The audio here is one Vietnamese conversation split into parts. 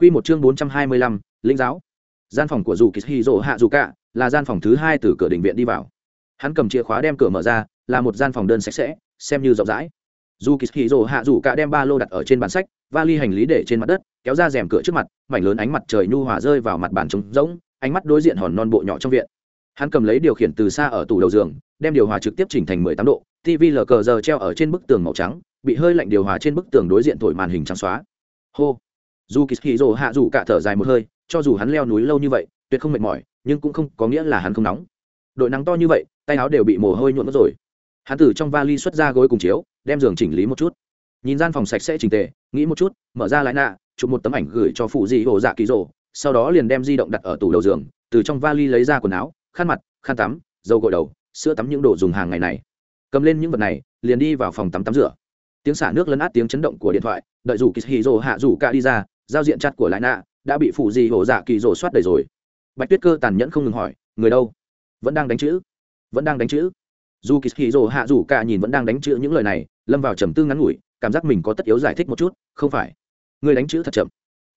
Quy một chương bốn trăm hai mươi lăm, linh giáo. Gian phòng của dù Kishiro Hạ Dụ cả là gian phòng thứ hai từ cửa đình viện đi vào. Hắn cầm chìa khóa đem cửa mở ra, là một gian phòng đơn sạch sẽ, xem như rộng rãi. Dù Kishiro Hạ Dụ cả đem ba lô đặt ở trên bàn sách, vali hành lý để trên mặt đất, kéo ra rèm cửa trước mặt, mảnh lớn ánh mặt trời nhu hòa rơi vào mặt bàn trống rỗng, ánh mắt đối diện hòn non bộ nhỏ trong viện. Hắn cầm lấy điều khiển từ xa ở tủ đầu giường, đem điều hòa trực tiếp chỉnh thành mười tám độ, TV lờ cờ giờ treo ở trên bức tường màu trắng, bị hơi lạnh điều hòa trên bức tường đối diện thổi màn hình trắng xóa. Hô dù kỳ hì rồ hạ dù cả thở dài một hơi, cho dù hắn leo núi lâu như vậy, tuyệt không mệt mỏi, nhưng cũng không có nghĩa là hắn không nóng. Đội nắng to như vậy, tay áo đều bị mồ hôi nhuộn mất rồi. Hắn từ trong vali xuất ra gối cùng chiếu, đem giường chỉnh lý một chút. Nhìn gian phòng sạch sẽ chỉnh tề, nghĩ một chút, mở ra lại nạ, chụp một tấm ảnh gửi cho phụ dị hồ dạ kỳ rồ sau đó liền đem di động đặt ở tủ đầu giường, từ trong vali lấy ra quần áo, khăn mặt, khăn tắm, dầu gội đầu, sữa tắm những đồ dùng hàng ngày này. Cầm lên những vật này, liền đi vào phòng tắm tắm rửa. Tiếng xả nước lấn át tiếng chấn động của điện thoại, đợi dù kỳ hì rồ hạ rủ cả đi ra giao diện chặt của lại nạ đã bị phụ gì hổ dạ kỳ rổ soát đầy rồi. Bạch tuyết cơ tàn nhẫn không ngừng hỏi, người đâu? Vẫn đang đánh chữ? Vẫn đang đánh chữ? Dù kỳ hì rổ hạ rủ cả nhìn vẫn đang đánh chữ những lời này, lâm vào trầm tư ngắn ngủi, cảm giác mình có tất yếu giải thích một chút, không phải. Người đánh chữ thật chậm.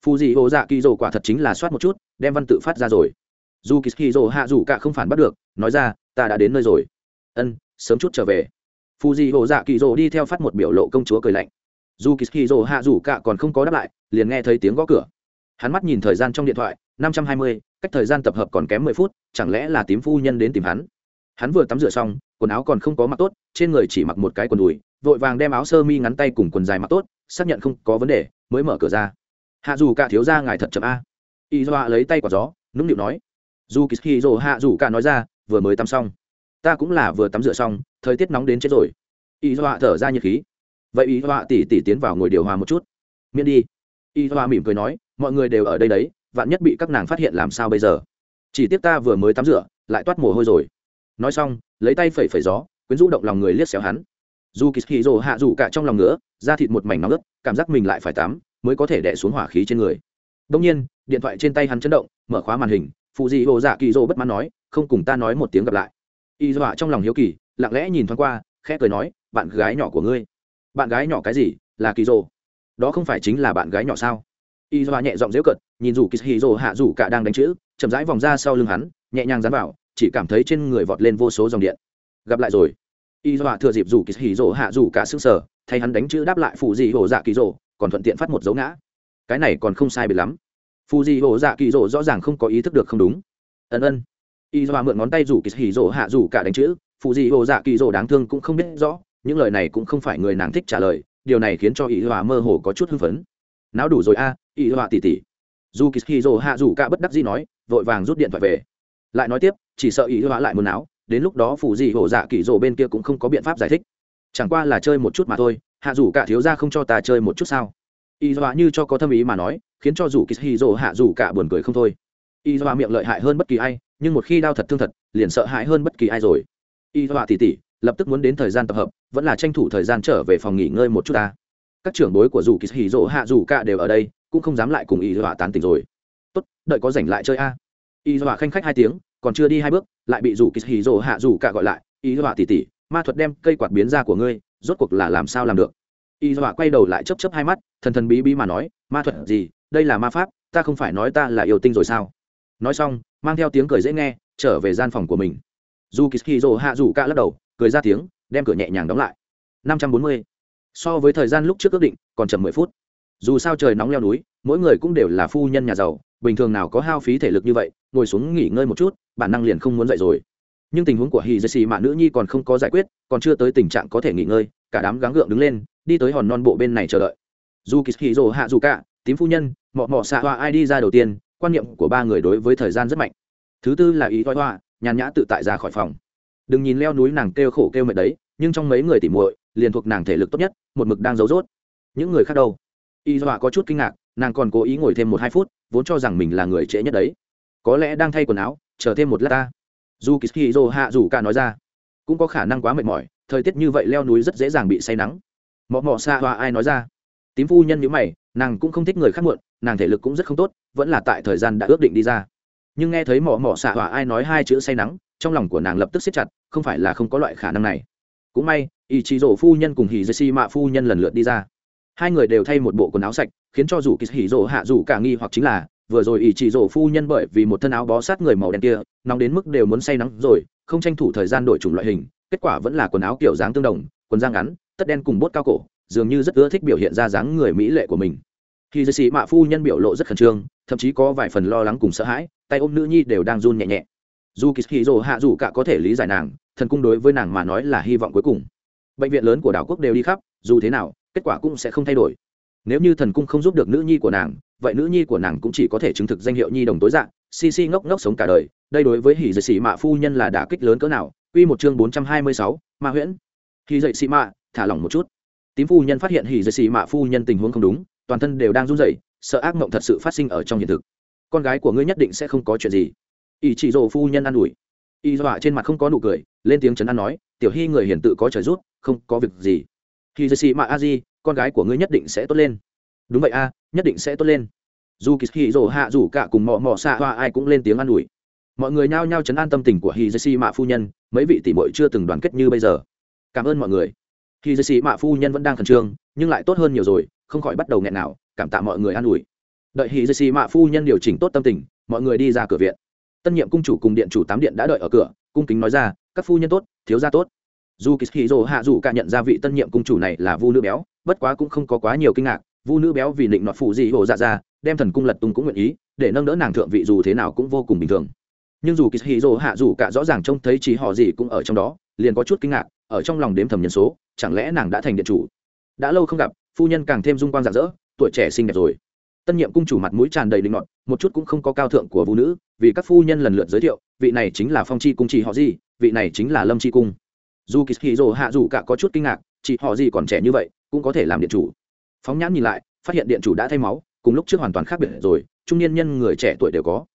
Phụ gì hổ dạ kỳ rổ quả thật chính là soát một chút, đem văn tự phát ra rồi. Dù kỳ hì rổ hạ rủ cả không phản bắt được, nói ra, ta đã đến nơi rồi. Ân, sớm chút trở về. Phù dị hồ dạ kỳ rổ đi theo phát một biểu lộ công chúa cười lạnh dù kỳ hạ Dù cả còn không có đáp lại, liền nghe thấy tiếng gõ cửa. Hắn mắt nhìn thời gian trong điện thoại, năm trăm hai mươi, cách thời gian tập hợp còn kém mười phút, chẳng lẽ là tím phu nhân đến tìm hắn? Hắn vừa tắm rửa xong, quần áo còn không có mặc tốt, trên người chỉ mặc một cái quần đùi, vội vàng đem áo sơ mi ngắn tay cùng quần dài mặc tốt, xác nhận không có vấn đề, mới mở cửa ra. Hạ dù cả thiếu ra ngài thật chậm a. Y doa lấy tay quả gió, nũng nịu nói. Dù kỳ hì hạ dù cả nói ra, vừa mới tắm xong. Ta cũng là vừa tắm rửa xong, thời tiết nóng đến chết rồi. Y doa thở ra nhiệt khí vậy y doa tỉ tỉ tiến vào ngồi điều hòa một chút. Miễn đi. Y hoa mỉm cười nói, mọi người đều ở đây đấy, vạn nhất bị các nàng phát hiện làm sao bây giờ? Chỉ tiếc ta vừa mới tắm rửa, lại toát mồ hôi rồi. Nói xong, lấy tay phẩy phẩy gió, quyến rũ động lòng người liếc xéo hắn. Dù kỳ kỳ rồ hạ rủ cả trong lòng nữa da thịt một mảnh nóng ướt, cảm giác mình lại phải tắm, mới có thể đẻ xuống hỏa khí trên người. Đông nhiên, điện thoại trên tay hắn chấn động, mở khóa màn hình phụ dị hồ dạ kỳ rồ bất mãn nói, không cùng ta nói một tiếng gặp lại. Y dọa trong lòng hiếu kỳ, lặng lẽ nhìn thoáng qua, khẽ cười nói, bạn gái nhỏ của ngươi bạn gái nhỏ cái gì là kỳ rồ đó không phải chính là bạn gái nhỏ sao y doa nhẹ giọng dễu cận nhìn dù kỳ hì rồ hạ dù cả đang đánh chữ, chậm rãi vòng ra sau lưng hắn, nhẹ nhàng dán vào, chỉ cảm thấy trên người vọt lên vô số dòng điện. Gặp lại rồi. Y doa thừa dịp dù kỳ hì rồ hạ dù cả xương sở thay hắn đánh chữ đáp lại phụ dị hồ dạ kỳ rồ, còn thuận tiện phát một dấu ngã. Cái này còn không sai biệt lắm. Phụ dị hồ dạ kỳ rồ rõ ràng không có ý thức được không đúng. Ân ân. Y doa mượn ngón tay rủ kỳ hì rồ hạ rủ cả đánh chữ phụ dị hồ dạ kỳ rồ đáng thương cũng không biết rõ những lời này cũng không phải người nàng thích trả lời điều này khiến cho ý hòa mơ hồ có chút hưng phấn. Não đủ rồi a à, ý hòa tỉ tỉ dù kỳ dồ hạ dù ca bất đắc gì nói vội vàng rút điện thoại về. Lại nói tiếp chỉ sợ ý hòa lại muốn não đến lúc đó phủ gì hổ dạ kỳ dồ bên kia cũng không có biện pháp giải thích. Chẳng qua là chơi một chút mà thôi hạ dù cả thiếu ra không cho ta chơi một chút sao? Ý dọa như cho có tâm ý mà nói khiến cho dù kỳ dồ hạ dù cả buồn cười không thôi. Ý dọa miệng lợi hại hơn bất kỳ ai nhưng một khi đau thật thương thật liền sợ hãi hơn bất kỳ ai rồi. Ý dọa tỉ tỉ lập tức muốn đến thời gian tập hợp, vẫn là tranh thủ thời gian trở về phòng nghỉ ngơi một chút ta. Các trưởng bối của dù kỳ hì dỗ hạ dù cả đều ở đây, cũng không dám lại cùng y dọa tán tỉnh rồi. Tốt, đợi có rảnh lại chơi a. Y dọa khanh khách hai tiếng, còn chưa đi hai bước, lại bị dù kỳ hì dỗ hạ dù cả gọi lại. Y dọa tỉ tỉ, ma thuật đem cây quạt biến ra của ngươi, rốt cuộc là làm sao làm được? Y dọa quay đầu lại chấp chấp hai mắt, thần thần bí bí mà nói, ma thuật gì? Đây là ma pháp, ta không phải nói ta là yêu tinh rồi sao? Nói xong, mang theo tiếng cười dễ nghe, trở về gian phòng của mình. Dù kỳ hì dỗ hạ dù cả lắc đầu cười ra tiếng, đem cửa nhẹ nhàng đóng lại. năm trăm bốn mươi. So với thời gian lúc trước ước định, còn chậm mười phút. Dù sao trời nóng leo núi, mỗi người cũng đều là phu nhân nhà giàu, bình thường nào có hao phí thể lực như vậy, ngồi xuống nghỉ ngơi một chút, bản năng liền không muốn dậy rồi. Nhưng tình huống của hì dây xì mạ nữ nhi còn không có giải quyết, còn chưa tới tình trạng có thể nghỉ ngơi, cả đám gắng gượng đứng lên, đi tới hòn non bộ bên này chờ đợi. Dù kỳ hì hạ dù cả, tím phu nhân, mọ mọ xạ hoa ai đi ra đầu tiên, quan niệm của ba người đối với thời gian rất mạnh. Thứ tư là ý thoái hoa, nhàn nhã tự tại ra khỏi phòng đừng nhìn leo núi nàng kêu khổ kêu mệt đấy, nhưng trong mấy người tỉ muội, liền thuộc nàng thể lực tốt nhất, một mực đang giấu rốt. Những người khác đâu? Y dọa có chút kinh ngạc, nàng còn cố ý ngồi thêm một hai phút, vốn cho rằng mình là người trễ nhất đấy. Có lẽ đang thay quần áo, chờ thêm một lát ta. Dù kỳ dô hạ dù ca nói ra. Cũng có khả năng quá mệt mỏi, thời tiết như vậy leo núi rất dễ dàng bị say nắng. Mọ mọ xa hoa ai nói ra. Tím phu nhân nhữ mày, nàng cũng không thích người khác muộn, nàng thể lực cũng rất không tốt, vẫn là tại thời gian đã ước định đi ra. Nhưng nghe thấy mỏ mọ xạ hỏa ai nói hai chữ say nắng, trong lòng của nàng lập tức siết chặt không phải là không có loại khả năng này. Cũng may ý chí rổ phu nhân cùng hỉ dê xi mạ phu nhân lần lượt đi ra. Hai người đều thay một bộ quần áo sạch, khiến cho dù kỳ hỉ rổ hạ dù cả nghi hoặc chính là, vừa rồi ý chí rổ phu nhân bởi vì một thân áo bó sát người màu đen kia, nóng đến mức đều muốn say nắng rồi, không tranh thủ thời gian đổi chủng loại hình, kết quả vẫn là quần áo kiểu dáng tương đồng, quần da ngắn, tất đen cùng bốt cao cổ, dường như rất ưa thích biểu hiện ra dáng người mỹ lệ của mình. Khi dây sĩ mạ phu nhân biểu lộ rất khẩn trương, thậm chí có vài phần lo lắng cùng sợ hãi, tay ôm nữ nhi đều đang run nhẹ nhẹ. Dù kỳ hì rồ hạ dù cả có thể lý giải nàng thần cung đối với nàng mà nói là hy vọng cuối cùng bệnh viện lớn của đảo quốc đều đi khắp dù thế nào kết quả cũng sẽ không thay đổi nếu như thần cung không giúp được nữ nhi của nàng vậy nữ nhi của nàng cũng chỉ có thể chứng thực danh hiệu nhi đồng tối dạng si si ngốc ngốc sống cả đời đây đối với hỉ dạy sĩ mạ phu nhân là đả kích lớn cỡ nào Quy một chương bốn trăm hai mươi sáu, Ma Huyễn. Hỉ dậy xì mạ, thả lỏng một chút. Tím phu nhân phát hiện hỉ dậy xì mạ phu nhân tình huống không đúng, toàn thân đều đang run rẩy, sợ ác mộng thật sự phát sinh ở trong hiện thực. Con gái của ngươi nhất định sẽ không có chuyện gì. Y chỉ rồ phu nhân an ủi. Y dọa trên mặt không có nụ cười, lên tiếng chấn an nói, tiểu hy người hiển tự có trời rút, không có việc gì. khi dậy xì mạ a di, con gái của ngươi nhất định sẽ tốt lên. Đúng vậy a, nhất định sẽ tốt lên. Dù kỳ hì rồ hạ rủ cả cùng mò mò xạ hoa ai cũng lên tiếng an ủi. Mọi người nhao nhao chấn an tâm tình của hì dê xì mạ phu nhân mấy vị tỷ bội chưa từng đoàn kết như bây giờ. Cảm ơn mọi người. Hì dê xì mạ phu nhân vẫn đang khẩn trương nhưng lại tốt hơn nhiều rồi không khỏi bắt đầu nghẹn nào cảm tạ mọi người an ủi. Đợi hì dê xì mạ phu nhân điều chỉnh tốt tâm tình mọi người đi ra cửa viện tân nhiệm cung chủ cùng điện chủ tám điện đã đợi ở cửa, cung kính nói ra, các phu nhân tốt, thiếu gia tốt. Dù kỳ hì rồ hạ dù cả nhận ra vị tân nhiệm cung chủ này là vu nữ béo, bất quá cũng không có quá nhiều kinh ngạc, vu nữ béo vì định nọt phụ dị hồ dạ ra, đem thần cung lật tung cũng nguyện ý, để nâng đỡ nàng thượng vị dù thế nào cũng vô cùng bình thường. Nhưng dù kỳ hì dỗ hạ dù cả rõ ràng trông thấy chỉ họ gì cũng ở trong đó, liền có chút kinh ngạc, ở trong lòng đếm thầm nhân số, chẳng lẽ nàng đã thành điện chủ? Đã lâu không gặp, phu nhân càng thêm dung quang rạng rỡ, tuổi trẻ xinh đẹp rồi. Tân nhiệm cung chủ mặt mũi tràn đầy linh ngọt một chút cũng không có cao thượng của vũ nữ vì các phu nhân lần lượt giới thiệu, vị này chính là phong chi cung chỉ họ gì, vị này chính là lâm chi cung. Dù kỳ hì dồ hạ dù cả có chút kinh ngạc, chị họ gì còn trẻ như vậy, cũng có thể làm điện chủ. Phóng nhãn nhìn lại, phát hiện điện chủ đã thay máu, cùng lúc trước hoàn toàn khác biệt rồi, trung niên nhân người trẻ tuổi đều có.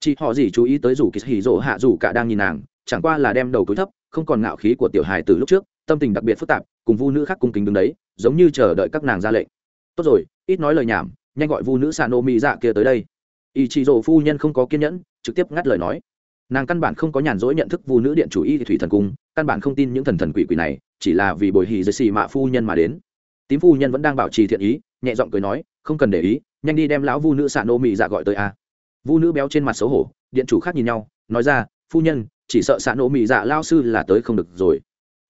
Chị họ gì chú ý tới dù kỳ hì dồ hạ dù cả đang nhìn nàng, chẳng qua là đem đầu túi thấp, không còn ngạo khí của tiểu hài từ lúc trước, tâm tình đặc biệt phức tạp, cùng vu nữ khác cung kính đứng đấy, giống như chờ đợi các nàng ra lệnh. Tốt rồi, ít nói lời nhảm, nhanh gọi vu nữ xà nô mỹ dạ kia tới đây. Ý chị rỗ phu nhân không có kiên nhẫn trực tiếp ngắt lời nói. Nàng căn bản không có nhàn rỗi nhận thức vu nữ điện chủ y thủy thần cung, căn bản không tin những thần thần quỷ quỷ này, chỉ là vì bồi hì dây xì mạ phu nhân mà đến. Tím phu nhân vẫn đang bảo trì thiện ý, nhẹ giọng cười nói, không cần để ý, nhanh đi đem lão vu nữ xạ nô mị dạ gọi tới a. Vu nữ béo trên mặt xấu hổ, điện chủ khác nhìn nhau, nói ra, phu nhân, chỉ sợ xạ nô mị dạ lao sư là tới không được rồi.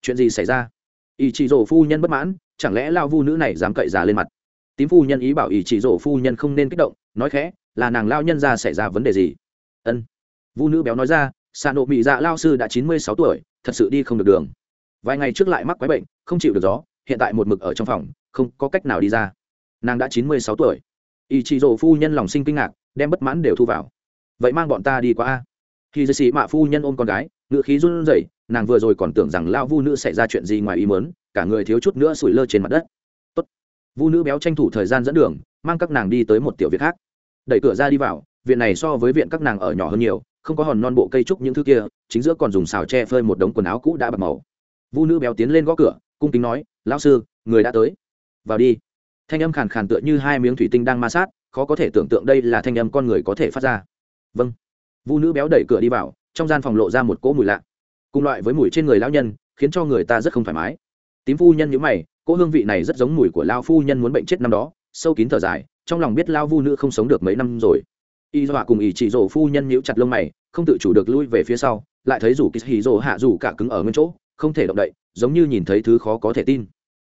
Chuyện gì xảy ra? Ý chỉ rổ phu nhân bất mãn, chẳng lẽ lao vu nữ này dám cậy già lên mặt? Tím phu nhân ý bảo ý chỉ rổ phu nhân không nên kích động, nói khẽ, là nàng lao nhân ra xảy ra vấn đề gì? Ân. Vu nữ béo nói ra xạ nộ mị dạ lao sư đã chín mươi sáu tuổi, thật sự đi không được đường. Vài ngày trước lại mắc quái bệnh, không chịu được gió, hiện tại một mực ở trong phòng, không có cách nào đi ra. Nàng đã chín mươi sáu tuổi. Ý chị rổ phu nhân lòng sinh kinh ngạc, đem bất mãn đều thu vào. Vậy mang bọn ta đi qua a. Khi dây sĩ mạ phu nhân ôm con gái, ngựa khí run rẩy, nàng vừa rồi còn tưởng rằng lao vu nữ xảy ra chuyện gì ngoài ý mớn cả người thiếu chút nữa sủi lơ trên mặt đất. Tốt. vu nữ béo tranh thủ thời gian dẫn đường, mang các nàng đi tới một tiểu viện khác. Đẩy cửa ra đi vào viện này so với viện các nàng ở nhỏ hơn nhiều, không có hòn non bộ cây trúc những thứ kia, chính giữa còn dùng xào tre phơi một đống quần áo cũ đã bạc màu. Vu nữ béo tiến lên gõ cửa, cung kính nói, lão sư, người đã tới. Vào đi. Thanh âm khàn khàn tựa như hai miếng thủy tinh đang ma sát, khó có thể tưởng tượng đây là thanh âm con người có thể phát ra. Vâng. Vu nữ béo đẩy cửa đi vào, trong gian phòng lộ ra một cỗ mùi lạ. Cùng loại với mùi trên người lão nhân, khiến cho người ta rất không thoải mái. Tím phu nhân nhữ mày, cỗ hương vị này rất giống mùi của lao phu nhân muốn bệnh chết năm đó, sâu kín thở dài, trong lòng biết lao vu nữ không sống được mấy năm rồi y dọa cùng ý chỉ rổ phu nhân nhíu chặt lông mày, không tự chủ được lui về phía sau, lại thấy rủ kỳ hì rổ hạ rủ cả cứng ở nguyên chỗ, không thể động đậy, giống như nhìn thấy thứ khó có thể tin.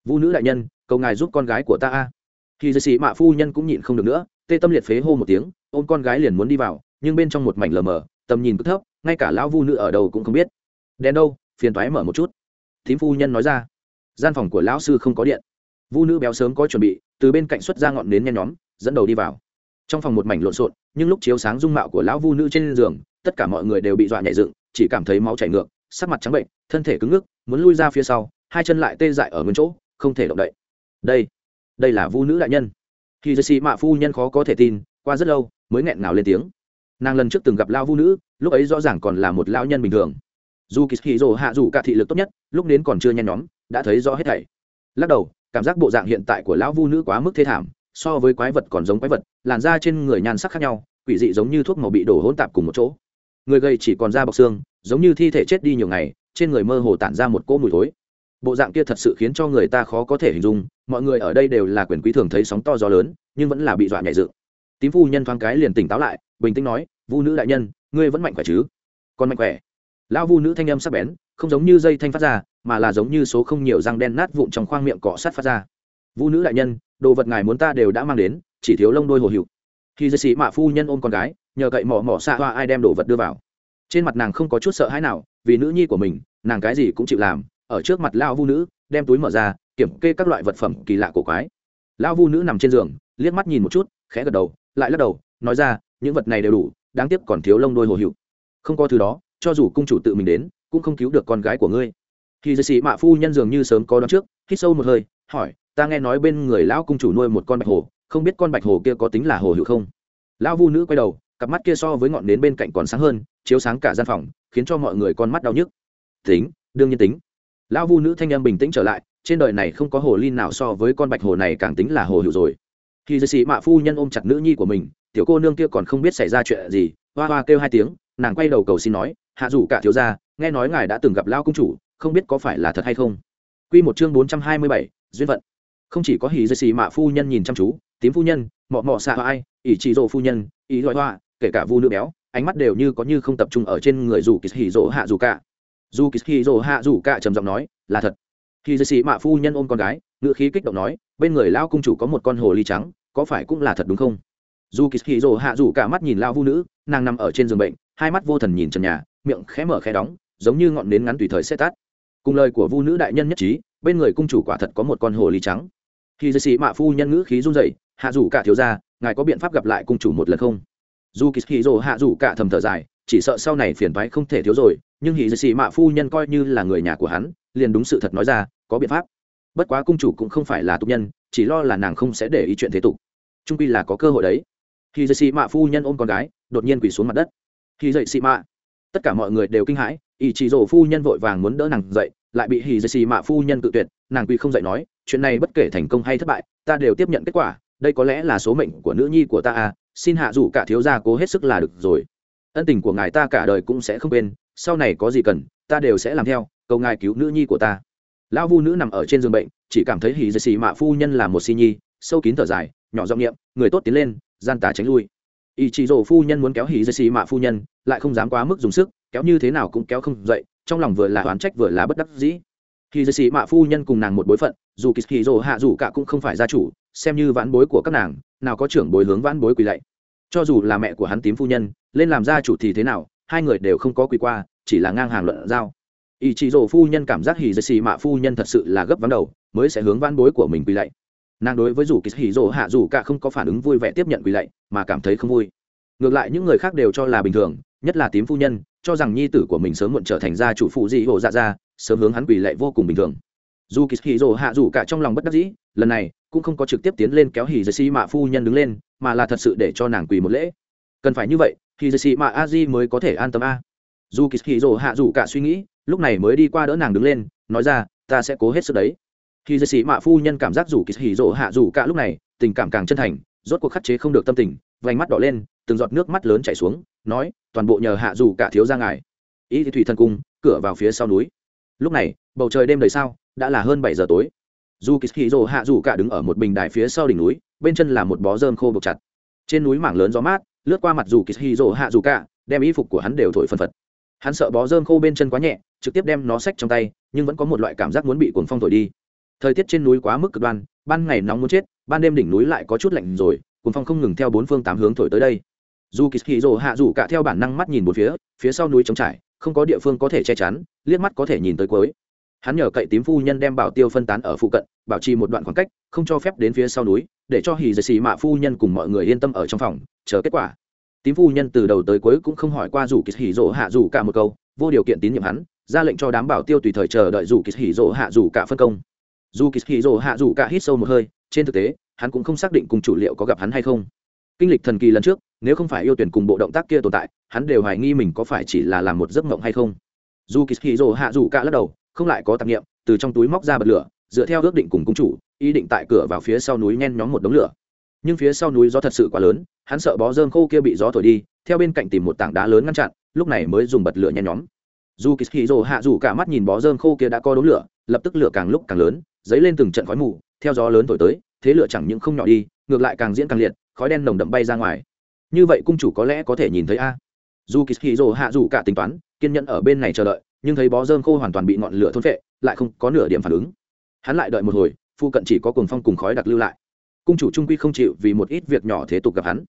Vu nữ đại nhân, cầu ngài giúp con gái của ta a. Khi dây sĩ mạ phu nhân cũng nhịn không được nữa, tê tâm liệt phế hô một tiếng, ôm con gái liền muốn đi vào, nhưng bên trong một mảnh lờ mờ, tầm nhìn cứ thấp, ngay cả lão vu nữ ở đầu cũng không biết. Đèn đâu, phiền toái mở một chút. Thím phu nhân nói ra. Gian phòng của lão sư không có điện. Vu nữ béo sớm có chuẩn bị, từ bên cạnh xuất ra ngọn nến nhen nhóm, dẫn đầu đi vào trong phòng một mảnh lộn xộn, nhưng lúc chiếu sáng dung mạo của lão vu nữ trên giường, tất cả mọi người đều bị dọa nhảy dựng, chỉ cảm thấy máu chảy ngược, sắc mặt trắng bệnh, thân thể cứng ngức, muốn lui ra phía sau, hai chân lại tê dại ở nguyên chỗ, không thể động đậy. Đây đây là vu nữ đại nhân. Khi dây xì mạ phu nhân khó có thể tin, qua rất lâu, mới nghẹn ngào lên tiếng. Nàng lần trước từng gặp lao vu nữ, lúc ấy rõ ràng còn là một lão nhân bình thường. Dù kỳ hì rồ hạ dù cả thị lực tốt nhất, lúc đến còn chưa nhen nhóm, đã thấy rõ hết thảy. Lắc đầu, cảm giác bộ dạng hiện tại của lão vu nữ quá mức thê thảm so với quái vật còn giống quái vật, làn da trên người nhan sắc khác nhau, quỷ dị giống như thuốc màu bị đổ hỗn tạp cùng một chỗ. Người gầy chỉ còn da bọc xương, giống như thi thể chết đi nhiều ngày, trên người mơ hồ tản ra một cỗ mùi thối. Bộ dạng kia thật sự khiến cho người ta khó có thể hình dung, mọi người ở đây đều là quyền quý thường thấy sóng to gió lớn, nhưng vẫn là bị dọa nhảy dựng. Tím phu nhân thoáng cái liền tỉnh táo lại, bình tĩnh nói, vu nữ đại nhân, ngươi vẫn mạnh khỏe chứ? Còn mạnh khỏe. Lão vu nữ thanh âm sắc bén, không giống như dây thanh phát ra, mà là giống như số không nhiều răng đen nát vụn trong khoang miệng cọ sát phát ra. Vu nữ đại nhân đồ vật ngài muốn ta đều đã mang đến, chỉ thiếu lông đôi hồ hữu. khi dây sĩ mạ phu nhân ôm con gái, nhờ cậy mỏ mỏ xạ hoa ai đem đồ vật đưa vào trên mặt nàng không có chút sợ hãi nào, vì nữ nhi của mình, nàng cái gì cũng chịu làm, ở trước mặt lao vu nữ, đem túi mở ra, kiểm kê các loại vật phẩm kỳ lạ của quái lao vu nữ nằm trên giường, liếc mắt nhìn một chút, khẽ gật đầu, lại lắc đầu, nói ra, những vật này đều đủ, đáng tiếc còn thiếu lông đôi hồ hữu. không có thứ đó, cho dù cung chủ tự mình đến, cũng không cứu được con gái của ngươi khi dây sĩ mạ phu nhân dường như sớm có đón trước, hít sâu một hơi, hỏi ta nghe nói bên người lão cung chủ nuôi một con bạch hồ không biết con bạch hồ kia có tính là hồ hữu không? Lão vu nữ quay đầu cặp mắt kia so với ngọn nến bên cạnh còn sáng hơn chiếu sáng cả gian phòng khiến cho mọi người con mắt đau nhức. Tính đương nhiên tính. Lão vu nữ thanh em bình tĩnh trở lại trên đời này không có hồ ly nào so với con bạch hồ này càng tính là hồ hữu rồi. Khi dư sĩ mạ phu nhân ôm chặt nữ nhi của mình tiểu cô nương kia còn không biết xảy ra chuyện gì hoa hoa kêu hai tiếng nàng quay đầu cầu xin nói hạ rủ cả thiếu gia nghe nói ngài đã từng gặp lão cung chủ không biết có phải là thật hay không? Quy một chương bốn trăm hai mươi bảy, duyên phận. Không chỉ có hỉ dây xì mạ phu nhân nhìn chăm chú, tím phu nhân, mọ mọ xạ ai, ỷ chỉ rồ phu nhân, ý loại hoa, kể cả vu nữ béo, ánh mắt đều như có như không tập trung ở trên người dù kỳ hỉ rồ hạ dù cả. Dù kỳ hỉ rồ hạ dù cả trầm giọng nói, là thật. Hỉ dây xì mạ phu nhân ôm con gái, ngữ khí kích động nói, bên người lao cung chủ có một con hồ ly trắng, có phải cũng là thật đúng không? Dù kỳ hỉ rồ hạ dù cả mắt nhìn lao vu nữ, nàng nằm ở trên giường bệnh, hai mắt vô thần nhìn trần nhà, miệng khẽ mở khẽ đóng, giống như ngọn nến ngắn tùy thời sẽ tắt cùng lời của vu nữ đại nhân nhất trí bên người cung chủ quả thật có một con hồ ly trắng khi dây sĩ mạ phu nhân ngữ khí run rẩy, hạ dù cả thiếu gia, ngài có biện pháp gặp lại cung chủ một lần không? Dù kỳ hì rồ hạ dù cả thầm thở dài, chỉ sợ sau này phiền toái không thể thiếu rồi, nhưng hì dây sĩ mạ phu nhân coi như là người nhà của hắn, liền đúng sự thật nói ra, có biện pháp. Bất quá cung chủ cũng không phải là tục nhân, chỉ lo là nàng không sẽ để ý chuyện thế tục. Trung quy là có cơ hội đấy. Khi dây sĩ mạ phu nhân ôm con gái, đột nhiên quỳ xuống mặt đất. Khi dậy sĩ mạ. Tất cả mọi người đều kinh hãi, ý chỉ rổ phu nhân vội vàng muốn đỡ nàng dậy, lại bị hì dây xì mạ phu nhân tự tuyệt, nàng quỳ không dậy nói chuyện này bất kể thành công hay thất bại, ta đều tiếp nhận kết quả, đây có lẽ là số mệnh của nữ nhi của ta à xin hạ dù cả thiếu gia cố hết sức là được rồi. Ân tình của ngài ta cả đời cũng sẽ không quên, sau này có gì cần, ta đều sẽ làm theo, cầu ngài cứu nữ nhi của ta. Lão vu nữ nằm ở trên giường bệnh, chỉ cảm thấy hì dây xì mạ phu nhân là một si nhi, sâu kín thở dài, nhỏ giọng niệm, người tốt tiến lên, gian tá tránh lui. Ý chỉ rổ phu nhân muốn kéo hì dây xì mạ phu nhân, lại không dám quá mức dùng sức, kéo như thế nào cũng kéo không dậy, trong lòng vừa là oán trách vừa là bất đắc dĩ khi dây sĩ mạ phu nhân cùng nàng một bối phận, dù kỳ kỳ rồ hạ dù cả cũng không phải gia chủ, xem như vãn bối của các nàng, nào có trưởng bối hướng vãn bối quỳ lạy. Cho dù là mẹ của hắn tím phu nhân, lên làm gia chủ thì thế nào, hai người đều không có quỳ qua, chỉ là ngang hàng luận giao. Ý chị rồ phu nhân cảm giác hỉ dây xì mạ phu nhân thật sự là gấp vắng đầu, mới sẽ hướng vãn bối của mình quỳ lạy. Nàng đối với dù kỳ hỉ rồ hạ dù cả không có phản ứng vui vẻ tiếp nhận quỳ lạy, mà cảm thấy không vui. Ngược lại những người khác đều cho là bình thường, nhất là tím phu nhân cho rằng nhi tử của mình sớm muộn trở thành gia chủ phụ dị hồ dạ ra sớm hướng hắn quỳ lệ vô cùng bình thường. Dù kỳ hì rồ hạ dù cả trong lòng bất đắc dĩ, lần này cũng không có trực tiếp tiến lên kéo hì dây xì mạ phu nhân đứng lên, mà là thật sự để cho nàng quỳ một lễ. Cần phải như vậy thì dây xì mạ a di mới có thể an tâm a. Dù kỳ hì rồ hạ dù cả suy nghĩ, lúc này mới đi qua đỡ nàng đứng lên, nói ra, ta sẽ cố hết sức đấy. Hì dây xì mạ phu nhân cảm giác dù kỳ hì rồ hạ dù cả lúc này tình cảm càng chân thành, rốt cuộc khắc chế không được tâm tình, vành mắt đỏ lên từng giọt nước mắt lớn chảy xuống, nói, toàn bộ nhờ hạ dù cả thiếu ra ngài. Ý thì thủy thần cung, cửa vào phía sau núi. Lúc này, bầu trời đêm đầy sao, đã là hơn bảy giờ tối. Dù kỳ hạ dù cả đứng ở một bình đài phía sau đỉnh núi, bên chân là một bó dơm khô buộc chặt. Trên núi mảng lớn gió mát, lướt qua mặt dù kỳ hạ dù cả, đem y phục của hắn đều thổi phân phật. Hắn sợ bó dơm khô bên chân quá nhẹ, trực tiếp đem nó xách trong tay, nhưng vẫn có một loại cảm giác muốn bị cuồng phong thổi đi. Thời tiết trên núi quá mức cực đoan, ban ngày nóng muốn chết, ban đêm đỉnh núi lại có chút lạnh rồi, cuồng phong không ngừng theo bốn phương tám hướng thổi tới đây dù kỳ hì rồ hạ dù cả theo bản năng mắt nhìn một phía phía sau núi trống trải, không có địa phương có thể che chắn, liếc mắt có thể nhìn tới cuối. Hắn nhờ cậy tím phu nhân đem bảo tiêu phân tán ở phụ cận, bảo trì một đoạn khoảng cách, không cho phép đến phía sau núi, để cho hì dì xì mạ phu nhân cùng mọi người yên tâm ở trong phòng, chờ kết quả. Tím phu nhân từ đầu tới cuối cũng không hỏi qua dù kỳ hì rỗ hạ dù cả một câu, vô điều kiện tín nhiệm hắn, ra lệnh cho đám bảo tiêu tùy thời chờ đợi dù kỳ hì rỗ hạ dù cả phân công. Dù kỳ hì rỗ hạ dù cả hít sâu một hơi, trên thực tế, hắn cũng không xác định cùng chủ liệu có gặp hắn hay không kinh lịch thần kỳ lần trước, nếu không phải yêu tuyển cùng bộ động tác kia tồn tại, hắn đều hoài nghi mình có phải chỉ là làm một giấc mộng hay không. Dù kỳ hì rồ hạ dù cả lắc đầu, không lại có tạp nghiệm từ trong túi móc ra bật lửa, dựa theo ước định cùng cung chủ, ý định tại cửa vào phía sau núi nhen nhóm một đống lửa. Nhưng phía sau núi gió thật sự quá lớn, hắn sợ bó dơm khô kia bị gió thổi đi, theo bên cạnh tìm một tảng đá lớn ngăn chặn, lúc này mới dùng bật lửa nhen nhóm. Dù kỳ hì rồ hạ dù cả mắt nhìn bó dơm khô kia đã có đống lửa, lập tức lửa càng lúc càng lớn, dấy lên từng trận khói mù, theo gió lớn thổi tới, thế lửa chẳng những không nhỏ đi ngược lại càng diễn càng liệt, khói đen nồng đậm bay ra ngoài. Như vậy cung chủ có lẽ có thể nhìn thấy a. Dù kỳ hì rồ hạ dù cả tính toán, kiên nhẫn ở bên này chờ đợi, nhưng thấy bó dơm khô hoàn toàn bị ngọn lửa thôn vệ lại không có nửa điểm phản ứng. Hắn lại đợi một hồi phụ cận chỉ có cuồng phong cùng khói đặc lưu lại. Cung chủ trung quy không chịu vì một ít việc nhỏ thế tục gặp hắn.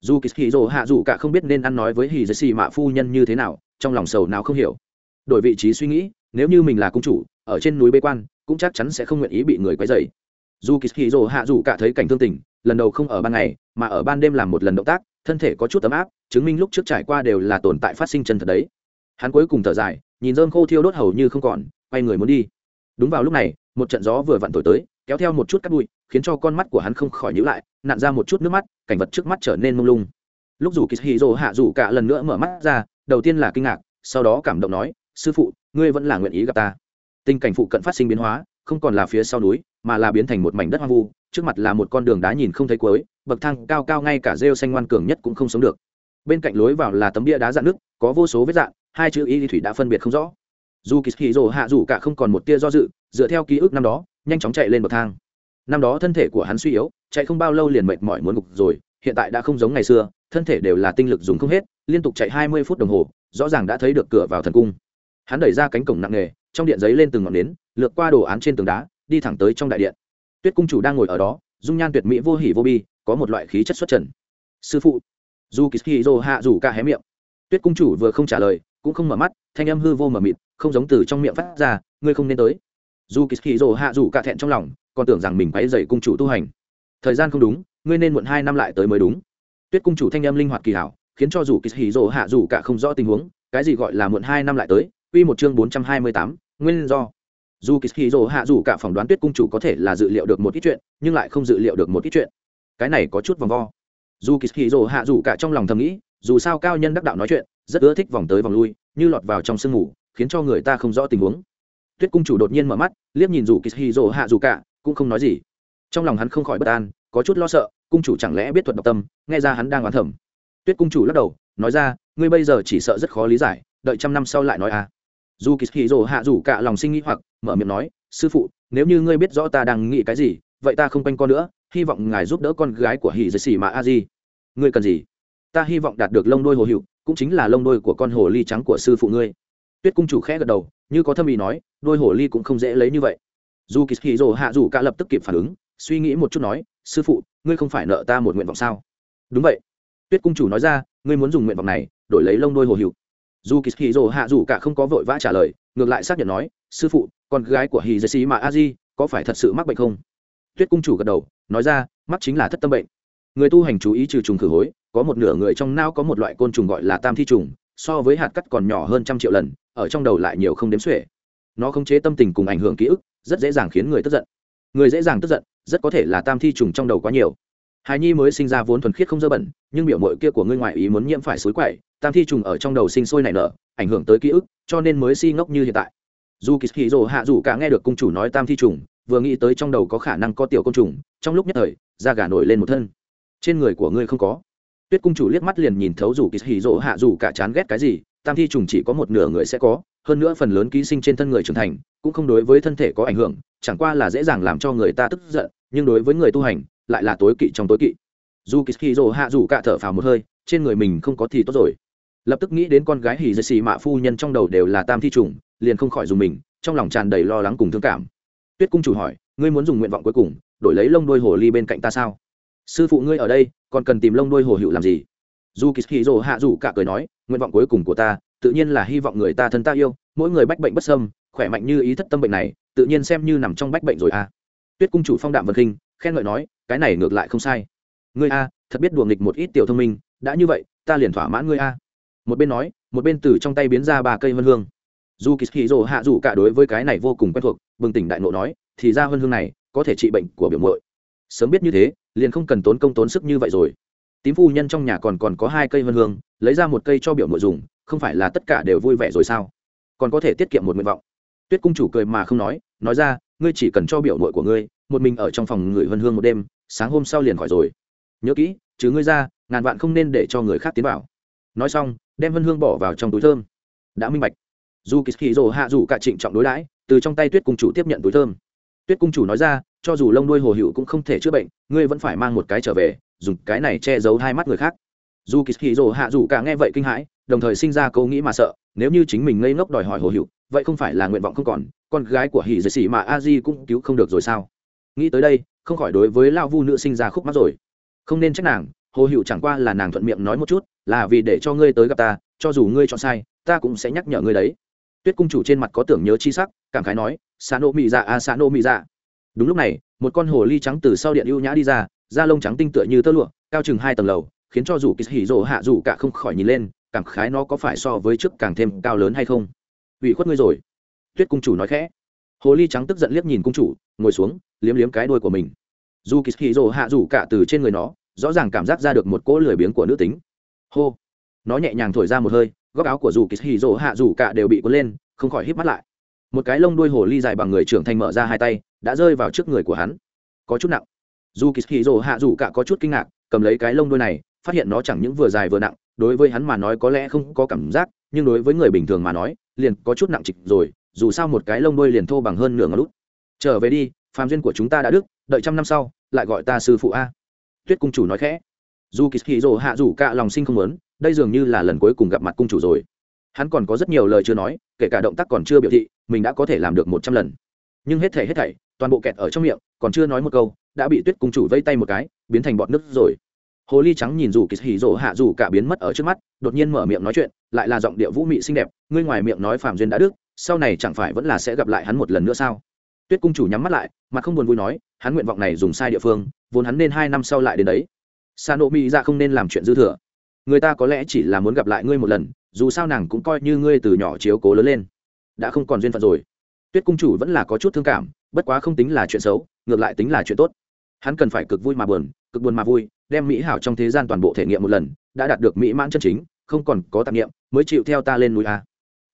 Dù kỳ hì rồ hạ dù cả không biết nên ăn nói với hì dây xì mạ phu nhân như thế nào, trong lòng sầu nào không hiểu. Đổi vị trí suy nghĩ, nếu như mình là cung chủ, ở trên núi bế quan, cũng chắc chắn sẽ không nguyện ý bị người quấy dày dù kỳ hì rồ hạ dù cả thấy cảnh thương tình lần đầu không ở ban ngày, mà ở ban đêm làm một lần động tác, thân thể có chút ấm áp, chứng minh lúc trước trải qua đều là tồn tại phát sinh chân thật đấy. Hắn cuối cùng thở dài, nhìn dơm khô thiêu đốt hầu như không còn, quay người muốn đi. Đúng vào lúc này, một trận gió vừa vặn thổi tới, kéo theo một chút cắt bụi, khiến cho con mắt của hắn không khỏi nhíu lại, nặn ra một chút nước mắt, cảnh vật trước mắt trở nên mông lung. Lúc dù Kishiro hạ dù cả lần nữa mở mắt ra, đầu tiên là kinh ngạc, sau đó cảm động nói, sư phụ, ngươi vẫn là nguyện ý gặp ta. Tình cảnh phụ cận phát sinh biến hóa không còn là phía sau núi, mà là biến thành một mảnh đất hoang vu, trước mặt là một con đường đá nhìn không thấy cuối, bậc thang cao cao ngay cả rêu xanh ngoan cường nhất cũng không sống được. Bên cạnh lối vào là tấm bia đá dạn nước, có vô số vết dạn, hai chữ y thủy đã phân biệt không rõ. Dù kỳ hì rồ hạ dù cả không còn một tia do dự, dựa theo ký ức năm đó, nhanh chóng chạy lên bậc thang. Năm đó thân thể của hắn suy yếu, chạy không bao lâu liền mệt mỏi muốn gục rồi, hiện tại đã không giống ngày xưa, thân thể đều là tinh lực dùng không hết, liên tục chạy hai mươi phút đồng hồ, rõ ràng đã thấy được cửa vào thần cung. Hắn đẩy ra cánh cổng nặng nề trong điện giấy lên từng ngọn nến lượt qua đồ án trên tường đá, đi thẳng tới trong đại điện. Tuyết cung chủ đang ngồi ở đó, dung nhan tuyệt mỹ vô hỉ vô bi, có một loại khí chất xuất trần. Sư phụ. Dù kỳ dô hạ dù cả hé miệng. Tuyết cung chủ vừa không trả lời, cũng không mở mắt, thanh âm hư vô mờ mịt, không giống từ trong miệng phát ra, ngươi không nên tới. Dù kỳ dô hạ dù cả thẹn trong lòng, còn tưởng rằng mình quáy dày cung chủ tu hành. Thời gian không đúng, ngươi nên muộn hai năm lại tới mới đúng. Tuyết cung chủ thanh âm linh hoạt kỳ hảo, khiến cho dù kỳ dô hạ dù cả không rõ tình huống, cái gì gọi là muộn hai năm lại tới? Quy một chương bốn trăm hai mươi tám, nguyên do. Dù Kishiro hạ dù cả phỏng đoán tuyết cung chủ có thể là dự liệu được một ít chuyện, nhưng lại không dự liệu được một ít chuyện. Cái này có chút vòng vo. Dù Kishiro hạ dù cả trong lòng thầm nghĩ, dù sao cao nhân đắc đạo nói chuyện, rất ưa thích vòng tới vòng lui, như lọt vào trong sương ngủ khiến cho người ta không rõ tình huống. Tuyết cung chủ đột nhiên mở mắt, liếc nhìn dù Kishiro hạ dù cả, cũng không nói gì. Trong lòng hắn không khỏi bất an, có chút lo sợ, cung chủ chẳng lẽ biết thuật độc tâm, nghe ra hắn đang oán thầm. tuyết cung chủ lắc đầu, nói ra, ngươi bây giờ chỉ sợ rất khó lý giải, đợi trăm năm sau lại nói à dù kỳ hì rồ hạ rủ cả lòng sinh nghĩ hoặc, mở miệng nói, sư phụ, nếu như ngươi biết rõ ta đang nghĩ cái gì, vậy ta không quanh con nữa, hy vọng ngài giúp đỡ con gái của hì dây xì mà a di. Ngươi cần gì? Ta hy vọng đạt được lông đôi hồ hiệu cũng chính là lông đôi của con hồ ly trắng của sư phụ ngươi. Tuyết cung chủ khẽ gật đầu, như có thâm ý nói, đôi hồ ly cũng không dễ lấy như vậy. Dù kỳ hì rồ hạ rủ cả lập tức kịp phản ứng, suy nghĩ một chút nói, sư phụ, ngươi không phải nợ ta một nguyện vọng sao? Đúng vậy. Tuyết cung chủ nói ra, ngươi muốn dùng nguyện vọng này, đổi lấy lông đôi hồ hiệu dù kỳ hì dồ hạ rủ cả không có vội vã trả lời, ngược lại xác nhận nói, sư phụ, con gái của hì dê xí mà a di có phải thật sự mắc bệnh không? Tuyết cung chủ gật đầu, nói ra, mắc chính là thất tâm bệnh. Người tu hành chú ý trừ trùng khử hối, có một nửa người trong não có một loại côn trùng gọi là tam thi trùng, so với hạt cắt còn nhỏ hơn trăm triệu lần, ở trong đầu lại nhiều không đếm xuể. Nó khống chế tâm tình cùng ảnh hưởng ký ức, rất dễ dàng khiến người tức giận. Người dễ dàng tức giận, rất có thể là tam thi trùng trong đầu quá nhiều. Hài nhi mới sinh ra vốn thuần khiết không dơ bẩn, nhưng biểu mội kia của ngươi ngoại ý muốn nhiễm phải suối quậy tam thi trùng ở trong đầu sinh sôi nảy nở, ảnh hưởng tới ký ức, cho nên mới si ngốc như hiện tại. Dù kỳ hì rồ hạ dù cả nghe được cung chủ nói tam thi trùng, vừa nghĩ tới trong đầu có khả năng có tiểu công trùng, trong lúc nhất thời, da gà nổi lên một thân. Trên người của ngươi không có. Tuyết cung chủ liếc mắt liền nhìn thấu dù kỳ hì rồ hạ dù cả chán ghét cái gì, tam thi trùng chỉ có một nửa người sẽ có, hơn nữa phần lớn ký sinh trên thân người trưởng thành, cũng không đối với thân thể có ảnh hưởng, chẳng qua là dễ dàng làm cho người ta tức giận, nhưng đối với người tu hành, lại là tối kỵ trong tối kỵ. Dù kỳ hì rồ hạ dù cả thở phào một hơi, trên người mình không có thì tốt rồi lập tức nghĩ đến con gái hỉ dây xì mạ phu nhân trong đầu đều là tam thi trùng, liền không khỏi dùng mình, trong lòng tràn đầy lo lắng cùng thương cảm. Tuyết cung chủ hỏi, ngươi muốn dùng nguyện vọng cuối cùng, đổi lấy lông đôi hồ ly bên cạnh ta sao? Sư phụ ngươi ở đây, còn cần tìm lông đôi hồ hữu làm gì? Dù kỳ hì dồ hạ dù cả cười nói, nguyện vọng cuối cùng của ta, tự nhiên là hy vọng người ta thân ta yêu, mỗi người bách bệnh bất sâm khỏe mạnh như ý thất tâm bệnh này, tự nhiên xem như nằm trong bách bệnh rồi à. Tuyết cung chủ phong đạm vân khinh khen ngợi nói, cái này ngược lại không sai. Ngươi a, thật biết đùa nghịch một ít tiểu thông minh, đã như vậy, ta liền thỏa mãn ngươi a một bên nói, một bên từ trong tay biến ra ba cây vân hương. Dù kỳ hì rồ hạ dù cả đối với cái này vô cùng quen thuộc, bừng tỉnh đại nộ nói, thì ra vân hương này có thể trị bệnh của biểu mội sớm biết như thế, liền không cần tốn công tốn sức như vậy rồi. Tím phu nhân trong nhà còn còn có hai cây vân hương, lấy ra một cây cho biểu mội dùng, không phải là tất cả đều vui vẻ rồi sao? Còn có thể tiết kiệm một nguyện vọng. Tuyết cung chủ cười mà không nói nói ra, ngươi chỉ cần cho biểu mội của ngươi, một mình ở trong phòng người vân hương một đêm, sáng hôm sau liền khỏi rồi. Nhớ kỹ chứ ngươi ra, ngàn vạn không nên để cho người khác tiến vào. Nói xong đem vân hương bỏ vào trong túi thơm. Đã minh bạch. Dù kỳ hì rồ hạ dù cả trịnh trọng đối đãi, từ trong tay tuyết cung chủ tiếp nhận túi thơm. Tuyết cung chủ nói ra, cho dù lông đuôi hồ hữu cũng không thể chữa bệnh, ngươi vẫn phải mang một cái trở về, dùng cái này che giấu hai mắt người khác. Dù kỳ hì rồ hạ dù cả nghe vậy kinh hãi, đồng thời sinh ra câu nghĩ mà sợ, nếu như chính mình ngây ngốc đòi hỏi hồ hữu, vậy không phải là nguyện vọng không còn, con gái của hì dì xỉ mà a di cũng cứu không được rồi sao? Nghĩ tới đây, không khỏi đối với lao vu nữ sinh ra khúc mắt rồi. Không nên trách nàng hồ hữu chẳng qua là nàng thuận miệng nói một chút, là vì để cho ngươi tới gặp ta, cho dù ngươi chọn sai, ta cũng sẽ nhắc nhở ngươi đấy. Tuyết cung chủ trên mặt có tưởng nhớ chi sắc, cảm khái nói xa nô mị dạ à, a xa nô mị dạ. Đúng lúc này, một con hồ ly trắng từ sau điện ưu nhã đi ra, da lông trắng tinh tựa như tơ lụa, cao chừng hai tầng lầu, khiến cho dù kỳ hỉ rộ hạ dù cả không khỏi nhìn lên, cảm khái nó có phải so với trước càng thêm cao lớn hay không? Ủy khuất ngươi rồi. Tuyết cung chủ nói khẽ. Hồ ly trắng tức giận liếc nhìn cung chủ, ngồi xuống, liếm liếm cái đuôi của mình. Dù kỳ hỉ rộ hạ dù cả từ trên người nó rõ ràng cảm giác ra được một cỗ lười biếng của nữ tính. Hô. Nó nhẹ nhàng thổi ra một hơi, góc áo của dù kýt hì rỗ hạ dù cả đều bị cuốn lên, không khỏi hít mắt lại. Một cái lông đuôi hồ ly dài bằng người trưởng thành mở ra hai tay, đã rơi vào trước người của hắn. Có chút nặng. Dù kỳ hì rỗ hạ dù cả có chút kinh ngạc, cầm lấy cái lông đuôi này, phát hiện nó chẳng những vừa dài vừa nặng, đối với hắn mà nói có lẽ không có cảm giác, nhưng đối với người bình thường mà nói, liền có chút nặng trịch rồi, dù sao một cái lông đuôi liền thô bằng hơn nửa ngón lút trở về đi, phàm duyên của chúng ta đã đức, đợi trăm năm sau, lại gọi ta sư phụ a tuyết cung chủ nói khẽ. Dù kỳ hì rồ hạ dù cả lòng sinh không muốn, đây dường như là lần cuối cùng gặp mặt cung chủ rồi. Hắn còn có rất nhiều lời chưa nói, kể cả động tác còn chưa biểu thị, mình đã có thể làm được một trăm lần. Nhưng hết thể hết thảy, toàn bộ kẹt ở trong miệng, còn chưa nói một câu, đã bị tuyết cung chủ vây tay một cái, biến thành bọt nước rồi. Hồ ly trắng nhìn dù kỳ hỉ rỗ hạ dù cả biến mất ở trước mắt, đột nhiên mở miệng nói chuyện, lại là giọng điệu vũ mị xinh đẹp, ngươi ngoài miệng nói phạm duyên đã đức, sau này chẳng phải vẫn là sẽ gặp lại hắn một lần nữa sao? Tuyết cung chủ nhắm mắt lại mà không buồn vui nói, hắn nguyện vọng này dùng sai địa phương vốn hắn nên hai năm sau lại đến đấy. Xa nộ mỹ ra dạ không nên làm chuyện dư thừa. Người ta có lẽ chỉ là muốn gặp lại ngươi một lần, dù sao nàng cũng coi như ngươi từ nhỏ chiếu cố lớn lên. Đã không còn duyên phận rồi. Tuyết cung chủ vẫn là có chút thương cảm, bất quá không tính là chuyện xấu, ngược lại tính là chuyện tốt. Hắn cần phải cực vui mà buồn, cực buồn mà vui, đem mỹ hảo trong thế gian toàn bộ thể nghiệm một lần, đã đạt được mỹ mãn chân chính, không còn có tạp nghiệm mới chịu theo ta lên núi a.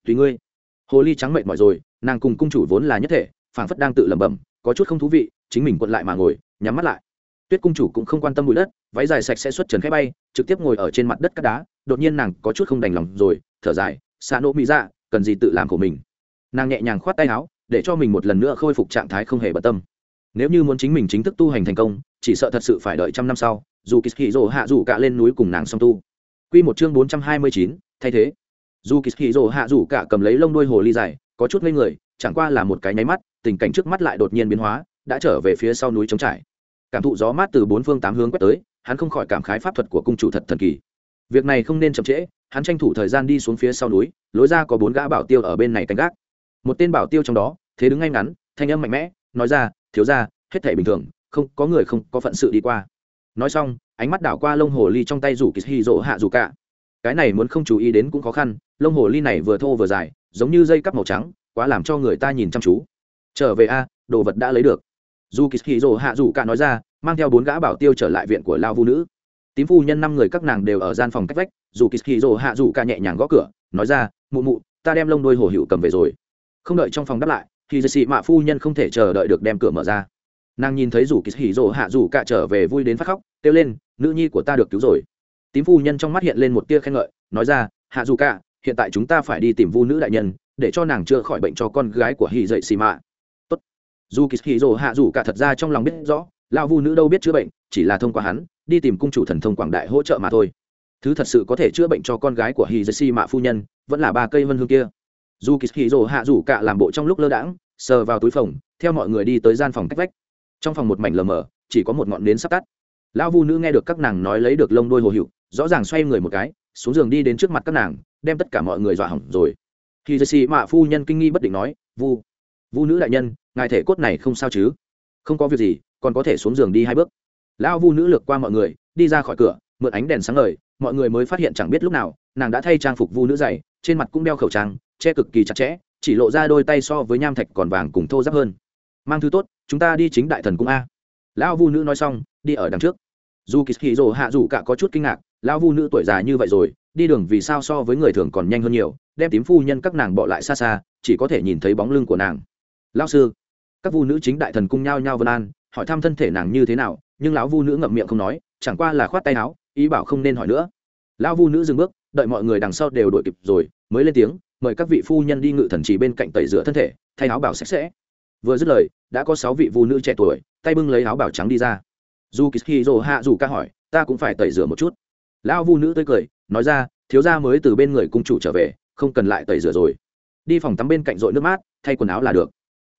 Tùy ngươi. Hồ ly trắng mệt mỏi rồi, nàng cùng cung chủ vốn là nhất thể, phảng phất đang tự lẩm bẩm, có chút không thú vị, chính mình quận lại mà ngồi, nhắm mắt lại tuyết cung chủ cũng không quan tâm bụi đất, váy dài sạch sẽ xuất trần khẽ bay, trực tiếp ngồi ở trên mặt đất cát đá, đột nhiên nàng có chút không đành lòng rồi, thở dài xa nỗ mỹ dạ cần gì tự làm của mình? Nàng nhẹ nhàng khoát tay áo, để cho mình một lần nữa khôi phục trạng thái không hề bận tâm. Nếu như muốn chính mình chính thức tu hành thành công, chỉ sợ thật sự phải đợi trăm năm sau, dù kỳ hì hạ rủ cả lên núi cùng nàng song tu. Quy một chương bốn trăm hai mươi chín, thay thế. Dù kỳ hì hạ rủ cả cầm lấy lông đuôi hồ ly dài, có chút ngây người, chẳng qua là một cái nháy mắt, tình cảnh trước mắt lại đột nhiên biến hóa, đã trở về phía sau núi trống trải cảm thụ gió mát từ bốn phương tám hướng quét tới, hắn không khỏi cảm khái pháp thuật của cung chủ thật thần kỳ. Việc này không nên chậm trễ, hắn tranh thủ thời gian đi xuống phía sau núi, lối ra có bốn gã bảo tiêu ở bên này canh gác. Một tên bảo tiêu trong đó, thế đứng ngay ngắn, thanh âm mạnh mẽ, nói ra, thiếu ra hết thể bình thường, không, có người không có phận sự đi qua. Nói xong, ánh mắt đảo qua lông hồ ly trong tay rủ kỳ hy rỗ hạ rủ cả. Cái này muốn không chú ý đến cũng khó khăn, lông hồ ly này vừa thô vừa dài, giống như dây cắp màu trắng, quá làm cho người ta nhìn chăm chú. Trở về a, đồ vật đã lấy được dù kỳ hì rồ hạ dù cả nói ra, mang theo bốn gã bảo tiêu trở lại viện của lao vu nữ. Tím phu nhân năm người các nàng đều ở gian phòng cách vách, dù kỳ hì rồ hạ dù cả nhẹ nhàng gõ cửa, nói ra, mụ mụ, ta đem lông đôi hồ hữu cầm về rồi. Không đợi trong phòng đáp lại thì dì xị mạ phu nhân không thể chờ đợi được đem cửa mở ra. Nàng nhìn thấy dù kỳ hì rồ hạ dù cả trở về vui đến phát khóc, kêu lên, nữ nhi của ta được cứu rồi. Tím phu nhân trong mắt hiện lên một tia khen ngợi, nói ra hạ dù cả hiện tại chúng ta phải đi tìm vu nữ đại nhân, để cho nàng chữa khỏi bệnh cho con gái của hì dậy xì mạ dù kỳ hì rồ hạ dù cả thật ra trong lòng biết rõ lao vu nữ đâu biết chữa bệnh, chỉ là thông qua hắn, đi tìm cung chủ thần thông quảng đại hỗ trợ mà thôi. Thứ thật sự có thể chữa bệnh cho con gái của hì si mạ phu nhân, vẫn là ba cây vân hương kia. Dù kỳ hì rồ hạ dù cả làm bộ trong lúc lơ đãng, sờ vào túi phòng theo mọi người đi tới gian phòng cách vách. Trong phòng một mảnh lờ mờ, chỉ có một ngọn nến sắp tắt. Lão vu nữ nghe được các nàng nói lấy được lông đôi hồ hiệu rõ ràng xoay người một cái, xuống giường đi đến trước mặt các nàng, đem tất cả mọi người dọa hỏng rồi. Khi xì mạ phu nhân kinh nghi bất định nói, vu vu nữ đại nhân ngài thể cốt này không sao chứ? Không có việc gì, còn có thể xuống giường đi hai bước. Lão vu nữ lược qua mọi người, đi ra khỏi cửa, mượn ánh đèn sáng ngời, mọi người mới phát hiện chẳng biết lúc nào, nàng đã thay trang phục vu nữ dày, trên mặt cũng đeo khẩu trang, che cực kỳ chặt chẽ, chỉ lộ ra đôi tay so với nham thạch còn vàng cùng thô giáp hơn. Mang thứ tốt, chúng ta đi chính đại thần cung a. Lão vu nữ nói xong, đi ở đằng trước. Dù kỳ kỳ rồ hạ dù cả có chút kinh ngạc, lão vu nữ tuổi già như vậy rồi, đi đường vì sao so với người thường còn nhanh hơn nhiều, đem tím phu nhân các nàng bỏ lại xa xa, chỉ có thể nhìn thấy bóng lưng của nàng. Lao sư các vu nữ chính đại thần cung nhao nhao vân an, hỏi thăm thân thể nàng như thế nào, nhưng lão vu nữ ngậm miệng không nói, chẳng qua là khoát tay áo, ý bảo không nên hỏi nữa. Lão vu nữ dừng bước, đợi mọi người đằng sau đều đội kịp rồi, mới lên tiếng, mời các vị phu nhân đi ngự thần chỉ bên cạnh tẩy rửa thân thể, thay áo bảo sạch sẽ. Vừa dứt lời, đã có sáu vị vu nữ trẻ tuổi, tay bưng lấy áo bảo trắng đi ra. Dù kỳ rồ hạ dù ca hỏi, ta cũng phải tẩy rửa một chút. Lão vu nữ tươi cười, nói ra, thiếu gia mới từ bên người cung chủ trở về, không cần lại tẩy rửa rồi. Đi phòng tắm bên cạnh dội nước mát, thay quần áo là được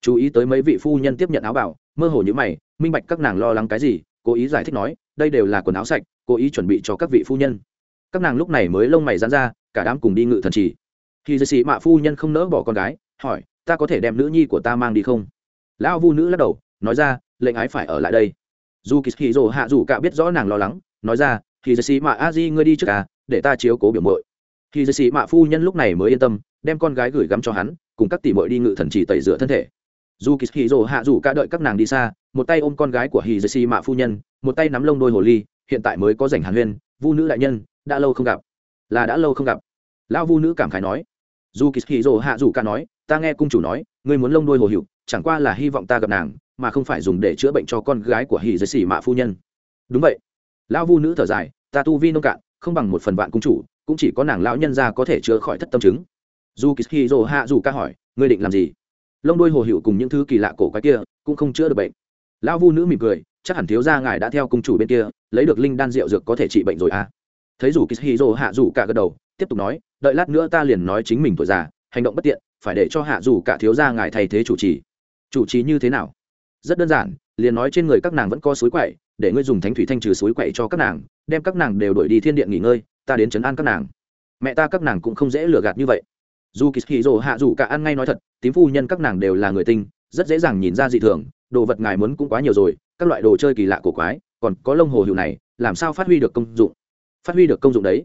chú ý tới mấy vị phu nhân tiếp nhận áo bảo, mơ hồ như mày, minh bạch các nàng lo lắng cái gì, cố ý giải thích nói, đây đều là quần áo sạch, cố ý chuẩn bị cho các vị phu nhân. Các nàng lúc này mới lông mày dán ra, cả đám cùng đi ngự thần trì. Khi dây sĩ mạ phu nhân không nỡ bỏ con gái, hỏi, ta có thể đem nữ nhi của ta mang đi không? Lão vu nữ lắc đầu, nói ra, lệnh ái phải ở lại đây. Dù kỳ hì rồ hạ dù cả biết rõ nàng lo lắng, nói ra, khi dây sĩ mạ a di ngươi đi trước à để ta chiếu cố biểu mội khi dây sĩ mạ phu nhân lúc này mới yên tâm, đem con gái gửi gắm cho hắn, cùng các tỷ mội đi ngự thần trì tẩy rửa thân thể dù kỳ hì rồ hạ dù cả đợi các nàng đi xa, một tay ôm con gái của hì dê xị mạ phu nhân, một tay nắm lông đôi hồ ly, hiện tại mới có rảnh hàn huyên, vu nữ đại nhân, đã lâu không gặp. Là đã lâu không gặp. Lão vu nữ cảm khái nói. Dù kỳ hì rồ hạ dù cả nói, ta nghe cung chủ nói, ngươi muốn lông đôi hồ hiệu chẳng qua là hy vọng ta gặp nàng, mà không phải dùng để chữa bệnh cho con gái của hì dê xỉ mạ phu nhân. Đúng vậy. Lão vu nữ thở dài, ta tu vi nông cạn, không bằng một phần vạn cung chủ, cũng chỉ có nàng lão nhân ra có thể chữa khỏi thất tâm chứng. Dù kỳ hì rồ hạ dù ca hỏi, ngươi định làm gì? Lông đôi hồ hiệu cùng những thứ kỳ lạ cổ quái kia cũng không chữa được bệnh. Lão vu nữ mỉm cười, chắc hẳn thiếu gia ngài đã theo cung chủ bên kia, lấy được linh đan rượu dược có thể trị bệnh rồi à? Thấy rủ kishiro hạ rủ cả gật đầu, tiếp tục nói, đợi lát nữa ta liền nói chính mình tuổi già, hành động bất tiện, phải để cho hạ rủ cả thiếu gia ngài thay thế chủ trì. Chủ trì như thế nào? Rất đơn giản, liền nói trên người các nàng vẫn có suối quậy, để ngươi dùng thánh thủy thanh trừ suối quậy cho các nàng, đem các nàng đều đổi đi thiên điện nghỉ ngơi, ta đến chấn an các nàng. Mẹ ta các nàng cũng không dễ lừa gạt như vậy dù kỳ hì rồ hạ dù cả ăn ngay nói thật, tím phu nhân các nàng đều là người tinh, rất dễ dàng nhìn ra dị thường, đồ vật ngài muốn cũng quá nhiều rồi, các loại đồ chơi kỳ lạ cổ quái, còn có lông hồ hiệu này, làm sao phát huy được công dụng? Phát huy được công dụng đấy.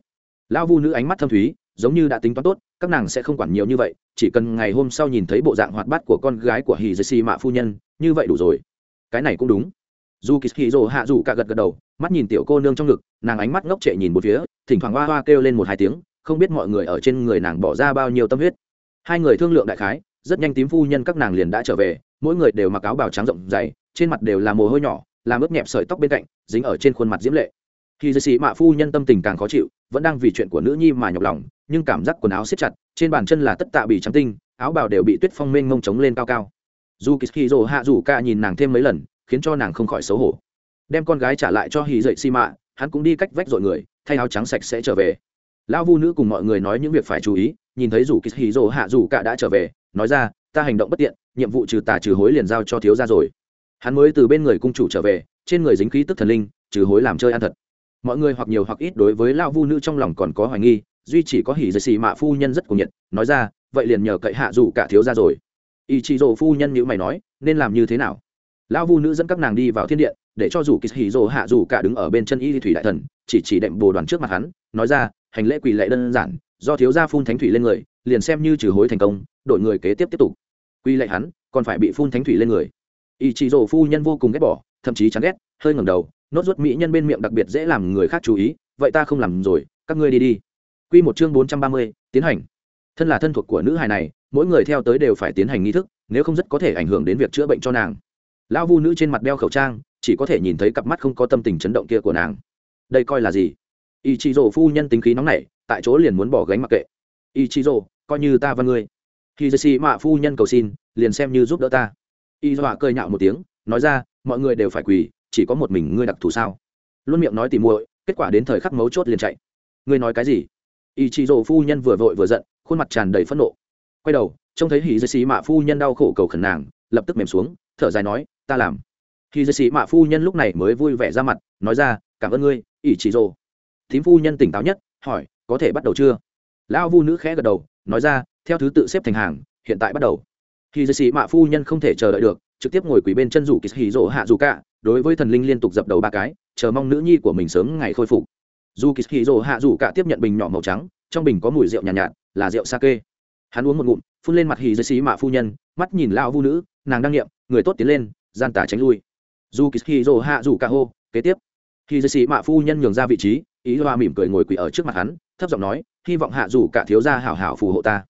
Lão vu nữ ánh mắt thâm thúy, giống như đã tính toán tốt, các nàng sẽ không quản nhiều như vậy, chỉ cần ngày hôm sau nhìn thấy bộ dạng hoạt bát của con gái của hì dê xì mạ phu nhân, như vậy đủ rồi. Cái này cũng đúng. Dù kỳ hì rồ hạ dù cả gật gật đầu, mắt nhìn tiểu cô nương trong ngực, nàng ánh mắt ngốc trệ nhìn một phía, thỉnh thoảng hoa hoa kêu lên một hai tiếng không biết mọi người ở trên người nàng bỏ ra bao nhiêu tâm huyết. Hai người thương lượng đại khái, rất nhanh tím phu nhân các nàng liền đã trở về, mỗi người đều mặc áo bào trắng rộng dày, trên mặt đều là mồ hôi nhỏ, làm ướt nhẹp sợi tóc bên cạnh, dính ở trên khuôn mặt diễm lệ. Khi dư sĩ mạ phu nhân tâm tình càng khó chịu, vẫn đang vì chuyện của nữ nhi mà nhọc lòng, nhưng cảm giác quần áo siết chặt, trên bàn chân là tất tạ bị trắng tinh, áo bào đều bị tuyết phong mênh mông trống lên cao cao. Dù kỳ dỗ hạ rủ ca nhìn nàng thêm mấy lần, khiến cho nàng không khỏi xấu hổ. Đem con gái trả lại cho hì dậy xi mạ, hắn cũng đi cách vách dội người, thay áo trắng sạch sẽ trở về lão vu nữ cùng mọi người nói những việc phải chú ý, nhìn thấy rủ kỳ hì rỗ hạ rủ cả đã trở về, nói ra, ta hành động bất tiện, nhiệm vụ trừ tà trừ hối liền giao cho thiếu ra rồi. Hắn mới từ bên người cung chủ trở về, trên người dính khí tức thần linh, trừ hối làm chơi ăn thật. Mọi người hoặc nhiều hoặc ít đối với lao vu nữ trong lòng còn có hoài nghi, duy chỉ có hỉ dây xì mạ phu nhân rất cuồng nhiệt, nói ra, vậy liền nhờ cậy hạ dù cả thiếu ra rồi. Ý chị rồ phu nhân như mày nói, nên làm như thế nào? Lão vu nữ dẫn các nàng đi vào thiên điện, để cho dù kỳ hỉ rồ hạ dù cả đứng ở bên chân y thủy đại thần, chỉ chỉ đệm bồ đoàn trước mặt hắn, nói ra hành lễ quỳ lệ đơn giản do thiếu gia phun thánh thủy lên người liền xem như trừ hối thành công đội người kế tiếp tiếp tục quy lệ hắn còn phải bị phun thánh thủy lên người ý chị rổ phu nhân vô cùng ghét bỏ thậm chí chán ghét hơi ngẩng đầu nốt ruột mỹ nhân bên miệng đặc biệt dễ làm người khác chú ý vậy ta không làm rồi các ngươi đi đi Quy một chương bốn trăm ba mươi, tiến hành. Thân là thân thuộc của nữ hài này, mỗi người theo tới đều phải tiến hành nghi thức, nếu không rất có thể ảnh hưởng đến việc chữa bệnh cho nàng. Lão vu nữ trên mặt đeo khẩu trang, chỉ có thể nhìn thấy cặp mắt không có tâm tình chấn động kia của nàng. Đây coi là gì? Ichizo phu nhân tính khí nóng nảy, tại chỗ liền muốn bỏ gánh mặc kệ. Ichizo, coi như ta và ngươi. sĩ mạ phu nhân cầu xin, liền xem như giúp đỡ ta. y dọa cười nhạo một tiếng, nói ra, mọi người đều phải quỳ, chỉ có một mình ngươi đặc thù sao? Luôn miệng nói tìm muội, kết quả đến thời khắc mấu chốt liền chạy. Ngươi nói cái gì? ý chị rổ phu nhân vừa vội vừa giận khuôn mặt tràn đầy phẫn nộ quay đầu trông thấy hì dây xì mạ phu nhân đau khổ cầu khẩn nàng lập tức mềm xuống thở dài nói ta làm hì dây xì mạ phu nhân lúc này mới vui vẻ ra mặt nói ra cảm ơn ngươi ỷ chỉ rồ thím phu nhân tỉnh táo nhất hỏi có thể bắt đầu chưa? Lão vu nữ khẽ gật đầu nói ra theo thứ tự xếp thành hàng hiện tại bắt đầu. Hì dây sĩ mạ phu nhân không thể chờ đợi được trực tiếp ngồi quỳ bên chân rủ kỳ hì rỗ hạ dù cả đối với thần linh liên tục dập đầu ba cái chờ mong nữ nhi của mình sớm ngày khôi phục. Dù kỳ hì rỗ hạ dù cả tiếp nhận bình nhỏ màu trắng trong bình có mùi rượu nhàn nhạt, nhạt là rượu sake. Hắn uống một ngụm phun lên mặt hì dây sĩ mạ phu nhân mắt nhìn lão vu nữ nàng đang nghiệm người tốt tiến lên gian tả tránh lui. Dù kỳ hì rỗ hạ dù cả hô kế tiếp. Hì dây sĩ mạ phu nhân nhường ra vị trí ý hoa mỉm cười ngồi quỳ ở trước mặt hắn, thấp giọng nói, hy vọng hạ dù cả thiếu gia hảo hảo phù hộ ta.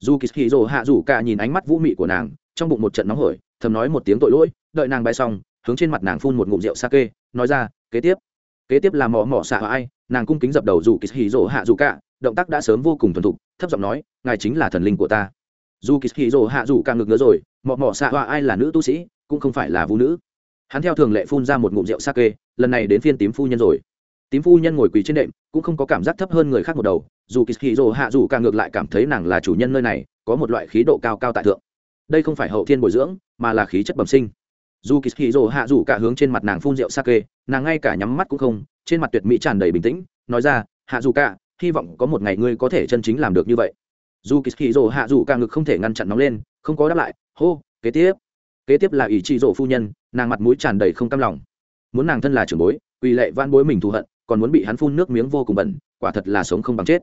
Dù kỳ hì dồ hạ dù cả nhìn ánh mắt vũ mị của nàng, trong bụng một trận nóng hổi, thầm nói một tiếng tội lỗi, đợi nàng bay xong, hướng trên mặt nàng phun một ngụm rượu sake, nói ra, kế tiếp kế tiếp là mỏ mỏ xạ ai? Nàng cung kính dập đầu dù kỳ hì dồ hạ dù cả, động tác đã sớm vô cùng thuần thục, thấp giọng nói, ngài chính là thần linh của ta. Dù kỳ hì dồ hạ dù cả ngực ngứa rồi, mỏ mỏ xạ hoa ai là nữ tu sĩ, cũng không phải là vũ nữ. Hắn theo thường lệ phun ra một ngụm rượu sake, lần này đến phiên tím phu nhân rồi tím phu nhân ngồi quỳ trên đệm, cũng không có cảm giác thấp hơn người khác một đầu, dù kỳ hì hạ dù càng ngược lại cảm thấy nàng là chủ nhân nơi này, có một loại khí độ cao cao tại thượng. Đây không phải hậu thiên bồi dưỡng, mà là khí chất bẩm sinh. Dù kỳ hì hạ dù cả hướng trên mặt nàng phun rượu sake, nàng ngay cả nhắm mắt cũng không, trên mặt tuyệt mỹ tràn đầy bình tĩnh, nói ra, hạ dù cả, hy vọng có một ngày ngươi có thể chân chính làm được như vậy. Dù kỳ hì hạ dù cả ngực không thể ngăn chặn nóng lên, không có đáp lại, hô, kế tiếp. Kế tiếp là ý chị dỗ phu nhân, nàng mặt mũi tràn đầy không cam lòng. Muốn nàng thân là trưởng bối, quỳ lệ van bối mình thù hận còn muốn bị hắn phun nước miếng vô cùng bẩn, quả thật là sống không bằng chết.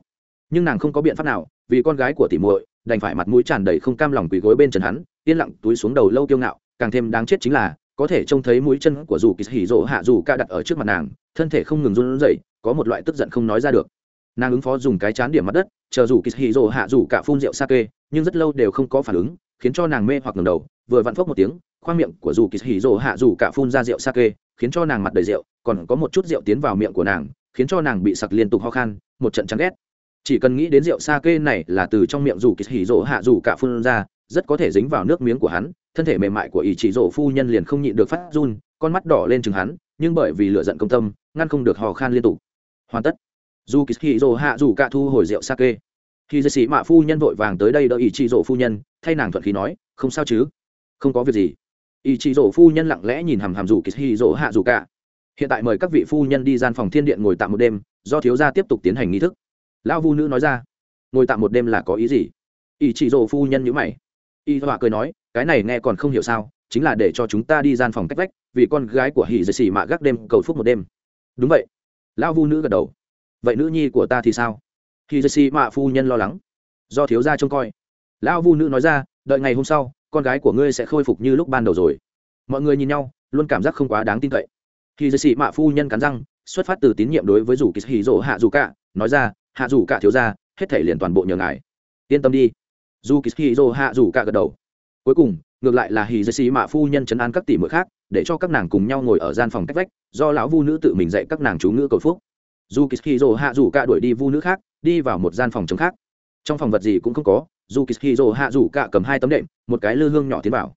Nhưng nàng không có biện pháp nào, vì con gái của tỷ muội, đành phải mặt mũi tràn đầy không cam lòng quỳ gối bên chân hắn, yên lặng túi xuống đầu lâu kiêu ngạo, càng thêm đáng chết chính là, có thể trông thấy mũi chân của dù kỳ hỉ rỗ hạ dù ca đặt ở trước mặt nàng, thân thể không ngừng run rẩy, có một loại tức giận không nói ra được. Nàng ứng phó dùng cái chán điểm mặt đất, chờ dù kỳ hỉ rỗ hạ dù cả phun rượu sake nhưng rất lâu đều không có phản ứng, khiến cho nàng mê hoặc ngầm đầu, vừa vặn phốc một tiếng, khoang miệng của dù kỳ hỉ rỗ hạ dù cả phun ra rượu sake khiến cho nàng mặt đầy rượu, còn có một chút rượu tiến vào miệng của nàng, khiến cho nàng bị sặc liên tục ho khan, một trận chán ghét. Chỉ cần nghĩ đến rượu sake này là từ trong miệng dù kỳ hỉ rỗ hạ dù cả phun ra, rất có thể dính vào nước miếng của hắn, thân thể mềm mại của ý chỉ rỗ phu nhân liền không nhịn được phát run, con mắt đỏ lên chừng hắn, nhưng bởi vì lựa giận công tâm, ngăn không được hò khan liên tục. Hoàn tất. Dù kỳ hỉ rỗ hạ dù cả thu hồi rượu sake. Khi dây sĩ mạ phu nhân vội vàng tới đây đỡ ý chỉ rỗ phu nhân, thay nàng thuận khí nói, không sao chứ? Không có việc gì ý chỉ rổ phu nhân lặng lẽ nhìn hàm hàm dù kỳ hỉ rỗ hạ dù cả. Hiện tại mời các vị phu nhân đi gian phòng thiên điện ngồi tạm một đêm, do thiếu gia tiếp tục tiến hành nghi thức. Lão vu nữ nói ra, ngồi tạm một đêm là có ý gì? Ý chỉ rổ phu nhân nhữ mày. Y họa cười nói, cái này nghe còn không hiểu sao, chính là để cho chúng ta đi gian phòng cách vách, vì con gái của hỉ dây xỉ mạ gác đêm cầu phúc một đêm. Đúng vậy. Lão vu nữ gật đầu. Vậy nữ nhi của ta thì sao? Hỉ dây xỉ mạ phu nhân lo lắng. Do thiếu gia trông coi. Lão vu nữ nói ra, đợi ngày hôm sau con gái của ngươi sẽ khôi phục như lúc ban đầu rồi. Mọi người nhìn nhau, luôn cảm giác không quá đáng tin cậy. Khi dây sĩ mạ phu nhân cắn răng, xuất phát từ tín nhiệm đối với rủ kỳ hì rỗ hạ dù cả, nói ra, hạ dù cả thiếu gia, hết thể liền toàn bộ nhờ ngài. Yên tâm đi. Dù kỳ hì dô hạ dù cả gật đầu. Cuối cùng, ngược lại là hì dê xì mạ phu nhân chấn an các tỷ muội khác, để cho các nàng cùng nhau ngồi ở gian phòng cách vách, do lão vu nữ tự mình dạy các nàng chú ngữ cầu phúc. Dù kỳ hì dô hạ dù cả đuổi đi vu nữ khác, đi vào một gian phòng chống khác. Trong phòng vật gì cũng không có dù kishiro hạ rủ cả cầm hai tấm đệm, một cái lư hương nhỏ tiến vào.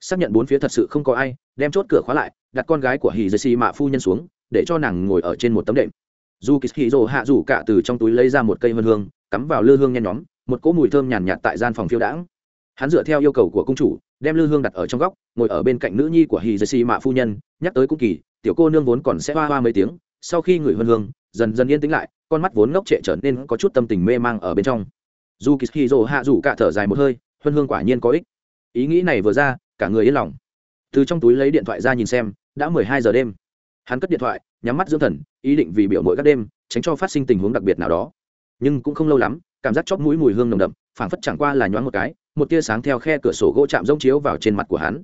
Xác nhận bốn phía thật sự không có ai, đem chốt cửa khóa lại, đặt con gái của hì dê xì mạ phu nhân xuống, để cho nàng ngồi ở trên một tấm đệm. Dù kishiro hạ rủ cả từ trong túi lấy ra một cây vân hương, cắm vào lư hương nhen nhóm, một cỗ mùi thơm nhàn nhạt tại gian phòng phiêu đãng. Hắn dựa theo yêu cầu của cung chủ, đem lư hương đặt ở trong góc, ngồi ở bên cạnh nữ nhi của hì dê xì mạ phu nhân, nhắc tới cũng kỳ, tiểu cô nương vốn còn sẽ hoa hoa mấy tiếng, sau khi ngửi hương hương, dần dần yên tĩnh lại, con mắt vốn ngốc trệ trở nên có chút tâm tình mê mang ở bên trong dù kỳ hì dồ hạ rủ cả thở dài một hơi hương hương quả nhiên có ích. Ý nghĩ này vừa ra, cả người yên lòng. Từ trong túi lấy điện thoại ra nhìn xem, đã mười hai giờ đêm. Hắn cất điện thoại, nhắm mắt dưỡng thần, ý định vì biểu mỗi các đêm, tránh cho phát sinh tình huống đặc biệt nào đó. Nhưng cũng không lâu lắm, cảm giác chóp mũi mùi hương nồng đậm, phảng phất chẳng qua là nhoáng một cái, một tia sáng theo khe cửa sổ gỗ chạm rông chiếu vào trên mặt của hắn.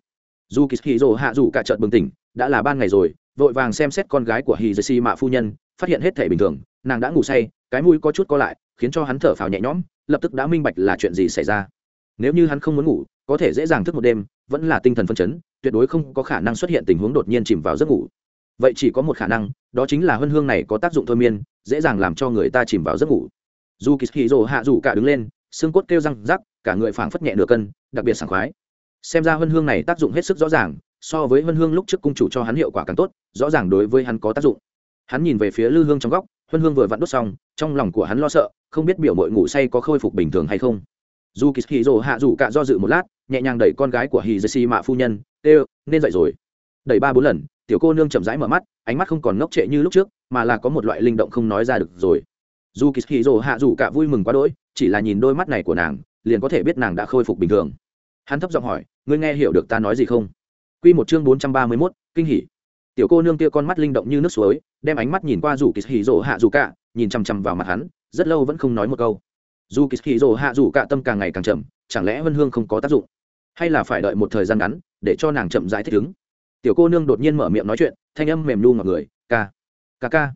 Dù kỳ hì rồ hạ dù cả trợt bừng tỉnh đã là ban ngày rồi, vội vàng xem xét con gái của hì dì si mạ phu nhân, phát hiện hết thể bình thường, nàng đã ngủ say, cái mũi có chút co lại khiến cho hắn thở phào nhẹ nhõm, lập tức đã minh bạch là chuyện gì xảy ra. Nếu như hắn không muốn ngủ, có thể dễ dàng thức một đêm, vẫn là tinh thần phân chấn, tuyệt đối không có khả năng xuất hiện tình huống đột nhiên chìm vào giấc ngủ. Vậy chỉ có một khả năng, đó chính là huân hương này có tác dụng thôi miên, dễ dàng làm cho người ta chìm vào giấc ngủ. Dù kỳ hì rồ hạ rủ cả đứng lên, xương cốt kêu răng rắc, cả người phảng phất nhẹ nửa cân, đặc biệt sảng khoái. Xem ra huân hương này tác dụng hết sức rõ ràng, so với huân hương lúc trước cung chủ cho hắn hiệu quả càng tốt, rõ ràng đối với hắn có tác dụng. Hắn nhìn về phía lư hương trong góc, huân hương vừa vặn đốt xong trong lòng của hắn lo sợ, không biết biểu mội ngủ say có khôi phục bình thường hay không. Dù kỳ hì rồ hạ rủ cả do dự một lát, nhẹ nhàng đẩy con gái của hì dê xi mạ phu nhân ê nên dậy rồi. Đẩy ba bốn lần, tiểu cô nương chậm rãi mở mắt, ánh mắt không còn ngốc trệ như lúc trước, mà là có một loại linh động không nói ra được rồi. Dù kỳ hì rồ hạ dù cả vui mừng quá đỗi, chỉ là nhìn đôi mắt này của nàng, liền có thể biết nàng đã khôi phục bình thường. Hắn thấp giọng hỏi, ngươi nghe hiểu được ta nói gì không? Q một chương bốn trăm ba mươi mốt, kinh hỉ. Tiểu cô nương kia con mắt linh động như nước suối, đem ánh mắt nhìn qua dù kỳ hì rồ hạ dù cả nhìn chằm chằm vào mặt hắn, rất lâu vẫn không nói một câu. Dù kỳ rồ hạ dù cả tâm càng ngày càng chậm, chẳng lẽ vân hương không có tác dụng? Hay là phải đợi một thời gian ngắn để cho nàng chậm rãi thích ứng? Tiểu cô nương đột nhiên mở miệng nói chuyện, thanh âm mềm nu mà người, ca ca ca.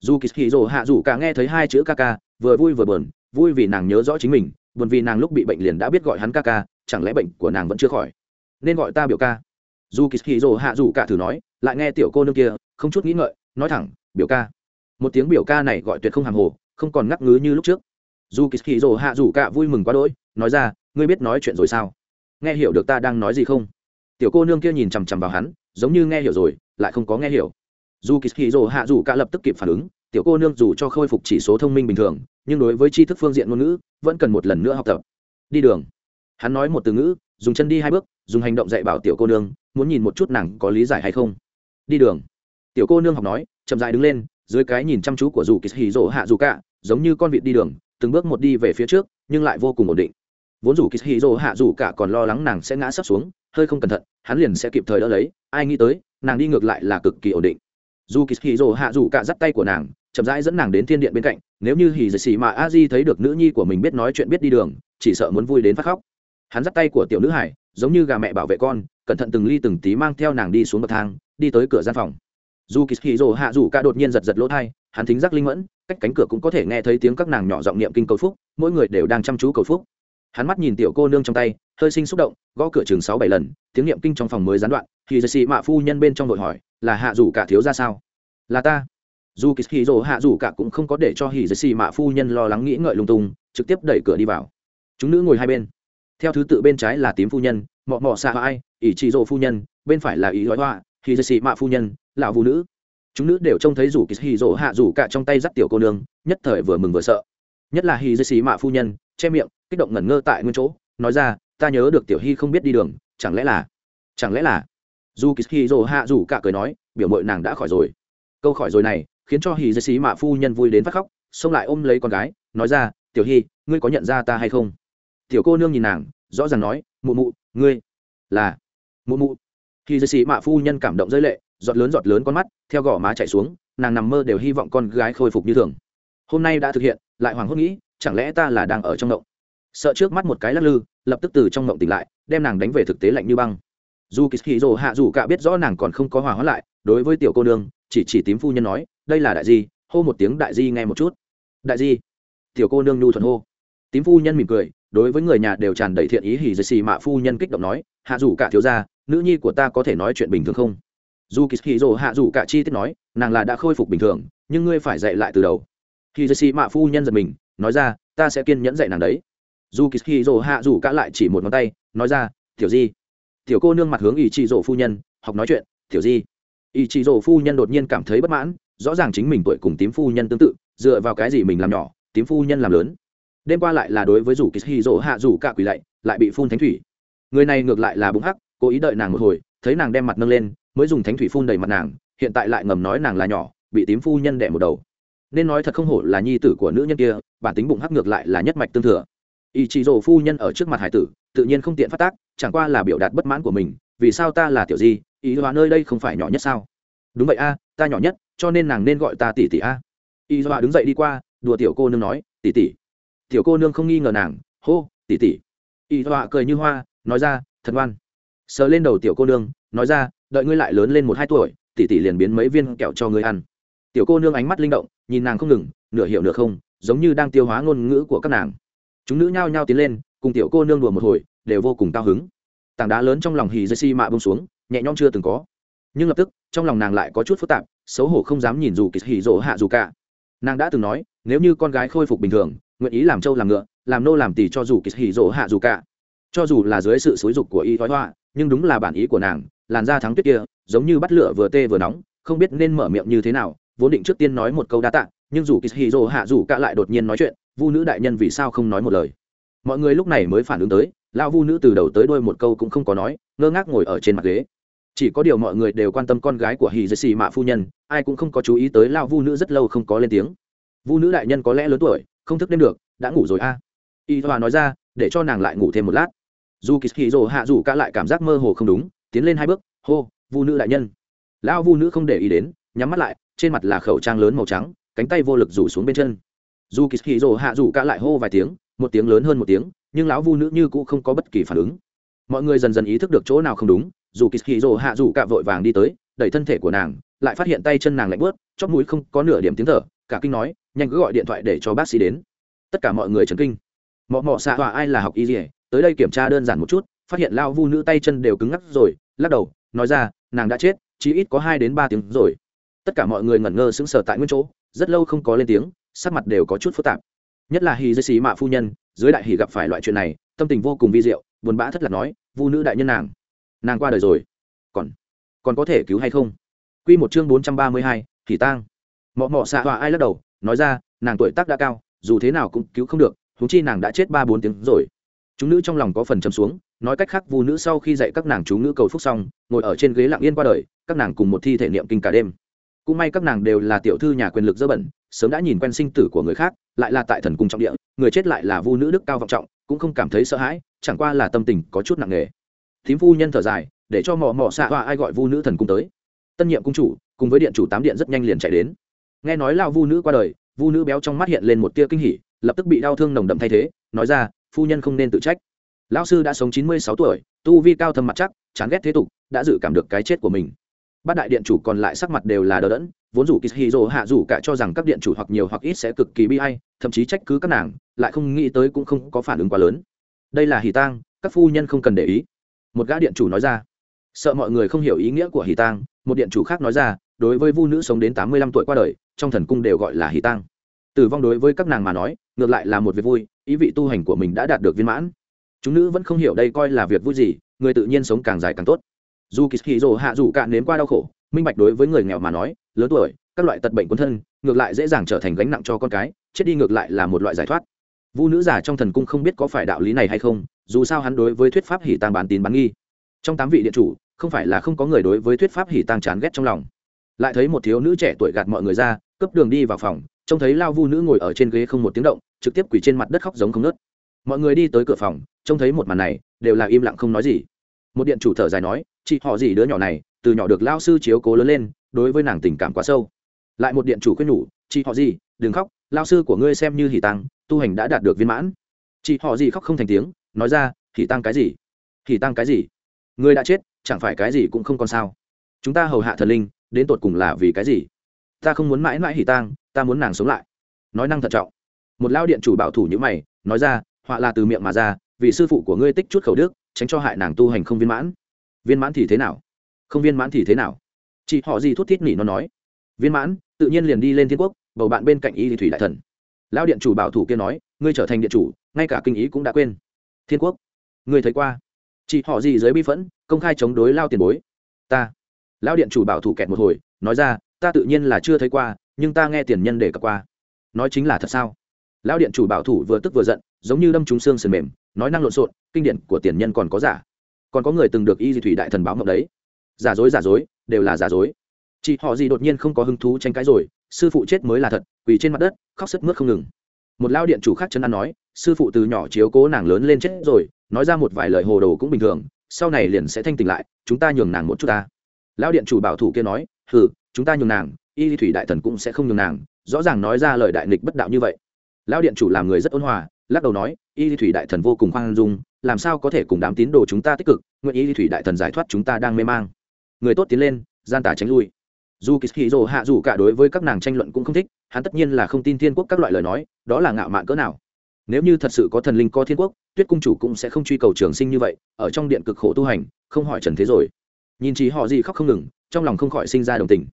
Dù kỳ rồ hạ dù cả nghe thấy hai chữ ca ca vừa vui vừa buồn, vui vì nàng nhớ rõ chính mình, buồn vì nàng lúc bị bệnh liền đã biết gọi hắn ca ca, chẳng lẽ bệnh của nàng vẫn chưa khỏi? Nên gọi ta biểu ca. Dù kỳ rồ hạ dù cả thử nói, lại nghe tiểu cô nương kia, không chút nghĩ ngợi, nói thẳng, biểu ca một tiếng biểu ca này gọi tuyệt không hàng hồ, không còn ngắc ngứ như lúc trước. Dù kỳ hì rồ hạ dù cả vui mừng quá đỗi, nói ra, ngươi biết nói chuyện rồi sao? Nghe hiểu được ta đang nói gì không? Tiểu cô nương kia nhìn chằm chằm vào hắn, giống như nghe hiểu rồi, lại không có nghe hiểu. Dù kỳ hì rồ hạ dù cả lập tức kịp phản ứng, tiểu cô nương dù cho khôi phục chỉ số thông minh bình thường, nhưng đối với tri thức phương diện ngôn ngữ, vẫn cần một lần nữa học tập. Đi đường. Hắn nói một từ ngữ, dùng chân đi hai bước, dùng hành động dạy bảo tiểu cô nương, muốn nhìn một chút nàng có lý giải hay không. Đi đường. Tiểu cô nương học nói, chậm dại đứng lên dưới cái nhìn chăm chú của dù kỳ hì rỗ hạ dù cả, giống như con vịt đi đường, từng bước một đi về phía trước, nhưng lại vô cùng ổn định. Vốn dù kỳ hì rỗ hạ dù cả còn lo lắng nàng sẽ ngã sắp xuống, hơi không cẩn thận, hắn liền sẽ kịp thời đỡ lấy, ai nghĩ tới, nàng đi ngược lại là cực kỳ ổn định. Dù kỳ hì rỗ hạ dù cả dắt tay của nàng, chậm rãi dẫn nàng đến thiên điện bên cạnh, nếu như hì dì xì mà a di thấy được nữ nhi của mình biết nói chuyện biết đi đường, chỉ sợ muốn vui đến phát khóc. Hắn dắt tay của tiểu nữ hải, giống như gà mẹ bảo vệ con, cẩn thận từng ly từng tí mang theo nàng đi xuống bậc thang, đi tới cửa gian phòng dù kỳ hì rồ hạ rủ cả đột nhiên giật giật lỗ thai, hắn thính giác linh mẫn, cách cánh cửa cũng có thể nghe thấy tiếng các nàng nhỏ giọng niệm kinh cầu phúc, mỗi người đều đang chăm chú cầu phúc. Hắn mắt nhìn tiểu cô nương trong tay, hơi sinh xúc động, gõ cửa chừng sáu bảy lần, tiếng niệm kinh trong phòng mới gián đoạn, thì dạ giật xì mạ phu nhân bên trong đội hỏi, là hạ rủ cả thiếu ra sao? Là ta. Dù kỳ hì rồ hạ rủ cả cũng không có để cho hì giật xì mạ phu nhân lo lắng nghĩ ngợi lung tung, trực tiếp đẩy cửa đi vào. Chúng nữ ngồi hai bên. Theo thứ tự bên trái là tím phu nhân, mọ mọ xạ ai, ỷ trị rồ phu nhân, bên phải là ý gói hoa hì giật xì mạ phu nhân lão vũ nữ. Chúng nữ đều trông thấy rủ kỳ hì rỗ hạ rủ cả trong tay dắt tiểu cô nương, nhất thời vừa mừng vừa sợ. Nhất là hì dây xì mạ phu nhân, che miệng, kích động ngẩn ngơ tại nguyên chỗ, nói ra, ta nhớ được tiểu hy không biết đi đường, chẳng lẽ là, chẳng lẽ là? Dù kỳ hì rỗ hạ rủ cả cười nói, biểu mội nàng đã khỏi rồi. Câu khỏi rồi này, khiến cho hì dây xì mạ phu nhân vui đến phát khóc, xông lại ôm lấy con gái, nói ra, tiểu hy ngươi có nhận ra ta hay không? Tiểu cô nương nhìn nàng, rõ ràng nói, mụ mụ, ngươi là, mụ mụ. Khi dây xì mạ phu nhân cảm động rơi lệ giọt lớn giọt lớn con mắt, theo gò má chạy xuống, nàng nằm mơ đều hy vọng con gái khôi phục như thường. Hôm nay đã thực hiện, lại hoàng hốt nghĩ, chẳng lẽ ta là đang ở trong ngộng? Sợ trước mắt một cái lắc lư, lập tức từ trong ngộng tỉnh lại, đem nàng đánh về thực tế lạnh như băng. Dù kỳ hì hạ dù cả biết rõ nàng còn không có hòa hóa lại, đối với tiểu cô nương, chỉ chỉ tím phu nhân nói, đây là đại di, hô một tiếng đại di nghe một chút. Đại di? Tiểu cô nương nhu thuận hô. Tím phu nhân mỉm cười, đối với người nhà đều tràn đầy thiện ý hỉ dây xì mạ phu nhân kích động nói, hạ dù cả thiếu gia, nữ nhi của ta có thể nói chuyện bình thường không? Dù kỳ hì dồ hạ dù cả chi tiết nói, nàng là đã khôi phục bình thường, nhưng ngươi phải dạy lại từ đầu. Khi dây xì mạ phu nhân giật mình, nói ra, ta sẽ kiên nhẫn dạy nàng đấy. Dù kỳ hì dồ hạ dù cả lại chỉ một ngón tay, nói ra, tiểu di. Tiểu cô nương mặt hướng ý chị dỗ phu nhân, học nói chuyện, tiểu di. Ý chị dỗ phu nhân đột nhiên cảm thấy bất mãn, rõ ràng chính mình tuổi cùng tím phu nhân tương tự, dựa vào cái gì mình làm nhỏ, tím phu nhân làm lớn. Đêm qua lại là đối với rủ kỳ hì dỗ hạ dù cả quỳ lạy, lại bị phun thánh thủy. Người này ngược lại là bụng hắc, cố ý đợi nàng một hồi, thấy nàng đem mặt nâng lên mới dùng thánh thủy phun đầy mặt nàng, hiện tại lại ngầm nói nàng là nhỏ, bị tím phu nhân đẻ một đầu. Nên nói thật không hổ là nhi tử của nữ nhân kia, bản tính bụng hắc ngược lại là nhất mạch tương thừa. Ý chị rồ phu nhân ở trước mặt hải tử, tự nhiên không tiện phát tác, chẳng qua là biểu đạt bất mãn của mình, vì sao ta là tiểu di, ý hóa nơi đây không phải nhỏ nhất sao? Đúng vậy a, ta nhỏ nhất, cho nên nàng nên gọi ta tỷ tỷ a. Ý hóa đứng dậy đi qua, đùa tiểu cô nương nói, tỷ tỷ. Tiểu cô nương không nghi ngờ nàng, hô, tỷ tỷ. Ý hóa cười như hoa, nói ra, thật ngoan. Sờ lên đầu tiểu cô nương, nói ra đợi ngươi lại lớn lên một hai tuổi, tỷ tỷ liền biến mấy viên kẹo cho ngươi ăn. Tiểu cô nương ánh mắt linh động, nhìn nàng không ngừng, nửa hiểu nửa không, giống như đang tiêu hóa ngôn ngữ của các nàng. Chúng nữ nhao nhao tiến lên, cùng tiểu cô nương đùa một hồi, đều vô cùng cao hứng. Tảng đá lớn trong lòng hì dây xi mạ bông xuống, nhẹ nhõm chưa từng có. Nhưng lập tức, trong lòng nàng lại có chút phức tạp, xấu hổ không dám nhìn dù kỳ hì rỗ hạ dù cả. Nàng đã từng nói, nếu như con gái khôi phục bình thường, nguyện ý làm trâu làm ngựa, làm nô làm tỳ cho dù kỳ hì rỗ hạ dù cả. Cho dù là dưới sự xúi dục của y thoái hoa, nhưng đúng là bản ý của nàng làn da thắng tuyết kia, giống như bắt lửa vừa tê vừa nóng, không biết nên mở miệng như thế nào, vốn định trước tiên nói một câu đa tạ, nhưng dù kishiro hạ dù cả lại đột nhiên nói chuyện, vu nữ đại nhân vì sao không nói một lời. Mọi người lúc này mới phản ứng tới, lão vu nữ từ đầu tới đuôi một câu cũng không có nói, ngơ ngác ngồi ở trên mặt ghế. Chỉ có điều mọi người đều quan tâm con gái của hì dê xì mạ phu nhân, ai cũng không có chú ý tới lão vu nữ rất lâu không có lên tiếng. Vu nữ đại nhân có lẽ lớn tuổi, không thức đêm được, đã ngủ rồi a. À. y hòa nói ra, để cho nàng lại ngủ thêm một lát. Dù kỳ hì hạ dù cả lại cảm giác mơ hồ không đúng tiến lên hai bước, hô, vu nữ đại nhân. Lão vu nữ không để ý đến, nhắm mắt lại, trên mặt là khẩu trang lớn màu trắng, cánh tay vô lực rủ xuống bên chân. Dù kỳ hì rồ hạ rủ cả lại hô vài tiếng, một tiếng lớn hơn một tiếng, nhưng lão vu nữ như cũ không có bất kỳ phản ứng. Mọi người dần dần ý thức được chỗ nào không đúng, dù kỳ hì rồ hạ rủ cả vội vàng đi tới, đẩy thân thể của nàng, lại phát hiện tay chân nàng lạnh bớt chóp mũi không có nửa điểm tiếng thở, cả kinh nói, nhanh cứ gọi điện thoại để cho bác sĩ đến. Tất cả mọi người chấn kinh. Mọ mọ xạ tọa ai là học y gì tới đây kiểm tra đơn giản một chút, phát hiện lao vu nữ tay chân đều cứng ngắc rồi lắc đầu, nói ra, nàng đã chết, chỉ ít có hai đến ba tiếng rồi. Tất cả mọi người ngẩn ngơ sững sờ tại nguyên chỗ, rất lâu không có lên tiếng, sắc mặt đều có chút phức tạp. Nhất là hì dây xì mạ phu nhân, dưới đại hì gặp phải loại chuyện này, tâm tình vô cùng vi diệu, buồn bã thất lạc nói, vu nữ đại nhân nàng nàng qua đời rồi. Còn còn có thể cứu hay không? Q một chương bốn trăm ba mươi hai thì tang. Mọ mọ xạ họa ai lắc đầu, nói ra, nàng tuổi tác đã cao, dù thế nào cũng cứu không được thú chi nàng đã chết ba bốn tiếng rồi chúng nữ trong lòng có phần chấm xuống, nói cách khác, vu nữ sau khi dạy các nàng chú ngữ cầu phúc xong, ngồi ở trên ghế lặng yên qua đời, các nàng cùng một thi thể niệm kinh cả đêm. Cũng may các nàng đều là tiểu thư nhà quyền lực dơ bẩn, sớm đã nhìn quen sinh tử của người khác, lại là tại thần cung trọng địa, người chết lại là vu nữ đức cao vọng trọng, cũng không cảm thấy sợ hãi, chẳng qua là tâm tình có chút nặng nề. Thím phu nhân thở dài, để cho mò mò xạ hoa ai gọi vu nữ thần cung tới. Tân nhiệm cung chủ, cùng với điện chủ tám điện rất nhanh liền chạy đến. Nghe nói lao vu nữ qua đời, vu nữ béo trong mắt hiện lên một tia kinh hỉ, lập tức bị đau thương nồng đậm thay thế, nói ra phu nhân không nên tự trách. Lão sư đã sống chín mươi sáu tuổi, tu vi cao thâm mặt chắc, chán ghét thế tục, đã dự cảm được cái chết của mình. Bát đại điện chủ còn lại sắc mặt đều là đờ đẫn, vốn rủ kishiro hạ rủ cả cho rằng các điện chủ hoặc nhiều hoặc ít sẽ cực kỳ bi hay thậm chí trách cứ các nàng, lại không nghĩ tới cũng không có phản ứng quá lớn. Đây là hì tang, các phu nhân không cần để ý. Một gã điện chủ nói ra. Sợ mọi người không hiểu ý nghĩa của hì tang, một điện chủ khác nói ra, đối với vu nữ sống đến tám mươi lăm tuổi qua đời, trong thần cung đều gọi là hì tang. Tử vong đối với các nàng mà nói ngược lại là một việc vui, ý vị tu hành của mình đã đạt được viên mãn. Chúng nữ vẫn không hiểu đây coi là việc vui gì, người tự nhiên sống càng dài càng tốt. Dù kỳ hì dồ hạ dù cạn nếm qua đau khổ, minh bạch đối với người nghèo mà nói, lớn tuổi, các loại tật bệnh quân thân, ngược lại dễ dàng trở thành gánh nặng cho con cái, chết đi ngược lại là một loại giải thoát. Vu nữ già trong thần cung không biết có phải đạo lý này hay không, dù sao hắn đối với thuyết pháp hỉ tàng bán tín bán nghi. Trong tám vị điện chủ, không phải là không có người đối với thuyết pháp hỉ tàng chán ghét trong lòng. Lại thấy một thiếu nữ trẻ tuổi gạt mọi người ra, cướp đường đi vào phòng trông thấy lao vu nữ ngồi ở trên ghế không một tiếng động, trực tiếp quỳ trên mặt đất khóc giống không nớt mọi người đi tới cửa phòng, trông thấy một màn này, đều là im lặng không nói gì. Một điện chủ thở dài nói, chị họ gì đứa nhỏ này, từ nhỏ được lao sư chiếu cố lớn lên, đối với nàng tình cảm quá sâu. Lại một điện chủ khuyên nhủ, chị họ gì, đừng khóc, lao sư của ngươi xem như hỉ tăng tu hành đã đạt được viên mãn. Chị họ gì khóc không thành tiếng, nói ra hỉ tăng cái gì? Hỉ tăng cái gì? Ngươi đã chết, chẳng phải cái gì cũng không còn sao. Chúng ta hầu hạ thần linh, đến tột cùng là vì cái gì? Ta không muốn mãi mãi hỉ tăng ta muốn nàng sống lại. Nói năng thận trọng. Một lao điện chủ bảo thủ như mày, nói ra, họa là từ miệng mà ra, vì sư phụ của ngươi tích chút khẩu đức, tránh cho hại nàng tu hành không viên mãn. Viên mãn thì thế nào? Không viên mãn thì thế nào? Chị họ gì thút thít nỉ nó nói. Viên mãn, tự nhiên liền đi lên thiên quốc, bầu bạn bên cạnh y thủy đại thần. Lão điện chủ bảo thủ kia nói, ngươi trở thành điện chủ, ngay cả kinh ý cũng đã quên. Thiên quốc, ngươi thấy qua. Chị họ gì dưới bi phẫn, công khai chống đối lao tiền bối. Ta. Lão điện chủ bảo thủ kẹt một hồi, nói ra, ta tự nhiên là chưa thấy qua nhưng ta nghe tiền nhân để cập qua. Nói chính là thật sao? Lão điện chủ bảo thủ vừa tức vừa giận, giống như đâm trúng xương sườn mềm, nói năng lộn xộn, kinh điển của tiền nhân còn có giả. Còn có người từng được y di thủy đại thần báo mộng đấy. Giả dối giả dối, đều là giả dối. Chị họ gì đột nhiên không có hứng thú tranh cãi rồi, sư phụ chết mới là thật, quỳ trên mặt đất, khóc sức mướt không ngừng. Một lao điện chủ khác chân ăn nói, sư phụ từ nhỏ chiếu cố nàng lớn lên chết rồi, nói ra một vài lời hồ đồ cũng bình thường, sau này liền sẽ thanh tỉnh lại, chúng ta nhường nàng một chút ta. Lao điện chủ bảo thủ kia nói, hừ, chúng ta nhường nàng y thủy đại thần cũng sẽ không nhường nàng, rõ ràng nói ra lời đại nghịch bất đạo như vậy. Lao điện chủ làm người rất ôn hòa, lắc đầu nói, y thủy đại thần vô cùng khoan dung, làm sao có thể cùng đám tín đồ chúng ta tích cực, nguyện y thủy đại thần giải thoát chúng ta đang mê mang. Người tốt tiến lên, gian tả tránh lui. Dù kỳ hì hạ dù cả đối với các nàng tranh luận cũng không thích, hắn tất nhiên là không tin thiên quốc các loại lời nói, đó là ngạo mạn cỡ nào. Nếu như thật sự có thần linh có thiên quốc, tuyết cung chủ cũng sẽ không truy cầu trường sinh như vậy, ở trong điện cực khổ tu hành, không hỏi trần thế rồi. Nhìn chỉ họ gì khóc không ngừng, trong lòng không khỏi sinh ra đồng tình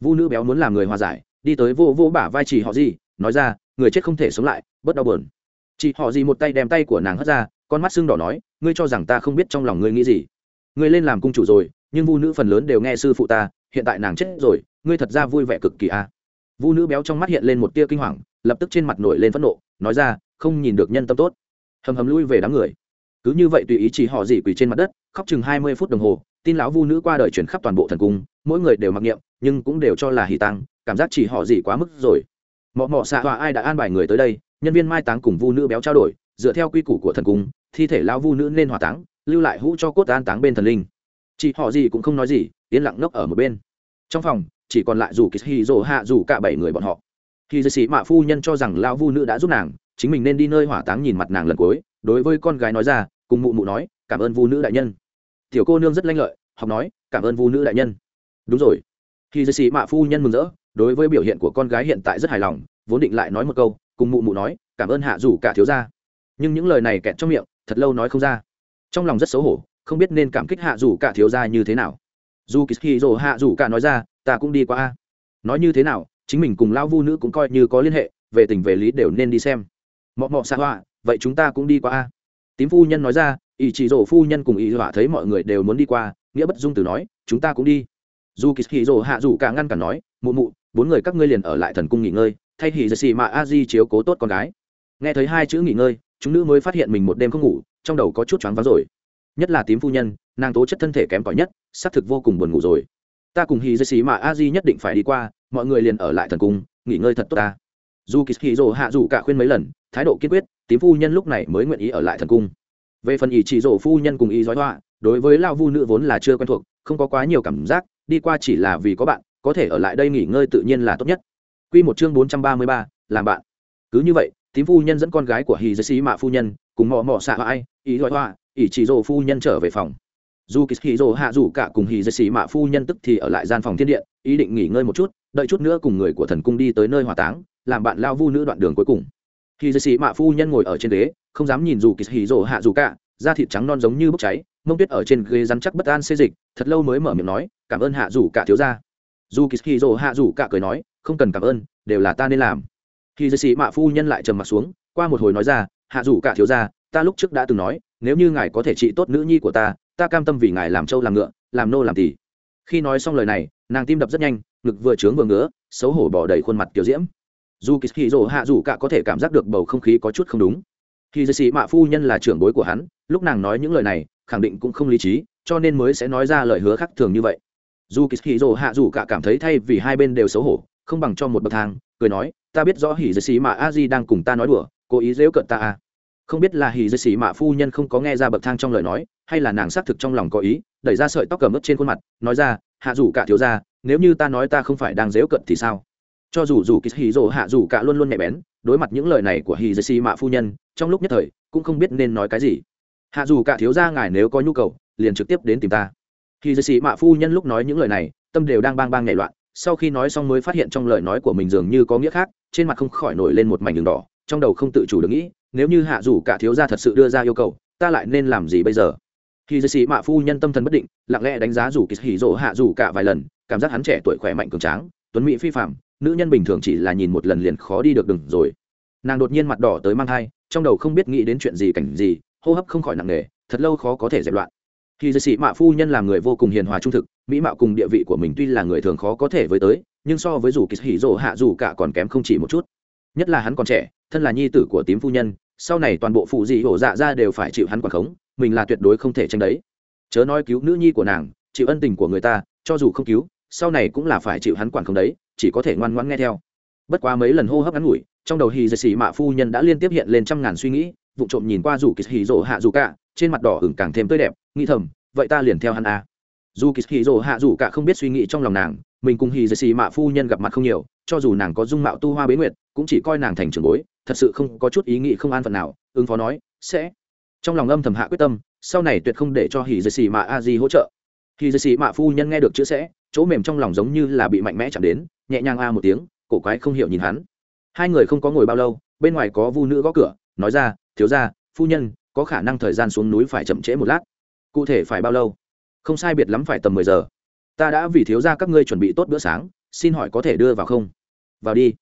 vu nữ béo muốn làm người hòa giải, đi tới vô vô bả vai chỉ họ gì, nói ra, người chết không thể sống lại, bớt đau buồn. Chị họ gì một tay đem tay của nàng hất ra, con mắt sưng đỏ nói, ngươi cho rằng ta không biết trong lòng ngươi nghĩ gì. Ngươi lên làm cung chủ rồi, nhưng vu nữ phần lớn đều nghe sư phụ ta, hiện tại nàng chết rồi, ngươi thật ra vui vẻ cực kỳ a à. vu nữ béo trong mắt hiện lên một tia kinh hoàng, lập tức trên mặt nổi lên phẫn nộ, nói ra, không nhìn được nhân tâm tốt. Hầm hầm lui về đám người cứ như vậy tùy ý chỉ họ gì quỳ trên mặt đất, khóc chừng hai mươi phút đồng hồ, tin lão vu nữ qua đời chuyển khắp toàn bộ thần cung, mỗi người đều mặc niệm, nhưng cũng đều cho là hỉ tăng cảm giác chỉ họ gì quá mức rồi. Mọ mọ xạ tòa ai đã an bài người tới đây, nhân viên mai táng cùng vu nữ béo trao đổi, dựa theo quy củ của thần cung, thi thể lão vu nữ nên hỏa táng, lưu lại hũ cho cốt an táng bên thần linh. Chị họ gì cũng không nói gì, yên lặng ngốc ở một bên. Trong phòng, chỉ còn lại dù kỳ hì rồ hạ dù cả bảy người bọn họ. Khi dư sĩ mạ phu nhân cho rằng lão vu nữ đã giúp nàng, chính mình nên đi nơi hỏa táng nhìn mặt nàng lần cuối, đối với con gái nói ra cùng mụ mụ nói, cảm ơn vu nữ đại nhân. Tiểu cô nương rất lanh lợi, học nói, cảm ơn vu nữ đại nhân. Đúng rồi. Khi dư sĩ mạ phu nhân mừng rỡ, đối với biểu hiện của con gái hiện tại rất hài lòng, vốn định lại nói một câu, cùng mụ mụ nói, cảm ơn hạ rủ cả thiếu gia. Nhưng những lời này kẹt trong miệng, thật lâu nói không ra. Trong lòng rất xấu hổ, không biết nên cảm kích hạ rủ cả thiếu gia như thế nào. Dù kỳ rồ hạ rủ cả nói ra, ta cũng đi qua a. Nói như thế nào, chính mình cùng lão vu nữ cũng coi như có liên hệ, về tình về lý đều nên đi xem. Mọ mọ xa hoa vậy chúng ta cũng đi qua a tím phu nhân nói ra, ý chỉ rổ phu nhân cùng ý họa thấy mọi người đều muốn đi qua, nghĩa bất dung từ nói, chúng ta cũng đi. Dù kỳ hì rổ hạ rủ cả ngăn cản nói, mụ mụ, bốn người các ngươi liền ở lại thần cung nghỉ ngơi, thay hì giật xì mà a di chiếu cố tốt con gái. Nghe thấy hai chữ nghỉ ngơi, chúng nữ mới phát hiện mình một đêm không ngủ, trong đầu có chút choáng váng rồi. Nhất là tím phu nhân, nàng tố chất thân thể kém cỏi nhất xác thực vô cùng buồn ngủ rồi. Ta cùng hì dì xì mà a di nhất định phải đi qua, mọi người liền ở lại thần cung, nghỉ ngơi thật tốt ta. Dù kỳ hì rồ hạ dù cả khuyên mấy lần, thái độ kiên quyết tím phu nhân lúc này mới nguyện ý ở lại thần cung về phần ý chỉ rổ phu nhân cùng ý giói họa đối với lao vu nữ vốn là chưa quen thuộc không có quá nhiều cảm giác đi qua chỉ là vì có bạn có thể ở lại đây nghỉ ngơi tự nhiên là tốt nhất Quy một chương bốn trăm ba mươi ba, làm bạn. Cứ như vậy, tím phu nhân dẫn con gái của hì giới Sĩ Mạ phu nhân, cùng mò mò xạ ai, ý gọi hoa, ý chỉ Rổ phu nhân trở về phòng. Dù Kỳ Rổ hạ rủ cả cùng hì giới Sĩ Mạ phu nhân tức thì ở lại gian phòng thiên điện, ý định nghỉ ngơi một chút, đợi chút nữa cùng người của thần cung đi tới nơi hỏa táng, làm bạn lao vu nữ đoạn đường cuối cùng khi Dư Sĩ Mạ phu nhân ngồi ở trên ghế, không dám nhìn dù Kỳ Rồ hạ dù cả, da thịt trắng non giống như bốc cháy, mông tuyết ở trên ghế rắn chắc bất an xê dịch, thật lâu mới mở miệng nói, cảm ơn hạ dù cả thiếu gia. Dù kỳ hì rồ hạ dù cả cười nói không cần cảm ơn đều là ta nên làm. Khi dư sĩ mạ phu nhân lại trầm mặt xuống qua một hồi nói ra hạ dù cả thiếu ra ta lúc trước đã từng nói nếu như ngài có thể trị tốt nữ nhi của ta ta cam tâm vì ngài làm trâu làm ngựa làm nô làm tỳ. Khi nói xong lời này nàng tim đập rất nhanh ngực vừa trướng vừa ngứa xấu hổ bỏ đầy khuôn mặt kiểu diễm dù kỳ hì hạ dù cả có thể cảm giác được bầu không khí có chút không đúng. Khi dây sĩ mạ phu nhân là trưởng bối của hắn, lúc nàng nói những lời này, khẳng định cũng không lý trí, cho nên mới sẽ nói ra lời hứa khác thường như vậy. Dù kỳ hì hạ dù cả cảm thấy thay vì hai bên đều xấu hổ, không bằng cho một bậc thang, cười nói, ta biết rõ hỉ dây Sĩ Mạ a di đang cùng ta nói đùa, cố ý dễu cợt ta a không biết là hỉ dây Sĩ mạ phu nhân không có nghe ra bậc thang trong lời nói, hay là nàng xác thực trong lòng có ý, đẩy ra sợi tóc cầm ướt trên khuôn mặt, nói ra, hạ dù cả thiếu ra nếu như ta nói ta không phải đang dễu cận thì sao? Cho dù dù kỳ hì rồ hạ dù cả luôn luôn nhạy bén, đối mặt những lời này của hì dê xì mạ phu nhân, trong lúc nhất thời, cũng không biết nên nói cái gì. Hạ dù cả thiếu ra ngài nếu có nhu cầu, liền trực tiếp đến tìm ta. Khi dê xì mạ phu nhân lúc nói những lời này, tâm đều đang bang bang nhảy loạn, sau khi nói xong mới phát hiện trong lời nói của mình dường như có nghĩa khác, trên mặt không khỏi nổi lên một mảnh đường đỏ, trong đầu không tự chủ được nghĩ, nếu như hạ dù cả thiếu gia thật sự đưa ra yêu cầu, ta lại nên làm gì bây giờ? Khi dây sĩ mạ phu nhân tâm thần bất định, lặng lẽ đánh giá rủ kỳ hỉ rỗ hạ rủ cả vài lần, cảm giác hắn trẻ tuổi khỏe mạnh cường tráng, tuấn mỹ phi phạm nữ nhân bình thường chỉ là nhìn một lần liền khó đi được đừng rồi. Nàng đột nhiên mặt đỏ tới mang thai, trong đầu không biết nghĩ đến chuyện gì, cảnh gì, hô hấp không khỏi nặng nề, thật lâu khó có thể dẹp loạn. Khi dư sĩ mạ phu nhân làm người vô cùng hiền hòa trung thực, mỹ mạo cùng địa vị của mình tuy là người thường khó có thể với tới, nhưng so với dù kỳ hỉ rộ hạ dù cả còn kém không chỉ một chút. Nhất là hắn còn trẻ, thân là nhi tử của tím phu nhân, sau này toàn bộ phụ dị hổ dạ ra đều phải chịu hắn quản khống, mình là tuyệt đối không thể tranh đấy. Chớ nói cứu nữ nhi của nàng, chịu ân tình của người ta, cho dù không cứu sau này cũng là phải chịu hắn quản không đấy, chỉ có thể ngoan ngoãn nghe theo. Bất quá mấy lần hô hấp ngắn ngủi, trong đầu hì dây xì mạ phu nhân đã liên tiếp hiện lên trăm ngàn suy nghĩ, vụ trộm nhìn qua dù kỳ hì rỗ hạ dù cả, trên mặt đỏ hửng càng thêm tươi đẹp, nghĩ thầm, vậy ta liền theo hắn à? dù kỳ hì rỗ hạ dù cả không biết suy nghĩ trong lòng nàng, mình cùng hì dây xì mạ phu nhân gặp mặt không nhiều, cho dù nàng có dung mạo tu hoa bế nguyệt, cũng chỉ coi nàng thành trường bối, thật sự không có chút ý nghĩ không an phận nào, ứng phó nói, sẽ. Trong lòng âm thầm hạ quyết tâm, sau này tuyệt không để cho hì dây xì mạ a di hỗ trợ. Hì dây xì mạ phu nhân nghe được chữ sẽ chỗ mềm trong lòng giống như là bị mạnh mẽ chạm đến, nhẹ nhàng a một tiếng, cổ quái không hiểu nhìn hắn. Hai người không có ngồi bao lâu, bên ngoài có vu nữ gõ cửa, nói ra, thiếu ra phu nhân, có khả năng thời gian xuống núi phải chậm trễ một lát. Cụ thể phải bao lâu? Không sai biệt lắm phải tầm mười giờ. Ta đã vì thiếu ra các ngươi chuẩn bị tốt bữa sáng, xin hỏi có thể đưa vào không? Vào đi.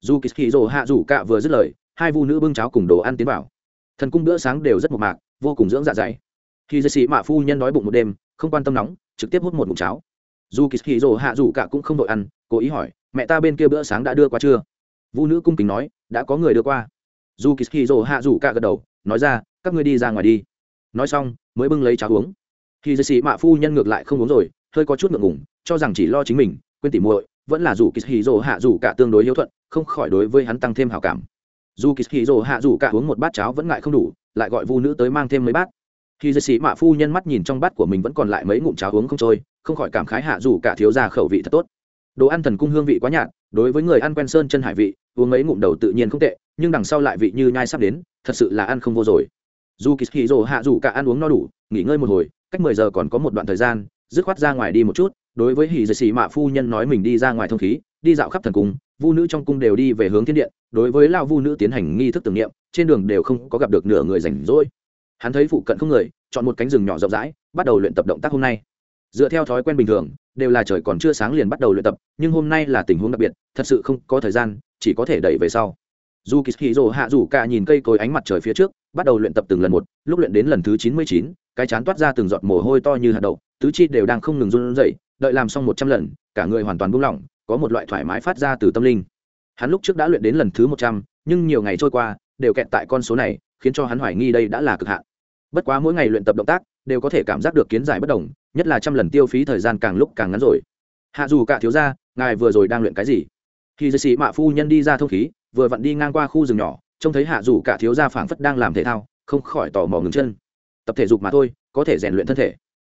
Dù kỳ kỳ rồ hạ rủ cạ vừa dứt lời, hai vu nữ bưng cháo cùng đồ ăn tiến vào. Thần cung bữa sáng đều rất mộc mạc, vô cùng dưỡng dạ dày. Khi dây sĩ mạ phu nhân đói bụng một đêm, không quan tâm nóng, trực tiếp hút một mụn cháo dù kỳ hì rồ hạ dù cả cũng không đội ăn, cố ý hỏi, mẹ ta bên kia bữa sáng đã đưa qua chưa? Vu nữ cung kính nói, đã có người đưa qua. Dù kỳ hì rồ hạ dù cả gật đầu, nói ra, các ngươi đi ra ngoài đi. Nói xong, mới bưng lấy cháo uống. Khi dây xì mạ phu nhân ngược lại không uống rồi, hơi có chút ngượng ngùng, cho rằng chỉ lo chính mình, quên tỉ muội, vẫn là dù kỳ hì rồ hạ dù cả tương đối hiếu thuận, không khỏi đối với hắn tăng thêm hào cảm. Dù kỳ hì rồ hạ dù cả uống một bát cháo vẫn ngại không đủ, lại gọi vu nữ tới mang thêm mấy bát. Khi dây xì mạ phu nhân mắt nhìn trong bát của mình vẫn còn lại mấy ngụm cháo uống không trôi không khỏi cảm khái hạ dù cả thiếu gia khẩu vị thật tốt. Đồ ăn thần cung hương vị quá nhạt, đối với người ăn quen sơn chân hải vị, uống mấy ngụm đầu tự nhiên không tệ, nhưng đằng sau lại vị như nhai sắp đến, thật sự là ăn không vô rồi. Dù kỳ hì rồ hạ dù cả ăn uống no đủ, nghỉ ngơi một hồi, cách mười giờ còn có một đoạn thời gian, dứt khoát ra ngoài đi một chút, đối với hì dì xì mạ phu nhân nói mình đi ra ngoài thông khí, đi dạo khắp thần cung, vu nữ trong cung đều đi về hướng thiên điện, đối với lao vu nữ tiến hành nghi thức tưởng niệm, trên đường đều không có gặp được nửa người rảnh rỗi. Hắn thấy phụ cận không người, chọn một cánh rừng nhỏ rộng rãi, bắt đầu luyện tập động tác hôm nay dựa theo thói quen bình thường, đều là trời còn chưa sáng liền bắt đầu luyện tập, nhưng hôm nay là tình huống đặc biệt, thật sự không có thời gian, chỉ có thể đẩy về sau. Dù kỳ hì rồ hạ rủ cả nhìn cây cối ánh mặt trời phía trước, bắt đầu luyện tập từng lần một, lúc luyện đến lần thứ chín mươi chín, cái chán toát ra từng giọt mồ hôi to như hạt đậu, tứ chi đều đang không ngừng run rẩy, đợi làm xong một trăm lần, cả người hoàn toàn buông lỏng, có một loại thoải mái phát ra từ tâm linh. Hắn lúc trước đã luyện đến lần thứ một trăm, nhưng nhiều ngày trôi qua, đều kẹt tại con số này, khiến cho hắn hoài nghi đây đã là cực hạn. Bất quá mỗi ngày luyện tập động tác đều có thể cảm giác được kiến giải bất đồng, nhất là trăm lần tiêu phí thời gian càng lúc càng ngắn rồi. Hạ dù cả thiếu gia, ngài vừa rồi đang luyện cái gì? Khi dây sĩ mạ phu nhân đi ra thông khí, vừa vặn đi ngang qua khu rừng nhỏ, trông thấy hạ dù cả thiếu gia phảng phất đang làm thể thao, không khỏi tò mò ngừng chân. Tập thể dục mà thôi, có thể rèn luyện thân thể.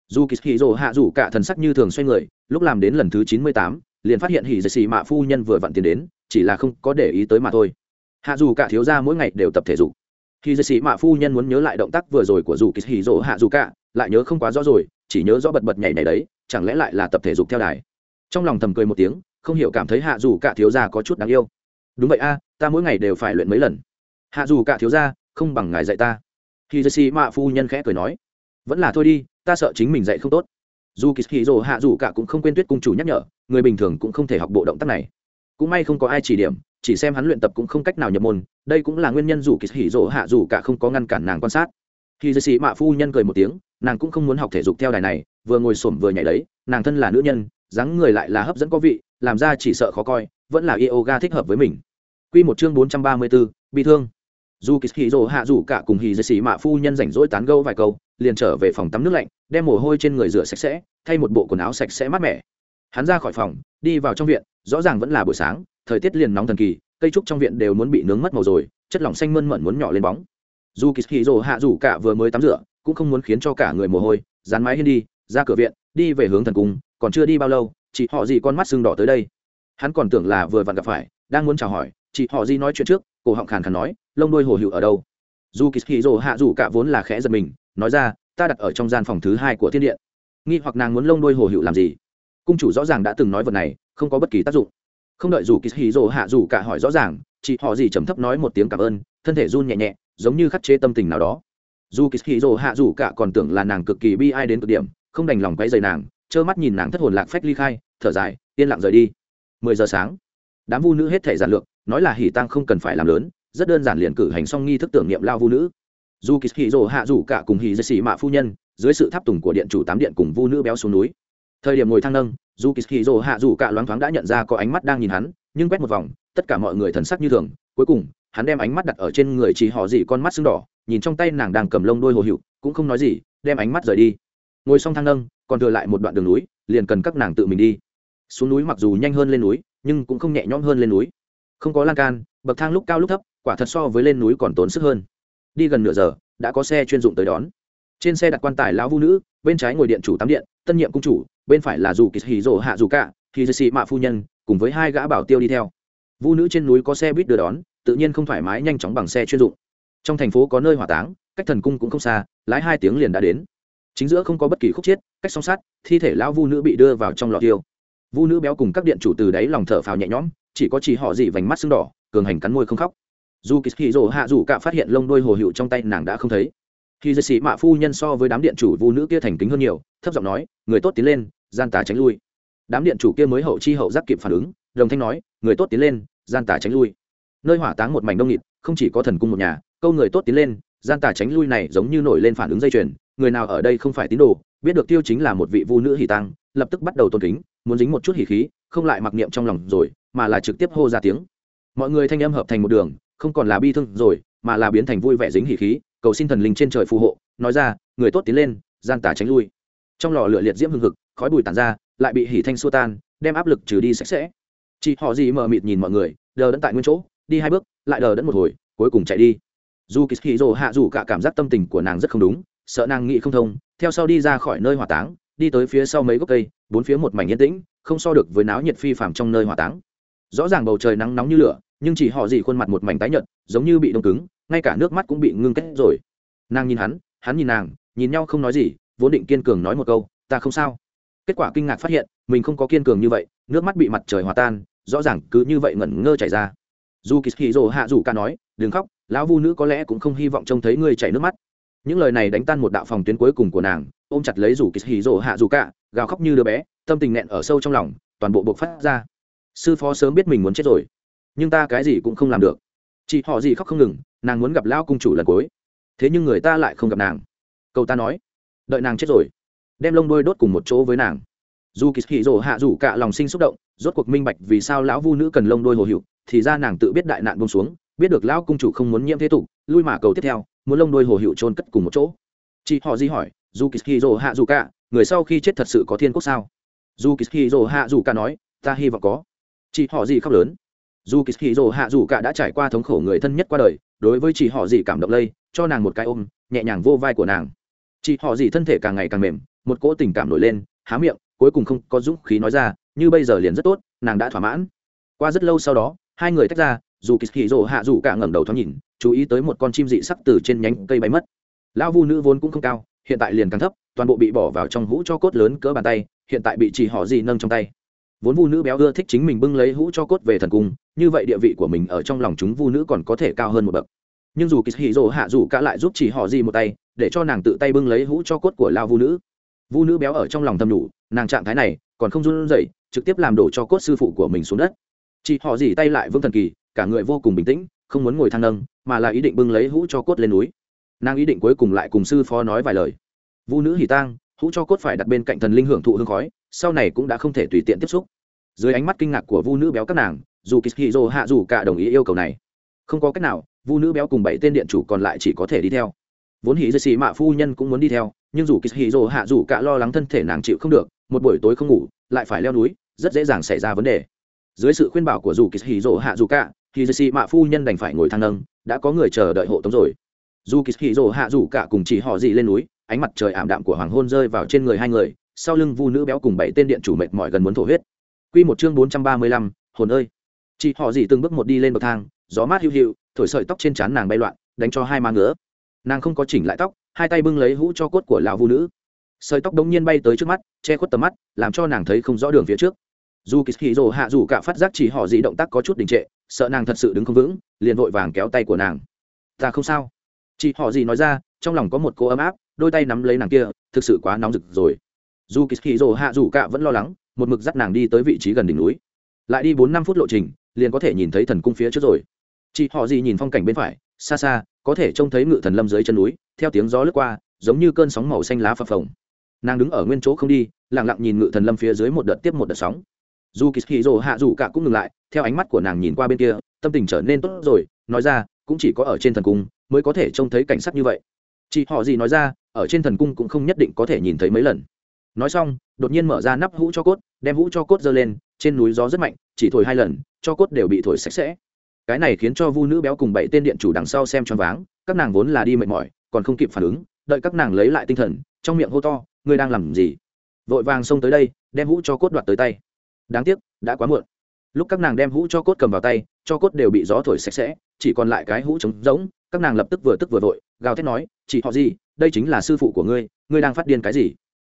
Dù kỳ hì dồ hạ dù cả thần sắc như thường xoay người, lúc làm đến lần thứ chín mươi tám, liền phát hiện hỉ dây xì mạ phu nhân vừa vặn tiến đến, chỉ là không có để ý tới mà thôi. Hạ dù cả thiếu gia mỗi ngày đều tập thể dục khi dây sĩ mạ phu nhân muốn nhớ lại động tác vừa rồi của dù kỳ hì rồ hạ dù cả, lại nhớ không quá rõ rồi, chỉ nhớ rõ bật bật nhảy này đấy, chẳng lẽ lại là tập thể dục theo đài? Trong lòng thầm cười một tiếng, không hiểu cảm thấy hạ dù cả thiếu gia có chút đáng yêu. Đúng vậy a, ta mỗi ngày đều phải luyện mấy lần. Hạ dù cả thiếu gia, không bằng ngài dạy ta. Khi dây sĩ mạ phu nhân khẽ cười nói, vẫn là thôi đi, ta sợ chính mình dạy không tốt. Dù kỳ hì rồ hạ dù cả cũng không quên tuyết cung chủ nhắc nhở, người bình thường cũng không thể học bộ động tác này. Cũng may không có ai chỉ điểm chỉ xem hắn luyện tập cũng không cách nào nhập môn đây cũng là nguyên nhân dù kỳ hỉ rồ hạ dù cả không có ngăn cản nàng quan sát. Khi dây sĩ mạ phu nhân cười một tiếng nàng cũng không muốn học thể dục theo đài này vừa ngồi xổm vừa nhảy đấy nàng thân là nữ nhân dáng người lại là hấp dẫn có vị làm ra chỉ sợ khó coi vẫn là yoga thích hợp với mình. Quy một chương bốn trăm ba mươi 434, bị thương. Dù kỳ hì rồ hạ dù cả cùng hì dây xì mạ phu nhân rảnh rỗi tán gâu vài câu liền trở về phòng tắm nước lạnh đem mồ hôi trên người rửa sạch sẽ thay một bộ quần áo sạch sẽ mát mẻ. Hắn ra khỏi phòng đi vào trong viện rõ ràng vẫn là buổi sáng thời tiết liền nóng thần kỳ, cây trúc trong viện đều muốn bị nướng mất màu rồi, chất lỏng xanh mơn mận muốn nhỏ lên bóng. Dù kỳ hì rồ hạ rủ cả vừa mới tắm rửa, cũng không muốn khiến cho cả người mồ hôi, dán mái hiên đi, ra cửa viện, đi về hướng thần cung, còn chưa đi bao lâu, chị họ gì con mắt sưng đỏ tới đây. Hắn còn tưởng là vừa vặn gặp phải, đang muốn chào hỏi, chị họ gì nói chuyện trước, cổ họng khàn khàn nói, lông đuôi hồ hữu ở đâu? Dù kỳ hì rồ hạ rủ cả vốn là khẽ giật mình, nói ra, ta đặt ở trong gian phòng thứ hai của thiên điện. Nghi hoặc nàng muốn lông đuôi hồ hữu làm gì? Cung chủ rõ ràng đã từng nói vật này, không có bất kỳ tác dụng không đợi dù kỳ hì rồ hạ dù cả hỏi rõ ràng, chị họ gì trầm thấp nói một tiếng cảm ơn, thân thể run nhẹ nhẹ, giống như khắc chế tâm tình nào đó. Dù kỳ hì rồ hạ dù cả còn tưởng là nàng cực kỳ bi ai đến cực điểm, không đành lòng quay dày nàng, trơ mắt nhìn nàng thất hồn lạc phách ly khai, thở dài, yên lặng rời đi. Mười giờ sáng, đám vu nữ hết thể giản lược, nói là hỉ tăng không cần phải làm lớn, rất đơn giản liền cử hành xong nghi thức tưởng niệm lao vu nữ. Dù kỳ hì rồ hạ dù cả cùng hì dây xì mạ phu nhân, dưới sự tháp tùng của điện chủ tám điện cùng vu nữ béo xuống núi. Thời điểm ngồi thang nâng dù kỳ rồ hạ dù cả loáng thoáng đã nhận ra có ánh mắt đang nhìn hắn, nhưng quét một vòng, tất cả mọi người thần sắc như thường. Cuối cùng, hắn đem ánh mắt đặt ở trên người chỉ họ gì con mắt sưng đỏ, nhìn trong tay nàng đang cầm lông đôi hồ hiệu cũng không nói gì, đem ánh mắt rời đi. Ngồi xong thang nâng, còn thừa lại một đoạn đường núi, liền cần các nàng tự mình đi. Xuống núi mặc dù nhanh hơn lên núi, nhưng cũng không nhẹ nhõm hơn lên núi. Không có lan can, bậc thang lúc cao lúc thấp, quả thật so với lên núi còn tốn sức hơn. Đi gần nửa giờ, đã có xe chuyên dụng tới đón. Trên xe đặt quan tài lão vũ nữ, bên trái ngồi điện chủ tắm điện tân nhiệm cung chủ, bên phải là dù kỳ hì rỗ hạ dù cả, thì dì xì mạ phu nhân, cùng với hai gã bảo tiêu đi theo. Vũ nữ trên núi có xe buýt đưa đón, tự nhiên không thoải mái nhanh chóng bằng xe chuyên dụng. Trong thành phố có nơi hỏa táng, cách thần cung cũng không xa, lái hai tiếng liền đã đến. Chính giữa không có bất kỳ khúc chiết, cách song sát thi thể lão vu nữ bị đưa vào trong lò tiêu vu nữ béo cùng các điện chủ từ đáy lòng thở phào nhẹ nhõm, chỉ có chỉ họ dị vành mắt sưng đỏ, cường hành cắn môi không khóc. Dù kỳ hì rỗ hạ dù cả phát hiện lông đôi hồ hiệu trong tay nàng đã không thấy khi dây sĩ mạ phu nhân so với đám điện chủ vu nữ kia thành kính hơn nhiều, thấp giọng nói, người tốt tiến lên, gian tà tránh lui. Đám điện chủ kia mới hậu chi hậu giác kịp phản ứng, đồng thanh nói, người tốt tiến lên, gian tà tránh lui. Nơi hỏa táng một mảnh đông nghịt, không chỉ có thần cung một nhà, câu người tốt tiến lên, gian tà tránh lui này giống như nổi lên phản ứng dây chuyền, người nào ở đây không phải tín đồ, biết được tiêu chính là một vị vu nữ hỷ tăng, lập tức bắt đầu tôn kính, muốn dính một chút hỉ khí, không lại mặc niệm trong lòng rồi, mà là trực tiếp hô ra tiếng. Mọi người thanh âm hợp thành một đường, không còn là bi thương rồi, mà là biến thành vui vẻ dính hỉ khí cầu xin thần linh trên trời phù hộ, nói ra, người tốt tiến lên, gian tà tránh lui. Trong lò lửa liệt diễm hưng hực, khói bùi tàn ra, lại bị hỉ thanh xua tan, đem áp lực trừ đi sạch sẽ. Chị họ gì mờ mịt nhìn mọi người, đờ đẫn tại nguyên chỗ, đi hai bước, lại đờ đẫn một hồi, cuối cùng chạy đi. Dù kỳ hì rồ hạ dù cả cảm giác tâm tình của nàng rất không đúng, sợ nàng nghĩ không thông, theo sau đi ra khỏi nơi hỏa táng, đi tới phía sau mấy gốc cây, bốn phía một mảnh yên tĩnh, không so được với náo nhiệt phi phàm trong nơi hỏa táng. Rõ ràng bầu trời nắng nóng như lửa, nhưng chỉ họ gì khuôn mặt một mảnh tái nhợt, giống như bị đông cứng ngay cả nước mắt cũng bị ngưng kết rồi. Nàng nhìn hắn hắn nhìn nàng, nhìn nhau không nói gì, vốn định kiên cường nói một câu, ta không sao. Kết quả kinh ngạc phát hiện, mình không có kiên cường như vậy, nước mắt bị mặt trời hòa tan, rõ ràng cứ như vậy ngẩn ngơ chảy ra. Dù kỳ hì rồ hạ dù ca nói, đừng khóc, lão vu nữ có lẽ cũng không hy vọng trông thấy ngươi chảy nước mắt. Những lời này đánh tan một đạo phòng tuyến cuối cùng của nàng, ôm chặt lấy rủ kỳ hì rồ hạ dù cả gào khóc như đứa bé, tâm tình nẹn ở sâu trong lòng, toàn bộ buộc phát ra. Sư phó sớm biết mình muốn chết rồi, nhưng ta cái gì cũng không làm được. Chị họ gì khóc không ngừng nàng muốn gặp lao cung chủ lần cuối. Thế nhưng người ta lại không gặp nàng. Cậu ta nói, đợi nàng chết rồi, đem lông đôi đốt cùng một chỗ với nàng. Dù kỳ hì rồ hạ rủ cả lòng sinh xúc động, rốt cuộc minh bạch vì sao lão vu nữ cần lông đôi hồ hiệu thì ra nàng tự biết đại nạn bông xuống, biết được lão cung chủ không muốn nhiễm thế tục, lui mà cầu tiếp theo, muốn lông đôi hồ hiệu trôn cất cùng một chỗ. Chị họ di hỏi, dù kỳ hì rồ hạ rủ cả, người sau khi chết thật sự có thiên quốc sao? Dù kỳ hì rồ hạ rủ cả nói, ta hy vọng có. Chị họ gì khóc lớn dù kỳ hì rồ hạ rủ cả đã trải qua thống khổ người thân nhất qua đời, đối với chị họ dì cảm động lây, cho nàng một cái ôm, nhẹ nhàng vô vai của nàng. Chị họ dì thân thể càng ngày càng mềm, một cỗ tình cảm nổi lên, há miệng, cuối cùng không có dũng khí nói ra, như bây giờ liền rất tốt, nàng đã thỏa mãn. Qua rất lâu sau đó, hai người tách ra, dù kỳ hì rồ hạ dù cả ngẩng đầu thoáng nhìn, chú ý tới một con chim dị sắc từ trên nhánh cây bay mất. Lão vu nữ vốn cũng không cao, hiện tại liền càng thấp, toàn bộ bị bỏ vào trong hũ cho cốt lớn cỡ bàn tay, hiện tại bị chỉ họ gì nâng trong tay. Vốn vu nữ béo ưa thích chính mình bưng lấy hũ cho cốt về thần cung như vậy địa vị của mình ở trong lòng chúng vu nữ còn có thể cao hơn một bậc. Nhưng dù kỳ hì hạ dù cả lại giúp chỉ họ gì một tay, để cho nàng tự tay bưng lấy hũ cho cốt của lao vu nữ. Vu nữ béo ở trong lòng thầm đủ, nàng trạng thái này còn không run rẩy, trực tiếp làm đổ cho cốt sư phụ của mình xuống đất. Chị họ dì tay lại vương thần kỳ, cả người vô cùng bình tĩnh, không muốn ngồi thang nâng, mà là ý định bưng lấy hũ cho cốt lên núi. Nàng ý định cuối cùng lại cùng sư phó nói vài lời. Vu nữ hỉ tang, hũ cho cốt phải đặt bên cạnh thần linh hưởng thụ hương khói, sau này cũng đã không thể tùy tiện tiếp xúc. Dưới ánh mắt kinh ngạc của vu nữ béo các nàng dù kishiro hạ dù cả đồng ý yêu cầu này. Không có cách nào vu nữ béo cùng bảy tên điện chủ còn lại chỉ có thể đi theo. Vốn hỉ dây xì mạ phu nhân cũng muốn đi theo nhưng dù kishiro hạ dù cả lo lắng thân thể nàng chịu không được một buổi tối không ngủ lại phải leo núi rất dễ dàng xảy ra vấn đề. Dưới sự khuyên bảo của dù kishiro hạ dù cả thì dây xì mạ phu nhân đành phải ngồi thang nâng đã có người chờ đợi hộ tống rồi. Dù kishiro hạ dù cả cùng chỉ họ dị lên núi ánh mặt trời ảm đạm của hoàng hôn rơi vào trên người hai người sau lưng vu nữ béo cùng bảy tên điện chủ mệt mỏi gần muốn thổ huyết. Quy một chương bốn trăm ba mươi lăm, hồn ơi. Chị họ dì từng bước một đi lên bậc thang, gió mát hiu hiu, thổi sợi tóc trên trán nàng bay loạn, đánh cho hai má ngứa. Nàng không có chỉnh lại tóc, hai tay bưng lấy hũ cho cốt của lão vu nữ. Sợi tóc đống nhiên bay tới trước mắt, che khuất tầm mắt, làm cho nàng thấy không rõ đường phía trước. Dù Kishiro hạ dù cả phát giác chỉ họ dì động tác có chút đình trệ, sợ nàng thật sự đứng không vững, liền vội vàng kéo tay của nàng. "Ta không sao." Chị họ dì nói ra, trong lòng có một cô ấm áp, đôi tay nắm lấy nàng kia, thực sự quá nóng rực rồi. Dù Kishiro hạ dù cả vẫn lo lắng, một mực dắt nàng đi tới vị trí gần đỉnh núi lại đi bốn năm phút lộ trình liền có thể nhìn thấy thần cung phía trước rồi. Chị họ gì nhìn phong cảnh bên phải, xa xa, có thể trông thấy ngự thần lâm dưới chân núi, theo tiếng gió lướt qua, giống như cơn sóng màu xanh lá phập phồng. Nàng đứng ở nguyên chỗ không đi, lặng lặng nhìn ngự thần lâm phía dưới một đợt tiếp một đợt sóng. Dù kỳ hì rồ hạ dù cả cũng ngừng lại, theo ánh mắt của nàng nhìn qua bên kia, tâm tình trở nên tốt rồi, nói ra, cũng chỉ có ở trên thần cung mới có thể trông thấy cảnh sắc như vậy. Chị họ gì nói ra, ở trên thần cung cũng không nhất định có thể nhìn thấy mấy lần. Nói xong, đột nhiên mở ra nắp hũ cho cốt, đem hũ cho cốt giơ lên, trên núi gió rất mạnh, chỉ thổi hai lần cho cốt đều bị thổi sạch sẽ. Cái này khiến cho vu nữ béo cùng bảy tên điện chủ đằng sau xem cho váng, các nàng vốn là đi mệt mỏi, còn không kịp phản ứng, đợi các nàng lấy lại tinh thần, trong miệng hô to, ngươi đang làm gì? Vội vàng xông tới đây, đem hũ cho cốt đoạt tới tay. Đáng tiếc, đã quá muộn. Lúc các nàng đem hũ cho cốt cầm vào tay, cho cốt đều bị gió thổi sạch sẽ, chỉ còn lại cái hũ trống rỗng, các nàng lập tức vừa tức vừa vội, gào thét nói chị họ gì? Đây chính là sư phụ của ngươi ngươi đang phát điên cái gì?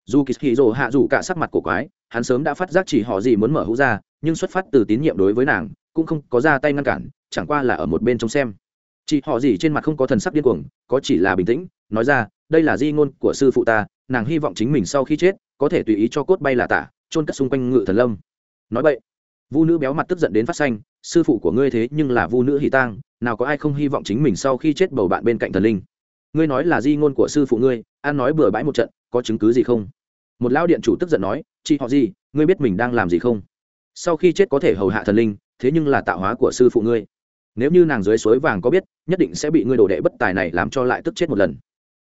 Dù kỳ hì rồ hạ dù cả sắc mặt của quái hắn sớm đã phát giác chỉ họ gì muốn mở hũ ra, nhưng xuất phát từ tín nhiệm đối với nàng, cũng không có ra tay ngăn cản, chẳng qua là ở một bên trông xem. Chị họ gì trên mặt không có thần sắc điên cuồng, có chỉ là bình tĩnh, nói ra, đây là di ngôn của sư phụ ta, nàng hy vọng chính mình sau khi chết, có thể tùy ý cho cốt bay là tả trôn cất xung quanh ngự thần lâm. Nói vậy, vu nữ béo mặt tức giận đến phát xanh, sư phụ của ngươi thế nhưng là vu nữ hỷ tang, nào có ai không hy vọng chính mình sau khi chết bầu bạn bên cạnh thần linh. Ngươi nói là di ngôn của sư phụ ngươi an nói bừa bãi một trận, có chứng cứ gì không? Một lão điện chủ tức giận nói chị họ gì? Ngươi biết mình đang làm gì không? Sau khi chết có thể hầu hạ thần linh, thế nhưng là tạo hóa của sư phụ ngươi. Nếu như nàng dưới suối vàng có biết, nhất định sẽ bị ngươi đồ đệ bất tài này làm cho lại tức chết một lần.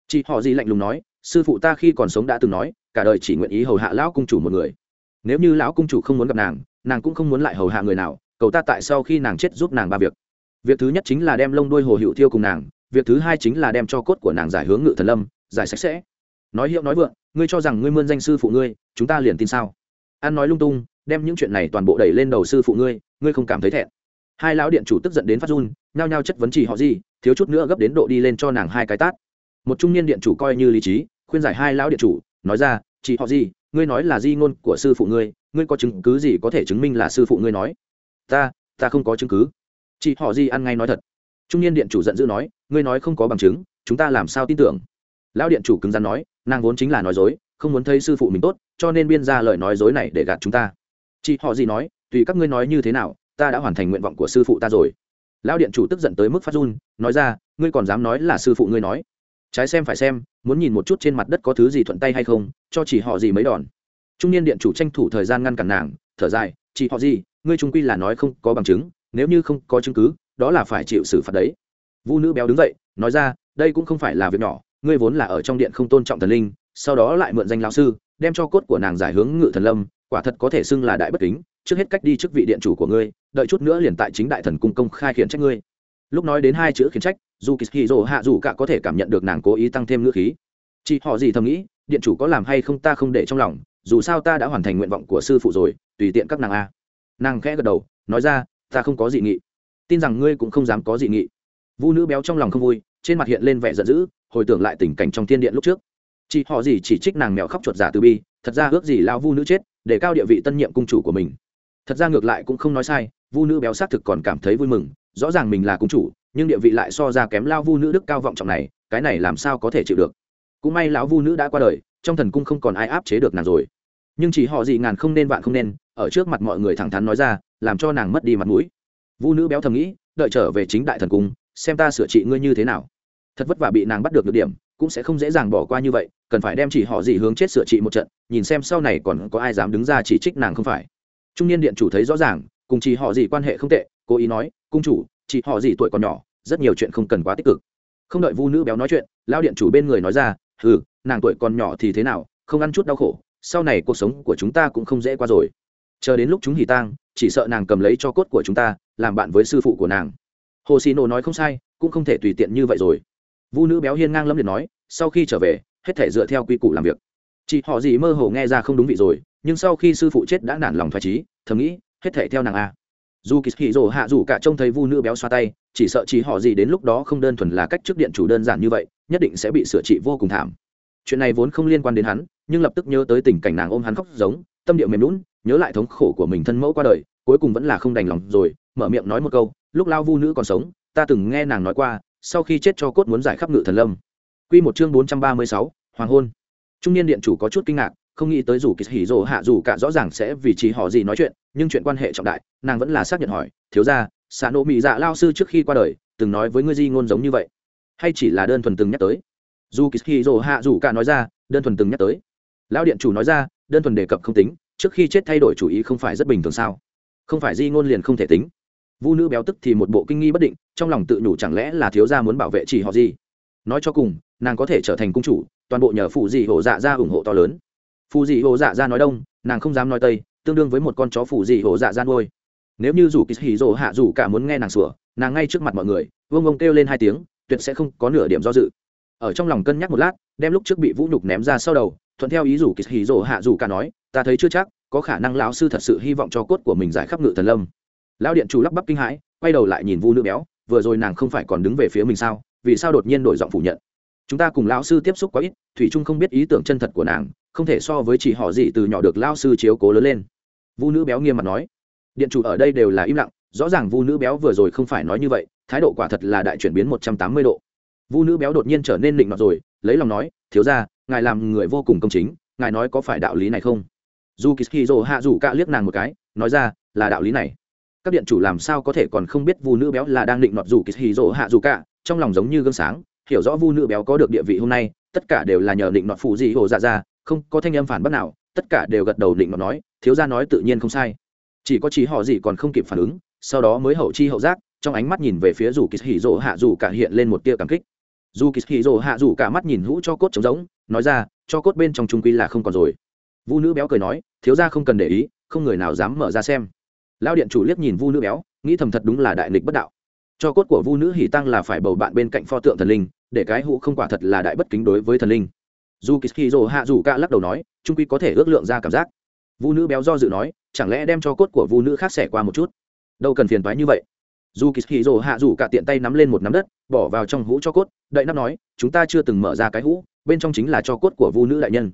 Chị họ gì lạnh lùng nói, sư phụ ta khi còn sống đã từng nói, cả đời chỉ nguyện ý hầu hạ lão cung chủ một người. Nếu như lão cung chủ không muốn gặp nàng nàng cũng không muốn lại hầu hạ người nào Cậu ta tại sau khi nàng chết giúp nàng ba việc. Việc thứ nhất chính là đem lông đuôi hồ hữu thiêu cùng nàng, việc thứ hai chính là đem cho cốt của nàng giải hướng ngự thần lâm, giải sạch sẽ. Nói hiệu nói vượng ngươi cho rằng ngươi mượn danh sư phụ ngươi, chúng ta liền tin sao? An nói lung tung, đem những chuyện này toàn bộ đẩy lên đầu sư phụ ngươi ngươi không cảm thấy thẹn. Hai lão điện chủ tức giận đến phát run, nhao nhao chất vấn chỉ họ gì, thiếu chút nữa gấp đến độ đi lên cho nàng hai cái tát. Một trung niên điện chủ coi như lý trí, khuyên giải hai lão điện chủ, nói ra chị họ gì, ngươi nói là di ngôn của sư phụ ngươi ngươi có chứng cứ gì có thể chứng minh là sư phụ ngươi nói? Ta ta không có chứng cứ. Chị họ gì ăn ngay nói thật. Trung niên điện chủ giận dữ nói, ngươi nói không có bằng chứng, chúng ta làm sao tin tưởng? Lão điện chủ cứng rắn nói nàng vốn chính là nói dối, không muốn thấy sư phụ mình tốt, cho nên biên ra lời nói dối này để gạt chúng ta. Chị họ gì nói, tùy các ngươi nói như thế nào, ta đã hoàn thành nguyện vọng của sư phụ ta rồi. Lão điện chủ tức giận tới mức phát run, nói ra, ngươi còn dám nói là sư phụ ngươi nói. Trái xem phải xem, muốn nhìn một chút trên mặt đất có thứ gì thuận tay hay không, cho chỉ họ gì mấy đòn. Trung niên điện chủ tranh thủ thời gian ngăn cản nàng, thở dài, chị họ gì, ngươi trung quy là nói không có bằng chứng, nếu như không có chứng cứ, đó là phải chịu xử phạt đấy. Vu nữ béo đứng dậy, nói ra, đây cũng không phải là việc nhỏ ngươi vốn là ở trong điện không tôn trọng thần linh, sau đó lại mượn danh lão sư, đem cho cốt của nàng giải hướng ngự thần lâm, quả thật có thể xưng là đại bất kính, trước hết cách đi chức vị điện chủ của ngươi, đợi chút nữa liền tại chính đại thần cung công khai khiển trách ngươi. Lúc nói đến hai chữ khiển trách, dù kỳ hì hạ dù cả có thể cảm nhận được nàng cố ý tăng thêm ngữ khí. Chị họ gì thầm nghĩ, điện chủ có làm hay không ta không để trong lòng, dù sao ta đã hoàn thành nguyện vọng của sư phụ rồi, tùy tiện các nàng a. Nàng khẽ gật đầu, nói ra, ta không có dị nghị. Tin rằng ngươi cũng không dám có dị nghị. Vu nữ béo trong lòng không vui, trên mặt hiện lên vẻ giận dữ hồi tưởng lại tình cảnh trong thiên điện lúc trước. Chị họ gì chỉ trích nàng mèo khóc chuột giả từ bi, thật ra ước gì lao vu nữ chết, để cao địa vị tân nhiệm cung chủ của mình. Thật ra ngược lại cũng không nói sai, vu nữ béo xác thực còn cảm thấy vui mừng, rõ ràng mình là cung chủ, nhưng địa vị lại so ra kém lao vu nữ đức cao vọng trọng này, cái này làm sao có thể chịu được. Cũng may lão vu nữ đã qua đời, trong thần cung không còn ai áp chế được nàng rồi. Nhưng chỉ họ gì ngàn không nên vạn không nên, ở trước mặt mọi người thẳng thắn nói ra, làm cho nàng mất đi mặt mũi. Vu nữ béo thầm nghĩ, đợi trở về chính đại thần cung, xem ta sửa trị ngươi như thế nào thật vất vả bị nàng bắt được được điểm, cũng sẽ không dễ dàng bỏ qua như vậy, cần phải đem chỉ họ gì hướng chết sửa trị một trận, nhìn xem sau này còn có ai dám đứng ra chỉ trích nàng không phải. Trung niên điện chủ thấy rõ ràng, cùng chỉ họ gì quan hệ không tệ, cố ý nói, cung chủ, chỉ họ gì tuổi còn nhỏ, rất nhiều chuyện không cần quá tích cực. Không đợi vu nữ béo nói chuyện lao điện chủ bên người nói ra ừ nàng tuổi còn nhỏ thì thế nào, không ăn chút đau khổ, sau này cuộc sống của chúng ta cũng không dễ qua rồi. Chờ đến lúc chúng hỉ tang, chỉ sợ nàng cầm lấy cho cốt của chúng ta, làm bạn với sư phụ của nàng. Hồ xì nổ nói không sai, cũng không thể tùy tiện như vậy rồi vu nữ béo hiên ngang lâm liệt nói, sau khi trở về, hết thể dựa theo quy củ làm việc. Chị họ gì mơ hồ nghe ra không đúng vị rồi, nhưng sau khi sư phụ chết đã nản lòng thoải trí thầm nghĩ, hết thể theo nàng a. Dù kỳ hì rồ hạ dù cả trông thấy vu nữ béo xoa tay, chỉ sợ chỉ họ gì đến lúc đó không đơn thuần là cách trước điện chủ đơn giản như vậy, nhất định sẽ bị sửa trị vô cùng thảm. Chuyện này vốn không liên quan đến hắn, nhưng lập tức nhớ tới tình cảnh nàng ôm hắn khóc giống, tâm điệu mềm lún nhớ lại thống khổ của mình thân mẫu qua đời, cuối cùng vẫn là không đành lòng rồi, mở miệng nói một câu, lúc lao vu nữ còn sống, ta từng nghe nàng nói qua sau khi chết cho cốt muốn giải khắp ngự thần lâm. Quy một chương bốn trăm ba mươi sáu, hoàng hôn. Trung niên điện chủ có chút kinh ngạc, không nghĩ tới dù kỳ hỉ rồ hạ dù cả rõ ràng sẽ vì trí họ gì nói chuyện, nhưng chuyện quan hệ trọng đại, nàng vẫn là xác nhận hỏi, thiếu ra xạ nộ mỹ dạ lao sư trước khi qua đời, từng nói với ngươi di ngôn giống như vậy, hay chỉ là đơn thuần từng nhắc tới? Dù kỳ hỉ rồ hạ dù cả nói ra, đơn thuần từng nhắc tới. Lao điện chủ nói ra, đơn thuần đề cập không tính, trước khi chết thay đổi chủ ý không phải rất bình thường sao? Không phải di ngôn liền không thể tính vu nữ béo tức thì một bộ kinh nghi bất định, trong lòng tự nhủ chẳng lẽ là thiếu gia muốn bảo vệ chỉ họ gì? Nói cho cùng, nàng có thể trở thành cung chủ, toàn bộ nhờ phụ dị hổ dạ ra ủng hộ to lớn. Phụ dị hổ dạ ra nói đông, nàng không dám nói tây, tương đương với một con chó phụ dị hổ dạ ra nuôi. Nếu như dù kỳ hỉ rồ hạ dù cả muốn nghe nàng sủa, nàng ngay trước mặt mọi người, vương ông kêu lên hai tiếng, tuyệt sẽ không có nửa điểm do dự. Ở trong lòng cân nhắc một lát, đem lúc trước bị vũ nhục ném ra sau đầu, thuận theo ý rủ kỳ hỉ rồ hạ dù cả nói, ta thấy chưa chắc, có khả năng lão sư thật sự hy vọng cho cốt của mình giải khắp ngự thần lâm lão điện chủ lắp bắp kinh hãi, quay đầu lại nhìn vu nữ béo, vừa rồi nàng không phải còn đứng về phía mình sao, vì sao đột nhiên đổi giọng phủ nhận? Chúng ta cùng lão sư tiếp xúc quá ít, thủy trung không biết ý tưởng chân thật của nàng, không thể so với chỉ họ gì từ nhỏ được lão sư chiếu cố lớn lên. Vu nữ béo nghiêm mặt nói, điện chủ ở đây đều là im lặng, rõ ràng vu nữ béo vừa rồi không phải nói như vậy, thái độ quả thật là đại chuyển biến một trăm tám mươi độ. Vu nữ béo đột nhiên trở nên định nọt rồi, lấy lòng nói, thiếu ra ngài làm người vô cùng công chính, ngài nói có phải đạo lý này không? Dù kỳ dỗ hạ dù cạ liếc nàng một cái, nói ra, là đạo lý này các điện chủ làm sao có thể còn không biết vu nữ béo là đang định nọt dù kỳ dỗ hạ dù cả, trong lòng giống như gương sáng, hiểu rõ vu nữ béo có được địa vị hôm nay, tất cả đều là nhờ định nọt phụ dị hồ dạ ra, không có thanh âm phản bác nào, tất cả đều gật đầu định nọt nói, thiếu gia nói tự nhiên không sai. Chỉ có chỉ họ gì còn không kịp phản ứng, sau đó mới hậu chi hậu giác, trong ánh mắt nhìn về phía dù kỳ hì rỗ hạ dù cả hiện lên một tia cảm kích. Dù kỳ hì rỗ hạ dù cả mắt nhìn hũ cho cốt trống giống nói ra, cho cốt bên trong trung quy là không còn rồi. Vu nữ béo cười nói, thiếu gia không cần để ý, không người nào dám mở ra xem lao điện chủ liếc nhìn vu nữ béo, nghĩ thầm thật đúng là đại nghịch bất đạo. Cho cốt của vu nữ hỉ tăng là phải bầu bạn bên cạnh pho tượng thần linh, để cái hũ không quả thật là đại bất kính đối với thần linh. Dù kỳ dỗ hạ dù ca lắc đầu nói, trung quy có thể ước lượng ra cảm giác. Vu nữ béo do dự nói, chẳng lẽ đem cho cốt của vu nữ khác xẻ qua một chút? Đâu cần phiền toái như vậy. Dù kỳ dỗ hạ dù cả tiện tay nắm lên một nắm đất, bỏ vào trong hũ cho cốt, đậy nắp nói, chúng ta chưa từng mở ra cái hũ, bên trong chính là cho cốt của vu nữ đại nhân.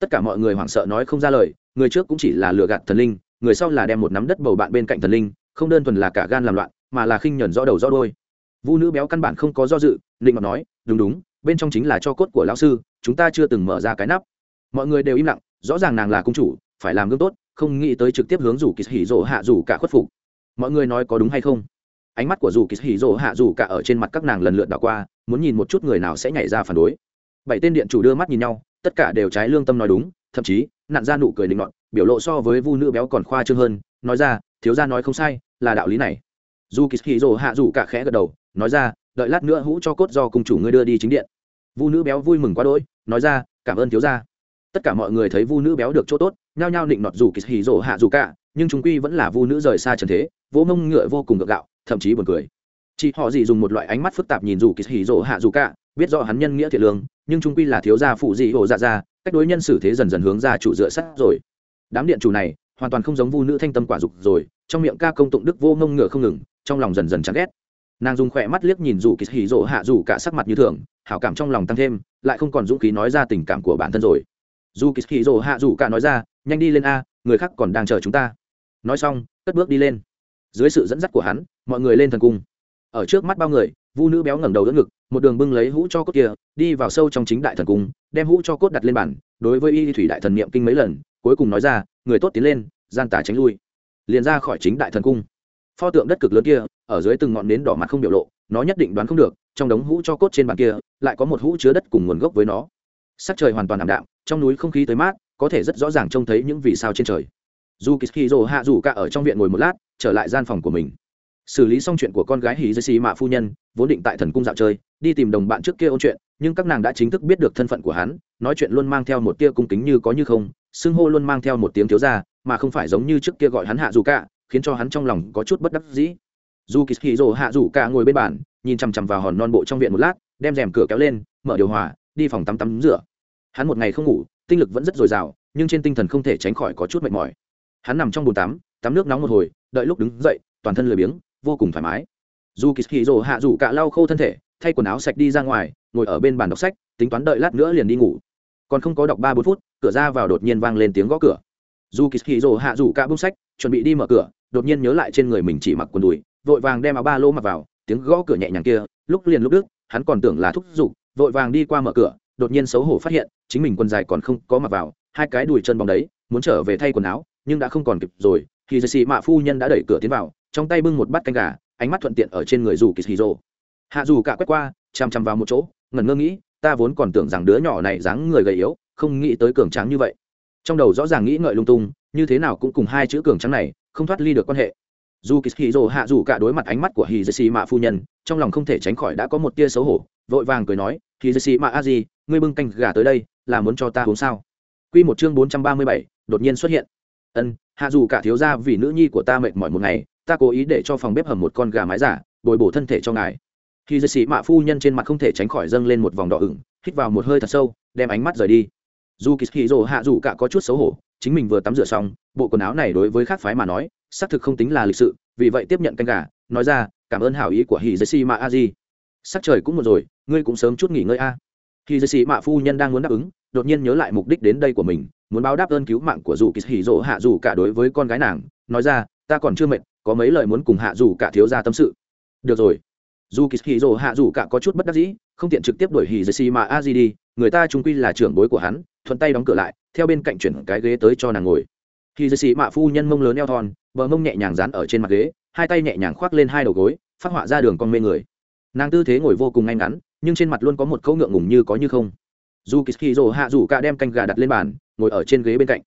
Tất cả mọi người hoảng sợ nói không ra lời, người trước cũng chỉ là lừa gạt thần linh người sau là đem một nắm đất bầu bạn bên cạnh thần linh, không đơn thuần là cả gan làm loạn, mà là khinh nhẫn rõ đầu rõ đôi vu nữ béo căn bản không có do dự định ngọc nói, đúng đúng, bên trong chính là cho cốt của lão sư, chúng ta chưa từng mở ra cái nắp. Mọi người đều im lặng, rõ ràng nàng là cung chủ, phải làm gương tốt, không nghĩ tới trực tiếp hướng rủ kỳ hỉ rỗ hạ rủ cả khuất phục. Mọi người nói có đúng hay không? Ánh mắt của rủ kỳ hỉ rỗ hạ rủ cả ở trên mặt các nàng lần lượt đảo qua, muốn nhìn một chút người nào sẽ nhảy ra phản đối. Bảy tên điện chủ đưa mắt nhìn nhau, tất cả đều trái lương tâm nói đúng, thậm chí nạn ra nụ cười định ngọn biểu lộ so với vu nữ béo còn khoa trương hơn, nói ra, thiếu gia nói không sai, là đạo lý này. Dù kỳ hì rồ hạ rủ cả khẽ gật đầu, nói ra, đợi lát nữa hũ cho cốt do cung chủ ngươi đưa đi chính điện. Vu nữ béo vui mừng quá đỗi, nói ra, cảm ơn thiếu gia. Tất cả mọi người thấy vu nữ béo được chỗ tốt, nhao nhao định nọt dù kỳ hì rồ hạ rủ cả, nhưng chúng quy vẫn là vu nữ rời xa trần thế, vỗ mông ngựa vô cùng ngựa gạo, thậm chí buồn cười. Chị họ gì dùng một loại ánh mắt phức tạp nhìn dù kỳ hì rồ hạ rủ cả, biết rõ hắn nhân nghĩa thiện lương, nhưng trung quy là thiếu gia phụ dị hồ dạ ra cách đối nhân xử thế dần dần hướng ra chủ dựa sắt rồi đám điện chủ này, hoàn toàn không giống vu nữ thanh tâm quả dục rồi, trong miệng ca công tụng đức vô mông ngựa không ngừng, trong lòng dần dần chán ghét. Nàng dùng khỏe mắt liếc nhìn dù kỳ hỉ rộ hạ dù cả sắc mặt như thường, hảo cảm trong lòng tăng thêm, lại không còn dũng khí nói ra tình cảm của bản thân rồi. Dù kỳ hỉ rộ hạ dù cả nói ra, nhanh đi lên a, người khác còn đang chờ chúng ta. Nói xong, cất bước đi lên. Dưới sự dẫn dắt của hắn, mọi người lên thần cung. Ở trước mắt bao người, vu nữ béo ngẩng đầu đỡ ngực, một đường bưng lấy hũ cho cốt kia, đi vào sâu trong chính đại thần cung, đem hũ cho cốt đặt lên bàn, đối với y thủy đại thần niệm kinh mấy lần cuối cùng nói ra, người tốt tiến lên, gian tả tránh lui. Liền ra khỏi chính đại thần cung. Pho tượng đất cực lớn kia, ở dưới từng ngọn nến đỏ mặt không biểu lộ, nó nhất định đoán không được, trong đống hũ cho cốt trên bàn kia, lại có một hũ chứa đất cùng nguồn gốc với nó. Sắc trời hoàn toàn ảm đạm, trong núi không khí tới mát, có thể rất rõ ràng trông thấy những vì sao trên trời. Dù kiskizo hạ rủ cả ở trong viện ngồi một lát, trở lại gian phòng của mình. Xử lý xong chuyện của con gái hì dây xì mạ phu nhân, vốn định tại thần cung dạo chơi, đi tìm đồng bạn trước kia ôn chuyện, nhưng các nàng đã chính thức biết được thân phận của hắn, nói chuyện luôn mang theo một tia cung kính như có như không xưng hô luôn mang theo một tiếng thiếu gia, mà không phải giống như trước kia gọi hắn hạ dù cả, khiến cho hắn trong lòng có chút bất đắc dĩ. Dù kỳ hì rồ hạ dù cả ngồi bên bàn, nhìn chằm chằm vào hòn non bộ trong viện một lát, đem rèm cửa kéo lên, mở điều hòa, đi phòng tắm tắm rửa. Hắn một ngày không ngủ, tinh lực vẫn rất dồi dào, nhưng trên tinh thần không thể tránh khỏi có chút mệt mỏi. Hắn nằm trong bồn tắm tắm nước nóng một hồi, đợi lúc đứng dậy, toàn thân lười biếng, vô cùng thoải mái. Dù kỳ hì rồ hạ dù cả lau khô thân thể, thay quần áo sạch đi ra ngoài, ngồi ở bên bàn đọc sách, tính toán đợi lát nữa liền đi ngủ còn không có đọc ba bốn phút, cửa ra vào đột nhiên vang lên tiếng gõ cửa. Dù kỳ hì rồ hạ dù cả bông sách, chuẩn bị đi mở cửa, đột nhiên nhớ lại trên người mình chỉ mặc quần đùi, vội vàng đem áo ba lô mặc vào, tiếng gõ cửa nhẹ nhàng kia, lúc liền lúc đức, hắn còn tưởng là thúc giục, vội vàng đi qua mở cửa, đột nhiên xấu hổ phát hiện, chính mình quần dài còn không có mặc vào, hai cái đùi chân bóng đấy, muốn trở về thay quần áo, nhưng đã không còn kịp rồi thì dì xì mạ phu nhân đã đẩy cửa tiến vào, trong tay bưng một bát canh gà, ánh mắt thuận tiện ở trên người dù kỳ hì rồ hạ dù cả quét qua, chằm chằm vào một chỗ, ngẩn ngơ nghĩ ta vốn còn tưởng rằng đứa nhỏ này dáng người gầy yếu, không nghĩ tới cường tráng như vậy. Trong đầu rõ ràng nghĩ ngợi lung tung, như thế nào cũng cùng hai chữ cường tráng này không thoát ly được quan hệ. Dù kỳ hì dồ hạ dù cả đối mặt ánh mắt của hì dì xì mạ phu nhân, trong lòng không thể tránh khỏi đã có một tia xấu hổ, vội vàng cười nói hì dì xì mạ a di, ngươi bưng canh gà tới đây, là muốn cho ta uống sao? Q một chương bốn trăm ba mươi bảy, đột nhiên xuất hiện. Ân, hạ dù cả thiếu gia vì nữ nhi của ta mệt mỏi một ngày, ta cố ý để cho phòng bếp hầm một con gà mái giả, bồi bổ thân thể cho ngài khi dây sĩ mạ phu nhân trên mặt không thể tránh khỏi dâng lên một vòng đỏ ửng, hít vào một hơi thật sâu, đem ánh mắt rời đi. Dù kỳ hì rồ hạ dù cả có chút xấu hổ, chính mình vừa tắm rửa xong, bộ quần áo này đối với khác phái mà nói, xác thực không tính là lịch sự, vì vậy tiếp nhận canh gà, nói ra, cảm ơn hảo ý của hì dây sĩ mạ a di. Sắc trời cũng một rồi, ngươi cũng sớm chút nghỉ ngơi a. À. hì dây sĩ mạ phu nhân đang muốn đáp ứng, đột nhiên nhớ lại mục đích đến đây của mình, muốn báo đáp ơn cứu mạng của dù kỳ hì rồ hạ dù cả đối với con gái nàng, nói ra, ta còn chưa mệt, có mấy lời muốn cùng hạ dù cả thiếu gia tâm sự. Được rồi dù kỳ hì rồ hạ dù cả có chút bất đắc dĩ, không tiện trực tiếp đuổi hì dì xì mà a di đi, người ta trung quy là trưởng bối của hắn, thuận tay đóng cửa lại, theo bên cạnh chuyển cái ghế tới cho nàng ngồi. Hì dì xì mạ phu nhân mông lớn eo thon, bờ mông nhẹ nhàng dán ở trên mặt ghế, hai tay nhẹ nhàng khoác lên hai đầu gối, phát họa ra đường con mê người. Nàng tư thế ngồi vô cùng ngay ngắn, nhưng trên mặt luôn có một câu ngượng ngùng như có như không. Dù kỳ hì rồ hạ dù cả đem canh gà đặt lên bàn, ngồi ở trên ghế bên cạnh.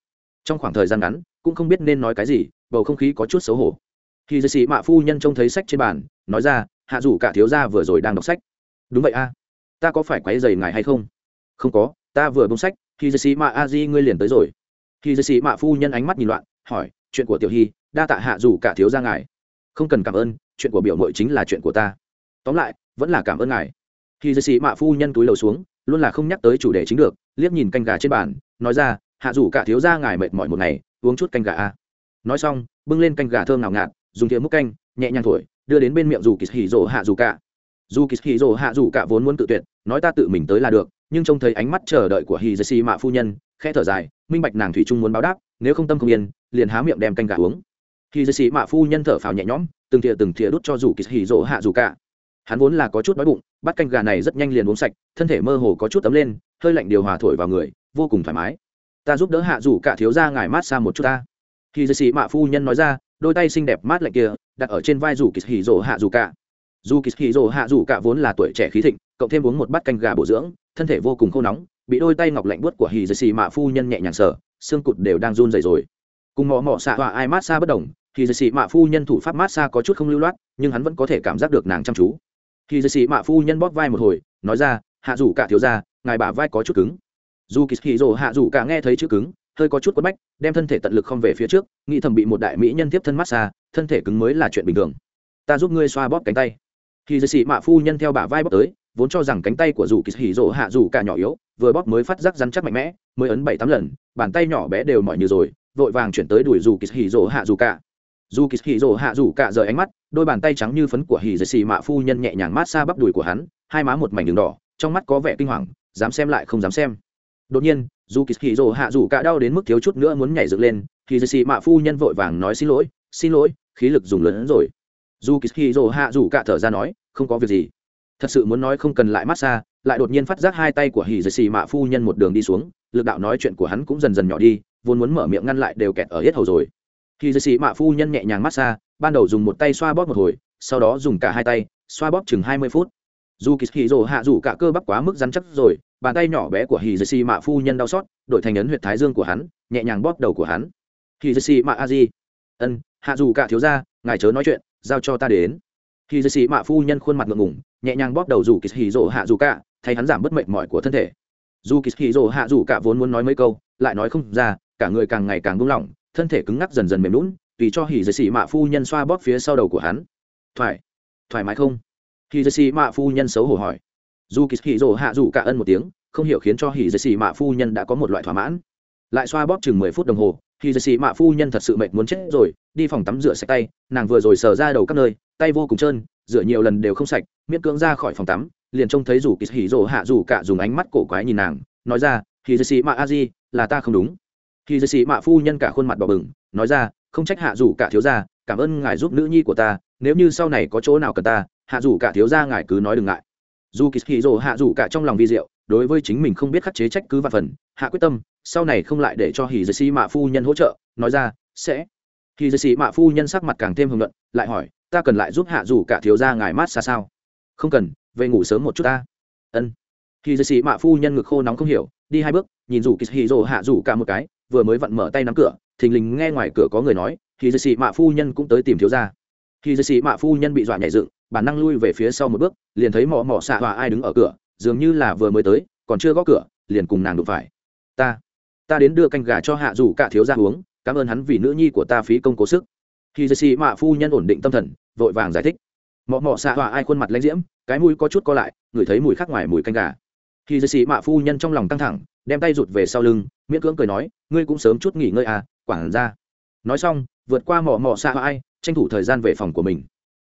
Trong khoảng thời gian ngắn, cũng không biết nên nói cái gì, bầu không khí có chút xấu hổ. Khi dì xì mạ phu nhân trông thấy sách trên bàn, nói ra hạ dù cả thiếu gia vừa rồi đang đọc sách. Đúng vậy a. Ta có phải quấy dày ngài hay không? Không có, ta vừa bông sách khi dây xì mạ a di ngươi liền tới rồi. Khi dây xì mạ phu nhân ánh mắt nhìn loạn, hỏi, chuyện của tiểu hy đa tạ hạ dù cả thiếu gia ngài. Không cần cảm ơn, chuyện của biểu mội chính là chuyện của ta. Tóm lại, vẫn là cảm ơn ngài. Khi dây xì mạ phu nhân túi lầu xuống, luôn là không nhắc tới chủ đề chính được, liếc nhìn canh gà trên bàn, nói ra, hạ dù cả thiếu gia ngài mệt mỏi một ngày, uống chút canh gà a. Nói xong, bưng lên canh gà thơm ngào ngạt, dùng thìa múc canh, nhẹ nhàng thổi đưa đến bên miệng dù kỳ hỉ rộ hạ dù cả. Dù kỳ hỉ rộ hạ dù cả vốn muốn tự tuyệt, nói ta tự mình tới là được, nhưng trông thấy ánh mắt chờ đợi của hì dê xì mạ phu nhân, khẽ thở dài, minh bạch nàng thủy trung muốn báo đáp, nếu không tâm không yên, liền há miệng đem canh gà uống. Hì dê xì mạ phu nhân thở phào nhẹ nhõm, từng thìa từng thìa đút cho dù kỳ hỉ rộ hạ dù cả. Hắn vốn là có chút đói bụng, bắt canh gà này rất nhanh liền uống sạch, thân thể mơ hồ có chút ấm lên, hơi lạnh điều hòa thổi vào người, vô cùng thoải mái. Ta giúp đỡ hạ dù cả thiếu ra ngài mát xa một chút ta. Khi dây xì mạ phu nhân nói ra đôi tay xinh đẹp mát lạnh kia, đặt ở trên vai dù kỳ hì rỗ hạ dù cả dù kỳ hì rỗ hạ dù cả vốn là tuổi trẻ khí thịnh, cộng thêm uống một bát canh gà bổ dưỡng, thân thể vô cùng khô nóng, bị đôi tay ngọc lạnh buốt của hì dây xì mạ phu nhân nhẹ nhàng sờ, xương cụt đều đang run dày rồi. Cùng mò mò xạ họa ai mát xa bất đồng hì dì xì mạ phu nhân thủ pháp mát xa có chút không lưu loát, nhưng hắn vẫn có thể cảm giác được nàng chăm chú. Hì dì xì mạ phu nhân bóp vai một hồi, nói ra hạ rủ cả thiếu ra ngài bả vai có chút cứng. Dù kỳ hì rồ hạ rủ cả nghe thấy chữ cứng hơi có chút quất bách, đem thân thể tận lực không về phía trước, nghĩ thầm bị một đại mỹ nhân tiếp thân massage thân thể cứng mới là chuyện bình thường. Ta giúp ngươi xoa bóp cánh tay. Khi dì xị mạ phu nhân theo bả vai bóp tới, vốn cho rằng cánh tay của dù kỳ hỉ rỗ hạ dù cả nhỏ yếu, vừa bóp mới phát giác rắn chắc mạnh mẽ, mới ấn bảy tám lần, bàn tay nhỏ bé đều mỏi như rồi, vội vàng chuyển tới đuổi dù kỳ hỉ rỗ hạ dù cả. Dù kỳ hỉ rỗ hạ dù cả rời ánh mắt, đôi bàn tay trắng như phấn của hỉ dì xì mạ phu nhân nhẹ nhàng mát xa bắp đùi của hắn, hai má một mảnh đường đỏ, trong mắt có vẻ kinh hoàng, dám xem lại không dám xem. Đột nhiên dù kỳ hì rồ hạ rủ cả đau đến mức thiếu chút nữa muốn nhảy dựng lên thì dì xì mạ phu nhân vội vàng nói xin lỗi xin lỗi khí lực dùng lớn hơn rồi. Dù kỳ hì rồ hạ rủ cả thở ra nói không có việc gì. Thật sự muốn nói không cần lại massage, lại đột nhiên phát giác hai tay của hì dì xì mạ phu nhân một đường đi xuống lực đạo nói chuyện của hắn cũng dần dần nhỏ đi vốn muốn mở miệng ngăn lại đều kẹt ở hết hầu rồi. Hì dì xì mạ phu nhân nhẹ nhàng massage, ban đầu dùng một tay xoa bóp một hồi sau đó dùng cả hai tay xoa bóp chừng hai mươi phút dù kỳ hì rồ hạ rủ cả cơ bắp quá mức rắn chắc rồi, bàn tay nhỏ bé của hì dì xì mạ phu nhân đau xót, đổi thành ấn huyệt thái dương của hắn, nhẹ nhàng bóp đầu của hắn. Hì dì xì mạ a di. Ân, hạ dù cả thiếu ra ngài chớ nói chuyện, giao cho ta đến. Hì dì xì mạ phu nhân khuôn mặt ngượng ngủng nhẹ nhàng bóp đầu dù kỳ hì rồ hạ dù cả, thay hắn giảm bất mệnh mỏi của thân thể. Dù kỳ hì rồ hạ dù cả vốn muốn nói mấy câu, lại nói không ra, cả người càng ngày càng buông lỏng, thân thể cứng ngắc dần dần mềm lún tùy cho hỉ dì xì mạ phu nhân xoa bóp phía sau đầu của hắn. Thoải thoải mái không? Hỉ dì xì mạ phu nhân xấu hổ hỏi. Dù kỳ hì rồ hạ dù cả ân một tiếng, không hiểu khiến cho hỉ dì xì mạ phu nhân đã có một loại thỏa mãn. Lại xoa bóp chừng mười phút đồng hồ hỉ dì xì mạ phu nhân thật sự mệt muốn chết rồi. Đi phòng tắm rửa sạch tay, nàng vừa rồi sờ ra đầu các nơi, tay vô cùng trơn, rửa nhiều lần đều không sạch, miễn cưỡng ra khỏi phòng tắm, liền trông thấy dù kỳ hì rồ hạ dù cả dùng ánh mắt cổ quái nhìn nàng, nói ra hỉ dì xì mạ a di là ta không đúng. Hỉ dì xì mạ phu nhân cả khuôn mặt đỏ bừng, nói ra, không trách hạ dù cả thiếu gia, cảm ơn ngài giúp nữ nhi của ta, nếu như sau này có chỗ nào cần ta hạ dù cả thiếu gia ngài cứ nói đừng ngại. Dù kỳ hì rồ hạ dù cả trong lòng vi diệu, đối với chính mình không biết khắc chế trách cứ và phần, hạ quyết tâm, sau này không lại để cho hì dì xì mạ phu nhân hỗ trợ, nói ra, sẽ. Hì dì xì mạ phu nhân sắc mặt càng thêm hưng luận lại hỏi, ta cần lại giúp hạ dù cả thiếu gia ngài mát xa sao? Không cần, về ngủ sớm một chút ta. Ân. Hì dì xì mạ phu nhân ngực khô nóng không hiểu, đi hai bước, nhìn dù kỳ hì rồ hạ dù cả một cái, vừa mới vặn mở tay nắm cửa, thình lình nghe ngoài cửa có người nói hì dì xì mạ phu nhân cũng tới tìm thiếu gia. Hì dì xì mạ phu nhân bị dọa nhảy dựng bản năng lui về phía sau một bước, liền thấy mỏ mỏ xạ hòa ai đứng ở cửa, dường như là vừa mới tới, còn chưa gõ cửa, liền cùng nàng đụng phải. Ta ta đến đưa canh gà cho hạ dù cả thiếu gia uống, cảm ơn hắn vì nữ nhi của ta phí công cố sức. Khi dì xì mạ phu nhân ổn định tâm thần, vội vàng giải thích. Mỏ mỏ xạ hòa ai khuôn mặt lãnh diễm, cái mũi có chút co lại, ngửi thấy mùi khác ngoài mùi canh gà. Khi dì xì mạ phu nhân trong lòng căng thẳng, đem tay rụt về sau lưng, miễn cưỡng cười nói, ngươi cũng sớm chút nghỉ ngơi à quản ra. Nói xong, vượt qua mỏ mỏ xạ hòa ai, tranh thủ thời gian về phòng của mình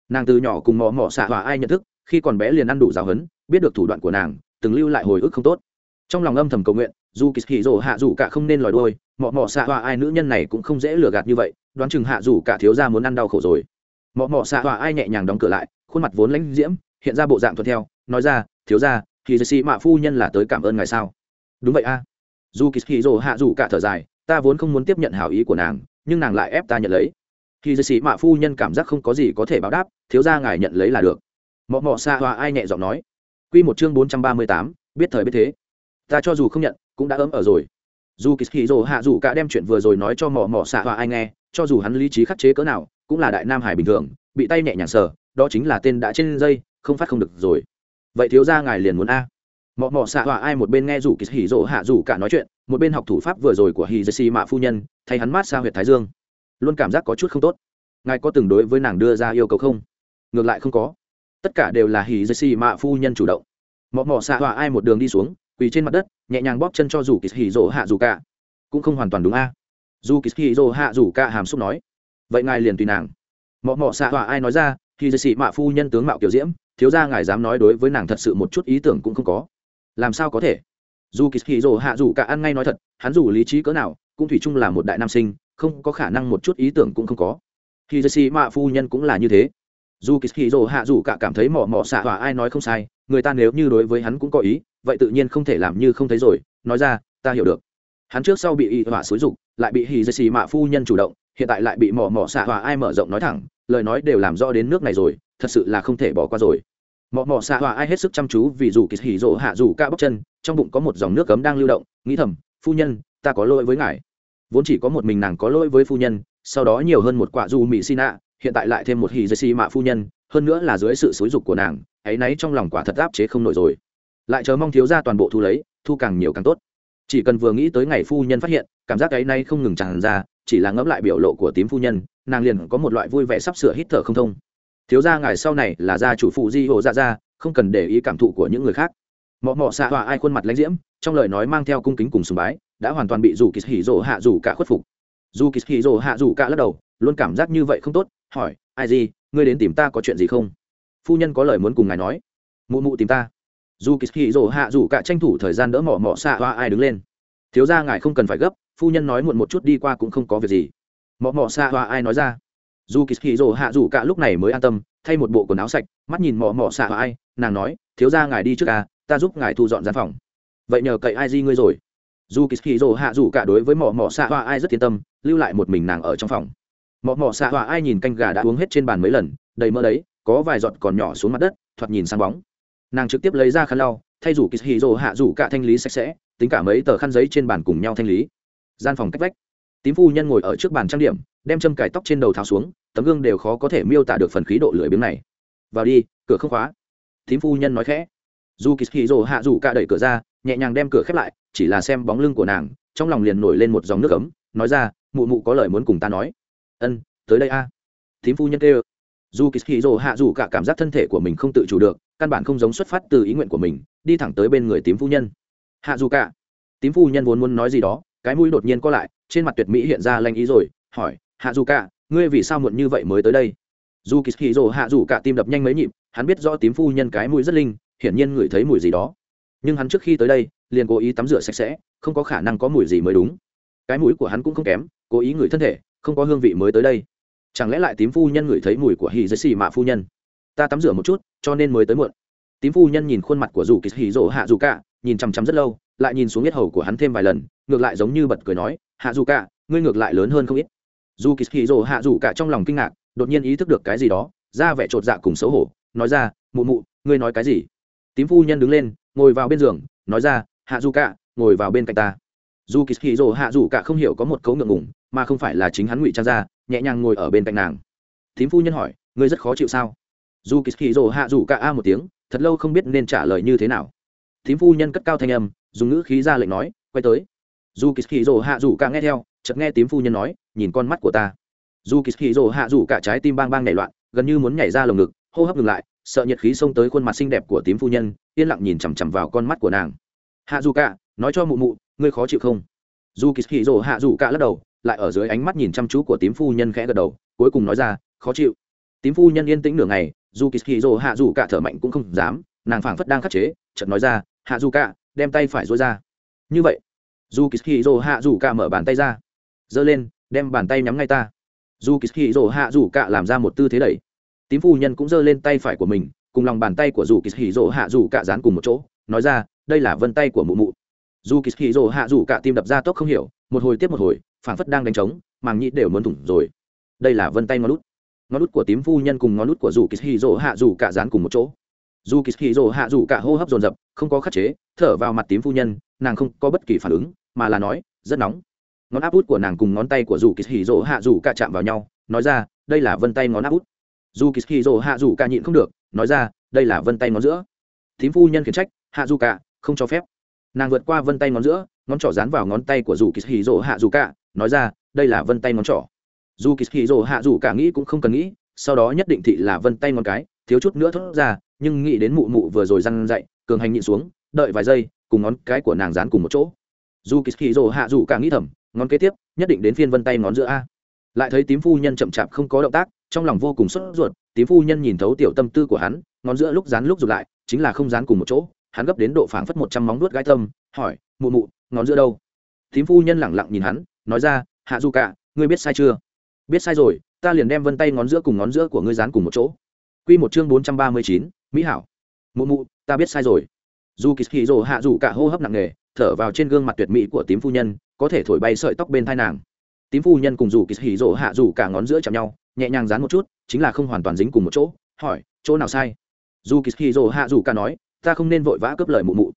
nàng từ nhỏ cùng mò mò xạ hòa ai nhận thức, khi còn bé liền ăn đủ giáo hấn, biết được thủ đoạn của nàng, từng lưu lại hồi ức không tốt. Trong lòng âm thầm cầu nguyện, dù kỳ hì rồ hạ dù cả không nên lòi đôi mỏ mỏ xạ hòa ai nữ nhân này cũng không dễ lừa gạt như vậy, đoán chừng hạ dù cả thiếu ra muốn ăn đau khổ rồi. Mỏ mỏ xạ hòa ai nhẹ nhàng đóng cửa lại, khuôn mặt vốn lãnh diễm, hiện ra bộ dạng thuận theo, nói ra, thiếu ra thì dì xì mạ phu nhân là tới cảm ơn ngài sao? Đúng vậy a. Dù kỳ hì rồ hạ dù cả thở dài, ta vốn không muốn tiếp nhận hảo ý của nàng, nhưng nàng lại ép ta nhận lấy khi dư sĩ mạ phu nhân cảm giác không có gì có thể báo đáp, thiếu ra ngài nhận lấy là được. Mọ mọ xa hoa ai nhẹ giọng nói. Q một chương bốn trăm ba mươi tám, biết thời biết thế. Ta cho dù không nhận, cũng đã ấm ở rồi. Dù kỳ hì rồ hạ dù cả đem chuyện vừa rồi nói cho mỏ mỏ xạ hoa ai nghe, cho dù hắn lý trí khắc chế cỡ nào, cũng là đại nam hải bình thường, bị tay nhẹ nhàng sờ, đó chính là tên đã trên dây, không phát không được rồi. Vậy thiếu ra ngài liền muốn a. Mọ mọ xạ hòa ai một bên nghe rủ kỳ hỉ rỗ hạ rủ cả nói chuyện, một bên học thủ pháp vừa rồi của hì dê xì mạ phu nhân, thay hắn mát xa huyệt thái dương luôn cảm giác có chút không tốt. Ngài có từng đối với nàng đưa ra yêu cầu không? Ngược lại không có. Tất cả đều là hì dây xì mạ phu nhân chủ động. Mọ mọ xạ họa ai một đường đi xuống, quỳ trên mặt đất, nhẹ nhàng bóp chân cho dù kỳ hỉ rỗ hạ rủ cả. Cũng không hoàn toàn đúng a. Dù kỳ hỉ rỗ hạ rủ cả hàm xúc nói. Vậy ngài liền tùy nàng. Mọ mọ xạ họa ai nói ra hì dây xì mạ phu nhân tướng mạo kiểu diễm, thiếu ra ngài dám nói đối với nàng thật sự một chút ý tưởng cũng không có. Làm sao có thể? Dù kỳ hì rồ hạ dù cả ăn ngay nói thật, hắn dù lý trí cỡ nào, cũng thủy chung là một đại nam sinh không có khả năng một chút ý tưởng cũng không có. Khi dê xì mạ phu nhân cũng là như thế. Dù kỳ hì hạ dù cả cảm thấy mỏ mỏ xạ hòa ai nói không sai, người ta nếu như đối với hắn cũng có ý, vậy tự nhiên không thể làm như không thấy rồi, nói ra, ta hiểu được. Hắn trước sau bị y hỏa xúi dục, lại bị hì dê xì mạ phu nhân chủ động, hiện tại lại bị mỏ mỏ xạ hòa ai mở rộng nói thẳng, lời nói đều làm rõ đến nước này rồi, thật sự là không thể bỏ qua rồi. Mọ mọ xạ hòa ai hết sức chăm chú vì dù kỳ hỉ hạ dù ca bóc chân, trong bụng có một dòng nước cấm đang lưu động, nghĩ thầm, phu nhân, ta có lỗi với ngài vốn chỉ có một mình nàng có lỗi với phu nhân sau đó nhiều hơn một quả du mỹ xin ạ hiện tại lại thêm một hì dây xi mạ phu nhân hơn nữa là dưới sự xúi dục của nàng ấy nấy trong lòng quả thật áp chế không nổi rồi. Lại chờ mong thiếu ra toàn bộ thu lấy thu càng nhiều càng tốt. Chỉ cần vừa nghĩ tới ngày phu nhân phát hiện cảm giác ấy nay không ngừng tràn ra chỉ là ngẫm lại biểu lộ của tím phu nhân nàng liền có một loại vui vẻ sắp sửa hít thở không thông. Thiếu gia ngài sau này là gia chủ phụ di hộ ra ra, không cần để ý cảm thụ của những người khác. Mọ mọ xạ hòa ai khuôn mặt lãnh diễm trong lời nói mang theo cung kính cùng sùng bái đã hoàn toàn bị dù kỳ hỉ rỗ hạ dù cả khuất phục. Dù kỳ hỉ rỗ hạ dù cả lắc đầu, luôn cảm giác như vậy không tốt, hỏi, ai gì, ngươi đến tìm ta có chuyện gì không? Phu nhân có lời muốn cùng ngài nói. Mụ mụ tìm ta. Dù kỳ hỉ rỗ hạ dù cả tranh thủ thời gian đỡ mỏ mỏ xạ hoa ai đứng lên. Thiếu gia ngài không cần phải gấp, phu nhân nói muộn một chút đi qua cũng không có việc gì. Mọ mọ xạ hoa ai nói ra. Dù kỳ hỉ rỗ hạ dù cả lúc này mới an tâm, thay một bộ quần áo sạch, mắt nhìn mọ mọ xạ hoa ai, nàng nói, thiếu gia ngài đi trước à ta giúp ngài thu dọn gian phòng. Vậy nhờ cậy ai di ngươi rồi? Dù kỳ hì rồ hạ dù cả đối với mỏ mỏ xạ hoa ai rất yên tâm, lưu lại một mình nàng ở trong phòng. Mỏ mỏ xạ hoa ai nhìn canh gà đã uống hết trên bàn mấy lần, đầy mỡ đấy, có vài giọt còn nhỏ xuống mặt đất, thoạt nhìn sáng bóng. Nàng trực tiếp lấy ra khăn lau, thay rủ kỳ hì rồ hạ rủ cả thanh lý sạch sẽ, tính cả mấy tờ khăn giấy trên bàn cùng nhau thanh lý. Gian phòng cách vách. Tím phu nhân ngồi ở trước bàn trang điểm, đem châm cải tóc trên đầu tháo xuống, tấm gương đều khó có thể miêu tả được phần khí độ lười biếng này. Vào đi, cửa không khóa. Tím phu nhân nói khẽ. Dù kỳ hì rồ hạ rủ cả đẩy cửa ra nhẹ nhàng đem cửa khép lại, chỉ là xem bóng lưng của nàng, trong lòng liền nổi lên một dòng nước ấm, nói ra, mụ mụ có lời muốn cùng ta nói. Ân, tới đây a. À. thím phu nhân kêu. Dù kỳ dỗ hạ Dù cả cảm giác thân thể của mình không tự chủ được, căn bản không giống xuất phát từ ý nguyện của mình, đi thẳng tới bên người tím phu nhân. Hạ dù cả. Tím phu nhân vốn muốn nói gì đó, cái mũi đột nhiên co lại, trên mặt tuyệt mỹ hiện ra lanh ý rồi, hỏi, hạ dù cả, ngươi vì sao muộn như vậy mới tới đây? Dù kỳ dỗ hạ dù cả tim đập nhanh mấy nhịp, hắn biết rõ tím phu nhân cái mũi rất linh, hiển nhiên ngửi thấy mùi gì đó nhưng hắn trước khi tới đây, liền cố ý tắm rửa sạch sẽ, không có khả năng có mùi gì mới đúng. Cái mũi của hắn cũng không kém, cố ý ngửi thân thể, không có hương vị mới tới đây. Chẳng lẽ lại tím phu nhân ngửi thấy mùi của hì dây xì mạ phu nhân? Ta tắm rửa một chút, cho nên mới tới muộn. Tím phu nhân nhìn khuôn mặt của dù kỳ hì rỗ hạ dù cả, nhìn chằm chằm rất lâu, lại nhìn xuống yết hầu của hắn thêm vài lần, ngược lại giống như bật cười nói, hạ dù cả, ngươi ngược lại lớn hơn không ít. Dù kỳ hì rỗ hạ dù cả trong lòng kinh ngạc, đột nhiên ý thức được cái gì đó, ra vẻ chột dạ cùng xấu hổ, nói ra, mụ mụ, ngươi nói cái gì? Tím phu nhân đứng lên ngồi vào bên giường, nói ra, hạ dù cả, ngồi vào bên cạnh ta. Dù kỳ hì dồ hạ dù cả không hiểu có một cấu ngượng ngủng mà không phải là chính hắn ngụy trang ra, nhẹ nhàng ngồi ở bên cạnh nàng. Thím phu nhân hỏi, ngươi rất khó chịu sao? Dù kỳ hì dồ hạ dù cả a một tiếng, thật lâu không biết nên trả lời như thế nào. Thím phu nhân cất cao thanh âm, dùng ngữ khí ra lệnh nói, quay tới. Dù kỳ hì dồ hạ dù cả nghe theo, chợt nghe tím phu nhân nói, nhìn con mắt của ta. Dù kỳ hì dồ hạ dù cả trái tim bang bang nảy loạn, gần như muốn nhảy ra lồng ngực, hô hấp ngừng lại sợ nhiệt khí xông tới khuôn mặt xinh đẹp của tím phu nhân, yên lặng nhìn chằm chằm vào con mắt của nàng. Hạ dù cả, nói cho mụ mụ, ngươi khó chịu không? Dù kỳ hì rồ hạ dù cả lắc đầu, lại ở dưới ánh mắt nhìn chăm chú của tím phu nhân khẽ gật đầu, cuối cùng nói ra, khó chịu. Tím phu nhân yên tĩnh nửa ngày, dù kỳ hì rồ hạ dù cả thở mạnh cũng không dám, nàng phảng phất đang khắc chế, chợt nói ra, hạ dù cả, đem tay phải dối ra. Như vậy. Dù kỳ hì rồ hạ dù cả mở bàn tay ra, giơ lên, đem bàn tay nhắm ngay ta. Dù kỳ hì rồ hạ dù cả làm ra một tư thế đẩy tím phu nhân cũng giơ lên tay phải của mình, cùng lòng bàn tay của dù kỳ hì rỗ hạ dù cả dán cùng một chỗ, nói ra, đây là vân tay của mụ mụ. Dù kỳ hì rỗ hạ dù cả tim đập ra tốc không hiểu, một hồi tiếp một hồi, phảng phất đang đánh trống, màng nhĩ đều muốn thủng rồi. Đây là vân tay ngón lút ngón lút của tím phu nhân cùng ngón lút của dù kỳ hì rỗ hạ dù cả dán cùng một chỗ. Dù kỳ hì rỗ hạ dù cả hô hấp dồn dập, không có khắc chế, thở vào mặt tím phu nhân, nàng không có bất kỳ phản ứng, mà là nói, rất nóng. Ngón áp út của nàng cùng ngón tay của dù kỳ hì rỗ hạ dù cả chạm vào nhau, nói ra, đây là vân tay ngón áp út dù kỳ hì hạ dù cả nhịn không được, nói ra, đây là vân tay ngón giữa. Thím phu nhân khiển trách hạ dù cả không cho phép. Nàng vượt qua vân tay ngón giữa, ngón trỏ dán vào ngón tay của dù kỳ hì rỗ hạ dù cả nói ra, đây là vân tay ngón trỏ. Dù kỳ hì hạ dù cả nghĩ cũng không cần nghĩ, sau đó nhất định thị là vân tay ngón cái, thiếu chút nữa thốt ra, nhưng nghĩ đến mụ mụ vừa rồi răn dậy, cường hành nhịn xuống, đợi vài giây, cùng ngón cái của nàng dán cùng một chỗ. Dù kỳ hì hạ dù cả nghĩ thầm, ngón kế tiếp, nhất định đến phiên vân tay ngón giữa a. Lại thấy tím phu nhân chậm chạp không có động tác trong lòng vô cùng sốt ruột tím phu nhân nhìn thấu tiểu tâm tư của hắn, ngón giữa lúc dán lúc rụt lại, chính là không dán cùng một chỗ, hắn gấp đến độ phảng phất một trăm móng đuốt gai tâm, hỏi, mụ mụ, ngón giữa đâu? Tím phu nhân lẳng lặng nhìn hắn, nói ra, hạ du cả ngươi biết sai chưa? Biết sai rồi, ta liền đem vân tay ngón giữa cùng ngón giữa của ngươi dán cùng một chỗ. Q một chương bốn trăm ba mươi chín, mỹ hảo. Mụ mụ, ta biết sai rồi. Dù kỳ kỳ rồ hạ dù cả hô hấp nặng nề, thở vào trên gương mặt tuyệt mỹ của tím phu nhân, có thể thổi bay sợi tóc bên thai nàng. Tím phu nhân cùng dù kỳ hỉ rồ hạ dù cả ngón giữa chạm nhau nhẹ nhàng dán một chút, chính là không hoàn toàn dính cùng một chỗ, hỏi, chỗ nào sai? Dù kỳ hì hạ dù ca nói, ta không nên vội vã cướp lời mụ mụ.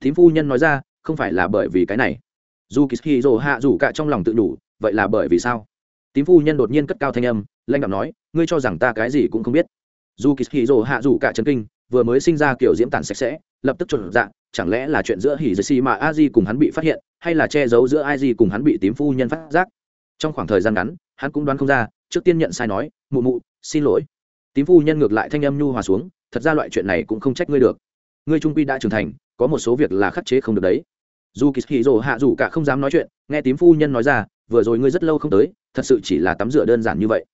Tím phu nhân nói ra, không phải là bởi vì cái này. Dù kỳ hì hạ dù ca trong lòng tự đủ, vậy là bởi vì sao? Tím phu nhân đột nhiên cất cao thanh âm lanh đạo nói, ngươi cho rằng ta cái gì cũng không biết. Dù kỳ hì hạ dù ca chấn kinh, vừa mới sinh ra kiểu diễm tản sạch sẽ, lập tức chuẩn dạng chẳng lẽ là chuyện giữa hỉ dì xì mà a di cùng hắn bị phát hiện, hay là che giấu giữa ai di cùng hắn bị tím phu nhân phát giác? Trong khoảng thời gian ngắn, hắn cũng đoán không ra trước tiên nhận sai nói, mụ mụ, xin lỗi. Tím phu nhân ngược lại thanh âm nhu hòa xuống, thật ra loại chuyện này cũng không trách ngươi được. Ngươi trung quy đã trưởng thành, có một số việc là khắc chế không được đấy. Dù kỳ hì rồ hạ dù cả không dám nói chuyện, nghe tím phu nhân nói ra, vừa rồi ngươi rất lâu không tới, thật sự chỉ là tắm rửa đơn giản như vậy.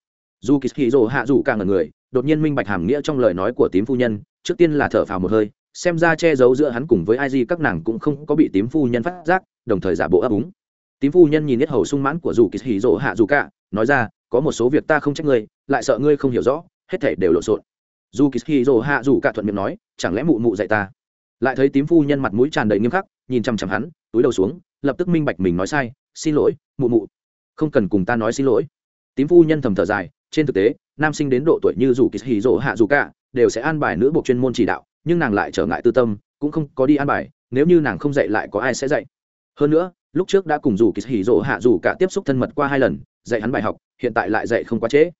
Dù kỳ hì rồ hạ dù cả ngần người, đột nhiên minh bạch hàm nghĩa trong lời nói của tím phu nhân, trước tiên là thở phào một hơi, xem ra che giấu giữa hắn cùng với ai gì các nàng cũng không có bị tím phu nhân phát giác, đồng thời giả bộ ấp úng. Tím phu nhân nhìn hết hầu sung mãn của dù kỳ hì rồ hạ dù cả, nói ra có một số việc ta không trách ngươi, lại sợ ngươi không hiểu rõ, hết thể đều lộn xộn. Dù kỳ hì rồ hạ dù cả thuận miệng nói, chẳng lẽ mụ mụ dạy ta? Lại thấy tím phu nhân mặt mũi tràn đầy nghiêm khắc, nhìn chằm chằm hắn, túi đầu xuống, lập tức minh bạch mình nói sai, xin lỗi, mụ mụ. Không cần cùng ta nói xin lỗi. Tím phu nhân thầm thở dài, trên thực tế, nam sinh đến độ tuổi như dù kỳ hì hạ dù cả, đều sẽ an bài nữ bộ chuyên môn chỉ đạo, nhưng nàng lại trở ngại tư tâm, cũng không có đi an bài, nếu như nàng không dạy lại có ai sẽ dạy. Hơn nữa lúc trước đã cùng dù kỳ hỉ rộ hạ dù cả tiếp xúc thân mật qua hai lần, dạy hắn bài học, hiện tại lại dạy không quá trễ.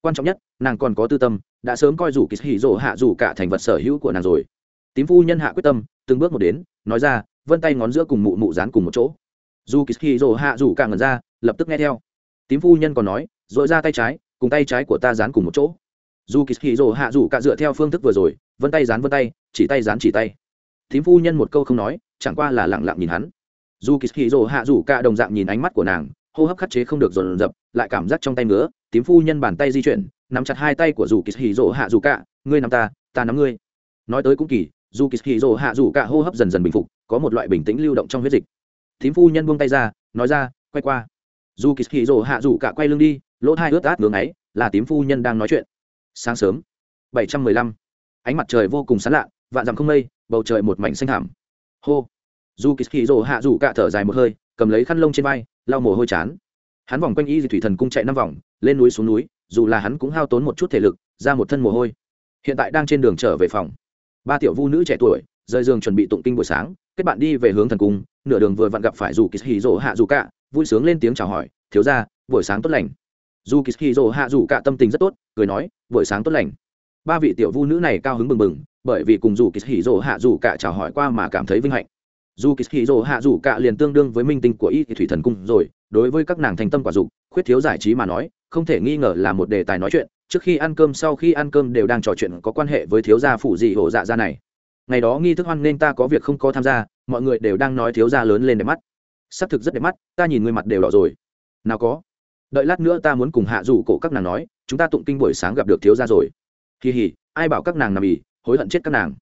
Quan trọng nhất, nàng còn có tư tâm, đã sớm coi dù kỳ hỉ rộ hạ dù cả thành vật sở hữu của nàng rồi. Tím phu nhân hạ quyết tâm, từng bước một đến, nói ra, vân tay ngón giữa cùng mụ mụ dán cùng một chỗ. Dù kỳ hỉ rộ hạ dù cả ngần ra, lập tức nghe theo. Tím phu nhân còn nói dội ra tay trái, cùng tay trái của ta dán cùng một chỗ. Dù kỳ hỉ rộ hạ dù cả dựa theo phương thức vừa rồi, vân tay dán vân tay, chỉ tay dán chỉ tay. Tím phu nhân một câu không nói, chẳng qua là lẳng lặng nhìn hắn dù kỳ hì rỗ hạ dù cả đồng dạng nhìn ánh mắt của nàng, hô hấp khắc chế không được dồn dập, lại cảm giác trong tay ngứa, tím phu nhân bàn tay di chuyển, nắm chặt hai tay của dù kỳ hì rỗ hạ dù cả, ngươi nắm ta ta nắm ngươi. Nói tới cũng kỳ, dù kỳ hì rỗ hạ dù cả hô hấp dần dần bình phục, có một loại bình tĩnh lưu động trong huyết dịch. Tím phu nhân buông tay ra, nói ra, quay qua. Dù kỳ hì rỗ hạ dù cả quay lưng đi, lỗ hai ướt át ngưỡng ấy là tím phu nhân đang nói chuyện. Sáng sớm, bảy trăm mười lăm, ánh mặt trời vô cùng sán lạ, vạn dặm không mây, bầu trời một mảnh xanh thảm hô dù kỳ kỳ rỗ hạ dù cạ thở dài một hơi cầm lấy khăn lông trên vai lau mồ hôi chán. Hắn vòng quanh y di thủy thần cung chạy năm vòng lên núi xuống núi dù là hắn cũng hao tốn một chút thể lực ra một thân mồ hôi. Hiện tại đang trên đường trở về phòng. Ba tiểu vu nữ trẻ tuổi rời giường chuẩn bị tụng kinh buổi sáng kết bạn đi về hướng thần cung nửa đường vừa vặn gặp phải dù kỳ hì rỗ hạ dù cạ, vui sướng lên tiếng chào hỏi thiếu ra buổi sáng tốt lành. Dù kỳ hì rỗ hạ dù cạ tâm tình rất tốt cười nói buổi sáng tốt lành. Ba vị tiểu vu nữ này cao hứng bừng bừng bởi vì cùng dù kỳ hì rỗ hạ dù cạ chào hỏi qua mà cảm thấy vinh hạnh dù kỳ hì rỗ hạ dù cạ liền tương đương với minh tinh của y thủy thần cung rồi, đối với các nàng thành tâm quả dục, khuyết thiếu giải trí mà nói, không thể nghi ngờ là một đề tài nói chuyện, trước khi ăn cơm sau khi ăn cơm đều đang trò chuyện có quan hệ với thiếu gia phủ dị hổ dạ gia này. Ngày đó nghi thức hoan nên ta có việc không có tham gia, mọi người đều đang nói thiếu gia lớn lên đẹp mắt. Xác thực rất đẹp mắt, ta nhìn người mặt đều đỏ rồi. Nào có. Đợi lát nữa ta muốn cùng hạ dù cổ các nàng nói, chúng ta tụng kinh buổi sáng gặp được thiếu gia rồi. Kỳ hỉ, ai bảo các nàng nằm ỉ, hối hận chết các nàng.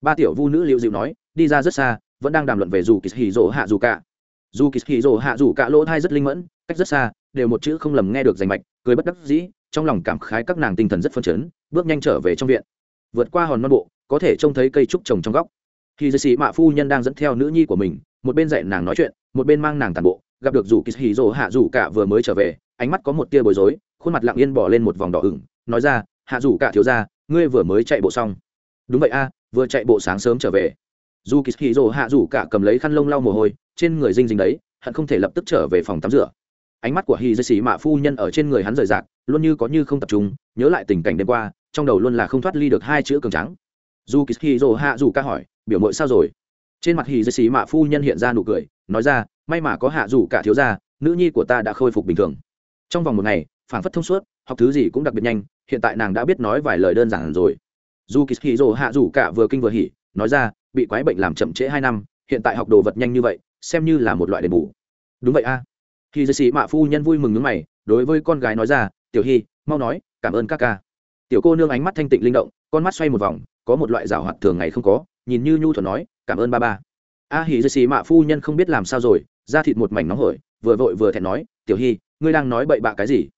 Ba tiểu vu nữ liệu dịu nói, đi ra rất xa vẫn đang đàm luận về dù kỳ hì rỗ hạ dù cả dù kỳ hì rồ hạ dù cả lỗ thai rất linh mẫn, cách rất xa, đều một chữ không lầm nghe được danh mạch, cười bất đắc dĩ, trong lòng cảm khái các nàng tinh thần rất phân chấn, bước nhanh trở về trong viện. Vượt qua hòn non bộ, có thể trông thấy cây trúc trồng trong góc. Khi dây sĩ mạ phu nhân đang dẫn theo nữ nhi của mình, một bên dạy nàng nói chuyện, một bên mang nàng tàn bộ, gặp được dù kỳ hì rồ hạ dù cả vừa mới trở về, ánh mắt có một tia bối rối, khuôn mặt lặng yên bỏ lên một vòng đỏ ửng, nói ra hạ dù cả thiếu ra ngươi vừa mới chạy bộ xong. Đúng vậy a, vừa chạy bộ sáng sớm trở về dù kỳ hì rồ hạ dù cả cầm lấy khăn lông lau mồ hôi, trên người dinh dính đấy, hận không thể lập tức trở về phòng tắm rửa. Ánh mắt của hì dây xì mạ phu nhân ở trên người hắn rời rạc, luôn như có như không tập trung, nhớ lại tình cảnh đêm qua, trong đầu luôn là không thoát ly được hai chữ cường trắng dù kỳ hì rồ hạ dù ca hỏi, biểu mội sao rồi? Trên mặt hì dây xì mạ phu nhân hiện ra nụ cười, nói ra, may mà có hạ dù cả thiếu gia, nữ nhi của ta đã khôi phục bình thường. Trong vòng một ngày, phảng phất thông suốt, học thứ gì cũng đặc biệt nhanh, hiện tại nàng đã biết nói vài lời đơn giản rồi. Dù kỳ hì rồ hạ dù cả vừa kinh vừa hỉ, nói ra bị quái bệnh làm chậm trễ hai năm, hiện tại học đồ vật nhanh như vậy, xem như là một loại đền bù. Đúng vậy a. À. khi dư sĩ mạ phu nhân vui mừng nước mày, đối với con gái nói ra, tiểu hy mau nói, cảm ơn các ca. Tiểu cô nương ánh mắt thanh tịnh linh động, con mắt xoay một vòng, có một loại rào hoạt thường ngày không có, nhìn như nhu thuận nói, cảm ơn ba ba. A hỉ dư sĩ mạ phu nhân không biết làm sao rồi, da thịt một mảnh nóng hổi, vừa vội vừa thẹn nói, tiểu hy ngươi đang nói bậy bạ cái gì?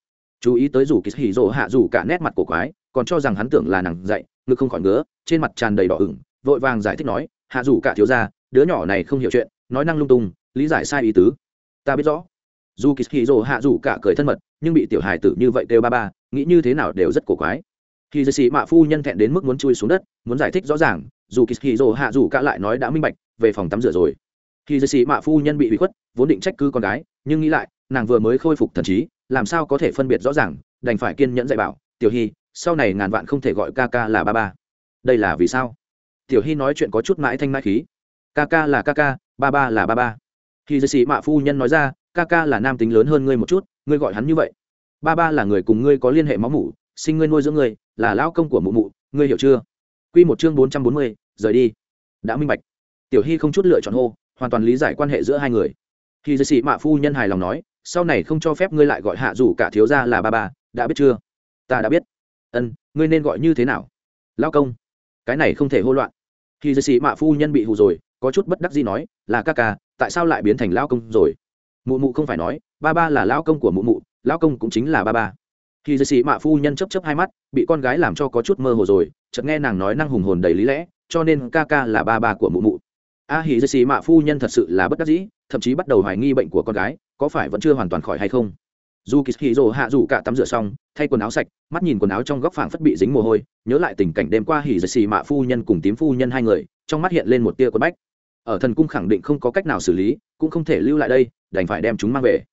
Chú ý tới rủ kỳ hỉ rỗ hạ rủ cả nét mặt của quái, còn cho rằng hắn tưởng là nàng dậy ngực không khỏi ngứa, trên mặt tràn đầy đỏ ửng vội vàng giải thích nói, hạ dù cả thiếu ra đứa nhỏ này không hiểu chuyện, nói năng lung tung, lý giải sai ý tứ. Ta biết rõ. Dù kỳ hì dồ hạ dù cả cười thân mật, nhưng bị tiểu hài tử như vậy kêu ba ba, nghĩ như thế nào đều rất cổ quái. Khi dì xì mạ phu nhân thẹn đến mức muốn chui xuống đất, muốn giải thích rõ ràng, dù kỳ hì dồ hạ dù cả lại nói đã minh bạch, về phòng tắm rửa rồi. Khi dì xì mạ phu nhân bị bị khuất, vốn định trách cứ con gái, nhưng nghĩ lại, nàng vừa mới khôi phục thần trí, làm sao có thể phân biệt rõ ràng, đành phải kiên nhẫn dạy bảo, tiểu hy sau này ngàn vạn không thể gọi ca ca là ba ba. Đây là vì sao? Tiểu hy nói chuyện có chút mãi thanh mãi khí. Ca ca là ca ca, ba ba là ba ba. Khi dư sĩ mạ phu nhân nói ra, ca ca là nam tính lớn hơn ngươi một chút, ngươi gọi hắn như vậy. Ba ba là người cùng ngươi có liên hệ máu mủ, sinh ngươi nuôi dưỡng ngươi, là lão công của mụ mụ, ngươi hiểu chưa? Q một chương bốn trăm bốn mươi, rời đi. Đã minh bạch. Tiểu hy không chút lựa chọn hô, hoàn toàn lý giải quan hệ giữa hai người. Khi dư sĩ mạ phu nhân hài lòng nói, sau này không cho phép ngươi lại gọi hạ rủ cả thiếu gia là ba ba, đã biết chưa? Ta đã biết. Ân, ngươi nên gọi như thế nào? Lão công. Cái này không thể hô loạn khi dây sĩ mạ phu nhân bị hù rồi, có chút bất đắc gì nói, là ca ca, tại sao lại biến thành lao công rồi? Mụ mụ không phải nói, ba ba là lao công của mụ mụ lao công cũng chính là ba ba. Khi dây sĩ mạ phu nhân chấp chấp hai mắt, bị con gái làm cho có chút mơ hồ rồi, chợt nghe nàng nói năng hùng hồn đầy lý lẽ, cho nên ca ca là ba ba của mụ mụ. A hỉ dây sĩ mạ phu nhân thật sự là bất đắc dĩ, thậm chí bắt đầu hoài nghi bệnh của con gái, có phải vẫn chưa hoàn toàn khỏi hay không? Dù kỳ hì rồ hạ dù cả tắm rửa xong, thay quần áo sạch, mắt nhìn quần áo trong góc phảng phất bị dính mồ hôi, nhớ lại tình cảnh đêm qua hỉ dạy xì mạ phu nhân cùng tím phu nhân hai người, trong mắt hiện lên một tia quần bách. Ở thần cung khẳng định không có cách nào xử lý, cũng không thể lưu lại đây, đành phải đem chúng mang về.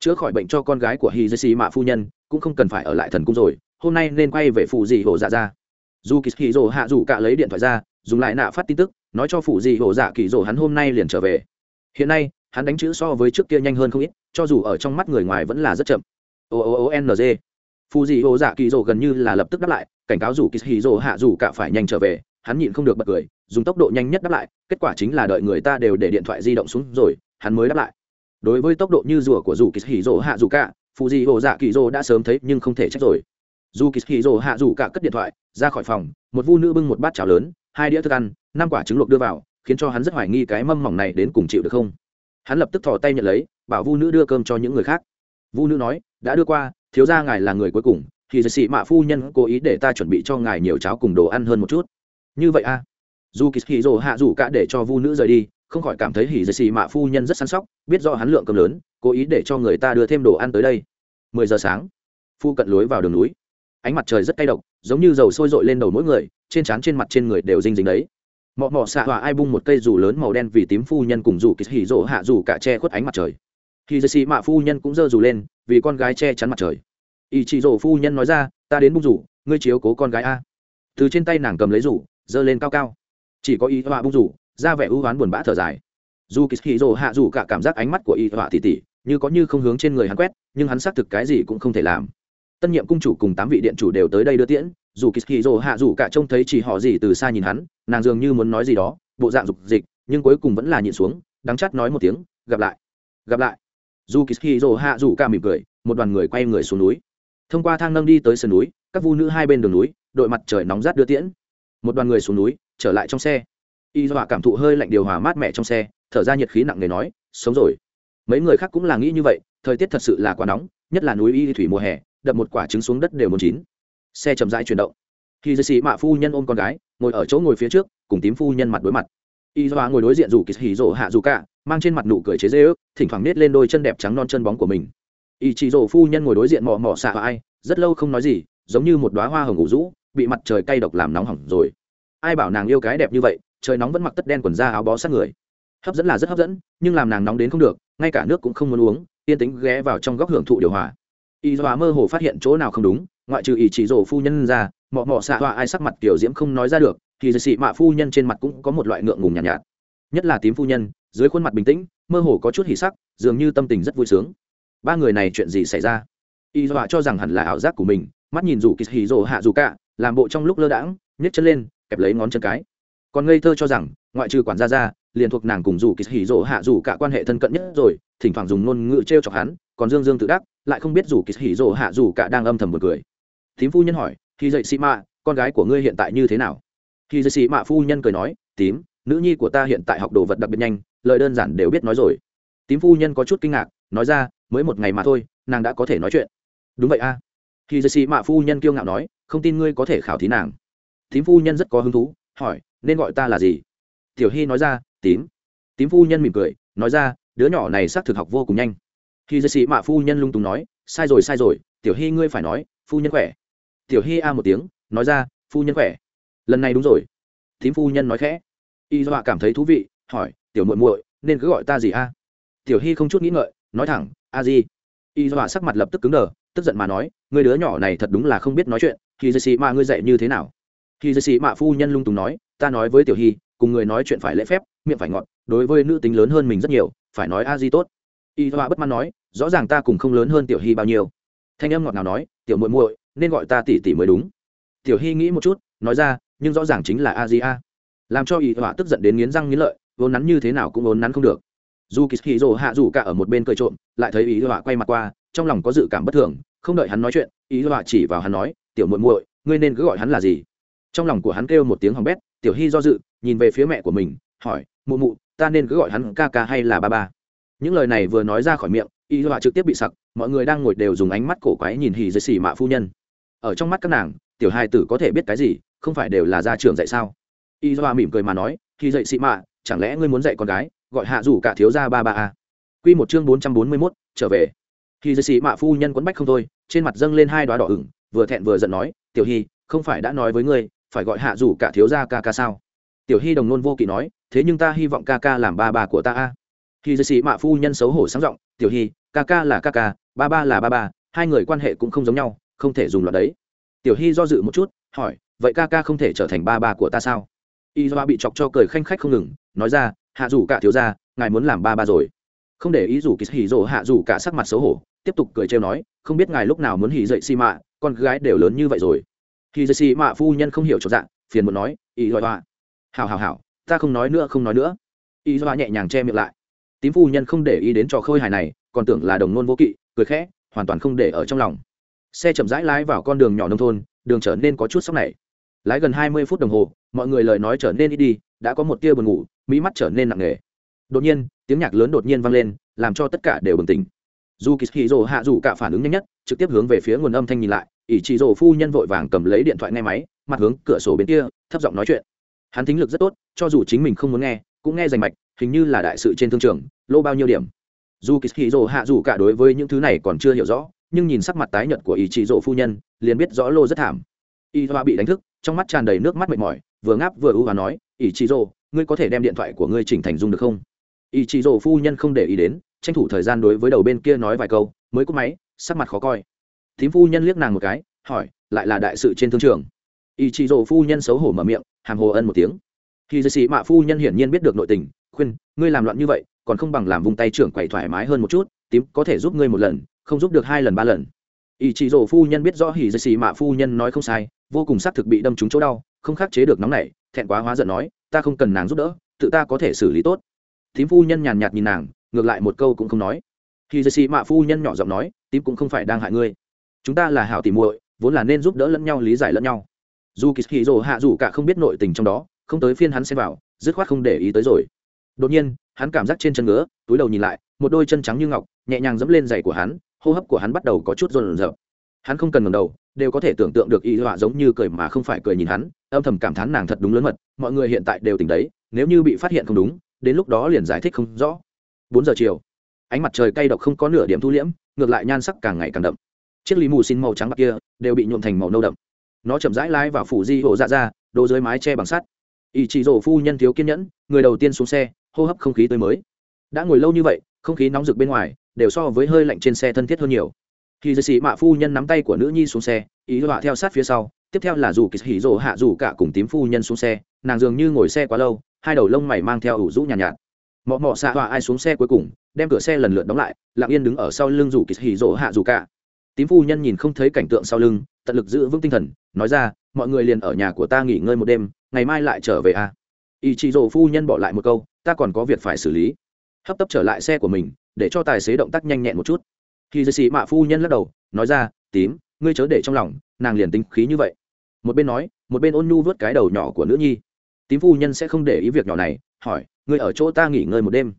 Chữa khỏi bệnh cho con gái của hì dạy xì mạ phu nhân, cũng không cần phải ở lại thần cung rồi, hôm nay nên quay về phụ dị hồ dạ ra dù kỳ hì rồ hạ dù cả lấy điện thoại ra, dùng lại nạ phát tin tức, nói cho phụ dị hồ dạ kỳ rồ hắn hôm nay liền trở về. Hiện nay hắn đánh chữ so với trước kia nhanh hơn không ít, cho dù ở trong mắt người ngoài vẫn là rất chậm. O o o, n, g. Phù dị ô dạ kỳ rồ gần như là lập tức đáp lại, cảnh cáo dù kỳ hì rồ hạ dù cả phải nhanh trở về, hắn nhịn không được bật cười, dùng tốc độ nhanh nhất đáp lại, kết quả chính là đợi người ta đều để điện thoại di động xuống rồi, hắn mới đáp lại. Đối với tốc độ như rùa của dù kỳ hì rồ hạ dù cả phù dị ô dạ kỳ rồ đã sớm thấy nhưng không thể trách rồi. Dù kỳ hì rồ hạ dù cả cất điện thoại, ra khỏi phòng, một vu nữ bưng một bát cháo lớn, hai đĩa thức ăn, năm quả trứng luộc đưa vào, khiến cho hắn rất hoài nghi cái mâm mỏng này đến cùng chịu được không hắn lập tức thò tay nhận lấy, bảo vu nữ đưa cơm cho những người khác. Vu nữ nói, đã đưa qua, thiếu ra ngài là người cuối cùng, thì giật sĩ mạ phu nhân cố ý để ta chuẩn bị cho ngài nhiều cháo cùng đồ ăn hơn một chút. Như vậy a dù kỳ hì dồ hạ dù cả để cho vu nữ rời đi, không khỏi cảm thấy hỉ giật sĩ mạ phu nhân rất săn sóc, biết do hắn lượng cơm lớn, cố ý để cho người ta đưa thêm đồ ăn tới đây. Mười giờ sáng, phu cận lối vào đường núi. Ánh mặt trời rất cay độc, giống như dầu sôi dội lên đầu mỗi người, trên trán trên mặt trên người đều dinh dính đấy mọ mọ xạ hòa ai bung một cây dù lớn màu đen vì tím phu nhân cùng dù kýt hỉ rỗ hạ dù cả che khuất ánh mặt trời. Khi dây xì mạ phu nhân cũng giơ dù lên, vì con gái che chắn mặt trời. Ý chị rỗ phu nhân nói ra, ta đến bung rủ ngươi chiếu cố con gái a. Từ trên tay nàng cầm lấy rủ giơ lên cao cao. Chỉ có ý họa bung rủ ra vẻ ưu oán buồn bã thở dài. Dù kýt hỉ rỗ hạ dù cả cảm giác ánh mắt của ý họa tỉ tỉ, như có như không hướng trên người hắn quét, nhưng hắn xác thực cái gì cũng không thể làm. Tân nhiệm cung chủ cùng tám vị điện chủ đều tới đây đưa tiễn, dù kỳ hỉ rỗ hạ dù cả trông thấy chỉ họ gì từ xa nhìn hắn nàng dường như muốn nói gì đó, bộ dạng dục dịch, nhưng cuối cùng vẫn là nhìn xuống, đắng chắt nói một tiếng, gặp lại gặp lại. Dù kỳ hạ dù ca mỉm cười, một đoàn người quay người xuống núi. Thông qua thang nâng đi tới sườn núi, các vu nữ hai bên đường núi, đội mặt trời nóng rát đưa tiễn. Một đoàn người xuống núi, trở lại trong xe. Y dọa cảm thụ hơi lạnh điều hòa mát mẻ trong xe, thở ra nhiệt khí nặng nề nói, sống rồi. Mấy người khác cũng là nghĩ như vậy, thời tiết thật sự là quá nóng, nhất là núi y thủy mùa hè, đập một quả trứng xuống đất đều muốn chín. Xe chậm rãi chuyển động khi dây sĩ mạ phu nhân ôm con gái, ngồi ở chỗ ngồi phía trước, cùng tím phu nhân mặt đối mặt. Y doa ngồi đối diện dù kỳ hì rỗ hạ dù cả, mang trên mặt nụ cười chế dễ ước, thỉnh thoảng nết lên đôi chân đẹp trắng non chân bóng của mình. Y chỉ rỗ phu nhân ngồi đối diện mò mò xạ ai, rất lâu không nói gì, giống như một đoá hoa hồng ngủ rũ, bị mặt trời cay độc làm nóng hỏng rồi. Ai bảo nàng yêu cái đẹp như vậy, trời nóng vẫn mặc tất đen quần da áo bó sát người. Hấp dẫn là rất hấp dẫn, nhưng làm nàng nóng đến không được, ngay cả nước cũng không muốn uống, yên tính ghé vào trong góc hưởng thụ điều hòa. Y doa mơ hồ phát hiện chỗ nào không đúng, ngoại trừ ý chỉ rổ phu nhân ra mọ mọ xạ hoa ai sắc mặt kiểu diễm không nói ra được thì dì xị mạ phu nhân trên mặt cũng có một loại ngượng ngùng nhàn nhạt, nhạt nhất là tím phu nhân dưới khuôn mặt bình tĩnh mơ hồ có chút hỉ sắc dường như tâm tình rất vui sướng. Ba người này chuyện gì xảy ra? Y dọa cho rằng hẳn là ảo giác của mình mắt nhìn dù kịch hỉ rồ hạ dù cả làm bộ trong lúc lơ đãng nhấc chân lên kẹp lấy ngón chân cái. Còn ngây thơ cho rằng ngoại trừ quản gia ra liền thuộc nàng cùng dù kịch hỉ rồ hạ dù cả quan hệ thân cận nhất rồi thỉnh thoảng dùng ngôn ngữ t chọc hắn còn dương dương tự đắc lại không biết dù kịch hỉ rồ hạ dù cả đang âm thầm một cười. Tím phu nhân hỏi thì dậy sĩ mạ con gái của ngươi hiện tại như thế nào? Thì dậy sĩ mạ phu nhân cười nói, tím, nữ nhi của ta hiện tại học đồ vật đặc biệt nhanh, lời đơn giản đều biết nói rồi. Tím phu nhân có chút kinh ngạc, nói ra, mới một ngày mà thôi, nàng đã có thể nói chuyện. Đúng vậy a. À. khi dậy sĩ mạ phu nhân kiêu ngạo nói, không tin ngươi có thể khảo thí nàng. Tím phu nhân rất có hứng thú, hỏi, nên gọi ta là gì? Tiểu hy nói ra, tím. Tím phu nhân mỉm cười, nói ra, đứa nhỏ này xác thực học vô cùng nhanh. Khi dây sĩ mạ phu nhân lung túng nói, sai rồi sai rồi, tiểu hy ngươi phải nói, phu nhân khỏe tiểu Hi a một tiếng nói ra phu nhân khỏe. Lần này đúng rồi. Thím phu nhân nói khẽ. Y dọa cảm thấy thú vị hỏi tiểu muội muội nên cứ gọi ta gì a? Tiểu Hi không chút nghĩ ngợi nói thẳng a di. Y dọa sắc mặt lập tức cứng đờ tức giận mà nói người đứa nhỏ này thật đúng là không biết nói chuyện thì dì xì mạ ngươi dạy như thế nào? Thì dì xì mạ phu nhân lung tùng nói ta nói với tiểu Hi, cùng người nói chuyện phải lễ phép miệng phải ngọt đối với nữ tính lớn hơn mình rất nhiều phải nói a di tốt. Y dọa bất mãn nói rõ ràng ta cùng không lớn hơn tiểu Hi bao nhiêu. Thanh âm ngọt nào nói tiểu muội muội nên gọi ta tỷ tỷ mới đúng. Tiểu hy nghĩ một chút, nói ra, nhưng rõ ràng chính là a di a. Làm cho y Hoa tức giận đến nghiến răng nghiến lợi, vốn nắn như thế nào cũng vốn nắn không được. Dù kỳ hì rồ hạ dù cả ở một bên cười trộm, lại thấy ý họa quay mặt qua, trong lòng có dự cảm bất thường, không đợi hắn nói chuyện ý họa chỉ vào hắn nói, tiểu muội muội, ngươi nên cứ gọi hắn là gì? Trong lòng của hắn kêu một tiếng hỏng bét, tiểu hy do dự, nhìn về phía mẹ của mình, hỏi, mụ mụ, ta nên cứ gọi hắn ca ca hay là ba ba? Những lời này vừa nói ra khỏi miệng y họa trực tiếp bị sặc, mọi người đang ngồi đều dùng ánh mắt cổ quái nhìn hì dưới xỉ mạ phu nhân ở trong mắt các nàng, tiểu hai tử có thể biết cái gì, không phải đều là gia trưởng dạy sao? Y doa mỉm cười mà nói khi dạy sĩ mạ, chẳng lẽ ngươi muốn dạy con gái, gọi hạ rủ cả thiếu gia ba ba a quy một chương bốn trăm bốn mươi mốt, trở về. Khi dạy sĩ mạ phu nhân quấn bách không thôi, trên mặt dâng lên hai đoá đỏ ửng, vừa thẹn vừa giận nói, tiểu hy không phải đã nói với ngươi, phải gọi hạ rủ cả thiếu gia ca ca sao? Tiểu hy đồng nôn vô kỵ nói, thế nhưng ta hy vọng ca ca làm ba ba của ta à. a khi dạy sĩ mạ phu nhân xấu hổ sáng giọng, tiểu hy ca ca là ca ca, ba ba là ba ba, hai người quan hệ cũng không giống nhau không thể dùng loại đấy. Tiểu hy do dự một chút, hỏi, vậy ca ca không thể trở thành ba ba của ta sao? Y doa bị chọc cho cười khanh khách không ngừng, nói ra, hạ dù cả thiếu gia, ngài muốn làm ba ba rồi. Không để ý dù kỳ hỉ rộ hạ dù cả sắc mặt xấu hổ, tiếp tục cười trêu nói, không biết ngài lúc nào muốn hỉ dậy xi mạ, con gái đều lớn như vậy rồi. Hỉ dậy xi mạ phu nhân không hiểu cho dạng phiền muốn nói, y doa. Hảo hảo hảo, ta không nói nữa, không nói nữa. Y doa nhẹ nhàng che miệng lại. Tím phu nhân không để ý đến trò khôi hài này, còn tưởng là đồng nôn vô kỵ, cười khẽ, hoàn toàn không để ở trong lòng xe chậm rãi lái vào con đường nhỏ nông thôn, đường trở nên có chút sóc này. Lái gần hai mươi phút đồng hồ, mọi người lời nói trở nên ít đi, đã có một tia buồn ngủ, mỹ mắt trở nên nặng nề. Đột nhiên, tiếng nhạc lớn đột nhiên vang lên, làm cho tất cả đều bừng tỉnh. Dù kỳ kỳ rồ hạ dù cả phản ứng nhanh nhất, trực tiếp hướng về phía nguồn âm thanh nhìn lại. Ỷ chị rồ phu nhân vội vàng cầm lấy điện thoại nghe máy, mặt hướng cửa sổ bên kia, thấp giọng nói chuyện. Hắn thính lực rất tốt, cho dù chính mình không muốn nghe, cũng nghe rành mạch, hình như là đại sự trên thương trường, lô bao nhiêu điểm. Dù kỳ kỳ rồ hạ dù cả đối với những thứ này còn chưa hiểu rõ nhưng nhìn sắc mặt tái nhợt của ý chị rộ phu nhân, liền biết rõ lô rất thảm. Y hoa bị đánh thức, trong mắt tràn đầy nước mắt mệt mỏi, vừa ngáp vừa ưu và nói, ý chị rộ, ngươi có thể đem điện thoại của ngươi chỉnh thành dung được không? Ý chị rộ phu nhân không để ý đến, tranh thủ thời gian đối với đầu bên kia nói vài câu, mới cúp máy, sắc mặt khó coi. Thím phu nhân liếc nàng một cái, hỏi, lại là đại sự trên thương trường? Ý chị rộ phu nhân xấu hổ mở miệng hàng hồ ân một tiếng. Khi dư sĩ mạ phu nhân hiển nhiên biết được nội tình, khuyên, ngươi làm loạn như vậy, còn không bằng làm vùng tay trưởng quậy thoải mái hơn một chút, tím có thể giúp ngươi một lần không giúp được hai lần ba lần. Ý chị rổ phu nhân biết rõ hỉ dây xì mạ phu nhân nói không sai, vô cùng xác thực bị đâm trúng chỗ đau, không khắc chế được nóng này, thẹn quá hóa giận nói, ta không cần nàng giúp đỡ, tự ta có thể xử lý tốt. Thím phu nhân nhàn nhạt nhìn nàng, ngược lại một câu cũng không nói. Hỉ dây xì mạ phu nhân nhỏ giọng nói, tím cũng không phải đang hại ngươi. Chúng ta là hảo tìm muội, vốn là nên giúp đỡ lẫn nhau, lý giải lẫn nhau. Dù kỳ hỉ rổ hạ dù cả không biết nội tình trong đó, không tới phiên hắn xem vào, dứt khoát không để ý tới rồi. Đột nhiên, hắn cảm giác trên chân ngứa, túi đầu nhìn lại, một đôi chân trắng như ngọc, nhẹ nhàng dẫm lên giày của hắn hô hấp của hắn bắt đầu có chút rộn rợn hắn không cần ngầm đầu, đều có thể tưởng tượng được y họa giống như cười mà không phải cười nhìn hắn, âm thầm cảm thán nàng thật đúng lớn mật, mọi người hiện tại đều tỉnh đấy, nếu như bị phát hiện không đúng, đến lúc đó liền giải thích không rõ. Bốn giờ chiều, ánh mặt trời cay độc không có nửa điểm thu liễm, ngược lại nhan sắc càng ngày càng đậm. Chiếc lý mù xin màu trắng bạc kia đều bị nhuộm thành màu nâu đậm. Nó chậm rãi lái vào phủ di hộ dạ ra đỗ dưới mái che bằng sắt. Ý chỉ rổ phu nhân thiếu kiên nhẫn, người đầu tiên xuống xe, hô hấp không khí tươi mới. Đã ngồi lâu như vậy, không khí nóng rực bên ngoài đều so với hơi lạnh trên xe thân thiết hơn nhiều. Khi dây xì mạ phu nhân nắm tay của nữ nhi xuống xe ý họa theo sát phía sau tiếp theo là dù kỳ hỉ rộ hạ dù cả cùng tím phu nhân xuống xe nàng dường như ngồi xe quá lâu hai đầu lông mày mang theo ủ rũ nhàn nhạt, nhạt. Mọ mọ xạ họa ai xuống xe cuối cùng đem cửa xe lần lượt đóng lại lặng yên đứng ở sau lưng dù kỳ hỉ rộ hạ dù cả. Tím phu nhân nhìn không thấy cảnh tượng sau lưng tận lực giữ vững tinh thần nói ra mọi người liền ở nhà của ta nghỉ ngơi một đêm ngày mai lại trở về à. ý chị rộ phu nhân bỏ lại một câu ta còn có việc phải xử lý hấp tấp trở lại xe của mình, để cho tài xế động tác nhanh nhẹn một chút. Khi dây xì mạ phu nhân lắc đầu, nói ra, tím, ngươi chớ để trong lòng, nàng liền tính khí như vậy. Một bên nói, một bên ôn nhu vớt cái đầu nhỏ của nữ nhi. Tím phu nhân sẽ không để ý việc nhỏ này, hỏi, ngươi ở chỗ ta nghỉ ngơi một đêm?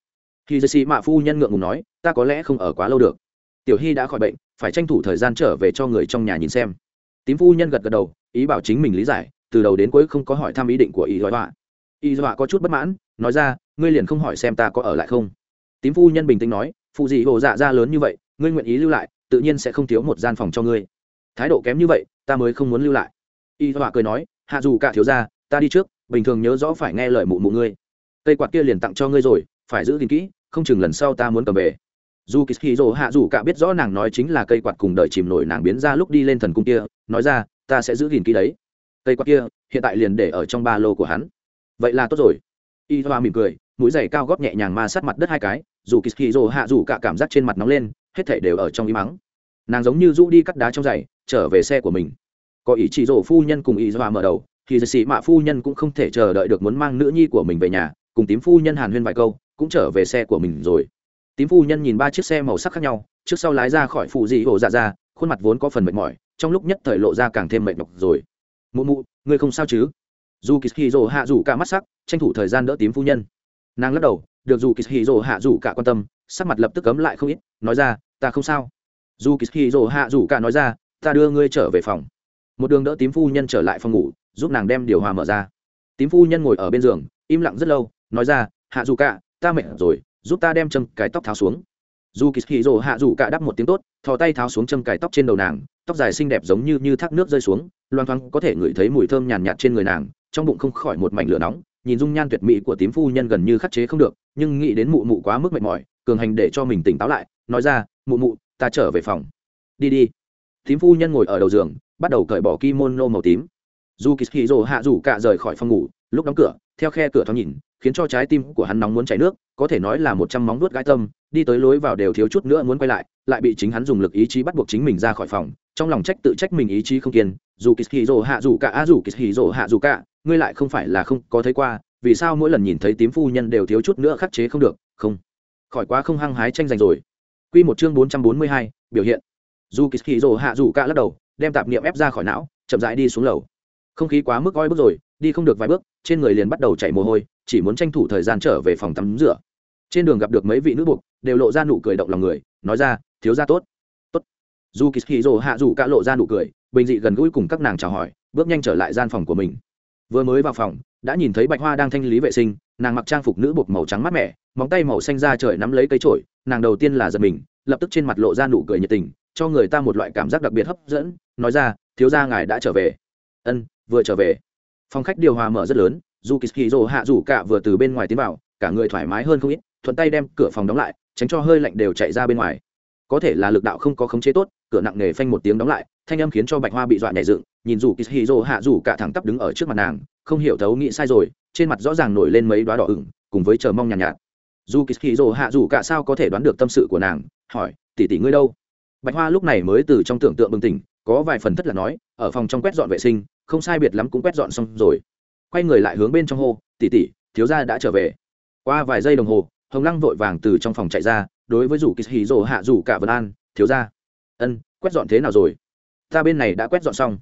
Khi dây xì mạ phu nhân ngượng ngùng nói, ta có lẽ không ở quá lâu được. Tiểu hy đã khỏi bệnh, phải tranh thủ thời gian trở về cho người trong nhà nhìn xem. Tím phu nhân gật gật đầu, ý bảo chính mình lý giải, từ đầu đến cuối không có hỏi thăm ý định của y dọa y dọa có chút bất mãn, nói ra, ngươi liền không hỏi xem ta có ở lại không? Tím phu nhân bình tĩnh nói, phụ dị hồ dạ ra lớn như vậy, ngươi nguyện ý lưu lại, tự nhiên sẽ không thiếu một gian phòng cho ngươi. Thái độ kém như vậy, ta mới không muốn lưu lại. Y họa cười nói, hạ dù cả thiếu ra ta đi trước, bình thường nhớ rõ phải nghe lời mụ mụ ngươi. Cây quạt kia liền tặng cho ngươi rồi, phải giữ gìn kỹ, không chừng lần sau ta muốn cầm về. Dù kỳ hì rồ hạ dù cả biết rõ nàng nói chính là cây quạt cùng đợi chìm nổi nàng biến ra lúc đi lên thần cung kia, nói ra, ta sẽ giữ gìn kỹ đấy. Cây quạt kia, hiện tại liền để ở trong ba lô của hắn. Vậy là tốt rồi. Y hoa mỉm cười mũi giày cao góp nhẹ nhàng ma sát mặt đất hai cái, dù kỳ hì rồ hạ dù cả cảm giác trên mặt nóng lên, hết thể đều ở trong im mắng nàng giống như rũ đi cắt đá trong giày, trở về xe của mình. Có ý chỉ rồ phu nhân cùng ý hoa mở đầu, thì sĩ mạ phu nhân cũng không thể chờ đợi được muốn mang nữ nhi của mình về nhà, cùng tím phu nhân hàn huyên vài câu, cũng trở về xe của mình rồi. Tím phu nhân nhìn ba chiếc xe màu sắc khác nhau, trước sau lái ra khỏi phụ dị hồ dạ ra, khuôn mặt vốn có phần mệt mỏi, trong lúc nhất thời lộ ra càng thêm mệt mọc rồi. Mụ mụ, ngươi không sao chứ? Dù kỳ hì hạ rủ cả mắt sắc, tranh thủ thời gian đỡ tím phu nhân nàng lắc đầu được dù kỳ hì hạ dù cả quan tâm sắc mặt lập tức cấm lại không ít nói ra ta không sao. Dù kỳ hì hạ dù cả nói ra ta đưa ngươi trở về phòng. Một đường đỡ tím phu nhân trở lại phòng ngủ giúp nàng đem điều hòa mở ra. Tím phu nhân ngồi ở bên giường im lặng rất lâu nói ra hạ dù cả ta mệt rồi giúp ta đem châm cái tóc tháo xuống. Dù kỳ hì rồ hạ dù cả đắp một tiếng tốt thò tay tháo xuống châm cái tóc trên đầu nàng tóc dài xinh đẹp giống như như thác nước rơi xuống loang thoáng có thể ngửi thấy mùi thơm nhàn nhạt, nhạt trên người nàng trong bụng không khỏi một mảnh lửa nóng nhìn dung nhan tuyệt mỹ của tím phu nhân gần như khắc chế không được, nhưng nghĩ đến mụ mụ quá mức mệt mỏi, cường hành để cho mình tỉnh táo lại, nói ra, mụ mụ, ta trở về phòng. Đi đi. Tím phu nhân ngồi ở đầu giường, bắt đầu cởi bỏ kimono màu tím. Dù kỳ hạ rủ cả rời khỏi phòng ngủ, lúc đóng cửa, theo khe cửa thoáng nhìn, khiến cho trái tim của hắn nóng muốn chảy nước, có thể nói là một trăm móng nuốt gãi tâm, đi tới lối vào đều thiếu chút nữa muốn quay lại lại bị chính hắn dùng lực ý chí bắt buộc chính mình ra khỏi phòng, trong lòng trách tự trách mình ý chí không kiên. Dù kỳ hạ rủ cả a dù kỳ hạ rủ cả ngươi lại không phải là không có thấy qua, vì sao mỗi lần nhìn thấy tím phu nhân đều thiếu chút nữa khắc chế không được, không. Khỏi quá không hăng hái tranh giành rồi. Quy một chương bốn trăm bốn mươi hai, biểu hiện. Dù kỳ kỳ rồ hạ dù cả lắc đầu, đem tạp niệm ép ra khỏi não, chậm rãi đi xuống lầu. Không khí quá mức oi bức rồi, đi không được vài bước, trên người liền bắt đầu chảy mồ hôi, chỉ muốn tranh thủ thời gian trở về phòng tắm rửa. Trên đường gặp được mấy vị nữ buộc, đều lộ ra nụ cười động lòng người, nói ra, thiếu ra tốt. Tốt. Dù kỳ hì rồ hạ dù cả lộ ra nụ cười, bình dị gần gũi cùng các nàng chào hỏi, bước nhanh trở lại gian phòng của mình vừa mới vào phòng, đã nhìn thấy bạch hoa đang thanh lý vệ sinh, nàng mặc trang phục nữ bột màu trắng mát mẻ, móng tay màu xanh ra trời nắm lấy cây trổi nàng đầu tiên là giật mình, lập tức trên mặt lộ ra nụ cười nhiệt tình, cho người ta một loại cảm giác đặc biệt hấp dẫn, nói ra, thiếu gia ngài đã trở về. Ân, vừa trở về. Phòng khách điều hòa mở rất lớn dù kỳ rồ hạ rủ cả vừa từ bên ngoài tiến vào, cả người thoải mái hơn không ít, thuận tay đem cửa phòng đóng lại, tránh cho hơi lạnh đều chạy ra bên ngoài có thể là lực đạo không có khống chế tốt cửa nặng nề phanh một tiếng đóng lại thanh âm khiến cho bạch hoa bị dọa nhảy dựng nhìn dù kỳ rồ hạ rủ cả thẳng tắp đứng ở trước mặt nàng không hiểu thấu nghĩ sai rồi trên mặt rõ ràng nổi lên mấy đoá đỏ ửng cùng với chờ mong nhàn nhạt, nhạt dù kỳ rồ hạ rủ cả sao có thể đoán được tâm sự của nàng hỏi tỷ tỷ ngươi đâu? Bạch hoa lúc này mới từ trong tưởng tượng bừng tỉnh có vài phần thất là nói ở phòng trong quét dọn vệ sinh không sai biệt lắm cũng quét dọn xong rồi. Quay người lại hướng bên trong hô tỉ tỉ thiếu gia đã trở về. Qua vài giây đồng hồ hồng lăng vội vàng từ trong phòng chạy ra đối với rủ kỳ hì rồ hạ rủ cả vân an, thiếu gia. Ân, quét dọn thế nào rồi? Ta bên này đã quét dọn xong.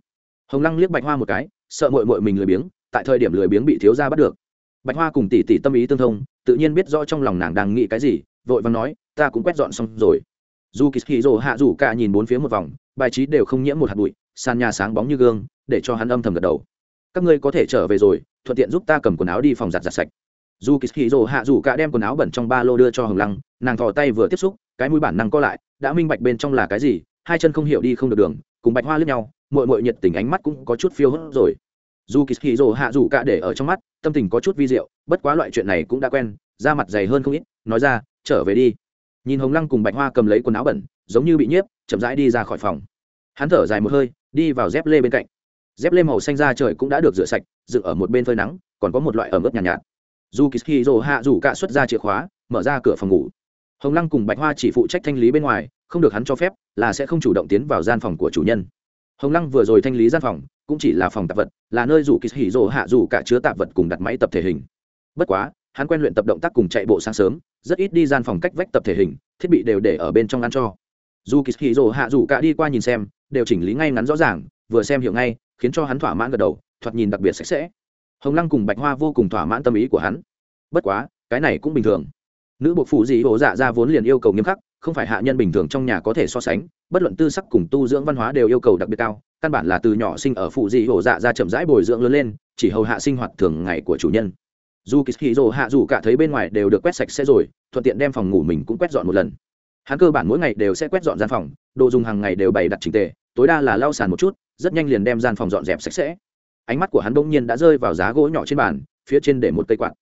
Hồng lăng liếc bạch hoa một cái, sợ mội mội mình lười biếng, tại thời điểm lười biếng bị thiếu gia bắt được. Bạch hoa cùng tỷ tỷ tâm ý tương thông, tự nhiên biết rõ trong lòng nàng đang nghĩ cái gì, vội vàng nói, ta cũng quét dọn xong rồi. Dù kỳ hì rồ hạ rủ cả nhìn bốn phía một vòng, bài trí đều không nhiễm một hạt bụi, sàn nhà sáng bóng như gương, để cho hắn âm thầm gật đầu. Các ngươi có thể trở về rồi, thuận tiện giúp ta cầm quần áo đi phòng giặt giặt sạch dù kỳ hì rồ hạ rủ cả đem quần áo bẩn trong ba lô đưa cho hồng lăng nàng thò tay vừa tiếp xúc cái mũi bản năng co lại đã minh bạch bên trong là cái gì hai chân không hiểu đi không được đường cùng bạch hoa lướt nhau mội mội nhiệt tình ánh mắt cũng có chút phiêu hớt rồi. Dù kỳ hì rồ hạ rủ cả để ở trong mắt tâm tình có chút vi diệu bất quá loại chuyện này cũng đã quen da mặt dày hơn không ít nói ra trở về đi. Nhìn hồng lăng cùng bạch hoa cầm lấy quần áo bẩn giống như bị nhiếp chậm rãi đi ra khỏi phòng. Hắn thở dài một hơi đi vào dép lê bên cạnh. Dép lê màu xanh ra trời cũng đã được rửa sạch dựng ở một bên phơi nắng còn có một loại ẩm ướt nhàn nhạt, nhạt dù kỳ hì rồ hạ rủ cả xuất ra chìa khóa, mở ra cửa phòng ngủ. Hồng lăng cùng bạch hoa chỉ phụ trách thanh lý bên ngoài, không được hắn cho phép, là sẽ không chủ động tiến vào gian phòng của chủ nhân. Hồng lăng vừa rồi thanh lý gian phòng, cũng chỉ là phòng tạp vật, là nơi rủ kỳ hì rồ hạ rủ cả chứa tạp vật cùng đặt máy tập thể hình. Bất quá, hắn quen luyện tập động tác cùng chạy bộ sáng sớm, rất ít đi gian phòng cách vách tập thể hình, thiết bị đều để ở bên trong ăn cho. Dù kỳ hì rồ hạ rủ cả đi qua nhìn xem, đều chỉnh lý ngay ngắn rõ ràng, vừa xem hiểu ngay, khiến cho hắn thỏa mãn gật đầu, thoạt nhìn đặc biệt sạch sẽ hồng lăng cùng bạch hoa vô cùng thỏa mãn tâm ý của hắn. Bất quá, cái này cũng bình thường. Nữ bộ phụ dị hồ dạ ra vốn liền yêu cầu nghiêm khắc, không phải hạ nhân bình thường trong nhà có thể so sánh, bất luận tư sắc cùng tu dưỡng văn hóa đều yêu cầu đặc biệt cao, căn bản là từ nhỏ sinh ở phụ dị hồ dạ ra chậm rãi bồi dưỡng lớn lên, chỉ hầu hạ sinh hoạt thường ngày của chủ nhân. Dù kỳ dỗ hạ dù cả thấy bên ngoài đều được quét sạch sẽ rồi, thuận tiện đem phòng ngủ mình cũng quét dọn một lần. Hắn cơ bản mỗi ngày đều sẽ quét dọn gian phòng, đồ dùng hàng ngày đều bày đặt trình tề, tối đa là lau sàn một chút, rất nhanh liền đem gian phòng dọn dẹp sạch sẽ ánh mắt của hắn bỗng nhiên đã rơi vào giá gỗ nhỏ trên bàn, phía trên để một cây quạt.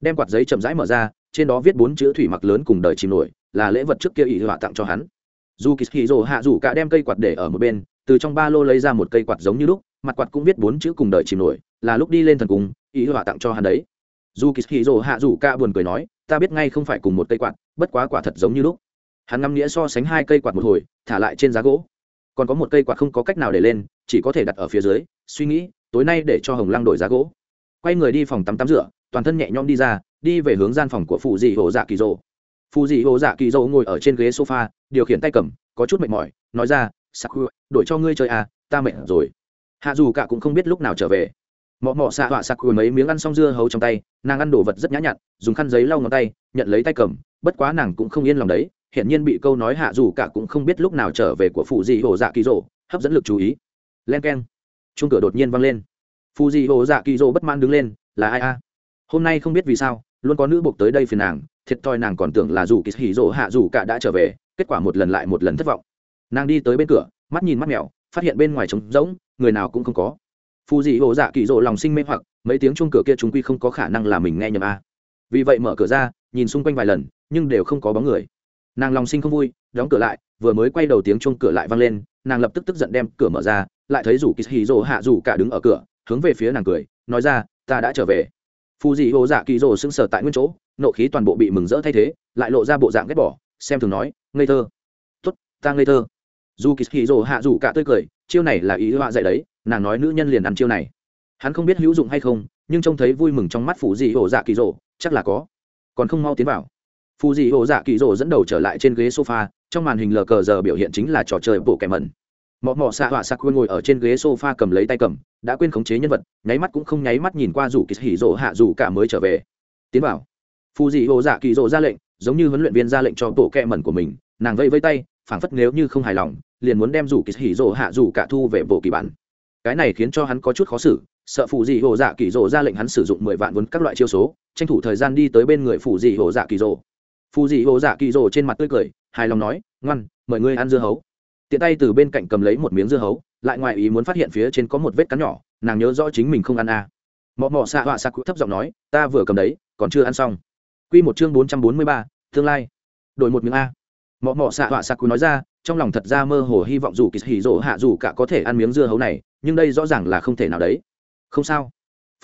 Đem quạt giấy chậm rãi mở ra, trên đó viết bốn chữ thủy mặc lớn cùng đời chìm nổi, là lễ vật trước kia ỷ họa tặng cho hắn. Dù kỳ hì rồ hạ rủ cả đem cây quạt để ở một bên, từ trong ba lô lấy ra một cây quạt giống như lúc, mặt quạt cũng viết bốn chữ cùng đời chìm nổi, là lúc đi lên thần cung ý họa tặng cho hắn đấy. Dù kỳ hì rồ hạ rủ cả buồn cười nói, ta biết ngay không phải cùng một cây quạt, bất quá quả thật giống như lúc. Hắn ngắm nghĩa so sánh hai cây quạt một hồi, thả lại trên giá gỗ. Còn có một cây quạt không có cách nào để lên, chỉ có thể đặt ở phía dưới, suy nghĩ tối nay để cho hồng lăng đổi giá gỗ. Quay người đi phòng tắm tắm rửa, toàn thân nhẹ nhõm đi ra, đi về hướng gian phòng của phụ dị hồ dạ kỳ rồ phụ dị hồ dạ kỳ rồ ngồi ở trên ghế sofa, điều khiển tay cầm, có chút mệt mỏi, nói ra sakura đổi cho ngươi chơi à ta mệt rồi. Hạ dù cả cũng không biết lúc nào trở về. Mọ mọ xạ họa sakura mấy miếng ăn xong dưa hấu trong tay, nàng ăn đồ vật rất nhã nhặn, dùng khăn giấy lau ngón tay, nhận lấy tay cầm, bất quá nàng cũng không yên lòng đấy, hiển nhiên bị câu nói hạ dù cả cũng không biết lúc nào trở về của phụ dị hồ dạ kỳ rồ hấp dẫn lực chú ý. Len k e n chung cửa đột nhiên văng lên. Phụ dị hồ dạ kỳ rồ bất mãn đứng lên, là ai a? Hôm nay không biết vì sao, luôn có nữ buộc tới đây phiền nàng, thiệt thòi nàng còn tưởng là dù kỳ hỉ dỗ hạ dù cả đã trở về, kết quả một lần lại một lần thất vọng. Nàng đi tới bên cửa, mắt nhìn mắt mèo, phát hiện bên ngoài trống rỗng, người nào cũng không có. Phù dị hồ dạ kỳ dỗ lòng sinh mê hoặc, mấy tiếng chung cửa kia chúng quy không có khả năng là mình nghe nhầm a. Vì vậy mở cửa ra, nhìn xung quanh vài lần, nhưng đều không có bóng người nàng lòng sinh không vui, đóng cửa lại, vừa mới quay đầu tiếng chuông cửa lại vang lên, nàng lập tức tức giận đem cửa mở ra, lại thấy rủ kỳ hì rỗ hạ rủ cả đứng ở cửa, hướng về phía nàng cười, nói ra, ta đã trở về. Phù dị hồ dạ kỳ rỗ sững sờ tại nguyên chỗ, nộ khí toàn bộ bị mừng rỡ thay thế, lại lộ ra bộ dạng ghét bỏ, xem thường nói, ngây thơ. Tốt, ta ngây thơ. Dù kỳ hì rỗ hạ rủ cả tươi cười, chiêu này là ý họa dạy đấy, nàng nói nữ nhân liền ăn chiêu này. Hắn không biết hữu dụng hay không, nhưng trông thấy vui mừng trong mắt phù dị hồ dạ kỳ rỗ chắc là có. Còn không mau tiến vào phù dị hồ dạ kỳ rỗ dẫn đầu trở lại trên ghế sofa, trong màn hình lờ cờ giờ biểu hiện chính là trò chơi bộ kẻ mẩn. Mọ mọ xạ họa sạc quên ngồi ở trên ghế sofa cầm lấy tay cầm, đã quên khống chế nhân vật, nháy mắt cũng không nháy mắt nhìn qua rủ kỳ hỉ rỗ hạ rủ cả mới trở về. Tiến vào. Phù dị hồ dạ kỳ rỗ ra lệnh, giống như huấn luyện viên ra lệnh cho bộ kẹ mẩn của mình, nàng vây vây tay, phảng phất nếu như không hài lòng, liền muốn đem rủ kỳ hỉ rỗ hạ rủ cả thu về bộ kỳ bản. Cái này khiến cho hắn có chút khó xử, sợ phù dị hồ dạ kỳ rỗ ra lệnh hắn sử dụng mười vạn vốn các loại chiêu số, tranh thủ thời gian đi tới bên người phù dị hồ dạ kỳ rỗ phù dị hồ dạ kỳ rồ trên mặt tươi cười, hài lòng nói, ngoan, mời ngươi ăn dưa hấu. Tiện tay từ bên cạnh cầm lấy một miếng dưa hấu, lại ngoài ý muốn phát hiện phía trên có một vết cắn nhỏ, nàng nhớ rõ chính mình không ăn à. mọ mọ xạ họa xạ cụ thấp giọng nói, ta vừa cầm đấy, còn chưa ăn xong. Q một chương bốn trăm bốn mươi ba, tương lai. Đổi một miếng a. Mọ mọ xạ họa xạ cụ nói ra, trong lòng thật ra mơ hồ hy vọng dù kỳ hỉ rỗ hạ dù cả có thể ăn miếng dưa hấu này, nhưng đây rõ ràng là không thể nào đấy. Không sao.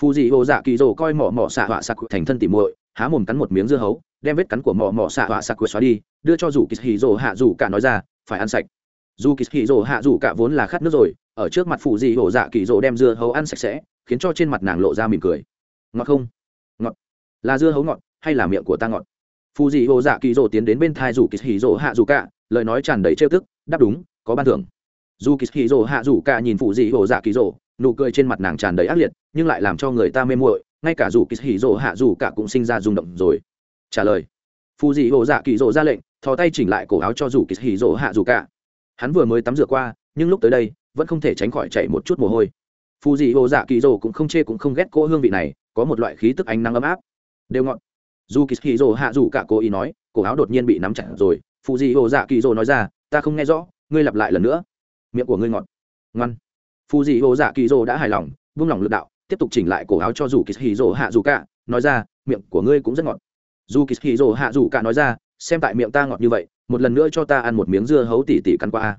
Phù dị hồ dạ kỳ rỗ coi mọ mọ xạ họa xạ cụ thành thân tỉ muội há mồm cắn một miếng dưa hấu, đem vết cắn của mò mò xạ họa sạc cụ xóa đi, đưa cho dù kỳ hì rỗ hạ dù cả nói ra, phải ăn sạch. Dù kỳ hì rồ hạ dù cả vốn là khát nước rồi, ở trước mặt phụ dị hổ dạ kỳ rồ đem dưa hấu ăn sạch sẽ, khiến cho trên mặt nàng lộ ra mỉm cười. Ngọt không? Ngọt. Là dưa hấu ngọt hay là miệng của ta ngọt? Phụ dị hổ dạ kỳ rồ tiến đến bên thai dù kỳ hì rồ hạ dù cả, lời nói tràn đầy trêu tức, đáp đúng, có ban thưởng. Dù kỳ hì rồ hạ dù cả nhìn phụ dị hổ dạ kỳ rồ nụ cười trên mặt nàng tràn đầy ác liệt, nhưng lại làm cho người ta mê muội ngay cả dù kỳ hỉ rộ hạ dù cả cũng sinh ra rung động rồi. Trả lời phù dị hộ dạ kỳ rộ ra lệnh, thò tay chỉnh lại cổ áo cho dù kỳ hỉ rộ hạ dù cả. Hắn vừa mới tắm rửa qua, nhưng lúc tới đây, vẫn không thể tránh khỏi chạy một chút mồ hôi. Phù dị hồ dạ kỳ rộ cũng không chê cũng không ghét cỗ hương vị này, có một loại khí tức ánh nắng ấm áp. Đều ngọn dù kỳ hỉ rộ hạ dù cả cô ý nói, cổ áo đột nhiên bị nắm chặt rồi. Phù dị hồ dạ kỳ rộ nói ra, ta không nghe rõ, ngươi lặp lại lần nữa. Miệng của ngươi ngọt. Ngoan. Phù dị hồ dạ kỳ rộ đã hài lòng, buông lỏng lực đạo tiếp tục chỉnh lại cổ áo cho dù kỳ hì rồ hạ dù cả nói ra, miệng của ngươi cũng rất ngọt. Dù kỳ hì rồ hạ dù cả nói ra, xem tại miệng ta ngọt như vậy, một lần nữa cho ta ăn một miếng dưa hấu tỉ tỉ căn qua.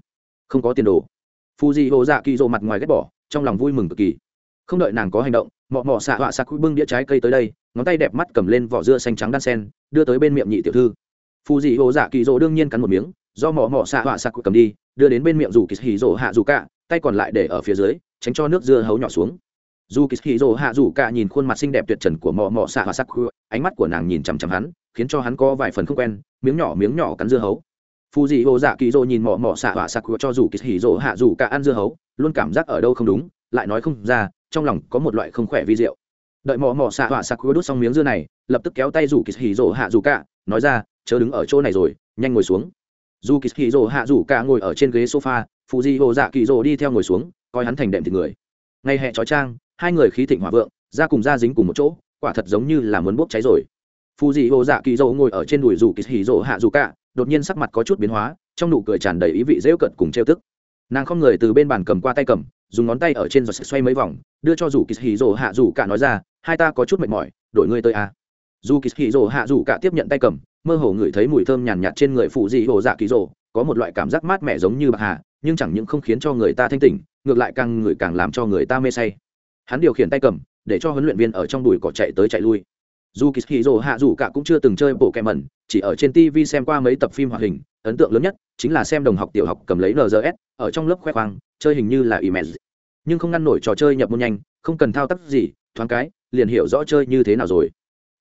Không có tiền đồ. Phu di hồ dạ kỳ rỗ mặt ngoài ghét bỏ, trong lòng vui mừng cực kỳ. Không đợi nàng có hành động, mọ mọ xạ họa xạ cúi bưng đĩa trái cây tới đây, ngón tay đẹp mắt cầm lên vỏ dưa xanh trắng đan sen, đưa tới bên miệng nhị tiểu thư. Phù dị hồ dạ kỳ rỗ đương nhiên cắn một miếng, do mọ mọ xạ họa xạ cúi cầm đi, đưa đến bên miệng dù kỳ hì hạ dù cả tay còn lại để ở phía dưới, tránh cho nước dưa hấu nhỏ xuống dù kỳ hì hạ dù cả nhìn khuôn mặt xinh đẹp tuyệt trần của mò mò xạ họa sắc khua ánh mắt của nàng nhìn chằm chằm hắn, khiến cho hắn có vài phần không quen, miếng nhỏ miếng nhỏ cắn dưa hấu. Phù dị hồ dạ kỳ dô nhìn mò mò xạ và sắc khua cho dù kỳ hì hạ dù cả ăn dưa hấu, luôn cảm giác ở đâu không đúng, lại nói không ra, trong lòng có một loại không khỏe vi diệu. Đợi mò mò xạ và sắc khua đút xong miếng dưa này, lập tức kéo tay dù kỳ hì hạ dù cả, nói ra, chớ đứng ở chỗ này rồi, nhanh ngồi xuống. Dù kỳ hì hạ dù cả ngồi ở trên ghế sofa phù dị hồ dạ kỳ dô đi theo ngồi xuống, coi hắn thành đệm thịt người. Ngày hè trói trang hai người khí thịnh hòa vượng, ra cùng ra dính cùng một chỗ, quả thật giống như là muốn bốc cháy rồi. Phù dị ô dạ kỳ dỗ ngồi ở trên đùi dù kỳ hì dỗ hạ dù cả đột nhiên sắc mặt có chút biến hóa, trong nụ cười tràn đầy ý vị dễu cận cùng trêu tức. Nàng không người từ bên bàn cầm qua tay cầm, dùng ngón tay ở trên giọt xoay mấy vòng, đưa cho dù kỳ hì dỗ hạ dù cả nói ra, hai ta có chút mệt mỏi, đổi ngươi tới a. À. dù kỳ hì dỗ hạ dù cả tiếp nhận tay cầm, mơ hồ ngửi thấy mùi thơm nhàn nhạt trên người Phù dị ô dạ kỳ dỗ có một loại cảm giác mát mẻ giống như bạc hà, nhưng chẳng những không khiến cho người ta thanh tỉnh, ngược lại càng ngửi càng làm cho người ta mê say hắn điều khiển tay cầm, để cho huấn luyện viên ở trong đùi cỏ chạy tới chạy lui. Dù kỳ hì rồ hạ dù cả cũng chưa từng chơi bộ kẹ mẩn, chỉ ở trên tv xem qua mấy tập phim hoạt hình, ấn tượng lớn nhất chính là xem đồng học tiểu học cầm lấy nrs ở trong lớp khoe khoang, chơi hình như là image. Nhưng không ngăn nổi trò chơi nhập môn nhanh, không cần thao tác gì, thoáng cái, liền hiểu rõ chơi như thế nào rồi.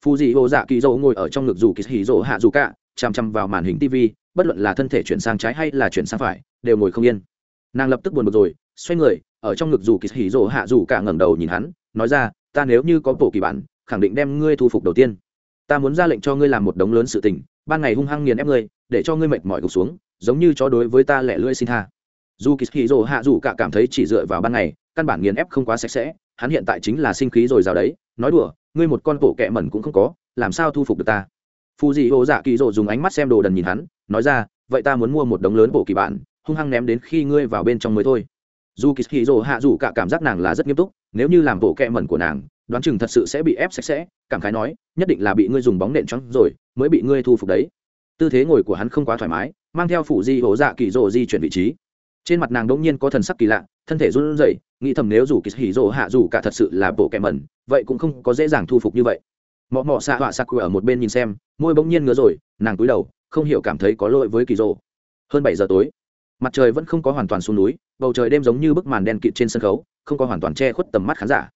Phù dị hồ dạ kỳ dỗ ngồi ở trong ngực dù kỳ hì dỗ hạ dù cả, chằm chằm vào màn hình tv bất luận là thân thể chuyển sang trái hay là chuyển sang phải, đều ngồi không yên. Nàng lập tức buồn bực rồi, xoay người ở trong ngực dù kỳ hỉ rộ hạ dù cả ngẩng đầu nhìn hắn, nói ra, ta nếu như có bộ kỳ bản, khẳng định đem ngươi thu phục đầu tiên. Ta muốn ra lệnh cho ngươi làm một đống lớn sự tình, ban ngày hung hăng nghiền ép ngươi, để cho ngươi mệt mỏi gục xuống, giống như chó đối với ta lẻ lưỡi xin tha. Dù kỳ hỉ rộ hạ dù cả cảm thấy chỉ dựa vào ban ngày, căn bản nghiền ép không quá sạch sẽ, hắn hiện tại chính là sinh khí rồi rào đấy, nói đùa, ngươi một con bộ kẹ mẩn cũng không có, làm sao thu phục được ta? Phù dị ô dạ kỳ rộ dùng ánh mắt xem đồ đần nhìn hắn, nói ra, vậy ta muốn mua một đống lớn bộ kỳ bản, hung hăng ném đến khi ngươi vào bên trong mới thôi dù kỳ hì dồ hạ dù cả cảm giác nàng là rất nghiêm túc, nếu như làm bộ kẹ mẩn của nàng, đoán chừng thật sự sẽ bị ép sạch sẽ, cảm khái nói, nhất định là bị ngươi dùng bóng nện trắng rồi, mới bị ngươi thu phục đấy. Tư thế ngồi của hắn không quá thoải mái, mang theo phủ di hổ dạ kỳ rộ di chuyển vị trí. Trên mặt nàng đ ỗ n g nhiên có thần sắc kỳ lạ, thân thể run rẩy, nghĩ thầm nếu dù kỳ hỉ rộ hạ dù cả thật sự là bộ kẻ mẩn, vậy cũng không có dễ dàng thu phục như vậy. Mọ mọ xạ họa sặc ở một bên nhìn xem, môi bỗng nhiên ngứa rồi, nàng cúi đầu, không hiểu cảm thấy có lỗi với kỳ rộ hơn bảy giờ tối mặt trời vẫn không có hoàn toàn xuống núi, bầu trời đêm giống như bức màn đen kịt trên sân khấu, không có hoàn toàn che khuất tầm mắt khán giả.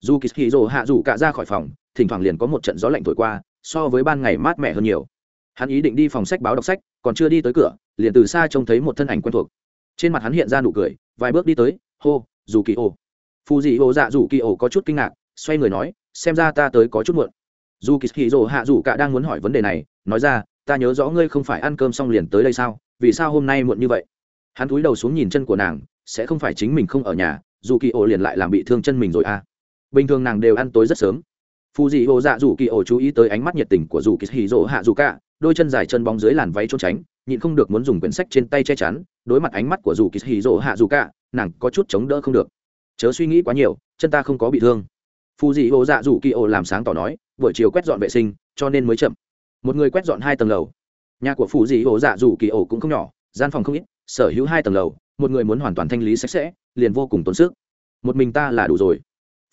Dù kỳ hì rồ hạ rủ cả ra khỏi phòng, thỉnh thoảng liền có một trận gió lạnh thổi qua, so với ban ngày mát mẻ hơn nhiều. Hắn ý định đi phòng sách báo đọc sách, còn chưa đi tới cửa, liền từ xa trông thấy một thân ảnh quen thuộc. Trên mặt hắn hiện ra nụ cười, vài bước đi tới, hô dù kỳ ô phù dị ô dạ dù kỳ ô có chút kinh ngạc, xoay người nói, xem ra ta tới có chút muộn. Dù kỳ hì rồ hạ rủ cả đang muốn hỏi vấn đề này, nói ra, ta nhớ rõ ngươi không phải ăn cơm xong liền tới đây sao? Vì sao hôm nay muộn như vậy? Hắn cúi đầu xuống nhìn chân của nàng, sẽ không phải chính mình không ở nhà, dù kỳ ổ liền lại làm bị thương chân mình rồi à. Bình thường nàng đều ăn tối rất sớm. Phù dị ô dạ dù kỳ ổ chú ý tới ánh mắt nhiệt tình của dù kỳ hì dỗ hạ dù cả, đôi chân dài chân bóng dưới làn váy trốn tránh, nhịn không được muốn dùng quyển sách trên tay che chắn, đối mặt ánh mắt của dù kỳ hì rỗ hạ dù cả, nàng có chút chống đỡ không được. Chớ suy nghĩ quá nhiều, chân ta không có bị thương. Phù dị ô dạ dù kỳ ổ làm sáng tỏ nói, buổi chiều quét dọn vệ sinh, cho nên mới chậm. Một người quét dọn hai tầng lầu. Nhà của phù dị ô dạ dù kỳ ổ cũng không nhỏ, gian phòng không ít sở hữu hai tầng lầu, một người muốn hoàn toàn thanh lý sạch sẽ, liền vô cùng tốn sức. Một mình ta là đủ rồi.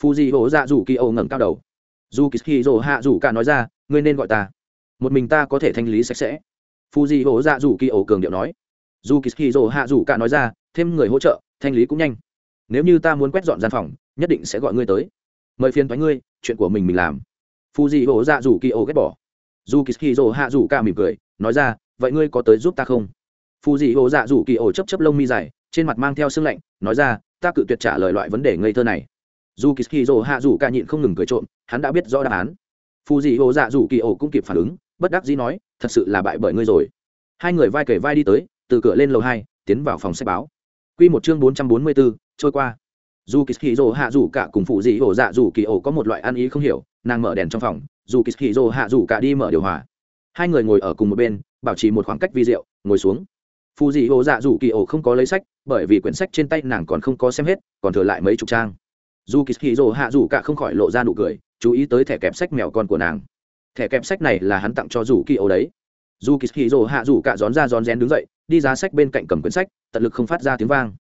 Phù dị hổ dạ dù kỳ âu ngẩng cao đầu. Dù kỳ hì rỗ hạ dù cả nói ra, ngươi nên gọi ta. Một mình ta có thể thanh lý sạch sẽ. Phù dị hổ dạ dù kỳ âu cường điệu nói. Dù kỳ hì rồ hạ dù cả nói ra, thêm người hỗ trợ, thanh lý cũng nhanh. Nếu như ta muốn quét dọn gian phòng, nhất định sẽ gọi ngươi tới. Mời phiền thoái ngươi, chuyện của mình mình làm. Phù dị hổ dạ dù kỳ âu ghét bỏ. Dù kỳ hì rồ hạ dù cả mỉm cười, nói ra, vậy ngươi có tới giúp ta không? Phù dị hổ dạ dù kỳ ổ chấp chấp lông mi dài, trên mặt mang theo sưng lạnh, nói ra, ta cự tuyệt trả lời loại vấn đề ngây thơ này. Dù kỳ hì hạ dù cả nhịn không ngừng cười trộm, hắn đã biết rõ đáp án. Phù dị hổ dạ dù kỳ ổ cũng kịp phản ứng, bất đắc dĩ nói, thật sự là bại bởi ngươi rồi. Hai người vai kể vai đi tới, từ cửa lên lầu hai, tiến vào phòng sách báo. Q một chương bốn trăm bốn mươi bốn, trôi qua. Dù kỳ hì hạ dù cả cùng phụ dị ổ dạ dù kỳ ổ có một loại ăn ý không hiểu, nàng mở đèn trong phòng, dù kỳ hì hạ dù cả đi mở điều hòa. Hai người ngồi ở cùng một bên, bảo trì một khoảng cách vi diệu, ngồi xuống phù dị ổ dạ dù kỳ ổ không có lấy sách, bởi vì quyển sách trên tay nàng còn không có xem hết, còn thừa lại mấy chục trang. Dù kỳ hì hạ dù cả không khỏi lộ ra nụ cười, chú ý tới thẻ kẹp sách mèo con của nàng. Thẻ kẹp sách này là hắn tặng cho dù kỳ ổ đấy. Dù kỳ hì hạ dù cả rón ra rón rén đứng dậy, đi ra sách bên cạnh cầm quyển sách, tận lực không phát ra tiếng vang.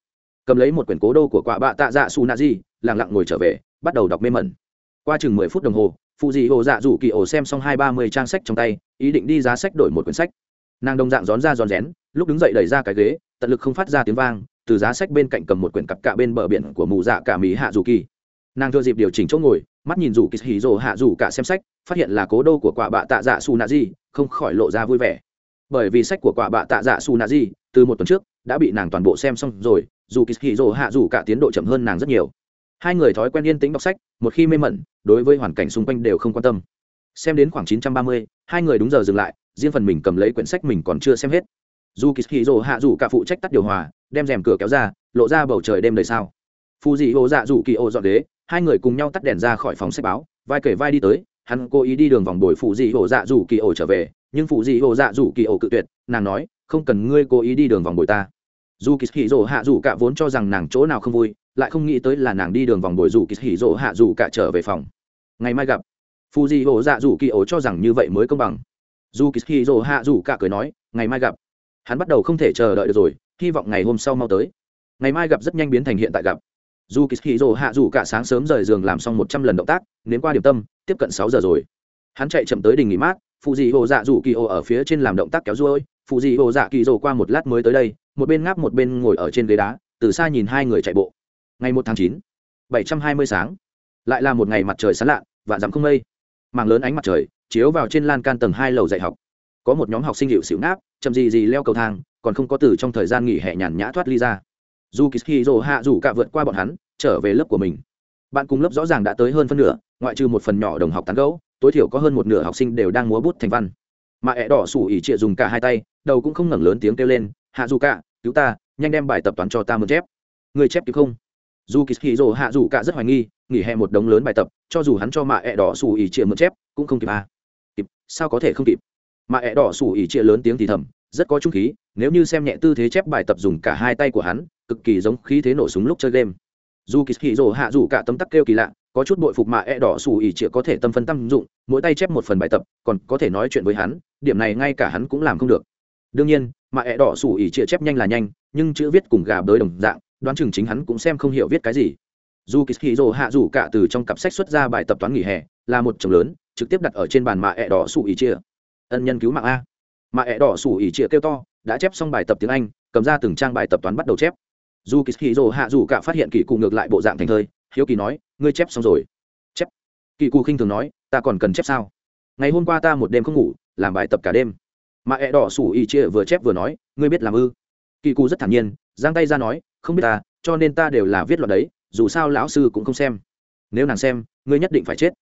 Cầm lấy một quyển cố đô của quả bạ tạ dạ su nạ di lẳng lặng ngồi trở về, bắt đầu đọc mê mẩn. Qua chừng mười phút đồng hồ phụ dị hồ dạ dù kỳ ổ xem xong hai ba mươi trang sách trong tay, ý định đi giá sách đổi một quyển sách. Nàng đồng dạng rón ra rón rén lúc đứng dậy đẩy ra cái ghế, tận lực không phát ra tiếng vang, từ giá sách bên cạnh cầm một quyển cặp cạ bên bờ biển của mù dạ cả mỹ hạ dù kỳ. Nàng thừa dịp điều chỉnh chỗ ngồi, mắt nhìn dù kỳ hì rồ hạ dù cả xem sách, phát hiện là cố đô của quả bạ tạ dạ su nạ di không khỏi lộ ra vui vẻ. Bởi vì sách của quả bạ tạ dạ su nạ di từ một tuần trước, đã bị nàng toàn bộ xem xong rồi, dù kỳ hì rồ hạ dù cả tiến độ chậm hơn nàng rất nhiều. Hai người thói quen yên tĩnh đọc sách, một khi mê mẩn, đối với hoàn cảnh xung quanh đều không quan tâm. Xem đến khoảng chín trăm ba mươi, hai người đúng giờ dừng lại, riêng phần mình cầm lấy quyển sách mình còn chưa xem hết dù kỳ hì rồ hạ dù cả phụ trách tắt điều hòa, đem rèm cửa kéo ra, lộ ra bầu trời đêm đầy sao. Phù dị hồ dạ dù kỳ ô dọn đế hai người cùng nhau tắt đèn ra khỏi phòng sách báo, vai kể vai đi tới, hắn cố ý đi đường vòng bồi phù dị hồ dạ dù kỳ ổ trở về, nhưng phù dị hồ dạ dù kỳ ổ cự tuyệt, nàng nói, không cần ngươi cố ý đi đường vòng bồi ta. Dù kỳ hì rỗ hạ dù cả vốn cho rằng nàng chỗ nào không vui, lại không nghĩ tới là nàng đi đường vòng bồi dù kỳ hì rỗ hạ dù cả trở về phòng. Ngày mai gặp. Phù dị hồ dạ dù kỳ ổ cho rằng như vậy mới công bằng. Dù kỳ hì rồ hạ dù cả cười nói, ngày mai gặp hắn bắt đầu không thể chờ đợi được rồi, hy vọng ngày hôm sau mau tới. Ngày mai gặp rất nhanh biến thành hiện tại gặp. Dù kỳ hì rồ hạ dù cả sáng sớm rời giường làm xong một trăm lần động tác nến qua điểm tâm, tiếp cận sáu giờ rồi. Hắn chạy chậm tới đình nghỉ mát phụ dị hồ dạ dù kỳ hồ ở phía trên làm động tác kéo ruôi phụ dị hồ dạ kỳ rồ qua một lát mới tới đây, một bên ngáp một bên ngồi ở trên ghế đá, từ xa nhìn hai người chạy bộ. Ngày một tháng chín, bảy trăm hai mươi sáng. Lại là một ngày mặt trời sáng lạ và dặm không mây. Màng lớn ánh mặt trời, chiếu vào trên lan can tầng hai lầu dạy học có một nhóm học sinh hiệu xỉu ngáp, chậm gì gì leo cầu thang, còn không có từ trong thời gian nghỉ hè nhàn nhã thoát ly ra. Dù kỳ rồ hạ dù cả vượt qua bọn hắn, trở về lớp của mình. Bạn cùng lớp rõ ràng đã tới hơn phân nửa, ngoại trừ một phần nhỏ đồng học tán gẫu, tối thiểu có hơn một nửa học sinh đều đang múa bút thành văn. Mà ẹ đỏ sủ ỉ trịa dùng cả hai tay, đầu cũng không ngẩng lớn tiếng kêu lên, hạ dù cả, cứu ta, nhanh đem bài tập toán cho ta mượn chép. Người chép kịp không? Dù kỳ hì rồ hạ dù cả rất hoài nghi, nghỉ hè một đống lớn bài tập, cho dù hắn cho mạ ẹ đỏ sủ ỉ trịa mượn chép, cũng không kịp à. kịp, sao có thể không kịp? Mà ẹ đỏ sủ ỉ trịa lớn tiếng thì thầm, rất có trung khí, nếu như xem nhẹ tư thế chép bài tập dùng cả hai tay của hắn, cực kỳ giống khí thế nổ súng lúc chơi game. Dù kỳ hì rồ hạ dù cả tấm tắc kêu kỳ lạ, có chút bội phục mà ẹ đỏ xù ỉ trịa có thể tâm phân tâm dụng, mỗi tay chép một phần bài tập, còn có thể nói chuyện với hắn, điểm này ngay cả hắn cũng làm không được. Đương nhiên, mà ẹ đỏ xù ỉ trịa chép nhanh là nhanh, nhưng chữ viết cùng gà bới đồng dạng, đoán chừng chính hắn cũng xem không hiểu viết cái gì. Dù kỳ hì rồ hạ dù cả từ trong cặp sách xuất ra bài tập toán nghỉ hè, là một chồng lớn, trực tiếp đặt ở trên bàn mà ẹ đỏ xù ỉ chia ân nhân cứu mạng a. Mà ẹ đỏ sủ ỉ trịa kêu to, đã chép xong bài tập tiếng anh, cầm ra từng trang bài tập toán bắt đầu chép. Dù kỳ hì rồ hạ dù cả phát hiện kỳ cụ ngược lại bộ dạng thành thơi, hiếu kỳ nói, ngươi chép xong rồi. Chép. Kỳ cụ khinh thường nói, ta còn cần chép sao? Ngày hôm qua ta một đêm không ngủ, làm bài tập cả đêm. Mà ẹ đỏ sủ ỉ trịa vừa chép vừa nói, ngươi biết làm ư? Kỳ cụ rất thản nhiên, giang tay ra nói, không biết ta, cho nên ta đều là viết loạt đấy, dù sao lão sư cũng không xem. Nếu nàng xem, ngươi nhất định phải chết.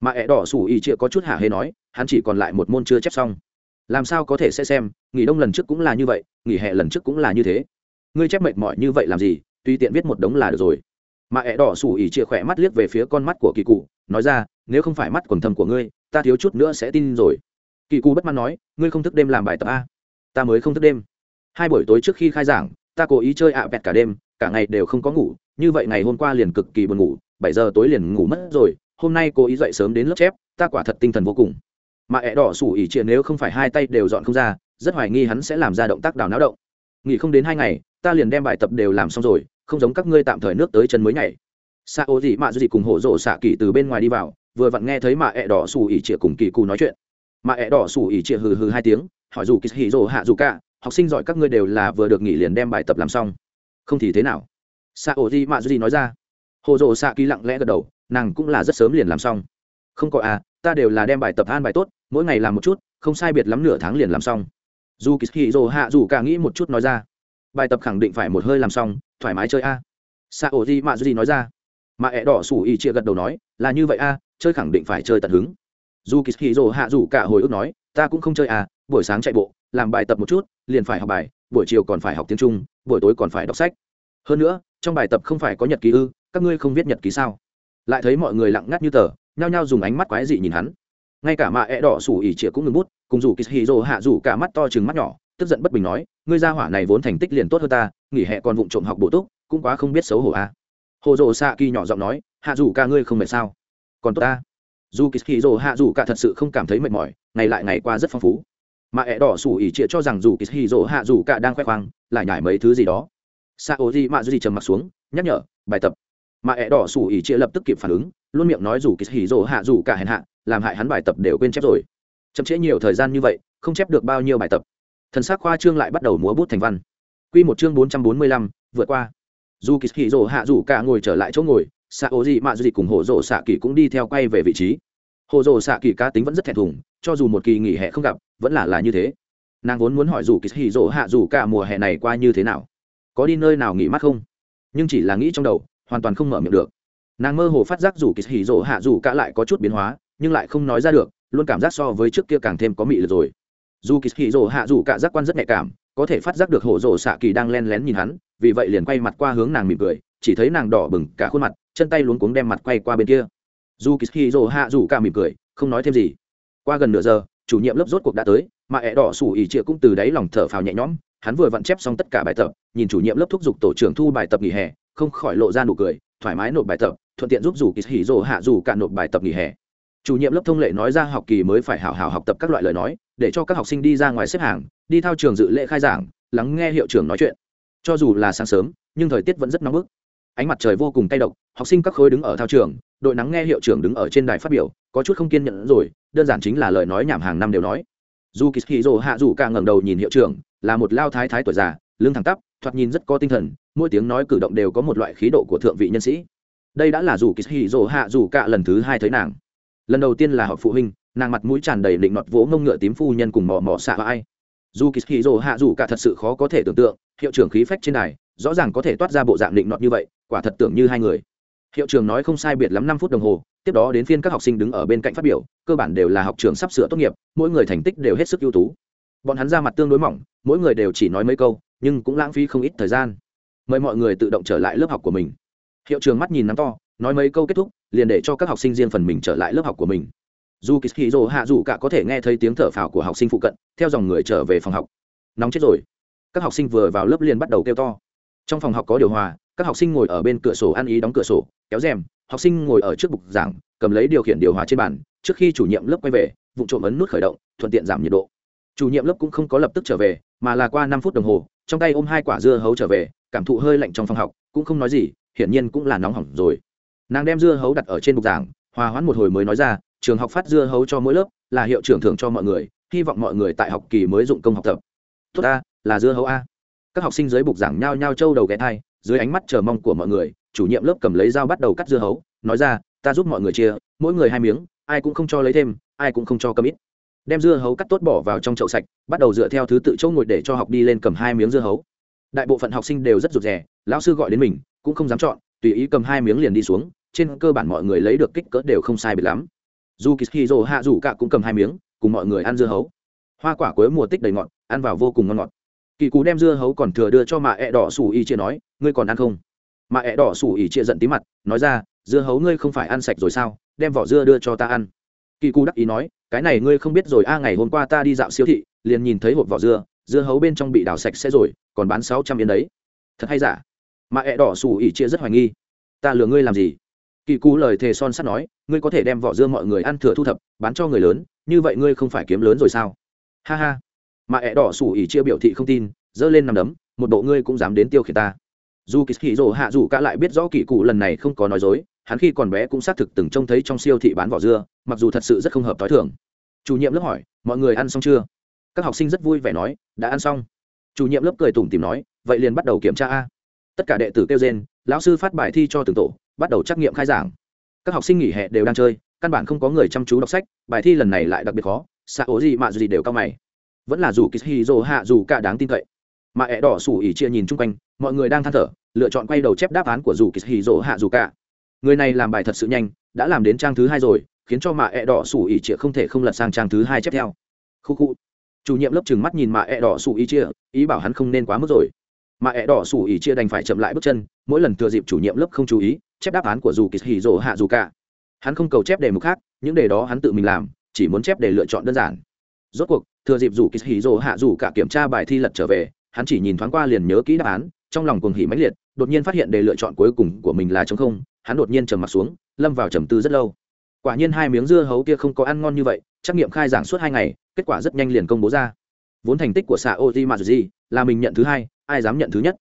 Mà ẹ đỏ sủ ỉ trịa có chút hả hê nói hắn chỉ còn lại một môn chưa chép xong. Làm sao có thể sẽ xem, nghỉ đông lần trước cũng là như vậy, nghỉ hè lần trước cũng là như thế. Ngươi chép mệt mỏi như vậy làm gì Tuy tiện viết một đống là được rồi. Mà ẹ đỏ xù ỉ chia khỏe mắt liếc về phía con mắt của kỳ cụ, nói ra, nếu không phải mắt quần thâm của ngươi, ta thiếu chút nữa sẽ tin rồi. Kỳ cụ bất mãn nói, ngươi không thức đêm làm bài tập a. Ta mới không thức đêm. Hai buổi tối trước khi khai giảng, ta cố ý chơi ạ à cả đêm, cả ngày đều không có ngủ, như vậy ngày hôm qua liền cực kỳ buồn ngủ, bảy giờ tối liền ngủ mất rồi, hôm nay cố ý dậy sớm đến lớp chép, ta quả thật tinh thần vô cùng mà ẹ đỏ sủ ỉ triệt nếu không phải hai tay đều dọn không ra, rất hoài nghi hắn sẽ làm ra động tác đào náo động. Nghỉ không đến hai ngày, ta liền đem bài tập đều làm xong rồi, không giống các ngươi tạm thời nước tới chân mới nhảy. Xạ ô gì mạ gì cùng hổ rộ xạ kỳ từ bên ngoài đi vào, vừa vặn nghe thấy mà ẹ đỏ sủ ỉ triệt cùng kỳ cù nói chuyện. Mà ẹ đỏ sủ ỉ triệt hừ hừ hai tiếng, hỏi dù kỳ hỉ rộ hạ dù cả, học sinh giỏi các ngươi đều là vừa được nghỉ liền đem bài tập làm xong. Không thì thế nào? Xạ ô gì mạ gì nói ra. Hồ dồ xạ kỳ lặng lẽ gật đầu, nàng cũng là rất sớm liền làm xong. Không có à ta đều là đem bài tập an bài tốt mỗi ngày làm một chút, không sai biệt lắm nửa tháng liền làm xong. Dù kỳ hì dồ hạ dù cả nghĩ một chút nói ra. Bài tập khẳng định phải một hơi làm xong, thoải mái chơi a. À. xạ ổ di mạ di nói ra. Mà ẹ đỏ sủ ý chia gật đầu nói, là như vậy a, chơi khẳng định phải chơi tận hứng. Dù kỳ hì dồ hạ dù cả hồi ức nói, ta cũng không chơi à buổi sáng chạy bộ, làm bài tập một chút, liền phải học bài, buổi chiều còn phải học tiếng trung, buổi tối còn phải đọc sách. Hơn nữa, trong bài tập không phải có nhật ký ư, các ngươi không viết nhật ký sao? Lại thấy mọi người lặng ngắt như tờ, nhao nhao dùng ánh mắt quái dị nhìn hắn ngay cả mạ ẹ đỏ sủ ỉ chĩa cũng ngừng bút, cùng dù kỳ hì hạ rủ cả mắt to chừng mắt nhỏ, tức giận bất bình nói, ngươi ra hỏa này vốn thành tích liền tốt hơn ta, nghỉ hè còn vụng trộm học bổ túc, cũng quá không biết xấu hổ a. À. hồ dồ xạ kỳ nhỏ giọng nói, hạ rủ ca ngươi không mệt sao? Còn tốt ta. Dù kỳ hì hạ rủ cả thật sự không cảm thấy mệt mỏi, ngày lại ngày qua rất phong phú. Mà ẹ đỏ sủ ỉ chĩa cho rằng dù kỳ hì hạ rủ cả đang khoe khoang, lại nhải mấy thứ gì đó. Sa ô di mạ duy trầm mặt xuống, nhắc nhở, bài tập. Mà ẹ đỏ sủ ỉ chia lập tức kịp phản ứng, luôn miệng nói dù kỳ hạ dù cả hèn hạ làm hại hắn bài tập đều quên chép rồi. Chậm trễ nhiều thời gian như vậy, không chép được bao nhiêu bài tập. Thần s á c khoa trương lại bắt đầu múa bút thành văn. Q một chương bốn trăm bốn mươi lăm, vượt qua. Dù kỳ hỉ rỗ hạ rủ cả ngồi trở lại chỗ ngồi xạ ô dị mạ dị cùng hồ rỗ xạ kỳ cũng đi theo quay về vị trí. Hồ rỗ xạ kỳ cá tính vẫn rất thẹn thùng, cho dù một kỳ nghỉ hè không gặp, vẫn là là như thế. Nàng vốn muốn hỏi dù kỳ hỉ rỗ hạ rủ cả mùa hè này qua như thế nào? Có đi nơi nào nghỉ mát không? Nhưng chỉ là nghĩ trong đầu, hoàn toàn không mở miệng được. Nàng mơ hồ phát giác dù kỳ hỉ rỗ hạ rủ cả lại có chút biến hóa nhưng lại không nói ra được, luôn cảm giác so với trước kia càng thêm có mị lực rồi. Dù kỳ hì rồ hạ dù cả giác quan rất nhạy cảm, có thể phát giác được hổ rồ xạ kỳ đang len lén nhìn hắn, vì vậy liền quay mặt qua hướng nàng mỉm cười, chỉ thấy nàng đỏ bừng cả khuôn mặt, chân tay luống cuống đem mặt quay qua bên kia. Dù kỳ hì rồ hạ dù cả mỉm cười, không nói thêm gì. Qua gần nửa giờ, chủ nhiệm lớp rốt cuộc đã tới, mà ẹ đỏ sủ ỉ trịa cũng từ đáy lòng thở phào nhẹ nhõm, hắn vừa vặn chép xong tất cả bài tập, nhìn chủ nhiệm lớp thúc giục tổ trưởng thu bài tập nghỉ hè, không khỏi lộ ra nụ cười, thoải mái nộp bài tập, thuận tiện giúp dù kỳ hì rồ hạ dù cả nộp bài tập nghỉ hè chủ nhiệm lớp thông lệ nói ra học kỳ mới phải hào hào học tập các loại lời nói, để cho các học sinh đi ra ngoài xếp hàng, đi thao trường dự lễ khai giảng, lắng nghe hiệu trưởng nói chuyện. Cho dù là sáng sớm, nhưng thời tiết vẫn rất nóng bức. Ánh mặt trời vô cùng cay độc, học sinh các khối đứng ở thao trường, đội nắng nghe hiệu trưởng đứng ở trên đài phát biểu, có chút không kiên nhẫn rồi, đơn giản chính là lời nói nhảm hàng năm đều nói. Dù kỳ hì hạ dù ca ngẩng đầu nhìn hiệu trưởng, là một lao thái thái tuổi già, lưng thẳng tắp, thoạt nhìn rất có tinh thần, mỗi tiếng nói cử động đều có một loại khí độ của thượng vị nhân sĩ. Đây đã là dù kỳ hì hạ dù ca lần thứ hai thấy nàng lần đầu tiên là họ phụ huynh, nàng mặt mũi tràn đầy định nọt vỗ ngông ngựa tím phu nhân cùng mò mò xạ ai. Dù kỳ hì rồ hạ dù cả thật sự khó có thể tưởng tượng, hiệu trưởng khí phách trên này rõ ràng có thể toát ra bộ dạng định nọt như vậy, quả thật tưởng như hai người. Hiệu trưởng nói không sai biệt lắm năm phút đồng hồ, tiếp đó đến phiên các học sinh đứng ở bên cạnh phát biểu, cơ bản đều là học trường sắp sửa tốt nghiệp, mỗi người thành tích đều hết sức ưu tú. Bọn hắn ra mặt tương đối mỏng, mỗi người đều chỉ nói mấy câu, nhưng cũng lãng phí không ít thời gian. Mời mọi người tự động trở lại lớp học của mình. Hiệu trường mắt nhìn nắm to, nói mấy câu kết thúc liền để cho các học sinh riêng phần mình trở lại lớp học của mình. Dù kỳ dỗ hạ dù cả có thể nghe thấy tiếng thở phào của học sinh phụ cận, theo dòng người trở về phòng học. Nóng chết rồi. Các học sinh vừa vào lớp liền bắt đầu kêu to. Trong phòng học có điều hòa, các học sinh ngồi ở bên cửa sổ ăn ý đóng cửa sổ, kéo rèm, học sinh ngồi ở trước bục giảng, cầm lấy điều khiển điều hòa trên bàn, trước khi chủ nhiệm lớp quay về, vụ trộm ấn nút khởi động, thuận tiện giảm nhiệt độ. Chủ nhiệm lớp cũng không có lập tức trở về, mà là qua năm phút đồng hồ, trong tay ôm hai quả dưa hấu trở về, cảm thụ hơi lạnh trong phòng học, cũng không nói gì, hiển nhiên cũng là nóng hỏng rồi nàng đem dưa hấu đặt ở trên bục giảng, hòa hoãn một hồi mới nói ra, trường học phát dưa hấu cho mỗi lớp, là hiệu trưởng thưởng cho mọi người, hy vọng mọi người tại học kỳ mới dụng công học tập. Tốt a là dưa hấu a. Các học sinh dưới bục giảng nhao nhao trâu đầu ghé thai dưới ánh mắt chờ mong của mọi người, chủ nhiệm lớp cầm lấy dao bắt đầu cắt dưa hấu, nói ra, ta giúp mọi người chia, mỗi người hai miếng, ai cũng không cho lấy thêm, ai cũng không cho cầm ít. Đem dưa hấu cắt tốt bỏ vào trong chậu sạch, bắt đầu dựa theo thứ tự chỗ ngồi để cho học đi lên cầm hai miếng dưa hấu. Đại bộ phận học sinh đều rất rụt rè, lão sư gọi đến mình, cũng không dám chọn tùy ý cầm hai miếng liền đi xuống, trên cơ bản mọi người lấy được kích cỡ đều không sai biệt lắm. Dù kỳ rồ hạ rủ cả cũng cầm hai miếng, cùng mọi người ăn dưa hấu. Hoa quả cuối mùa tích đầy ngọt, ăn vào vô cùng ngon ngọt. Kỳ cú đem dưa hấu còn thừa đưa cho mạ ẹ đỏ sủ y chia nói, ngươi còn ăn không? Mạ ẹ đỏ sủ y chia giận tí mặt, nói ra, dưa hấu ngươi không phải ăn sạch rồi sao, đem vỏ dưa đưa cho ta ăn. Kỳ cú đắc ý nói, cái này ngươi không biết rồi a, ngày hôm qua ta đi dạo siêu thị, liền nhìn thấy hộp vỏ dưa dưa hấu bên trong bị đào sạch sẽ rồi, còn bán sáu trăm yên đấy. Thật hay giả? Mà ẹ đỏ xù ỉ chia rất hoài nghi. Ta lừa ngươi làm gì? Kỳ cú lời thề son sắt nói, ngươi có thể đem vỏ dưa mọi người ăn thừa thu thập, bán cho người lớn, như vậy ngươi không phải kiếm lớn rồi sao? Ha ha. Mà ẹ đỏ xù ỉ chia biểu thị không tin, giơ lên nằm đấm, một bộ ngươi cũng dám đến tiêu khiển ta. Dù kỳ kỳ rỗ hạ dù cả lại biết rõ kỳ cụ lần này không có nói dối, hắn khi còn bé cũng xác thực từng trông thấy trong siêu thị bán vỏ dưa, mặc dù thật sự rất không hợp t h o i thường. Chủ nhiệm lớp hỏi, mọi người ăn xong chưa? Các học sinh rất vui vẻ nói, đã ăn xong. Chủ nhiệm lớp cười tủm tìm nói, vậy liền bắt đầu kiểm tra a tất cả đệ tử kêu gen lão sư phát bài thi cho từng tổ, bắt đầu trắc nghiệm khai giảng. Các học sinh nghỉ hè đều đang chơi, căn bản không có người chăm chú đọc sách, bài thi lần này lại đặc biệt khó xạ ố gì mạ gì đều cao mày. Vẫn là dù kỳ dỗ hạ dù cả đáng tin cậy. Mà ẹ đỏ sủ ỉ chia nhìn chung quanh, mọi người đang than thở, lựa chọn quay đầu chép đáp án của dù kỳ dỗ hạ dù cả. Người này làm bài thật sự nhanh, đã làm đến trang thứ hai rồi, khiến cho mạ ẹ đỏ sủ ỉ chia không thể không lật sang trang thứ hai chép theo. Khu khu. Chủ nhiệm lớp trừng mắt nhìn mạ ẹ đỏ sủ ỉ chia, ý bảo hắn không nên quá mức rồi mà ẹ đỏ sủ ỉ chia đành phải chậm lại bước chân, mỗi lần thừa dịp chủ nhiệm lớp không chú ý, chép đáp án của dù kỳ dỗ hạ dù cả. Hắn không cầu chép đề mục khác, những đề đó hắn tự mình làm, chỉ muốn chép để lựa chọn đơn giản. Rốt cuộc, thừa dịp dù kỳ hì rồ hạ dù cả kiểm tra bài thi lật trở về, hắn chỉ nhìn thoáng qua liền nhớ kỹ đáp án, trong lòng cuồng hỉ mãnh liệt, đột nhiên phát hiện đề lựa chọn cuối cùng của mình là chống không, hắn đột nhiên trầm mặt xuống, lâm vào trầm tư rất lâu. Quả nhiên hai miếng dưa hấu kia không có ăn ngon như vậy, trắc nghiệm khai giảng suốt hai ngày, kết quả rất nhanh liền công bố ra. Vốn thành tích của xạ oji mazuji là mình nhận thứ hai ai dám nhận thứ nhất.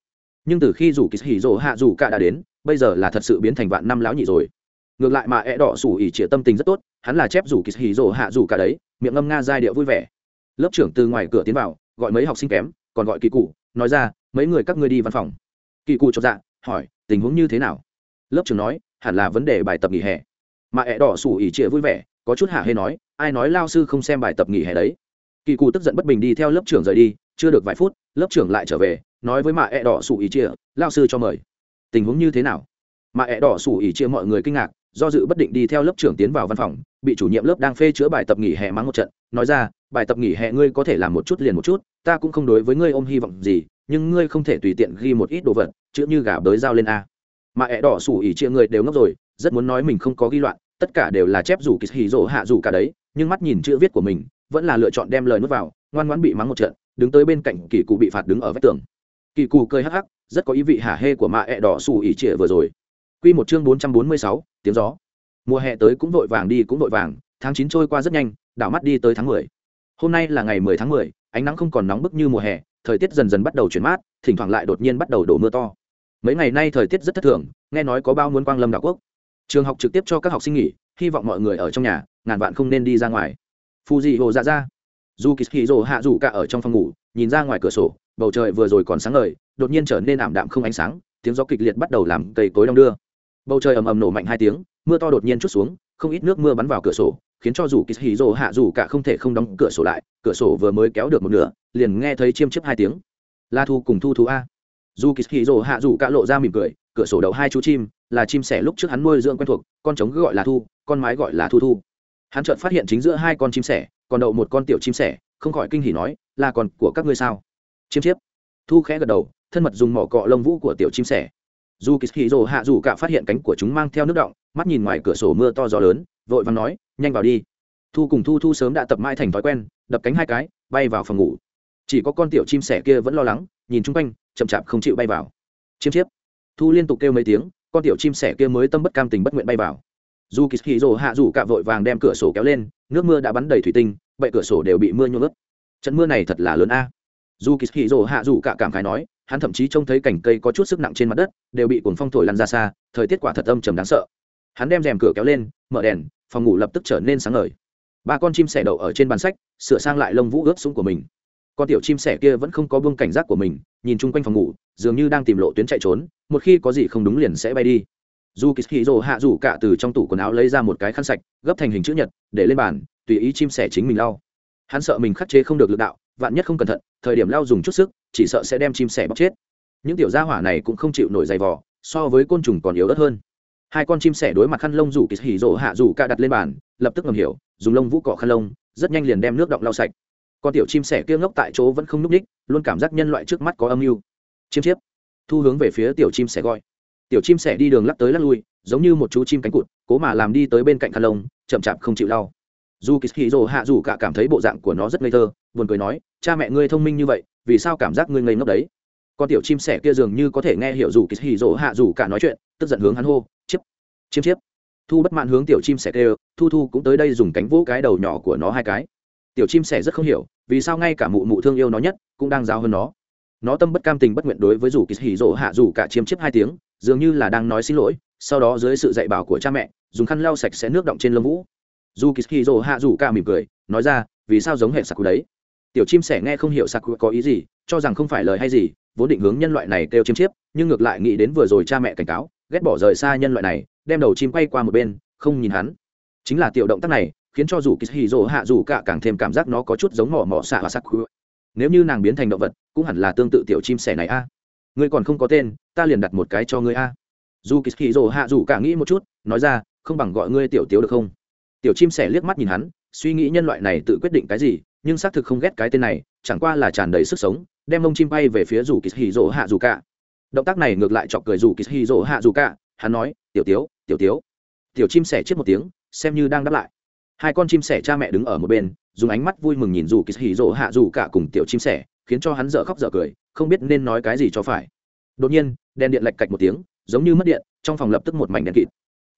Nhưng từ khi rủ kỳ hỉ rồ hạ rủ cả đã đến, bây giờ là thật sự biến thành vạn năm lão nhị rồi. Ngược lại mà e đỏ sủ ỉ trịa tâm tình rất tốt, hắn là chép rủ kỳ hỉ rồ hạ rủ cả đấy, miệng ngâm nga giai điệu vui vẻ. Lớp trưởng từ ngoài cửa tiến vào, gọi mấy học sinh kém, còn gọi kỳ cụ, nói ra, mấy người các ngươi đi văn phòng. Kỳ cụ cho dạ hỏi, tình huống như thế nào? Lớp trưởng nói, hẳn là vấn đề bài tập nghỉ hè. Mà ẹ đỏ sủ ỉ trịa vui vẻ, có chút hả hê nói, ai nói lao sư không xem bài tập nghỉ hè đấy? Kỳ cụ tức giận bất bình đi theo lớp trưởng rời đi, chưa được vài phút, lớp trưởng lại trở về nói với mạ ẹ đỏ sủ ý chia, lao sư cho mời. Tình huống như thế nào? Mạ ẹ đỏ sủ ý chia mọi người kinh ngạc, do dự bất định đi theo lớp trưởng tiến vào văn phòng, bị chủ nhiệm lớp đang phê chữa bài tập nghỉ hè mắng một trận, nói ra, bài tập nghỉ hè ngươi có thể làm một chút liền một chút, ta cũng không đối với ngươi ôm hy vọng gì, nhưng ngươi không thể tùy tiện ghi một ít đồ vật, chữ như gà bới dao lên a. Mà ẹ đỏ sủ ỉ chia người đều ngốc rồi, rất muốn nói mình không có ghi loạn, tất cả đều là chép rủ kỳ hì rỗ hạ rủ cả đấy, nhưng mắt nhìn chữ viết của mình, vẫn là lựa chọn đem lời nuốt vào, ngoan ngoãn bị mắng một trận, đứng tới bên cạnh kỳ cụ bị phạt đứng ở vách tường kỳ cù cười hắc hắc, rất có ý vị hả hê của mạ ẹ đỏ sủ ỉ trịa vừa rồi. Quy một chương bốn trăm bốn mươi sáu, tiếng gió. Mùa hè tới cũng vội vàng đi cũng vội vàng, tháng chín trôi qua rất nhanh, đảo mắt đi tới tháng mười. Hôm nay là ngày mười tháng mười, ánh nắng không còn nóng bức như mùa hè, thời tiết dần dần bắt đầu chuyển mát, thỉnh thoảng lại đột nhiên bắt đầu đổ mưa to. Mấy ngày nay thời tiết rất thất thường, nghe nói có bao muốn quang lâm đảo quốc. Trường học trực tiếp cho các học sinh nghỉ, hy vọng mọi người ở trong nhà, ngàn vạn không nên đi ra ngoài. Phù dị hồ dạ ra dù kỳ hì rồ hạ rủ cả ở trong phòng ngủ, nhìn ra ngoài cửa sổ bầu trời vừa rồi còn sáng ngời, đột nhiên trở nên ảm đạm không ánh sáng, tiếng gió kịch liệt bắt đầu làm cây cối đong đưa. Bầu trời ầm ầm nổ mạnh hai tiếng, mưa to đột nhiên chút xuống, không ít nước mưa bắn vào cửa sổ, khiến cho dù kỳ hì rồ hạ rủ cả không thể không đóng cửa sổ lại, cửa sổ vừa mới kéo được một nửa, liền nghe thấy chiêm chiếp hai tiếng. La thu cùng thu thú a. Dù kỳ hì rồ hạ rủ cả lộ ra mỉm cười, cửa sổ đầu hai chú chim, là chim sẻ lúc trước hắn nuôi dưỡng quen thuộc, con trống gọi là thu, con mái gọi là thu thu. Hắn chợt phát hiện chính giữa hai con chim sẻ, còn đậu một con tiểu chim sẻ, không khỏi kinh hỉ nói, là con của các ngươi sao? Chiêm chiếp. Thu khẽ gật đầu, thân mật dùng mỏ cọ lông vũ của tiểu chim sẻ. Dù kỳ hì rồ hạ dù cả phát hiện cánh của chúng mang theo nước động, mắt nhìn ngoài cửa sổ mưa to gió lớn, vội vàng nói, nhanh vào đi. Thu cùng thu thu sớm đã tập mãi thành thói quen, đập cánh hai cái, bay vào phòng ngủ. Chỉ có con tiểu chim sẻ kia vẫn lo lắng, nhìn chung quanh, chậm chạp không chịu bay vào. Chiêm chiếp. Thu liên tục kêu mấy tiếng, con tiểu chim sẻ kia mới tâm bất cam tình bất nguyện bay vào. Dù kỳ hì rồ hạ dù cả vội vàng đem cửa sổ kéo lên, nước mưa đã bắn đầy thủy tinh vậy cửa sổ đều bị mưa nhuộm ướt. Trận mưa này thật là lớn a dù kỳ hì rồ hạ dù cả cảm khái nói, hắn thậm chí trông thấy cành cây có chút sức nặng trên mặt đất, đều bị cuồng phong thổi lăn ra xa, thời tiết quả thật âm trầm đáng sợ. Hắn đem rèm cửa kéo lên, mở đèn, phòng ngủ lập tức trở nên sáng ngời. Ba con chim sẻ đậu ở trên bàn sách, sửa sang lại lông vũ ướt sũng của mình. Con tiểu chim sẻ kia vẫn không có buông cảnh giác của mình, nhìn chung quanh phòng ngủ, dường như đang tìm lộ tuyến chạy trốn, một khi có gì không đúng liền sẽ bay đi. Dù kỳ hì rồ hạ rủ cả từ trong tủ quần áo lấy ra một cái khăn sạch, gấp thành hình chữ nhật, để lên bàn, tùy ý chim sẻ chính mình lau. Hắn sợ mình khắc chế không được lực đạo vạn nhất không cẩn thận, thời điểm lao dùng chút sức, chỉ sợ sẽ đem chim sẻ bóc chết. Những tiểu gia hỏa này cũng không chịu nổi dày vò, so với côn trùng còn yếu ớt hơn. Hai con chim sẻ đối mặt khăn lông rủ kỳ hỉ rỗ hạ rủ cả đặt lên bàn, lập tức ngầm hiểu, dùng lông vũ cọ khăn lông, rất nhanh liền đem nước động lau sạch. Con tiểu chim sẻ kia ngốc tại chỗ vẫn không n ú c ních luôn cảm giác nhân loại trước mắt có âm mưu. Chiêm chiếp. Thu hướng về phía tiểu chim sẻ gọi. Tiểu chim sẻ đi đường lắc tới lắc lui, giống như một chú chim cánh cụt, cố mà làm đi tới bên cạnh khăn lông, chậm chạp không chịu lau dù kỳ hì rồ hạ dù cả cảm thấy bộ dạng của nó rất ngây thơ, buồn cười nói, cha mẹ ngươi thông minh như vậy, vì sao cảm giác ngươi ngây ngốc đấy? Con tiểu chim sẻ kia dường như có thể nghe hiểu dù kỳ hì rồ hạ dù cả nói chuyện, tức giận hướng hắn hô, chiếp chiếm chiếp. Thu bất mãn hướng tiểu chim sẻ kêu, thu thu cũng tới đây dùng cánh vỗ cái đầu nhỏ của nó hai cái. Tiểu chim sẻ rất không hiểu, vì sao ngay cả mụ mụ thương yêu nó nhất, cũng đang giáo hơn nó. Nó tâm bất cam tình bất nguyện đối với dù kỳ hì rỗ hạ dù cả chiếm chiếp hai tiếng, dường như là đang nói xin lỗi, sau đó dưới sự dạy bảo của cha mẹ, dùng khăn lau sạch sẽ nước động trên lông vũ dù kỳ hì hạ dù cả mỉm cười, nói ra, vì sao giống hệ sặc đấy? Tiểu chim sẻ nghe không hiểu sặc có ý gì, cho rằng không phải lời hay gì, vốn định hướng nhân loại này kêu chiếm chiếp, nhưng ngược lại nghĩ đến vừa rồi cha mẹ cảnh cáo, ghét bỏ rời xa nhân loại này, đem đầu chim quay qua một bên, không nhìn hắn. Chính là tiểu động tác này, khiến cho dù kỳ hì dỗ hạ dù cả càng thêm cảm giác nó có chút giống mỏ mỏ xạ và sắc nếu như nàng biến thành động vật, cũng hẳn là tương tự tiểu chim sẻ này a. Ngươi còn không có tên, ta liền đặt một cái cho ngươi a. Dù kỳ hì hạ dù cả nghĩ một chút, nói ra, không bằng gọi ngươi tiểu tiếu được không? Tiểu chim sẻ liếc mắt nhìn hắn, suy nghĩ nhân loại này tự quyết định cái gì, nhưng xác thực không ghét cái tên này, chẳng qua là tràn đầy sức sống, đem mông chim bay về phía rủ kỳ hì rỗ hạ dù cả. Động tác này ngược lại chọc cười rủ kỳ hì rỗ hạ dù cả, hắn nói, tiểu tiếu tiểu tiếu. Tiểu chim sẻ chết một tiếng, xem như đang đáp lại. Hai con chim sẻ cha mẹ đứng ở một bên, dùng ánh mắt vui mừng nhìn rủ kỳ hì rỗ hạ dù cả cùng tiểu chim sẻ, khiến cho hắn dở khóc dở cười, không biết nên nói cái gì cho phải. Đột nhiên, đèn điện lạch cạch một tiếng, giống như mất điện, trong phòng lập tức một mảnh đèn kịt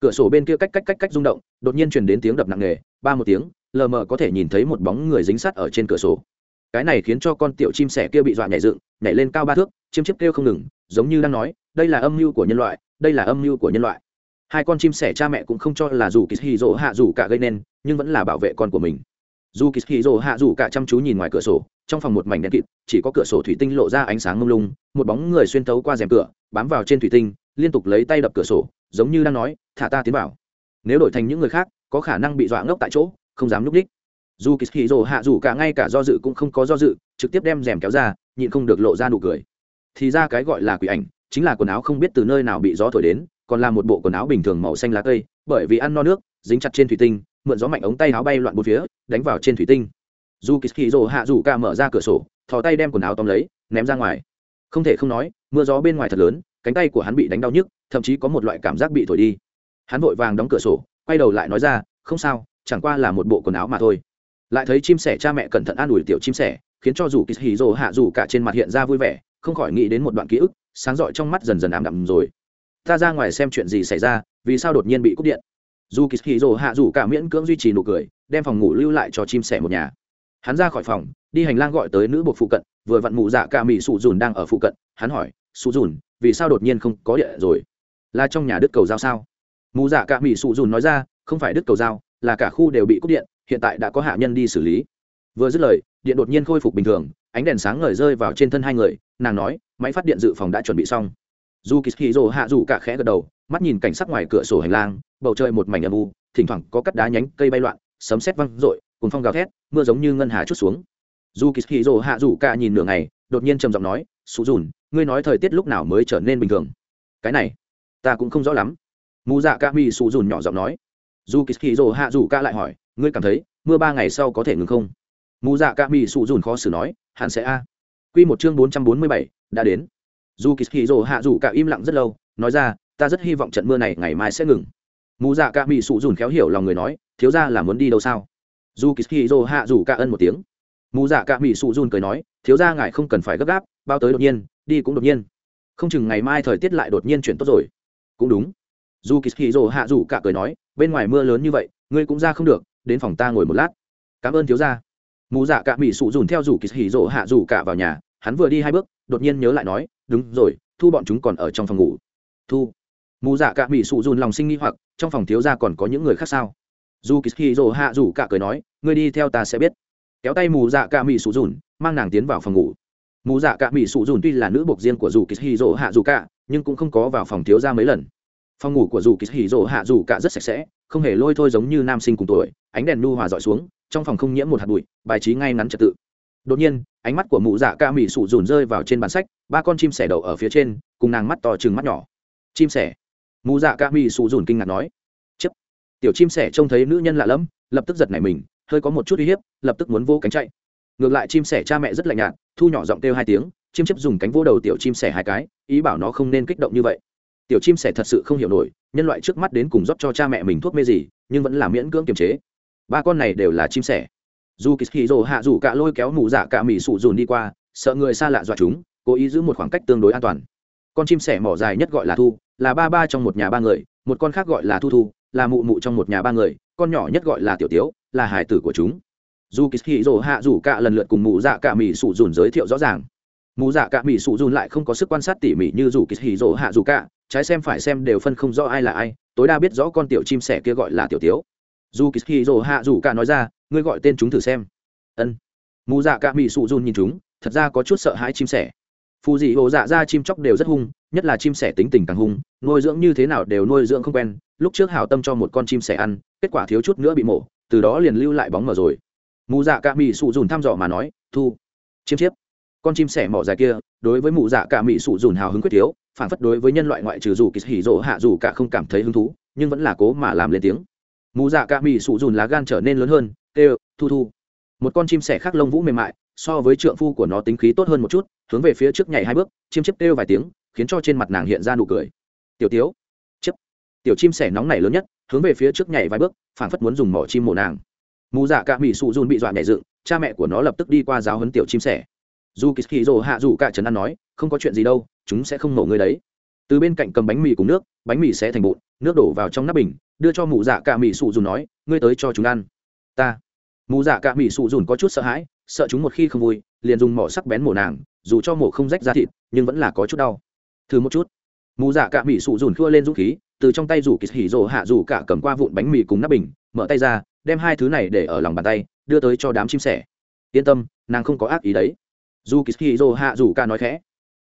cửa sổ bên kia cách cách cách cách rung động, đột nhiên truyền đến tiếng đập nặng nề, ba một tiếng, lờ mờ có thể nhìn thấy một bóng người dính sắt ở trên cửa sổ. Cái này khiến cho con tiểu chim sẻ kia bị dọa nhảy dựng, nhảy lên cao ba thước, chiêm chiếp kêu không ngừng, giống như đang nói, đây là âm mưu của nhân loại, đây là âm mưu của nhân loại. Hai con chim sẻ cha mẹ cũng không cho là dù kỳ hì rỗ hạ dù cả gây nên, nhưng vẫn là bảo vệ con của mình. Dù kỳ hì rỗ hạ dù cả chăm chú nhìn ngoài cửa sổ, trong phòng một mảnh đen kịt, chỉ có cửa sổ thủy tinh lộ ra ánh sáng mông lung, một bóng người xuyên tấu qua rèm cửa, bám vào trên thủy tinh, liên tục lấy tay đập cửa sổ giống như đang nói, thả ta tiến vào. Nếu đổi thành những người khác, có khả năng bị dọa ngốc tại chỗ, không dám núp đích dù kỳ hì rồ hạ dù cả ngay cả do dự cũng không có do dự, trực tiếp đem rèm kéo ra, nhịn không được lộ ra nụ cười. Thì ra cái gọi là quỷ ảnh, chính là quần áo không biết từ nơi nào bị gió thổi đến, còn là một bộ quần áo bình thường màu xanh lá cây, bởi vì ăn no nước, dính chặt trên thủy tinh, mượn gió mạnh ống tay áo bay loạn bốn phía, đánh vào trên thủy tinh. Dù kỳ hì rồ hạ dù cả mở ra cửa sổ, thò tay đem quần áo tóm lấy, ném ra ngoài. Không thể không nói, mưa gió bên ngoài thật lớn, cánh tay của hắn bị đánh đau nhức thậm chí có một loại cảm giác bị thổi đi. Hắn vội vàng đóng cửa sổ, quay đầu lại nói ra, không sao, chẳng qua là một bộ quần áo mà thôi. Lại thấy chim sẻ cha mẹ cẩn thận an ủi tiểu chim sẻ, khiến cho dù kỳ hì rồ hạ dù cả trên mặt hiện ra vui vẻ, không khỏi nghĩ đến một đoạn ký ức, sáng rọi trong mắt dần dần ảm đạm rồi. Ta ra ngoài xem chuyện gì xảy ra, vì sao đột nhiên bị cúp điện? Dù kỳ hì rồ hạ dù cả miễn cưỡng duy trì nụ cười, đem phòng ngủ lưu lại cho chim sẻ một nhà. Hắn ra khỏi phòng, đi hành lang gọi tới nữ buộc phụ cận, vừa vặn mụ dạ cả mỹ sụ dùn đang ở phụ cận. Hắn hỏi, sụ dùn, vì sao đột nhiên không có điện rồi? Là trong nhà đức cầu giao sao? Mù dạ cả mỹ sụ dùn nói ra, không phải đức cầu giao, là cả khu đều bị cúp điện, hiện tại đã có hạ nhân đi xử lý. Vừa dứt lời, điện đột nhiên khôi phục bình thường, ánh đèn sáng ngời rơi vào trên thân hai người, nàng nói, máy phát điện dự phòng đã chuẩn bị xong. Dù kỳ hì rồ hạ dù cả khẽ gật đầu, mắt nhìn cảnh sắc ngoài cửa sổ hành lang, bầu trời một mảnh âm u, thỉnh thoảng có cắt đá nhánh cây bay loạn, sấm sét văng rội cùng phong gào thét, mưa giống như ngân hà chút xuống. Dù kỳ hì rồ hạ dù cả nhìn nửa ngày, đột nhiên trầm giọng nói, sụ dùn, ngươi nói thời tiết lúc nào mới trở nên bình thường? Cái này ta cũng không rõ lắm mù dạ ca mi sụ dùn nhỏ giọng nói dù kỳ hì hạ dù ca lại hỏi ngươi cảm thấy mưa ba ngày sau có thể ngừng không mù dạ ca mi sụ dùn khó xử nói hẳn sẽ a Quy một chương 447, đã đến. Dù Kishiro hạ rủ ca im lặng rất lâu, nói ra, ta rất hy vọng trận mưa này ngày mai sẽ ngừng. Mù Dạ ca mi Sụ dùn khéo hiểu lòng người nói, thiếu gia là muốn đi đâu sao? Dù Kishiro hạ rủ ca ân một tiếng. Mù Dạ ca mi Sụ dùn cười nói, thiếu gia ngài không cần phải gấp gáp, bao tới đột nhiên, đi cũng đột nhiên. Không chừng ngày mai thời tiết lại đột nhiên chuyển tốt rồi. Cũng đúng. Dù rồ hạ rủ cả cười nói, bên ngoài mưa lớn như vậy, ngươi cũng ra không được, đến phòng ta ngồi một lát. Cảm ơn thiếu gia. Mù Dạ Cả mỹ Sụ dùn theo rủ rồ hạ rủ cả vào nhà, hắn vừa đi hai bước đột nhiên nhớ lại nói đúng rồi thu bọn chúng còn ở trong phòng ngủ thu mù dạ cả mỹ sụ dùn lòng sinh nghi hoặc trong phòng thiếu gia còn có những người khác sao dù kỳ rồ hạ rủ cả cười nói ngươi đi theo ta sẽ biết kéo tay mù dạ cả mỹ sụ dùn mang nàng tiến vào phòng ngủ mù dạ cả mỹ sụ dùn tuy là nữ bộc riêng của dù kỳ rồ hạ Dù cả, nhưng cũng không có vào phòng thiếu ra mấy lần. Phòng ngủ của dù kỳ rồ hạ Dù cả rất sạch sẽ, không hề lôi thôi giống như nam sinh cùng tuổi, ánh đèn nu hòa dọi xuống, trong phòng không nhiễm một hạt bụi, bài trí ngay ngắn trật tự. Đột nhiên, ánh mắt của mụ dạ ca mỹ sụ dùn rơi vào trên bàn sách, ba con chim sẻ đậu ở phía trên, cùng nàng mắt to chừng mắt nhỏ. Chim sẻ? Mụ dạ ca mỹ sụ dùn kinh ngạc nói. Chấp tiểu chim sẻ trông thấy nữ nhân lạ lẫm, lập tức giật nảy mình, hơi có một chút uy hiếp, lập tức muốn vô cánh chạy ngược lại chim sẻ cha mẹ rất lạnh nhạt, thu nhỏ giọng kêu hai tiếng, chim chấp dùng cánh vô đầu tiểu chim sẻ hai cái, ý bảo nó không nên kích động như vậy. Tiểu chim sẻ thật sự không hiểu nổi, nhân loại trước mắt đến cùng rót cho cha mẹ mình thuốc mê gì, nhưng vẫn là miễn cưỡng kiềm chế. Ba con này đều là chim sẻ. Dù kỳ hì rồ hạ rủ cả lôi kéo mù dạ cả mì sụ dùn đi qua, sợ người xa lạ dọa chúng, cố ý giữ một khoảng cách tương đối an toàn. Con chim sẻ mỏ dài nhất gọi là thu, là ba ba trong một nhà ba người, một con khác gọi là thu thu, là mụ mụ trong một nhà ba người, con nhỏ nhất gọi là tiểu tiếu, là hải tử của chúng dù kỳ hì rồ hạ rủ cả lần lượt cùng mù dạ cả mỹ sụ dùn giới thiệu rõ ràng. Mù dạ cả mỹ sụ dùn lại không có sức quan sát tỉ mỉ như dù kỳ hì rồ hạ rủ cả. Trái xem phải xem đều phân không rõ ai là ai. Tối đa biết rõ con tiểu chim sẻ kia gọi là tiểu tiếu. Dù kỳ hì rồ hạ rủ cả nói ra, ngươi gọi tên chúng thử xem. Ân. Mù dạ cả mỹ sụ dùn nhìn chúng, thật ra có chút sợ hãi chim sẻ. Phù dị hồ dạ ra chim chóc đều rất hung, nhất là chim sẻ tính tình càng hung, nuôi dưỡng như thế nào đều nuôi dưỡng không quen. Lúc trước hảo tâm cho một con chim sẻ ăn, kết quả thiếu chút nữa bị mổ, từ đó liền lưu lại bóng mờ rồi mù dạ cả mỹ sụ dùn thăm dò mà nói, thu, chiêm chiếp. Con chim sẻ mỏ dài kia, đối với mù dạ cả mỹ sụ dùn hào hứng quyết thiếu phản phất đối với nhân loại ngoại trừ dù kỳ hỉ rỗ hạ dù cả không cảm thấy hứng thú, nhưng vẫn là cố mà làm lên tiếng. Mù dạ cả mỹ sụ dùn lá gan trở nên lớn hơn kêu thu thu. Một con chim sẻ khác lông vũ mềm mại, so với trượng phu của nó tính khí tốt hơn một chút, hướng về phía trước nhảy hai bước chim chiếp kêu vài tiếng, khiến cho trên mặt nàng hiện ra nụ cười. Tiểu tiếu. Chiếp. Tiểu chim sẻ nóng này lớn nhất, hướng về phía trước nhảy vài bước phảng phất muốn dùng mỏ chim mổ nàng mù dạ cả mỹ sụ dùn bị dọa nhảy dựng, cha mẹ của nó lập tức đi qua giáo hấn tiểu chim sẻ. Dù kỳ hì rồ hạ dù cả trấn an nói, không có chuyện gì đâu, chúng sẽ không nổ ngươi đấy. Từ bên cạnh cầm bánh mì cùng nước, bánh mì sẽ thành bụn nước đổ vào trong nắp bình, đưa cho mù dạ cả mỹ sụ dùn nói, ngươi tới cho chúng ăn. Ta. Mù dạ cả mỹ sụ dùn có chút sợ hãi, sợ chúng một khi không vui, liền dùng mỏ sắc bén mổ nàng, dù cho mổ không rách ra thịt, nhưng vẫn là có chút đau. Thử một chút. Mù dạ cả mỹ sụ dùn khua lên dũng khí từ trong tay rủ kỳ hỉ rồ hạ rủ cả cầm qua vụn bánh mì cùng nắp bình, mở tay ra, đem hai thứ này để ở lòng bàn tay, đưa tới cho đám chim sẻ. Yên tâm, nàng không có ác ý đấy. Dù kỳ hỉ rồ hạ rủ cả nói khẽ,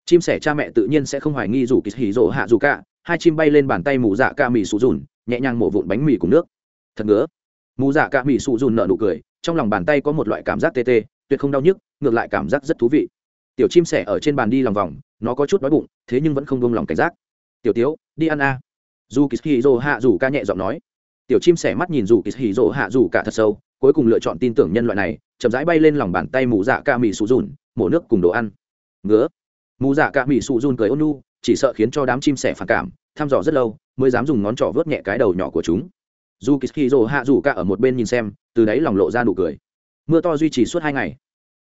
chim sẻ cha mẹ tự nhiên sẽ không hoài nghi rủ kỳ hỉ rồ hạ rủ cả, hai chim bay lên bàn tay mù dạ ca mì sụ dùn, nhẹ nhàng mổ vụn bánh mì cùng nước. Thật ngứa. Mù dạ ca mì sụ dùn nợ nụ cười, trong lòng bàn tay có một loại cảm giác tê tê, tuyệt không đau nhức, ngược lại cảm giác rất thú vị. Tiểu chim sẻ ở trên bàn đi lòng vòng, nó có chút đói bụng, thế nhưng vẫn không buông lòng cảnh giác. Tiểu tiếu, đi ăn a dù kỳ hì hạ dù ca nhẹ giọng nói. Tiểu chim sẻ mắt nhìn dù kỳ hì hạ dù cả thật sâu, cuối cùng lựa chọn tin tưởng nhân loại này, chậm rãi bay lên lòng bàn tay mù dạ ca mì sụ dùn mổ nước cùng đồ ăn. Ngứa. Mù dạ ca mì sụ dùn cười ôn nu chỉ sợ khiến cho đám chim sẻ phản cảm, thăm dò rất lâu, mới dám dùng ngón trỏ vớt nhẹ cái đầu nhỏ của chúng. Dù kỳ hạ dù ca ở một bên nhìn xem, từ đấy lòng lộ ra nụ cười. Mưa to duy trì suốt hai ngày.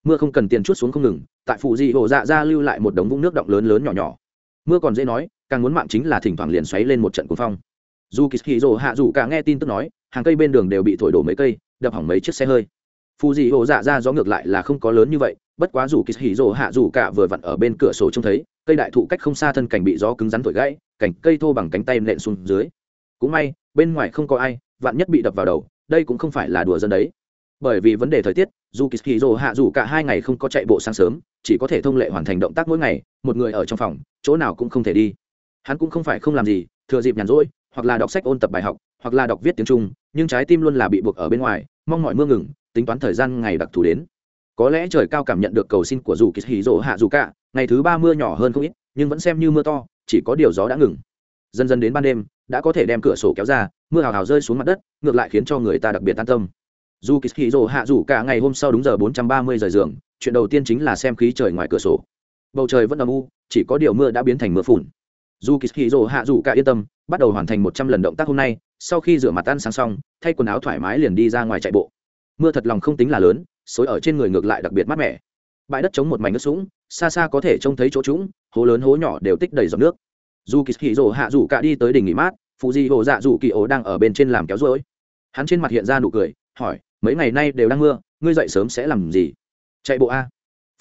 Mưa không cần tiền chút xuống không ngừng, tại phụ dị hồ dạ ra lưu lại một đống vũng nước động lớn lớn nhỏ nhỏ. Mưa còn dễ nói càng muốn mạng chính là thỉnh thoảng liền xoáy lên một trận cuồng phong. Dù kỳ hì rồ hạ dù cả nghe tin tức nói, hàng cây bên đường đều bị thổi đổ mấy cây, đập hỏng mấy chiếc xe hơi. Phù dị hồ dạ ra gió ngược lại là không có lớn như vậy, bất quá dù kỳ hì rồ hạ dù cả vừa vặn ở bên cửa sổ trông thấy, cây đại thụ cách không xa thân cảnh bị gió cứng rắn thổi gãy cảnh cây thô bằng cánh tay nện xuống dưới. Cũng may, bên ngoài không có ai, vạn nhất bị đập vào đầu, đây cũng không phải là đùa dân đấy. Bởi vì vấn đề thời tiết, dù kỳ hạ dù cả hai ngày không có chạy bộ sáng sớm, chỉ có thể thông lệ hoàn thành động tác mỗi ngày, một người ở trong phòng, chỗ nào cũng không thể đi hắn cũng không phải không làm gì, thừa dịp nhàn rỗi, hoặc là đọc sách ôn tập bài học, hoặc là đọc viết tiếng trung, nhưng trái tim luôn là bị buộc ở bên ngoài, mong mọi mưa ngừng, tính toán thời gian ngày đặc thù đến. Có lẽ trời cao cảm nhận được cầu xin của dù kỳ hì rỗ hạ dù cả, ngày thứ ba mưa nhỏ hơn không ít, nhưng vẫn xem như mưa to, chỉ có điều gió đã ngừng. Dần dần đến ban đêm, đã có thể đem cửa sổ kéo ra, mưa hào hào rơi xuống mặt đất, ngược lại khiến cho người ta đặc biệt an tâm. Dù kỳ hì rỗ hạ dù cả ngày hôm sau đúng giờ bốn trăm ba mươi giờ giường, chuyện đầu tiên chính là xem khí trời ngoài cửa sổ. Bầu trời vẫn âm u, chỉ có điều mưa đã biến thành mưa phùn dù kỳ hì rỗ hạ dù cả yên tâm, bắt đầu hoàn thành một trăm lần động tác hôm nay, sau khi rửa mặt ăn sáng xong, thay quần áo thoải mái liền đi ra ngoài chạy bộ. Mưa thật lòng không tính là lớn, xối ở trên người ngược lại đặc biệt mát mẻ. Bãi đất chống một mảnh nước sũng, xa xa có thể trông thấy chỗ trũng, hố lớn hố nhỏ đều tích đầy giọt nước. Dù kỳ hì rồ hạ dù cả đi tới đỉnh nghỉ mát phụ di hồ dạ dù kỳ ố đang ở bên trên làm kéo rối. Hắn trên mặt hiện ra nụ cười, hỏi, mấy ngày nay đều đang mưa, ngươi dậy sớm sẽ làm gì? Chạy bộ a.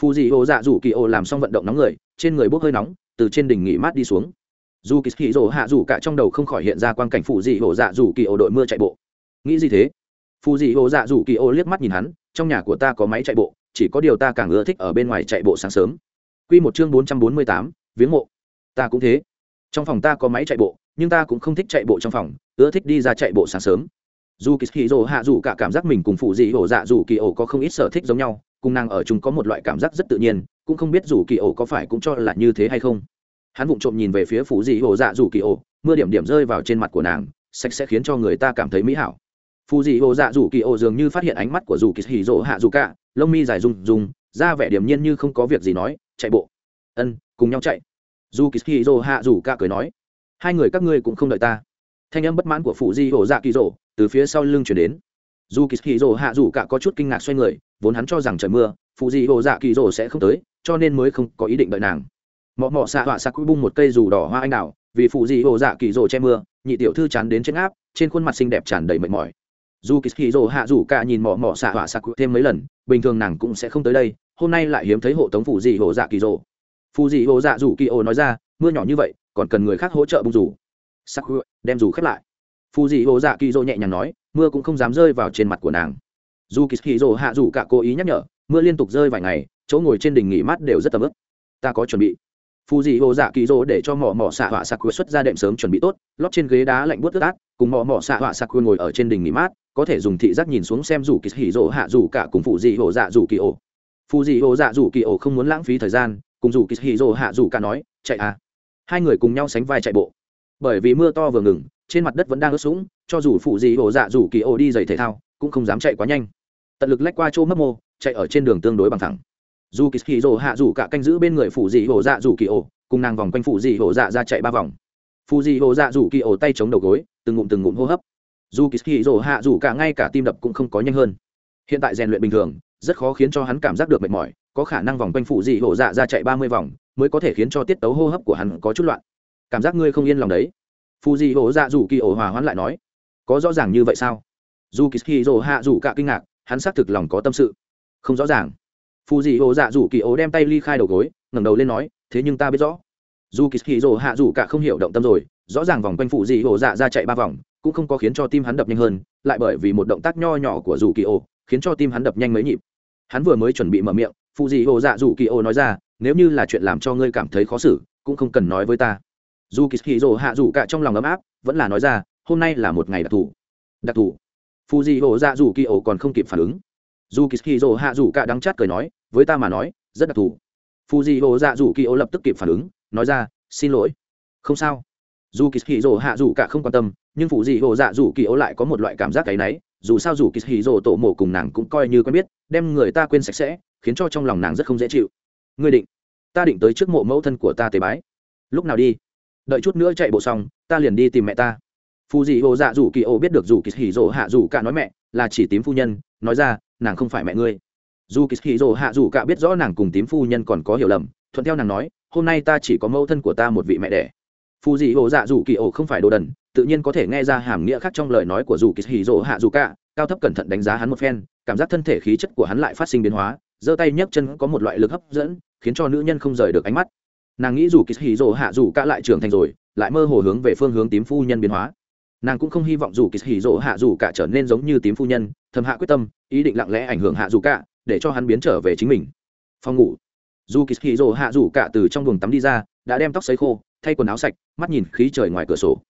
Phụ di hồ dạ dù kỳ ố làm xong vận động nóng người, trên người bốc hơi nóng, từ trên đỉnh nghỉ mát đi xuống dù kỳ hì rồ hạ rủ cả trong đầu không khỏi hiện ra quan cảnh phụ dị hổ dạ rủ kỳ ổ đội mưa chạy bộ. Nghĩ gì thế? Phù dị hổ dạ dù kỳ ổ liếc mắt nhìn hắn, trong nhà của ta có máy chạy bộ, chỉ có điều ta càng ưa thích ở bên ngoài chạy bộ sáng sớm. Q một chương bốn trăm bốn mươi tám, viếng mộ. Ta cũng thế. Trong phòng ta có máy chạy bộ, nhưng ta cũng không thích chạy bộ trong phòng, ưa thích đi ra chạy bộ sáng sớm. Dù kỳ hì rồ hạ dù cả cảm giác mình cùng phụ dị hổ dạ dù kỳ ổ có không ít sở thích giống nhau, cùng nàng ở chung có một loại cảm giác rất tự nhiên, cũng không biết dù kỳ ổ có phải cũng cho là như thế hay không hắn vụng trộm nhìn về phía phụ dị hồ dạ dù kỳ ổ, mưa điểm điểm rơi vào trên mặt của nàng, sạch sẽ khiến cho người ta cảm thấy mỹ hảo. Phù dị hồ dạ dù kỳ ổ dường như phát hiện ánh mắt của dù kỳ hì rỗ hạ dù cả, lông mi dài rung rung ra vẻ điểm nhiên như không có việc gì nói, chạy bộ. Ân, cùng nhau chạy. Dù kỳ hì rỗ hạ dù cả cười nói, hai người các ngươi cũng không đợi ta. Thanh âm bất mãn của phụ dị hồ dạ kỳ rỗ từ phía sau lưng chuyển đến. Dù kỳ hì rỗ hạ dù cả có chút kinh ngạc xoay người, vốn hắn cho rằng trời mưa phụ dị hồ dạ kỳ rỗ sẽ không tới, cho nên mới không có ý định đợi nàng mọ mọ xạ họa xạ cúi bung một cây dù đỏ hoa anh đào, vì phụ dị hồ dạ kỳ rỗ che mưa, nhị tiểu thư chán đến trên áp trên khuôn mặt xinh đẹp tràn đầy mệt mỏi. Dù kỳ kỳ rồ hạ dù cả nhìn mọ mọ xạ họa sạc thêm mấy lần, bình thường nàng cũng sẽ không tới đây, hôm nay lại hiếm thấy hộ tống phụ dị hồ dạ kỳ rồ. Phụ dị hồ dạ dù kỳ ô nói ra, mưa nhỏ như vậy, còn cần người khác hỗ trợ bung rủ sắc đem dù khép lại. Phụ dị hồ dạ kỳ rồ nhẹ nhàng nói, mưa cũng không dám rơi vào trên mặt của nàng. Dù kỳ kỳ rồ hạ dù cả cố ý nhắc nhở, mưa liên tục rơi vài ngày, chỗ ngồi trên đỉnh nghỉ mát đều rất tầm ức. Ta có chuẩn bị phù dị hồ dạ kỳ rỗ để cho mỏ mỏ xạ họa sạc quê xuất ra đệm sớm chuẩn bị tốt, lót trên ghế đá lạnh buốt tức át, cùng mỏ mỏ xạ họa sạc quê ngồi ở trên đỉnh nghỉ mát, có thể dùng thị giác nhìn xuống xem rủ kỳ hỉ rỗ hạ rủ cả cùng phụ dị hồ dạ rủ kỳ ổ. Phụ dị hồ dạ rủ kỳ ổ không muốn lãng phí thời gian, cùng rủ kỳ hỉ rỗ hạ rủ cả nói, chạy à. Hai người cùng nhau sánh vai chạy bộ. Bởi vì mưa to vừa ngừng, trên mặt đất vẫn đang ướt sũng, cho dù phụ dị hồ dạ rủ kỳ ổ đi giày thể thao, cũng không dám chạy quá nhanh. Tận lực lách qua chỗ mấp mô, chạy ở trên đường tương đối bằng thẳng dù kỳ hỉ rỗ hạ rủ cả canh giữ bên người phụ dị hồ dạ rủ kỳ ổ, cùng nàng vòng quanh phụ dị hồ dạ ra chạy ba vòng. Phụ dị hồ dạ rủ kỳ ổ tay chống đầu gối, từng ngụm từng ngụm hô hấp. Dù kỳ hì rồ hạ dù cả ngay cả tim đập cũng không có nhanh hơn. Hiện tại rèn luyện bình thường, rất khó khiến cho hắn cảm giác được mệt mỏi, có khả năng vòng quanh phụ dị hổ dạ ra chạy ba mươi vòng, mới có thể khiến cho tiết tấu hô hấp của hắn có chút loạn. Cảm giác ngươi không yên lòng đấy. Phụ dị hổ dạ dù kỳ ổ hòa hoãn lại nói, có rõ ràng như vậy sao? Dù kỳ hì rồ hạ dù cả kinh ngạc, hắn xác thực lòng có tâm sự. Không rõ ràng phụ dị hổ dạ dù kỳ ổ đem tay ly khai đầu gối, ngẩng đầu lên nói, thế nhưng ta biết rõ, dù kỳ hì rồ hạ dù cả không hiểu động tâm rồi, rõ ràng vòng quanh phụ dị hổ dạ ra chạy ba vòng, cũng không có khiến cho tim hắn đập nhanh hơn, lại bởi vì một động tác nho nhỏ của dù kỳ ô khiến cho tim hắn đập nhanh mấy nhịp. Hắn vừa mới chuẩn bị mở miệng phụ dị hồ dạ dù kỳ ô nói ra, nếu như là chuyện làm cho ngươi cảm thấy khó xử, cũng không cần nói với ta. Dù kỳ hì rồ hạ dù cả trong lòng ấm áp, vẫn là nói ra, hôm nay là một ngày đặc thù. Đặc thù. Phụ dị hồ dạ dù kỳ ô còn không kịp phản ứng dù kỳ kỳ rồ hạ dù cả đắng chát cười nói, với ta mà nói, rất đặc thù. Phụ dị hồ dạ dù kỳ ô lập tức kịp phản ứng, nói ra, xin lỗi. Không sao. Dù kỳ kỳ rồ hạ dù cả không quan tâm, nhưng phụ dị hồ dạ dù kỳ ô lại có một loại cảm giác cái náy, dù sao dù kỳ kỳ rồ tổ mộ cùng nàng cũng coi như quen biết, đem người ta quên sạch sẽ, khiến cho trong lòng nàng rất không dễ chịu. Ngươi định, ta định tới trước mộ mẫu thân của ta tế bái. Lúc nào đi? Đợi chút nữa chạy bộ xong, ta liền đi tìm mẹ ta. Phù dị hồ dạ dù kỳ ô biết được dù kỳ hì rồ hạ dù cả nói mẹ, là chỉ tím phu nhân, nói ra nàng không phải mẹ ngươi. Dù kỳ hì hạ dù cả biết rõ nàng cùng tím phu nhân còn có hiểu lầm, thuận theo nàng nói, hôm nay ta chỉ có mẫu thân của ta một vị mẹ đẻ. Phù dị hồ dạ dù kỳ ồ không phải đồ đần, tự nhiên có thể nghe ra hàm nghĩa khác trong lời nói của dù kỳ hì hạ dù cả, cao thấp cẩn thận đánh giá hắn một phen, cảm giác thân thể khí chất của hắn lại phát sinh biến hóa, giơ tay nhấc chân có một loại lực hấp dẫn, khiến cho nữ nhân không rời được ánh mắt. Nàng nghĩ dù kỳ hì hạ dù cả lại trưởng thành rồi, lại mơ hồ hướng về phương hướng tím phu nhân biến hóa nàng cũng không hy vọng dù kỳ hỉ rỗ hạ dù cả trở nên giống như tím phu nhân, thầm hạ quyết tâm, ý định lặng lẽ ảnh hưởng hạ dù cả, để cho hắn biến trở về chính mình. Phòng ngủ. Dù kỳ hỉ rỗ hạ dù cả từ trong buồng tắm đi ra, đã đem tóc xấy khô, thay quần áo sạch, mắt nhìn khí trời ngoài cửa sổ.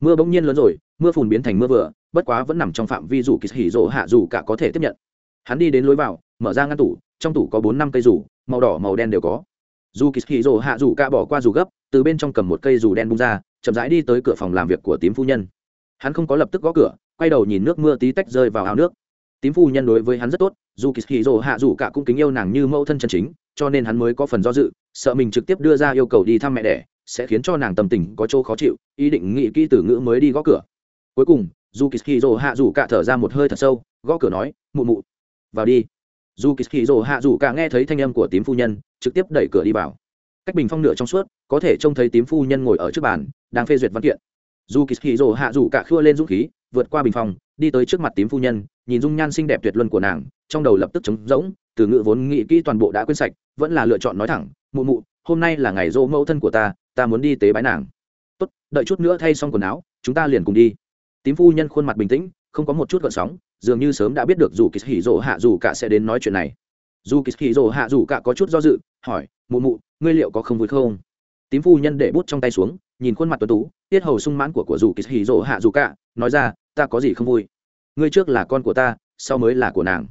Mưa bỗng nhiên lớn rồi, mưa phùn biến thành mưa vừa, bất quá vẫn nằm trong phạm vi dù kỳ hỉ rỗ hạ dù cả có thể tiếp nhận. Hắn đi đến lối vào, mở ra ngăn tủ, trong tủ có bốn năm cây rủ màu đỏ, màu đen đều có. Dù kỳ hỉ rỗ hạ dù cả bỏ qua dù gấp, từ bên trong cầm một cây dù đen bung ra, chậm rãi đi tới cửa phòng làm việc của tím phu nhân hắn không có lập tức gõ cửa, quay đầu nhìn nước mưa tí tách rơi vào ao nước. Tím phu nhân đối với hắn rất tốt, dù kỳ hỉ hạ dù cả cũng kính yêu nàng như mẫu thân chân chính, cho nên hắn mới có phần do dự, sợ mình trực tiếp đưa ra yêu cầu đi thăm mẹ đẻ, sẽ khiến cho nàng tâm tình có chỗ khó chịu, ý định nghĩ kỹ từ ngữ mới đi gõ cửa. Cuối cùng, dù kỳ hì hạ dù cả thở ra một hơi thật sâu, gõ cửa nói, mụ mụ, vào đi. Dù kỳ hì hạ dù cả nghe thấy thanh âm của tím phu nhân, trực tiếp đẩy cửa đi vào. Cách bình phong nửa trong suốt, có thể trông thấy tím phu nhân ngồi ở trước bàn, đang phê duyệt văn kiện dù kỳ hì rồ hạ dù cả khua lên dũng khí vượt qua bình phòng, đi tới trước mặt tím phu nhân nhìn dung nhan xinh đẹp tuyệt luân của nàng trong đầu lập tức trống rỗng từ ngữ vốn nghĩ kỹ toàn bộ đã quên sạch vẫn là lựa chọn nói thẳng mụ mụ hôm nay là ngày dỗ mẫu thân của ta ta muốn đi tế bái nàng. Tốt đợi chút nữa thay xong quần áo chúng ta liền cùng đi. Tím phu nhân khuôn mặt bình tĩnh không có một chút gợn sóng dường như sớm đã biết được dù kỳ hỉ rỗ hạ dù cả sẽ đến nói chuyện này. Dù kỳ hỉ rỗ hạ dù cả có chút do dự hỏi mụ mụ ngươi liệu có không vui không? Tím phu nhân để bút trong tay xuống nhìn khuôn mặt tuấn tú, tiết hầu sung mãn của của dù kỳ hì rỗ hạ dù cả, nói ra, ta có gì không vui? Ngươi trước là con của ta, sau mới là của nàng.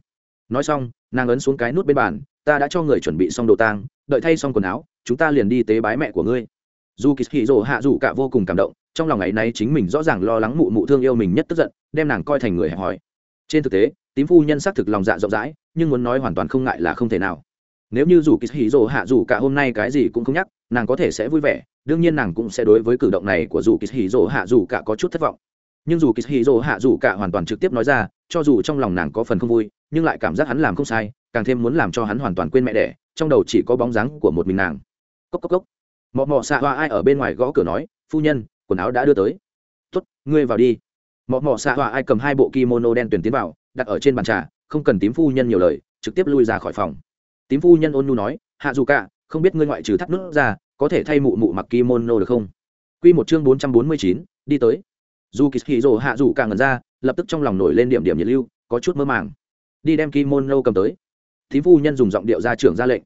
Nói xong, nàng ấn xuống cái nút bên bàn, ta đã cho người chuẩn bị xong đồ tang, đợi thay xong quần áo, chúng ta liền đi tế bái mẹ của ngươi. Dù kỳ hì rồ hạ dù cả vô cùng cảm động, trong lòng ngày nay chính mình rõ ràng lo lắng mụ mụ thương yêu mình nhất tức giận, đem nàng coi thành người hẹp hòi. Trên thực tế, tím phu nhân xác thực lòng dạ rộng rãi, nhưng muốn nói hoàn toàn không ngại là không thể nào nếu như dù kỳ hì rồ hạ dù cả hôm nay cái gì cũng không nhắc, nàng có thể sẽ vui vẻ, đương nhiên nàng cũng sẽ đối với cử động này của dù kỳ hì rồ hạ dù cả có chút thất vọng. Nhưng dù kỳ hì rồ hạ dù cả hoàn toàn trực tiếp nói ra, cho dù trong lòng nàng có phần không vui, nhưng lại cảm giác hắn làm không sai, càng thêm muốn làm cho hắn hoàn toàn quên mẹ đẻ, trong đầu chỉ có bóng dáng của một mình nàng. Cốc cốc cốc. Mọ mọ xạ hoa ai ở bên ngoài gõ cửa nói, phu nhân, quần áo đã đưa tới. Tuất ngươi vào đi. Mọ mọ xạ hoa ai cầm hai bộ kimono đen tuyển tiến vào, đặt ở trên bàn trà, không cần tím phu nhân nhiều lời, trực tiếp lui ra khỏi phòng tím phu nhân ôn nu nói, hạ dù cả, không biết ngươi ngoại trừ thắt nước ra, có thể thay mụ mụ mặc kimono được không? Quy một chương bốn trăm bốn mươi chín, đi tới. Dù kỳ hì rồ hạ dù cả ngần ra, lập tức trong lòng nổi lên điểm điểm nhiệt lưu, có chút mơ màng. Đi đem kimono cầm tới. Tím phu nhân dùng giọng điệu ra trưởng ra lệnh.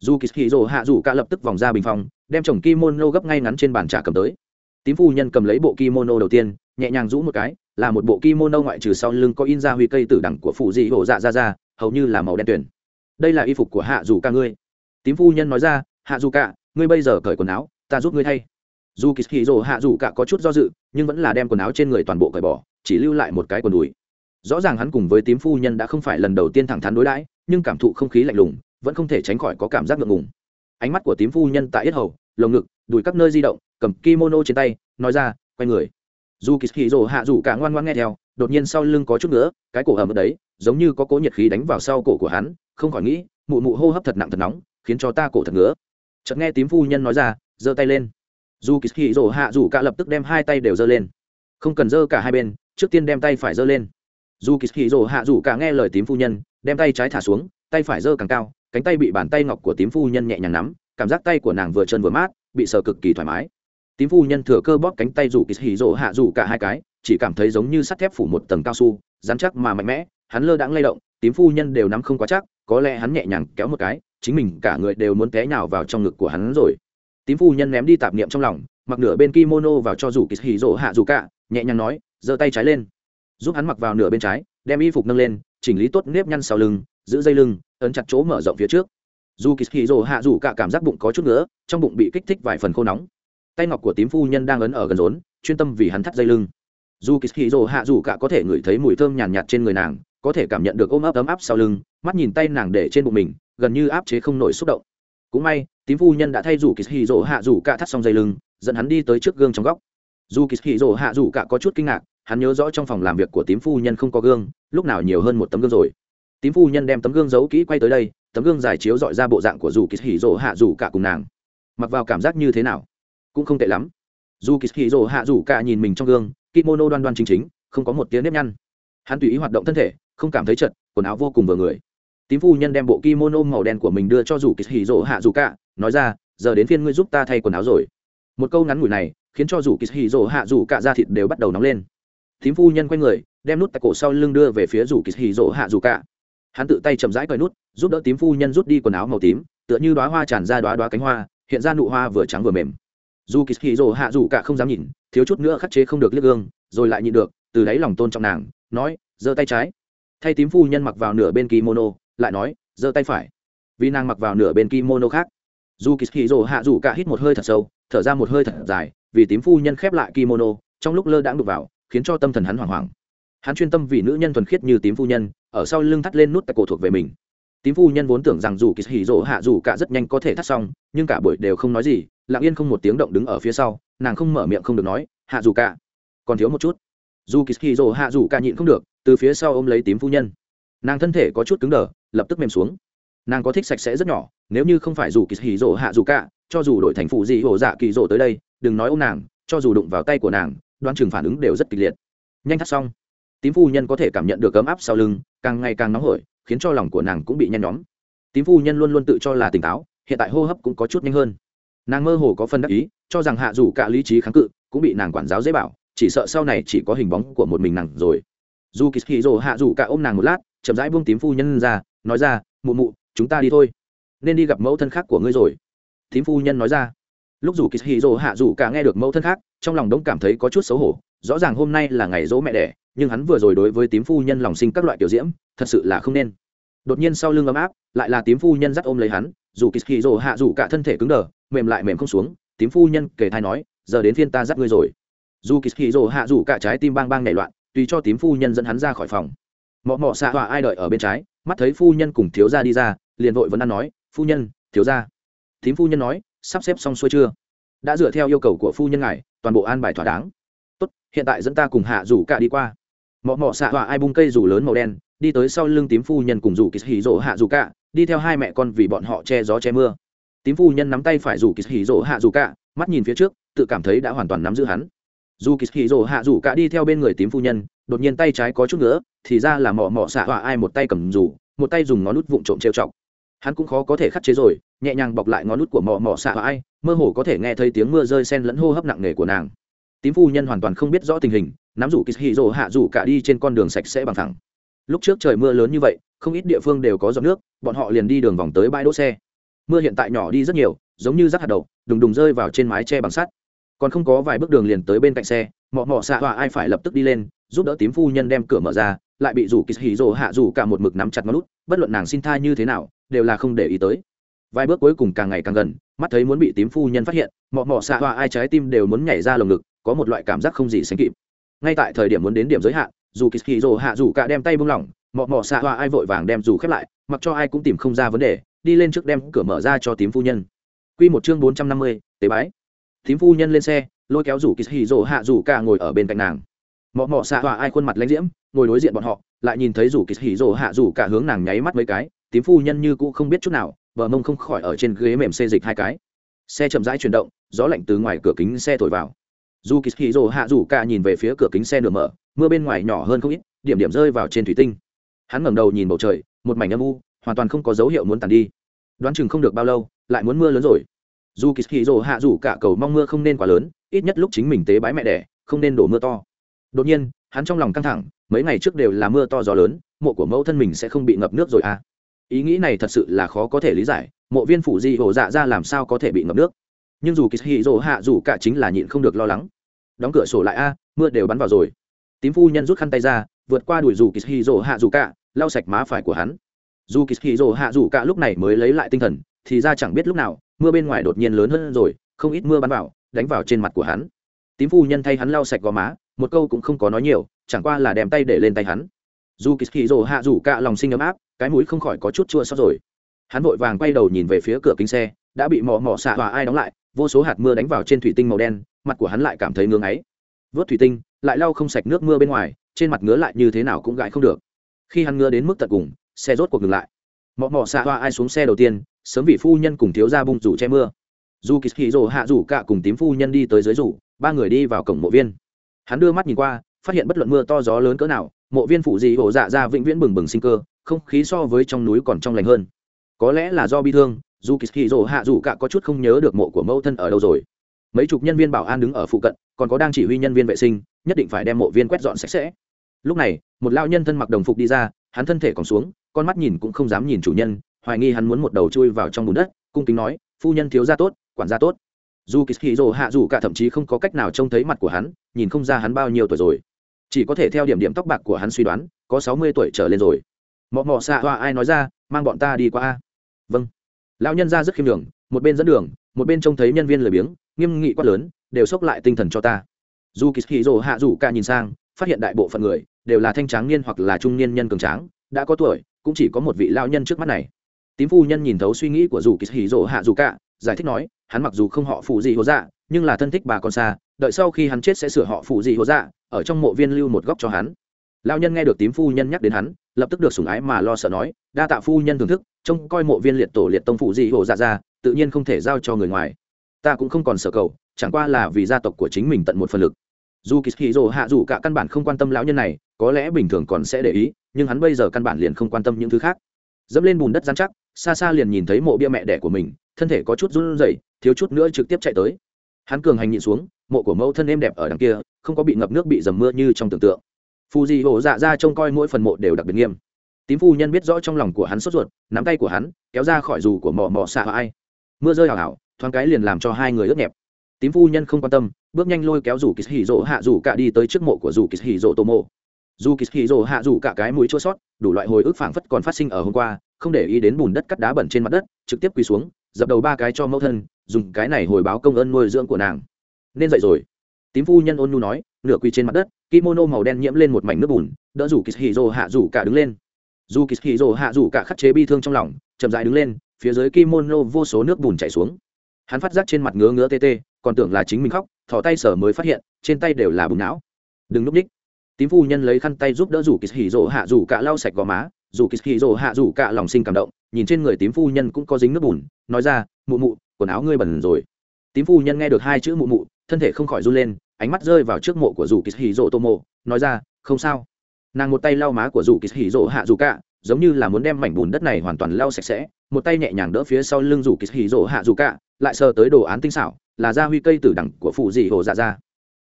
Dù kỳ hì rồ hạ dù cả lập tức vòng ra bình phòng, đem chồng kimono gấp ngay ngắn trên bàn trà cầm tới. Tím phu nhân cầm lấy bộ kimono đầu tiên, nhẹ nhàng rũ một cái, là một bộ kimono ngoại trừ sau lưng có in ra huy cây tử đẳng của phụ dị hổ dạ ra ra, hầu như là màu đen tuyển đây là y phục của hạ dù ca ngươi. Tím phu nhân nói ra, hạ dù cả, ngươi bây giờ cởi quần áo, ta giúp ngươi thay. Dù kỳ hì rồ hạ dù cả có chút do dự, nhưng vẫn là đem quần áo trên người toàn bộ cởi bỏ, chỉ lưu lại một cái quần đùi. Rõ ràng hắn cùng với tím phu nhân đã không phải lần đầu tiên thẳng thắn đối đãi, nhưng cảm thụ không khí lạnh lùng, vẫn không thể tránh khỏi có cảm giác ngượng ngùng. Ánh mắt của tím phu nhân tại yết hầu, lồng ngực, đùi các nơi di động, cầm kimono trên tay, nói ra, quay người. Dù kỳ hì rồ hạ dù cả ngoan ngoan nghe theo đột nhiên sau lưng có chút nữa, cái cổ ẩm đấy, giống như có cố nhiệt khí đánh vào sau cổ của hắn, không khỏi nghĩ, mụ mụ hô hấp thật nặng thật nóng, khiến cho ta cổ thật ngứa. Chợt nghe tím phu nhân nói ra, giơ tay lên. Dù kỳ hì rổ hạ dù cả lập tức đem hai tay đều giơ lên. Không cần giơ cả hai bên, trước tiên đem tay phải giơ lên. Dù kỳ hì rổ hạ dù cả nghe lời tím phu nhân, đem tay trái thả xuống, tay phải giơ càng cao, cánh tay bị bàn tay ngọc của tím phu nhân nhẹ nhàng nắm, cảm giác tay của nàng vừa chân vừa mát, bị sờ cực kỳ thoải mái tím phu nhân thừa cơ bóp cánh tay rủ kỳ hỉ rộ hạ rủ cả hai cái, chỉ cảm thấy giống như sắt thép phủ một tầng cao su dán chắc mà mạnh mẽ, hắn lơ đãng lay động, tím phu nhân đều nắm không quá chắc, có lẽ hắn nhẹ nhàng kéo một cái, chính mình cả người đều muốn té nhào vào trong ngực của hắn rồi. Tím phu nhân ném đi tạp niệm trong lòng, mặc nửa bên kimono vào cho rủ kỳ hỉ rộ hạ rủ cả, nhẹ nhàng nói, giơ tay trái lên. Giúp hắn mặc vào nửa bên trái, đem y phục nâng lên, chỉnh lý tốt nếp nhăn sau lưng, giữ dây lưng, ấn chặt chỗ mở rộng phía trước. Dù kỳ hì rồ hạ dù cả cảm giác bụng có chút nữa trong bụng bị kích thích vài phần khô nóng tay ngọc của tím phu nhân đang ấn ở gần rốn chuyên tâm vì hắn thắt dây lưng. Dù kỳ dỗ hạ dù cả có thể ngửi thấy mùi thơm nhàn nhạt, nhạt trên người nàng có thể cảm nhận được ôm ấp ấm áp sau lưng mắt nhìn tay nàng để trên bụng mình gần như áp chế không nổi xúc động. Cũng may tím phu nhân đã thay dù kỳ dỗ hạ dù cả thắt xong dây lưng dẫn hắn đi tới trước gương trong góc. Dù kỳ dỗ hạ dù cả có chút kinh ngạc hắn nhớ rõ trong phòng làm việc của tím phu nhân không có gương lúc nào nhiều hơn một tấm gương rồi. Tím phu nhân đem tấm gương giấu kỹ quay tới đây tấm gương giải chiếu dọi ra bộ dạng của dù kỳ hỉ rỗ hạ dù cả cùng nàng. Mặc vào cảm giác như thế nào? Cũng không tệ lắm. Dù kỳ hỉ hạ rủ cả nhìn mình trong gương, kimono đoan đoan chính chính, không có một tiếng nếp nhăn. Hắn tùy ý hoạt động thân thể, không cảm thấy chật, quần áo vô cùng vừa người. Tím phu nhân đem bộ kimono màu đen của mình đưa cho dù kỳ hì rỗ hạ rủ cả, nói ra, giờ đến phiên ngươi giúp ta thay quần áo rồi. Một câu ngắn ngủi này, khiến cho dù kỳ hì rỗ hạ rủ cả da thịt đều bắt đầu nóng lên. Tím phu nhân quay người, đem nút tại cổ sau lưng đưa về phía rủ kỳ hì rỗ hạ rủ cả. Hắn tự tay chậm rãi cởi nút, giúp đỡ tím phu nhân rút đi quần áo màu tím, tựa như đoá hoa tràn ra đoá đoá cánh hoa, hiện ra nụ hoa vừa trắng vừa mềm dù kỳ hì rỗ hạ dù cả không dám nhìn, thiếu chút nữa khắc chế không được liếc gương, rồi lại nhịn được, từ đáy lòng tôn trọng nàng, nói, giơ tay trái. Thay tím phu nhân mặc vào nửa bên kimono, lại nói, giơ tay phải. Vì nàng mặc vào nửa bên kimono khác. Dù kỳ hì rồ hạ dù cả hít một hơi thật sâu, thở ra một hơi thật dài, vì tím phu nhân khép lại kimono, trong lúc lơ đãng đục vào, khiến cho tâm thần hắn hoảng hoảng. Hắn chuyên tâm vì nữ nhân thuần khiết như tím phu nhân, ở sau lưng thắt lên nút tại cổ thuộc về mình. Tím phu nhân vốn tưởng rằng dù kỳ hì rỗ hạ dù cả rất nhanh có thể thắt xong, nhưng cả buổi đều không nói gì lặng yên không một tiếng động đứng ở phía sau, nàng không mở miệng không được nói, hạ dù cả, còn thiếu một chút. Dù kỳ kỳ rỗ hạ dù cả nhịn không được, từ phía sau ôm lấy tím phu nhân. Nàng thân thể có chút cứng đờ, lập tức mềm xuống. Nàng có thích sạch sẽ rất nhỏ, nếu như không phải dù kỳ hì rỗ hạ dù cả, cho dù đổi thành phụ gì hổ dạ kỳ rỗ tới đây, đừng nói ô m nàng, cho dù đụng vào tay của nàng đoan chừng phản ứng đều rất kịch liệt. Nhanh thắt xong, tím phu nhân có thể cảm nhận được ấm áp sau lưng, càng ngày càng nóng hổi, khiến cho lòng của nàng cũng bị nhen nhóm. Tím phu nhân luôn luôn tự cho là tỉnh táo, hiện tại hô hấp cũng có chút nhanh hơn nàng mơ hồ có phân đắc ý, cho rằng hạ dù cả lý trí kháng cự cũng bị nàng quản giáo dễ bảo, chỉ sợ sau này chỉ có hình bóng của một mình nàng rồi. Dù kỳ hì rồ hạ dù cả ôm nàng một lát, chậm rãi buông tím phu nhân ra, nói ra, mụ mụ, chúng ta đi thôi. Nên đi gặp mẫu thân khác của ngươi rồi. Tím phu nhân nói ra. Lúc dù kỳ hì rồ hạ dù cả nghe được mẫu thân khác, trong lòng đống cảm thấy có chút xấu hổ, rõ ràng hôm nay là ngày dỗ mẹ đẻ, nhưng hắn vừa rồi đối với tím phu nhân lòng sinh các loại tiểu diễm, thật sự là không nên. Đột nhiên sau lưng ấm áp, lại là tím phu nhân dắt ôm lấy hắn dù kỳ hì rồ hạ dù cả thân thể cứng đờ mềm lại mềm không xuống, tím phu nhân kể thai nói, giờ đến phiên ta dắt ngươi rồi. Dù kỳ hì rồ hạ dù cả trái tim bang bang nảy loạn, tùy cho tím phu nhân dẫn hắn ra khỏi phòng. Mọ mọ xạ họa ai đợi ở bên trái, mắt thấy phu nhân cùng thiếu gia đi ra, liền vội vẫn ăn nói, phu nhân, thiếu gia. Tím phu nhân nói, sắp xếp xong xuôi chưa? Đã dựa theo yêu cầu của phu nhân ngài, toàn bộ an bài thỏa đáng. Tốt, hiện tại dẫn ta cùng hạ rủ cả đi qua. Mọ mọ xạ họa ai bung cây rủ lớn màu đen, đi tới sau lưng tím phu nhân cùng rủ kỳ hỉ rỗ hạ rủ cả, đi theo hai mẹ con vì bọn họ che gió che mưa tím phu nhân nắm tay phải rủ kỳ hì rỗ hạ rủ cả, mắt nhìn phía trước, tự cảm thấy đã hoàn toàn nắm giữ hắn. Dù kỳ hì rỗ hạ rủ cả đi theo bên người tím phu nhân, đột nhiên tay trái có chút nữa thì ra là mọ mọ xạ họa ai một tay cầm rủ một tay dùng ngón nút vụn trộm trêu chọc. Hắn cũng khó có thể khắc chế rồi, nhẹ nhàng bọc lại ngón nút của mọ mọ xạ họa ai, mơ hồ có thể nghe thấy tiếng mưa rơi sen lẫn hô hấp nặng nề của nàng. Tím phu nhân hoàn toàn không biết rõ tình hình, nắm rủ kỳ hì rỗ hạ rủ cả đi trên con đường sạch sẽ bằng thẳng. Lúc trước trời mưa lớn như vậy, không ít địa phương đều có giọt nước, bọn họ liền đi đường vòng tới bãi đỗ xe mưa hiện tại nhỏ đi rất nhiều, giống như rác hạt đậu, đùng đùng rơi vào trên mái che bằng sắt. Còn không có vài bước đường liền tới bên cạnh xe, mọ mọ xạ họa ai phải lập tức đi lên, giúp đỡ tím phu nhân đem cửa mở ra, lại bị rủ kỳ hì rồ hạ rủ cả một mực nắm chặt ngón lút bất luận nàng xin tha như thế nào, đều là không để ý tới. Vài bước cuối cùng càng ngày càng gần, mắt thấy muốn bị tím phu nhân phát hiện, mọ mọ xạ họa ai trái tim đều muốn nhảy ra lồng ngực, có một loại cảm giác không gì sánh kịp. Ngay tại thời điểm muốn đến điểm giới hạn, dù kỳ hì rồ hạ dù cả đem tay buông lỏng, mọ mọ xạ họa ai vội vàng đem dù khép lại, mặc cho ai cũng tìm không ra vấn đề đi lên trước đem cửa mở ra cho tím phu nhân Quy một chương bốn trăm năm mươi, tế bái. Tím phu nhân lên xe, lôi kéo rủ kỳ hì hạ rủ cả ngồi ở bên cạnh nàng. Mọ mọ xạ họa ai khuôn mặt lãnh diễm, ngồi đối diện bọn họ, lại nhìn thấy rủ kỳ hì hạ rủ cả hướng nàng nháy mắt mấy cái, tím phu nhân như cũ không biết chút nào, vợ mông không khỏi ở trên ghế mềm xê dịch hai cái. Xe chậm rãi chuyển động, gió lạnh từ ngoài cửa kính xe thổi vào dù kỳ hì rồ hạ rủ cả nhìn về phía cửa kính xe nửa mở mưa bên ngoài nhỏ hơn không ít điểm điểm rơi vào trên thủy tinh hắn ngẩng đầu nhìn bầu trời một mảnh âm u hoàn toàn không có dấu hiệu muốn tàn đi. Đoán chừng không được bao lâu, lại muốn mưa lớn rồi. Dù kỳ kỳ rồ hạ rủ cả cầu mong mưa không nên quá lớn, ít nhất lúc chính mình tế bái mẹ đẻ, không nên đổ mưa to. Đột nhiên, hắn trong lòng căng thẳng, mấy ngày trước đều là mưa to gió lớn, mộ của mẫu thân mình sẽ không bị ngập nước rồi à. Ý nghĩ này thật sự là khó có thể lý giải, mộ viên phủ di hổ dạ ra làm sao có thể bị ngập nước. Nhưng dù kỳ hì rỗ hạ dù cả chính là nhịn không được lo lắng. Đóng cửa sổ lại a, mưa đều bắn vào rồi. Tím phu nhân rút khăn tay ra, vượt qua đuổi dù kỳ hì rỗ hạ dù cả, lau sạch má phải của hắn dù kỳ hì rỗ hạ dù cả lúc này mới lấy lại tinh thần, thì ra chẳng biết lúc nào, mưa bên ngoài đột nhiên lớn hơn rồi, không ít mưa bắn vào, đánh vào trên mặt của hắn. Tím phu nhân thay hắn lau sạch gò má, một câu cũng không có nói nhiều, chẳng qua là đem tay để lên tay hắn. Dù kỳ hì rỗ hạ dù cả lòng sinh ấm áp, cái mũi không khỏi có chút chua xót rồi. Hắn vội vàng quay đầu nhìn về phía cửa kính xe, đã bị mò mò xạ và ai đóng lại, vô số hạt mưa đánh vào trên thủy tinh màu đen, mặt của hắn lại cảm thấy ngưng ấy vớt thủy tinh, lại lau không sạch nước mưa bên ngoài, trên mặt ngứa lại như thế nào cũng gãi không được. Khi hắn ngứa đến mức tận cùng xe rốt cuộc ngừng lại. Mọ mọ xạ hoa ai xuống xe đầu tiên, sớm vị phu nhân cùng thiếu gia bung rủ che mưa. Dù kỳ hì rồ hạ rủ cả cùng tím phu nhân đi tới dưới rủ, ba người đi vào cổng mộ viên. Hắn đưa mắt nhìn qua, phát hiện bất luận mưa to gió lớn cỡ nào, mộ viên phủ dị hổ dạ ra vĩnh viễn bừng bừng sinh cơ, không khí so với trong núi còn trong lành hơn. Có lẽ là do bi thương, dù kỳ rổ hạ dù cả có chút không nhớ được mộ của mẫu thân ở đâu rồi. Mấy chục nhân viên bảo an đứng ở phụ cận, còn có đang chỉ huy nhân viên vệ sinh, nhất định phải đem mộ viên quét dọn sạch sẽ. Lúc này, một lao nhân thân mặc đồng phục đi ra, hắn thân thể còn xuống con mắt nhìn cũng không dám nhìn chủ nhân, hoài nghi hắn muốn một đầu chui vào trong bùn đất, cung kính nói, phu nhân thiếu gia tốt, quản gia tốt. Dù kỳ rổ hạ dù cả thậm chí không có cách nào trông thấy mặt của hắn, nhìn không ra hắn bao nhiêu tuổi rồi. Chỉ có thể theo điểm điểm tóc bạc của hắn suy đoán, có sáu mươi tuổi trở lên rồi. Mọ mọ xạ hoa ai nói ra, mang bọn ta đi qua a. Vâng. Lão nhân ra rất khiêm đường một bên dẫn đường, một bên trông thấy nhân viên lười biếng, nghiêm nghị quát lớn, đều xốc lại tinh thần cho ta. Dù kỳ hì rồ hạ dù cả nhìn sang, phát hiện đại bộ phận người đều là thanh tráng niên hoặc là trung niên nhân cường tráng, đã có tuổi cũng chỉ có một vị lao nhân trước mắt này. Tím phu nhân nhìn thấu suy nghĩ của dù kỳ hì rồ hạ rủ cả, giải thích nói hắn mặc dù không họ phụ gì hố dạ nhưng là thân thích bà con xa đợi sau khi hắn chết sẽ sửa họ phụ gì hố dạ ở trong mộ viên lưu một góc cho hắn. Lao nhân nghe được tím phu nhân nhắc đến hắn lập tức được sủng ái mà lo sợ nói đa tạ phu nhân thưởng thức trông coi mộ viên liệt tổ liệt tông phụ gì hổ dạ ra tự nhiên không thể giao cho người ngoài. Ta cũng không còn sợ cầu chẳng qua là vì gia tộc của chính mình tận một phần lực dù kỳ hì hạ dù cả căn bản không quan tâm lão nhân này, có lẽ bình thường còn sẽ để ý, nhưng hắn bây giờ căn bản liền không quan tâm những thứ khác. Dẫm lên bùn đất dán chắc, xa xa liền nhìn thấy mộ bia mẹ đẻ của mình, thân thể có chút run rẩy, thiếu chút nữa trực tiếp chạy tới. Hắn cường hành nhịn xuống, mộ của mẫu thân êm đẹp ở đằng kia, không có bị ngập nước bị dầm mưa như trong tưởng tượng. Phù dị hổ dạ ra trông coi mỗi phần mộ đều đặc biệt nghiêm. Tím phu nhân biết rõ trong lòng của hắn sốt ruột, nắm tay của hắn, kéo ra khỏi dù của mỏ mỏ xạ ai. Mưa rơi hào hào thoáng cái liền làm cho hai người ướt nhẹp. Tím phu nhân không quan tâm bước nhanh lôi kéo rủ kỳ hỉ rỗ hạ rủ cả đi tới trước mộ của rủ kỳ hỉ rỗ tô mộ dù kỳ hỉ rỗ hạ rủ cả cái mũi chua sót, đủ loại hồi ức phảng phất còn phát sinh ở hôm qua, không để ý đến bùn đất cắt đá bẩn trên mặt đất, trực tiếp quỳ xuống, dập đầu ba cái cho mẫu thân, dùng cái này hồi báo công ơn nuôi dưỡng của nàng. Nên dậy rồi. Tím phu nhân ôn nhu nói, nửa quỳ trên mặt đất, kimono màu đen nhiễm lên một mảnh nước bùn, đỡ rủ kỳ rỗ hạ rủ cả đứng lên. Dù kỳ hì hạ rủ cả khắc chế bi thương trong lòng, chậm dại đứng lên, phía dưới kimono vô số nước bùn chảy xuống. Hắn phát giác trên mặt ngứa ngứa tê tê còn tưởng là chính mình khóc thỏ tay sở mới phát hiện, trên tay đều là bùn não. Đừng núp ních tím phu nhân lấy khăn tay giúp đỡ rủ kỳ hì rỗ hạ rủ cả lau sạch gò má. Rủ kỳ hì rỗ hạ rủ cả lòng sinh cảm động, nhìn trên người tím phu nhân cũng có dính nước bùn, nói ra, mụ mụ, quần áo ngươi bẩn rồi. Tím phu nhân nghe được hai chữ mụ mụ thân thể không khỏi run lên, ánh mắt rơi vào trước mộ của rủ kỳ hì rỗ tô mộ, nói ra, không sao. Nàng một tay lau má của rủ kỳ hỉ rỗ hạ rủ cả, giống như là muốn đem mảnh bùn đất này hoàn toàn lau sạch sẽ, một tay nhẹ nhàng đỡ phía sau lưng rủ kỳ hỉ rỗ hạ rủ cả, lại sờ tới đồ án tinh xảo là gia huy cây tử đẳng của phụ dị hồ dạ ra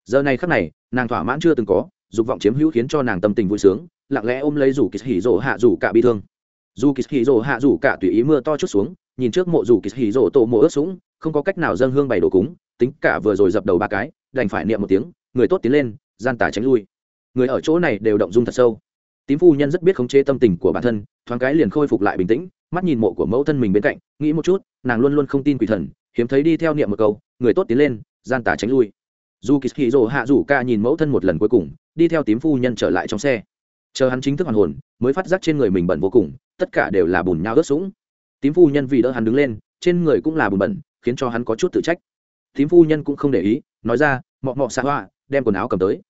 giờ này khắc này, nàng thỏa mãn chưa từng có, dục vọng chiếm hữu khiến cho nàng tâm tình vui sướng, lặng lẽ ôm lấy dù kỳ hỉ rỗ hạ dù cả bi thương. Dù kỳ hỉ rỗ hạ dù cả tùy ý mưa to chút xuống, nhìn trước mộ dù kỳ hỉ rỗ tổ mộ ướt sũng, không có cách nào dâng hương bày đồ cúng, tính cả vừa rồi dập đầu ba cái, đành phải niệm một tiếng, người tốt tiến lên, gian tả tránh lui. Người ở chỗ này đều động dung thật sâu. Tím phu nhân rất biết khống chế tâm tình của bản thân, thoáng cái liền khôi phục lại bình tĩnh, mắt nhìn mộ của mẫu thân mình bên cạnh, nghĩ một chút, nàng luôn luôn không tin quỷ thần, hiếm thấy đi theo niệm một câu người tốt tiến lên, gian tà tránh lui. Dù kỳ hì rồ hạ rủ ca nhìn mẫu thân một lần cuối cùng, đi theo tím phu nhân trở lại trong xe. Chờ hắn chính thức hoàn hồn, mới phát giác trên người mình bẩn vô cùng, tất cả đều là bùn nhau ướt sũng. Tím phu nhân vì đỡ hắn đứng lên, trên người cũng là bùn bẩn, khiến cho hắn có chút tự trách. Tím phu nhân cũng không để ý, nói ra, mọ mọ xạ hoa đem quần áo cầm tới.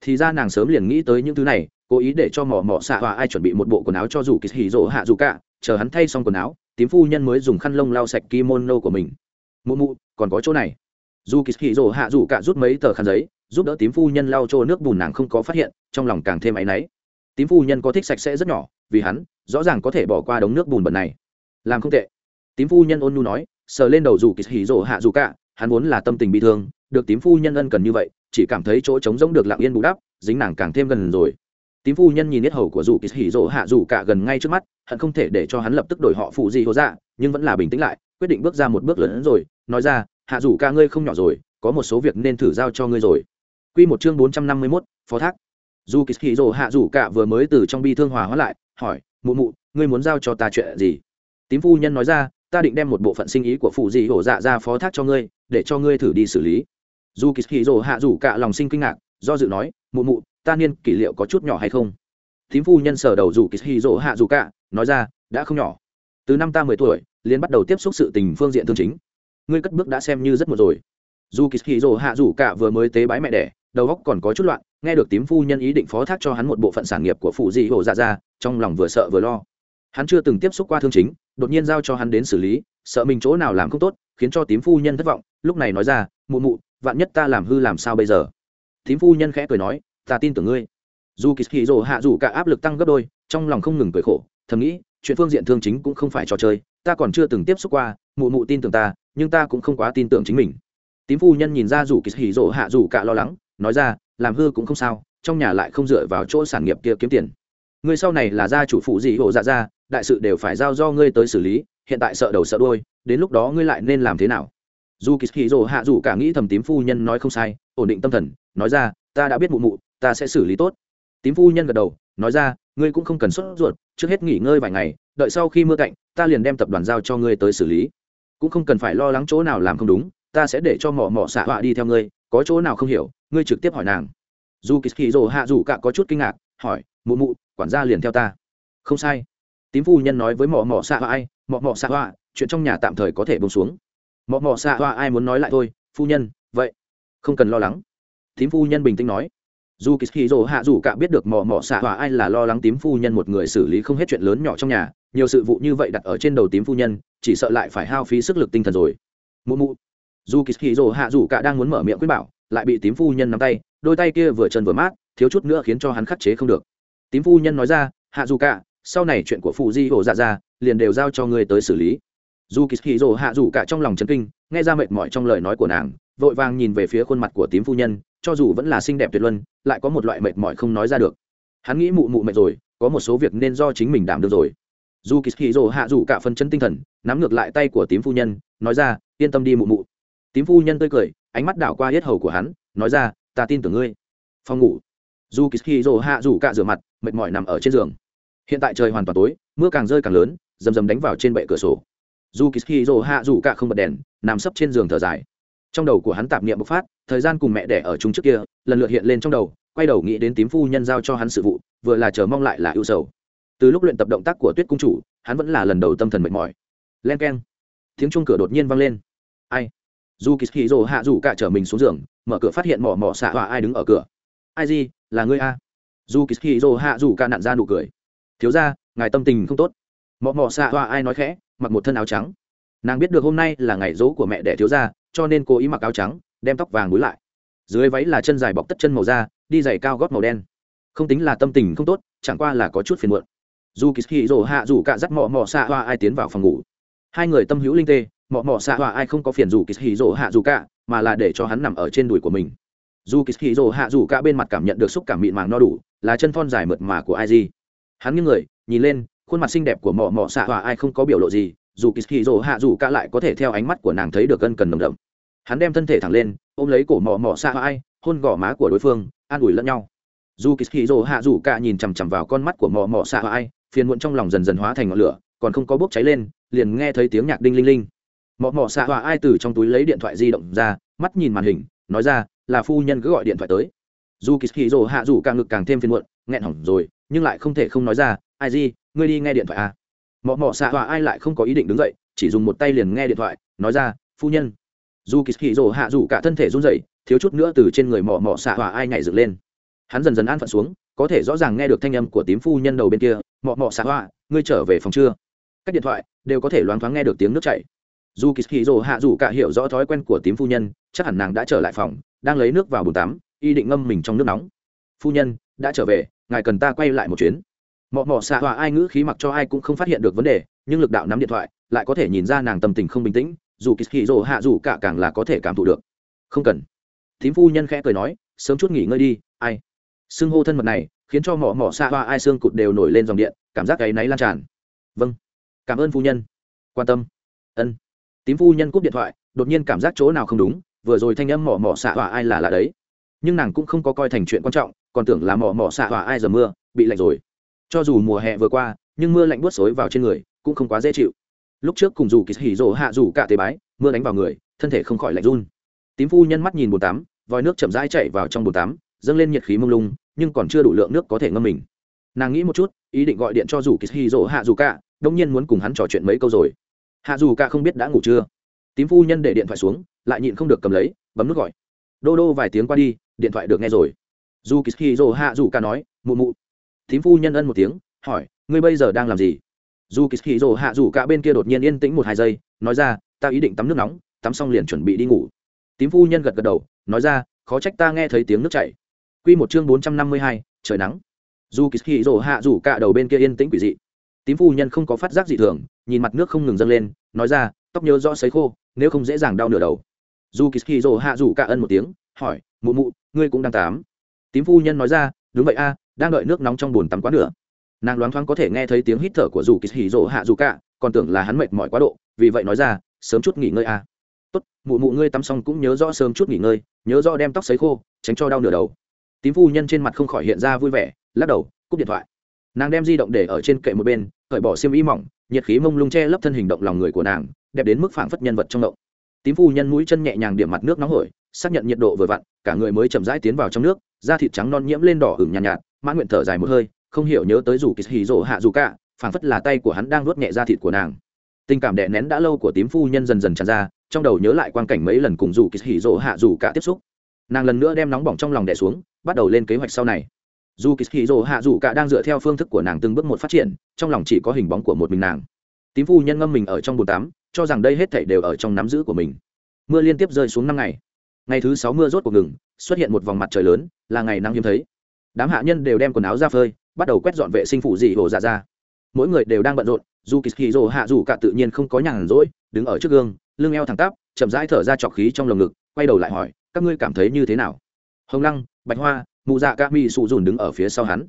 Thì ra nàng sớm liền nghĩ tới những thứ này, cố ý để cho mỏ mỏ xạ hoa ai chuẩn bị một bộ quần áo cho dù kỳ hì rỗ hạ dù cả chờ hắn thay xong quần áo, tím phu nhân mới dùng khăn lông lau sạch kimono của mình mụ mụ, còn có chỗ này. Dù kỳ hì hạ dù cả rút mấy tờ khăn giấy, giúp đỡ tím phu nhân lau trôi nước bùn nàng không có phát hiện, trong lòng càng thêm áy náy. Tím phu nhân có thích sạch sẽ rất nhỏ, vì hắn, rõ ràng có thể bỏ qua đống nước bùn bẩn này. Làm không tệ. Tím phu nhân ôn nhu nói, sờ lên đầu dù kỳ hì rỗ hạ dù cả, hắn vốn là tâm tình bị thương, được tím phu nhân ân cần như vậy, chỉ cảm thấy chỗ trống rỗng được lặng yên bù đắp, dính nàng càng thêm gần rồi. Tím phu nhân nhìn biết hầu của dù kỳ hỉ rỗ hạ dù cả gần ngay trước mắt, hận không thể để cho hắn lập tức đổi họ phụ gì hô dạ nhưng vẫn là bình tĩnh lại, quyết định bước ra một bước lớn hơn rồi nói ra hạ dù ca ngươi không nhỏ rồi có một số việc nên thử giao cho ngươi rồi Quy một chương bốn trăm năm mươi 451, phó thác. Dù Kỳ Hỉ rồ Hạ Dụ Cả vừa mới từ trong bi thương hòa hóa lại, hỏi, "Mụ mụ, ngươi muốn giao cho ta chuyện gì?" Tím phu nhân nói ra, "Ta định đem một bộ phận sinh ý của phụ dị hổ dạ ra phó thác cho ngươi, để cho ngươi thử đi xử lý." Dù Kỳ Hỉ rồ Hạ Dụ Cả lòng sinh kinh ngạc, do dự nói, "Mụ mụ, ta niên kỷ liệu có chút nhỏ hay không thím phu nhân sở đầu dù kỳ hì rỗ hạ dù cả nói ra đã không nhỏ từ năm ta mười tuổi liên bắt đầu tiếp xúc sự tình phương diện thương chính ngươi cất bước đã xem như rất một rồi. Dù kỳ hì hạ rủ cả vừa mới tế bái mẹ đẻ, đầu óc còn có chút loạn, nghe được tím phu nhân ý định phó thác cho hắn một bộ phận sản nghiệp của phụ dị hồ dạ ra trong lòng vừa sợ vừa lo. Hắn chưa từng tiếp xúc qua thương chính, đột nhiên giao cho hắn đến xử lý, sợ mình chỗ nào làm không tốt, khiến cho tím phu nhân thất vọng, lúc này nói ra, mụ mụ, vạn nhất ta làm hư làm sao bây giờ? Tím phu nhân khẽ cười nói, ta tin tưởng ngươi. Dù kỳ hì rồ hạ rủ cả áp lực tăng gấp đôi, trong lòng không ngừng cười khổ, thầm nghĩ, chuyện phương diện thương chính cũng không phải trò chơi, ta còn chưa từng tiếp xúc qua, mụ mụ tin tưởng ta nhưng ta cũng không quá tin tưởng chính mình. Tím phu nhân nhìn ra rủ kỳ hì rồ hạ rủ cả lo lắng, nói ra, làm hư cũng không sao, trong nhà lại không dựa vào chỗ sản nghiệp kia kiếm tiền. Ngươi sau này là gia chủ phụ gì hộ dạ ra, đại sự đều phải giao do ngươi tới xử lý, hiện tại sợ đầu sợ đôi đến lúc đó ngươi lại nên làm thế nào? Dù kỳ hì rồ hạ dù cả nghĩ thầm tím phu nhân nói không sai, ổn định tâm thần, nói ra, ta đã biết mụ mụ, ta sẽ xử lý tốt. Tím phu nhân gật đầu, nói ra, ngươi cũng không cần sốt ruột, trước hết nghỉ ngơi vài ngày, đợi sau khi mưa cạnh, ta liền đem tập đoàn giao cho ngươi tới xử lý cũng không cần phải lo lắng chỗ nào làm không đúng, ta sẽ để cho mỏ mỏ xạ họa đi theo ngươi, có chỗ nào không hiểu, ngươi trực tiếp hỏi nàng. Dù kỳ kỳ rồ hạ dù cả có chút kinh ngạc, hỏi, mụ mụ, quản gia liền theo ta. Không sai. Tím phu nhân nói với mỏ mỏ xạ họa ai, mỏ mỏ xạ họa, chuyện trong nhà tạm thời có thể bông xuống. Mỏ mỏ xạ họa ai muốn nói lại thôi, phu nhân, vậy không cần lo lắng. Tím phu nhân bình tĩnh nói. Dù kỳ kỳ rồ hạ dù cả biết được mỏ mỏ xạ họa ai là lo lắng tím phu nhân một người xử lý không hết chuyện lớn nhỏ trong nhà nhiều sự vụ như vậy đặt ở trên đầu tím phu nhân, chỉ sợ lại phải hao phí sức lực tinh thần rồi. Mụ mụ. Dù kỳ hì rồ hạ dù cả đang muốn mở miệng quyết bảo, lại bị tím phu nhân nắm tay, đôi tay kia vừa chân vừa mát, thiếu chút nữa khiến cho hắn khắc chế không được. Tím phu nhân nói ra, hạ dù cả, sau này chuyện của phụ di hổ dạ ra liền đều giao cho ngươi tới xử lý. Dù kỳ hì rồ hạ dù cả trong lòng chấn kinh, nghe ra mệt mỏi trong lời nói của nàng, vội vàng nhìn về phía khuôn mặt của tím phu nhân, cho dù vẫn là xinh đẹp tuyệt luân, lại có một loại mệt mỏi không nói ra được. Hắn nghĩ mụ mụ mệt rồi, có một số việc nên do chính mình đảm được rồi dù kỳ hì rồ hạ dù cả phân chân tinh thần, nắm ngược lại tay của tím phu nhân, nói ra, yên tâm đi mụ mụ. Tím phu nhân tươi cười, ánh mắt đảo qua hết hầu của hắn, nói ra, ta tin tưởng ngươi. Phòng ngủ. Dù kỳ hì rồ hạ dù cả rửa mặt, mệt mỏi nằm ở trên giường. Hiện tại trời hoàn toàn tối, mưa càng rơi càng lớn, rầm rầm đánh vào trên bệ cửa sổ. Dù kỳ hì rồ hạ dù cả không bật đèn, nằm sấp trên giường thở dài. Trong đầu của hắn tạp niệm bộc phát, thời gian cùng mẹ đẻ ở chung trước kia, lần lượt hiện lên trong đầu, quay đầu nghĩ đến tím phu nhân giao cho hắn sự vụ, vừa là chờ mong lại là ưu sầu từ lúc luyện tập động tác của tuyết cung chủ, hắn vẫn là lần đầu tâm thần mệt mỏi. Len k e n tiếng chung cửa đột nhiên vang lên. Ai? Dù kỳ hì rồ hạ rủ cả chở mình xuống giường, mở cửa phát hiện mỏ mỏ xạ họa ai đứng ở cửa. Ai gì? Là ngươi a? Dù kỳ hì rồ hạ rủ cả nặn ra nụ cười. Thiếu ra ngài tâm tình không tốt. Mỏ mỏ xạ họa ai nói khẽ, mặc một thân áo trắng. Nàng biết được hôm nay là ngày dỗ của mẹ đẻ thiếu gia, cho nên cố ý mặc áo trắng, đem tóc vàng búi lại. Dưới váy là chân dài bọc tất chân màu da, đi giày cao gót màu đen. Không tính là tâm tình không tốt, chẳng qua là có chút phiền muộn dù kỳ hì rồ hạ dù cả dắt mọ mọ xạ hoa ai tiến vào phòng ngủ. Hai người tâm hữu linh tê, mọ mọ xạ hoa ai không có phiền dù kỳ hì rồ hạ dù cả, mà là để cho hắn nằm ở trên đùi của mình. Dù kỳ hì rồ hạ dù cả bên mặt cảm nhận được xúc cảm mịn màng no đủ, là chân thon dài mượt mà của ai gì. Hắn nghiêng người, nhìn lên, khuôn mặt xinh đẹp của mọ mọ xạ hoa ai không có biểu lộ gì, dù kỳ hì rồ hạ dù cả lại có thể theo ánh mắt của nàng thấy được cân cần nồng đậm. Hắn đem thân thể thẳng lên, ôm lấy cổ mò xạ hoa ai, hôn gò má của đối phương, an ủi lẫn nhau. Dù kỳ hì rồ hạ dù cả nhìn chằm chằm vào con mắt của mò xạ hoa ai phiền muộn trong lòng dần dần hóa thành ngọn lửa, còn không có bốc cháy lên, liền nghe thấy tiếng nhạc đinh linh linh. Mọ mọ xạ hòa ai từ trong túi lấy điện thoại di động ra, mắt nhìn màn hình, nói ra, là phu nhân cứ gọi điện thoại tới. Dù kỳ kỳ rồ hạ rủ càng ngực càng thêm phiền muộn, nghẹn hỏng rồi, nhưng lại không thể không nói ra, ai gì ngươi đi nghe điện thoại à? Mọ mọ xạ hòa ai lại không có ý định đứng dậy, chỉ dùng một tay liền nghe điện thoại, nói ra, phu nhân. Dù kỳ kỳ rồ hạ rủ cả thân thể run rẩy, thiếu chút nữa từ trên người mọ mọ xạ hòa ai nhảy dựng lên. Hắn dần dần an phận xuống có thể rõ ràng nghe được thanh âm của tím phu nhân đầu bên kia, mọ mọ, xạ hoa, ngươi trở về phòng chưa? Các điện thoại đều có thể loáng thoáng nghe được tiếng nước chảy. Dù kỳ hì hạ dù cả hiểu rõ thói quen của tím phu nhân, chắc hẳn nàng đã trở lại phòng, đang lấy nước vào bồn tắm, y định ngâm mình trong nước nóng. Phu nhân, đã trở về, ngài cần ta quay lại một chuyến. Mọ mọ, xạ hoa, ai ngữ khí mặc cho ai cũng không phát hiện được vấn đề, nhưng lực đạo nắm điện thoại lại có thể nhìn ra nàng tâm tình không bình tĩnh, dù kỳ hì hạ dù cả càng là có thể cảm thụ được. Không cần. Tím phu nhân khẽ cười nói, sớm chút nghỉ ngơi đi, ai xưng hô thân mật này khiến cho mỏ mỏ xa hoa ai xương cụt đều nổi lên dòng điện, cảm giác gáy náy lan tràn. Vâng cảm ơn phu nhân. Quan tâm. Ân. Tím phu nhân cúp điện thoại, đột nhiên cảm giác chỗ nào không đúng, vừa rồi thanh âm mỏ mỏ xạ hỏa ai là là đấy. Nhưng nàng cũng không có coi thành chuyện quan trọng, còn tưởng là mỏ mỏ xạ hỏa ai giờ mưa, bị lạnh rồi. Cho dù mùa hè vừa qua, nhưng mưa lạnh buốt xối vào trên người, cũng không quá dễ chịu. Lúc trước cùng dù kỳ hỉ rồ hạ dù cả tế bái, mưa đánh vào người, thân thể không khỏi lạnh run. Tím phu nhân mắt nhìn bồn tắm, vòi nước chậm rãi chạy vào trong bồn tắm dâng lên nhiệt khí mông lung, nhưng còn chưa đủ lượng nước có thể ngâm mình. Nàng nghĩ một chút, ý định gọi điện cho dù kỳ hỉ rồ hạ dù cả, đông nhiên muốn cùng hắn trò chuyện mấy câu rồi. Hạ dù cả không biết đã ngủ chưa? Tím phu nhân để điện thoại xuống, lại nhịn không được cầm lấy, bấm nút gọi. Đô đô vài tiếng qua đi, điện thoại được nghe rồi. Dù kỳ hỉ rồ hạ dù cả nói, mụ mụ. Tím phu nhân ân một tiếng, hỏi, ngươi bây giờ đang làm gì? Dù kỳ hì rồ hạ dù cả bên kia đột nhiên yên tĩnh một hai giây, nói ra, ta ý định tắm nước nóng, tắm xong liền chuẩn bị đi ngủ. Tím phu nhân gật gật đầu, nói ra, khó trách ta nghe thấy tiếng nước chảy quy một chương bốn trăm năm mươi hai, trời nắng. Dù kỳ rồ hạ rủ cả đầu bên kia yên tĩnh quỷ dị. Tím phu nhân không có phát giác dị thường, nhìn mặt nước không ngừng dâng lên, nói ra, tóc nhớ rõ sấy khô, nếu không dễ dàng đau nửa đầu. Dù kỳ hạ rủ cả ân một tiếng, hỏi, mụ mụ, ngươi cũng đang tắm? tím phu nhân nói ra, đúng vậy a, đang đợi nước nóng trong bồn tắm quá nữa nàng loáng thoáng có thể nghe thấy tiếng hít thở của dù kỳ hạ rủ cả, còn tưởng là hắn mệt mỏi quá độ, vì vậy nói ra, sớm chút nghỉ ngơi a. Tốt, mụ mụ ngươi tắm xong cũng nhớ rõ sớm chút nghỉ ngơi, nhớ rõ đem tóc sấy khô, tránh cho đau nửa đầu tím phu nhân trên mặt không khỏi hiện ra vui vẻ lắc đầu cúp điện thoại. Nàng đem di động để ở trên kệ một bên cởi bỏ xiêm y mỏng nhiệt khí mông lung che lấp thân hình động lòng người của nàng đẹp đến mức phảng phất nhân vật trong động. Tím phu nhân mũi chân nhẹ nhàng điểm mặt nước nóng hổi xác nhận nhiệt độ vừa vặn cả người mới chậm rãi tiến vào trong nước da thịt trắng non nhiễm lên đỏ ửng nhàn nhạt, nhạt mãn nguyện thở dài một hơi không hiểu nhớ tới dù kỳ hì rỗ hạ dù cả phảng phất là tay của hắn đang nuốt nhẹ da thịt của nàng. Tình cảm đè nén đã lâu của tím phu nhân dần dần tràn ra trong đầu nhớ lại quan cảnh mấy lần cùng dù kỳ hì rỗ hạ dù cả tiếp xúc nàng lần nữa đem nóng bỏng trong lòng đè xuống, bắt đầu lên kế hoạch sau này. Dù kỳ dỗ hạ dù cả đang dựa theo phương thức của nàng từng bước một phát triển, trong lòng chỉ có hình bóng của một mình nàng. Tím phu nhân ngâm mình ở trong bồn tắm, cho rằng đây hết thảy đều ở trong nắm giữ của mình. Mưa liên tiếp rơi xuống năm ngày. Ngày thứ sáu mưa rốt cuộc ngừng, xuất hiện một vòng mặt trời lớn, là ngày nắng hiếm thấy. Đám hạ nhân đều đem quần áo ra phơi, bắt đầu quét dọn vệ sinh phụ dị hồ dạ ra. Mỗi người đều đang bận rộn, dù kỳ dỗ hạ dù cả tự nhiên không có nhàn rỗi, đứng ở trước gương, lưng eo thẳng tắp, chậm rãi thở ra trọc khí trong lồng ngực, quay đầu lại hỏi các ngươi cảm thấy như thế nào? Hồng lăng, bạch hoa, mụ dạ ca mi sụ dùn đứng ở phía sau hắn.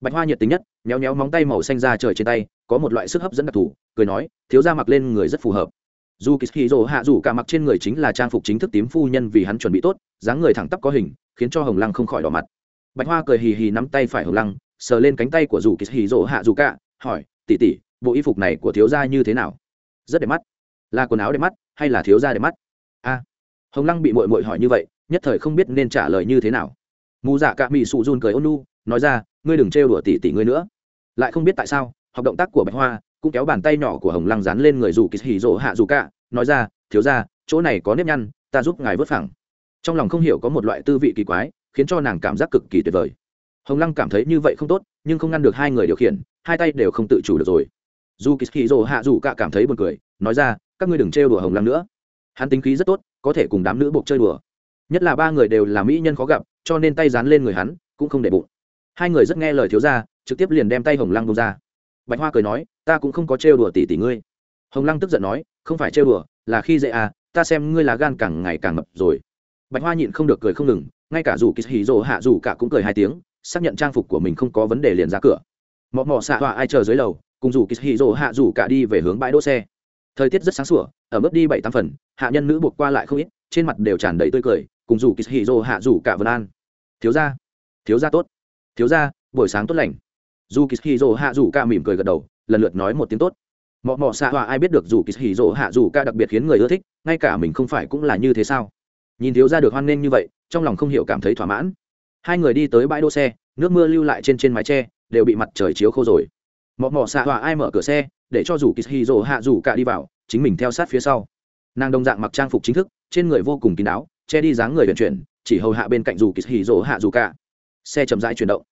Bạch hoa nhiệt tình nhất, méo méo móng tay màu xanh ra trời trên tay, có một loại sức hấp dẫn đặc thù, cười nói, thiếu ra mặc lên người rất phù hợp. Dù kỳ rồ hạ dù cả mặc trên người chính là trang phục chính thức tím phu nhân vì hắn chuẩn bị tốt, dáng người thẳng tắp có hình, khiến cho hồng lăng không khỏi đỏ mặt. Bạch hoa cười hì hì nắm tay phải hồng lăng, sờ lên cánh tay của dù kỳ rồ hạ dù cả, hỏi tỉ tỉ bộ y phục này của thiếu gia như thế nào? Rất đẹp mắt. Là quần áo đẹp mắt hay là thiếu gia đẹp mắt? Hồng lăng bị mội mội hỏi như vậy, nhất thời không biết nên trả lời như thế nào. Mù dạ cả mỹ sụ run cười ôn nu nói ra, ngươi đừng trêu đùa tỉ tỉ ngươi nữa. Lại không biết tại sao, học động tác của bạch hoa cũng kéo bàn tay nhỏ của hồng lăng dán lên người dù kỳ hì rỗ hạ dù cả nói ra, thiếu ra chỗ này có nếp nhăn, ta giúp ngài vớt phẳng. Trong lòng không hiểu có một loại tư vị kỳ quái, khiến cho nàng cảm giác cực kỳ tuyệt vời. Hồng lăng cảm thấy như vậy không tốt, nhưng không ngăn được hai người điều khiển, hai tay đều không tự chủ được rồi. Dù kỳ hì rỗ hạ dù cả cảm thấy buồn cười, nói ra, các ngươi đừng trêu đùa hồng lăng nữa. Hắn tính khí rất tốt có thể cùng đám nữ buộc chơi đùa. Nhất là ba người đều là mỹ nhân khó gặp, cho nên tay dán lên người hắn, cũng không để bụng. Hai người rất nghe lời thiếu ra trực tiếp liền đem tay hồng lăng bông ra. Bạch hoa cười nói, ta cũng không có trêu đùa tỷ tỷ ngươi. Hồng lăng tức giận nói, không phải trêu đùa, là khi dễ à ta xem ngươi là gan càng ngày càng mập rồi. Bạch hoa nhịn không được cười không ngừng, ngay cả dù kỳ hì rồ hạ dù cả cũng cười hai tiếng, xác nhận trang phục của mình không có vấn đề liền ra cửa. Mọ mọ xạ họa ai chờ dưới lầu, cùng dù kỳ hì rồ hạ dù cả đi về hướng bãi đỗ xe thời tiết rất sáng sủa, ở mức đi bảy tám phần, hạ nhân nữ buộc qua lại không ít, trên mặt đều tràn đầy tươi cười, cùng rủ kỳ hì rồ hạ rủ cả vân an. Thiếu gia thiếu gia tốt. Thiếu gia, buổi sáng tốt lành. Dù kỳ hì rồ hạ rủ cả mỉm cười gật đầu, lần lượt nói một tiếng tốt. Mọ mọ xạ hòa ai biết được dù kỳ hì rồ hạ dù ca đặc biệt khiến người ưa thích, ngay cả mình không phải cũng là như thế sao? Nhìn thiếu gia được hoan nghênh như vậy, trong lòng không hiểu cảm thấy thỏa mãn. Hai người đi tới bãi đỗ xe, nước mưa lưu lại trên trên mái tre, đều bị mặt trời chiếu khô rồi mọ mọ xạ hòa ai mở cửa xe, để cho rủ kỳ hì rỗ hạ dù cả đi vào, chính mình theo sát phía sau. Nàng đồng dạng mặc trang phục chính thức, trên người vô cùng kín đáo, che đi dáng người vận chuyển, chỉ hầu hạ bên cạnh dù kỳ hì rỗ hạ dù cả. Xe chậm rãi chuyển động.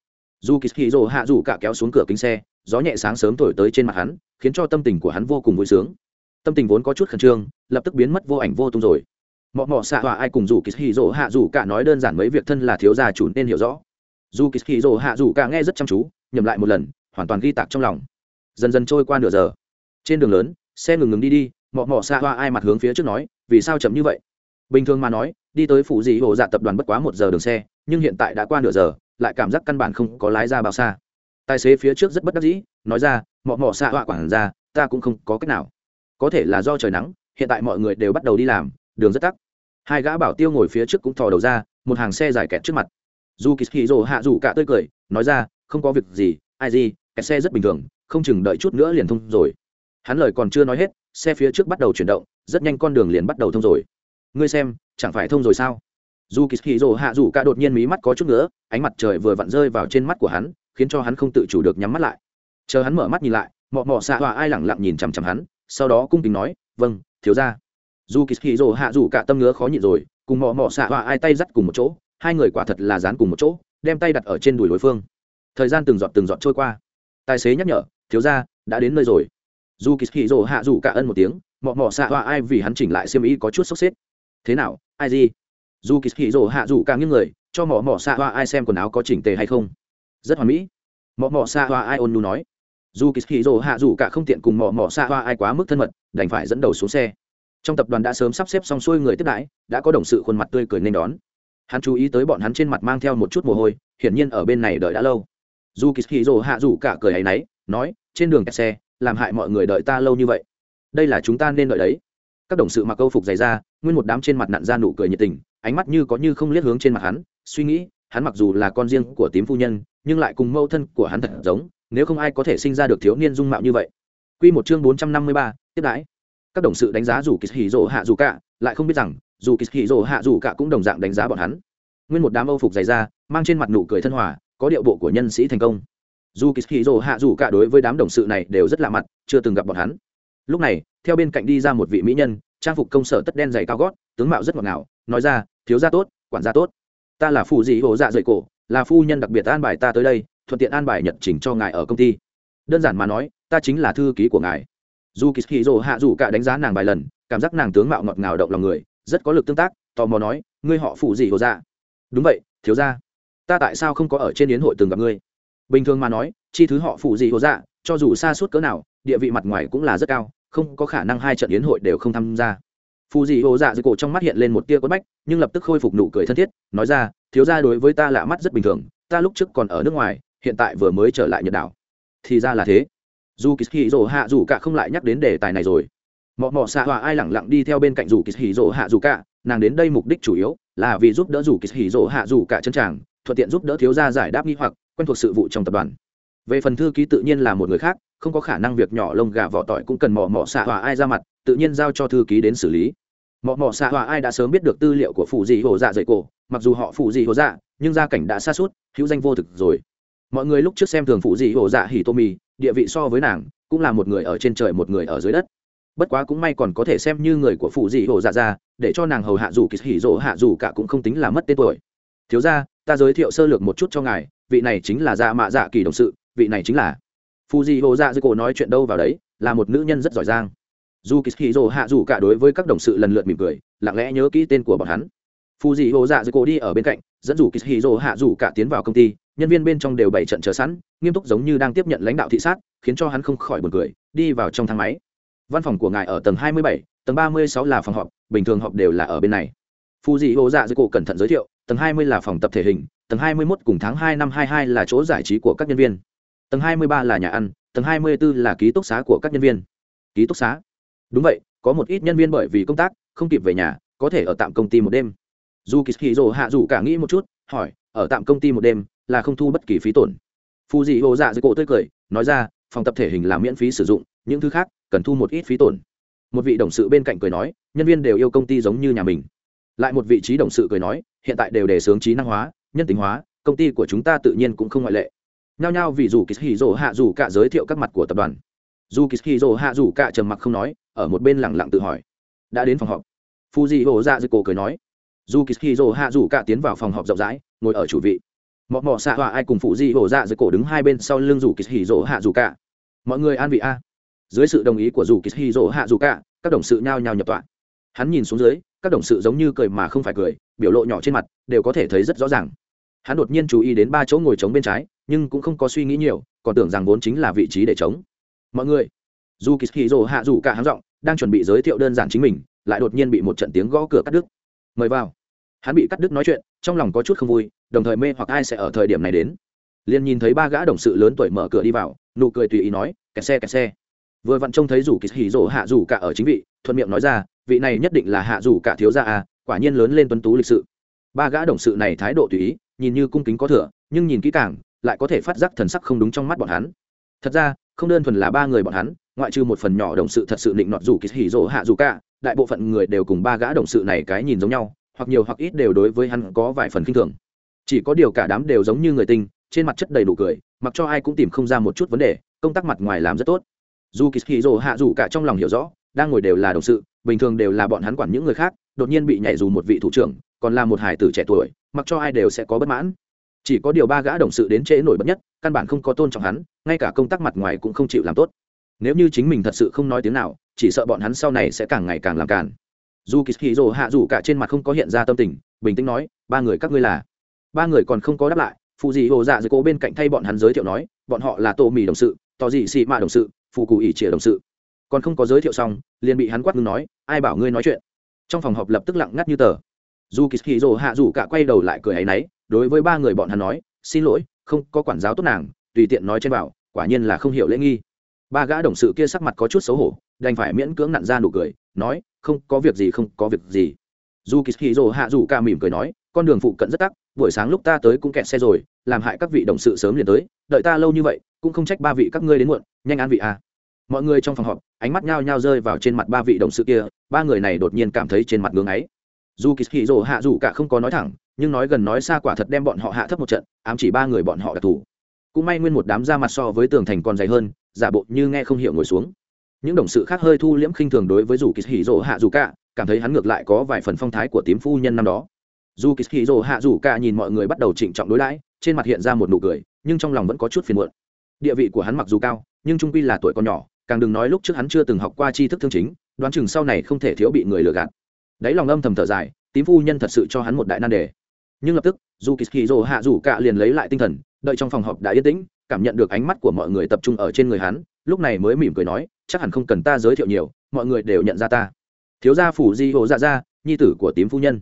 Dù kỳ hì rỗ hạ dù cả kéo xuống cửa kính xe, gió nhẹ sáng sớm thổi tới trên mặt hắn, khiến cho tâm tình của hắn vô cùng vui sướng. Tâm tình vốn có chút khẩn trương, lập tức biến mất vô ảnh vô tung rồi. Mọ mọ xạ họa ai cùng dù kỳ hì rỗ hạ dù cả nói đơn giản mấy việc thân là thiếu gia chủ nên hiểu rõ. Dù kỳ hì rỗ hạ dù cả nghe rất chăm chú, nhầm lại một lần hoàn toàn ghi tạc trong lòng. Dần dần trôi qua nửa giờ. Trên đường lớn, xe ngừng ngừng đi đi, mọ mọ xa hoa. ai mặt hướng phía trước nói, vì sao chậm như vậy? Bình thường mà nói, đi tới phủ dị hồ dạ tập đoàn bất quá một giờ đường xe, nhưng hiện tại đã qua nửa giờ, lại cảm giác căn bản không có lái ra bao xa. Tài xế phía trước rất bất đắc dĩ, nói ra, mọ mọ xa hoa quản ra ta cũng không có cách nào. Có thể là do trời nắng, hiện tại mọi người đều bắt đầu đi làm, đường rất tắc. Hai gã bảo tiêu ngồi phía trước cũng thò đầu ra, một hàng xe dài kẹt trước mặt. Dù kỳ hì rồ hạ dù cả tươi cười, nói ra, không có việc gì, ai gì kẹt xe rất bình thường, không chừng đợi chút nữa liền thông rồi. Hắn lời còn chưa nói hết, xe phía trước bắt đầu chuyển động, rất nhanh con đường liền bắt đầu thông rồi. Ngươi xem, chẳng phải thông rồi sao? Dù kỳ hì rồ hạ dù cả đột nhiên mí mắt có chút nữa ánh mặt trời vừa vặn rơi vào trên mắt của hắn, khiến cho hắn không tự chủ được nhắm mắt lại. Chờ hắn mở mắt nhìn lại, mọ mọ xạ hòa ai lẳng lặng nhìn chằm chằm hắn, sau đó cung kính nói vâng thiếu ra dù kỳ hì rồ hạ dù cả tâm ngứa khó nhịn rồi, cùng mọ mọ xạ hòa ai tay dắt cùng một chỗ, hai người quả thật là dán cùng một chỗ, đem tay đặt ở trên đùi đối phương. Thời gian từng giọt từng giọt trôi qua tài xế nhắc nhở, thiếu ra đã đến nơi rồi. Dù kỳ hì rồ hạ dù cả ân một tiếng, mọ mọ xạ hoa ai vì hắn chỉnh lại xiêm ý có chút sốc xếp. Thế nào, ai gì? Dù kỳ hì rồ hạ dù cả những người, cho mọ mọ xạ hoa ai xem quần áo có chỉnh tề hay không. Rất hoàn mỹ. Mọ mọ xạ hoa ai ôn nu nói. Dù kỳ hì rồ hạ dù cả không tiện cùng mọ mọ xạ hoa ai quá mức thân mật, đành phải dẫn đầu xuống xe. Trong tập đoàn đã sớm sắp xếp xong xuôi người tiếp đãi, đã có đồng sự khuôn mặt tươi cười nên đón. Hắn chú ý tới bọn hắn trên mặt mang theo một chút mồ hôi, hiển nhiên ở bên này đợi đã lâu dù kỳ hì rồ hạ dù cả cười hay náy nói trên đường kẹt xe làm hại mọi người đợi ta lâu như vậy đây là chúng ta nên đợi đấy các đồng sự mặc câu phục dày ra nguyên một đám trên mặt nặn ra nụ cười nhiệt tình ánh mắt như có như không liếc hướng trên mặt hắn suy nghĩ hắn mặc dù là con riêng của tím phu nhân nhưng lại cùng mâu thân của hắn thật giống nếu không ai có thể sinh ra được thiếu niên dung mạo như vậy Quy một chương bốn trăm năm mươi ba, tiếp đãi. Các đồng sự đánh giá dù Kịch Hỉ hạ dù cả, lại không biết rằng, dù Kịch Hỉ hạ dù cả cũng đồng dạng đánh giá bọn hắn. Nguyên một đám Âu phục dày ra, mang trên mặt nụ cười thân hòa, có điệu bộ của nhân sĩ thành công. Dù Kịch hạ dù cả đối với đám đồng sự này đều rất lạ mặt, chưa từng gặp bọn hắn. Lúc này, theo bên cạnh đi ra một vị mỹ nhân, trang phục công sở tất đen dày cao gót, tướng mạo rất ngọt ngào, nói ra, thiếu gia tốt quản gia tốt. Ta là phụ dị hồ dạ dày cổ là phu nhân đặc biệt an bài ta tới đây thuận tiện an bài nhật trình cho ngài ở công ty. Đơn giản mà nói ta chính là thư ký của ngài. Dù kỳ hì hạ dù cả đánh giá nàng vài lần cảm giác nàng tướng mạo ngọt ngào động lòng người rất có lực tương tác tò mò nói ngươi họ phụ dị hồ dạ? Đúng vậy thiếu gia ta tại sao không có ở trên yến hội từng gặp ngươi? Bình thường mà nói, chi thứ họ phụ gì hồ dạ cho dù xa suốt cỡ nào, địa vị mặt ngoài cũng là rất cao, không có khả năng hai trận yến hội đều không tham gia. Phù dị hồ dạ dưới cổ trong mắt hiện lên một tia quất bách, nhưng lập tức khôi phục nụ cười thân thiết, nói ra, thiếu ra đối với ta lạ mắt rất bình thường, ta lúc trước còn ở nước ngoài, hiện tại vừa mới trở lại nhật đảo. Thì ra là thế. Dù kỳ hì hạ dù cả không lại nhắc đến đề tài này rồi. Mọ mọ xạ hòa ai lẳng lặng đi theo bên cạnh dù kỳ hì hạ dù cả, nàng đến đây mục đích chủ yếu là vì giúp đỡ dù kỳ hì hạ dù cả chân tràng thuận tiện giúp đỡ thiếu gia giải đáp nghi hoặc, quen thuộc sự vụ trong tập đoàn. Về phần thư ký tự nhiên là một người khác, không có khả năng việc nhỏ lông gà vỏ tỏi cũng cần mọ mọ xạ hòa ai ra mặt, tự nhiên giao cho thư ký đến xử lý. Mọ mọ xạ hòa ai đã sớm biết được tư liệu của phụ dị hồ dạ dày cổ, mặc dù họ phụ dị hồ dạ nhưng gia cảnh đã xa suốt, hữu danh vô thực rồi. Mọi người lúc trước xem thường phụ dị hồ dạ hỉ tô mì địa vị so với nàng, cũng là một người ở trên trời, một người ở dưới đất. Bất quá cũng may còn có thể xem như người của phụ dị hồ dạ ra, để cho nàng hầu hạ dù kỳ hỉ rỗ hạ dù cả cũng không tính là mất tên tuổi thiếu ra ta giới thiệu sơ lược một chút cho ngài vị này chính là dạ mạ dạ kỳ đồng sự vị này chính là phụ dị hồ dạ dưới cổ nói chuyện đâu vào đấy là một nữ nhân rất giỏi giang. Dù kỳ hì hạ dù cả đối với các đồng sự lần lượt mỉm cười lặng lẽ nhớ kỹ tên của bọn hắn. Phù dị hồ dạ dưới cổ đi ở bên cạnh dẫn dù kỳ hì hạ dù cả tiến vào công ty nhân viên bên trong đều bảy trận chờ sẵn nghiêm túc giống như đang tiếp nhận lãnh đạo thị sát khiến cho hắn không khỏi buồn cười đi vào trong thang máy. Văn phòng của ngài ở tầng 27, tầng 36 là phòng họp bình thường họp đều là ở bên này. Phù dị hồ dạ dưới cổ cẩn thận giới thiệu tầng 20 là phòng tập thể hình, tầng 21 cùng tháng 2 năm 22 là chỗ giải trí của các nhân viên. Tầng 23 là nhà ăn, tầng 24 là ký túc xá của các nhân viên. Ký túc xá? Đúng vậy, có một ít nhân viên bởi vì công tác, không kịp về nhà, có thể ở tạm công ty một đêm. Zu Kishiro hạ dù cả nghĩ một chút, hỏi, ở tạm công ty một đêm là không thu bất kỳ phí tổn? Fuji dị hồ dạ cổ tươi cười, nói ra, phòng tập thể hình là miễn phí sử dụng, những thứ khác cần thu một ít phí tổn. Một vị đồng sự bên cạnh cười nói, nhân viên đều yêu công ty giống như nhà mình lại một vị trí đồng sự cười nói, hiện tại đều đề xướng trí năng hóa, nhân tính hóa, công ty của chúng ta tự nhiên cũng không ngoại lệ. Nhao nhao vì dù kỳ hì rồ hạ dù cả giới thiệu các mặt của tập đoàn. Dù kỳ hì rồ hạ dù cả trầm mặc không nói, ở một bên lẳng lặng tự hỏi. Đã đến phòng họp. Phù dị hồ dạ dư cổ cười nói. Dù kỳ hì rồ hạ dù cả tiến vào phòng họp rộng rãi, ngồi ở chủ vị. Mọ mọ xạ họa ai cùng phụ dị hồ dạ dư cổ đứng hai bên sau lưng dù kỳ hì rồ hạ dù cả. Mọi người an vị a. Dưới sự đồng ý của dù kỳ hì rồ hạ dù cả, các đồng sự nhao nhao nhập tọa. Hắn nhìn xuống dưới các đồng sự giống như cười mà không phải cười, biểu lộ nhỏ trên mặt, đều có thể thấy rất rõ ràng. Hắn đột nhiên chú ý đến ba chỗ ngồi trống bên trái, nhưng cũng không có suy nghĩ nhiều, còn tưởng rằng vốn chính là vị trí để trống. Mọi người, dù kỳ hì rồ hạ dù cả hắn giọng, đang chuẩn bị giới thiệu đơn giản chính mình, lại đột nhiên bị một trận tiếng gõ cửa cắt đứt. Mời vào. Hắn bị cắt đứt nói chuyện, trong lòng có chút không vui, đồng thời mê hoặc ai sẽ ở thời điểm này đến. Liền nhìn thấy ba gã đồng sự lớn tuổi mở cửa đi vào, nụ cười tùy ý nói, kẹt xe kẹt xe. Vừa vặn trông thấy rủ kỳ hỉ rỗ hạ rủ cả ở chính vị, thuận miệng nói ra vị này nhất định là hạ dù cả thiếu gia à quả nhiên lớn lên tuấn tú lịch sự. Ba gã đồng sự này thái độ tùy ý, nhìn như cung kính có thừa, nhưng nhìn kỹ càng, lại có thể phát giác thần sắc không đúng trong mắt bọn hắn. Thật ra, không đơn thuần là ba người bọn hắn, ngoại trừ một phần nhỏ đồng sự thật sự định nọt dù kỳ hỉ rỗ hạ dù cả, đại bộ phận người đều cùng ba gã đồng sự này cái nhìn giống nhau, hoặc nhiều hoặc ít đều đối với hắn có vài phần kinh thường. Chỉ có điều cả đám đều giống như người tinh trên mặt chất đầy đủ cười, mặc cho ai cũng tìm không ra một chút vấn đề, công tác mặt ngoài làm rất tốt. Dù kỳ hỉ rỗ hạ dù cả trong lòng hiểu rõ, đang ngồi đều là đồng sự bình thường đều là bọn hắn quản những người khác, đột nhiên bị nhảy dù một vị thủ trưởng, còn là một hải tử trẻ tuổi, mặc cho ai đều sẽ có bất mãn. Chỉ có điều ba gã đồng sự đến trễ nổi bật nhất, căn bản không có tôn trọng hắn, ngay cả công tác mặt ngoài cũng không chịu làm tốt. Nếu như chính mình thật sự không nói tiếng nào, chỉ sợ bọn hắn sau này sẽ càng ngày càng làm càn. Dù kỳ hì rồ hạ dù cả trên mặt không có hiện ra tâm tình, bình tĩnh nói, ba người các ngươi là? Ba người còn không có đáp lại phụ dị hồ dạ dưới cố bên cạnh thay bọn hắn giới thiệu nói, bọn họ là tô mì đồng sự tò dị xị mạ đồng sự phụ cụ ỉ chìa đồng sự còn không có giới thiệu xong, liền bị hắn quát ngưng nói, ai bảo ngươi nói chuyện? Trong phòng họp lập tức lặng ngắt như tờ. Dù kỳ hì rồ hạ dù cả quay đầu lại cười áy náy, đối với ba người bọn hắn nói, xin lỗi, không có quản giáo tốt nàng, tùy tiện nói trên bảo, quả nhiên là không hiểu lễ nghi. Ba gã đồng sự kia sắc mặt có chút xấu hổ, đành phải miễn cưỡng nặn ra nụ cười, nói, không có việc gì, không có việc gì. Dù kỳ hì rồ hạ dù cả mỉm cười nói, con đường phụ cận rất tắc, buổi sáng lúc ta tới cũng kẹt xe rồi, làm hại các vị đồng sự sớm liền tới, đợi ta lâu như vậy, cũng không trách ba vị các ngươi đến muộn, nhanh ăn vị à mọi người trong phòng họp, ánh mắt nhao nhao rơi vào trên mặt ba vị đồng sự kia, ba người này đột nhiên cảm thấy trên mặt ngưng ấy dù kỳ hì rồ hạ dù cả không có nói thẳng, nhưng nói gần nói xa quả thật đem bọn họ hạ thấp một trận, ám chỉ ba người bọn họ đặc thù. Cũng may nguyên một đám ra mặt so với tường thành còn dày hơn, giả bộ như nghe không hiểu ngồi xuống. Những đồng sự khác hơi thu liễm khinh thường đối với dù kỳ hì rồ hạ dù cả, cảm thấy hắn ngược lại có vài phần phong thái của tím phu nhân năm đó. Dù kỳ hì rồ hạ dù cả nhìn mọi người bắt đầu trịnh trọng đối đãi, trên mặt hiện ra một nụ cười, nhưng trong lòng vẫn có chút phiền muộn. Địa vị của hắn mặc dù cao, nhưng trung quy là tuổi còn nhỏ càng đừng nói lúc trước hắn chưa từng học qua tri thức thương chính, đoán chừng sau này không thể thiếu bị người lừa gạt. Đáy lòng âm thầm thở dài, tím phu nhân thật sự cho hắn một đại nan đề. Nhưng lập tức, dù kỳ hì rồ hạ dù cả liền lấy lại tinh thần, đợi trong phòng họp đã yên tĩnh, cảm nhận được ánh mắt của mọi người tập trung ở trên người hắn, lúc này mới mỉm cười nói, chắc hẳn không cần ta giới thiệu nhiều, mọi người đều nhận ra ta. Thiếu gia phủ di hồ dạ gia nhi tử của tím phu nhân.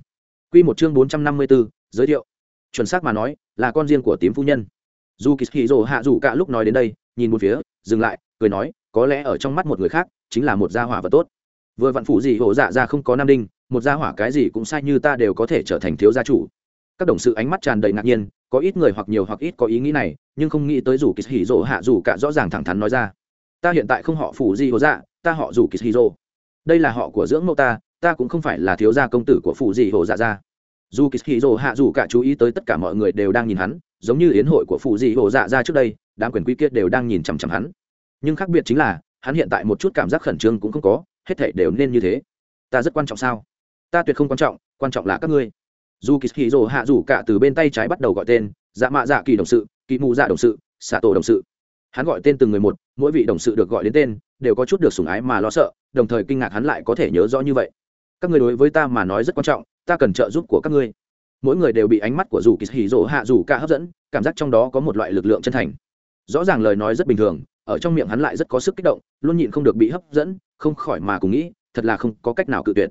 Q một chương bốn trăm năm mươi b ố giới thiệu. Chuẩn xác mà nói, là con riêng của tím phu nhân. Dù kỳ hì rồ hạ dù cả lúc nói đến đây, nhìn một phía, dừng lại, cười nói có lẽ ở trong mắt một người khác, chính là một gia hỏa vật tốt. Vừa vạn phủ gì hổ dạ ra không có nam đinh, một gia hỏa cái gì cũng sai như ta đều có thể trở thành thiếu gia chủ. Các đồng sự ánh mắt tràn đầy ngạc nhiên, có ít người hoặc nhiều hoặc ít có ý nghĩ này, nhưng không nghĩ tới rủ kỳ hỉ rỗ hạ dù cả rõ ràng thẳng thắn nói ra. Ta hiện tại không họ phủ gì hổ dạ ta họ rủ kỳ hỉ rỗ đây là họ của dưỡng mẫu ta ta cũng không phải là thiếu gia công tử của phủ gì hổ dạ ra. Dù kỳ hỉ rỗ hạ dù cả chú ý tới tất cả mọi người đều đang nhìn hắn, giống như yến hội của phủ gì hổ dạ ra trước đây, đám quyền quý kiết đều đang nhìn chằm chằm hắn nhưng khác biệt chính là, hắn hiện tại một chút cảm giác khẩn trương cũng không có, hết thể đều nên như thế. Ta rất quan trọng sao? Ta tuyệt không quan trọng quan trọng là các ngươi. Dù kỳ kỳ rồ hạ rủ cả từ bên tay trái bắt đầu gọi tên dạ mạ dạ kỳ đồng sự, kỳ mù dạ đồng sự xạ tổ đồng sự. Hắn gọi tên từng người một, mỗi vị đồng sự được gọi đến tên, đều có chút được sủng ái mà lo sợ, đồng thời kinh ngạc hắn lại có thể nhớ rõ như vậy. Các người đối với ta mà nói rất quan trọng, ta cần trợ giúp của các ngươi. Mỗi người đều bị ánh mắt của dù kỳ hỉ rỗ hạ rủ cả hấp dẫn, cảm giác trong đó có một loại lực lượng chân thành. Rõ ràng lời nói rất bình thường ở trong miệng hắn lại rất có sức kích động, luôn nhịn không được bị hấp dẫn, không khỏi mà cùng nghĩ, thật là không có cách nào cự tuyệt.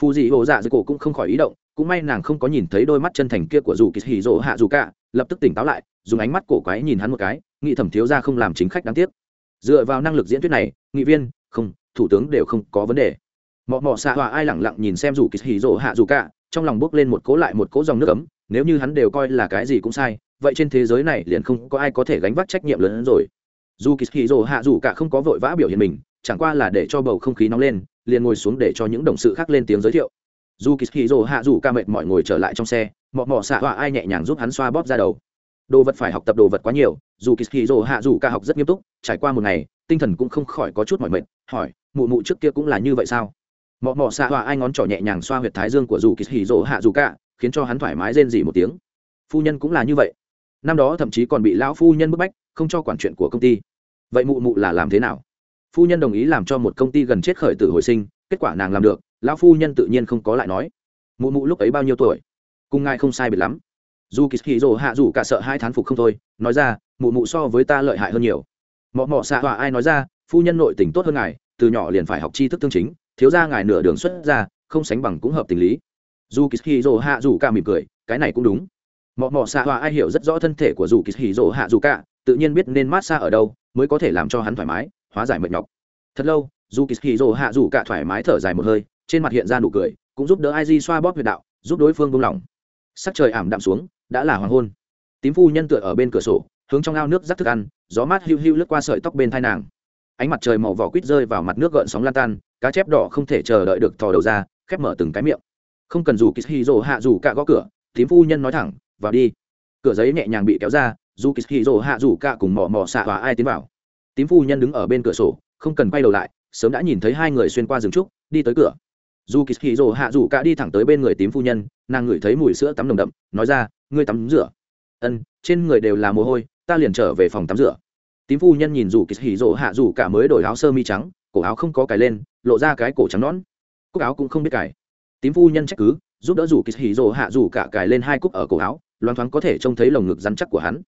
Phù dị hồ dạ dưới cổ cũng không khỏi ý động, cũng may nàng không có nhìn thấy đôi mắt chân thành kia của dù kỳ hì rỗ hạ dù cả, lập tức tỉnh táo lại, dùng ánh mắt cổ quái nhìn hắn một cái nghị thẩm thiếu ra không làm chính khách đáng tiếc. Dựa vào năng lực diễn thuyết này, nghị viên, không, thủ tướng đều không có vấn đề. Mọ mọ xạ hòa ai lẳng lặng nhìn xem dù kỳ hì rỗ hạ dù cả, trong lòng bốc lên một cố lại một cố dòng nước ấm, nếu như hắn đều coi là cái gì cũng sai, vậy trên thế giới này liền không có ai có thể gánh vác trách nhiệm lớn hơn rồi dù kỳ hì rỗ hạ dù cả không có vội vã biểu hiện mình, chẳng qua là để cho bầu không khí nóng lên, liền ngồi xuống để cho những đồng sự khác lên tiếng giới thiệu. Dù kỳ hì rỗ hạ dù ca mệt mọi ngồi trở lại trong xe, mọ mọ xạ họa ai nhẹ nhàng giúp hắn xoa bóp ra đầu. Đồ vật phải học tập đồ vật quá nhiều, dù kỳ hì rỗ hạ dù ca học rất nghiêm túc, trải qua một ngày, tinh thần cũng không khỏi có chút mỏi mệt, hỏi, mụ mụ trước kia cũng là như vậy sao? Mọ mọ xạ họa ai ngón trỏ nhẹ nhàng xoa huyệt thái dương của dù kỳ hì rỗ hạ dù ca khiến cho hắn thoải mái rên dỉ một tiếng. Phu nhân cũng là như vậy. Năm đó thậm chí còn bị lão phu nhân bức bách không cho quản chuyện của công ty. Vậy mụ mụ là làm thế nào? Phu nhân đồng ý làm cho một công ty gần chết khởi tử hồi sinh, kết quả nàng làm được, lão phu nhân tự nhiên không có lại nói. Mụ mụ lúc ấy bao nhiêu tuổi? Cùng ngài không sai biệt lắm. Dù kỳ hì rồ hạ dù cả sợ hai thán phục không thôi, nói ra, mụ mụ so với ta lợi hại hơn nhiều. Mọ mọ xạ họa ai nói ra, phu nhân nội tình tốt hơn ngài, từ nhỏ liền phải học tri thức tương chính, thiếu ra ngài nửa đường xuất ra, không sánh bằng cũng hợp tình lý. Dù kỳ hì rồ hạ dù cả mỉm cười, cái này cũng đúng. Mọ mọ xạ họa ai hiểu rất rõ thân thể của dù kỳ hì rồ hạ dù cả tự nhiên biết nên mát xa ở đâu mới có thể làm cho hắn thoải mái, hóa giải mệt nhọc. Thật lâu dù kỳ kỳ rồ hạ dù cả thoải mái thở dài một hơi, trên mặt hiện ra nụ cười, cũng giúp đỡ ai di xoa bóp huyệt đạo, giúp đối phương buông lỏng. Sắc trời ảm đạm xuống, đã là hoàng hôn. Tím phu nhân tựa ở bên cửa sổ, hướng trong ao nước rắc thức ăn, gió mát hiu hiu lướt qua sợi tóc bên thai nàng. Ánh mặt trời màu vỏ quýt rơi vào mặt nước gợn sóng lan tan, cá chép đỏ không thể chờ đợi được thò đầu ra, khép mở từng cái miệng. Không cần dù kỳ hì rồ hạ dù cả gõ cửa, tím phu nhân nói thẳng, vào đi. Cửa giấy nhẹ nhàng bị kéo ra dù kỳ hì rồ hạ dù cả cùng mò mò xạ và ai tiến vào. Tím phu nhân đứng ở bên cửa sổ, không cần quay đầu lại, sớm đã nhìn thấy hai người xuyên qua rừng trúc, đi tới cửa. Dù kỳ hì rồ hạ dù cả đi thẳng tới bên người tím phu nhân, nàng ngửi thấy mùi sữa tắm nồng đậm, nói ra, ngươi tắm rửa. Ân, trên người đều là mồ hôi, ta liền trở về phòng tắm rửa. Tím phu nhân nhìn dù kỳ hì rồ hạ dù cả mới đổi áo sơ mi trắng, cổ áo không có cài lên, lộ ra cái cổ trắng nón cúc áo cũng không biết cài. Tím phu nhân trách cứ, giúp đỡ dù kỳ hì rồ hạ rủ cả cài lên hai cúc ở cổ áo, loáng thoáng có thể trông thấy lồng ngực rắn chắc của hắn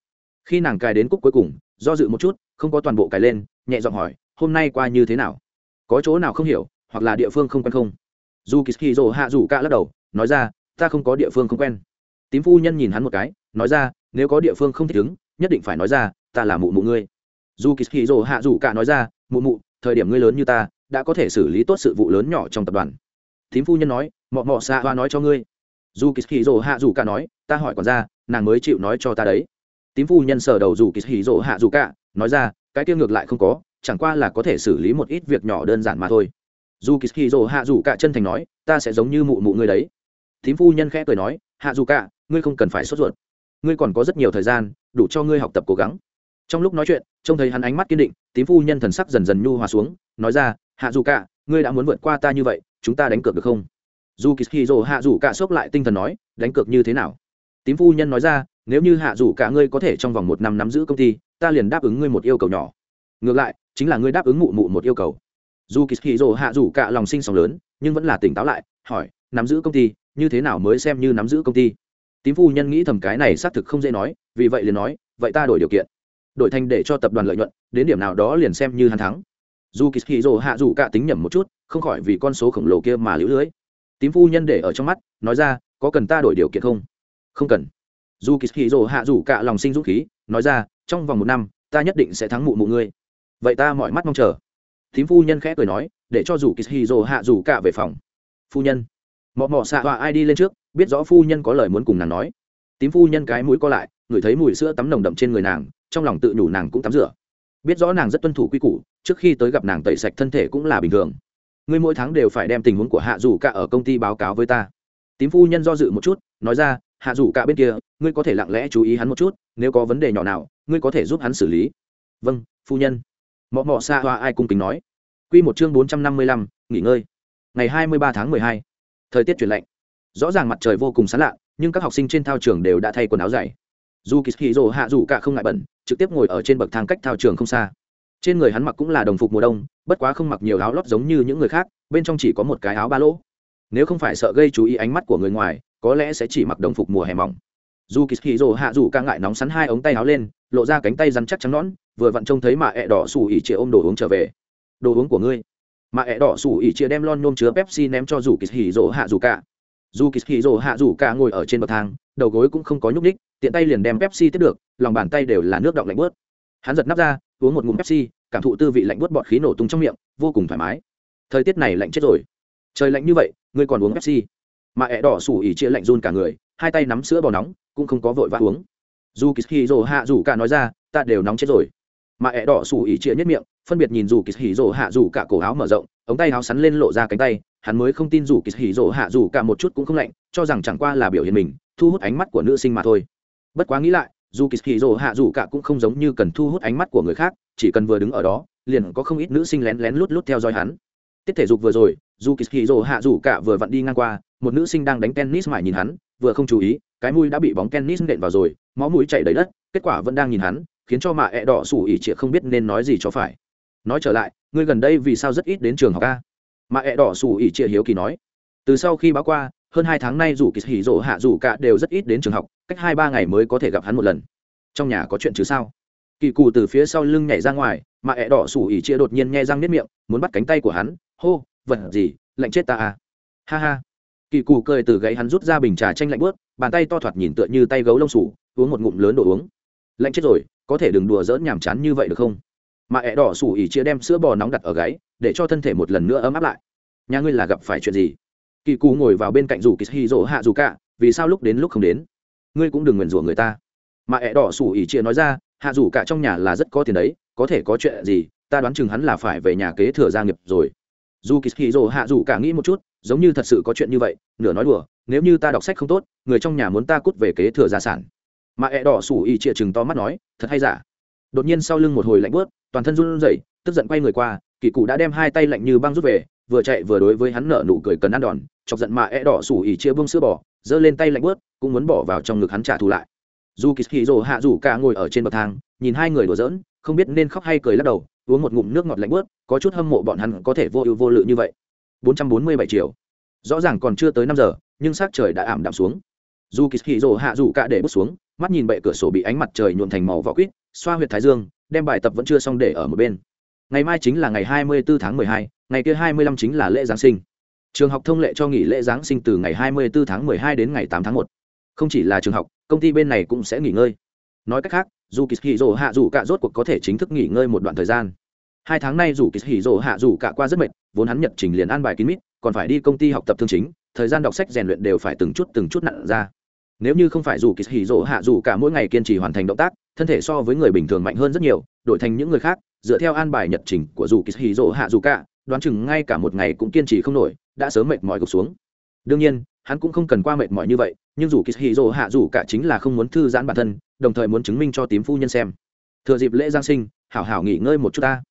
khi nàng cài đến cúc cuối cùng, do dự một chút, không có toàn bộ cài lên, nhẹ giọng hỏi, hôm nay qua như thế nào? Có chỗ nào không hiểu, hoặc là địa phương không quen không? Dù kỳ dỗ hạ dù cả lắc đầu, nói ra, ta không có địa phương không quen. Tím phu nhân nhìn hắn một cái, nói ra, nếu có địa phương không thích ứng, nhất định phải nói ra, ta là mụ mụ ngươi. Dù kỳ dỗ hạ dù cả nói ra, mụ mụ, thời điểm ngươi lớn như ta, đã có thể xử lý tốt sự vụ lớn nhỏ trong tập đoàn. Thím phu nhân nói, mọ mọ xa hoa nói cho ngươi. Dù kỳ dỗ hạ dù cả nói, ta hỏi còn ra nàng mới chịu nói cho ta đấy tím phu nhân sờ đầu dù kỳ hì rồ hạ dù cả, nói ra, cái kia ngược lại không có, chẳng qua là có thể xử lý một ít việc nhỏ đơn giản mà thôi. Dù kỳ hì rồ hạ dù cả chân thành nói, ta sẽ giống như mụ mụ ngươi đấy. Tím phu nhân khẽ cười nói, hạ dù cả, ngươi không cần phải sốt ruột. Ngươi còn có rất nhiều thời gian, đủ cho ngươi học tập cố gắng. Trong lúc nói chuyện, trông thấy hắn ánh mắt kiên định, tím phu nhân thần sắc dần dần nhu hòa xuống, nói ra, hạ dù cả, ngươi đã muốn vượt qua ta như vậy, chúng ta đánh cược được không? Dù kỳ hì rồ hạ dù cả sốc lại tinh thần nói, đánh cược như thế nào? Tím phu nhân nói ra, nếu như hạ dù cả ngươi có thể trong vòng một năm nắm giữ công ty, ta liền đáp ứng ngươi một yêu cầu nhỏ. Ngược lại, chính là ngươi đáp ứng mụ mụ một yêu cầu. Dù kỳ kỳ dỗ hạ dù cả lòng sinh sóng lớn, nhưng vẫn là tỉnh táo lại, hỏi, nắm giữ công ty, như thế nào mới xem như nắm giữ công ty? Tím phu nhân nghĩ thầm cái này xác thực không dễ nói, vì vậy liền nói, vậy ta đổi điều kiện. Đổi thành để cho tập đoàn lợi nhuận, đến điểm nào đó liền xem như hắn thắng. Dù kỳ hì rồ hạ dù cả tính nhầm một chút, không khỏi vì con số khổng lồ kia mà lưỡi lưới. Tím phu nhân để ở trong mắt, nói ra, có cần ta đổi điều kiện không? Không cần. Dù kỳ hì rồ hạ dù cả lòng sinh dũng khí, nói ra, trong vòng một năm, ta nhất định sẽ thắng mụ mụ ngươi. Vậy ta mọi mắt mong chờ. Tím phu nhân khẽ cười nói, để cho dù kỳ hì rồ hạ dù cả về phòng. Phu nhân. Mọ mọ xạ họa ai đi lên trước, biết rõ phu nhân có lời muốn cùng nàng nói. Tím phu nhân cái mũi co lại, ngửi thấy mùi sữa tắm nồng đậm trên người nàng, trong lòng tự nhủ nàng cũng tắm rửa. Biết rõ nàng rất tuân thủ quy củ, trước khi tới gặp nàng tẩy sạch thân thể cũng là bình thường. Ngươi mỗi tháng đều phải đem tình huống của hạ dù cả ở công ty báo cáo với ta. Tím phu nhân do dự một chút, nói ra hạ dù cả bên kia, ngươi có thể lặng lẽ chú ý hắn một chút, nếu có vấn đề nhỏ nào, ngươi có thể giúp hắn xử lý. Vâng phu nhân. Mọ mọ xa hoa ai cung kính nói. Q một chương bốn trăm năm mươi lăm, nghỉ ngơi. Ngày hai mươi ba tháng mười hai. Thời tiết chuyển lạnh. Rõ ràng mặt trời vô cùng sán lạ, nhưng các học sinh trên thao trường đều đã thay quần áo dày. Dù kỳ hì rồ hạ dù cả không ngại bẩn trực tiếp ngồi ở trên bậc thang cách thao trường không xa. Trên người hắn mặc cũng là đồng phục mùa đông, bất quá không mặc nhiều áo lót giống như những người khác, bên trong chỉ có một cái áo ba lỗ. Nếu không phải sợ gây chú ý ánh mắt của người ngoài có lẽ sẽ chỉ mặc đồng phục mùa hè mỏng. Dù kỳ hì rồ hạ dù ca ngại nóng sắn hai ống tay áo lên, lộ ra cánh tay rắn chắc trắng nõn, vừa vặn trông thấy mà ẹ đỏ xù ỉ chia ôm đồ uống trở về. Đồ uống của ngươi. Mà ẹ đỏ xù ỉ chia đem lon nôm chứa pepsi ném cho dù kỳ hì rồ hạ dù ca. Dù kỳ hì rồ hạ dù ca ngồi ở trên bậc thang, đầu gối cũng không có nhúc ních tiện tay liền đem pepsi tiếp được, lòng bàn tay đều là nước động lạnh bớt hắn giật nắp ra, uống một ngụm pepsi, cảm thụ tư vị lạnh bớt bọt khí nổ tung trong miệng, vô cùng thoải mái. Thời tiết này lạnh chết rồi. Trời lạnh như vậy, ngươi còn uống pepsi? Mà ẹ đỏ sủ ỉ chia lạnh run cả người, hai tay nắm sữa bò nóng, cũng không có vội vã uống. Dù kỳ hì rồ hạ rủ cả nói ra, ta đều nóng chết rồi. Mà ẹ đỏ sủ ỉ chia nhất miệng, phân biệt nhìn dù kỳ hì rồ hạ rủ cả cổ áo mở rộng, ống tay áo sắn lên lộ ra cánh tay, hắn mới không tin dù kỳ hì rồ hạ rủ cả một chút cũng không lạnh, cho rằng chẳng qua là biểu hiện mình, thu hút ánh mắt của nữ sinh mà thôi. Bất quá nghĩ lại, dù kỳ hì rồ hạ rủ cả cũng không giống như cần thu hút ánh mắt của người khác, chỉ cần vừa đứng ở đó, liền có không ít nữ sinh lén lén lút lút theo dõi hắn. Tiết thể dục vừa rồi, dù kỳ hì rồ hạ rủ cả vừa vặn đi ngang qua một nữ sinh đang đánh tennis mải nhìn hắn, vừa không chú ý, cái mũi đã bị bóng tennis nện vào rồi, máu mũi chảy đầy đất, kết quả vẫn đang nhìn hắn, khiến cho mạ ẹ đỏ sủ ỉ trịa không biết nên nói gì cho phải. Nói trở lại, ngươi gần đây vì sao rất ít đến trường học a? Mạ ẹ đỏ sủ ỉ trịa hiếu kỳ nói. Từ sau khi báo qua, hơn hai tháng nay dù kỳ hỉ rỗ hạ dù cả đều rất ít đến trường học, cách hai ba ngày mới có thể gặp hắn một lần. Trong nhà có chuyện chứ sao? Kỳ cù từ phía sau lưng nhảy ra ngoài, mà ẹ đỏ sủ ỉ chia đột nhiên nghe răng nếp miệng, muốn bắt cánh tay của hắn. Hô, vật gì? Lạnh chết ta à? Ha ha kỳ cù cười từ gáy hắn rút ra bình trà chanh lạnh bớt bàn tay to thoạt nhìn tựa như tay gấu lông sủ, uống một ngụm lớn đồ uống. Lạnh chết rồi, có thể đừng đùa dỡn nhàm chán như vậy được không? Mà ẹ đỏ sủ ỉ chia đem sữa bò nóng đặt ở gáy, để cho thân thể một lần nữa ấm áp lại. Nhà ngươi là gặp phải chuyện gì? Kỳ cù ngồi vào bên cạnh rủ kỳ hì rỗ hạ dù cả, vì sao lúc đến lúc không đến? Ngươi cũng đừng nguyền rủa người ta. Mà ẹ đỏ sủ ỉ chia nói ra, hạ dù cả trong nhà là rất có tiền đấy, có thể có chuyện gì, ta đoán chừng hắn là phải về nhà kế thừa gia nghiệp rồi. Dù kỳ hì rỗ hạ dù cả nghĩ một chút giống như thật sự có chuyện như vậy, nửa nói đùa, nếu như ta đọc sách không tốt, người trong nhà muốn ta cút về kế thừa gia sản. Mà ẹ đỏ sủ ỉ chia chừng to mắt nói, thật hay giả? Đột nhiên sau lưng một hồi lạnh bớt toàn thân run rẩy, tức giận quay người qua, kỳ cụ đã đem hai tay lạnh như băng rút về, vừa chạy vừa đối với hắn nở nụ cười cần ăn đòn, chọc giận mà e đỏ sủ ỉ chia bông sữa bò, giơ lên tay lạnh bớt cũng muốn bỏ vào trong ngực hắn trả thù lại. Dù kỳ hì rồ hạ rủ cả ngồi ở trên bậc thang, nhìn hai người đùa giỡn, không biết nên khóc hay cười lắc đầu, uống một ngụm nước ngọt lạnh bớt có chút hâm mộ bọn hắn có thể vô ưu vô lự như vậy. 447 triệu. Rõ ràng còn chưa tới năm giờ nhưng s trời đã ảm đạm xuống. Dù kỳ hì rồ hạ dù cả để bước xuống mắt nhìn bệ cửa sổ bị ánh mặt trời nhuộn thành màu vỏ quýt xoa huyệt thái dương đem bài tập vẫn chưa xong để ở một bên. Ngày mai chính là ngày 24 tháng 12, ngày kia 25 chính là lễ giáng sinh. Trường học thông lệ cho nghỉ lễ giáng sinh từ ngày 24 tháng 12 đến ngày 8 tháng 1. không chỉ là trường học công ty bên này cũng sẽ nghỉ ngơi. Nói cách khác dù kỳ hì rồ hạ dù cả rốt cuộc có thể chính thức nghỉ ngơi một đoạn thời gian hai tháng nay dù kỳ hỉ rộ hạ dù cả qua rất mệt, vốn hắn nhật trình liền an bài kín mít, còn phải đi công ty học tập thương chính, thời gian đọc sách rèn luyện đều phải từng chút từng chút nặng ra. Nếu như không phải dù kỳ hỉ rộ hạ dù cả mỗi ngày kiên trì hoàn thành động tác, thân thể so với người bình thường mạnh hơn rất nhiều, đổi thành những người khác, dựa theo an bài nhật trình của dù kỳ hỉ rộ hạ dù cả, đoán chừng ngay cả một ngày cũng kiên trì không nổi, đã sớm mệt mỏi gục xuống. Đương nhiên, hắn cũng không cần qua mệt mỏi như vậy, nhưng dù kỳ hỉ rộ hạ dù cả chính là không muốn thư giãn bản thân, đồng thời muốn chứng minh cho tím phu nhân xem. Thừa dịp lễ giáng sinh, hảo hảo nghỉ ngơi một chút ta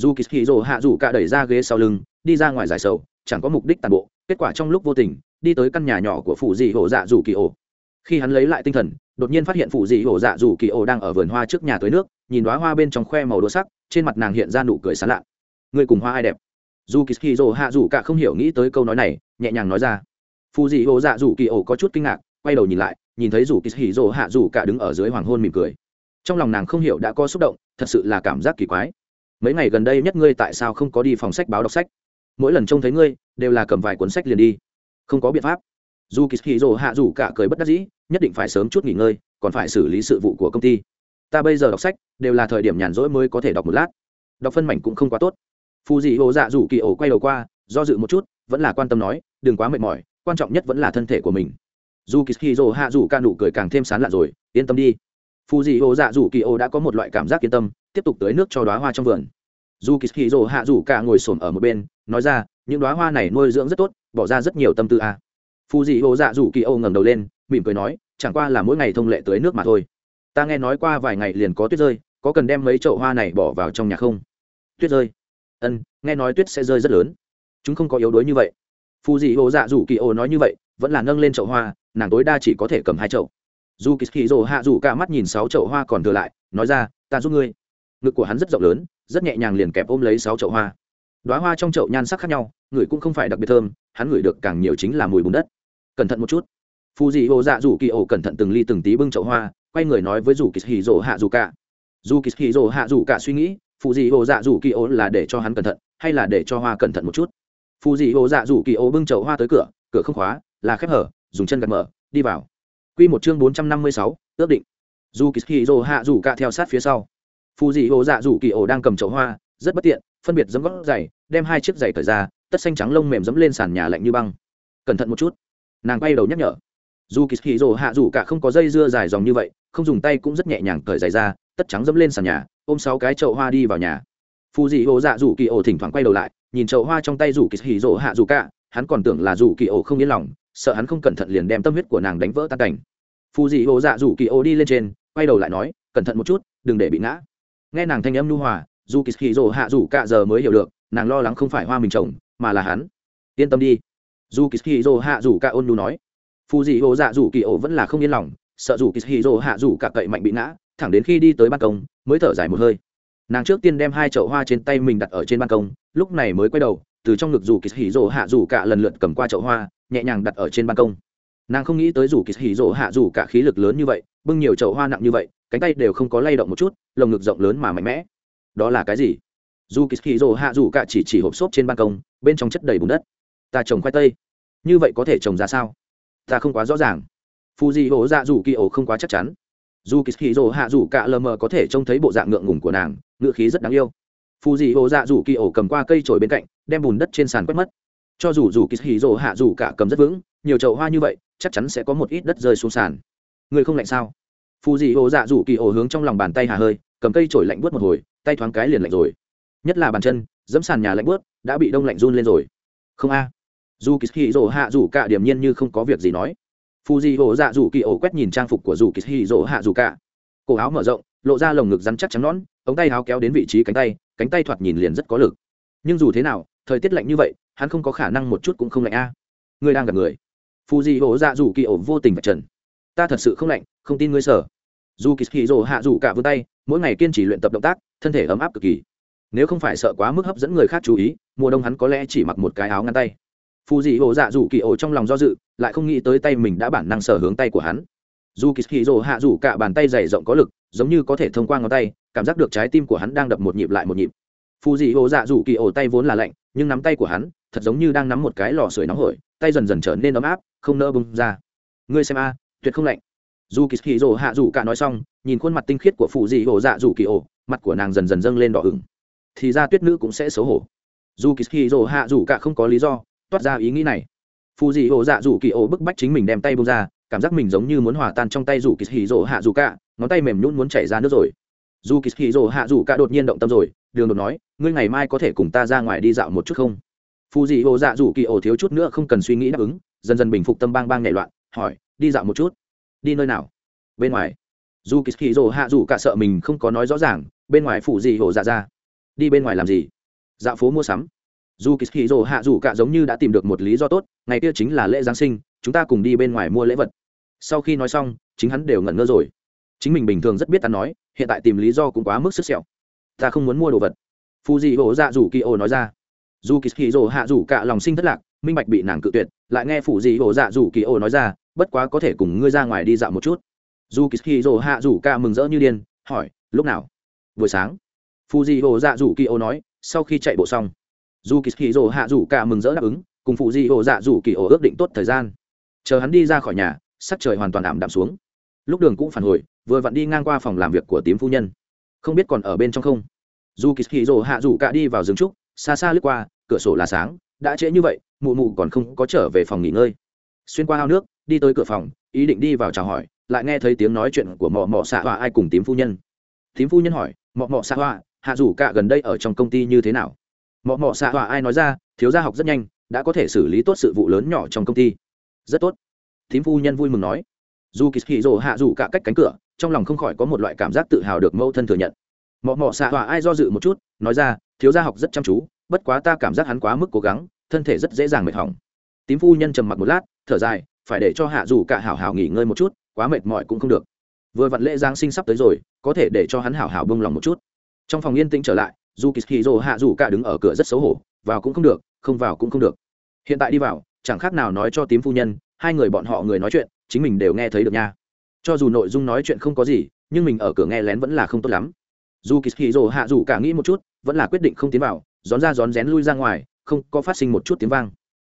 dù kỳ hì rồ hạ dù cả đẩy ra ghế sau lưng, đi ra ngoài giải sầu, chẳng có mục đích tàn bộ, kết quả trong lúc vô tình, đi tới căn nhà nhỏ của phụ dị hổ dạ dù kỳ ổ khi hắn lấy lại tinh thần, đột nhiên phát hiện phụ dị hổ dạ dù kỳ ổ đang ở vườn hoa trước nhà tới nước, nhìn đoá hoa bên trong khoe màu đỗ sắc, trên mặt nàng hiện ra nụ cười sán lạ. Người cùng hoa ai đẹp? Dù kỳ hì rồ hạ dù cả không hiểu nghĩ tới câu nói này, nhẹ nhàng nói ra. Phụ dị hổ dạ dù kỳ ổ có chút kinh ngạc, quay đầu nhìn lại, nhìn thấy dù kỳ hì rồ hạ dù cả đứng ở dưới hoàng hôn mỉm cười. Trong lòng nàng không hiểu đã có xúc động, thật sự là cảm giác kỳ quái mấy ngày gần đây nhất ngươi tại sao không có đi phòng sách báo đọc sách? Mỗi lần trông thấy ngươi, đều là cầm vài cuốn sách liền đi. Không có biện pháp. Dù kỳ hì rồ hạ dù cả cười bất đắc dĩ, nhất định phải sớm chút nghỉ ngơi, còn phải xử lý sự vụ của công ty. Ta bây giờ đọc sách, đều là thời điểm nhàn rỗi mới có thể đọc một lát. Đọc phân mảnh cũng không quá tốt. Phù dị hồ dạ dù kỳ ổ quay đầu qua, do dự một chút, vẫn là quan tâm nói, đừng quá mệt mỏi, quan trọng nhất vẫn là thân thể của mình. Dù kỳ hì rồ hạ dù ca nụ cười càng thêm sán lạ rồi, yên tâm đi phù dị ô dạ dù kỳ ô đã có một loại cảm giác yên tâm, tiếp tục tưới nước cho đoá hoa trong vườn. Dù kỳ hì rồ hạ dù cả ngồi s ở một bên, nói ra, những đoá hoa này nuôi dưỡng rất tốt, bỏ ra rất nhiều tâm tư a à. phù dị ô dạ dù kỳ ô ngẩng đầu lên, mỉm cười nói, chẳng qua là mỗi ngày thông lệ tưới nước mà thôi. Ta nghe nói qua vài ngày liền có tuyết rơi, có cần đem mấy chậu hoa này bỏ vào trong nhà không? Tuyết rơi? Ân nghe nói tuyết sẽ rơi rất lớn. Chúng không có yếu đuối như vậy. Phù dị ô dạ dù kỳ ô nói như vậy, vẫn là nâng lên chậu hoa, nàng tối đa chỉ có thể cầm hai chậu dù kỳ hì rồ hạ dù cả mắt nhìn sáu chậu hoa còn thừa lại, nói ra, ta giúp ngươi. Ngực của hắn rất rộng lớn, rất nhẹ nhàng liền kẹp ôm lấy sáu chậu hoa. Đoá hoa trong chậu nhan sắc khác nhau ngửi cũng không phải đặc biệt thơm, hắn ngửi được càng nhiều chính là mùi bùn đất. Cẩn thận một chút. Phù dị hồ dạ dù kỳ ổ cẩn thận từng ly từng tí bưng chậu hoa, quay người nói với dù kỳ hì rồ hạ dù cả. Dù kỳ hì rồ hạ dù cả suy nghĩ phù dị hồ dạ dù kỳ ổ là để cho hắn cẩn thận, hay là để cho hoa cẩn thận một chút? Phù dị hồ dạ dù kỳ ổ bưng chậu hoa tới cửa cửa không khóa, là khép hở, dùng chân gạt mở, đi vào. Quy một chương bốn trăm năm mươi sáu, ước định. Dù Kishiro Rồ hạ rủ cả theo sát phía sau. Phù dị hồ dạ rủ kỳ ổ đang cầm chậu hoa, rất bất tiện, phân biệt giẫm gót giày, đem hai chiếc giày cởi ra, tất xanh trắng lông mềm giẫm lên sàn nhà lạnh như băng. Cẩn thận một chút. Nàng quay đầu nhắc nhở. Dù Kishiro Rồ hạ rủ cả không có dây dưa dài dòng như vậy, không dùng tay cũng rất nhẹ nhàng cởi giày ra, tất trắng giẫm lên sàn nhà, ôm sáu cái chậu hoa đi vào nhà phù dị hồ dạ rủ kỳ ổ thỉnh thoảng quay đầu lại nhìn chậu hoa trong tay rủ Kishiro hạ rủ cả hắn còn tưởng là rủ kỳ ổ không yên lòng sợ hắn không cẩn thận liền đem tâm huyết của nàng đánh vỡ tan cảnh. Phù dị hồ dạ rủ kỳ ô đi lên trên, quay đầu lại nói, cẩn thận một chút, đừng để bị ngã. Nghe nàng thanh âm nhu hòa dù kỳ hì rỗ hạ rủ cả giờ mới hiểu được, nàng lo lắng không phải hoa mình trồng mà là hắn. Yên tâm đi. Dù kỳ hì rỗ hạ rủ cả ôn nhu nói. Phù dị hồ dạ rủ kỳ ô vẫn là không yên lòng, sợ dù kỳ hì rỗ hạ rủ cả cậy mạnh bị ngã, thẳng đến khi đi tới ban công, mới thở dài một hơi. Nàng trước tiên đem hai chậu hoa trên tay mình đặt ở trên ban công, lúc này mới quay đầu, từ trong ngực Dù kỳ hỉ rỗ hạ rủ cả lần lượt cầm qua chậu hoa nhẹ nhàng đặt ở trên ban công. Nàng không nghĩ tới rủ kỳ hỉ rỗ hạ rủ cả khí lực lớn như vậy, bưng nhiều chậu hoa nặng như vậy, cánh tay đều không có lay động một chút, lồng ngực rộng lớn mà mạnh mẽ. Đó là cái gì? Dù kỳ hỉ rỗ hạ rủ cả chỉ chỉ hộp xốp trên ban công, bên trong chất đầy bùn đất. Ta trồng khoai tây. Như vậy có thể trồng ra sao? Ta không quá rõ ràng. Phù dị hổ dạ rủ kỳ ổ không quá chắc chắn. Dù kỳ hỉ rồ hạ rủ cả lờ mờ có thể trông thấy bộ dạng ngượng ngùng của nàng, ngựa khí rất đáng yêu. Phù dị hồ dạ rủ kỳ ổ cầm qua cây trồi bên cạnh, đem bùn đất trên sàn quét mất cho dù dù kỳ hì rồ hạ dù cả cầm rất vững, nhiều chậu hoa như vậy, chắc chắn sẽ có một ít đất rơi xuống sàn. Người không lạnh sao? Phù dị hồ dạ dù kỳ ổ hướng trong lòng bàn tay hà hơi, cầm cây trổi lạnh bớt một hồi, tay thoáng cái liền lạnh rồi. Nhất là bàn chân, dẫm sàn nhà lạnh bớt đã bị đông lạnh run lên rồi. Không a. Dù kỳ hì rồ hạ dù cả điểm nhiên như không có việc gì nói. Phù dị hồ dạ dù kỳ ổ quét nhìn trang phục của dù kỳ hì rồ hạ dù cả. Cổ áo mở rộng, lộ ra lồng ngực rắn chắc trắng nón ống tay áo kéo đến vị trí cánh tay cánh tay thoạt nhìn liền rất có lực. Nhưng dù thế nào, thời tiết lạnh như vậy hắn không có khả năng một chút cũng không lạnh a. À. ngươi đang gặp người. Phù dị hổ dạ rủ kỳ ổ vô tình vạch trần. Ta thật sự không lạnh, không tin ngươi sở dù kỳ hì rồ hạ rủ cả vươn tay, mỗi ngày kiên trì luyện tập động tác, thân thể ấm áp cực kỳ. Nếu không phải sợ quá mức hấp dẫn người khác chú ý, mùa đông hắn có lẽ chỉ mặc một cái áo ngăn tay. Phù dị hồ dạ dù kỳ ổ trong lòng do dự, lại không nghĩ tới tay mình đã bản năng sở hướng tay của hắn. Dù kỳ hì rồ hạ rủ cả bàn tay dày rộng có lực, giống như có thể thông qua ngón tay, cảm giác được trái tim của hắn đang đập một nhịp lại một nhịp. Phù dị hồ dạ rủ kỳ ổ tay vốn là lạnh nhưng nắm tay của hắn, thật giống như đang nắm một cái lò sưởi nóng hổi, tay dần dần trở nên ấm áp, không nỡ bung ra. Ngươi xem a, tuyệt không lạnh. Dù kỳ hì rồ hạ rủ cả nói xong, nhìn khuôn mặt tinh khiết của phù dị hồ dạ rủ kỳ ổ, mặt của nàng dần dần dâng lên đỏ ửng. Thì ra tuyết nữ cũng sẽ xấu hổ. Dù kỳ hì rồ hạ rủ cả không có lý do, toát ra ý nghĩ này. Phù dị hồ dạ rủ kỳ ổ bức bách chính mình đem tay bung ra, cảm giác mình giống như muốn hòa tan trong tay rủ kỳ hì rồ hạ rủ cả, ngón tay mềm nhún muốn chảy ra nước rồi. Dù kỳ hì rồ hạ rủ cả đột nhiên động tâm rồi đường đột nói, ngươi ngày mai có thể cùng ta ra ngoài đi dạo một chút không? Phù dị hồ dạ rủ kỳ ổ thiếu chút nữa không cần suy nghĩ đáp ứng, dần dần bình phục tâm bang bang nhảy loạn, hỏi, đi dạo một chút? Đi nơi nào? Bên ngoài. Dù kỳ kỳ rồ hạ rủ cả sợ mình không có nói rõ ràng, bên ngoài phù dị hồ dạ ra đi bên ngoài làm gì? Dạo phố mua sắm. Dù kỳ kỳ rồ hạ rủ cả giống như đã tìm được một lý do tốt, ngày kia chính là lễ giáng sinh, chúng ta cùng đi bên ngoài mua lễ vật. Sau khi nói xong, chính hắn đều ngẩn ngơ rồi. Chính mình bình thường rất biết ta nói, hiện tại tìm lý do cũng quá mức sức sẹo ta không muốn mua đồ vật. Phù dị hổ dạ dù kỳ ô nói ra. Dù kỳ hì rồ hạ dù cả lòng sinh thất lạc, minh bạch bị nàng cự tuyệt, lại nghe phù dị hổ dạ dù kỳ ô nói ra, bất quá có thể cùng ngươi ra ngoài đi dạo một chút. Dù kỳ hì rồ hạ dù cả mừng rỡ như điên, hỏi, lúc nào? Buổi sáng. Phù dị hổ dạ dù kỳ ô nói, sau khi chạy bộ xong. Dù kỳ hì rồ hạ dù cả mừng rỡ đáp ứng, cùng phụ dị hổ dạ dù kỳ ô ước định tốt thời gian. Chờ hắn đi ra khỏi nhà, sắc trời hoàn toàn ảm đạm xuống. Lúc đường cũng phản hồi, vừa vặn đi ngang qua phòng làm việc của tím phu nhân không biết còn ở bên trong không. Dù kỳ hì rồ hạ rủ cả đi vào rừng trúc, xa xa lướt qua, cửa sổ là sáng, đã trễ như vậy, mụ mụ còn không có trở về phòng nghỉ ngơi. Xuyên qua ao nước, đi tới cửa phòng, ý định đi vào chào hỏi, lại nghe thấy tiếng nói chuyện của mọ mọ xạ họa ai cùng tím phu nhân. Tím phu nhân hỏi, mọ mọ xạ họa, hạ rủ cả gần đây ở trong công ty như thế nào? Mọ mọ xạ họa ai nói ra, thiếu gia học rất nhanh, đã có thể xử lý tốt sự vụ lớn nhỏ trong công ty. Rất tốt. Thím phu nhân vui mừng nói dù kỳ hì rồ hạ dù cả cách cánh cửa, trong lòng không khỏi có một loại cảm giác tự hào được mẫu thân thừa nhận. Mọ mọ xạ hòa ai do dự một chút, nói ra, thiếu gia học rất chăm chú, bất quá ta cảm giác hắn quá mức cố gắng, thân thể rất dễ dàng mệt hỏng. Tím phu nhân trầm mặc một lát, thở dài, phải để cho hạ dù cả hảo hảo nghỉ ngơi một chút, quá mệt mỏi cũng không được. Vừa vặn lễ giáng sinh sắp tới rồi, có thể để cho hắn hảo hảo bông lòng một chút. Trong phòng yên tĩnh trở lại, dù kỳ hì rồ hạ dù cả đứng ở cửa rất xấu hổ, vào cũng không được, không vào cũng không được. Hiện tại đi vào, chẳng khác nào nói cho tím phu nhân, hai người bọn họ người nói chuyện chính mình đều nghe thấy được nha. Cho dù nội dung nói chuyện không có gì, nhưng mình ở cửa nghe lén vẫn là không tốt lắm. Dù kỳ hì rồ hạ dù cả nghĩ một chút, vẫn là quyết định không tiến vào rón ra rón rén lui ra ngoài, không có phát sinh một chút tiếng vang.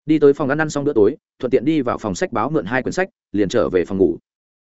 Đi tới phòng ăn ăn xong bữa tối, thuận tiện đi vào phòng sách báo mượn hai quyển sách, liền trở về phòng ngủ.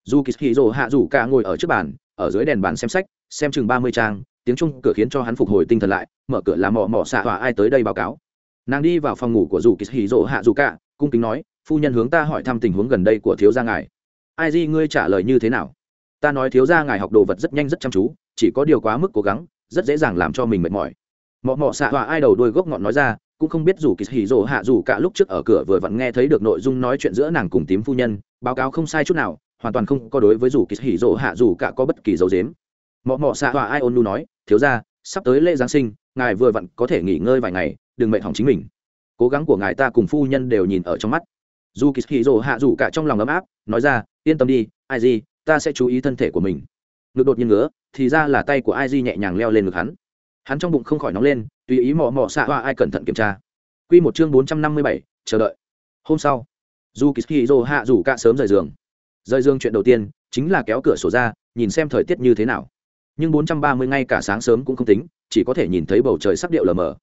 Dù kỳ hì rồ hạ dù cả ngồi ở trước bàn, ở dưới đèn bàn xem sách, xem chừng ba mươi trang, tiếng chung cửa khiến cho hắn phục hồi tinh thần lại, mở cửa làm mò mò xạ hỏa ai tới đây báo cáo. Nàng đi vào phòng ngủ của dù kỳ hì rỗ hạ dù cả, cung kính nói phu nhân hướng ta hỏi thăm tình huống gần đây của thiếu gia ngài. Ai di ngươi trả lời như thế nào? Ta nói thiếu gia ngài học đồ vật rất nhanh rất chăm chú, chỉ có điều quá mức cố gắng, rất dễ dàng làm cho mình mệt mỏi. Mọ mọ xạ Hòa ai đầu đuôi gốc ngọn nói ra, cũng không biết dù kỳ hì rỗ hạ dù cả lúc trước ở cửa vừa vặn nghe thấy được nội dung nói chuyện giữa nàng cùng tím phu nhân, báo cáo không sai chút nào, hoàn toàn không có đối với dù kỳ hì rỗ hạ dù cả có bất kỳ dấu dếm. Mọ mọ xạ Hòa ai ôn nu nói, thiếu gia, sắp tới lễ giáng sinh, ngài vừa vặn có thể nghỉ ngơi vài ngày, đừng mệt hỏng chính mình. Cố gắng của ngài ta cùng phu nhân đều nhìn ở trong mắt dù kỳ hì rồ hạ dù cả trong lòng ấm áp, nói ra, yên tâm đi, ai gì, ta sẽ chú ý thân thể của mình. Ngực đột nhiên ngứa, thì ra là tay của ai di nhẹ nhàng leo lên ngực hắn. Hắn trong bụng không khỏi nóng lên, tùy ý mò mò xạ hoa ai cẩn thận kiểm tra. Q một chương bốn trăm năm mươi bảy, chờ đợi. Hôm sau, dù kỳ hì rồ hạ dù cả sớm rời giường. Rời giường chuyện đầu tiên chính là kéo cửa sổ ra, nhìn xem thời tiết như thế nào. Nhưng bốn trăm ba mươi ngay cả sáng sớm cũng không tính, chỉ có thể nhìn thấy bầu trời sắp điệu lờ mờ.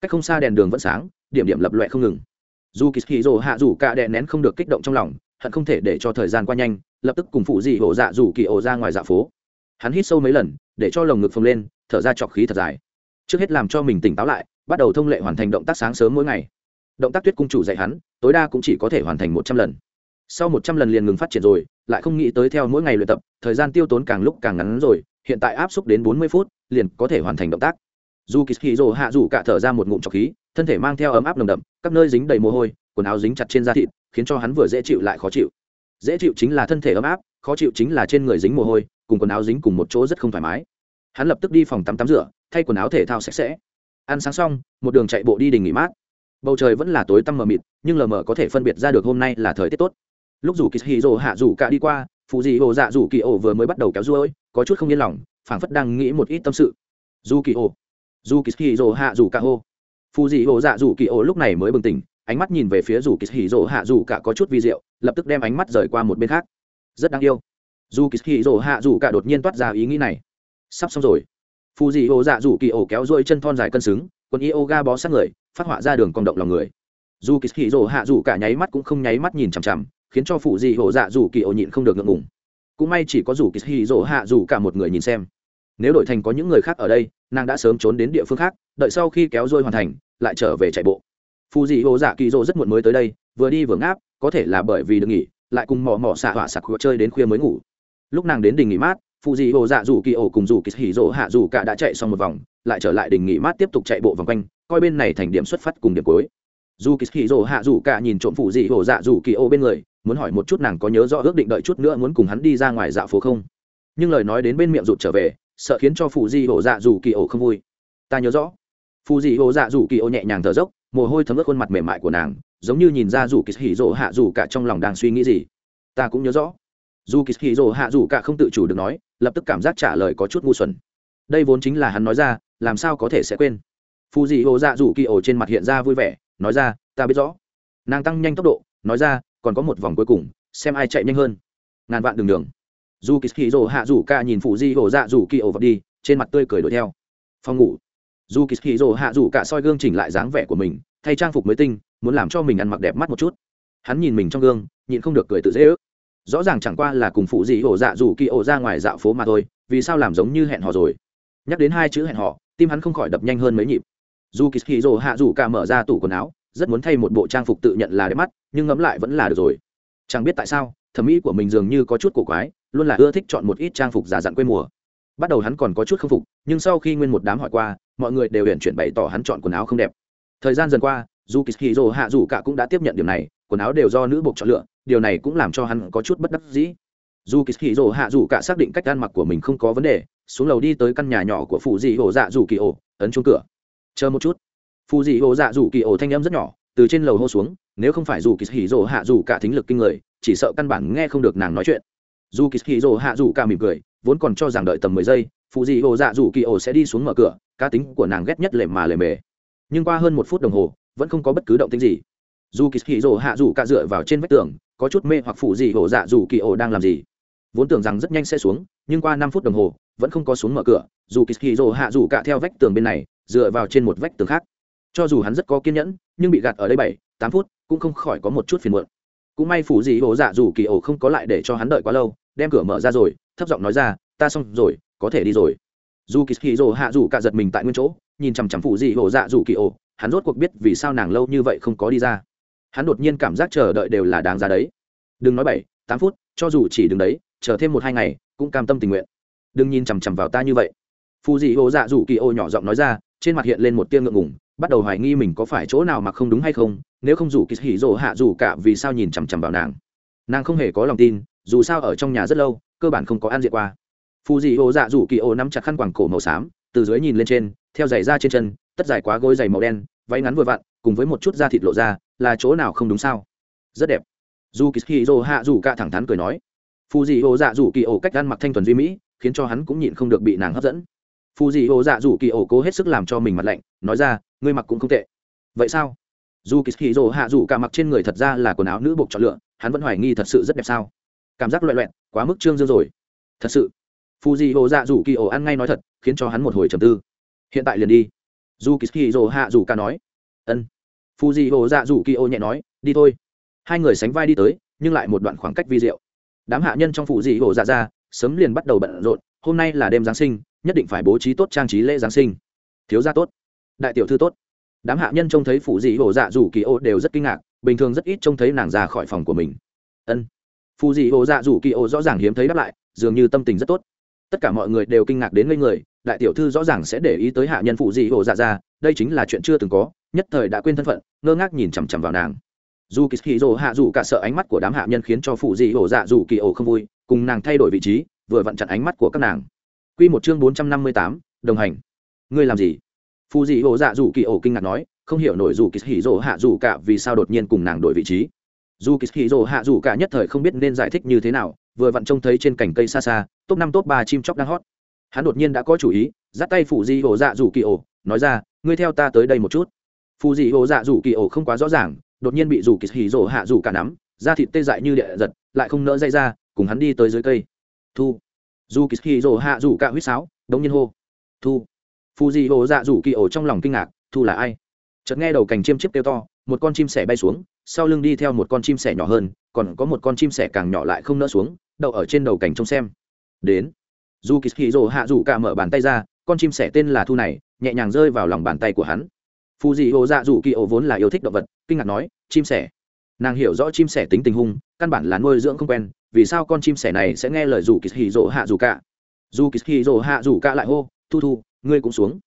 Cách không xa đèn đường vẫn sáng, điểm điểm lập loẹ không ngừng dù kỳ hì rồ hạ dù cả đè nén không được kích động trong lòng, hận không thể để cho thời gian qua nhanh, lập tức cùng phụ dị hổ dạ dù kỳ ổ ra ngoài dạ phố. Hắn hít sâu mấy lần, để cho lồng ngực phồng lên, thở ra trọc khí thật dài. Trước hết làm cho mình tỉnh táo lại, bắt đầu thông lệ hoàn thành động tác sáng sớm mỗi ngày. Động tác tuyết cung chủ dạy hắn, tối đa cũng chỉ có thể hoàn thành một trăm lần. Sau một trăm lần liền ngừng phát triển rồi, lại không nghĩ tới theo mỗi ngày luyện tập, thời gian tiêu tốn càng lúc càng ngắn rồi, hiện tại áp xúc đến bốn mươi phút, liền có thể hoàn thành động tác dù kỳ hì rồ hạ rủ cả thở ra một ngụm trọc khí, thân thể mang theo ấm áp nồng đậm, các nơi dính đầy mồ hôi, quần áo dính chặt trên da thịt, khiến cho hắn vừa dễ chịu lại khó chịu. Dễ chịu chính là thân thể ấm áp, khó chịu chính là trên người dính mồ hôi, cùng quần áo dính cùng một chỗ rất không thoải mái. Hắn lập tức đi phòng tắm tắm rửa, thay quần áo thể thao sạch sẽ. Ăn sáng xong, một đường chạy bộ đi đình nghỉ mát. Bầu trời vẫn là tối tăm mờ mịt, nhưng lờ mờ có thể phân biệt ra được hôm nay là thời tiết tốt. Lúc dù kỳ hì rồ hạ rủ cả đi qua phụ dị hồ dạ rủ kỳ ổ vừa mới bắt đầu kéo ruôi, có chút không yên lòng, phảng phất đang nghĩ một ít tâm sự. Dù kỳ ổ dù kỳ hì rồ hạ dù cả hô phù dị hồ dạ dù kỳ ô lúc này mới bừng tỉnh, ánh mắt nhìn về phía dù kỳ hì rỗ hạ dù cả có chút vi diệu, lập tức đem ánh mắt rời qua một bên khác. Rất đáng yêu. Dù kỳ hì rỗ hạ dù cả đột nhiên toát ra ý nghĩ này. Sắp xong rồi. Phù dị hồ dạ dù kỳ ô kéo dôi chân thon dài cân xứng, quần yoga bó sát người, phát họa ra đường cong động lòng người. Dù kỳ hì rỗ hạ dù cả nháy mắt cũng không nháy mắt nhìn chằm chằm, khiến cho Phù dị hồ dạ dù kỳ ô nhịn không được ngượng ngùng. Cũng may chỉ có dù kỳ hì rỗ hạ dù cả một người nhìn xem. Nếu đổi thành có những người khác ở đây nàng đã sớm trốn đến địa phương khác, đợi sau khi kéo dôi hoàn thành, lại trở về chạy bộ. Phù dị hồ dạ kỳ rỗ rất muộn mới tới đây, vừa đi vừa ngáp, có thể là bởi vì được nghỉ, lại cùng mò mò xạ hỏa sặc chơi đến khuya mới ngủ. Lúc nàng đến đình nghỉ mát phù dị hồ dạ dù kỳ ổ cùng dù kỳ hỉ dỗ hạ dù cả đã chạy xong một vòng, lại trở lại đình nghỉ mát tiếp tục chạy bộ vòng quanh, coi bên này thành điểm xuất phát cùng điểm cuối. Dù kỳ hỉ dỗ hạ dù cả nhìn trộm phù dị hồ dạ dù kỳ ổ bên người, muốn hỏi một chút nàng có nhớ rõ ước định đợi chút nữa muốn cùng hắn đi ra ngoài dạo phố không. Nhưng lời nói đến bên miệng rụt trở về sợ khiến cho phù di hồ dạ dù kỳ ổ không vui. Ta nhớ rõ. Phù di hồ dạ dù kỳ ổ nhẹ nhàng thở dốc, mồ hôi thấm ướt khuôn mặt mềm mại của nàng, giống như nhìn ra dù kỳ hỉ rỗ hạ dù cả trong lòng đang suy nghĩ gì. Ta cũng nhớ rõ. Dù kỳ hỉ rỗ hạ dù cả không tự chủ được nói, lập tức cảm giác trả lời có chút ngu xuẩn. Đây vốn chính là hắn nói ra, làm sao có thể sẽ quên? Phù dị hồ dạ dù kỳ ổ trên mặt hiện ra vui vẻ, nói ra, ta biết rõ. Nàng tăng nhanh tốc độ, nói ra, còn có một vòng cuối cùng, xem ai chạy nhanh hơn. Ngàn vạn đường đường dù kỳ hì rồ hạ rủ ca nhìn phụ di hồ dạ rủ kỳ ổ vật đi, trên mặt tươi cười đuổi theo. Phòng ngủ. Dù kỳ hì rồ hạ rủ cả soi gương chỉnh lại dáng vẻ của mình, thay trang phục mới tinh, muốn làm cho mình ăn mặc đẹp mắt một chút. Hắn nhìn mình trong gương, nhịn không được cười tự dễ ước. Rõ ràng chẳng qua là cùng phụ dị ổ dạ dù kỳ ổ ra ngoài dạo phố mà thôi, vì sao làm giống như hẹn hò rồi? Nhắc đến hai chữ hẹn hò, tim hắn không khỏi đập nhanh hơn mấy nhịp. Dù kỳ hì rồ hạ rủ cả mở ra tủ quần áo, rất muốn thay một bộ trang phục tự nhận là đẹp mắt, nhưng ngẫm lại vẫn là được rồi. Chẳng biết tại sao, thẩm mỹ của mình dường như có chút cổ quái luôn là ưa thích chọn một ít trang phục giả dặn quê mùa. Bắt đầu hắn còn có chút k phục, nhưng sau khi nguyên một đám hỏi qua, mọi người đều hiện chuyển bày tỏ hắn chọn quần áo không đẹp. Thời gian dần qua, dù kỳ hạ dù cả cũng đã tiếp nhận điểm này, quần áo đều do nữ buộc chọn lựa, điều này cũng làm cho hắn có chút bất đắc dĩ. Dù kỳ hạ dù cả xác định cách ăn mặc của mình không có vấn đề, xuống lầu đi tới căn nhà nhỏ của phụ dị hồ dạ dù kỳ ổ ấn chuông cửa. Chờ một chút. Phụ dị hồ dạ dù kỳ ổ thanh âm rất nhỏ, từ trên lầu hô xuống, nếu không phải dù kỳ hỉ rồ hạ dù cả thính lực kinh người, chỉ sợ căn bản nghe không được nàng nói chuyện dù kỳ hì rồ hạ dù cả mỉm cười, vốn còn cho rằng đợi tầm mười giây phụ dị hồ dạ dù kỳ ổ sẽ đi xuống mở cửa, cá tính của nàng ghét nhất lề mà lề mề. Nhưng qua hơn một phút đồng hồ, vẫn không có bất cứ động tính gì. Dù kỳ hì rồ hạ dù cả dựa vào trên vách tường, có chút mê hoặc phụ dị hồ dạ dù kỳ ổ đang làm gì. Vốn tưởng rằng rất nhanh sẽ xuống, nhưng qua năm phút đồng hồ, vẫn không có xuống mở cửa, dù kỳ hì rồ hạ dù cả theo vách tường bên này, dựa vào trên một vách tường khác. Cho dù hắn rất có kiên nhẫn, nhưng bị gạt ở đây bảy, tám phút, cũng không khỏi có một chút phiền muộn. Cũng may phủ dị hồ dạ dù kỳ ổ không có lại để cho hắn đợi quá lâu đem cửa mở ra rồi, thấp giọng nói ra, ta xong rồi, có thể đi rồi. Dù kỳ hì rồ hạ dù cả giật mình tại nguyên chỗ, nhìn chằm chằm phụ dị hổ dạ dù kỳ ổ hắn rốt cuộc biết vì sao nàng lâu như vậy không có đi ra. Hắn đột nhiên cảm giác chờ đợi đều là đáng ra đấy. Đừng nói bảy, tám phút, cho dù chỉ đứng đấy, chờ thêm một hai ngày, cũng cam tâm tình nguyện. Đừng nhìn chằm chằm vào ta như vậy. Phù dị hồ dạ dù kỳ ô nhỏ giọng nói ra, trên mặt hiện lên một tia ngượng ngùng, bắt đầu hoài nghi mình có phải chỗ nào mà không đúng hay không, nếu không dù kỳ hỉ rồ hạ dù cả vì sao nhìn chằm chằm vào nàng. Nàng không hề có lòng tin dù sao ở trong nhà rất lâu, cơ bản không có ăn diện qua. Phù dị ô dạ dù kỳ ô nắm chặt khăn quàng cổ màu xám, từ dưới nhìn lên trên, theo giày ra trên chân, tất dài quá gối giày màu đen, váy ngắn vừa vặn, cùng với một chút da thịt lộ ra, là chỗ nào không đúng sao? Rất đẹp. Dù kỳ hì dô hạ dù cả thẳng thắn cười nói. Phù dị ô dạ dù kỳ ô cách ăn mặc thanh thuần duy mỹ, khiến cho hắn cũng nhịn không được bị nàng hấp dẫn. Phù dị ô dạ dù kỳ ô cố hết sức làm cho mình mặt lạnh, nói ra, ngươi mặc cũng không tệ. Vậy sao? Dù kỳ dô hạ dù cả mặc trên người thật ra là quần áo nữ buộc chọn lựa, hắn vẫn hoài nghi thật sự rất đẹp sao? Cảm giác loẹ loẹn quá mức trương dương rồi. Thật sự phù dị hồ dạ dù kỳ ổ ăn ngay nói thật, khiến cho hắn một hồi trầm tư. Hiện tại liền đi. Dù kỳ hì hạ dù ca nói. Ân. Phù dị hồ dạ dù kỳ ổ nhẹ nói, đi thôi. Hai người sánh vai đi tới, nhưng lại một đoạn khoảng cách vi diệu. Đám hạ nhân trong phụ dị hồ dạ ra sớm liền bắt đầu bận rộn, hôm nay là đêm giáng sinh, nhất định phải bố trí tốt trang trí lễ giáng sinh. Thiếu gia tốt. Đại tiểu thư tốt. Đám hạ nhân trông thấy phụ dị hồ dạ dù kỳ ô đều rất kinh ngạc, bình thường rất ít trông thấy nàng ra khỏi phòng của mình. Ân phụ dị hồ dạ dù kỳ ô rõ ràng hiếm thấy đáp lại, dường như tâm tình rất tốt. Tất cả mọi người đều kinh ngạc đến ngây người, đại tiểu thư rõ ràng sẽ để ý tới hạ nhân phụ dị hồ dạ ra đây chính là chuyện chưa từng có, nhất thời đã quên thân phận, ngơ ngác nhìn chằm chằm vào nàng. Dù kỳ hì hạ dù cả sợ ánh mắt của đám hạ nhân khiến cho phụ dị ô dạ dù kỳ ô không vui, cùng nàng thay đổi vị trí, vừa vặn chặn ánh mắt của các nàng. Q một chương bốn trăm năm mươi tám, đồng hành. Ngươi làm gì? Phụ dị ổ dạ dù kỳ ổ kinh ngạc nói, không hiểu nổi dù kỳ hì rồ hạ dù cả vì sao đột nhiên cùng nàng đổi vị trí dù kỳ hì rồ hạ dù cả nhất thời không biết nên giải thích như thế nào, vừa vặn trông thấy trên cành cây xa xa, top năm, top ba chim chóc đang hót hắn đột nhiên đã có chủ ý, dắt tay phụ di ổ dạ dù kỳ ổ, nói ra, ngươi theo ta tới đây một chút. Phụ di ổ dạ dù kỳ ổ không quá rõ ràng, đột nhiên bị dù kỳ hì rồ hạ dù cả nắm, da thịt tê dại như địa giật, lại không nỡ dây ra, cùng hắn đi tới dưới cây. Thu. Dù kỳ hì rồ hạ dù cả huýt sáo, đống nhiên hô. Thu. Phù di hồ dạ rủ kỳ ổ trong lòng kinh ngạc, thu là ai? Chợt nghe đầu cành chiêm chiếc kêu to, một con chim sẻ bay xuống sau lưng đi theo một con chim sẻ nhỏ hơn, còn có một con chim sẻ càng nhỏ lại không nỡ xuống, đậu ở trên đầu cảnh trông xem. Đến. Dù kỳ hì hạ rủ cả mở bàn tay ra, con chim sẻ tên là thu này, nhẹ nhàng rơi vào lòng bàn tay của hắn. Phù dị ô dạ dù kỳ ô vốn là yêu thích động vật, kinh ngạc nói, chim sẻ. Nàng hiểu rõ chim sẻ tính tình hung, căn bản là nuôi dưỡng không quen, vì sao con chim sẻ này sẽ nghe lời dù kỳ hì rỗ hạ dù cả? Dù kỳ hì rỗ hạ dù cả lại hô, thu thu, ngươi cũng xuống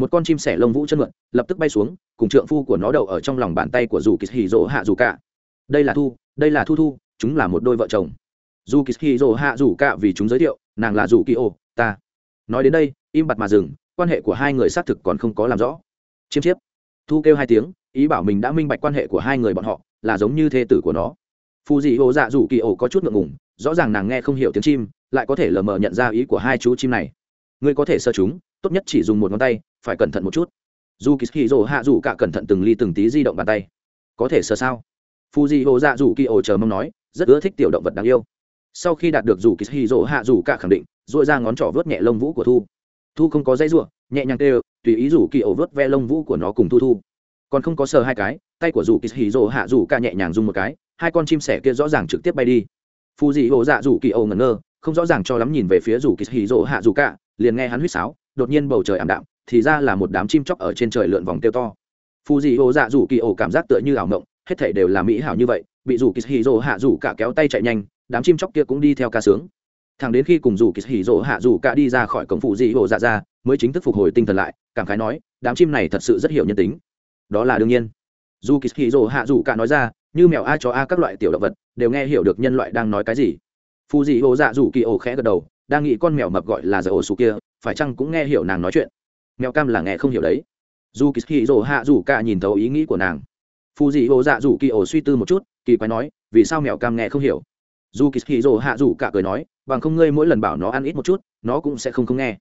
một con chim sẻ lông vũ chân mượn, lập tức bay xuống, cùng trượng phu của nó đậu ở trong lòng bàn tay của dù kỳ hì dỗ hạ dù cả đây là thu, đây là thu thu, chúng là một đôi vợ chồng. Dù kỳ hì dỗ hạ dù cả vì chúng giới thiệu, nàng là dù kỳ ô ta. Nói đến đây, im bặt mà dừng, quan hệ của hai người xác thực còn không có làm rõ. Chiêm chiếp. Thu kêu hai tiếng, ý bảo mình đã minh bạch quan hệ của hai người bọn họ, là giống như thê tử của nó. Phù dị ô dạ dù kỳ ô có chút ngượng ngùng, rõ ràng nàng nghe không hiểu tiếng chim, lại có thể lờ mờ nhận ra ý của hai chú chim này. Ngươi có thể sơ chúng tốt nhất chỉ dùng một ngón tay, phải cẩn thận một chút. Dù kỳ hì rỗ hạ rủ cả cẩn thận từng ly từng tí di động bàn tay. Có thể sơ sao? Phù di hồ dạ rủ kỳ ổ chờ mong nói, rất ưa thích tiểu động vật đáng yêu. Sau khi đạt được dù kỳ hì rỗ hạ rủ cả khẳng định dội ra ngón trỏ vớt nhẹ lông vũ của thu. Thu không có dây ruộng nhẹ nhàng tê tùy ý rủ kỳ ổ vớt ve lông vũ của nó cùng thu thu. Còn không có sờ hai cái, tay của dù kỳ hì rỗ hạ rủ cả nhẹ nhàng dùng một cái, hai con chim sẻ kia rõ ràng trực tiếp bay đi. Phù dị hồ dạ rủ kỳ ổ ngẩn ngơ, không rõ ràng cho lắm nhìn về phía rủ kỳ hì rỗ hạ rủ cả, liền nghe hắn huýt sáo đột nhiên bầu trời ảm đạm, thì ra là một đám chim chóc ở trên trời lượn vòng tiêu to. Phù dị hồ dạ dù kỳ ổ cảm giác tựa như ảo mộng, hết thể đều là mỹ hảo như vậy, bị dù kỳ hì Dỗ hạ dù cả kéo tay chạy nhanh, đám chim chóc kia cũng đi theo ca sướng. Thằng đến khi cùng dù kỳ hì Dỗ hạ dù cả đi ra khỏi cổng phù dị hồ dạ ra mới chính thức phục hồi tinh thần lại, cảm khái nói, đám chim này thật sự rất hiểu nhân tính. Đó là đương nhiên. Dù kỳ hì Dỗ hạ dù cả nói ra, như mèo a chó a các loại tiểu động vật, đều nghe hiểu được nhân loại đang nói cái gì. Phù dị hồ dạ dù kỳ ổ khẽ gật đầu, đang nghĩ con mèo mập gọi là giờ ổ xù kia phải chăng cũng nghe hiểu nàng nói chuyện? Mèo cam là nghe không hiểu đấy. Dù kỳ hì rồ hạ rủ cả nhìn thấu ý nghĩ của nàng. Phù dị hồ dạ rủ kỳ ổ suy tư một chút, kỳ quái nói, vì sao mèo cam nghe không hiểu? Dù kỳ hì rồ hạ rủ cả cười nói, bằng không ngươi mỗi lần bảo nó ăn ít một chút, nó cũng sẽ không không nghe.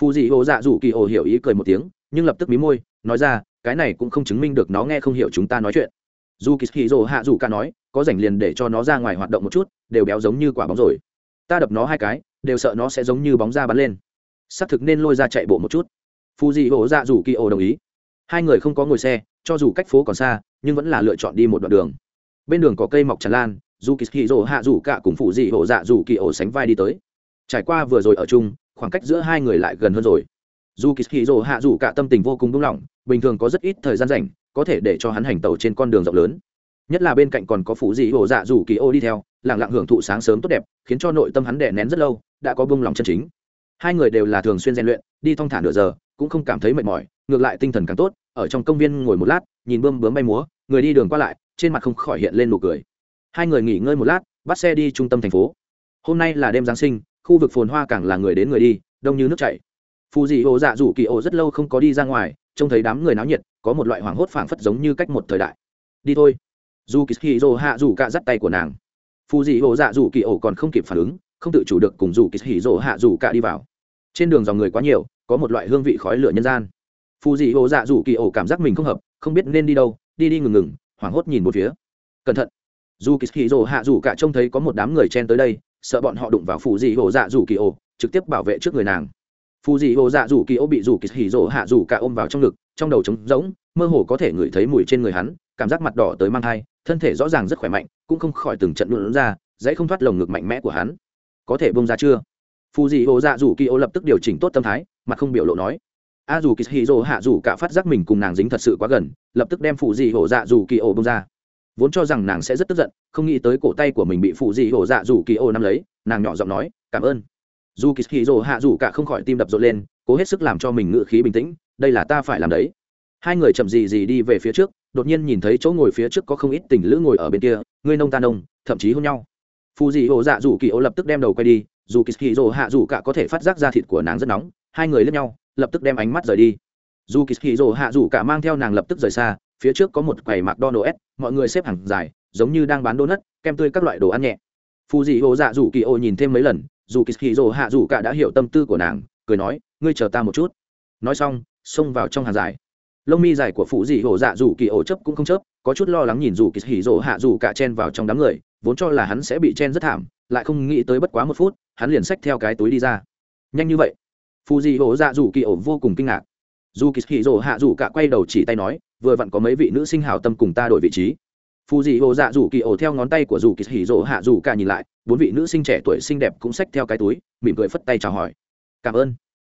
Phù dị hồ dạ rủ kỳ ổ hiểu ý cười một tiếng, nhưng lập tức mí môi, nói ra, cái này cũng không chứng minh được nó nghe không hiểu chúng ta nói chuyện. Dù kỳ hì rồ hạ rủ cả nói, có rảnh liền để cho nó ra ngoài hoạt động một chút, đều béo giống như quả bóng rồi. Ta đập nó hai cái, đều sợ nó sẽ giống như bóng ra bắn lên xác thực nên lôi ra chạy bộ một chút. Phù dị hổ dạ rủ kỳ ổ đồng ý. Hai người không có ngồi xe, cho dù cách phố còn xa, nhưng vẫn là lựa chọn đi một đoạn đường. Bên đường có cây mọc tràn lan dù kỳ hì rổ hạ rủ cả cùng phụ dị hổ dạ rủ kỳ ổ sánh vai đi tới. Trải qua vừa rồi ở chung, khoảng cách giữa hai người lại gần hơn rồi. Dù kỳ hì rổ hạ rủ cả tâm tình vô cùng đúng lòng bình thường có rất ít thời gian rảnh, có thể để cho hắn hành tàu trên con đường rộng lớn. Nhất là bên cạnh còn có phụ dị hổ dạ rủ kỳ ổ đi theo lẳng lặng hưởng thụ sáng sớm tốt đẹp, khiến cho nội tâm hắn đè nén rất lâu, đã có bông lòng chân chính hai người đều là thường xuyên rèn luyện, đi thong thả nửa giờ, cũng không cảm thấy mệt mỏi, ngược lại tinh thần càng tốt, ở trong công viên ngồi một lát, nhìn bơm bướm bay múa, người đi đường qua lại, trên mặt không khỏi hiện lên nụ cười. Hai người nghỉ ngơi một lát, bắt xe đi trung tâm thành phố. Hôm nay là đêm giáng sinh, khu vực phồn hoa càng là người đến người đi, đông như nước chảy. Phù dị hồ dạ rủ kỳ ồ rất lâu không có đi ra ngoài, trông thấy đám người náo nhiệt, có một loại hoảng hốt phảng phất giống như cách một thời đại. Đi thôi. Dù kỳ hì dô hạ rủ cả dắt tay của nàng. Phù dị hồ dạ rủ kỳ ổ còn không kịp phản ứng không tự chủ được cùng dù kỳ hỉ dô hạ rủ cả đi vào. Trên đường dòng người quá nhiều, có một loại hương vị khói lửa nhân gian. Phù dị hồ dạ rủ kỳ ổ cảm giác mình không hợp, không biết nên đi đâu, đi đi ngừng ngừng, hoảng hốt nhìn một phía. Cẩn thận. Dù kỳ hỉ dô hạ rủ cả trông thấy có một đám người chen tới đây, sợ bọn họ đụng vào phù dị hồ dạ rủ kỳ ổ, trực tiếp bảo vệ trước người nàng. Phù dị hồ dạ rủ kỳ ổ bị dù kỳ hỉ dô hạ rủ cả ôm vào trong ngực, trong đầu trống rỗng, mơ hồ có thể ngửi thấy mùi trên người hắn, cảm giác mặt đỏ tới mang thai, thân thể rõ ràng rất khỏe mạnh, cũng không khỏi từng trận luôn ra, dãy không thoát lồng ngực mạnh mẽ của hắn có thể bông ra chưa? Phù dị hồ dạ dù kỳ ô lập tức điều chỉnh tốt tâm thái, mặt không biểu lộ nói. A dù kỳ hì dô hạ dù cả phát giác mình cùng nàng dính thật sự quá gần, lập tức đem phù dị hồ dạ dù kỳ ô bông ra. Vốn cho rằng nàng sẽ rất tức giận, không nghĩ tới cổ tay của mình bị phù dị hồ dạ dù kỳ ô nắm lấy, nàng nhỏ giọng nói, cảm ơn. Dù kỳ hì dô hạ dù cả không khỏi tim đập rộn lên, cố hết sức làm cho mình ngự khí bình tĩnh, đây là ta phải làm đấy. Hai người chậm gì gì đi về phía trước, đột nhiên nhìn thấy chỗ ngồi phía trước có không ít tình lữ ngồi ở bên kia, ngươi nông ta nông, thậm chí hôn nhau phù dị ổ dạ dù kỳ ổ lập tức đem đầu quay đi, dù kỳ hì rồ hạ dù cả có thể phát giác ra thịt của nàng rất nóng, hai người lướt nhau, lập tức đem ánh mắt rời đi. Dù kỳ hì rồ hạ dù cả mang theo nàng lập tức rời xa, phía trước có một quầy mạc donald mọi người xếp hàng dài, giống như đang bán đô nất kem tươi các loại đồ ăn nhẹ. Phù dị ổ dạ dù kỳ ổ nhìn thêm mấy lần, dù kỳ hì rồ hạ dù cả đã hiểu tâm tư của nàng, cười nói, ngươi chờ ta một chút. Nói xong, xông vào trong hàng dài. Lông mi dài của phụ dị hổ dạ dù kỳ ổ chấp cũng không chớp, có chút lo lắng nhìn dù kỳ hỉ rỗ hạ dù cả chen vào trong đám người vốn cho là hắn sẽ bị chen rất thảm, lại không nghĩ tới bất quá một phút, hắn liền xách theo cái túi đi ra. Nhanh như vậy? Phù dị hổ dạ dù kỳ ổ vô cùng kinh ngạc. Dù kỳ hì dỗ hạ dù cả quay đầu chỉ tay nói, vừa vặn có mấy vị nữ sinh hảo tâm cùng ta đổi vị trí. Phù dị hồ dạ dù kỳ ổ theo ngón tay của dù kỳ hì dỗ hạ dù cả nhìn lại, bốn vị nữ sinh trẻ tuổi xinh đẹp cũng xách theo cái túi, mỉm cười phất tay chào hỏi. Cảm ơn.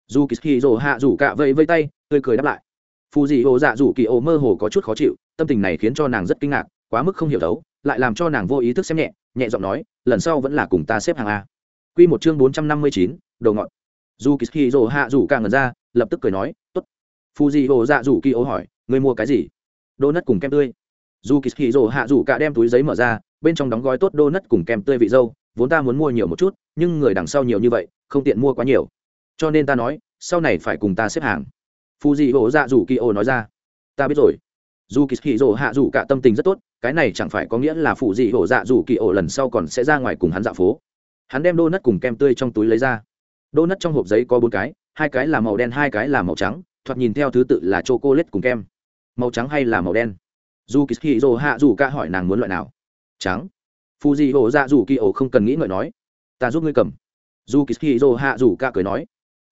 Dù kỳ hì dỗ hạ dù cả vẫy vây tay, tươi cười đáp lại. Phù dị hồ dạ dù kỳ ổ mơ hồ có chút khó chịu, tâm tình này khiến cho nàng rất kinh ngạc, quá mức không hiểu đấu lại làm cho nàng vô ý thức xem nhẹ nhẹ giọng nói, lần sau vẫn là cùng ta xếp hàng a. Quy một chương bốn trăm năm mươi chín đầu ngọn dù kỳ hạ rủ cả ngẩn ra, lập tức cười nói, tốt. Phù dị hồ dạ rủ kỳ ổ hỏi, ngươi mua cái gì? Đô nất cùng kem tươi. Dù kỳ hì rồ hạ rủ cả đem túi giấy mở ra, bên trong đóng gói tốt đô nất cùng kem tươi vị dâu, vốn ta muốn mua nhiều một chút, nhưng người đằng sau nhiều như vậy, không tiện mua quá nhiều. Cho nên ta nói, sau này phải cùng ta xếp hàng. Phù dị hổ dạ rủ kỳ ô nói ra, ta biết rồi dù kỳ hì rồ hạ dù cả tâm tình rất tốt, cái này chẳng phải có nghĩa là phụ dị hổ dạ dù kỳ ổ lần sau còn sẽ ra ngoài cùng hắn dạo phố. Hắn đem đô nất cùng kem tươi trong túi lấy ra. Đô nất trong hộp giấy có bốn cái, hai cái là màu đen, hai cái là màu trắng, thoạt nhìn theo thứ tự là c h o c o l a t e cùng kem. Màu trắng hay là màu đen? Dù kỳ hì rồ hạ dù cả hỏi nàng muốn loại nào? Trắng. Phụ dị hổ dạ dù kỳ ổ không cần nghĩ ngợi nói. Ta giúp ngươi cầm. Dù kỳ hì rồ hạ dù cả cười nói.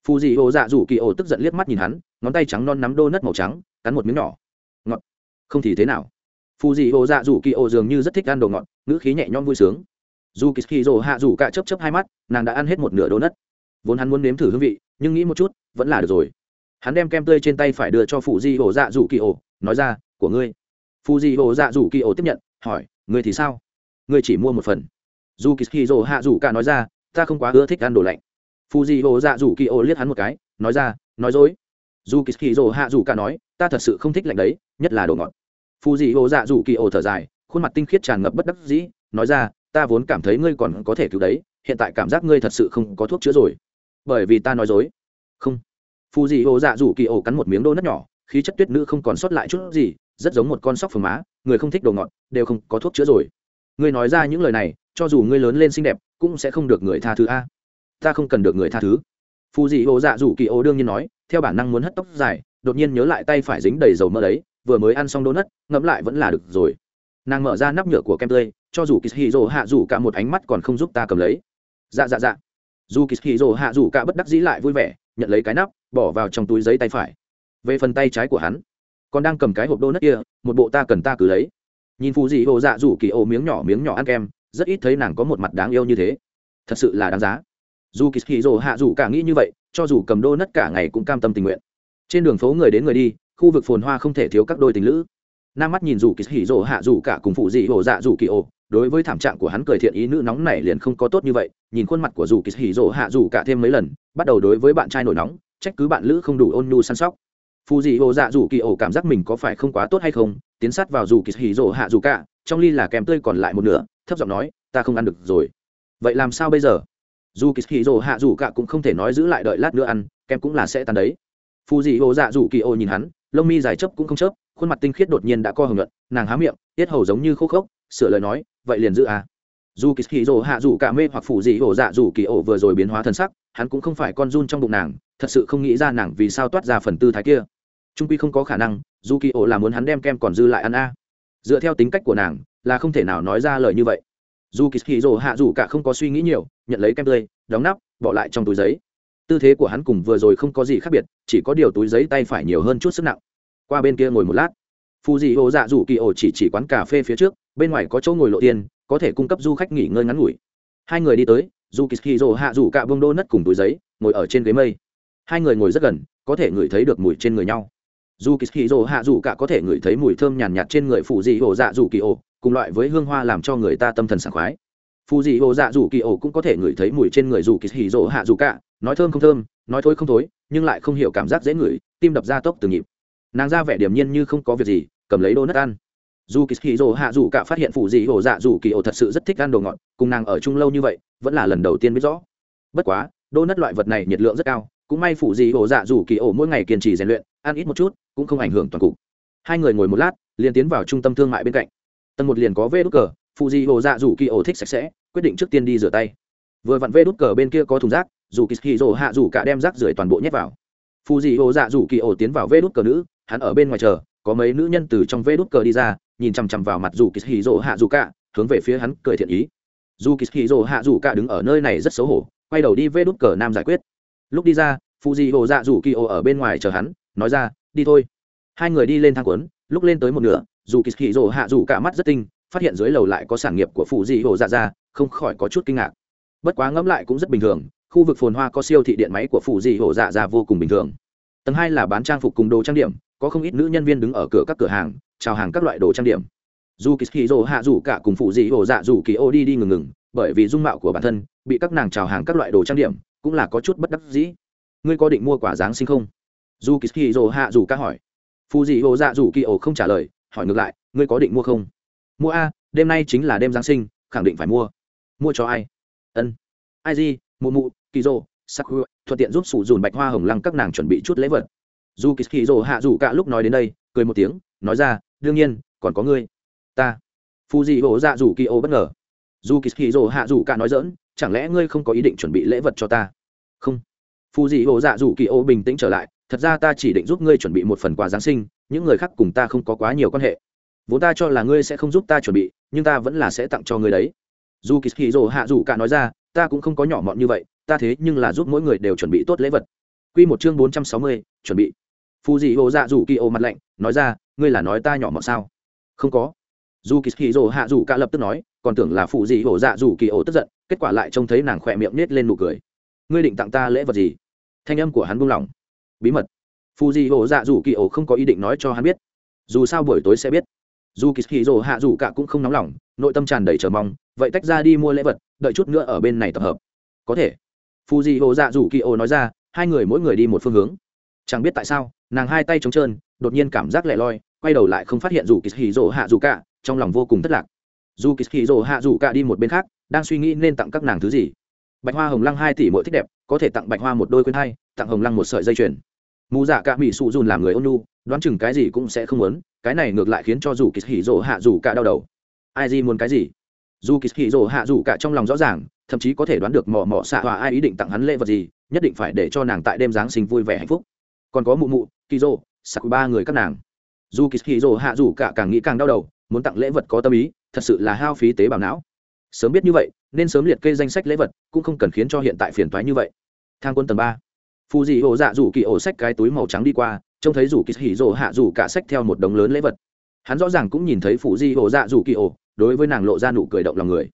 Phụ dị hổ dạ dù kỳ ổ tức giận liếc mắt nhìn hắn, ngón tay trắng non nắm đô nất màu trắng, cắn một miếng nhỏ không thì thế nào? Phù dị hồ dạ dù kỳ Ô dường như rất thích ăn đồ ngọt ngữ khí nhẹ nhõm vui sướng. Dù kỳ hì dồ hạ dù cả chấp chấp hai mắt nàng đã ăn hết một nửa đô nất vốn hắn muốn nếm thử hương vị nhưng nghĩ một chút vẫn là được rồi. Hắn đem kem tươi trên tay phải đưa cho phù dị hồ dạ dù kỳ Ô, nói ra của ngươi. Phù dị hồ dạ dù kỳ Ô tiếp nhận hỏi ngươi thì sao? Ngươi chỉ mua một phần. Dù kỳ hì dồ hạ dù cả nói ra ta không quá ưa thích ăn đồ lạnh. Phù dị hồ dạ dù kỳ Ô liếc hắn một cái nói ra nói dối. Dù kỳ hì hạ dù cả nói ta thật sự không thích lạnh đấy, nhất là đồ ngọt. Phù dị hồ dạ dù kỳ ổ thở dài, khuôn mặt tinh khiết tràn ngập bất đắc dĩ, nói ra, ta vốn cảm thấy ngươi còn có thể cứu đấy, hiện tại cảm giác ngươi thật sự không có thuốc chữa rồi. Bởi vì ta nói dối. Không. Phù dị hồ dạ dù kỳ ổ cắn một miếng đô nất nhỏ, khí chất tuyết nữ không còn sót lại chút gì, rất giống một con sóc phường má, người không thích đồ ngọt, đều không có thuốc chữa rồi. Ngươi nói ra những lời này, cho dù ngươi lớn lên xinh đẹp, cũng sẽ không được người tha thứ a. Ta không cần được người tha thứ. Phù dị hồ dạ dù kỳ ô đương nhiên nói, theo bản năng muốn hất tóc dài đột nhiên nhớ lại tay phải dính đầy dầu mỡ đấy, vừa mới ăn xong đô nất, ngẫm lại vẫn là được rồi. Nàng mở ra nắp nhựa của kem tươi, cho dù kỳ hì hạ dù cả một ánh mắt còn không giúp ta cầm lấy. Dạ dạ dạ. Dù kỳ hì hạ dù cả bất đắc dĩ lại vui vẻ, nhận lấy cái nắp, bỏ vào trong túi giấy tay phải. Về phần tay trái của hắn, còn đang cầm cái hộp đô nất kia, một bộ ta cần ta cứ lấy. Nhìn phù dị hồ dạ rủ kỳ ô miếng nhỏ miếng nhỏ ăn kem, rất ít thấy nàng có một mặt đáng yêu như thế. Thật sự là đáng giá. Dù kỳ hì hạ rủ cả nghĩ như vậy, cho dù cầm đô nất cả ngày cũng cam tâm tình nguyện trên đường phố người đến người đi, khu vực phồn hoa không thể thiếu các đôi tình lữ. Nam mắt nhìn dù kỳ hỉ rồ hạ rủ cả cùng phụ dị hồ dạ rủ kỳ ổ đối với thảm trạng của hắn cười thiện ý nữ nóng này liền không có tốt như vậy, nhìn khuôn mặt của dù kỳ hỉ rồ hạ rủ cả thêm mấy lần, bắt đầu đối với bạn trai nổi nóng, trách cứ bạn lữ không đủ ôn nhu săn sóc. Phụ dị hồ dạ dù kỳ ổ cảm giác mình có phải không quá tốt hay không, tiến sát vào dù kỳ hỉ rỗ hạ dù cả, trong ly là kèm tươi còn lại một nửa, thấp giọng nói, ta không ăn được rồi. Vậy làm sao bây giờ? Dù kỳ hỉ rỗ hạ dù cả cũng không thể nói giữ lại đợi lát nữa ăn kem cũng là sẽ tan đấy phù dị ô dạ dù kỳ ô nhìn hắn, lông mi dài chấp cũng không chớp, khuôn mặt tinh khiết đột nhiên đã co hồng nhuận, nàng há miệng, tiết hầu giống như khô khốc, sửa lời nói, vậy liền giữ à. Dù kỳ hì hạ dù cả mê hoặc phù dị hồ dạ dù kỳ ổ vừa rồi biến hóa thân sắc, hắn cũng không phải con run trong bụng nàng, thật sự không nghĩ ra nàng vì sao toát ra phần tư thái kia. Trung quy không có khả năng dù kỳ ổ là muốn hắn đem kem còn dư lại ăn a. Dựa theo tính cách của nàng, là không thể nào nói ra lời như vậy. Dù kỳ kỳ rồ hạ dù cả không có suy nghĩ nhiều, nhận lấy kem tươi, đóng nắp, bỏ lại trong túi giấy tư thế của hắn cùng vừa rồi không có gì khác biệt chỉ có điều túi giấy tay phải nhiều hơn chút sức nặng. Qua bên kia ngồi một lát. Phù dị hồ dạ dù kỳ ổ chỉ chỉ quán cà phê phía trước bên ngoài có chỗ ngồi lộ tiền có thể cung cấp du khách nghỉ ngơi ngắn ngủi. Hai người đi tới dù kỳ kỳ rồ hạ dù cả bông đô nất cùng túi giấy ngồi ở trên ghế mây. Hai người ngồi rất gần có thể ngửi thấy được mùi trên người nhau. Dù kỳ kỳ rồ hạ dù cả có thể ngửi thấy mùi thơm nhàn nhạt, trên người phù dị hồ dạ dù kỳ ổ cùng loại với hương hoa làm cho người ta tâm thần sảng khoái. Phù dị hồ dạ dù kỳ ổ cũng có thể ngửi thấy mùi trên người dù kỳ kỳ rồ hạ dù cả nói thơm không thơm, nói thối không thối, nhưng lại không hiểu cảm giác dễ ngửi, tim đập ra tốc từng nhịp. Nàng ra vẻ điềm nhiên như không có việc gì, cầm lấy đô nất ăn. Dù kỳ hì rồ hạ dù cả phát hiện phụ dị hồ dạ dù kỳ ổ thật sự rất thích ăn đồ ngọt, cùng nàng ở chung lâu như vậy, vẫn là lần đầu tiên biết rõ. Bất quá, đô nất loại vật này nhiệt lượng rất cao, cũng may phụ dị hồ dạ dù kỳ ổ mỗi ngày kiên trì rèn luyện, ăn ít một chút, cũng không ảnh hưởng toàn cục. Hai người ngồi một lát, liền tiến vào trung tâm thương mại bên cạnh. Tầng một liền có vê đút cờ, phụ dị hồ dạ dù kỳ ổ thích sạch sẽ, quyết định trước tiên đi rửa tay vừa vặn vê đút cờ bên kia có thùng rác, dù kỳ hì rồ hạ dù cả đem rác rưởi toàn bộ nhét vào. Phù dị ô dạ dù kỳ ổ tiến vào vê đút cờ nữ, hắn ở bên ngoài chờ, có mấy nữ nhân từ trong vê đút cờ đi ra, nhìn chằm chằm vào mặt dù kỳ hì rỗ hạ dù cả, hướng về phía hắn cười thiện ý. Dù kỳ hì rỗ hạ dù cả đứng ở nơi này rất xấu hổ, quay đầu đi vê đút cờ nam giải quyết. Lúc đi ra phù dị ô dạ dù kỳ ổ ở bên ngoài chờ hắn, nói ra, đi thôi. Hai người đi lên thang quấn lúc lên tới một nửa, dù kỳ hì rỗ hạ dù cả mắt rất tinh, phát hiện dưới lầu lại có sản nghiệp của phù dị ô dạ ra không khỏi có chút kinh ngạc bất quá ngẫm lại cũng rất bình thường, khu vực phồn hoa có siêu thị điện máy của phụ dị hổ dạ ra vô cùng bình thường. Tầng hai là bán trang phục cùng đồ trang điểm, có không ít nữ nhân viên đứng ở cửa các cửa hàng, chào hàng các loại đồ trang điểm. Dù kỳ hì hạ dù cả cùng phụ dị hổ dạ dù kỳ ô đi đi ngừng ngừng, bởi vì dung mạo của bản thân bị các nàng chào hàng các loại đồ trang điểm, cũng là có chút bất đắc dĩ. Ngươi có định mua quả giáng sinh không? Dù kỳ hì hạ dù cả hỏi. Phụ dị hổ dạ dù kỳ ô không trả lời, hỏi ngược lại, ngươi có định mua không? Mua a, đêm nay chính là đêm giáng sinh, khẳng định phải mua. Mua cho ai? Ân. Ai gì mụ mụ kỳ rô hư thuận tiện giúp sủ dùn bạch hoa hồng lăng các nàng chuẩn bị chút lễ vật. Dù kỳ rô hạ dù cả lúc nói đến đây, cười một tiếng, nói ra, đương nhiên, còn có ngươi. Ta. Phù dị hổ dạ dù kỳ ô bất ngờ. Dù kỳ rô hạ dù cả nói dỡn chẳng lẽ ngươi không có ý định chuẩn bị lễ vật cho ta? Không. Phù dị hổ dạ dù kỳ ô bình tĩnh trở lại, thật ra ta chỉ định giúp ngươi chuẩn bị một phần quà giáng sinh, những người khác cùng ta không có quá nhiều quan hệ. Vốn ta cho là ngươi sẽ không giúp ta chuẩn bị, nhưng ta vẫn là sẽ tặng cho ngươi đấy dù kỳ hì rồ hạ dù cả nói ra, ta cũng không có nhỏ mọn như vậy, ta thế nhưng là giúp mỗi người đều chuẩn bị tốt lễ vật. Q một chương bốn trăm sáu mươi, chuẩn bị. Phù dị hồ dạ dù kỳ ô mặt lạnh, nói ra, ngươi là nói ta nhỏ mọn sao? Không có. Dù kỳ hì rồ hạ dù cả lập tức nói, còn tưởng là phù dị hồ dạ dù kỳ ô tức giận, kết quả lại trông thấy nàng khỏe miệng nết lên nụ cười. Ngươi định tặng ta lễ vật gì? Thanh âm của hắn buông lỏng. Bí mật. Phù dị hồ dạ dù kỳ ô không có ý định nói cho hắn biết. Dù sao buổi tối sẽ biết. Dù kỳ hì rồ hạ dù cả cũng không nóng lòng nội tâm tràn đầy chờ mong, vậy tách ra đi mua lễ vật, đợi chút nữa ở bên này tập hợp. Có thể. Phù dị hồ dạ dù kỳ ô nói ra, hai người mỗi người đi một phương hướng. Chẳng biết tại sao, nàng hai tay trống trơn, đột nhiên cảm giác lẻ loi, quay đầu lại không phát hiện dù kỳ hì rỗ hạ dù cả, trong lòng vô cùng thất lạc. Dù kỳ hì rỗ hạ dù cả đi một bên khác, đang suy nghĩ nên tặng các nàng thứ gì. Bạch hoa hồng lăng hai tỷ mỗi thích đẹp, có thể tặng bạch hoa một đôi khuyên hai tặng hồng lăng một sợi dây chuyền. Mù dạ cả mỹ sụ dùn làm người ôn nu đoán chừng cái gì cũng sẽ không muốn, cái này ngược lại khiến cho dù kỳ hì rỗ hạ dù cả đau đầu ai gì muốn cái gì? Dù kỳ hỉ rỗ hạ dù cả trong lòng rõ ràng, thậm chí có thể đoán được mò mò xạ hòa ai ý định tặng hắn lễ vật gì, nhất định phải để cho nàng tại đêm giáng sinh vui vẻ hạnh phúc. Còn có mụ mụ, kỳ rỗ sặc ba người các nàng. Dù kỳ hỉ rỗ hạ dù cả càng nghĩ càng đau đầu, muốn tặng lễ vật có tâm ý, thật sự là hao phí tế bào não. Sớm biết như vậy, nên sớm liệt kê danh sách lễ vật, cũng không cần khiến cho hiện tại phiền toái như vậy. Thang quân tầng ba. Phù dị ổ dạ dù kỳ ổ sách cái túi màu trắng đi qua, trông thấy rủ kỳ hỉ rồ hạ rủ cả sách theo một đống lớn lễ vật hắn rõ ràng cũng nhìn thấy phụ di hồ dạ dù kỳ ổ, đối với nàng lộ ra nụ cười động lòng người.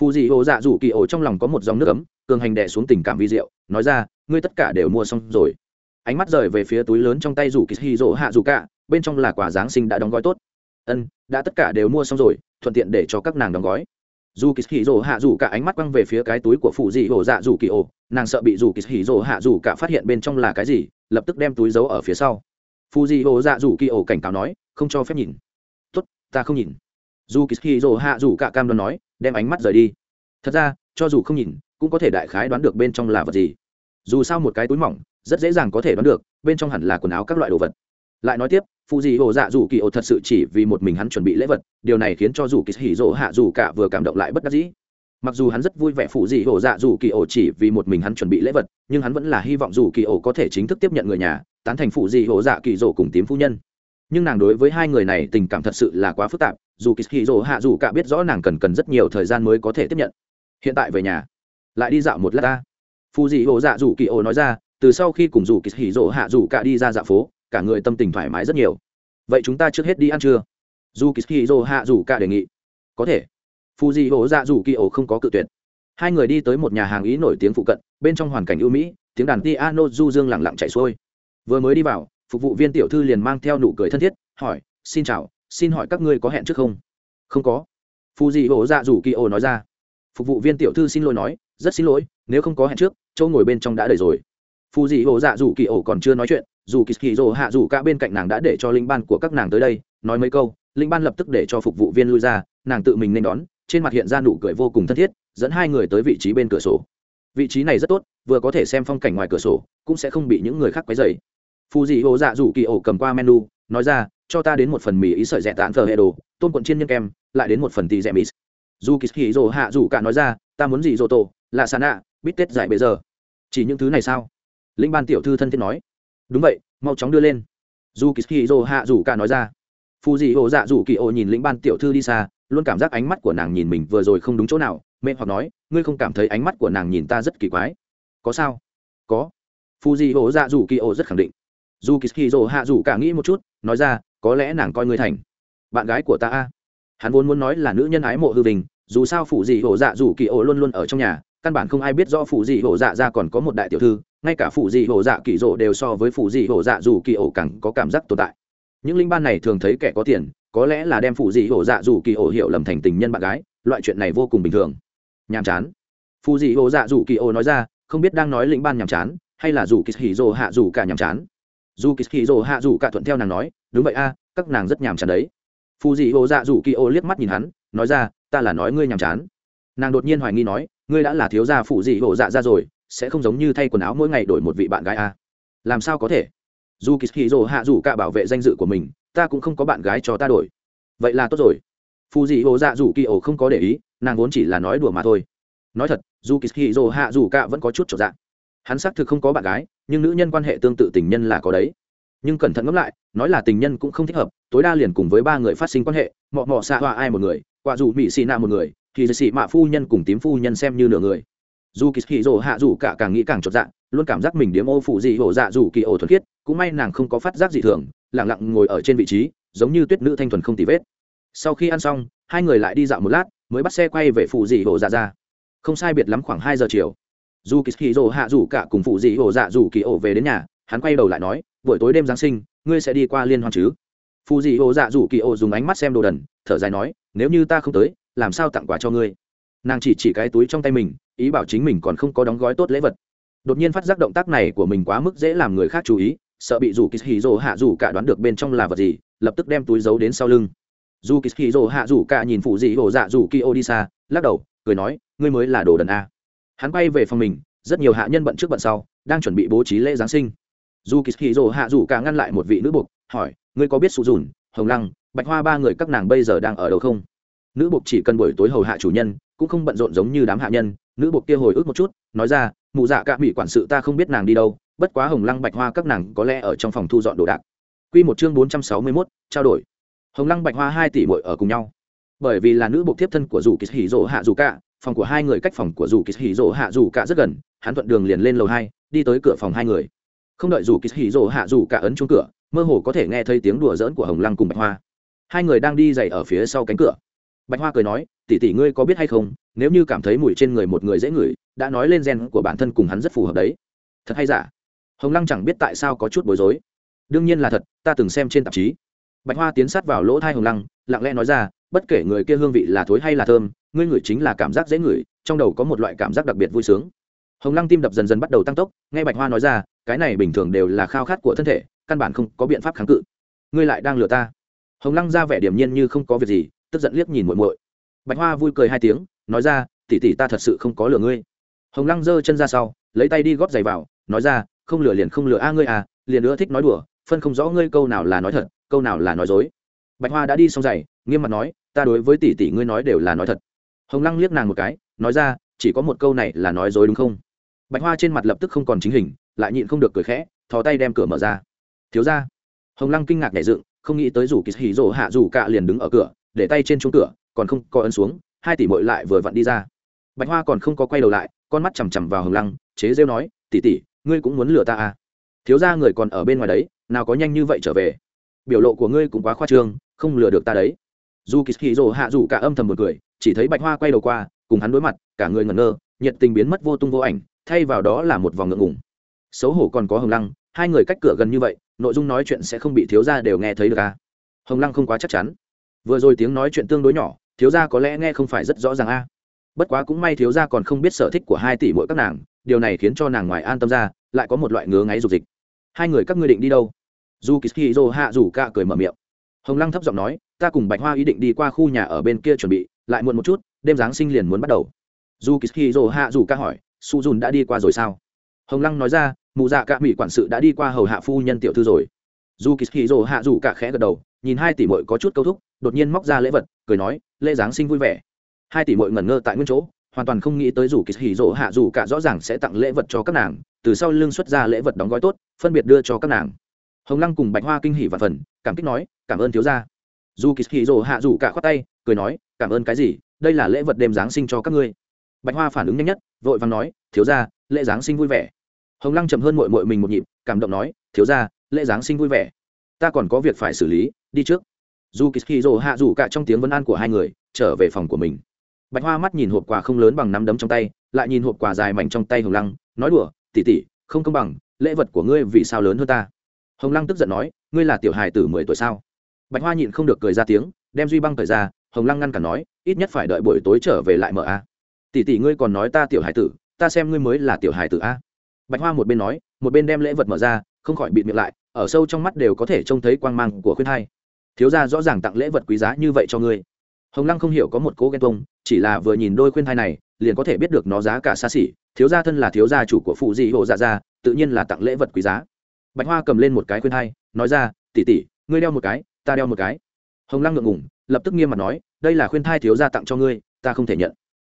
Phụ di hồ dạ dù kỳ ổ trong lòng có một dòng nước ấm, cường hành đẻ xuống tình cảm vi diệu, nói ra, ngươi tất cả đều mua xong rồi. Ánh mắt rời về phía túi lớn trong tay rủ kỳ hỉ rỗ hạ dù cả, bên trong là quả giáng sinh đã đóng gói tốt. Ân, đã tất cả đều mua xong rồi, thuận tiện để cho các nàng đóng gói. Dù kỳ hỉ rỗ hạ dù cả ánh mắt quăng về phía cái túi của phụ dị hồ dạ dù kỳ ổ, nàng sợ bị dù kỳ hỉ rỗ hạ dù cả phát hiện bên trong là cái gì, lập tức đem túi giấu ở phía sau. Phụ dị hồ dạ dù kỳ ổ cảnh cáo nói, không cho phép nhìn ta không nhìn. Dù kỳ hỉ rồ hạ dù cả cam đoan nói, đem ánh mắt rời đi. Thật ra, cho dù không nhìn, cũng có thể đại khái đoán được bên trong là vật gì. Dù sao một cái túi mỏng, rất dễ dàng có thể đoán được, bên trong hẳn là quần áo các loại đồ vật. Lại nói tiếp phụ dị hồ dạ dù kỳ ổ thật sự chỉ vì một mình hắn chuẩn bị lễ vật, điều này khiến cho dù kỳ hỉ rỗ hạ dù cả vừa cảm động lại bất đắc dĩ. Mặc dù hắn rất vui vẻ phụ dị hồ dạ dù kỳ ổ chỉ vì một mình hắn chuẩn bị lễ vật, nhưng hắn vẫn là hy vọng dù kỳ ổ có thể chính thức tiếp nhận người nhà, tán thành phụ dị hồ dạ kỳ rỗ cùng tím phu nhân nhưng nàng đối với hai người này tình cảm thật sự là quá phức tạp, dù kỳ hạ dù cả biết rõ nàng cần cần rất nhiều thời gian mới có thể tiếp nhận. Hiện tại về nhà, lại đi dạo một lát ta. Phụ dị hồ dạ dù kỳ ổ nói ra, từ sau khi cùng dù kỳ hạ dù cả đi ra dạo phố, cả người tâm tình thoải mái rất nhiều. Vậy chúng ta trước hết đi ăn trưa. Dù kỳ hì hạ dù cả đề nghị. Có thể. Phù dị hổ dạ dù kỳ ổ không có cự tuyệt. Hai người đi tới một nhà hàng ý nổi tiếng phụ cận, bên trong hoàn cảnh ưu mỹ, tiếng đàn piano du dương lẳng lặng chạy xuôi. Vừa mới đi vào phục vụ viên tiểu thư liền mang theo nụ cười thân thiết, hỏi, xin chào, xin hỏi các ngươi có hẹn trước không? Không có. Phù dị hổ dạ rủ kỳ ổ nói ra. Phục vụ viên tiểu thư xin lỗi nói, rất xin lỗi, nếu không có hẹn trước, chỗ ngồi bên trong đã đầy rồi. Phù dị hổ dạ rủ kỳ ổ còn chưa nói chuyện, dù kỳ kỳ rồ hạ rủ cả bên cạnh nàng đã để cho linh ban của các nàng tới đây, nói mấy câu, linh ban lập tức để cho phục vụ viên lui ra, nàng tự mình nên đón, trên mặt hiện ra nụ cười vô cùng thân thiết, dẫn hai người tới vị trí bên cửa sổ. Vị trí này rất tốt, vừa có thể xem phong cảnh ngoài cửa sổ, cũng sẽ không bị những người khác quấy dày phù dị ô dạ dù kỳ ổ cầm qua menu, nói ra, cho ta đến một phần mì ý sợi rẻ tán thờ hệ đồ tôn quận chiên nhân kem, lại đến một phần tì rẻ mì. Dù kỳ kỳ rồ hạ dù cả nói ra, ta muốn gì rồ tổ, là sàn ạ, bít tết giải bây giờ. Chỉ những thứ này sao? Lĩnh ban tiểu thư thân thiết nói. Đúng vậy, mau chóng đưa lên. Dù kỳ dô hạ dù cả nói ra. Phù dị ô dạ dù kỳ ổ nhìn lĩnh ban tiểu thư đi xa, luôn cảm giác ánh mắt của nàng nhìn mình vừa rồi không đúng chỗ nào mẹ hoặc nói, ngươi không cảm thấy ánh mắt của nàng nhìn ta rất kỳ quái. Có sao? Có. Phù dị ô dạ dù kỳ ô rất khẳng định dù kỳ dô hạ dù cả nghĩ một chút, nói ra, có lẽ nàng coi ngươi thành bạn gái của ta a. Hắn vốn muốn nói là nữ nhân ái mộ hư vinh, dù sao phụ dị hổ dạ dù kỳ ổ luôn luôn ở trong nhà, căn bản không ai biết rõ phụ dị hổ dạ ra còn có một đại tiểu thư, ngay cả phụ dị hổ dạ kỳ rộ đều so với phụ dị hổ dạ dù kỳ ổ càng có cảm giác tồn tại. Những linh ban này thường thấy kẻ có tiền, có lẽ là đem phụ dị hổ dạ dù kỳ ổ hiểu lầm thành tình nhân bạn gái, loại chuyện này vô cùng bình thường. Nhàm chán. Phụ dị hổ dạ dù kỳ ổ nói ra, không biết đang nói linh ban nhàm chán, hay là dù kỳ hỉ rộ hạ dù cả nhàm chán dù kỳ kỳ rộ hạ dù cả thuận theo nàng nói, đúng vậy a, các nàng rất nhàm chán đấy. Phù dị ô dạ dù kỳ ô liếc mắt nhìn hắn, nói ra, ta là nói ngươi nhàm chán. Nàng đột nhiên hoài nghi nói, ngươi đã là thiếu gia phụ dị ô dạ ra rồi, sẽ không giống như thay quần áo mỗi ngày đổi một vị bạn gái a? Làm sao có thể? Dù kỳ kỳ rồ hạ dù cả bảo vệ danh dự của mình, ta cũng không có bạn gái cho ta đổi. Vậy là tốt rồi. Phù dị ô dạ dù kỳ ô không có để ý, nàng vốn chỉ là nói đùa mà thôi. Nói thật, dù kỳ hì rồ hạ dù cả vẫn có chút trọn dạng hắn xác thực không có bạn gái nhưng nữ nhân quan hệ tương tự tình nhân là có đấy. Nhưng cẩn thận ngẫm lại, nói là tình nhân cũng không thích hợp, tối đa liền cùng với ba người phát sinh quan hệ, mọ mọ xạ hoa ai một người, quả dù mỹ xì nạ một người, thì xì mạ phu nhân cùng tím phu nhân xem như nửa người. Dù kỳ hì rồ hạ dù cả càng nghĩ càng chột dạ luôn cảm giác mình điếm ô phụ dị hổ dạ dù kỳ ổ thuần khiết, cũng may nàng không có phát giác gì thường lẳng lặng ngồi ở trên vị trí, giống như tuyết nữ thanh thuần không tì vết. Sau khi ăn xong, hai người lại đi dạo một lát, mới bắt xe quay về phụ dị hổ dạ ra. Không sai biệt lắm khoảng hai giờ chiều dù kỳ hì hạ dù cả cùng phụ dị hổ dạ dù kỳ ổ về đến nhà, hắn quay đầu lại nói, buổi tối đêm giáng sinh, ngươi sẽ đi qua liên hoan chứ? Phụ dị hồ dạ rủ kỳ ổ dùng ánh mắt xem đồ đần, thở dài nói, nếu như ta không tới, làm sao tặng quà cho ngươi? Nàng chỉ chỉ cái túi trong tay mình, ý bảo chính mình còn không có đóng gói tốt lễ vật. Đột nhiên phát giác động tác này của mình quá mức dễ làm người khác chú ý, sợ bị dù kỳ hì rồ hạ rủ cả đoán được bên trong là vật gì, lập tức đem túi giấu đến sau lưng. Dù kỳ hì rồ hạ rủ cả nhìn phụ dị hồ dạ rủ kỳ ô đi xa, lắc đầu, cười nói, ngươi mới là đồ đần a hắn bay về phòng mình rất nhiều hạ nhân bận trước bận sau đang chuẩn bị bố trí lễ giáng sinh dù kỳ hì rồ hạ rủ cả ngăn lại một vị nữ buộc hỏi ngươi có biết sụ dùn hồng lăng bạch hoa ba người các nàng bây giờ đang ở đâu không nữ buộc chỉ cần buổi tối hầu hạ chủ nhân cũng không bận rộn giống như đám hạ nhân nữ buộc kia hồi ức một chút nói ra mụ dạ cả bị quản sự ta không biết nàng đi đâu bất quá hồng lăng bạch hoa các nàng có lẽ ở trong phòng thu dọn đồ đạc Quy một chương bốn trăm sáu mươi 461, trao đổi. Hồng Lăng Bạch Hoa hai tỷ muội ở cùng nhau. Bởi vì là nữ buộc tiếp thân của dù Kỳ Hỉ Hạ dù Cả, phòng của hai người cách phòng của dù Kỳ Hỉ rỗ Hạ dù Cả rất gần, hắn thuận đường liền lên lầu hai, đi tới cửa phòng hai người. Không đợi dù Kỳ Hỉ rỗ Hạ dù Cả ấn chuông cửa, mơ hồ có thể nghe thấy tiếng đùa giỡn của hồng lăng cùng bạch hoa. Hai người đang đi dày ở phía sau cánh cửa. Bạch hoa cười nói tỷ tỷ ngươi có biết hay không nếu như cảm thấy mùi trên người một người dễ ngửi đã nói lên gen của bản thân cùng hắn rất phù hợp đấy. Thật hay giả? Hồng lăng chẳng biết tại sao có chút bối rối. Đương nhiên là thật ta từng xem trên tạp chí. Bạch hoa tiến sát vào lỗ thai hồng lăng lặng lẽ nói ra bất kể người kia hương vị là thối hay là thơm ngươi ngửi chính là cảm giác dễ ngửi, trong đầu có một loại cảm giác đặc biệt vui sướng. Hồng lăng tim đập dần dần bắt đầu tăng tốc, nghe bạch hoa nói ra, cái này bình thường đều là khao khát của thân thể, căn bản không có biện pháp kháng cự. Ngươi lại đang lừa ta. Hồng lăng ra vẻ điềm nhiên như không có việc gì, tức giận liếc nhìn muội muội. Bạch hoa vui cười hai tiếng, nói ra tỉ tỉ ta thật sự không có lừa ngươi. Hồng lăng giơ chân ra sau, lấy tay đi góp giày vào, nói ra, không lừa liền không lừa a ngươi à liền nữa thích nói đùa, phân không rõ ngươi câu nào là nói thật, câu nào là nói dối. Bạch hoa đã đi xong giày, nghiêm mặt nói, ta đối với tỷ tỷ ngươi nói đều là nói thật hồng lăng liếc nàng một cái, nói ra, chỉ có một câu này là nói dối đúng không? Bạch hoa trên mặt lập tức không còn chính hình, lại nhịn không được cười khẽ, thò tay đem cửa mở ra. Thiếu ra hồng lăng kinh ngạc nhảy dựng, không nghĩ tới rủ kỳ hỉ rỗ hạ rủ cạ liền đứng ở cửa, để tay trên chuông cửa, còn không có ấn xuống, hai tỷ mội lại vừa vặn đi ra. Bạch hoa còn không có quay đầu lại, con mắt chằm chằm vào hồng lăng, chế rêu nói tỉ tỉ ngươi cũng muốn lừa ta à? Thiếu ra người còn ở bên ngoài đấy, nào có nhanh như vậy trở về? Biểu lộ của ngươi cũng quá khoa trương, không lừa được ta đấy. Dù kỳ hì rỗ hạ rủ cả âm thầm một cười chỉ thấy bạch hoa quay đầu qua, cùng hắn đối mặt, cả người ngẩn ngơ, nhiệt tình biến mất vô tung vô ảnh, thay vào đó là một vòng ngượng ngùng. Xấu hổ còn có hồng lăng, hai người cách cửa gần như vậy, nội dung nói chuyện sẽ không bị thiếu gia đều nghe thấy được à? Hồng lăng không quá chắc chắn. Vừa rồi tiếng nói chuyện tương đối nhỏ, thiếu gia có lẽ nghe không phải rất rõ ràng a bất quá cũng may thiếu gia còn không biết sở thích của hai tỷ mỗi các nàng, điều này khiến cho nàng ngoài an tâm ra, lại có một loại ngứa ngáy dục dịch. Hai người các ngươi định đi đâu? Dù kỳ dô hạ rủ ca cười mở miệng. Hồng lăng thấp giọng nói, ta cùng bạch hoa ý định đi qua khu nhà ở bên kia chuẩn bị lại muộn một chút, đêm giáng sinh liền muốn bắt đầu. Dù kỳ dô hạ rủ ca hỏi, su dùn đã đi qua rồi sao? Hồng lăng nói ra mụ dạ cả mỹ quản sự đã đi qua hầu hạ phu nhân tiểu thư rồi. Dù kỳ hì rồ hạ rủ cả khẽ gật đầu, nhìn hai tỷ mội có chút câu thúc, đột nhiên móc ra lễ vật, cười nói, lễ giáng sinh vui vẻ. Hai tỷ mội ngẩn ngơ tại nguyên chỗ, hoàn toàn không nghĩ tới dù kỳ hì rồ hạ rủ cả rõ ràng sẽ tặng lễ vật cho các nàng, từ sau lưng xuất ra lễ vật đóng gói tốt, phân biệt đưa cho các nàng. Hồng lăng cùng bạch hoa kinh hỉ và phần, cảm kích nói, cảm ơn thiếu gia. Dù kỳ hì rồ hạ rủ cả khoát tay cười nói, cảm ơn cái gì? Đây là lễ vật đêm giáng sinh cho các ngươi. Bạch hoa phản ứng nhanh nhất, vội vàng nói, thiếu gia, lễ giáng sinh vui vẻ. Hồng lăng chậm hơn mội mội mình một nhịp, cảm động nói, thiếu gia, lễ giáng sinh vui vẻ. Ta còn có việc phải xử lý, đi trước. Dù kỳ dỗ hạ rủ cả trong tiếng vấn an của hai người, trở về phòng của mình. Bạch hoa mắt nhìn hộp quà không lớn bằng nắm đấm trong tay, lại nhìn hộp quà dài mảnh trong tay hồng lăng, nói đùa tỉ tỉ không công bằng, lễ vật của ngươi vì sao lớn hơn ta? Hồng lăng tức giận nói, ngươi là tiểu hài tử mười tuổi sao? Bạch hoa nhịn không được cười ra tiếng, đem duy băng cởi ra hồng lăng ngăn cản nói, ít nhất phải đợi buổi tối trở về lại mở a. Tỷ tỷ ngươi còn nói ta tiểu hải tử, ta xem ngươi mới là tiểu hải tử a. Bạch hoa một bên nói, một bên đem lễ vật mở ra, không khỏi bịt miệng lại, ở sâu trong mắt đều có thể trông thấy quang mang của khuyên hai. Thiếu gia rõ ràng tặng lễ vật quý giá như vậy cho ngươi. Hồng lăng không hiểu có một cố ghen tông chỉ là vừa nhìn đôi khuyên thai này, liền có thể biết được nó giá cả xa xỉ, thiếu gia thân là thiếu gia chủ của phụ dị hộ dạ gia, tự nhiên là tặng lễ vật quý giá. Bạch hoa cầm lên một cái khuyên thai nói ra tỉ tỉ ngươi đeo một cái, ta đeo một cái. Hồng lăng ngượng ngủng lập tức nghiêm mặt nói, đây là khuyên thai thiếu gia tặng cho ngươi, ta không thể nhận.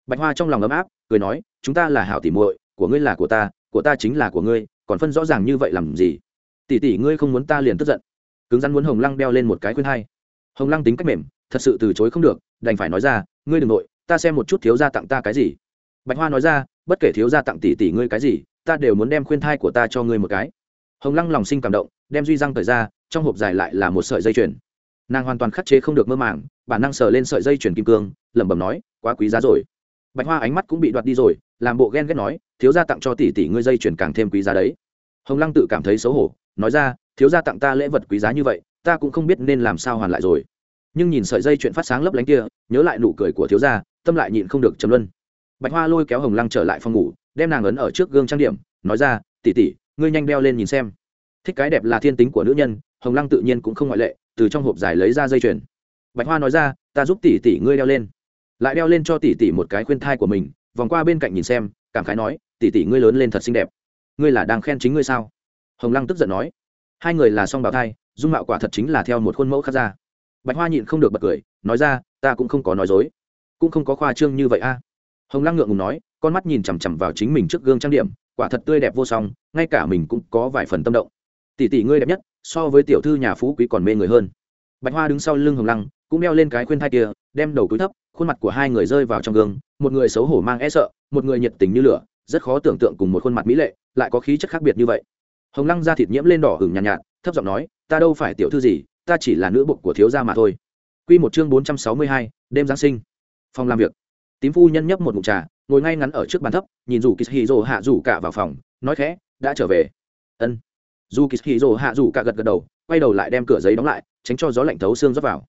Bạch hoa trong lòng ấm áp, cười nói, chúng ta là hảo tỉ muội, của ngươi là của ta của ta chính là của ngươi, còn phân rõ ràng như vậy làm gì? Tỷ tỷ ngươi không muốn ta liền tức giận. Cứng rắn muốn hồng lăng đeo lên một cái khuyên thai. Hồng lăng tính cách mềm, thật sự từ chối không được, đành phải nói ra, ngươi đừng nội, ta xem một chút thiếu gia tặng ta cái gì. Bạch hoa nói ra, bất kể thiếu gia tặng tỷ tỷ ngươi cái gì, ta đều muốn đem khuyên thai của ta cho ngươi một cái. Hồng lăng lòng sinh cảm động, đem duy răng thời ra, trong hộp dài lại là một sợi dây chuyền nàng hoàn toàn khắc chế không được mơ màng, bản năng sờ lên sợi dây chuyển kim cương, lẩm bẩm nói, quá quý giá rồi. Bạch hoa ánh mắt cũng bị đoạt đi rồi, làm bộ ghen ghét nói, thiếu gia tặng cho tỷ tỷ ngươi dây chuyển càng thêm quý giá đấy. Hồng lăng tự cảm thấy xấu hổ, nói ra, thiếu gia tặng ta lễ vật quý giá như vậy, ta cũng không biết nên làm sao hoàn lại rồi. Nhưng nhìn sợi dây chuyện phát sáng lấp lánh kia, nhớ lại nụ cười của thiếu gia, tâm lại nhịn không được chấm luân. Bạch hoa lôi kéo hồng lăng trở lại phòng ngủ, đem nàng ấn ở trước gương trang điểm, nói ra tỉ tỉ ngươi nhanh đeo lên nhìn xem. Thích cái đẹp là thiên tính của nữ nhân, hồng lăng tự nhiên cũng không ngoại lệ từ trong hộp dài lấy ra dây chuyền. Bạch hoa nói ra, ta giúp tỷ tỷ ngươi đeo lên. Lại đeo lên cho tỷ tỷ một cái khuyên thai của mình, vòng qua bên cạnh nhìn xem, cảm khái nói, tỷ tỷ ngươi lớn lên thật xinh đẹp. Ngươi là đang khen chính ngươi sao? Hồng lăng tức giận nói, hai người là song bào thai, dung mạo quả thật chính là theo một khuôn mẫu khác ra. Bạch hoa nhịn không được bật cười, nói ra, ta cũng không có nói dối, cũng không có khoa trương như vậy a. Hồng lăng ngượng ngùng nói, con mắt nhìn chằm chằm vào chính mình trước gương trang điểm, quả thật tươi đẹp vô song, ngay cả mình cũng có vài phần tâm động. Tỷ tỷ ngươi đẹp nhất so với tiểu thư nhà phú quý còn mê người hơn bạch hoa đứng sau lưng hồng lăng cũng đeo lên cái khuyên thai kia đem đầu cúi thấp khuôn mặt của hai người rơi vào trong gương một người xấu hổ mang e sợ một người nhiệt tình như lửa rất khó tưởng tượng cùng một khuôn mặt mỹ lệ lại có khí chất khác biệt như vậy hồng lăng da thịt nhiễm lên đỏ hửng nhàn nhạt, nhạt thấp giọng nói ta đâu phải tiểu thư gì ta chỉ là nữ bục của thiếu gia mà thôi Quy một chương bốn trăm sáu mươi hai, đêm giáng sinh. Phòng làm việc. Tím phu nhân nhấp một ngụm trà, ngồi ngay ngắn ở trước bàn thấp, nhìn rủ Kishiro hạ rủ cả vào phòng, nói khẽ, đã trở về. Ân. Dù Kishiro hạ rủ cả gật gật đầu, quay đầu lại đem cửa giấy đóng lại, tránh cho gió lạnh thấu xương rót vào.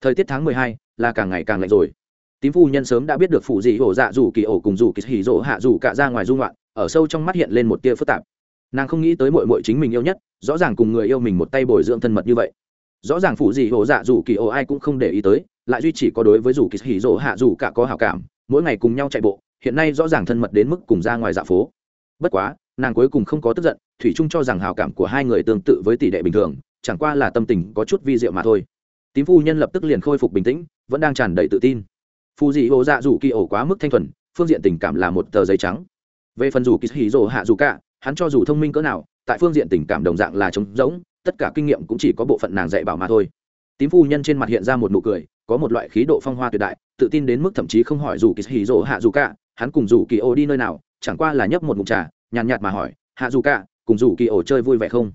Thời tiết tháng mười hai, là càng ngày càng lạnh rồi. Tím phu nhân sớm đã biết được phụ gì hổ dạ rủ kỳ ổ cùng rủ Kishiro hạ rủ cả ra ngoài dung loạn, ở sâu trong mắt hiện lên một tia phức tạp. Nàng không nghĩ tới muội muội chính mình yêu nhất, rõ ràng cùng người yêu mình một tay bồi dưỡng thân mật như vậy rõ ràng phụ gì hổ dạ dù kỳ ổ ai cũng không để ý tới lại duy chỉ có đối với dù kỳ hỉ rỗ hạ dù cả có hảo cảm mỗi ngày cùng nhau chạy bộ hiện nay rõ ràng thân mật đến mức cùng ra ngoài dạ phố bất quá nàng cuối cùng không có tức giận, thủy trung cho rằng hảo cảm của hai người tương tự với tỷ đệ bình thường, chẳng qua là tâm tình có chút vi diệu mà thôi. Tím phu nhân lập tức liền khôi phục bình tĩnh, vẫn đang tràn đầy tự tin. Phù dị hồ dạ dù kỳ ổ quá mức thanh thuần, phương diện tình cảm là một tờ giấy trắng. Về phần dù kỳ hỉ rỗ hạ dù cả, hắn cho dù thông minh cỡ nào, tại phương diện tình cảm đồng dạng là trống rỗng, tất cả kinh nghiệm cũng chỉ có bộ phận nàng dạy bảo mà thôi. Tím phu nhân trên mặt hiện ra một nụ cười, có một loại khí độ phong hoa tuyệt đại, tự tin đến mức thậm chí không hỏi dù kỳ hì rỗ hạ dù cả, hắn cùng dù kỳ ô đi nơi nào, chẳng qua là nhấp một mục trà nhàn nhạt mà hỏi, hạ dù cả, cùng dù kỳ Ổ chơi vui vẻ không?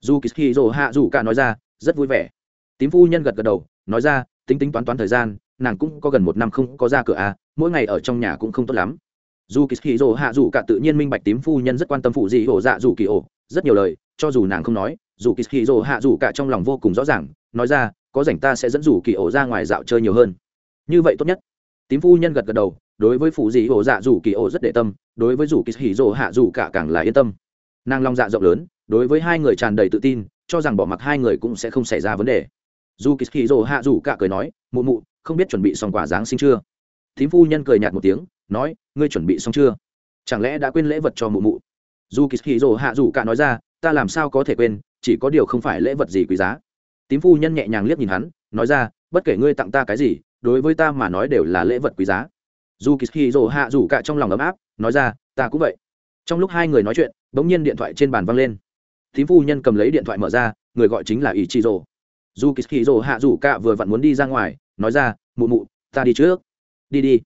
Dù kỳ hì rồ hạ dù cả nói ra, rất vui vẻ. Tím phu nhân gật gật đầu, nói ra, tính tính toán toán thời gian, nàng cũng có gần một năm không có ra cửa à mỗi ngày ở trong nhà cũng không tốt lắm. Dù kỳ hì rồ hạ dù cả tự nhiên minh bạch tím phu nhân rất quan tâm phụ gì ổ dạ dù kỳ Ổ, rất nhiều lời, cho dù nàng không nói, dù kỳ hì rồ hạ dù cả trong lòng vô cùng rõ ràng, nói ra, có rảnh ta sẽ dẫn dù kỳ ổ ra ngoài dạo chơi nhiều hơn. Như vậy tốt nhất. Tím phu nhân gật gật đầu đối với phụ dị ổ dạ dù kỳ ổ rất để tâm, đối với dù kỳ hỉ rồ hạ dù cả càng là yên tâm. Nàng long dạ rộng lớn, đối với hai người tràn đầy tự tin, cho rằng bỏ mặc hai người cũng sẽ không xảy ra vấn đề. Dù kỳ hỉ rồ hạ dù cả cười nói, mụ mụ, không biết chuẩn bị xong quả giáng sinh chưa? Thím phu nhân cười nhạt một tiếng, nói, ngươi chuẩn bị xong chưa? Chẳng lẽ đã quên lễ vật cho mụ mụ? Dù kỳ hỉ rồ hạ dù cả nói ra, ta làm sao có thể quên, chỉ có điều không phải lễ vật gì quý giá. Tím phu nhân nhẹ nhàng liếc nhìn hắn, nói ra, bất kể ngươi tặng ta cái gì, đối với ta mà nói đều là lễ vật quý giá dù kỳ hì rồ hạ rủ cả trong lòng ấm áp, nói ra, ta cũng vậy. Trong lúc hai người nói chuyện, bỗng nhiên điện thoại trên bàn văng lên. Thím phu nhân cầm lấy điện thoại mở ra, người gọi chính là ý chị rồ dù kỳ rồ hạ rủ cả vừa vặn muốn đi ra ngoài, nói ra, mụ mụ, ta đi trước. Đi đi.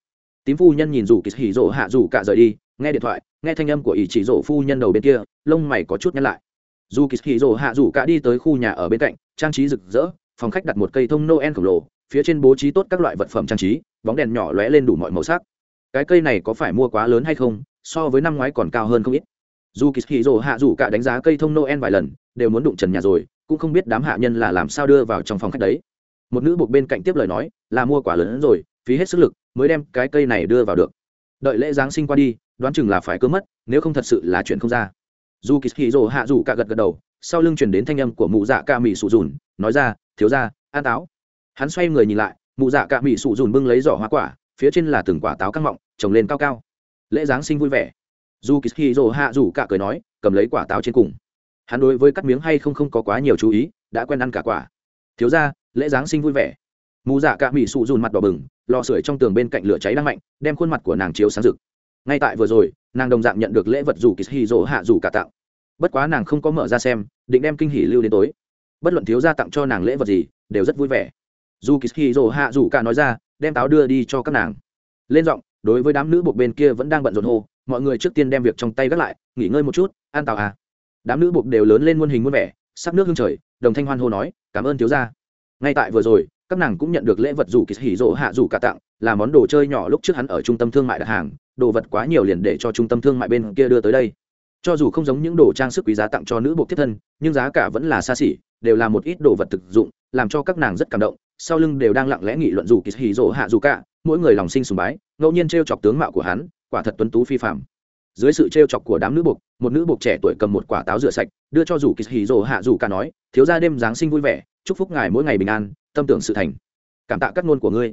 Tím phu nhân nhìn dù kỳ rồ hạ rủ cả rời đi, nghe điện thoại, nghe thanh âm của ý chị rồ phu nhân đầu bên kia, lông mày có chút nhăn lại. Dù kỳ rồ hạ rủ cả đi tới khu nhà ở bên cạnh, trang trí rực rỡ, phòng khách đặt một cây thông noel khổng lồ, phía trên bố trí tốt các loại vật phẩm trang trí bóng đèn nhỏ lóe lên đủ mọi màu sắc. Cái cây này có phải mua quá lớn hay không, so với năm ngoái còn cao hơn không ít. Dù kỳ hì rồ hạ rủ cả đánh giá cây thông noel vài lần, đều muốn đụng trần nhà rồi, cũng không biết đám hạ nhân là làm sao đưa vào trong phòng khách đấy. Một nữ buộc bên cạnh tiếp lời nói, là mua quả lớn hơn rồi, phí hết sức lực, mới đem cái cây này đưa vào được. Đợi lễ giáng sinh qua đi, đoán chừng là phải cơ mất, nếu không thật sự là chuyện không ra. Dù kỳ hì rồ hạ rủ cả gật gật đầu, sau lưng chuyển đến thanh âm của mụ dạ ca mị sụ dùn, nói ra, thiếu ra an táo. Hắn xoay người nhìn lại mụ dạ cạ mỹ sụ dùn bưng lấy giỏ hoa quả phía trên là từng quả táo căng mọng trồng lên cao cao. Lễ giáng sinh vui vẻ. Dù kỳ hì rồ hạ rủ cả cười nói cầm lấy quả táo trên cùng. Hắn đối với cắt miếng hay không không có quá nhiều chú ý đã quen ăn cả quả. Thiếu ra lễ giáng sinh vui vẻ. Mù dạ cả mỹ sụ dùn mặt đỏ bừng lò sưởi trong tường bên cạnh lửa cháy đang mạnh đem khuôn mặt của nàng chiếu sáng rực. Ngay tại vừa rồi nàng đồng dạng nhận được lễ vật dù kỳ hì rỗ hạ dù cả tặng, bất quá nàng không có mở ra xem định đem kinh hỉ lưu đến tối. Bất luận thiếu gia tặng cho nàng lễ vật gì đều rất vui vẻ dù kỳ hạ dù cả nói ra, đem táo đưa đi cho các nàng. Lên giọng, đối với đám nữ buộc bên kia vẫn đang bận rộn hô, mọi người trước tiên đem việc trong tay gác lại, nghỉ ngơi một chút, an tàu à. Đám nữ buộc đều lớn lên muôn hình muôn vẻ, sắc nước hương trời, đồng thanh hoan hô nói, cảm ơn thiếu gia. Ngay tại vừa rồi, các nàng cũng nhận được lễ vật dù kỳ hỉ rỗ hạ dù cả tặng, là món đồ chơi nhỏ lúc trước hắn ở trung tâm thương mại đặt hàng, đồ vật quá nhiều liền để cho trung tâm thương mại bên kia đưa tới đây. Cho dù không giống những đồ trang sức quý giá tặng cho nữ bộ tiếp thân, nhưng giá cả vẫn là xa xỉ, đều là một ít đồ vật thực dụng, làm cho các nàng rất cảm động sau lưng đều đang lặng lẽ nghị luận dù kỳ hì rỗ hạ dù cả, mỗi người lòng sinh sùng bái, ngẫu nhiên t r e o chọc tướng mạo của hắn, quả thật tuấn tú phi phạm dưới sự t r e o chọc của đám nữ buộc một nữ buộc trẻ tuổi cầm một quả táo rửa sạch, đưa cho dù kỳ hì rỗ hạ dù cả nói, thiếu ra đêm giáng sinh vui vẻ, chúc phúc ngài mỗi ngày bình an, tâm tưởng sự thành. Cảm tạ các ngôn của ngươi.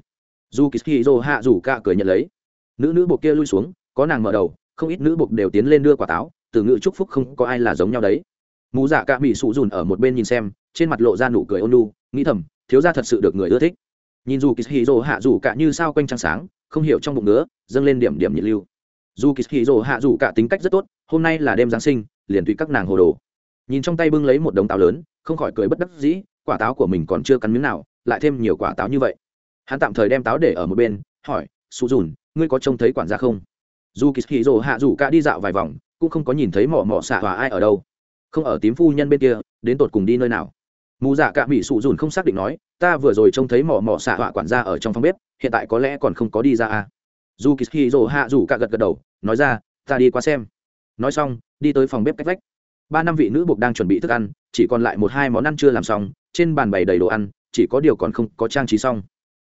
Dù kỳ hì rỗ hạ dù cả cười nhận lấy. Nữ nữ buộc kia lui xuống, có nàng mở đầu, không ít nữ buộc đều tiến lên đưa quả táo, từ ngữ chúc phúc không có ai là giống nhau đấy. Mù dạ cả bị sụ dùn ở một bên nhìn xem, trên mặt lộ ra nụ cười ôn lu nghĩ thầm thiếu gia thật sự được người ưa thích. Nhìn dù kỳ hì rồ hạ dù cả như sao quanh trăng sáng, không hiểu trong bụng nữa dâng lên điểm điểm nhiệt lưu. Dù kỳ hì rồ hạ dù cả tính cách rất tốt, hôm nay là đêm giáng sinh, liền tùy các nàng hồ đồ. Nhìn trong tay bưng lấy một đống táo lớn, không khỏi cười bất đắc dĩ, quả táo của mình còn chưa cắn miếng nào, lại thêm nhiều quả táo như vậy. Hắn tạm thời đem táo để ở một bên, hỏi Su dùn, ngươi có trông thấy quản gia không? Dù kỳ hì rồ hạ dù cả đi dạo vài vòng, cũng không có nhìn thấy mỏ mỏ xạ hòa ai ở đâu. Không ở tím phu nhân bên kia, đến tột cùng đi nơi nào? Mù dạ cả mỹ sụ dùn không xác định nói, ta vừa rồi trông thấy mỏ mỏ xạ họa quản gia ở trong phòng bếp, hiện tại có lẽ còn không có đi ra à. dù kỳ hì rồ hạ rủ cả gật gật đầu, nói ra, ta đi qua xem. Nói xong, đi tới phòng bếp cách vách. Ba năm vị nữ buộc đang chuẩn bị thức ăn, chỉ còn lại một hai món ăn chưa làm xong, trên bàn bày đầy đồ ăn, chỉ có điều còn không có trang trí xong.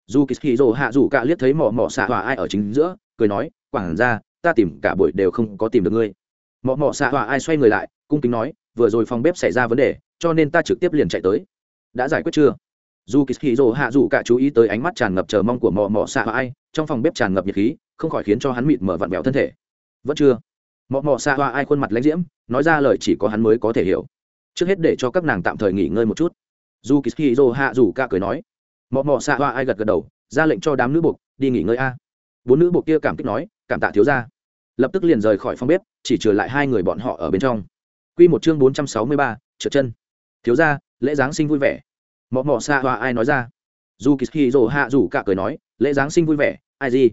Dù kỳ hì rồ hạ rủ cả liếc thấy mỏ mỏ xạ họa ai ở chính giữa, cười nói, quản gia, ta tìm cả buổi đều không có tìm được ngươi. Mỏ mỏ xạ họa ai xoay người lại, cung kính nói, vừa rồi phòng bếp xảy ra vấn đề cho nên ta trực tiếp liền chạy tới. Đã giải quyết chưa? Dù kỳ hì rồ hạ dù cả chú ý tới ánh mắt tràn ngập chờ mong của mò mò xạ hoa ai trong phòng bếp tràn ngập nhiệt khí không khỏi khiến cho hắn mịt mở vặn vẹo thân thể. Vẫn chưa. Mò mò xạ hoa ai khuôn mặt lãnh diễm nói ra lời chỉ có hắn mới có thể hiểu. Trước hết để cho các nàng tạm thời nghỉ ngơi một chút. Dù kỳ hì rồ hạ dù cả cười nói. Mò mò xạ hoa ai gật gật đầu ra lệnh cho đám nữ buộc đi nghỉ ngơi a. Bốn nữ buộc kia cảm kích nói cảm tạ thiếu ra lập tức liền rời khỏi phòng bếp chỉ trừ lại hai người bọn họ ở bên trong. Quy một chương 463, trượt chân. Thiếu gia, lễ giáng sinh vui vẻ. Mọ mọ xa hoa ai nói ra. Dù Kishiro hạ rủ cả cười nói, lễ giáng sinh vui vẻ, ai gì?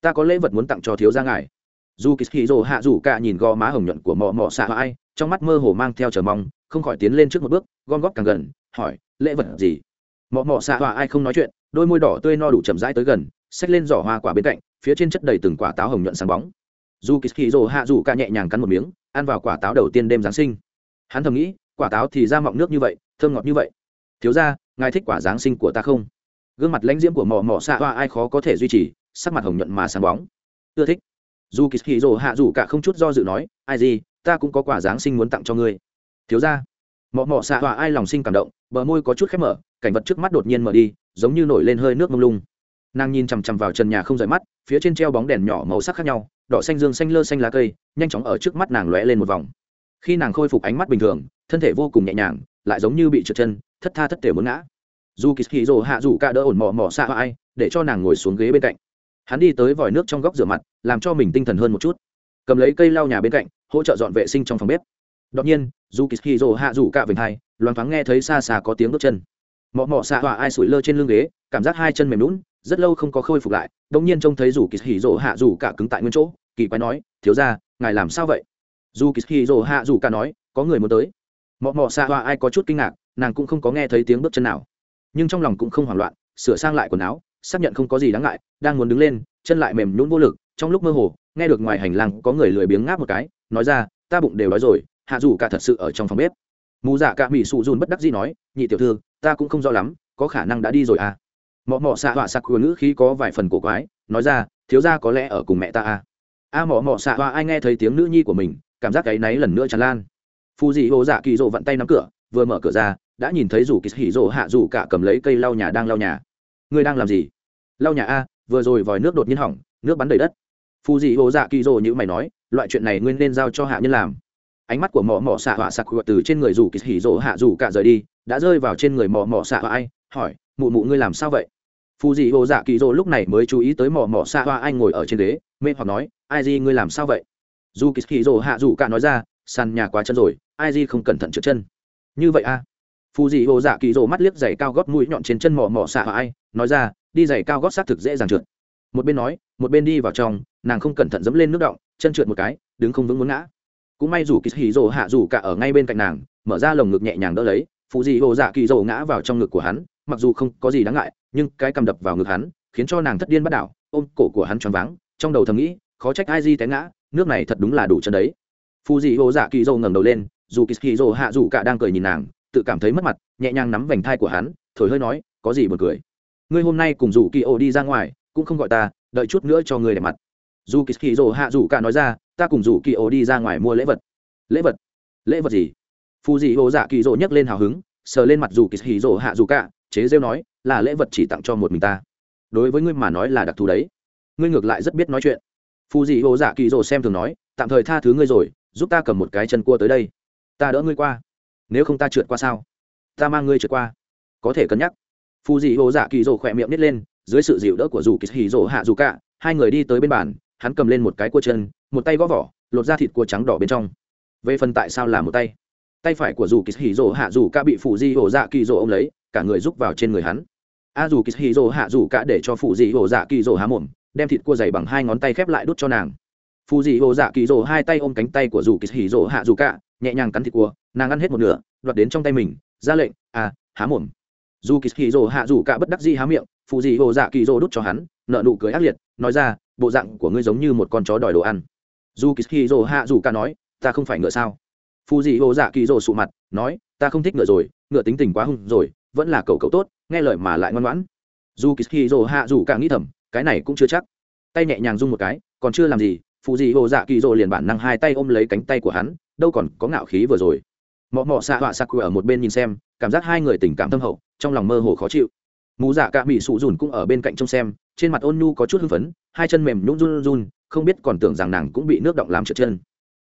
Ta có lễ vật muốn tặng cho thiếu gia ngài. Dù Kishiro hạ rủ cả nhìn gò má hồng nhuận của mọ mọ xa hoa ai, trong mắt mơ hồ mang theo chờ mong, không khỏi tiến lên trước một bước, gom góp càng gần, hỏi, lễ vật gì? Mọ mọ xa hoa ai không nói chuyện, đôi môi đỏ tươi no đủ chậm rãi tới gần, xách lên giỏ hoa quả bên cạnh, phía trên chất đầy từng quả táo hồng nhuận sáng bóng. Dù Kishiro hạ rủ cả nhẹ nhàng cắn một miếng, ăn vào quả táo đầu tiên đêm giáng sinh hắn thầm nghĩ quả táo thì ra mọng nước như vậy, thơm ngọt như vậy. Thiếu ra ngài thích quả giáng sinh của ta không? Gương mặt lãnh diễm của mò mò xạ hoa ai khó có thể duy trì, sắc mặt hồng nhuận mà sáng bóng. Ưa thích. Dù kỳ hì rồ hạ dù cả không chút do dự nói, ai gì, ta cũng có quả giáng sinh muốn tặng cho ngươi. Thiếu ra mò mò xạ hoa ai lòng sinh cảm động, bờ môi có chút khép mở, cảnh vật trước mắt đột nhiên mở đi, giống như nổi lên hơi nước mông lung. Nàng nhìn chằm chằm vào trần nhà không rời mắt, phía trên treo bóng đèn nhỏ màu sắc khác nhau, đỏ xanh dương xanh lơ xanh lá cây, nhanh chóng ở trước mắt nàng lóe lên một vòng khi nàng khôi phục ánh mắt bình thường, thân thể vô cùng nhẹ nhàng, lại giống như bị trượt chân, thất tha thất thể muốn ngã. Dù kỳ hì rồ hạ dù ca đỡ ổn mò mò xạ ai, để cho nàng ngồi xuống ghế bên cạnh. Hắn đi tới vòi nước trong góc rửa mặt, làm cho mình tinh thần hơn một chút. Cầm lấy cây lau nhà bên cạnh, hỗ trợ dọn vệ sinh trong phòng bếp. Đột nhiên, dù kỳ hì rồ hạ dù ca vành hai, loáng thoáng nghe thấy xa xa có tiếng bước chân. Mọ mọ xạ họa ai sủi lơ trên lưng ghế, cảm giác hai chân mềm lún rất lâu không có khôi phục lại đông nhiên trông thấy rủ kỳ hỉ rỗ hạ rủ cả cứng tại nguyên chỗ, kỳ quái nói, thiếu ra ngài làm sao vậy? Dù kỳ hạ rủ cả nói, có người muốn tới. Mọ mọ xạ hoa ai có chút kinh ngạc, nàng cũng không có nghe thấy tiếng bước chân nào. Nhưng trong lòng cũng không hoảng loạn, sửa sang lại quần áo, xác nhận không có gì đáng ngại, đang muốn đứng lên, chân lại mềm nhún vô lực, trong lúc mơ hồ, nghe được ngoài hành lang có người lười biếng ngáp một cái, nói ra, ta bụng đều đói rồi, hạ dù cả thật sự ở trong phòng bếp. Mù dạ cả mỹ sụ dùn bất đắc dĩ nói, nhị tiểu thư, ta cũng không rõ lắm, có khả năng đã đi rồi à? Mọ mọ xạ họa sặc ngữ khí có vài phần cổ quái, nói ra, thiếu ra có lẽ ở cùng mẹ ta à? A mọ mọ xạ họa ai nghe thấy tiếng nữ nhi của mình cảm giác cái náy lần nữa tràn lan. Phù dị hồ dạ kỳ dỗ vặn tay nắm cửa, vừa mở cửa ra, đã nhìn thấy rủ kỳ hỉ dỗ hạ rủ cả cầm lấy cây lau nhà đang lau nhà. Ngươi đang làm gì? Lau nhà a, vừa rồi vòi nước đột nhiên hỏng, nước bắn đầy đất. Phù dị hồ dạ kỳ dỗ như mày nói, loại chuyện này nguyên nên giao cho hạ nhân làm. Ánh mắt của mỏ mỏ xạ họa sặc từ trên người rủ kỳ hỉ dỗ hạ rủ cả rời đi, đã rơi vào trên người mỏ mỏ xạ họa ai, hỏi, mụ mụ ngươi làm sao vậy? Phù dị hồ dạ kỳ dỗ lúc này mới chú ý tới mỏ mỏ xạ họa anh ngồi ở trên ghế, mê hoặc nói, ai gì ngươi làm sao vậy? Dù kỳ kỳ rộ hạ rủ cả nói ra, sàn nhà quá chân rồi, ai di không cẩn thận trượt chân? Như vậy a à? phù dị hồ dạ kỳ rồ mắt liếc giày cao gót mũi nhọn trên chân mỏ mỏ xạ họa ai, nói ra, đi giày cao gót xác thực dễ dàng trượt. Một bên nói, một bên đi vào trong, nàng không cẩn thận dẫm lên nước động, chân trượt một cái, đứng không vững muốn ngã. Cũng may dù kỳ hì rồ hạ dù cả ở ngay bên cạnh nàng, mở ra lồng ngực nhẹ nhàng đỡ lấy phụ dị hồ dạ kỳ rồ ngã vào trong ngực của hắn, mặc dù không có gì đáng ngại, nhưng cái cầm đập vào ngực hắn, khiến cho nàng thất điên bắt đảo, ôm cổ của hắn choáng váng, trong đầu thầm nghĩ, khó trách ai di té ngã nước này thật đúng là đủ chân đấy. Phù dị hồ dạ kỳ dâu ngẩng đầu lên dù kỳ Dô hạ dù cả đang cười nhìn nàng, tự cảm thấy mất mặt, nhẹ nhàng nắm vành thai của hắn, thổi hơi nói, có gì buồn cười? Ngươi hôm nay cùng dù kỳ ô đi ra ngoài, cũng không gọi ta, đợi chút nữa cho ngươi để mặt. Dù kỳ Dô hạ dù cả nói ra, ta cùng Dù kỳ ô đi ra ngoài mua lễ vật. Lễ vật? Lễ vật gì? Phù dị hồ dạ kỳ Dô nhấc lên hào hứng, sờ lên mặt dù kỳ Dô hạ dù cả, chế rêu nói, là lễ vật chỉ tặng cho một mình ta. Đối với ngươi mà nói là đặc thù đấy. Ngươi ngược lại rất biết nói chuyện phù dị ô dạ kỳ rồ xem thường nói, tạm thời tha thứ ngươi rồi, giúp ta cầm một cái chân cua tới đây. Ta đỡ ngươi qua. Nếu không ta trượt qua sao? Ta mang ngươi trượt qua. Có thể cân nhắc. Phù dị ô dạ kỳ rồ khỏe miệng nít lên, dưới sự dịu đỡ của dù kỳ hì rồ hạ dù cả hai người đi tới bên bàn, hắn cầm lên một cái cua chân, một tay gõ vỏ, lột ra thịt cua trắng đỏ bên trong. Về phần tại sao là một tay? Tay phải của dù kỳ hì rồ hạ dù cả bị phù dị ô dạ kỳ rỗ ông lấy, cả người rúc vào trên người hắn. A dù kỳ hì rồ hạ dù cả để cho phù dị ô dạ kỳ rồ há mồm đem thịt cua dày bằng hai ngón tay khép lại đút cho nàng. Phù dị hồ dạ kỳ rỗ hai tay ôm cánh tay của dù kỳ Hỉ rỗ hạ dù cạ, nhẹ nhàng cắn thịt cua nàng ăn hết một nửa đoạt đến trong tay mình ra lệnh à há mồm. Dù kỳ Hỉ rỗ hạ dù cạ bất đắc di há miệng phù dị hồ dạ kỳ rỗ đút cho hắn nợ nụ cười ác liệt nói ra bộ dạng của ngươi giống như một con chó đòi đồ ăn. Dù kỳ rồ hạ dù cạ nói ta không phải ngựa sao? Phù dị hồ dạ kỳ rồ sụ mặt nói ta không thích ngựa rồi ngựa tính tình quá hung rồi vẫn là cậu cậu tốt nghe lời mà lại ngoan ngoãn. Dù kỳ rồ hạ dù cạ nghĩ thầm cái này cũng chưa chắc. Tay nhẹ nhàng rung một cái, còn chưa làm gì, phù dị hồ dạ kỳ dỗ liền bản năng hai tay ôm lấy cánh tay của hắn, đâu còn có ngạo khí vừa rồi. Mọ mọ xạ họa sặc ở một bên nhìn xem, cảm giác hai người tình cảm thâm hậu, trong lòng mơ hồ khó chịu. Mù dạ cả mỹ sụ dùn cũng ở bên cạnh trông xem, trên mặt ôn nhu có chút hưng phấn, hai chân mềm nhún run run, không biết còn tưởng rằng nàng cũng bị nước động làm trượt chân.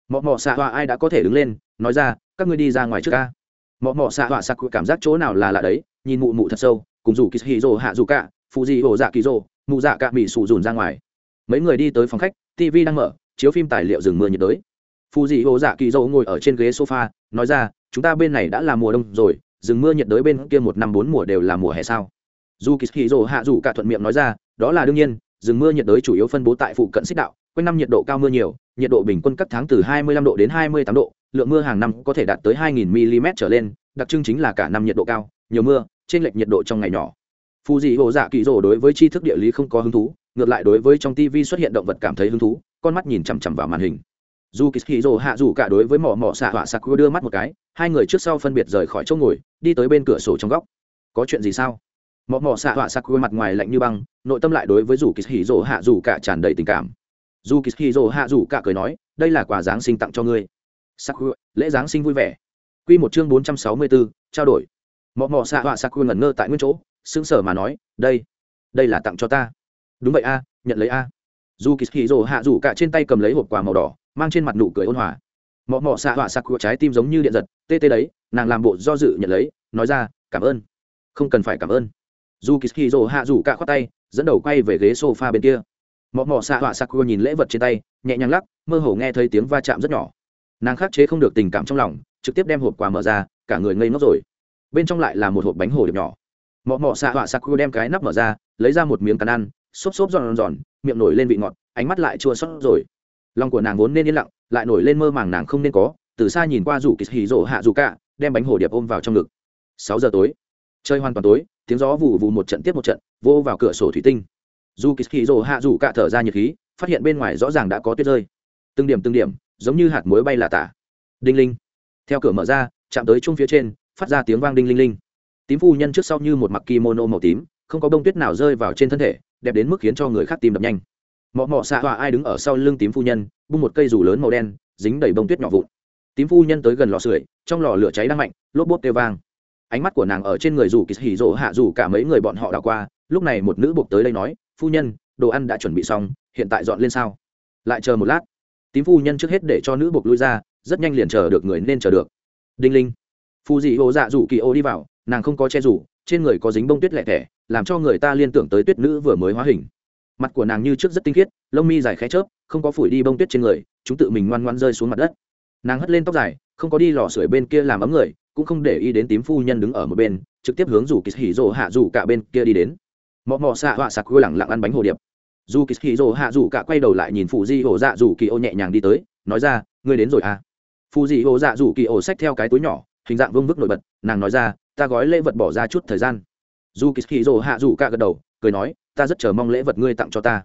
Mọ mọ xạ họa ai đã có thể đứng lên, nói ra, các ngươi đi ra ngoài trước ca mọ mọ xạ họa sặc cảm giác chỗ nào là lạ đấy, nhìn mụ mụ thật sâu, cùng dù kỳ hì rồ hạ dù cả phụ gì hồ dạ kỳ rồ mụ dạ cả mỹ sụ dùn ra ngoài. Mấy người đi tới phòng khách tv đang mở, chiếu phim tài liệu rừng mưa nhiệt đới. Phù dị hồ dạ kỳ dâu ngồi ở trên ghế sofa, nói ra, chúng ta bên này đã là mùa đông rồi, rừng mưa nhiệt đới bên kia một năm bốn mùa đều là mùa hè sao? Dù kỳ hì rồ hạ dù cả thuận miệng nói ra, đó là đương nhiên, rừng mưa nhiệt đới chủ yếu phân bố tại phụ cận xích đạo, quanh năm nhiệt độ cao mưa nhiều, nhiệt độ bình quân các tháng từ 25 độ đến 28 độ, lượng mưa hàng năm có thể đạt tới 2.000 mm trở lên, đặc trưng chính là cả năm nhiệt độ cao, nhiều mưa trên lệch nhiệt độ trong ngày nhỏ phù dị hồ dạ kỳ rồ đối với tri thức địa lý không có hứng thú, ngược lại đối với trong tv xuất hiện động vật cảm thấy hứng thú, con mắt nhìn chằm chằm vào màn hình. Dù kỳ rồ hạ dù cả đối với mỏ mỏ xạ họa sạc đưa mắt một cái, hai người trước sau phân biệt rời khỏi chỗ ngồi, đi tới bên cửa sổ trong góc. Có chuyện gì sao? Mọ mọ xạ họa sặc mặt ngoài lạnh như băng, nội tâm lại đối với dù kỳ kỳ rỗ hạ dù cả tràn đầy tình cảm. Dù kỳ kỳ rỗ hạ dù cả cười nói, đây là quà giáng sinh tặng cho ngươi. Sắc lễ giáng sinh vui vẻ. Quy một chương bốn trăm sáu mươi bốn, trao đổi. Mọ mọ xạ họa sặc ngẩn ngơ tại nguyên chỗ sững sờ mà nói, đây đây là tặng cho ta. Đúng vậy a, nhận lấy a. Dù kỳ hì hạ rủ cả trên tay cầm lấy hộp quà màu đỏ, mang trên mặt nụ cười ôn hòa. Mọ mọ xạ họa sặc của trái tim giống như điện giật, tê tê đấy, nàng làm bộ do dự nhận lấy, nói ra, cảm ơn. Không cần phải cảm ơn. Dù kỳ hì rồ hạ rủ cả khoát tay, dẫn đầu quay về ghế sofa bên kia. Mọ mọ xạ họa sặc nhìn lễ vật trên tay, nhẹ nhàng lắc, mơ hồ nghe thấy tiếng va chạm rất nhỏ. Nàng khắc chế không được tình cảm trong lòng, trực tiếp đem hộp quà mở ra, cả người ngây ngốc rồi. Bên trong lại là một hộp bánh hồ điệp nhỏ mọ mọ xạ họa sặc đem cái nắp mở ra, lấy ra một miếng cắn ăn, xốp xốp giòn giòn, miệng nổi lên vị ngọt, ánh mắt lại chua xót rồi. Lòng của nàng vốn nên yên lặng, lại nổi lên mơ màng nàng không nên có, từ xa nhìn qua rủ kịch hì rỗ hạ dù cả, đem bánh hồ điệp ôm vào trong ngực. Sáu giờ tối. Chơi hoàn toàn tối, tiếng gió vù vù một trận tiếp một trận, vô vào cửa sổ thủy tinh. Dù kịch hì rỗ hạ dù cả thở ra nhiệt khí, phát hiện bên ngoài rõ ràng đã có tuyết rơi. Từng điểm từng điểm, giống như hạt muối bay là tả. Đinh linh. Theo cửa mở ra, chạm tới chung phía trên, phát ra tiếng vang đinh linh linh tím phu nhân trước sau như một mặc kimono màu tím, không có bông tuyết nào rơi vào trên thân thể, đẹp đến mức khiến cho người khác tìm đập nhanh. Mọ mọ xạ họa ai đứng ở sau lưng tím phu nhân, bung một cây dù lớn màu đen, dính đầy bông tuyết nhỏ vụn. Tím phu nhân tới gần lò sưởi, trong lò lửa cháy đang mạnh, lốp bốt kêu vang. Ánh mắt của nàng ở trên người dù kỳ hỉ rỗ hạ dù cả mấy người bọn họ đảo qua, lúc này một nữ buộc tới đây nói, phu nhân, đồ ăn đã chuẩn bị xong, hiện tại dọn lên sao? Lại chờ một lát. Tím phu nhân trước hết để cho nữ buộc lui ra, rất nhanh liền chờ được người nên chờ được. Đinh linh. Phù dị hồ dạ rủ kỳ ô đi vào nàng không có che rủ, trên người có dính bông tuyết lẻ thẻ làm cho người ta liên tưởng tới tuyết nữ vừa mới hóa hình. Mặt của nàng như trước rất tinh khiết, lông mi dài khẽ chớp, không có phủi đi bông tuyết trên người, chúng tự mình ngoan ngoan rơi xuống mặt đất. Nàng hất lên tóc dài, không có đi lò sưởi bên kia làm ấm người, cũng không để ý đến tím phu nhân đứng ở một bên, trực tiếp hướng rủ kỳ hỉ rồ hạ rủ cả bên kia đi đến. Mọ mọ xạ họa sặc quê lẳng lặng ăn bánh hồ điệp. Dù kỳ hỉ rồ hạ rủ cả quay đầu lại nhìn phụ di hồ dạ rủ kỳ ô nhẹ nhàng đi tới, nói ra, ngươi đến rồi à? Phụ di hồ dạ rủ kỳ ô xách theo cái túi nhỏ, hình dạng vương vức nổi bật, nàng nói ra ta gói lễ vật bỏ ra chút thời gian. Dù kỳ hỉ rồ hạ rủ cả gật đầu, cười nói, ta rất chờ mong lễ vật ngươi tặng cho ta.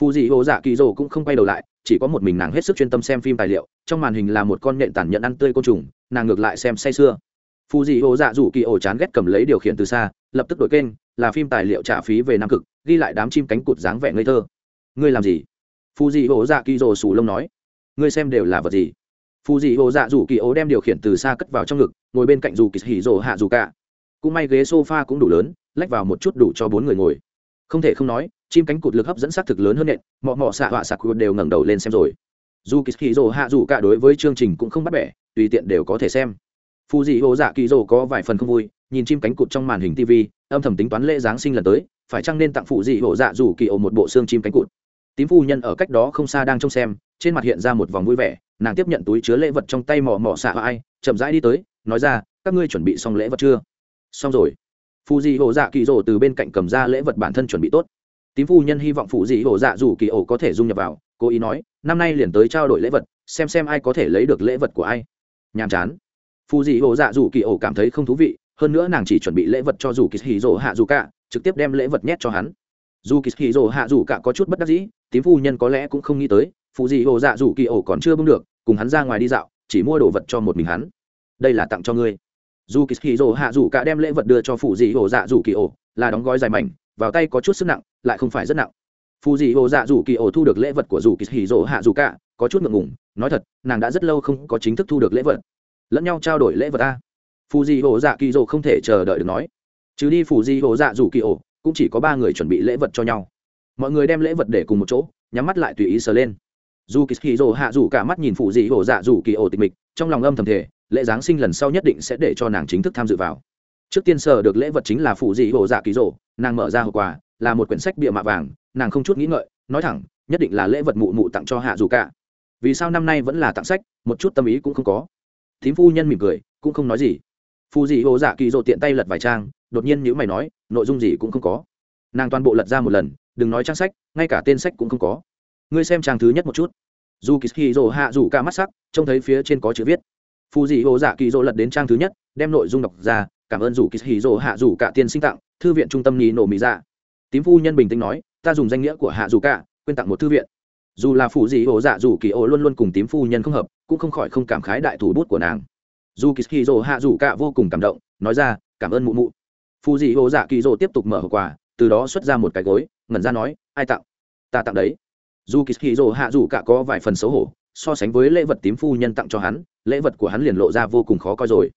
Phù dị hồ dạ kỳ rồ cũng không quay đầu lại, chỉ có một mình nàng hết sức chuyên tâm xem phim tài liệu, trong màn hình là một con nhện tàn nhẫn ăn tươi côn trùng, nàng ngược lại xem say sưa. Phù dị hồ dạ dù kỳ ổ chán ghét cầm lấy điều khiển từ xa, lập tức đổi kênh, là phim tài liệu trả phí về nam cực, ghi lại đám chim cánh cụt dáng vẻ ngây thơ. Ngươi làm gì? Phù dị hồ dạ kỳ rồ sù lông nói. Ngươi xem đều là vật gì? Phù dị hồ dạ dù kỳ ố đem điều khiển từ xa cất vào trong ngực, ngồi bên cạnh dù kỳ hỉ rồ hạ dù cả. Cũng may ghế sofa cũng đủ lớn, lách vào một chút đủ cho bốn người ngồi. Không thể không nói, chim cánh cụt lực hấp dẫn xác thực lớn hơn nện mọi mọ xạ họa sạc đều ngẩng đầu lên xem rồi. Dù kỳ hỉ rồ hạ dù cả đối với chương trình cũng không bắt bẻ, tùy tiện đều có thể xem. Phù dị hồ dạ kỳ rồ có vài phần không vui, nhìn chim cánh cụt trong màn hình tv âm thầm tính toán lễ giáng sinh lần tới, phải chăng nên tặng phụ dị hồ dạ dù kỳ ổ một bộ xương chim cánh cụt. Tím phu nhân ở cách đó không xa đang trông xem, trên mặt hiện ra một vòng vui vẻ nàng tiếp nhận túi chứa lễ vật trong tay mỏ mỏ xạ ai, chậm rãi đi tới, nói ra, các ngươi chuẩn bị xong lễ vật chưa? Xong rồi. Phù dị hồ dạ kỳ rồ từ bên cạnh cầm ra lễ vật bản thân chuẩn bị tốt. Tím phu nhân hy vọng phù dị hồ dạ dù kỳ ổ có thể dung nhập vào, cố ý nói, năm nay liền tới trao đổi lễ vật, xem xem ai có thể lấy được lễ vật của ai. Nhàm chán. Phù dị hồ dạ dù kỳ ổ cảm thấy không thú vị, hơn nữa nàng chỉ chuẩn bị lễ vật cho dù kỳ hì rỗ hạ dù cả, trực tiếp đem lễ vật nhét cho hắn. Dù kỳ hì rỗ hạ dù cả có chút bất đắc dĩ, tím phu nhân có lẽ cũng không nghĩ tới phù dị hồ dạ dù kỳ ổ còn chưa bưng được cùng hắn ra ngoài đi dạo, chỉ mua đồ vật cho một mình hắn. Đây là tặng cho ngươi. Dù kỳ hì hạ dù cả đem lễ vật đưa cho phù dị hồ dạ dù kỳ ổ, là đóng gói dài mảnh, vào tay có chút sức nặng, lại không phải rất nặng. Phù dị hồ dạ dù kỳ ổ thu được lễ vật của dù kỳ hì hạ dù cả, có chút ngượng ngùng, nói thật, nàng đã rất lâu không có chính thức thu được lễ vật. Lẫn nhau trao đổi lễ vật a. Phù dị hồ dạ kỳ Rồ không thể chờ đợi được nói. Chứ đi phù dị hồ dạ dù kỳ ổ, cũng chỉ có ba người chuẩn bị lễ vật cho nhau. Mọi người đem lễ vật để cùng một chỗ, nhắm mắt lại tùy ý sờ lên dù kỳ hì hạ dù cả mắt nhìn phụ dị hồ dạ dù kỳ ổ tịch mịch, trong lòng âm thầm thể lễ giáng sinh lần sau nhất định sẽ để cho nàng chính thức tham dự vào. Trước tiên sở được lễ vật chính là phụ dị hồ dạ kỳ rồ, nàng mở ra hộp quà, là một quyển sách bịa mạ vàng, nàng không chút nghĩ ngợi, nói thẳng, nhất định là lễ vật mụ mụ tặng cho hạ dù cả. Vì sao năm nay vẫn là tặng sách, một chút tâm ý cũng không có. Thím phu nhân mỉm cười, cũng không nói gì. Phù dị hồ dạ kỳ rồ tiện tay lật vài trang, đột nhiên nhữ mày nói, nội dung gì cũng không có. Nàng toàn bộ lật ra một lần, đừng nói trang sách, ngay cả tên sách cũng không có ngươi xem trang thứ nhất một chút. Dù kỳ hì rộ hạ rủ cả mắt sắc, trông thấy phía trên có chữ viết. Phù dị hồ dạ kỳ rộ lật đến trang thứ nhất, đem nội dung đọc ra, cảm ơn rủ kỳ hì rộ hạ rủ cả tiên sinh tặng, thư viện trung tâm nì nổ mỹ dạ. Tím phu nhân bình tĩnh nói, ta dùng danh nghĩa của hạ dù cả, quên tặng một thư viện. Dù là phù dị hồ dạ dù kỳ ổ luôn luôn cùng tím phu nhân không hợp, cũng không khỏi không cảm khái đại thủ bút của nàng. Dù kỳ hì rồ hạ dù cả vô cùng cảm động, nói ra, cảm ơn mụ mụ. Phù dị hồ dạ kỳ rồ tiếp tục mở hộp quà, từ đó xuất ra một cái gối, ngẩn ra nói, ai tặng? Ta tặng đấy dù kỳ hì rồ hạ dù cả có vài phần xấu hổ, so sánh với lễ vật tím phu nhân tặng cho hắn, lễ vật của hắn liền lộ ra vô cùng khó coi rồi.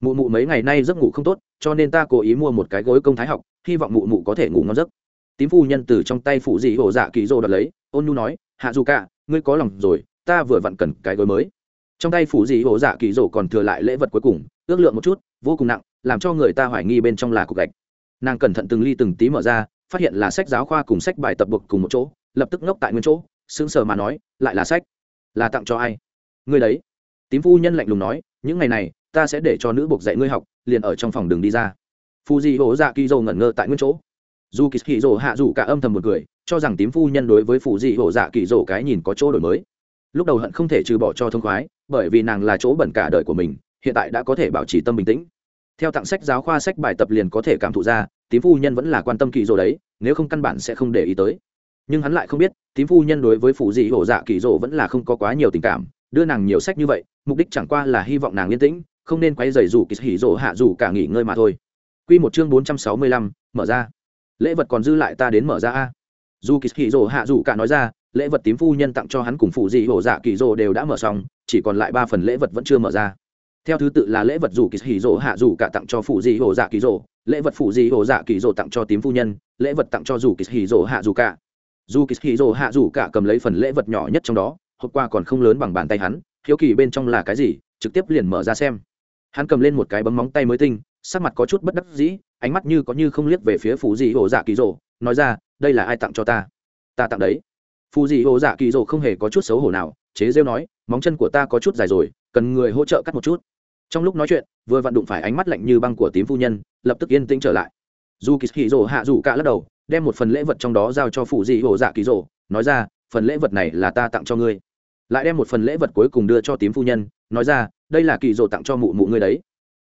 Mụ mụ mấy ngày nay giấc ngủ không tốt, cho nên ta cố ý mua một cái gối công thái học, hy vọng mụ mụ có thể ngủ ngon giấc. Tím phu nhân từ trong tay phụ dị hồ dạ kỳ rô đoạt lấy, ôn nhu nói, hạ dù cả, ngươi có lòng rồi, ta vừa vặn cần cái gối mới. Trong tay phụ dị hồ dạ kỳ rô còn thừa lại lễ vật cuối cùng, ước lượng một chút, vô cùng nặng, làm cho người ta hoài nghi bên trong là cục gạch. Nàng cẩn thận từng ly từng tí mở ra, phát hiện là sách giáo khoa cùng sách bài tập buộc cùng một chỗ lập tức ngốc tại nguyên chỗ, sững sờ mà nói, lại là sách. Là tặng cho ai? Ngươi đấy. Tím phu nhân lạnh lùng nói, những ngày này, ta sẽ để cho nữ buộc dạy ngươi học, liền ở trong phòng đường đi ra. Phù di hổ dạ kỳ dầu ngẩn ngơ tại nguyên chỗ. Dù kỳ kỳ dỗ hạ dù cả âm thầm một người cho rằng tím phu nhân đối với phù di hổ dạ kỳ dỗ cái nhìn có chỗ đổi mới. Lúc đầu hận không thể trừ bỏ cho thông khoái, bởi vì nàng là chỗ bẩn cả đời của mình, hiện tại đã có thể bảo trì tâm bình tĩnh. Theo tặng sách giáo khoa sách bài tập liền có thể cảm thụ ra, tím phu nhân vẫn là quan tâm kỳ dỗ đấy, nếu không căn bản sẽ không để ý tới nhưng hắn lại không biết, tím phu nhân đối với phụ dị hổ dạ kỳ dỗ vẫn là không có quá nhiều tình cảm, đưa nàng nhiều sách như vậy, mục đích chẳng qua là hy vọng nàng yên tĩnh, không nên quay dày rủ kỳ hỉ dỗ hạ dù cả nghỉ ngơi mà thôi. Quy một chương bốn trăm sáu mươi lăm, mở ra. Lễ vật còn dư lại ta đến mở ra a. Dù kỳ hỉ dỗ hạ dù cả nói ra, lễ vật tím phu nhân tặng cho hắn cùng phụ dị hổ dạ kỳ dỗ đều đã mở xong, chỉ còn lại ba phần lễ vật vẫn chưa mở ra. Theo thứ tự là lễ vật dù kỳ hỉ dỗ hạ dù cả tặng cho phụ dị hổ dạ kỳ dỗ lễ vật phụ dị hổ dạ kỳ dỗ tặng cho tím phu nhân, lễ vật tặng cho dù kỳ hỉ dỗ hạ dù cả dù kỳ hì rồ hạ dù cả cầm lấy phần lễ vật nhỏ nhất trong đó, hộp qua còn không lớn bằng bàn tay hắn, hiếu kỳ bên trong là cái gì, trực tiếp liền mở ra xem. Hắn cầm lên một cái bấm móng tay mới tinh, sắc mặt có chút bất đắc dĩ, ánh mắt như có như không liếc về phía phù dị hồ dạ kỳ rồ nói ra, đây là ai tặng cho ta? Ta tặng đấy. Phù dị hồ dạ kỳ rồ không hề có chút xấu hổ nào, chế rêu nói, móng chân của ta có chút dài rồi, cần người hỗ trợ cắt một chút. Trong lúc nói chuyện, vừa vặn đụng phải ánh mắt lạnh như băng của tím phu nhân, lập tức yên tĩnh trở lại. Dù kỳ rồ hạ dù cả lắc đầu đem một phần lễ vật trong đó giao cho phụ dị hồ dạ kỳ rồ, nói ra, phần lễ vật này là ta tặng cho ngươi. Lại đem một phần lễ vật cuối cùng đưa cho tím phu nhân, nói ra, đây là kỳ rồ tặng cho mụ mụ ngươi đấy.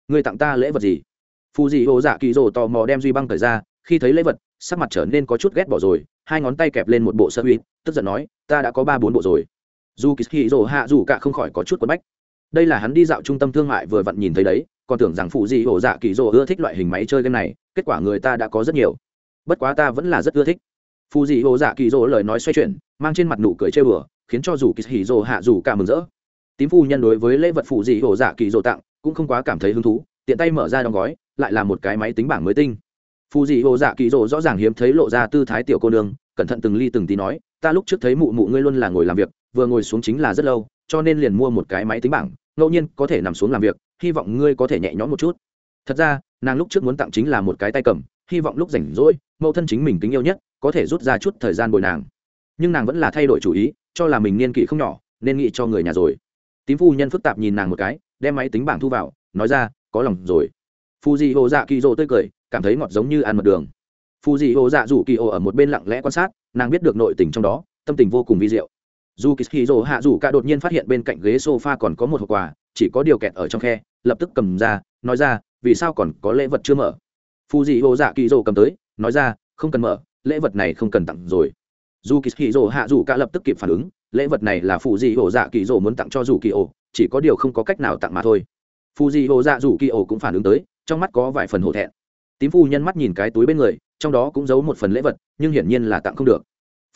Ngươi tặng ta lễ vật gì? Phù dị hồ dạ kỳ rồ tò mò đem duy băng thời ra, khi thấy lễ vật, sắc mặt trở nên có chút ghét bỏ rồi, hai ngón tay kẹp lên một bộ sơ huy tức giận nói, ta đã có ba bốn bộ rồi. Dù kỳ hì rồ hạ dù cả không khỏi có chút quấn bách. Đây là hắn đi dạo trung tâm thương mại vừa vặn nhìn thấy đấy, còn tưởng rằng phụ dị hồ dạ kỳ rồ ưa thích loại hình máy chơi game này, kết quả người ta đã có rất nhiều bất quá ta vẫn là rất ưa thích. Phù dị hồ dạ kỳ dỗ lời nói xoay chuyển, mang trên mặt nụ cười chơi bừa khiến cho dù kỳ hì dỗ hạ dù cả mừng rỡ. Tím phu nhân đối với lễ vật phù dị hồ dạ kỳ dỗ tặng, cũng không quá cảm thấy hứng thú, tiện tay mở ra đóng gói, lại là một cái máy tính bảng mới tinh. Phù dị hồ dạ kỳ dỗ rõ ràng hiếm thấy lộ ra tư thái tiểu cô nương, cẩn thận từng ly từng tí nói, ta lúc trước thấy mụ mụ ngươi luôn là ngồi làm việc, vừa ngồi xuống chính là rất lâu, cho nên liền mua một cái máy tính bảng, ngẫu nhiên có thể nằm xuống làm việc, hy vọng ngươi có thể nhẹ nhõm một chút. Thật ra, nàng lúc trước muốn tặng chính là một cái tay cầm hy vọng lúc rảnh rỗi, mẫu thân chính mình kính yêu nhất, có thể rút ra chút thời gian bồi nàng. Nhưng nàng vẫn là thay đổi chủ ý, cho là mình niên kỷ không nhỏ, nên nghĩ cho người nhà rồi. Tím phu nhân phức tạp nhìn nàng một cái, đem máy tính bảng thu vào, nói ra, có lòng rồi. Phù dị hồ dạ kỳ rỗ tươi cười, cảm thấy ngọt giống như ăn mật đường. Phù dị hồ dạ rủ kỳ ô ở một bên lặng lẽ quan sát, nàng biết được nội tình trong đó, tâm tình vô cùng vi diệu. Dù kỳ rỗ hạ rủ cả đột nhiên phát hiện bên cạnh ghế s o f a còn có một hộp quà, chỉ có điều kẹt ở trong khe, lập tức cầm ra, nói ra, vì sao còn có lễ vật chưa mở? Phù dị hồ dạ kỳ rỗ cầm tới, nói ra, không cần mở, lễ vật này không cần tặng rồi. Dù kỳ hì rỗ hạ dù cả lập tức kịp phản ứng, lễ vật này là phù dị hồ dạ kỳ rỗ muốn tặng cho dù kỳ ổ, chỉ có điều không có cách nào tặng mà thôi. Phù dị hồ dạ dù kỳ ổ cũng phản ứng tới, trong mắt có vài phần hổ thẹn. Tím phu nhân mắt nhìn cái túi bên người, trong đó cũng giấu một phần lễ vật, nhưng hiển nhiên là tặng không được.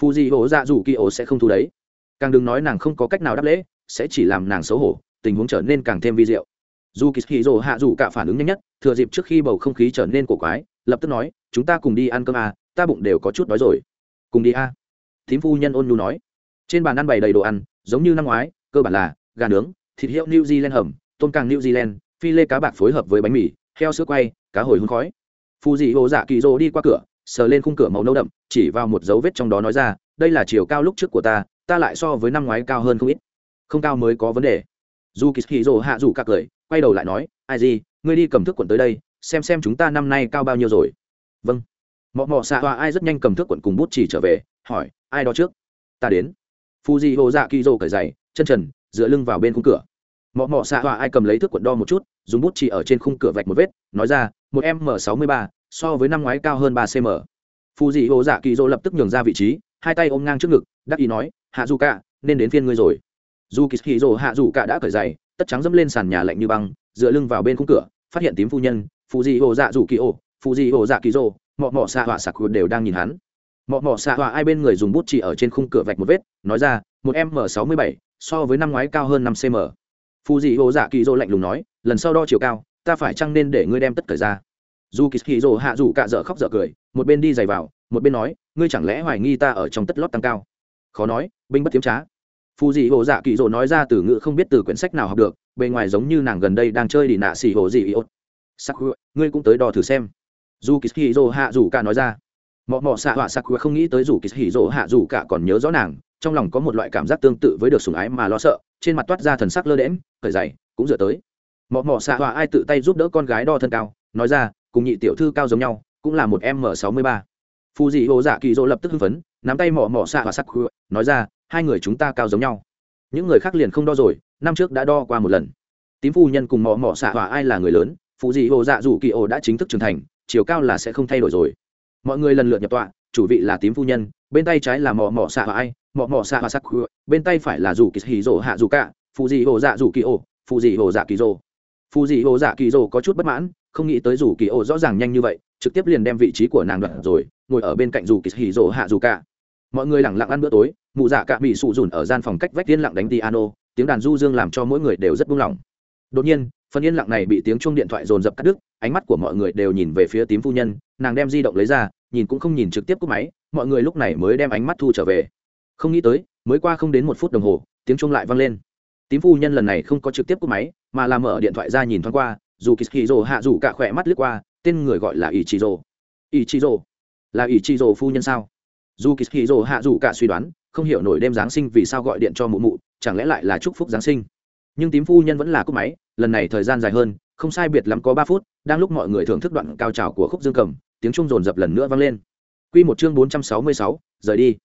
Phù dị hồ dạ dù kỳ ổ sẽ không thu đấy. Càng đừng nói nàng không có cách nào đáp lễ, sẽ chỉ làm nàng xấu hổ, tình huống trở nên càng thêm vi diệu dù kỳ hì rồ hạ dù cả phản ứng nhanh nhất thừa dịp trước khi bầu không khí trở nên cổ quái lập tức nói chúng ta cùng đi ăn cơm à, ta bụng đều có chút đói rồi. Cùng đi a à. thím phu nhân ôn nhu nói. Trên bàn ăn bày đầy đồ ăn giống như năm ngoái cơ bản là gà nướng thịt hiệu new zealand hầm tôm càng new zealand phi lê cá bạc phối hợp với bánh mì heo sữa quay cá hồi hương khói. Phù dị hồ dạ kỳ rồ đi qua cửa sờ lên khung cửa màu nâu đậm chỉ vào một dấu vết trong đó nói ra đây là chiều cao lúc trước của ta ta lại so với năm ngoái cao hơn không ít. Không cao mới có vấn đề. Dù kỳ hì hạ dù cả cười quay đầu lại nói, ai gì, ngươi đi cầm thước quận tới đây, xem xem chúng ta năm nay cao bao nhiêu rồi. Vâng. Mọ mọ xạ hoa ai rất nhanh cầm thước quận cùng bút chỉ trở về, hỏi, ai đó trước? Ta đến. Phù di hồ dạ kỳ rồ cởi giày, chân trần, dựa lưng vào bên khung cửa. Mọ mọ xạ hoa ai cầm lấy thước quận đo một chút, dùng bút chỉ ở trên khung cửa vạch một vết, nói ra, một m sáu mươi ba so với năm ngoái cao hơn ba cm. Phù di hồ dạ kỳ rồ lập tức nhường ra vị trí, hai tay ôm ngang trước ngực, đắc ý nói hạ du cả nên đến phiên ngươi rồi. Dù kỳ hì rồ hạ dù cả đã cởi giày tất trắng dẫm lên sàn nhà lạnh như băng, dựa lưng vào bên khung cửa, phát hiện tím phu nhân phù dị hồ dạ rủ kỳ ô phù dị hồ dạ kỳ rô, mọ mọ xạ họa sạc đều đang nhìn hắn. Mọ mọ xạ họa ai bên người dùng bút chỉ ở trên khung cửa vạch một vết, nói ra, một m sáu mươi bảy, so với năm ngoái cao hơn năm cm phù dị hồ dạ kỳ rô lạnh lùng nói, lần sau đo chiều cao, ta phải chăng nên để ngươi đem tất cởi ra? Dù kỳ hì rồ hạ rủ cả dở khóc dở cười, một bên đi giày vào, một bên nói, ngươi chẳng lẽ hoài nghi ta ở trong tất lót tăng cao? Khó nói, binh bất tiếm trá phù dị hồ dạ kỳ dỗ nói ra từ ngữ không biết từ quyển sách nào học được, bề ngoài giống như nàng gần đây đang chơi đi nạ xì hồ dị iốt sắc ngươi cũng tới đo thử xem. Dù kỳ hì dỗ hạ dù cả nói ra. Mọ mọ xạ họa sắc không nghĩ tới dù kỳ hì dỗ hạ dù cả còn nhớ rõ nàng, trong lòng có một loại cảm giác tương tự với được sùng ái mà lo sợ, trên mặt toát ra thần sắc lơ đễm khởi dày cũng dựa tới. Mọ mọ xạ họa ai tự tay giúp đỡ con gái đo thân cao, nói ra, cùng nhị tiểu thư cao giống nhau, cũng là một m sáu mươi ba. Phù dị hồ dạ kỳ dỗ lập tức hưng phấn, nắm tay mọ mọ xạ hòa sắc nói ra hai người chúng ta cao giống nhau. Những người khác liền không đo rồi, năm trước đã đo qua một lần. Tím phu nhân cùng mọ mọ xạ hòa ai là người lớn, Phụ dị hồ dạ dù kỳ ổ đã chính thức trưởng thành, chiều cao là sẽ không thay đổi rồi. Mọi người lần lượt nhập tọa, chủ vị là tím phu nhân, bên tay trái là mọ mọ xạ hòa ai, mọ mọ xạ hòa sắc bên tay phải là dù kỳ hì rỗ hạ dù cả, Phụ dị hồ dạ dù kỳ ổ, Phụ dị hồ dạ kỳ rỗ Phụ dị hồ dạ kỳ rỗ có chút bất mãn, không nghĩ tới dù kỳ ổ rõ ràng nhanh như vậy, trực tiếp liền đem vị trí của nàng đoạn rồi, ngồi ở bên cạnh dù kỳ hì rỗ hạ dù cả. Mọi người lẳng lặng ăn bữa tối mụ dạ cả bị sụ dùn ở gian phòng cách vách tiên lặng đánh piano, tiếng đàn du dương làm cho mỗi người đều rất buông lỏng. Đột nhiên, phần yên lặng này bị tiếng chuông điện thoại dồn dập cắt đứt, ánh mắt của mọi người đều nhìn về phía tím phu nhân, nàng đem di động lấy ra, nhìn cũng không nhìn trực tiếp cúp máy, mọi người lúc này mới đem ánh mắt thu trở về. Không nghĩ tới, mới qua không đến một phút đồng hồ, tiếng chuông lại vang lên. Tím phu nhân lần này không có trực tiếp cúp máy, mà làm mở điện thoại ra nhìn thoáng qua, dù kỳ rồ hạ dù cả khỏe mắt lướt qua, tên người gọi là ỷ chị rồ ỷ chị rồ là ỷ chị rồ phu nhân sao? Dù kỳ rồ hạ dù cả suy đoán không hiểu nổi đêm giáng sinh vì sao gọi điện cho mụ mụ, chẳng lẽ lại là chúc phúc giáng sinh? Nhưng tím phu nhân vẫn là cúp máy, lần này thời gian dài hơn, không sai biệt lắm có ba phút, đang lúc mọi người thưởng thức đoạn cao trào của khúc dương cầm, tiếng trung rồn rập lần nữa vang lên. Q một chương bốn trăm sáu mươi sáu, rời đi.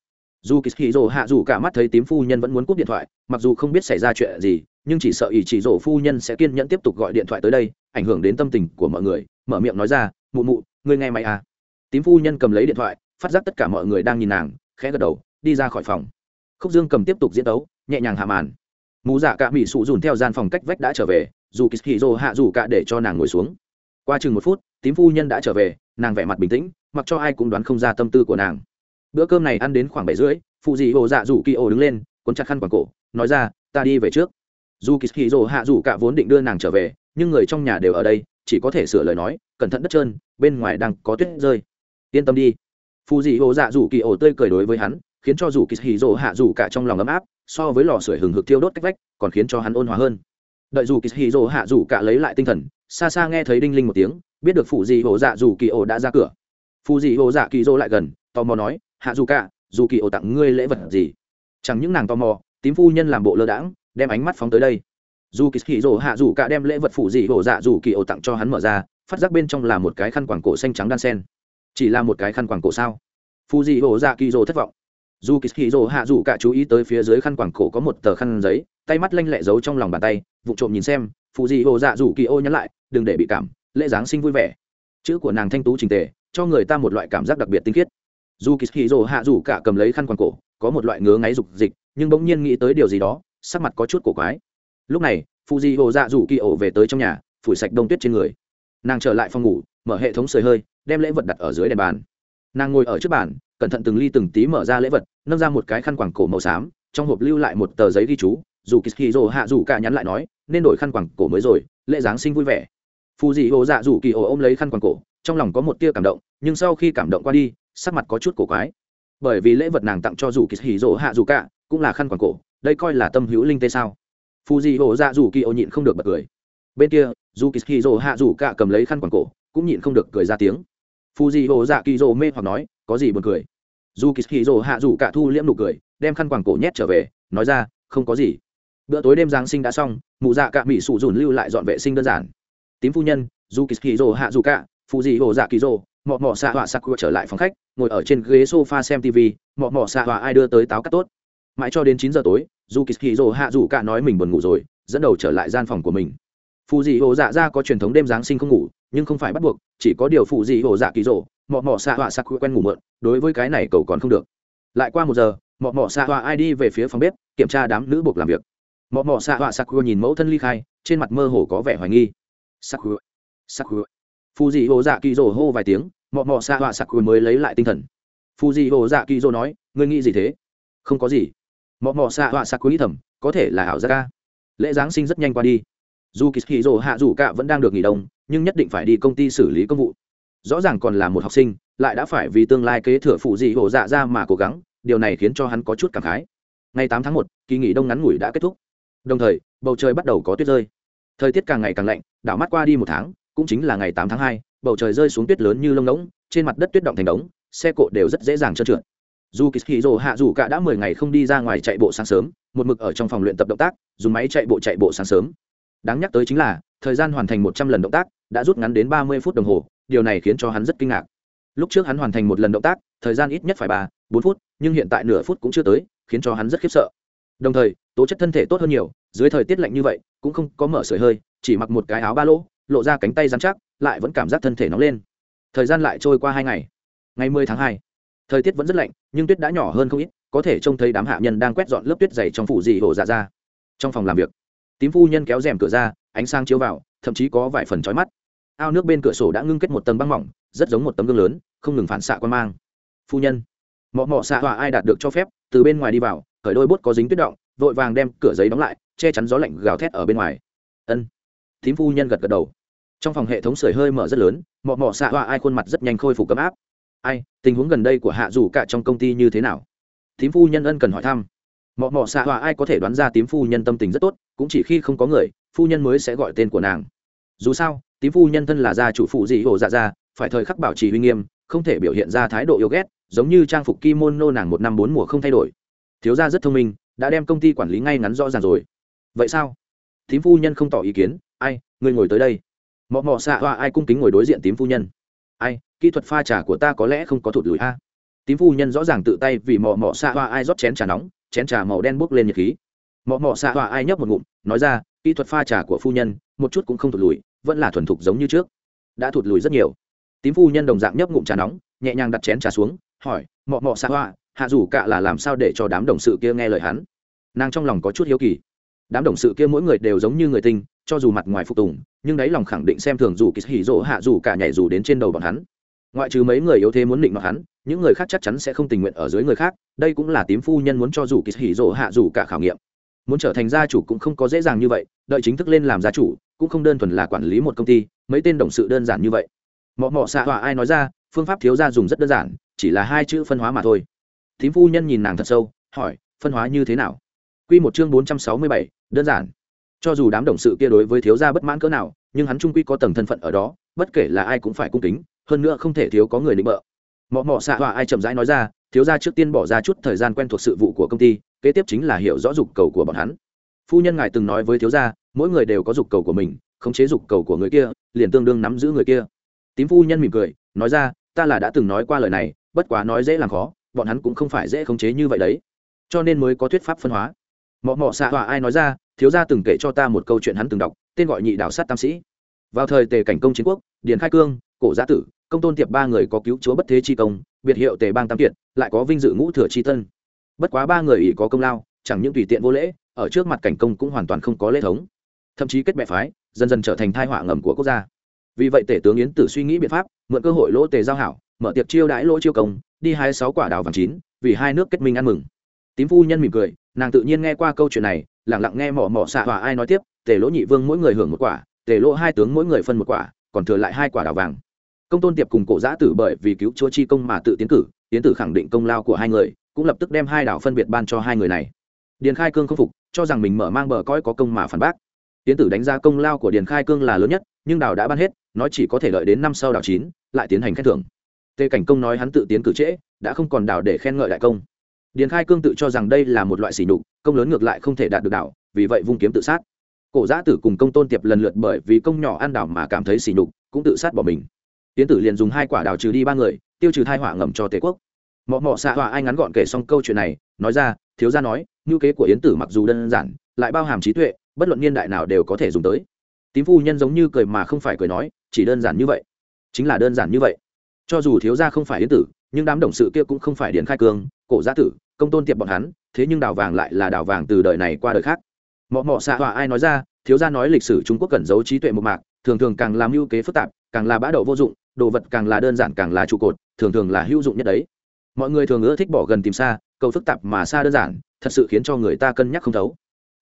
Dù kỳ hì rồ hạ dù cả mắt thấy tím phu nhân vẫn muốn cúp điện thoại, mặc dù không biết xảy ra chuyện gì, nhưng chỉ sợ ý chỉ rổ phu nhân sẽ kiên nhẫn tiếp tục gọi điện thoại tới đây, ảnh hưởng đến tâm tình của mọi người, mở miệng nói ra, mụ mụ, ngươi nghe mày à? Tím phu nhân cầm lấy điện thoại, phát giác tất cả mọi người đang nhìn nàng, khẽ gật đầu đi ra khỏi phòng. Khúc dương cầm tiếp tục diễn tấu nhẹ nhàng hạ màn. Mù dạ cả mỹ sụ dùn theo gian phòng cách vách đã trở về, dù kỳ kỳ dô hạ dù cả để cho nàng ngồi xuống. Qua chừng một phút, tím phu nhân đã trở về, nàng vẻ mặt bình tĩnh, mặc cho ai cũng đoán không ra tâm tư của nàng. Bữa cơm này ăn đến khoảng bảy rưỡi, phụ dị hồ dạ dù kỳ ô đứng lên, cuốn chặt khăn quàng cổ, nói ra, ta đi về trước. Dù kỳ kỳ dô hạ dù cả vốn định đưa nàng trở về, nhưng người trong nhà đều ở đây, chỉ có thể sửa lời nói, cẩn thận đất trơn, bên ngoài đang có tuyết rơi. Yên tâm đi. Phụ dị hồ dạ dù kỳ ổ tươi cười đối với hắn khiến cho dù kỳ hì rỗ hạ dù cả trong lòng ấm áp, so với lò sưởi hừng hực thiêu đốt cách vách, còn khiến cho hắn ôn hòa hơn. Đợi dù kỳ hì rỗ hạ dù cả lấy lại tinh thần, xa xa nghe thấy đinh linh một tiếng, biết được phụ dị hồ dạ dù kỳ ổ đã ra cửa. Phụ dị hồ dạ kỳ rỗ lại gần, tò mò nói, hạ dù cả, dù kỳ ổ tặng ngươi lễ vật gì? Chẳng những nàng tò mò, tím phu nhân làm bộ lơ đãng, đem ánh mắt phóng tới đây. Dù kỳ hì rỗ hạ dù cả đem lễ vật phụ dị hồ dạ dù kỳ ổ tặng cho hắn mở ra, phát giác bên trong là một cái khăn quàng cổ xanh trắng đan sen. Chỉ là một cái khăn quàng cổ sao? Phù dị hồ dạ kỳ rỗ thất vọng dù kỳ hì rồ hạ dù cả chú ý tới phía dưới khăn quàng cổ có một tờ khăn giấy, tay mắt lanh lẹ giấu trong lòng bàn tay, vụ trộm nhìn xem, phụ dị hồ dạ dù kỳ ô nhắn lại, đừng để bị cảm, lễ giáng sinh vui vẻ. Chữ của nàng thanh tú trình tề, cho người ta một loại cảm giác đặc biệt tinh khiết. Dù kỳ hì rồ hạ dù cả cầm lấy khăn quàng cổ, có một loại ngứa ngáy dục dịch, nhưng bỗng nhiên nghĩ tới điều gì đó, sắc mặt có chút cổ quái. Lúc này, phụ dị hồ dạ dù kỳ ổ về tới trong nhà, phủi sạch đông tuyết trên người. Nàng trở lại phòng ngủ, mở hệ thống sưởi hơi, đem lễ vật đặt ở dưới đèn bàn. Nàng ngồi ở trước bàn cẩn thận từng ly từng tí mở ra lễ vật, nâng ra một cái khăn quàng cổ màu xám, trong hộp lưu lại một tờ giấy ghi chú, dù kỳ rồ hạ dù cả nhắn lại nói, nên đổi khăn quàng cổ mới rồi, lễ giáng sinh vui vẻ. Phù dị hồ dạ dù kỳ ổ ôm lấy khăn quàng cổ, trong lòng có một tia cảm động, nhưng sau khi cảm động qua đi, sắc mặt có chút cổ quái. Bởi vì lễ vật nàng tặng cho dù kỳ rồ hạ dù cả cũng là khăn quàng cổ, đây coi là tâm hữu linh tê sao? Phù dị hồ dạ dù kỳ ổ nhịn không được bật cười. Bên kia, dù kỳ rồ hạ dù cả cầm lấy khăn quàng cổ, cũng nhịn không được cười ra tiếng. Phù dị hồ dạ kỳ rồ mê hoặc nói có gì buồn cười. Dù kỳ hì rồ hạ dù cả thu liễm nụ cười, đem khăn quàng cổ nhét trở về, nói ra, không có gì. Bữa tối đêm giáng sinh đã xong, mụ dạ cả mỹ sụ dùn lưu lại dọn vệ sinh đơn giản. Tím phu nhân, dù kỳ hì rồ hạ dù cả, phụ dị hồ dạ kỳ rồ mọ mọ xạ họa sắc trở lại phòng khách, ngồi ở trên ghế sofa xem tv mọ mọ xạ họa ai đưa tới táo cắt tốt. Mãi cho đến chín giờ tối, dù kỳ hì rồ hạ dù cả nói mình buồn ngủ rồi, dẫn đầu trở lại gian phòng của mình. Phụ dị hồ dạ ra có truyền thống đêm giáng sinh không ngủ, nhưng không phải bắt buộc, chỉ có điều phụ dị hồ dạ kỳ rồ mọ mọ xạ họa sắc quen ngủ mượn đối với cái này cầu còn không được. Lại qua một giờ, mọ mọ xạ họa ai đi về phía phòng bếp, kiểm tra đám nữ buộc làm việc. Mọ mọ xạ họa sắc nhìn mẫu thân ly khai, trên mặt mơ hồ có vẻ hoài nghi. Sặc sắc phù dị hồ dạ kỳ rồ hô vài tiếng, mọ mọ xạ họa sắc mới lấy lại tinh thần. Phù dị hồ dạ kỳ rồ nói, ngươi nghĩ gì thế? Không có gì. Mọ mọ xạ họa sắc nghĩ thầm, có thể là ảo gia ca lễ giáng sinh rất nhanh qua đi. Dù kỳ hì rồ hạ dù cả vẫn đang được nghỉ đông, nhưng nhất định phải đi công ty xử lý công vụ rõ ràng còn là một học sinh, lại đã phải vì tương lai kế thừa phụ dị hổ dạ ra mà cố gắng, điều này khiến cho hắn có chút cảm khái. Ngày tám tháng một, kỳ nghỉ đông ngắn ngủi đã kết thúc. Đồng thời, bầu trời bắt đầu có tuyết rơi. Thời tiết càng ngày càng lạnh, đảo mắt qua đi một tháng, cũng chính là ngày tám tháng hai, bầu trời rơi xuống tuyết lớn như lông ngỗng, trên mặt đất tuyết động thành đống, xe cộ đều rất dễ dàng trơn trượt. Dù kỳ hì rồ hạ dù cả đã mười ngày không đi ra ngoài chạy bộ sáng sớm, một mực ở trong phòng luyện tập động tác, dùng máy chạy bộ chạy bộ sáng sớm. Đáng nhắc tới chính là, thời gian hoàn thành một trăm lần động tác, đã rút ngắn đến ba mươi phút đồng hồ điều này khiến cho hắn rất kinh ngạc. Lúc trước hắn hoàn thành một lần động tác, thời gian ít nhất phải ba, bốn phút, nhưng hiện tại nửa phút cũng chưa tới, khiến cho hắn rất khiếp sợ. Đồng thời, tố chất thân thể tốt hơn nhiều, dưới thời tiết lạnh như vậy, cũng không có mở sưởi hơi, chỉ mặc một cái áo ba lỗ, lộ ra cánh tay dán chắc, lại vẫn cảm giác thân thể nóng lên. Thời gian lại trôi qua hai ngày. Ngày mười tháng hai, thời tiết vẫn rất lạnh, nhưng tuyết đã nhỏ hơn không ít, có thể trông thấy đám hạ nhân đang quét dọn lớp tuyết dày trong phủ dị hổ dạ ra. Trong phòng làm việc, tím phu nhân kéo rèm cửa ra, ánh sáng chiếu vào, thậm chí có vài phần trói mắt ao nước bên cửa sổ đã ngưng kết một tầng băng mỏng, rất giống một tấm gương lớn, không ngừng phản xạ quan mang. Phu nhân, mọ mọ xạ tọa ai đạt được cho phép, từ bên ngoài đi vào, khởi đôi bút có dính tuyết động, vội vàng đem cửa giấy đóng lại, che chắn gió lạnh gào thét ở bên ngoài. Ân. Thím phu nhân gật gật đầu. Trong phòng hệ thống sưởi hơi mở rất lớn, mọ mọ xạ tọa ai khuôn mặt rất nhanh khôi phục cấm áp. Ai, tình huống gần đây của hạ dù cả trong công ty như thế nào? Thím phu nhân ân cần hỏi thăm. Mọ mọ xạ tọa ai có thể đoán ra tím phu nhân tâm tình rất tốt, cũng chỉ khi không có người, phu nhân mới sẽ gọi tên của nàng. Dù sao tím phu nhân thân là gia chủ phụ dị hồ dạ ra phải thời khắc bảo trì uy nghiêm, không thể biểu hiện ra thái độ yêu ghét, giống như trang phục kimono nàng một năm bốn mùa không thay đổi. Thiếu gia rất thông minh, đã đem công ty quản lý ngay ngắn rõ ràng rồi. Vậy sao? Tím phu nhân không tỏ ý kiến, ai người ngồi tới đây. Mọ mọ xạ hoa ai cung kính ngồi đối diện tím phu nhân. Ai, kỹ thuật pha trà của ta có lẽ không có thụt lùi a. Tím phu nhân rõ ràng tự tay vì mọ mọ xạ hoa ai rót chén trà nóng, chén trà màu đen bốc lên nhiệt khí. Mọ mọ xạ hoa ai nhấp một ngụm, nói ra, kỹ thuật pha trà của phu nhân, một chút cũng không thụt lùi vẫn là thuần thục giống như trước. Đã thụt lùi rất nhiều. Tím phu nhân đồng dạng nhấp ngụm trà nóng, nhẹ nhàng đặt chén trà xuống, hỏi, mọ mọ xa hoa, hạ dù cả là làm sao để cho đám đồng sự kia nghe lời hắn? Nàng trong lòng có chút hiếu kỳ. Đám đồng sự kia mỗi người đều giống như người tinh, cho dù mặt ngoài phục tùng, nhưng đáy lòng khẳng định xem thường dù kỳ hỉ rỗ hạ dù cả nhảy dù đến trên đầu bọn hắn. Ngoại trừ mấy người yếu thế muốn định mặc hắn, những người khác chắc chắn sẽ không tình nguyện ở dưới người khác, đây cũng là tím phu nhân muốn cho dù kỳ hỉ rỗ hạ dù cả khảo nghiệm. Muốn trở thành gia chủ cũng không có dễ dàng như vậy, đợi chính thức lên làm gia chủ cũng không đơn thuần là quản lý một công ty, mấy tên đồng sự đơn giản như vậy. Mọ mọ xạ họa ai nói ra, phương pháp thiếu gia dùng rất đơn giản, chỉ là hai chữ phân hóa mà thôi. Thím phu nhân nhìn nàng thật sâu, hỏi, phân hóa như thế nào? Q một chương bốn trăm sáu mươi bảy, đơn giản. Cho dù đám đồng sự kia đối với thiếu gia bất mãn cỡ nào, nhưng hắn trung quy có tầng thân phận ở đó, bất kể là ai cũng phải cung kính, hơn nữa không thể thiếu có người định bợ. Mọ mọ xạ họa ai chậm rãi nói ra, thiếu gia trước tiên bỏ ra chút thời gian quen thuộc sự vụ của công ty, kế tiếp chính là hiểu rõ dục cầu của bọn hắn. Phu nhân ngài từng nói với thiếu gia mỗi người đều có dục cầu của mình, khống chế dục cầu của người kia, liền tương đương nắm giữ người kia. Tím phu nhân mỉm cười, nói ra, ta là đã từng nói qua lời này, bất quá nói dễ làm khó, bọn hắn cũng không phải dễ khống chế như vậy đấy. Cho nên mới có thuyết pháp phân hóa. Mọ mọ xạ họa ai nói ra, thiếu gia từng kể cho ta một câu chuyện hắn từng đọc, tên gọi nhị đảo sát tam sĩ. Vào thời tề cảnh công chiến quốc, điền khai cương, cổ gia tử, công tôn tiệp ba người có cứu chúa bất thế chi công, biệt hiệu tề bang tam kiệt, lại có vinh dự ngũ thừa chi tân. Bất quá ba người ỷ có công lao, chẳng những tùy tiện vô lễ, ở trước mặt cảnh công cũng hoàn toàn không có lễ thống thậm chí kết bè phái, dần dần trở thành thai họa ngầm của quốc gia. Vì vậy tể tướng yến tử suy nghĩ biện pháp, mượn cơ hội lỗ tề giao hảo, mở tiệc chiêu đãi lỗ chiêu công, đi hai sáu quả đào vàng chín, vì hai nước kết minh ăn mừng. Tím phu nhân mỉm cười, nàng tự nhiên nghe qua câu chuyện này lẳng lặng nghe mỏ mỏ xạ hòa ai nói tiếp, tề lỗ nhị vương mỗi người hưởng một quả, tề lỗ hai tướng mỗi người phân một quả, còn thừa lại hai quả đào vàng. Công tôn tiệp cùng cổ giã tử bởi vì cứu chúa chi công mà tự tiến cử tiến tử khẳng định công lao của hai người, cũng lập tức đem hai đảo phân biệt ban cho hai người này. Điền khai cương không phục, cho rằng mình mở mang bờ cõi có công mà phản bác tiến tử đánh giá công lao của điền khai cương là lớn nhất, nhưng đào đã ban hết, nói chỉ có thể đợi đến năm sau đào chín, lại tiến hành khen thưởng. Tề cảnh công nói hắn tự tiến cử trễ, đã không còn đào để khen ngợi đại công. Điền khai cương tự cho rằng đây là một loại sỉ nhục, công lớn ngược lại không thể đạt được đảo vì vậy vung kiếm tự sát. Cổ giã tử cùng công tôn tiệp lần lượt bởi vì công nhỏ ăn đảo mà cảm thấy sỉ nhục, cũng tự sát bỏ mình. Tiến tử liền dùng hai quả đào trừ đi ba người, tiêu trừ thai họa ngầm cho tề quốc. Mọ mọ xạ họa ai ngắn gọn kể xong câu chuyện này, nói ra, thiếu gia nói, ngữ kế của yến tử mặc dù đơn giản, lại bao hàm trí tuệ bất luận niên đại nào đều có thể dùng tới. Tím phu nhân giống như cười mà không phải cười nói, chỉ đơn giản như vậy. Chính là đơn giản như vậy. Cho dù thiếu gia không phải yến tử, nhưng đám đồng sự kia cũng không phải điển khai cương, cổ gia tử, công tôn tiệp bọn hắn, thế nhưng đào vàng lại là đào vàng từ đời này qua đời khác. Mọ mọ xạ họa ai nói ra, thiếu gia nói lịch sử trung quốc cần giấu trí tuệ một mạc, thường thường càng làm hưu kế phức tạp, càng là bã đậu vô dụng, đồ vật càng là đơn giản càng là trụ cột, thường thường là hữu dụng nhất đấy. Mọi người thường ưa thích bỏ gần tìm xa cầu phức tạp mà xa đơn giản, thật sự khiến cho người ta cân nhắc không thấu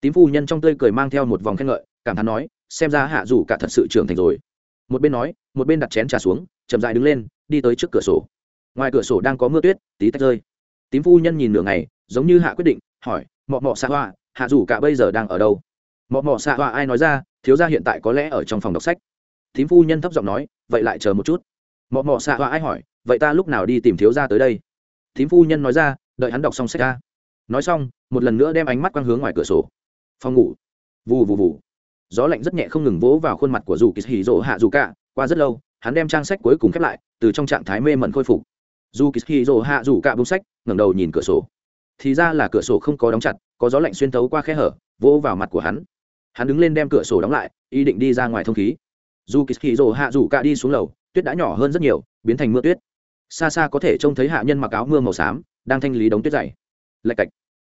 tím phu nhân trong tươi cười mang theo một vòng khen ngợi, cảm thán nói, xem ra hạ dù cả thật sự trưởng thành rồi. Một bên nói, một bên đặt chén trà xuống, chậm dài đứng lên, đi tới trước cửa sổ. Ngoài cửa sổ đang có mưa tuyết, tí tách rơi. Tím phu nhân nhìn nửa ngày, giống như hạ quyết định, hỏi, mọ mọ xạ hoa, hạ dù cả bây giờ đang ở đâu? Mọ mọ xạ hoa ai nói ra, thiếu gia hiện tại có lẽ ở trong phòng đọc sách. Tím phu nhân thấp giọng nói, vậy lại chờ một chút. Mọ mọ xạ hoa ai hỏi, vậy ta lúc nào đi tìm thiếu gia tới đây? Tím phu nhân nói ra, đợi hắn đọc xong sách ra. Nói xong, một lần nữa đem ánh mắt quang hướng ngoài cửa sổ phòng ngủ. Vù vù vù. Gió lạnh rất nhẹ không ngừng vỗ vào khuôn mặt của dù kỳ hì rỗ hạ dù cả. Qua rất lâu, hắn đem trang sách cuối cùng khép lại, từ trong trạng thái mê mẩn khôi phục. Dù kỳ hì rỗ hạ dù cả bông sách, ngẩng đầu nhìn cửa sổ. Thì ra là cửa sổ không có đóng chặt, có gió lạnh xuyên thấu qua khe hở, vỗ vào mặt của hắn. Hắn đứng lên đem cửa sổ đóng lại, ý định đi ra ngoài thông khí. Dù kỳ hì rỗ hạ dù cả đi xuống lầu, tuyết đã nhỏ hơn rất nhiều, biến thành mưa tuyết. Xa xa có thể trông thấy hạ nhân mặc áo mưa màu xám, đang thanh lý đống tuyết dày. Lạch cạch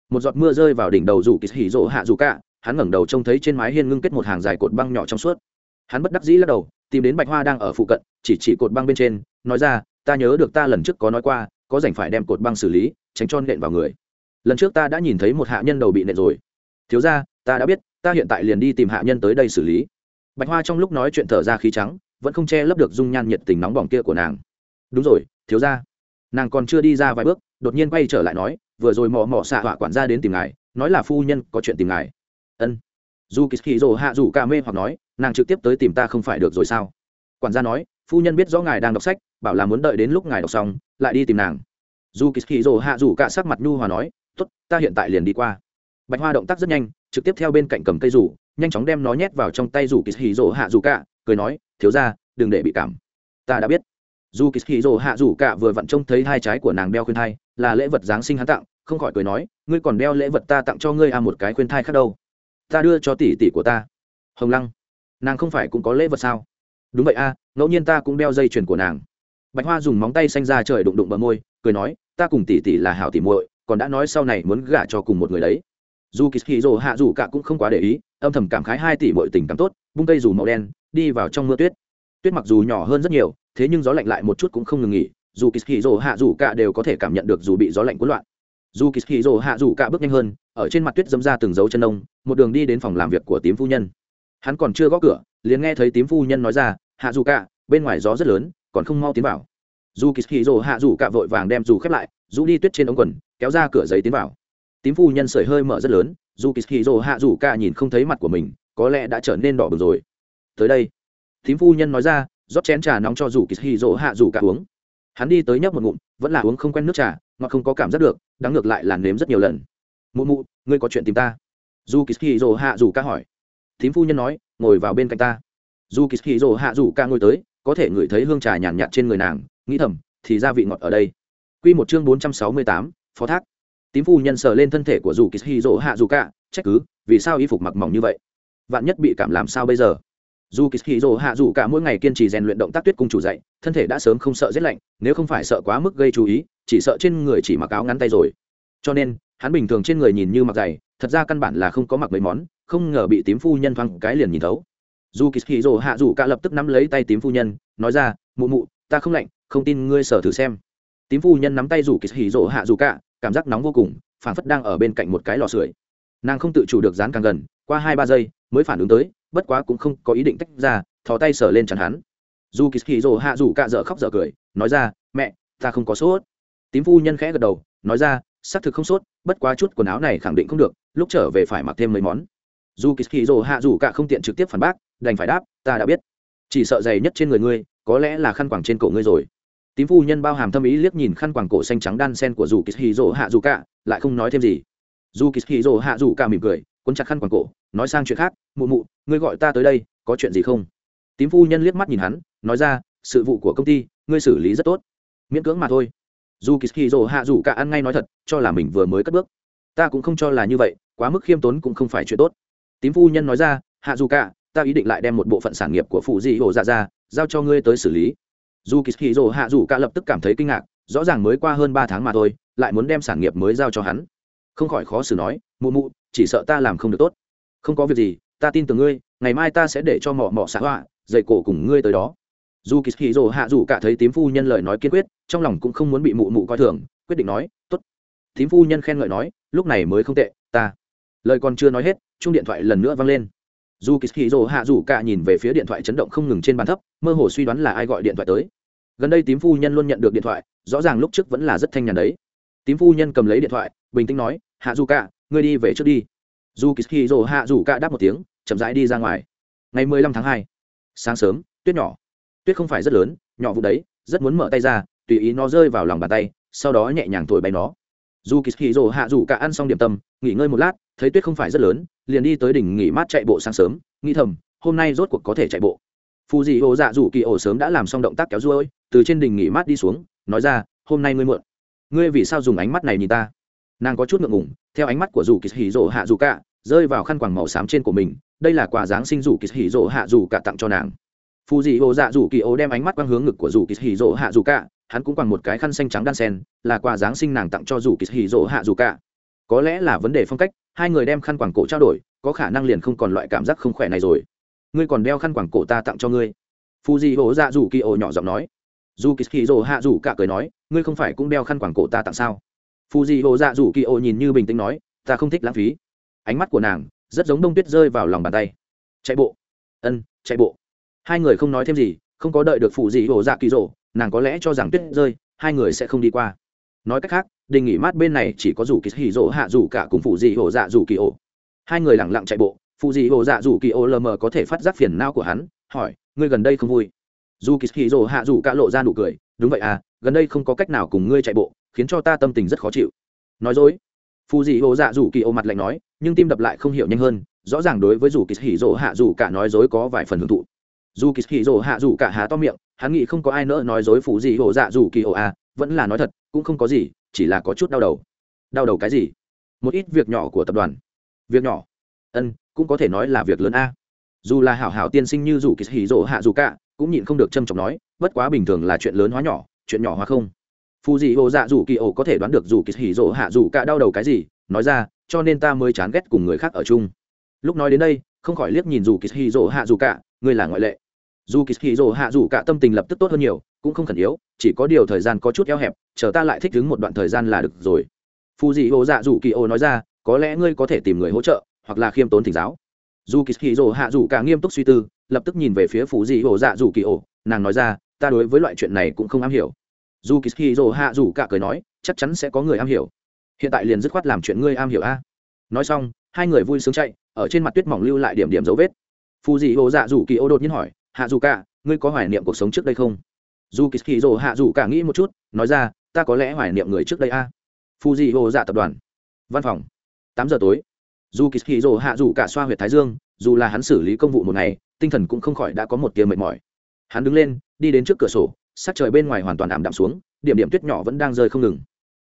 một giọt mưa rơi vào đỉnh đầu rủ kỳ hỉ rỗ hạ dù cả, hắn ngẩng đầu trông thấy trên mái hiên ngưng kết một hàng dài cột băng nhỏ trong suốt. Hắn bất đắc dĩ lắc đầu, tìm đến bạch hoa đang ở phụ cận, chỉ chỉ cột băng bên trên, nói ra, ta nhớ được ta lần trước có nói qua, có rảnh phải đem cột băng xử lý, tránh cho nện vào người. Lần trước ta đã nhìn thấy một hạ nhân đầu bị nện rồi. Thiếu ra ta đã biết, ta hiện tại liền đi tìm hạ nhân tới đây xử lý. Bạch hoa trong lúc nói chuyện thở ra khí trắng, vẫn không che lấp được dung nhan nhiệt tình nóng bỏng kia của nàng. Đúng rồi, thiếu ra nàng còn chưa đi ra vài bước, đột nhiên quay trở lại nói vừa rồi mò mò xạ họa quản gia đến tìm ngài, nói là phu nhân có chuyện tìm ngài. Ân. Dù kỳ kỳ rồ hạ dù ca mê hoặc nói, nàng trực tiếp tới tìm ta không phải được rồi sao? Quản gia nói, phu nhân biết rõ ngài đang đọc sách, bảo là muốn đợi đến lúc ngài đọc xong, lại đi tìm nàng. Dù kỳ kỳ rồ hạ dù ca sắc mặt nhu hòa nói t ố t ta hiện tại liền đi qua. Bạch hoa động tác rất nhanh, trực tiếp theo bên cạnh cầm cây rủ nhanh chóng đem nó nhét vào trong tay rủ kỳ kỳ rồ hạ dù ca cười nói, thiếu ra đừng để bị cảm. Ta đã biết dù kỳ kỳ rồ hạ dù cả vừa vặn trông thấy hai trái của nàng đeo khuyên thai, là lễ vật giáng sinh hắn tặng, không khỏi cười nói, ngươi còn đeo lễ vật ta tặng cho ngươi à một cái khuyên thai khác đâu. Ta đưa cho tỷ tỷ của ta. Hồng lăng, nàng không phải cũng có lễ vật sao? Đúng vậy a ngẫu nhiên ta cũng đeo dây chuyền của nàng. Bạch hoa dùng móng tay xanh ra trời đụng đụng bờ môi, cười nói, ta cùng tỷ tỷ là hảo tỷ muội, còn đã nói sau này muốn gả cho cùng một người đấy. Dù kỳ hì rồ hạ dù cả cũng không quá để ý, âm thầm cảm khái hai tỷ muội tình cảm tốt, bung cây dù màu đen, đi vào trong mưa tuyết tuyết mặc dù nhỏ hơn rất nhiều, thế nhưng gió lạnh lại một chút cũng không ngừng nghỉ, dù kỳ hì rồ hạ dù cả đều có thể cảm nhận được dù bị gió lạnh cuốn loạn. Dù kỳ hì rồ hạ dù cả bước nhanh hơn, ở trên mặt tuyết dâm ra từng dấu chân ông, một đường đi đến phòng làm việc của tím phu nhân. Hắn còn chưa gõ cửa, liền nghe thấy tím phu nhân nói ra, hạ dù cả, bên ngoài gió rất lớn, còn không mau tiến vào. Dù kỳ hì rồ hạ dù cả vội vàng đem dù khép lại dù đi tuyết trên ống quần, kéo ra cửa giấy tiến vào. Tím phu nhân sởi hơi mở rất lớn, dù kỳ hì rồ hạ dù cả nhìn không thấy mặt của mình, có lẽ đã trở nên đỏ bừng rồi. Tới đây thím phu nhân nói ra rót chén trà nóng cho dù kỳ hì rỗ hạ dù cả uống. Hắn đi tới nhấp một ngụm vẫn là uống không quen nước trà ngọt không có cảm giác được đáng ngược lại là nếm rất nhiều lần. Mụ mụ ngươi có chuyện tìm ta? Dù kỳ rồ hạ dù ca hỏi. Thím phu nhân nói ngồi vào bên cạnh ta. Dù kỳ rồ hạ dù ca ngồi tới có thể ngửi thấy hương trà nhàn nhạt, trên người nàng nghĩ thầm thì gia vị ngọt ở đây. Quy một chương bốn trăm sáu mươi tám, phó thác. Tím phu nhân sờ lên thân thể của dù kỳ hạ dù ca trách cứ vì sao y phục mặc mỏng như vậy? Vạn nhất bị cảm làm sao bây giờ? Dù kỳ hạ dù cả mỗi ngày kiên trì rèn luyện động tác tuyết cung chủ dạy thân thể đã sớm không sợ rét lạnh, nếu không phải sợ quá mức gây chú ý, chỉ sợ trên người chỉ mặc áo ngắn tay rồi. Cho nên, hắn bình thường trên người nhìn như mặc dày, thật ra căn bản là không có mặc mấy món, không ngờ bị tím phu nhân thoáng cái liền nhìn thấu. Dù kỳ hì hạ dù cả lập tức nắm lấy tay tím phu nhân, nói ra, mụ mụ, ta không lạnh, không tin ngươi sở thử xem. Tím phu nhân nắm tay dù kỳ hì hạ dù cả, cảm giác nóng vô cùng phản phất đang ở bên cạnh một cái lò sưởi. Nàng không tự chủ được dán càng gần, qua hai ba giây, mới phản ứng tới bất quá cũng không có ý định tách ra, thò tay sờ lên chắn hắn. Dù kỳ hì rồ hạ dù cạ dở khóc dở cười, nói ra, mẹ, ta không có sốt. Tím phu nhân khẽ gật đầu, nói ra, xác thực không sốt, bất quá chút quần áo này khẳng định không được, lúc trở về phải mặc thêm mấy món. Dù kỳ hì rồ hạ dù cạ không tiện trực tiếp phản bác, đành phải đáp, ta đã biết. Chỉ sợ dày nhất trên người ngươi, có lẽ là khăn quàng trên cổ ngươi rồi. Tím phu nhân bao hàm thâm ý liếc nhìn khăn quàng cổ xanh trắng đan sen của dù kỳ hì rồ hạ dù cạ, lại không nói thêm gì. Dù kỳ hì rồ hạ dù cạ mỉm cười cuốn chặt khăn quàng cổ, nói sang chuyện khác, mụ mụ, ngươi gọi ta tới đây, có chuyện gì không? Tím phu nhân liếc mắt nhìn hắn, nói ra, sự vụ của công ty, ngươi xử lý rất tốt. Miễn cưỡng mà thôi. Dù kỳ hì hạ dù cả ăn ngay nói thật, cho là mình vừa mới cất bước. Ta cũng không cho là như vậy, quá mức khiêm tốn cũng không phải chuyện tốt. Tím phu nhân nói ra, hạ dù cả, ta ý định lại đem một bộ phận sản nghiệp của phụ di hồ dạ ra, giao cho ngươi tới xử lý. Dù kỳ hì hạ dù cả lập tức cảm thấy kinh ngạc, rõ ràng mới qua hơn ba tháng mà thôi, lại muốn đem sản nghiệp mới giao cho hắn không khỏi khó xử nói, mụ mụ, chỉ sợ ta làm không được tốt. Không có việc gì, ta tin tưởng ngươi, ngày mai ta sẽ để cho mỏ mỏ xạ họa dậy cổ cùng ngươi tới đó. Dù kỳ hì hạ dù cả thấy tím phu nhân lời nói kiên quyết, trong lòng cũng không muốn bị mụ mụ coi thường, quyết định nói t ố t tím phu nhân khen ngợi nói, lúc này mới không tệ, ta. Lời còn chưa nói hết chung điện thoại lần nữa vang lên. Dù kỳ hì hạ dù cả nhìn về phía điện thoại chấn động không ngừng trên bàn thấp, mơ hồ suy đoán là ai gọi điện thoại tới. Gần đây tím phu nhân luôn nhận được điện thoại, rõ ràng lúc trước vẫn là rất thanh nhàn đấy. Tím phu nhân cầm lấy điện thoại, bình tĩnh nói hạ dù cả, ngươi đi về trước đi. Dù kỳ hì rồ hạ dù cả đáp một tiếng, chậm rãi đi ra ngoài. Ngày mười lăm tháng hai, sáng sớm, tuyết nhỏ. Tuyết không phải rất lớn, nhỏ vụ đấy, rất muốn mở tay ra, tùy ý nó rơi vào lòng bàn tay, sau đó nhẹ nhàng thổi bay nó. Dù kỳ hì rồ hạ dù cả ăn xong điểm tâm, nghỉ ngơi một lát, thấy tuyết không phải rất lớn, liền đi tới đỉnh nghỉ mát chạy bộ sáng sớm, nghĩ thầm, hôm nay rốt cuộc có thể chạy bộ. Phù dị hồ dạ dù kỳ ổ sớm đã làm xong động tác kéo ruôi, từ trên đỉnh nghỉ mát đi xuống, nói ra, hôm nay ngươi mượn ngươi vì sao dùng ánh mắt này nhìn ta? Nàng có chút ngượng ngùng, theo ánh mắt của dù kỳ hì rỗ hạ dù cả rơi vào khăn quàng màu xám trên của mình, đây là quà giáng sinh dù kỳ hì rỗ hạ dù cả tặng cho nàng. Phù dị hồ dạ dù kỳ ổ đem ánh mắt quang hướng ngực của dù kỳ hì rỗ hạ dù cả hắn cũng quàng một cái khăn xanh trắng đan sen, là quà giáng sinh nàng tặng cho dù kỳ hì rỗ hạ dù cả có lẽ là vấn đề phong cách, hai người đem khăn quàng cổ trao đổi, có khả năng liền không còn loại cảm giác không khỏe này rồi. Ngươi còn đeo khăn quàng cổ ta tặng cho ngươi. Phù dị hồ dạ dù kỳ ổ nhỏ giọng nói. Dù kỳ hì rỗ hạ dù cả cười nói, ngươi không phải cũng đeo khăn quàng cổ ta tặng sao? Phù dị hồ dạ dù kỳ ô nhìn như bình tĩnh nói, ta không thích lãng phí. Ánh mắt của nàng rất giống đông tuyết rơi vào lòng bàn tay. Chạy bộ. Ân, chạy bộ. Hai người không nói thêm gì, không có đợi được phù dị hồ dạ kỳ rộ nàng có lẽ cho rằng tuyết rơi, hai người sẽ không đi qua. Nói cách khác đề nghỉ mát bên này chỉ có rủ kỳ hỉ rộ hạ rủ cả cùng phù dị hồ dạ rủ kỳ ô. Hai người lẳng lặng chạy bộ phù dị hồ dạ rủ kỳ ô lờ mờ có thể phát giác phiền não của hắn, hỏi, ngươi gần đây không vui? Dù kỳ hì rộ hạ dù cả lộ ra nụ cười, đúng vậy à gần đây không có cách nào cùng ngươi chạy bộ, khiến cho ta tâm tình rất khó chịu. Nói dối. Phù dị hồ dạ dù kỳ ô mặt lạnh nói, nhưng tim đập lại không hiểu nhanh hơn, rõ ràng đối với dù kỳ hỉ rồ hạ dù cả nói dối có vài phần hưởng thụ. Dù kỳ hì rỗ hạ dù cả há to miệng, hắn nghĩ không có ai nỡ nói dối phù dị hồ dạ dù kỳ ô à vẫn là nói thật, cũng không có gì, chỉ là có chút đau đầu. Đau đầu cái gì? Một ít việc nhỏ của tập đoàn. Việc nhỏ? Ân, cũng có thể nói là việc lớn a dù là hảo hảo tiên sinh như dù kỳ hỉ Rộ hạ dù cả, cũng nhịn không được trâm trọng nói, bất quá bình thường là chuyện lớn hóa nhỏ, chuyện nhỏ hóa không. Phù dị ô dạ dù kỳ ô có thể đoán được dù kỳ hỉ Rộ hạ dù cả đau đầu cái gì, nói ra, cho nên ta mới chán ghét cùng người khác ở chung. Lúc nói đến đây, không khỏi liếc nhìn dù kỳ hỉ Rộ hạ dù cả, ngươi là ngoại lệ. Dù kỳ hỉ Rộ hạ dù cả tâm tình lập tức tốt hơn nhiều, cũng không khẩn yếu, chỉ có điều thời gian có chút eo hẹp, chờ ta lại thích ứng một đoạn thời gian là được rồi. Phù dị ô dạ dù kỳ ô nói ra, có lẽ ngươi có thể tìm người hỗ trợ, hoặc là khiêm tốn thỉnh giáo dù kỳ hì rỗ hạ dù cả nghiêm túc suy tư, lập tức nhìn về phía phù dị ổ dạ dù kỳ ổ, nàng nói ra, ta đối với loại chuyện này cũng không am hiểu. Dù kỳ hì rồ hạ dù cả cười nói, chắc chắn sẽ có người am hiểu. Hiện tại liền dứt khoát làm chuyện ngươi am hiểu a. Nói xong, hai người vui sướng chạy, ở trên mặt tuyết mỏng lưu lại điểm điểm dấu vết. Phù dị ổ dạ dù kỳ ổ đột nhiên hỏi, hạ dù cả, ngươi có hoài niệm cuộc sống trước đây không? Dù kỳ hì rồ hạ dù cả nghĩ một chút, nói ra, ta có lẽ hoài niệm người trước đây a. Phù dị ổ dạ tập đoàn, văn phòng, tám giờ tối dù kỳ hì rồ hạ dù cả xoa huyệt thái dương, dù là hắn xử lý công vụ một ngày, tinh thần cũng không khỏi đã có một tia mệt mỏi. Hắn đứng lên, đi đến trước cửa sổ, sắc trời bên ngoài hoàn toàn ảm đạm xuống, điểm điểm tuyết nhỏ vẫn đang rơi không ngừng.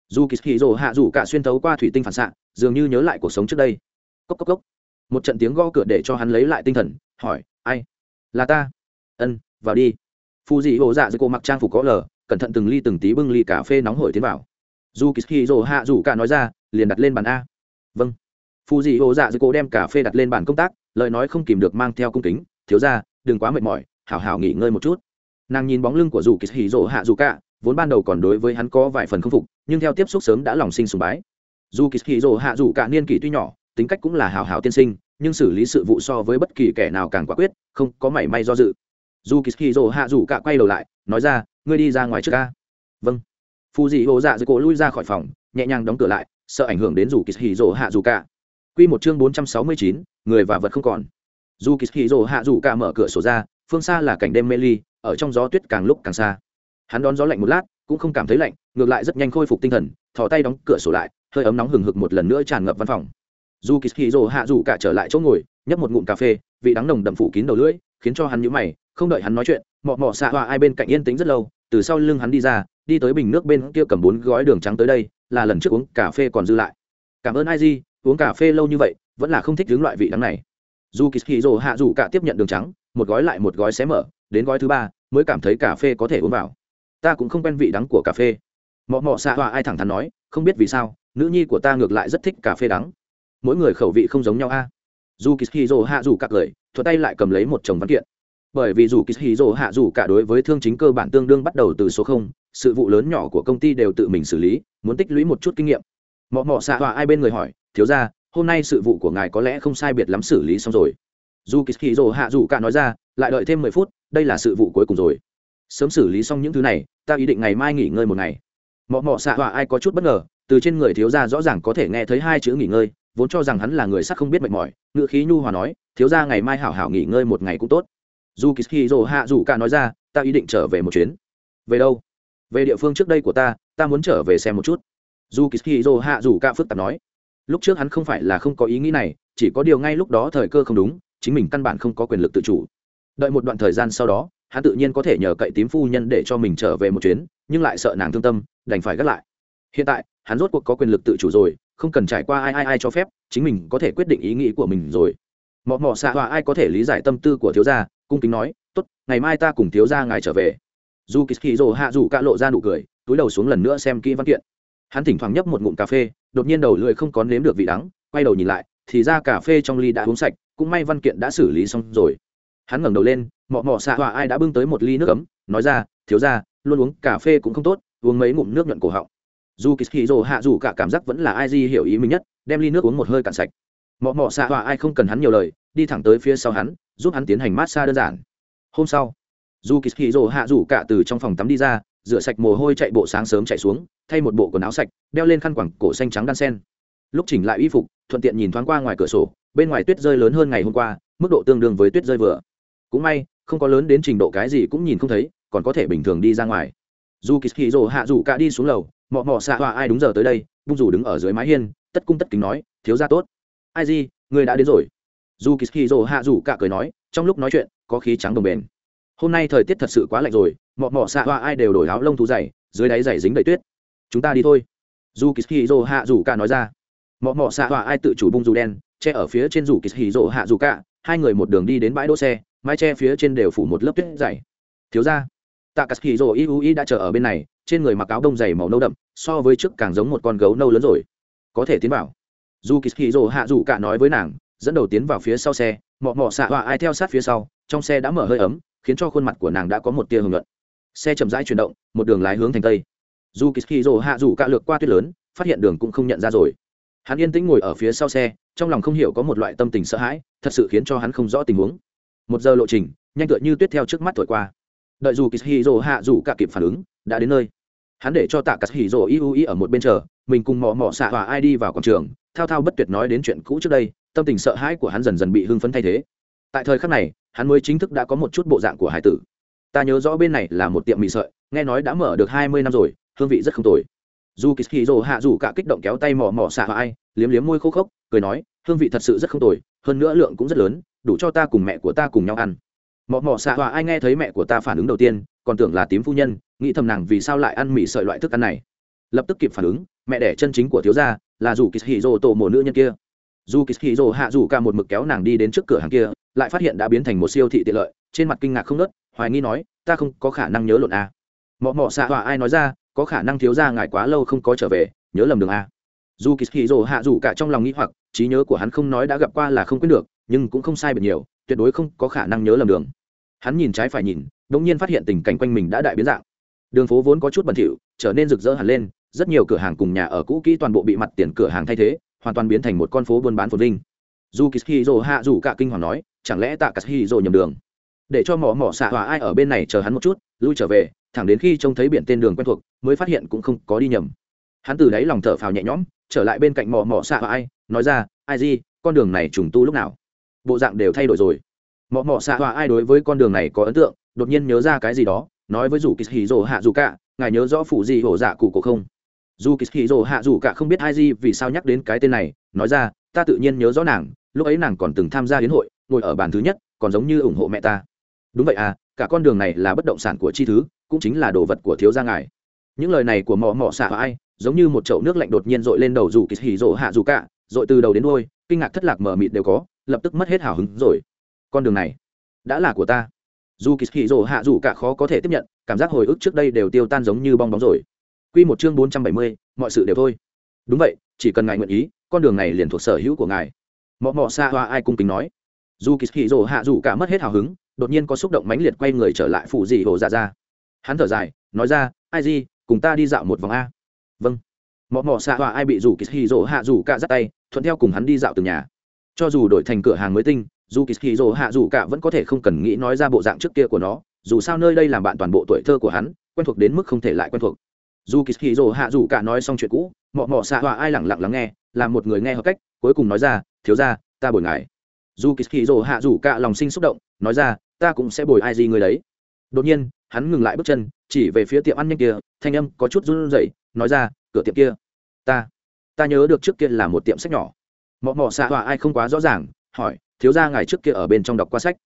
Dù kỳ hì rồ hạ dù cả xuyên tấu qua thủy tinh phản xạ, dường như nhớ lại cuộc sống trước đây. Cốc cốc cốc. Một trận tiếng gõ cửa để cho hắn lấy lại tinh thần, hỏi, ai? Là ta. Ân, vào đi. Phù dị hồ dạ dưới cô mặc trang phục có lờ, cẩn thận từng ly từng tí bưng ly cà phê nóng hổi tiến vào. Dù kỳ hì rồ hạ dù cả nói ra, liền đặt lên bàn a. Vâng phù dị ô dạ dư cô đem cà phê đặt lên bàn công tác, lời nói không kìm được mang theo cung kính, thiếu ra đừng quá mệt mỏi, hảo hảo nghỉ ngơi một chút. Nàng nhìn bóng lưng của dù kỳ hì rỗ hạ dù cả vốn ban đầu còn đối với hắn có vài phần k phục, nhưng theo tiếp xúc sớm đã lòng sinh sùng bái. Dù kỳ hì rỗ hạ dù cả niên kỷ tuy nhỏ, tính cách cũng là hào hào tiên sinh, nhưng xử lý sự vụ so với bất kỳ kẻ nào càng quả quyết, không có mảy may do dự. Dù kỳ hì rỗ hạ dù cả quay đầu lại, nói ra, ngươi đi ra ngoài trước ca. Vâng. Phù dị hồ dạ dưới cổ lui ra khỏi phòng, nhẹ nhàng đóng cửa lại, sợ ảnh hưởng đến dù kỳ hì rỗ hạ dù cả quy một chương bốn trăm sáu mươi chín, người và vật không còn. Zu Kishiro hạ rủ cả mở cửa sổ ra, phương xa là cảnh đêm mê ly, ở trong gió tuyết càng lúc càng xa. Hắn đón gió lạnh một lát, cũng không cảm thấy lạnh, ngược lại rất nhanh khôi phục tinh thần, thò tay đóng cửa sổ lại, hơi ấm nóng hừng hực một lần nữa tràn ngập văn phòng. Zu Kishiro rồ hạ rủ cả trở lại chỗ ngồi, nhấp một ngụm cà phê, vị đắng nồng đậm phủ kín đầu lưỡi, khiến cho hắn nhíu mày, không đợi hắn nói chuyện, mọ mọ xạ hòa ai bên cạnh yên tĩnh rất lâu, từ sau lưng hắn đi ra, đi tới bình nước bên kia cầm bốn gói đường trắng tới đây, là lần trước uống cà phê còn dư lại. Cảm ơn ai di uống cà phê lâu như vậy, vẫn là không thích đứng loại vị đắng này. Dù kỳ hì rồ hạ dù cả tiếp nhận đường trắng, một gói lại một gói xé mở, đến gói thứ ba, mới cảm thấy cà phê có thể uống vào. Ta cũng không quen vị đắng của cà phê. Mọ mọ xạ hòa ai thẳng thắn nói, không biết vì sao, nữ nhi của ta ngược lại rất thích cà phê đắng. Mỗi người khẩu vị không giống nhau a. Dù kishizo hạ dù cả lời thuật tay lại cầm lấy một chồng văn kiện. Bởi vì dù kishizo hạ dù cả đối với thương chính cơ bản tương đương bắt đầu từ số không, sự vụ lớn nhỏ của công ty đều tự mình xử lý, muốn tích lũy một chút kinh nghiệm mọ mọ xạ hòa ai bên người hỏi, thiếu ra hôm nay sự vụ của ngài có lẽ không sai biệt lắm xử lý xong rồi. Dù kishizo hạ dù cả nói ra, lại đợi thêm mười phút, đây là sự vụ cuối cùng rồi. Sớm xử lý xong những thứ này, ta ý định ngày mai nghỉ ngơi một ngày. Mọ mọ xạ tọa ai có chút bất ngờ, từ trên người thiếu gia rõ ràng có thể nghe thấy hai chữ nghỉ ngơi, vốn cho rằng hắn là người sắc không biết mệt mỏi ngựa khí nhu hòa nói, thiếu gia ngày mai hảo hảo nghỉ ngơi một ngày cũng tốt. Dù kỳ dỗ hạ dù cả nói ra, ta ý định trở về một chuyến. Về đâu? Về địa phương trước đây của ta ta muốn trở về xem một chút dù kỳ hạ dù cả phức tạp nói, lúc trước hắn không phải là không có ý nghĩ này, chỉ có điều ngay lúc đó thời cơ không đúng, chính mình căn bản không có quyền lực tự chủ. Đợi một đoạn thời gian sau đó, hắn tự nhiên có thể nhờ cậy tím phu nhân để cho mình trở về một chuyến, nhưng lại sợ nàng thương tâm, đành phải gác lại. Hiện tại, hắn rốt cuộc có quyền lực tự chủ rồi, không cần trải qua ai ai ai cho phép, chính mình có thể quyết định ý nghĩ của mình rồi. Mọ mọ xạ hòa ai có thể lý giải tâm tư của thiếu gia, cung kính nói, tốt, ngày mai ta cùng thiếu gia ngài trở về. Dù kỳ hạ dù cả lộ ra nụ cười, túi đầu xuống lần nữa xem kỹ văn kiện hắn thỉnh thoảng nhấp một ngụm cà phê, đột nhiên đầu lưỡi không có nếm được vị đắng, quay đầu nhìn lại, thì ra cà phê trong ly đã uống sạch, cũng may văn kiện đã xử lý xong rồi. Hắn ngẩng đầu lên, mọ mọ xạ hòa ai đã bưng tới một ly nước ấm, nói ra, thiếu gia, luôn uống cà phê cũng không tốt, uống mấy ngụm nước nhuận cổ họng. Dù kỳ hì rồ hạ dù cả cảm giác vẫn là ai di hiểu ý mình nhất, đem ly nước uống một hơi cạn sạch. Mọ mọ xạ hòa ai không cần hắn nhiều lời, đi thẳng tới phía sau hắn, giúp hắn tiến hành mát xa đơn giản. Hôm sau, dù kỳ hì rồ hạ dù cả từ trong phòng tắm đi ra, rửa sạch mồ hôi chạy bộ sáng sớm chạy xuống thay một bộ quần áo sạch, đeo lên khăn quẳng cổ xanh trắng đan sen. Lúc chỉnh lại y phục, thuận tiện nhìn thoáng qua ngoài cửa sổ, bên ngoài tuyết rơi lớn hơn ngày hôm qua, mức độ tương đương với tuyết rơi vừa. Cũng may, không có lớn đến trình độ cái gì cũng nhìn không thấy, còn có thể bình thường đi ra ngoài. Dù kỳ hì rồ hạ dù cả đi xuống lầu, mọ mọ xạ hoa ai đúng giờ tới đây, bung dù đứng ở dưới mái hiên, tất cung tất kính nói, thiếu ra tốt. Ai gì người đã đến rồi. Dù kỳ hì rồ hạ dù cả cười nói, trong lúc nói chuyện, có khí trắng đồng bền. Hôm nay thời tiết thật sự quá lạnh rồi, mọ mọ xạ hoa ai đều đổi áo lông thú dày, dưới đáy dày dính đầy tuyết chúng ta đi thôi. Dù kỳ hì dô hạ dù cả nói ra. Mọ mọ xạ hòa ai tự chủ bung dù đen, che ở phía trên dù kỳ hì dô hạ dù cả hai người một đường đi đến bãi đỗ xe, mái che phía trên đều phủ một lớp tuyết dày. Thiếu ra tạ cà hì y u đã chờ ở bên này, trên người mặc áo đông dày màu nâu đậm, so với trước càng giống một con gấu nâu lớn rồi. Có thể tiến vào. Dù kỳ hì dô hạ dù cả nói với nàng, dẫn đầu tiến vào phía sau xe, mọ mọ xạ hòa ai theo sát phía sau, trong xe đã mở hơi ấm, khiến cho khuôn mặt của nàng đã có một tia hưởng luận. Xe chậm rãi chuyển động, một đường lái hướng thành tây dù kỳ rồ hạ dù cả lược qua tuyết lớn, phát hiện đường cũng không nhận ra rồi. Hắn yên tĩnh ngồi ở phía sau xe, trong lòng không hiểu có một loại tâm tình sợ hãi, thật sự khiến cho hắn không rõ tình huống. Một giờ lộ trình, nhanh tựa như tuyết theo trước mắt thổi qua. Đợi dù kỳ hì rồ hạ dù cả kịp phản ứng, đã đến nơi. Hắn để cho tạ cắt hỉ rồ iu i ở một bên chờ, mình cùng mò mò xạ và ai đi vào quảng trường, thao thao bất tuyệt nói đến chuyện cũ trước đây, tâm tình sợ hãi của hắn dần dần bị hưng phấn thay thế. Tại thời khắc này, hắn mới chính thức đã có một chút bộ dạng của hải tử. Ta nhớ rõ bên này là một tiệm mì sợi, nghe nói đã mở được hai mươi năm rồi hương vị rất không tồi. Dù kỳ hì rồ hạ dù cả kích động kéo tay mò mò xạ hoa ai, liếm liếm môi khô khốc, cười nói, hương vị thật sự rất không tồi, hơn nữa lượng cũng rất lớn, đủ cho ta cùng mẹ của ta cùng nhau ăn. Mò mò xạ hoa ai nghe thấy mẹ của ta phản ứng đầu tiên, còn tưởng là tím phu nhân, nghĩ thầm nàng vì sao lại ăn mì sợi loại thức ăn này. Lập tức kịp phản ứng, mẹ đẻ chân chính của thiếu gia là dù kỳ hì rồ tổ mồ nữ nhân kia. Dù kỳ hì rồ hạ dù cả một mực kéo nàng đi đến trước cửa hàng kia, lại phát hiện đã biến thành một siêu thị tiện lợi, trên mặt kinh ngạc không nớt hoài nghi nói, ta không có khả năng nhớ lộn a à. mọ mọ xạ hòa ai nói ra có khả năng thiếu gia ngài quá lâu không có trở về, nhớ lầm đường a. Dù kỳ hì rồ hạ dù cả trong lòng nghĩ hoặc, trí nhớ của hắn không nói đã gặp qua là không quyết được, nhưng cũng không sai biệt nhiều, tuyệt đối không có khả năng nhớ lầm đường. Hắn nhìn trái phải nhìn đ ỗ n g nhiên phát hiện tình cảnh quanh mình đã đại biến dạng. Đường phố vốn có chút bẩn thỉu, trở nên rực rỡ hẳn lên, rất nhiều cửa hàng cùng nhà ở cũ kỹ toàn bộ bị mặt tiền cửa hàng thay thế, hoàn toàn biến thành một con phố buôn bán phồn vinh. Dù kishizo hạ dù cả kinh hoàng nói, chẳng lẽ tạ kishizo nhầm đường? Để cho mỏ mỏ xạ hòa ai ở bên này chờ hắn một chút lui trở về, thẳng đến khi trông thấy biển tên đường quen thuộc, mới phát hiện cũng không có đi nhầm. Hắn từ đáy lòng thở phào nhẹ nhõm, trở lại bên cạnh mò mò xạ và ai, nói ra, ai gì con đường này trùng tu lúc nào? Bộ dạng đều thay đổi rồi. Mọ mọ xạ và ai đối với con đường này có ấn tượng, đột nhiên nhớ ra cái gì đó, nói với dù kỳ hì rồ hạ dù cả, ngài nhớ rõ phủ gì hổ dạ cụ cổ không? Dù kỳ hì rồ hạ dù cả không biết ai gì vì sao nhắc đến cái tên này, nói ra, ta tự nhiên nhớ rõ nàng, lúc ấy nàng còn từng tham gia hiến hội, ngồi ở bàn thứ nhất, còn giống như ủng hộ mẹ ta. Đúng vậy à cả con đường này là bất động sản của chi thứ, cũng chính là đồ vật của thiếu gia ngài. Những lời này của mọ mọ xạ ai, giống như một chậu nước lạnh đột nhiên dội lên đầu dù kỳ hỉ rộ hạ dù cả dội từ đầu đến đôi kinh ngạc thất lạc mờ mịt đều có, lập tức mất hết hào hứng rồi. Con đường này, đã là của ta. Dù kỳ hỉ rộ hạ dù cả khó có thể tiếp nhận, cảm giác hồi ức trước đây đều tiêu tan giống như bong bóng rồi. Quy một chương bốn trăm bảy mươi, mọi sự đều thôi. Đúng vậy, chỉ cần ngài nguyện ý, con đường này liền thuộc sở hữu của ngài. Mọ mọ xa hoa ai cung kính nói. Dù kỳ hỉ rộ hạ dù cả mất hết hào hứng đột nhiên có xúc động mãnh liệt quay người trở lại phủ dị hồ dạ ra. Hắn thở dài, nói ra, ai gì cùng ta đi dạo một vòng a. Vâng. Mọ mọ xạ hòa ai bị rủ kỳ hì rỗ hạ rủ cả dắt tay, thuận theo cùng hắn đi dạo từng nhà. Cho dù đổi thành cửa hàng mới tinh, dù kỳ hì rỗ hạ rủ cả vẫn có thể không cần nghĩ nói ra bộ dạng trước kia của nó, dù sao nơi đây làm bạn toàn bộ tuổi thơ của hắn, quen thuộc đến mức không thể lại quen thuộc. Dù kỳ hì rỗ hạ rủ cả nói xong chuyện cũ, mọ mọ xạ hòa ai lẳng lặng lắng nghe, làm một người nghe hợp cách, cuối cùng nói ra, thiếu ra ta bồi ngài. Dù kỳ hì rỗ hạ rủ cả lòng sinh xúc động, nói ra ta cũng sẽ bồi ai gì người đấy. Đột nhiên, hắn ngừng lại bước chân, chỉ về phía tiệm ăn nhanh kia, thanh âm có chút run rẩy, nói ra, cửa tiệm kia, ta ta nhớ được trước kia là một tiệm sách nhỏ. Mọ mọ xạ hòa ai không quá rõ ràng, hỏi, thiếu gia ngài trước kia ở bên trong đọc qua sách?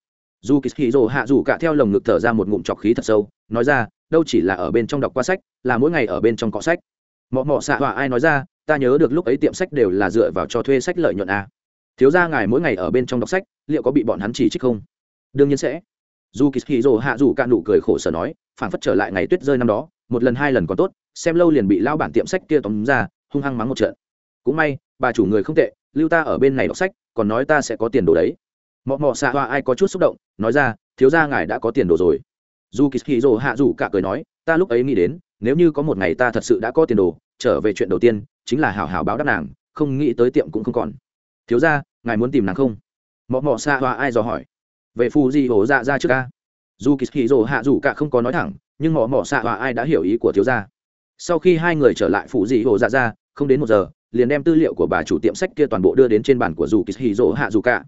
Dù kỳ hì rồ hạ dù cả theo lồng ngực thở ra một ngụm trọc khí thật sâu, nói ra, đâu chỉ là ở bên trong đọc qua sách, là mỗi ngày ở bên trong cọ sách. Mọ mọ xạ họa ai nói ra, ta nhớ được lúc ấy tiệm sách đều là dựa vào cho thuê sách lợi nhuận à. thiếu gia ngài mỗi ngày ở bên trong đọc sách, liệu có bị bọn hắn chỉ trích không? Đương nhiên sẽ. Dù kỳ hì rồ hạ dù cả nụ cười khổ sở nói phản phất trở lại ngày tuyết rơi năm đó, một lần hai lần còn tốt, xem lâu liền bị lao bản tiệm sách kia tóm ra, hung hăng mắng một trận. Cũng may, bà chủ người không tệ, lưu ta ở bên này đọc sách, còn nói ta sẽ có tiền đồ đấy. Mọ mọ xạ hoa ai có chút xúc động, nói ra, thiếu gia ngài đã có tiền đồ rồi. Dù kỳ hì rồ hạ dù cả cười nói, ta lúc ấy nghĩ đến, nếu như có một ngày ta thật sự đã có tiền đồ, trở về chuyện đầu tiên, chính là hảo hảo báo đáp nàng, không nghĩ tới tiệm cũng không còn. Thiếu gia, ngài muốn tìm nàng không? Mọ mọ xạ hoa ai dò hỏi về phù di hổ dạ ra trước ca. Dù kỳ hì rồ hạ dù cả không có nói thẳng, nhưng mỏ mỏ xạ hoa ai đã hiểu ý của thiếu gia. Sau khi hai người trở lại phủ di hổ dạ ra không đến một giờ, liền đem tư liệu của bà chủ tiệm sách kia toàn bộ đưa đến trên bàn của dù kỳ hì rồ hạ dù cả.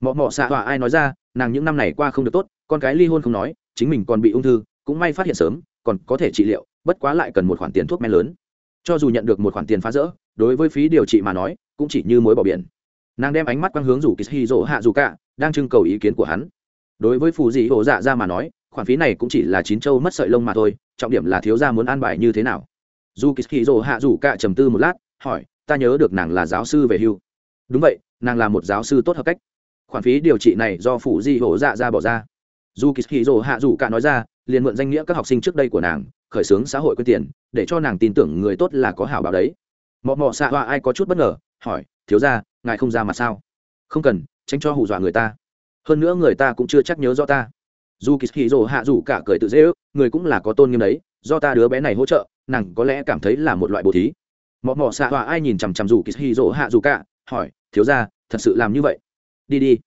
Mỏ mỏ xạ họa ai nói ra, nàng những năm này qua không được tốt, con cái ly hôn không nói, chính mình còn bị ung thư, cũng may phát hiện sớm, còn có thể trị liệu, bất quá lại cần một khoản tiền thuốc men lớn. Cho dù nhận được một khoản tiền phá rỡ, đối với phí điều trị mà nói, cũng chỉ như mối bỏ biển. Nàng đem ánh mắt quang hướng rủ kỳ hì rỗ hạ dù cả đang trưng cầu ý kiến của hắn. Đối với phù dị hồ dạ ra mà nói, khoản phí này cũng chỉ là chín châu mất sợi lông mà thôi, trọng điểm là thiếu gia muốn an bài như thế nào. Dù kỳ hì rỗ hạ dù cạ trầm tư một lát, hỏi, ta nhớ được nàng là giáo sư về hưu. Đúng vậy, nàng là một giáo sư tốt hợp cách. Khoản phí điều trị này do phủ di hổ dạ ra bỏ ra. Dù kỳ hì rồ hạ dù cạ nói ra, liền mượn danh nghĩa các học sinh trước đây của nàng, khởi xướng xã hội quyết tiền, để cho nàng tin tưởng người tốt là có hảo báo đấy. Mọ mọ xạ hoa ai có chút bất ngờ, hỏi, thiếu ra ngài không ra mặt sao? Không cần tránh cho hù dọa người ta. Hơn nữa người ta cũng chưa chắc nhớ do ta. Dù kỳ hì rồ hạ dù cả cười tự dễ ước, người cũng là có tôn nghiêm đấy, do ta đứa bé này hỗ trợ, nàng có lẽ cảm thấy là một loại bồ thí. Mọ mọ xạ hoa ai nhìn chằm chằm dù kỳ hì rồ hạ dù cả, hỏi, thiếu ra thật sự làm như vậy? Đi đi.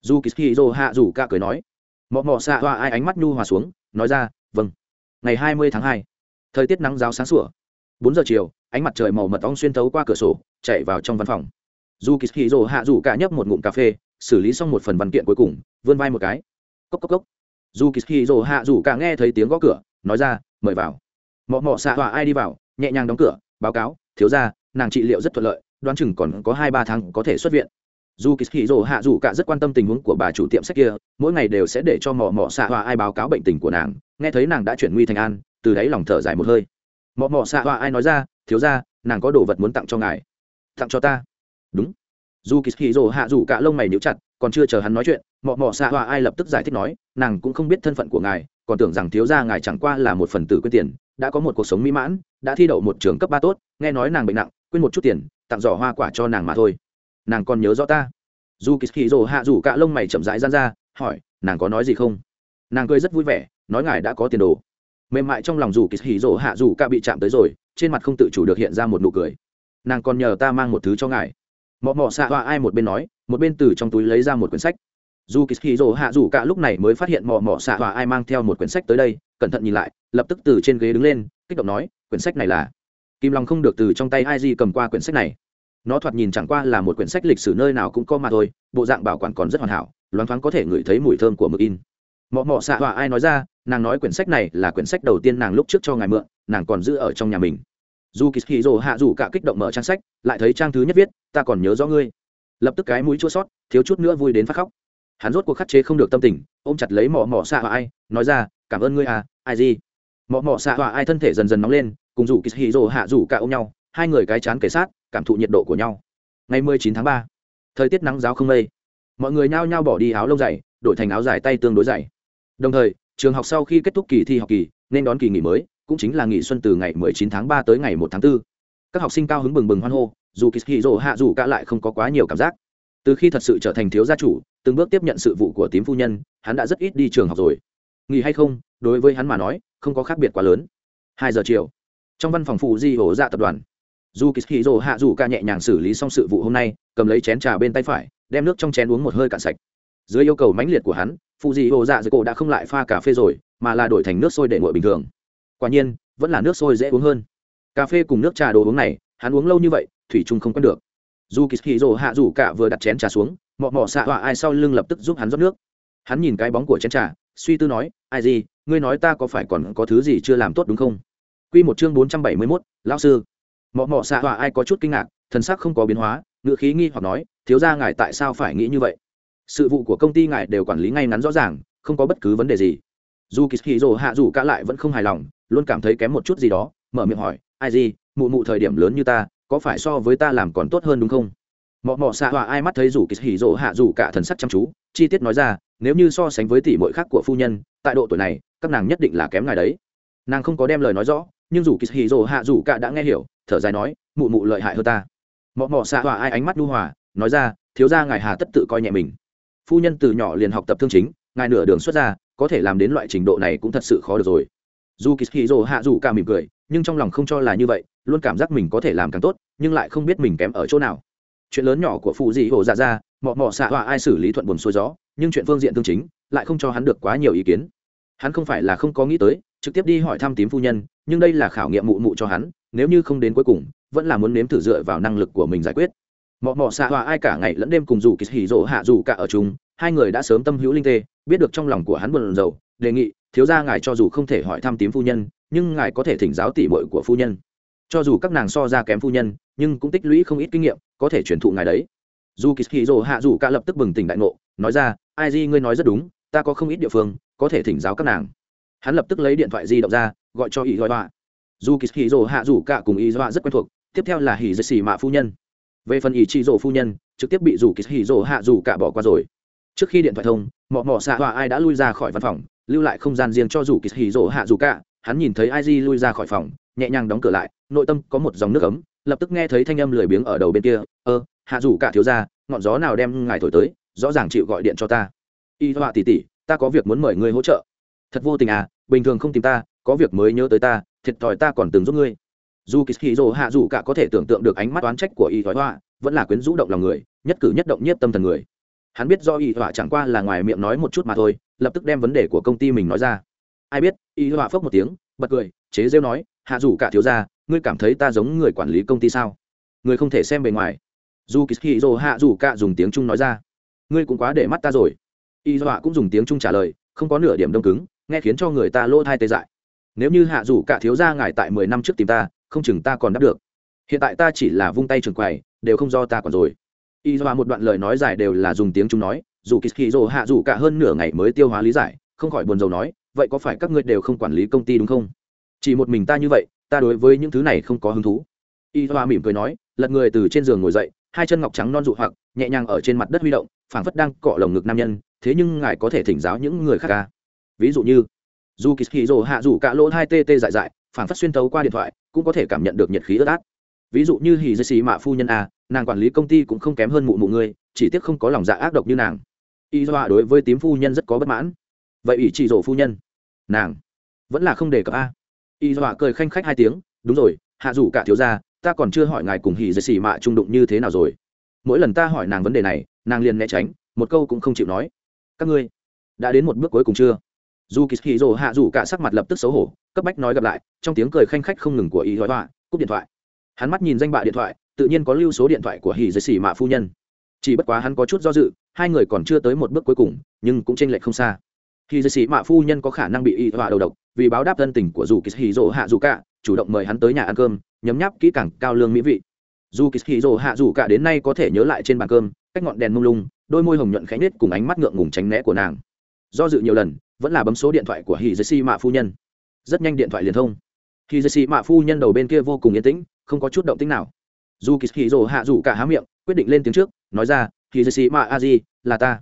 Dù kỳ hì hạ dù cả cười nói. Mọ mọ xạ hoa ai ánh mắt nhu hòa xuống, nói ra vâng. Ngày hai mươi tháng hai, thời tiết nắng giáo sáng sủa. Bốn giờ chiều, ánh mặt trời màu mật ong xuyên thấu qua cửa sổ, chạy vào trong văn phòng. Dù kỳ hì hạ dù cả nhấp một ngụm cà phê xử lý xong một phần văn kiện cuối cùng, vươn vai một cái. Cốc cốc cốc. Dù kỳ hì hạ dù cả nghe thấy tiếng gõ cửa, nói ra, mời vào. Mọ mọ xạ tọa ai đi vào, nhẹ nhàng đóng cửa, báo cáo, thiếu ra nàng trị liệu rất thuận lợi, đoán chừng còn có hai ba tháng có thể xuất viện. Dù kỳ hì rồ hạ dù cả rất quan tâm tình huống của bà chủ tiệm sách kia, mỗi ngày đều sẽ để cho mọ mọ xạ tọa ai báo cáo bệnh tình của nàng, nghe thấy nàng đã chuyển nguy thành an, từ đáy lòng thở dài một hơi. Mọ mọ xạ tọa ai nói ra, thiếu ra nàng có đồ vật muốn tặng cho ngài. Tặng cho ta. Đúng dù kỳ hì rồ hạ dù cả lông mày níu chặt, còn chưa chờ hắn nói chuyện, mọ mọ xạ hoa ai lập tức giải thích nói, nàng cũng không biết thân phận của ngài, còn tưởng rằng thiếu gia ngài chẳng qua là một phần tử quyết tiền, đã có một cuộc sống mỹ mãn, đã thi đậu một trường cấp ba tốt, nghe nói nàng bệnh nặng, quên một chút tiền, tặng giỏ hoa quả cho nàng mà thôi. Nàng còn nhớ rõ ta. Dù kỳ hì rồ hạ rủ cả lông mày chậm rãi gian ra, hỏi, nàng có nói gì không? Nàng cười rất vui vẻ, nói ngài đã có tiền đồ. Mềm mại trong lòng dù kỳ hì rồ hạ rủ cả bị chạm tới rồi, trên mặt không tự chủ được hiện ra một nụ cười. Nàng còn nhờ ta mang một thứ cho ngài mọ mọ xạ hoa ai một bên nói, một bên từ trong túi lấy ra một quyển sách. Dù kỳ hì rồ hạ dù cả lúc này mới phát hiện mọ mọ xạ hoa ai mang theo một quyển sách tới đây, cẩn thận nhìn lại, lập tức từ trên ghế đứng lên, kích động nói, quyển sách này là? Kim long không được từ trong tay ai di cầm qua quyển sách này. Nó thoạt nhìn chẳng qua là một quyển sách lịch sử nơi nào cũng có mà thôi, bộ dạng bảo quản còn rất hoàn hảo, loáng thoáng có thể ngửi thấy mùi thơm của mực in. Mọ mọ xạ Hoa ai nói ra, nàng nói quyển sách này là quyển sách đầu tiên nàng lúc trước cho ngài mượn, nàng còn giữ ở trong nhà mình. Dù kỳ hì rồ hạ dù cả kích động mở trang sách, lại thấy trang thứ nhất viết ta còn nhớ rõ ngươi. Lập tức cái mũi chua sót, thiếu chút nữa vui đến phát khóc. Hắn rốt cuộc khắc chế không được tâm tình, ôm chặt lấy mỏ mỏ xạ hoa ai, nói ra, cảm ơn ngươi à ai gì? Mỏ mỏ xạ hoa ai thân thể dần dần nóng lên, cùng rủ kỳ hì rồ hạ rủ cả ôm nhau, hai người cái chán kể sát, cảm thụ nhiệt độ của nhau. Ngày 19 tháng ba, thời tiết nắng giáo không mây. Mọi người nhao nhao bỏ đi áo lông dày, đổi thành áo dài tay tương đối dày. Đồng thời, trường học sau khi kết thúc kỳ thi học kỳ, nên đón kỳ nghỉ mới, cũng chính là nghỉ xuân từ ngày 19 tháng 3 tới ngày 1 tháng 4. các học sinh cao hứng bừng bừng hoan hô dù kỳ hì rỗ hạ dù cả lại không có quá nhiều cảm giác. Từ khi thật sự trở thành thiếu gia chủ, từng bước tiếp nhận sự vụ của tím phu nhân, hắn đã rất ít đi trường học rồi. Nghỉ hay không, đối với hắn mà nói, không có khác biệt quá lớn. Hai giờ chiều, trong văn phòng phụ di hổ dạ tập đoàn, dù kỳ hì rỗ hạ dù ca nhẹ nhàng xử lý xong sự vụ hôm nay, cầm lấy chén trà bên tay phải, đem nước trong chén uống một hơi cạn sạch. Dưới yêu cầu mãnh liệt của hắn, phụ di hổ dạ dưới cổ đã không lại pha cà phê rồi, mà là đổi thành nước sôi để nguội bình thường. Quả nhiên, vẫn là nước sôi dễ uống hơn. Cà phê cùng nước trà đồ uống này, hắn uống lâu như vậy thủy trung không quen được. Dù kỳ hì rồ hạ rủ cả vừa đặt chén trà xuống, mọ mọ xạ họa ai sau lưng lập tức giúp hắn rót nước. Hắn nhìn cái bóng của chén trà, suy tư nói, ai gì, ngươi nói ta có phải còn có thứ gì chưa làm tốt đúng không? Quy một chương bốn trăm bảy mươi mốt, lão sư. Mọ mọ xạ họa ai có chút kinh ngạc, thần sắc không có biến hóa ngựa khí nghi hoặc nói, thiếu ra ngài tại sao phải nghĩ như vậy? Sự vụ của công ty ngài đều quản lý ngay ngắn rõ ràng, không có bất cứ vấn đề gì. Dù kỳ hì rồ hạ rủ cả lại vẫn không hài lòng, luôn cảm thấy kém một chút gì đó, mở miệng hỏi, ai gì, mụ mụ thời điểm lớn như ta có phải so với ta làm còn tốt hơn đúng không? Mọ mọ xạ hòa ai mắt thấy rủ kỳ hỉ rồ hạ rủ cả thần sắc chăm chú, chi tiết nói ra, nếu như so sánh với tỷ muội khác của phu nhân, tại độ tuổi này, các nàng nhất định là kém ngài đấy. Nàng không có đem lời nói rõ, nhưng rủ kỳ hỉ rồ hạ rủ cả đã nghe hiểu, thở dài nói, mụ mụ lợi hại hơn ta. Mọ mọ xạ hòa ai ánh mắt đu hòa, nói ra, thiếu ra ngài hà tất tự coi nhẹ mình. Phu nhân từ nhỏ liền học tập thương chính, ngài nửa đường xuất ra có thể làm đến loại trình độ này cũng thật sự khó được rồi. Dù kỳ hì rồ hạ dù cả mỉm cười nhưng trong lòng không cho là như vậy, luôn cảm giác mình có thể làm càng tốt, nhưng lại không biết mình kém ở chỗ nào. Chuyện lớn nhỏ của phụ dị hồ dạ ra mọ mọ xạ hòa ai xử lý thuận buồn xuôi gió, nhưng chuyện phương diện tương chính lại không cho hắn được quá nhiều ý kiến. Hắn không phải là không có nghĩ tới, trực tiếp đi hỏi thăm tím phu nhân, nhưng đây là khảo nghiệm mụ mụ cho hắn, nếu như không đến cuối cùng, vẫn là muốn nếm thử dựa vào năng lực của mình giải quyết. Mọ mọ xạ hòa ai cả ngày lẫn đêm cùng dù kỳ hỉ rỗ hạ dù cả ở chung, hai người đã sớm tâm hữu linh tê, biết được trong lòng của hắn buồn rầu, đề nghị thiếu gia ngài cho dù không thể hỏi thăm tím phu nhân, nhưng ngài có thể thỉnh giáo tỉ mội của phu nhân. Cho dù các nàng so ra kém phu nhân, nhưng cũng tích lũy không ít kinh nghiệm, có thể truyền thụ ngài đấy. Dù kỳ hỉ rỗ hạ dù cả lập tức bừng tỉnh đại ngộ, nói ra, ai di, ngươi nói rất đúng, ta có không ít địa phương, có thể thỉnh giáo các nàng. Hắn lập tức lấy điện thoại di động ra, gọi cho ý gọi họa dù kỳ hì rồ hạ rủ cả cùng ý họa rất quen thuộc, tiếp theo là hì dây xì mạ phu nhân. Về phần ý chị rồ phu nhân, trực tiếp bị dù kỳ hì rồ hạ rủ cả bỏ qua rồi. Trước khi điện thoại thông, mọ mọ xạ họa ai đã lui ra khỏi văn phòng lưu lại không gian riêng cho dù kỳ hì rỗ hạ dù cả hắn nhìn thấy ai di lui ra khỏi phòng, nhẹ nhàng đóng cửa lại, nội tâm có một dòng nước ấm, lập tức nghe thấy thanh âm lười biếng ở đầu bên kia, ơ hạ dù cả thiếu ra ngọn gió nào đem ngài thổi tới, rõ ràng chịu gọi điện cho ta. Y họa tỉ tỉ ta có việc muốn mời ngươi hỗ trợ. Thật vô tình à bình thường không tìm ta, có việc mới nhớ tới ta, thiệt thòi ta còn từng giúp ngươi. Dù kỳ hì rồ hạ dù cả có thể tưởng tượng được ánh mắt oán trách của y thoái họa vẫn là quyến rũ động lòng người, nhất cử nhất động nhất tâm thần người. Hắn biết do y họa chẳng qua là ngoài miệng nói một chút mà thôi lập tức đem vấn đề của công ty mình nói ra. Ai biết, y họa phốc một tiếng, bật cười, chế rêu nói, hạ dù cả thiếu ra ngươi cảm thấy ta giống người quản lý công ty sao? Ngươi không thể xem bề ngoài. Dù kỳ hì dồ hạ dù cả dùng tiếng trung nói ra. Ngươi cũng quá để mắt ta rồi. Y họa cũng dùng tiếng trung trả lời, không có nửa điểm đông cứng, nghe khiến cho người ta lỗ thai tê dại. Nếu như hạ dù cả thiếu gia ngài tại mười năm trước tìm ta, không chừng ta còn đáp được. Hiện tại ta chỉ là vung tay trường quầy, đều không do ta còn rồi. Y do một đoạn lời nói dài đều là dùng tiếng chúng nói dù kỳ kỳ rồ hạ dù cả hơn nửa ngày mới tiêu hóa lý giải, không khỏi buồn rầu nói, vậy có phải các ngươi đều không quản lý công ty đúng không? Chỉ một mình ta như vậy, ta đối với những thứ này không có hứng thú. Y hoa mỉm cười nói, lật người từ trên giường ngồi dậy, hai chân ngọc trắng non dụ hoặc, nhẹ nhàng ở trên mặt đất huy động, phảng phất đang cọ lồng ngực nam nhân, thế nhưng ngài có thể thỉnh giáo những người khác ca ví dụ như, dù kỳ hì rồ hạ dù cả lỗ hai tê tê dại dại, phảng phất xuyên tấu qua điện thoại, cũng có thể cảm nhận được nhiệt khí ướt át. Ví dụ như hì dây xì mạ phu nhân a nàng quản lý công ty cũng không kém hơn mụ mụ ngươi, chỉ tiếc không có lòng dạ ác độc như nàng y dọa đối với tím phu nhân rất có bất mãn. Vậy ỷ chỉ rổ phu nhân. Nàng. Vẫn là không đề cập a. Y dọa cười khanh khách hai tiếng. Đúng rồi, hạ dù cả thiếu gia, ta còn chưa hỏi ngài cùng hỉ dây xì mạ trung đụng như thế nào rồi. Mỗi lần ta hỏi nàng vấn đề này, nàng liền né tránh, một câu cũng không chịu nói. Các ngươi, đã đến một bước cuối cùng chưa? Dù kỳ hì rồ hạ dù cả sắc mặt lập tức xấu hổ, cấp bách nói gặp lại, trong tiếng cười khanh khách không ngừng của y gói cúp điện thoại. Hắn mắt nhìn danh bạ điện thoại, tự nhiên có lưu số điện thoại của hỉ dưới xỉ mạ phu nhân chỉ bất quá hắn có chút do dự, hai người còn chưa tới một bước cuối cùng, nhưng cũng t r ê n lệch không xa. Khi dư sĩ mạ phu nhân có khả năng bị y họa đầu độc, vì báo đáp thân tình của dù kỳ hì dỗ hạ dù cả chủ động mời hắn tới nhà ăn cơm, nhấm nháp kỹ càng cao lương mỹ vị. Dù kỳ hì dỗ hạ dù cả đến nay có thể nhớ lại trên bàn cơm, cách ngọn đèn mông lung, đôi môi hồng nhuận khánh nết cùng ánh mắt ngượng ngùng tránh né của nàng. Do dự nhiều lần, vẫn là bấm số điện thoại của hì dư sĩ mạ phu nhân. Rất nhanh điện thoại liền thông. Hì dư sĩ mạ phu nhân đầu bên kia vô cùng yên tĩnh, không có chút động tĩnh nào. Dù kỳ hì dỗ hạ dù cả há miệng, quyết định lên tiếng trước nói ra khi dê sĩ mạ a di là ta.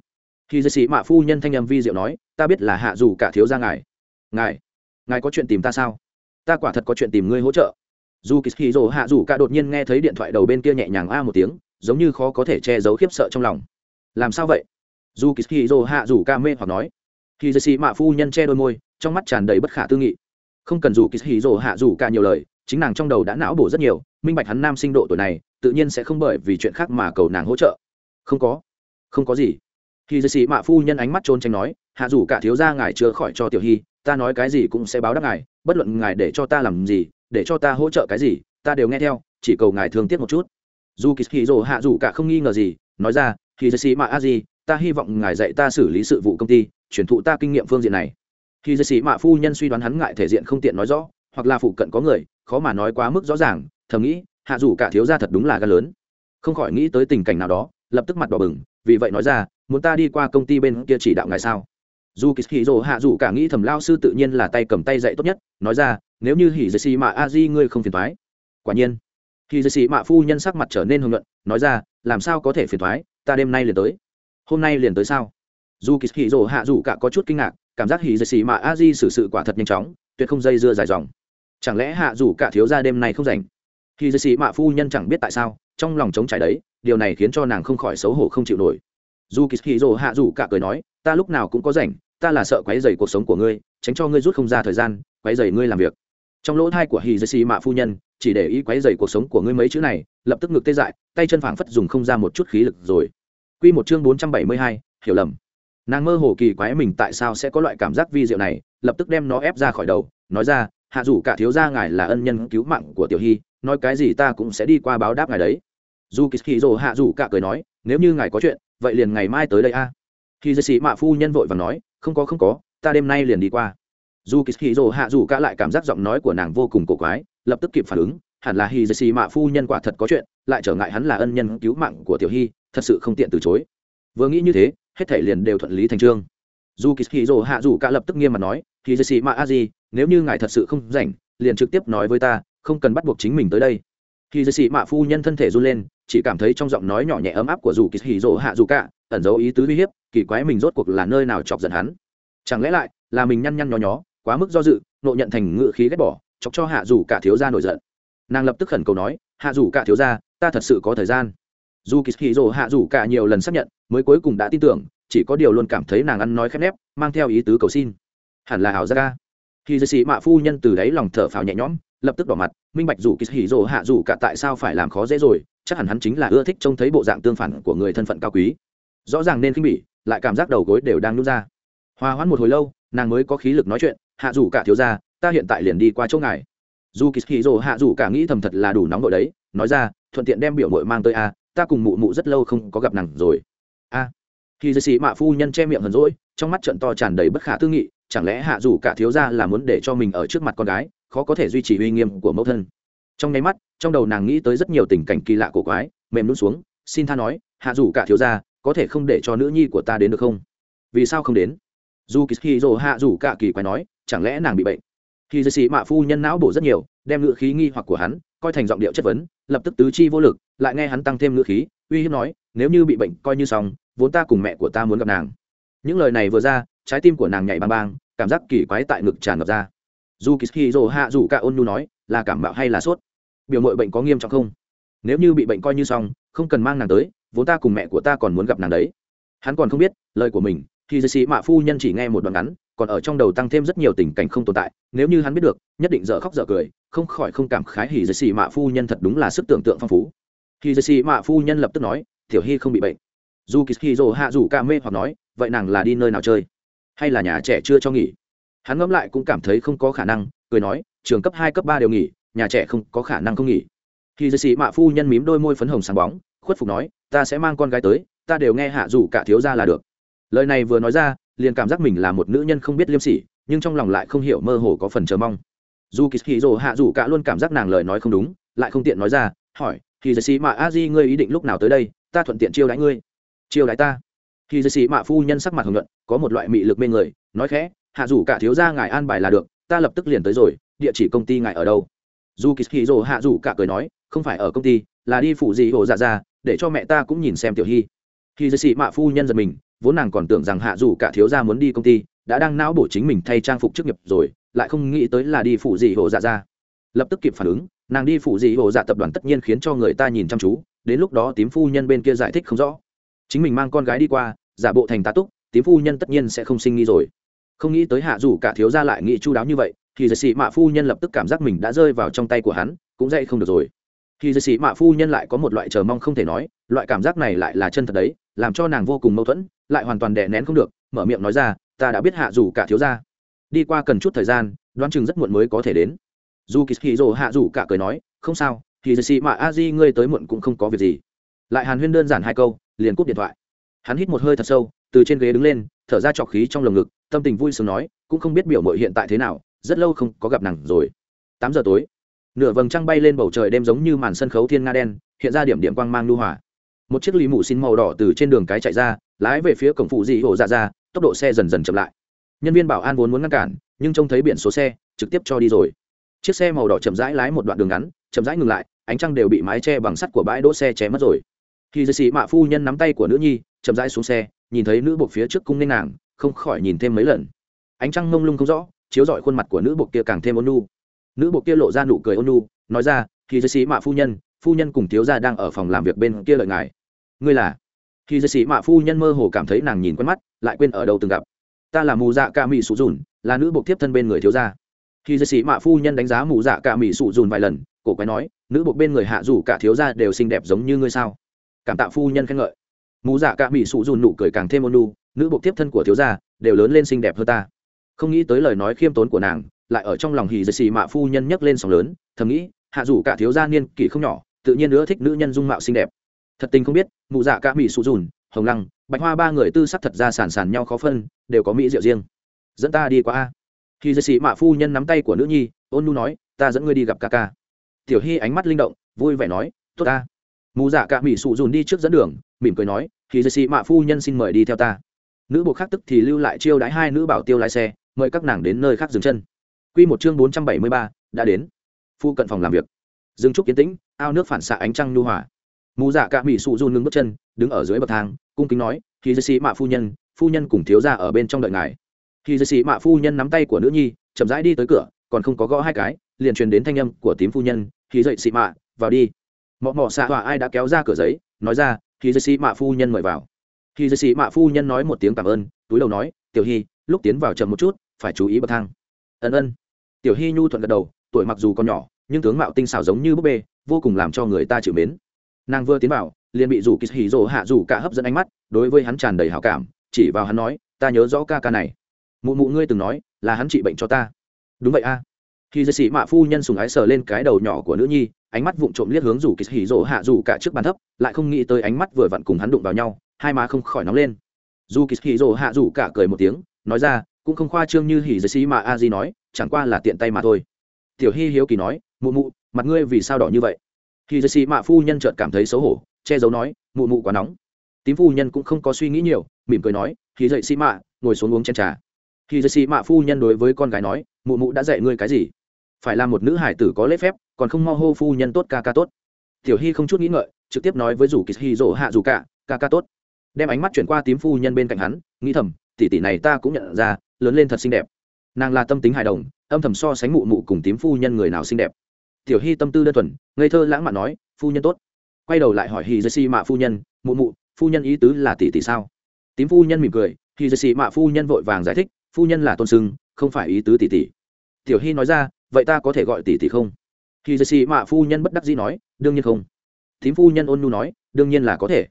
Khi dê sĩ mạ phu nhân thanh âm vi diệu nói, ta biết là hạ dù cả thiếu ra ngài. Ngài ngài có chuyện tìm ta sao? Ta quả thật có chuyện tìm ngươi hỗ trợ. Dù kỳ hì rồ hạ dù cả đột nhiên nghe thấy điện thoại đầu bên kia nhẹ nhàng a một tiếng, giống như khó có thể che giấu khiếp sợ trong lòng. Làm sao vậy? Dù kỳ hì rồ hạ dù ca mê hoặc nói. Khi dây sĩ mạ phu nhân che đôi môi, trong mắt tràn đầy bất khả tư nghị. Không cần dù kỳ hì rồ hạ dù cả nhiều lời, chính nàng trong đầu đã não bổ rất nhiều minh bạch hắn nam sinh độ tuổi này, tự nhiên sẽ không bởi vì chuyện khác mà cầu nàng hỗ trợ. Không có. Không có gì. Khi dư sĩ mạ phu nhân ánh mắt trôn tranh nói, hạ dù cả thiếu gia ngài chưa khỏi cho tiểu hy, ta nói cái gì cũng sẽ báo đáp ngài, bất luận ngài để cho ta làm gì, để cho ta hỗ trợ cái gì, ta đều nghe theo, chỉ cầu ngài thương tiếc một chút. Dù kỳ hì rồ hạ dù cả không nghi ngờ gì, nói ra, khi dư sĩ mạ a gì ta hy vọng ngài dạy ta xử lý sự vụ công ty, truyền thụ ta kinh nghiệm phương diện này. Khi dư sĩ mạ phu nhân suy đoán hắn ngại thể diện không tiện nói rõ, hoặc là phụ cận có người, khó mà nói quá mức rõ ràng thầm nghĩ, hạ dù cả thiếu gia thật đúng là gan lớn. Không khỏi nghĩ tới tình cảnh nào đó, lập tức mặt đỏ bừng, vì vậy nói ra, muốn ta đi qua công ty bên kia chỉ đạo ngài sao? Dù kỳ hì rồ hạ dù cả nghĩ thầm lao sư tự nhiên là tay cầm tay dạy tốt nhất, nói ra, nếu như hỉ dì xì mạ a di ngươi không phiền thoái quả nhiên, hỉ dì xì mạ phu nhân sắc mặt trở nên hưng luận nói ra, làm sao có thể phiền thoái ta đêm nay liền tới. Hôm nay liền tới sao? Dù kỳ hì rồ hạ dù cả có chút kinh ngạc, cảm giác hỉ dì xì mạ a di xử sự quả thật nhanh chóng, tuyệt không dây dưa dài dòng. Chẳng lẽ hạ dù cả thiếu ra đêm nay không rảnh? Hỉ dì Sĩ mạ phu nhân chẳng biết tại sao, trong lòng trống trải đấy, điều này khiến cho nàng không khỏi xấu hổ không chịu nổi. Dù kỳ hì rồ hạ dù cả cười nói, ta lúc nào cũng có rảnh, ta là sợ quấy dày cuộc sống của ngươi, tránh cho ngươi rút không ra thời gian, quấy dày ngươi làm việc. Trong lỗ thai của hì dây xì mạ phu nhân, chỉ để ý quấy dày cuộc sống của ngươi mấy chữ này, lập tức ngực tê dại, tay chân phảng phất dùng không ra một chút khí lực rồi. Q một chương bốn trăm bảy mươi hai, hiểu lầm. Nàng mơ hồ kỳ quái mình tại sao sẽ có loại cảm giác vi diệu này, lập tức đem nó ép ra khỏi đầu, nói ra hạ dù cả thiếu gia ngài là ân nhân cứu mạng của tiểu hy, nói cái gì ta cũng sẽ đi qua báo đáp ngài đấy. Dù kỳ hì hạ dù cả cười nói, nếu như ngài có chuyện, vậy liền ngày mai tới đây a. Khi dây sĩ mạ phu nhân vội và nói, không có không có, ta đêm nay liền đi qua. Dù kỳ hì hạ dù cả lại cảm giác giọng nói của nàng vô cùng cổ quái, lập tức kịp phản ứng, hẳn là hì dây sĩ mạ phu nhân quả thật có chuyện, lại trở ngại hắn là ân nhân cứu mạng của tiểu hy, thật sự không tiện từ chối. Vừa nghĩ như thế, hết thể liền đều thuận lý thành trương. Dù kỳ hì hạ dù cả lập tức nghiêm mặt nói hì dây sĩ mạ a di nếu như ngài thật sự không rảnh, liền trực tiếp nói với ta, không cần bắt buộc chính mình tới đây. Khi dây xì mạ phu nhân thân thể run lên, chỉ cảm thấy trong giọng nói nhỏ nhẹ ấm áp của dù kỳ hì rỗ hạ dù cả, ẩn dấu ý tứ uy hiếp, kỳ quái mình rốt cuộc là nơi nào chọc giận hắn. Chẳng lẽ lại là mình nhăn nhăn nhó nhó, quá mức do dự, nộ nhận thành ngự khí ghét bỏ, chọc cho hạ dù cả thiếu gia nổi giận. Nàng lập tức khẩn cầu nói, hạ dù cả thiếu gia, ta thật sự có thời gian. Dù kỳ hì rỗ hạ dù cả nhiều lần xác nhận, mới cuối cùng đã tin tưởng, chỉ có điều luôn cảm thấy nàng ăn nói khép nép, mang theo ý tứ cầu xin. Hẳn là ảo gia ca khi dư sĩ mạ phu nhân từ đáy lòng thở phào nhẹ nhõm, lập tức đỏ mặt, minh bạch dù kỳ hỉ rồ hạ dù cả tại sao phải làm khó dễ rồi, chắc hẳn hắn chính là ưa thích trông thấy bộ dạng tương phản của người thân phận cao quý. Rõ ràng nên khinh bỉ, lại cảm giác đầu gối đều đang nút ra. Hòa hoãn một hồi lâu, nàng mới có khí lực nói chuyện, hạ dù cả thiếu ra ta hiện tại liền đi qua chỗ ngài. Dù kỳ hỉ rồ hạ dù cả nghĩ thầm thật là đủ nóng đội đấy, nói ra, thuận tiện đem biểu mội mang tới a, ta cùng mụ mụ rất lâu không có gặp nàng rồi. A. À. khi dây sĩ mạ phu nhân che miệng hờn rỗi trong mắt trận to tràn đầy bất khả tư nghị chẳng lẽ hạ dù cả thiếu gia là muốn để cho mình ở trước mặt con gái khó có thể duy trì uy nghiêm của mẫu thân? Trong nháy mắt trong đầu nàng nghĩ tới rất nhiều tình cảnh kỳ lạ cổ quái mềm nút xuống xin tha nói hạ dù cả thiếu gia, có thể không để cho nữ nhi của ta đến được không? Vì sao không đến? Dù kỳ dỗ hạ dù cả kỳ quái nói chẳng lẽ nàng bị bệnh? Khi dư sĩ mạ phu nhân não bổ rất nhiều đem ngữ khí nghi hoặc của hắn coi thành giọng điệu chất vấn lập tức tứ chi vô lực lại nghe hắn tăng thêm ngữ khí uy hiếp nói nếu như bị bệnh coi như xong vốn ta cùng mẹ của ta muốn gặp nàng. Những lời này vừa ra trái tim của nàng nhảy bang bang, cảm giác kỳ quái tại ngực tràn ngập ra. Dù kỳ dỗ hạ dù cả ôn nhu nói, là cảm bạo hay là sốt? Biểu mội bệnh có nghiêm trọng không? Nếu như bị bệnh coi như xong, không cần mang nàng tới, vốn ta cùng mẹ của ta còn muốn gặp nàng đấy. Hắn còn không biết, lời của mình thì dư sĩ mạ phu nhân chỉ nghe một đoạn ngắn, còn ở trong đầu tăng thêm rất nhiều tình cảnh không tồn tại. Nếu như hắn biết được, nhất định dở khóc dở cười, không khỏi không cảm khái hỉ dư sĩ mạ phu nhân thật đúng là sức tưởng tượng phong phú. Hỉ dư sĩ mạ phu nhân lập tức nói, tiểu hy không bị bệnh. Dù kỳ hì dồ hạ dù ca mê hoặc nói, vậy nàng là đi nơi nào chơi? Hay là nhà trẻ chưa cho nghỉ? Hắn ngẫm lại cũng cảm thấy không có khả năng, cười nói, trường cấp hai, cấp ba đều nghỉ, nhà trẻ không có khả năng không nghỉ. Khi dư sĩ mạ phu nhân mím đôi môi phấn hồng sáng bóng, khuất phục nói, ta sẽ mang con gái tới, ta đều nghe hạ dù cả thiếu ra là được. Lời này vừa nói ra, liền cảm giác mình là một nữ nhân không biết liêm sỉ, nhưng trong lòng lại không hiểu mơ hồ có phần chờ mong. Dù kỳ hì hạ dù cả luôn cảm giác nàng lời nói không đúng, lại không tiện nói ra, hỏi thì dì sĩ mạ a di ngươi ý định lúc nào tới đây? Ta thuận tiện chiêu đãi ngươi. Chiêu đãi ta? Khi dì sĩ mạ phu nhân sắc mặt hồng luận có một loại mị lực mê người, nói khẽ, hạ dù cả thiếu gia ngài an bài là được, ta lập tức liền tới rồi, địa chỉ công ty ngài ở đâu? Dù kỳ hì dồ hạ dù cả cười nói, không phải ở công ty, là đi phụ gì hồ dạ ra, để cho mẹ ta cũng nhìn xem tiểu hy. Khi dì sĩ mạ phu nhân giật mình, vốn nàng còn tưởng rằng hạ dù cả thiếu gia muốn đi công ty, đã đang não bổ chính mình thay trang phục chức nghiệp rồi, lại không nghĩ tới là đi phụ gì hồ dạ ra. Lập tức kịp phản ứng, nàng đi phụ gì hồ dạ tập đoàn tất nhiên khiến cho người ta nhìn chăm chú, đến lúc đó tím phu nhân bên kia giải thích không rõ chính mình mang con gái đi qua, giả bộ thành tá túc, tím phu nhân tất nhiên sẽ không sinh nghi rồi. Không nghĩ tới hạ dù cả thiếu gia lại nghĩ chu đáo như vậy, thì giật sĩ mạ phu nhân lập tức cảm giác mình đã rơi vào trong tay của hắn, cũng dậy không được rồi. Thì giật sĩ mạ phu nhân lại có một loại chờ mong không thể nói, loại cảm giác này lại là chân thật đấy, làm cho nàng vô cùng mâu thuẫn, lại hoàn toàn đè nén không được, mở miệng nói ra, ta đã biết hạ dù cả thiếu gia. Đi qua cần chút thời gian, đoán chừng rất muộn mới có thể đến. Dù kỳ hì hạ dù cả cười nói, không sao, thì giật sĩ mạ a di ngươi tới muộn cũng không có việc gì. Lại hàn huyên đơn giản hai câu liền cúp điện thoại. Hắn hít một hơi thật sâu, từ trên ghế đứng lên, thở ra trọc khí trong lồng ngực, tâm tình vui sướng nói, cũng không biết biểu mội hiện tại thế nào, rất lâu không có gặp nàng rồi. Tám giờ tối, nửa vầng trăng bay lên bầu trời đêm giống như màn sân khấu thiên nga đen, hiện ra điểm điểm quang mang lưu hỏa. Một chiếc lì mù xin màu đỏ từ trên đường cái chạy ra, lái về phía cổng phụ dị hộ dạ ra, tốc độ xe dần dần chậm lại. Nhân viên bảo an vốn muốn ngăn cản, nhưng trông thấy biển số xe, trực tiếp cho đi rồi. Chiếc xe màu đỏ chậm rãi lái một đoạn đường ngắn, chậm rãi ngừng lại, ánh trăng đều bị mái che bằng sắt của bãi đỗ xe che mất rồi khi dây sĩ mạ phu nhân nắm tay của nữ nhi, chậm rãi xuống xe, nhìn thấy nữ buộc phía trước cung nên nàng, không khỏi nhìn thêm mấy lần. Ánh trăng mông lung không rõ, chiếu rọi khuôn mặt của nữ buộc kia càng thêm ôn nu nữ buộc kia lộ ra nụ cười ôn nu nói ra, khi dây sĩ mạ phu nhân phu nhân cùng thiếu gia đang ở phòng làm việc bên kia lợi ngài. Ngươi là? Khi dây sĩ mạ phu nhân mơ hồ cảm thấy nàng nhìn quen mắt, lại quên ở đâu từng gặp. Ta là mù dạ ca mỹ sụ dùn, là nữ buộc tiếp thân bên người thiếu gia. Khi dây sĩ mạ phu nhân đánh giá mù dạ ca mỹ sụ dùn vài lần, cổ quái nói, nữ buộc bên người hạ rủ cả thiếu gia đều xinh đẹp giống như ngươi sao? Cảm tạ phu nhân khen ngợi. Mù dạ cả mỹ sụ dùn nụ cười càng thêm ôn nu nữ buộc tiếp thân của thiếu gia đều lớn lên xinh đẹp hơn ta. Không nghĩ tới lời nói khiêm tốn của nàng lại ở trong lòng hì dây xì mạ phu nhân nhấc lên sóng lớn, thầm nghĩ, hạ dù cả thiếu gia niên kỷ không nhỏ, tự nhiên nữa thích nữ nhân dung mạo xinh đẹp. Thật tình không biết mụ dạ cả mỹ sụ dùn hồng lăng, bạch hoa ba người tư sắc thật ra sàn sàn nhau khó phân, đều có mỹ rượu riêng. Dẫn ta đi qua a. Khi dây xì mạ phu nhân nắm tay của nữ nhi, ôn nu nói, ta dẫn ngươi đi gặp ca ca. Tiểu hy ánh mắt linh động, vui vẻ nói, tốt ta mù dạ cả mỹ sụ dùn đi trước dẫn đường, mỉm cười nói, khi dây xị mạ phu nhân xin mời đi theo ta. Nữ bộ khác tức thì lưu lại chiêu đãi hai nữ bảo tiêu lái xe, mời các nàng đến nơi khác dừng chân. Q một chương bốn trăm bảy mươi ba, đã đến. Phu cận phòng làm việc. Dừng trúc kiến tĩnh, ao nước phản xạ ánh trăng nhu hòa. Mù dạ cả mỹ sụ dùn ngưng bước chân, đứng ở dưới bậc thang, cung kính nói, khi dây xị mạ phu nhân phu nhân cùng thiếu ra ở bên trong đợi ngài. Khi dây xị mạ phu nhân nắm tay của nữ nhi, chậm rãi đi tới cửa, còn không có gõ hai cái, liền truyền đến thanh âm của tím phu nhân, khi dậy xị mạ, vào đi mọ mọ xạ tọa ai đã kéo ra cửa giấy, nói ra khi dây sĩ mạ phu nhân mời vào. Khi dây sĩ mạ phu nhân nói một tiếng cảm ơn, túi đầu nói, tiểu hy lúc tiến vào chậm một chút, phải chú ý bậc thang. Ân ân. Tiểu hy nhu thuận gật đầu, tuổi mặc dù còn nhỏ, nhưng tướng mạo tinh xảo giống như búp bê, vô cùng làm cho người ta chịu mến. Nàng vừa tiến vào, liền bị rủ kỳ hì rồ hạ rủ cả hấp dẫn ánh mắt, đối với hắn tràn đầy hảo cảm, chỉ vào hắn nói, ta nhớ rõ ca ca này. Mụ mụ ngươi từng nói, là hắn trị bệnh cho ta. Đúng vậy a. Khi dây sĩ mạ phu nhân sùng ái sờ lên cái đầu nhỏ của nữ nhi ánh mắt vụng trộm liếc hướng rủ kỳ hỉ rỗ hạ rủ cả trước bàn thấp, lại không nghĩ tới ánh mắt vừa vặn cùng hắn đụng vào nhau, hai má không khỏi nóng lên. Dù kỳ hỉ rỗ hạ rủ cả cười một tiếng, nói ra, cũng không khoa trương như hỉ giới sĩ mà a di nói, chẳng qua là tiện tay mà thôi. Tiểu hy hiếu kỳ nói, mụ mụ, mặt ngươi vì sao đỏ như vậy? Khi giới sĩ mạ phu nhân chợt cảm thấy xấu hổ, che giấu nói, mụ mụ quá nóng. Tím phu nhân cũng không có suy nghĩ nhiều, mỉm cười nói khi dậy sĩ mạ ngồi xuống uống chen trà. Khi dậy sĩ mạ phu nhân đối với con gái nói, mụ mụ đã dạy ngươi cái gì? Phải là một nữ hải tử có lễ phép còn không mo hô phu nhân tốt ca ca tốt. Tiểu hy không chút nghĩ ngợi, trực tiếp nói với rủ kỳ hy rỗ hạ dù cả, ca ca tốt. Đem ánh mắt chuyển qua tím phu nhân bên cạnh hắn, nghĩ thầm, tỷ tỷ này ta cũng nhận ra, lớn lên thật xinh đẹp. Nàng là tâm tính hài đồng, âm thầm so sánh mụ mụ cùng tím phu nhân người nào xinh đẹp. Tiểu hy tâm tư đơn thuần, ngây thơ lãng mạn nói, phu nhân tốt. Quay đầu lại hỏi hì dê mạ phu nhân, mụ mụ, phu nhân ý tứ là tỷ tỷ sao? Tím phu nhân mỉm cười, hì dê mạ phu nhân vội vàng giải thích, phu nhân là tôn sưng, không phải ý tứ tỷ tỷ. Tiểu hy nói ra, vậy ta có thể gọi tỷ tỷ không? Thì dê xì mạ phu nhân bất đắc dĩ nói, đương nhiên không. Thím phu nhân ôn nhu nói, đương nhiên là có thể.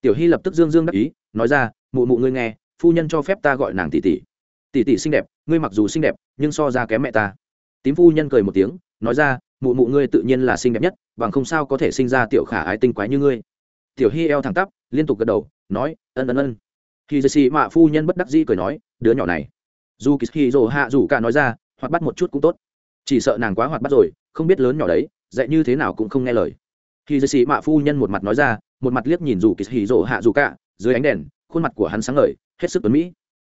Tiểu hy lập tức dương dương đắc ý, nói ra, mụ mụ ngươi nghe, phu nhân cho phép ta gọi nàng tỷ tỷ. Tỷ tỷ xinh đẹp, ngươi mặc dù xinh đẹp, nhưng so ra kém mẹ ta. Tím phu nhân cười một tiếng, nói ra, mụ mụ ngươi tự nhiên là xinh đẹp nhất, bằng không sao có thể sinh ra tiểu khả ái tinh quái như ngươi. Tiểu hy eo thẳng tắp, liên tục gật đầu, nói, ân ân ân. Khi dì xì mạ phu nhân bất đắc dĩ cười nói, đứa nhỏ này. Dù kỳ dỗ rồ hạ dù cả nói ra hoặc bắt một chút cũng tốt. Chỉ sợ nàng quá hoạt bắt rồi không biết lớn nhỏ đấy, dạy như thế nào cũng không nghe lời. Khi dưới sĩ mạ phu nhân một mặt nói ra, một mặt liếc nhìn dù kỳ hì rỗ hạ rủ cả, dưới ánh đèn, khuôn mặt của hắn sáng ngời, hết sức tuấn mỹ.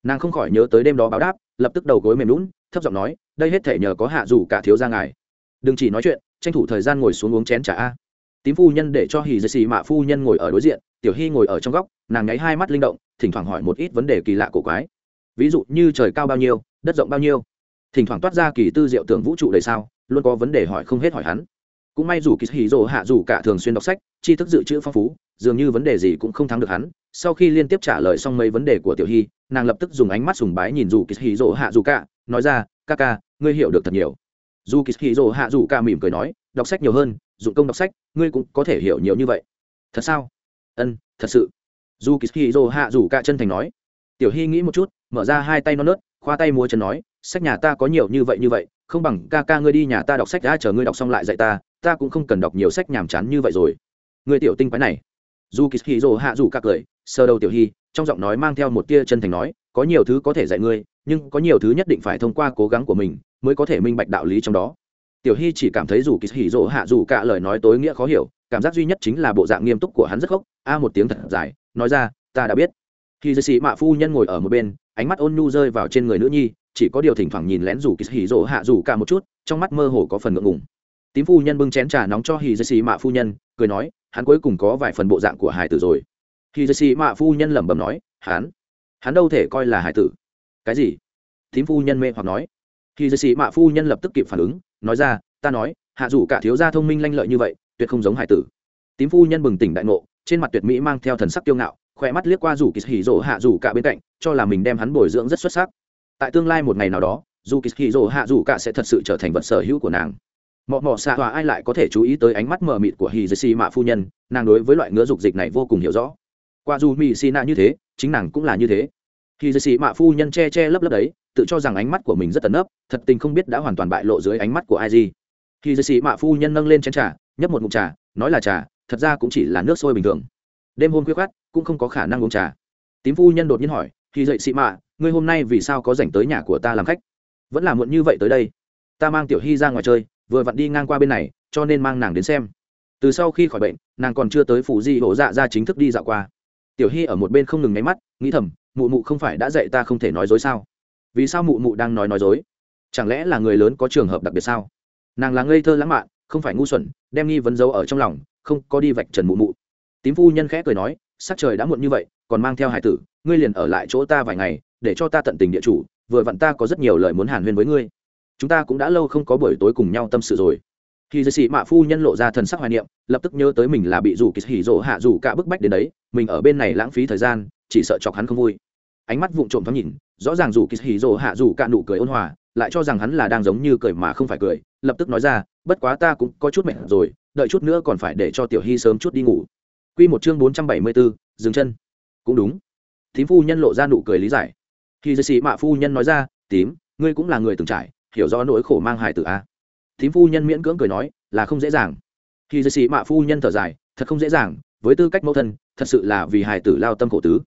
Nàng không khỏi nhớ tới đêm đó báo đáp, lập tức đầu gối mềm lún thấp giọng nói, đây hết thể nhờ có hạ rủ cả thiếu ra ngài. Đừng chỉ nói chuyện, tranh thủ thời gian ngồi xuống uống chén t r à a. Tím phu nhân để cho hì dây xì mạ phu nhân ngồi ở đối diện, tiểu hy ngồi ở trong góc, nàng nháy hai mắt linh động, thỉnh thoảng hỏi một ít vấn đề kỳ lạ cổ quái. Ví dụ như trời cao bao nhiêu, đất rộng bao nhiêu thỉnh thoảng toát ra kỳ tư diệu tưởng vũ trụ đầy sao, luôn có vấn đề hỏi không hết hỏi hắn. Cũng may dù kỳ hì rồ hạ dù cả thường xuyên đọc sách, tri thức dự trữ phong phú, dường như vấn đề gì cũng không thắng được hắn. Sau khi liên tiếp trả lời xong mấy vấn đề của tiểu hy, nàng lập tức dùng ánh mắt sùng bái nhìn dù kỳ hì rồ hạ dù cả, nói ra, ca ca, ngươi hiểu được thật nhiều. Dù kỳ hì rồ hạ dù cả mỉm cười nói, đọc sách nhiều hơn, dụng công đọc sách, ngươi cũng có thể hiểu nhiều như vậy. Thật sao? Ân, thật sự. Dù kỳ hì rồ hạ dù cả chân thành nói. Tiểu hy nghĩ một chút, mở ra hai tay non nớt, khoa tay múa chân nói sách nhà ta có nhiều như vậy như vậy, không bằng ca ca ngươi đi nhà ta đọc sách, đã chờ ngươi đọc xong lại dạy ta ta cũng không cần đọc nhiều sách nhàm chán như vậy rồi. Người tiểu tinh quái này. Dù kỳ hì rồ hạ dù ca cười sơ đầu tiểu hy trong giọng nói mang theo một tia chân thành nói, có nhiều thứ có thể dạy ngươi, nhưng có nhiều thứ nhất định phải thông qua cố gắng của mình mới có thể minh bạch đạo lý trong đó. Tiểu hy chỉ cảm thấy dù kỳ hì rỗ hạ dù cả lời nói tối nghĩa khó hiểu, cảm giác duy nhất chính là bộ dạng nghiêm túc của hắn rất khóc a một tiếng thật dài, nói ra, ta đã biết. Khi dư sĩ mạ phu nhân ngồi ở một bên, ánh mắt ôn nhu rơi vào trên người nữ nhi chỉ có điều thỉnh thoảng nhìn lén rủ kỳ hỉ rỗ hạ rủ cả một chút, trong mắt mơ hồ có phần ngượng ngùng. Tím phu nhân bưng chén trà nóng cho hì dư xì mạ phu nhân, cười nói, hắn cuối cùng có vài phần bộ dạng của hải tử rồi. Hì dư xì mạ phu nhân lẩm bẩm nói, hắn hắn đâu thể coi là hải tử. Cái gì? Tím phu nhân mê hoặc nói. Hì dư xì mạ phu nhân lập tức kịp phản ứng, nói ra, ta nói, hạ dù cả thiếu gia thông minh lanh lợi như vậy, tuyệt không giống hải tử. Tím phu nhân bừng tỉnh đại ngộ, trên mặt tuyệt mỹ mang theo thần sắc kiêu ngạo, khỏe mắt liếc qua rủ kỳ hỉ rỗ hạ rủ cả bên cạnh, cho là mình đem hắn bồi dưỡng rất xuất sắc tại tương lai một ngày nào đó dù kỳ hỉ hạ dù cả sẽ thật sự trở thành vật sở hữu của nàng. Mọ mọ xạ hòa ai lại có thể chú ý tới ánh mắt mờ mịt của hì dê xì mạ phu nhân, nàng đối với loại ngứa dục dịch này vô cùng hiểu rõ. Qua dù mỹ xì nạ như thế, chính nàng cũng là như thế. Hì dê xì mạ phu nhân che che lấp lấp đấy, tự cho rằng ánh mắt của mình rất tấn ấp thật tình không biết đã hoàn toàn bại lộ dưới ánh mắt của ai gì. Hì dê xì mạ phu nhân nâng lên chén trà, nhấp một mụn trà, nói là trà, thật ra cũng chỉ là nước sôi bình thường. Đêm hôm khuya khát cũng không có khả năng uống trà. Tím phu nhân đột nhiên hỏi khi dậy xị mạ, ngươi hôm nay vì sao có dành tới nhà của ta làm khách? Vẫn là muộn như vậy tới đây. Ta mang tiểu hy ra ngoài chơi, vừa vặn đi ngang qua bên này, cho nên mang nàng đến xem. Từ sau khi khỏi bệnh, nàng còn chưa tới phủ di hổ dạ ra chính thức đi dạo qua. Tiểu hy ở một bên không ngừng nháy mắt, nghĩ thầm, mụ mụ không phải đã dạy ta không thể nói dối sao? Vì sao mụ mụ đang nói nói dối? Chẳng lẽ là người lớn có trường hợp đặc biệt sao? Nàng là ngây thơ lãng mạn, không phải ngu xuẩn, đem nghi vấn dấu ở trong lòng, không có đi vạch trần mụ mụ. Tím phu nhân khẽ cười nói, sắc trời đã muộn như vậy, còn mang theo hải tử ngươi liền ở lại chỗ ta vài ngày, để cho ta tận tình địa chủ, vừa vặn ta có rất nhiều lời muốn hàn huyên với ngươi. Chúng ta cũng đã lâu không có buổi tối cùng nhau tâm sự rồi. Khi dư sĩ mạ phu nhân lộ ra thần sắc hoài niệm, lập tức nhớ tới mình là bị dù kỳ hỉ rỗ hạ dù cả bức bách đến đấy, mình ở bên này lãng phí thời gian, chỉ sợ chọc hắn không vui. Ánh mắt vụng trộm thoáng nhìn, rõ ràng dù kỳ hỉ rỗ hạ dù cả nụ cười ôn hòa, lại cho rằng hắn là đang giống như cười mà không phải cười, lập tức nói ra, bất quá ta cũng có chút mệt rồi, đợi chút nữa còn phải để cho tiểu hy sớm chút đi ngủ. Quy một chương bốn trăm bảy mươi bốn, dừng chân. Cũng đúng tím phu nhân lộ ra nụ cười lý giải. Khi dư sĩ mạ phu nhân nói ra, tím, ngươi cũng là người từng trải, hiểu rõ nỗi khổ mang hài tử a. Thím phu nhân miễn cưỡng cười nói, là không dễ dàng. Khi dư sĩ mạ phu nhân thở dài, thật không dễ dàng, với tư cách mẫu thân, thật sự là vì hài tử lao tâm khổ tứ.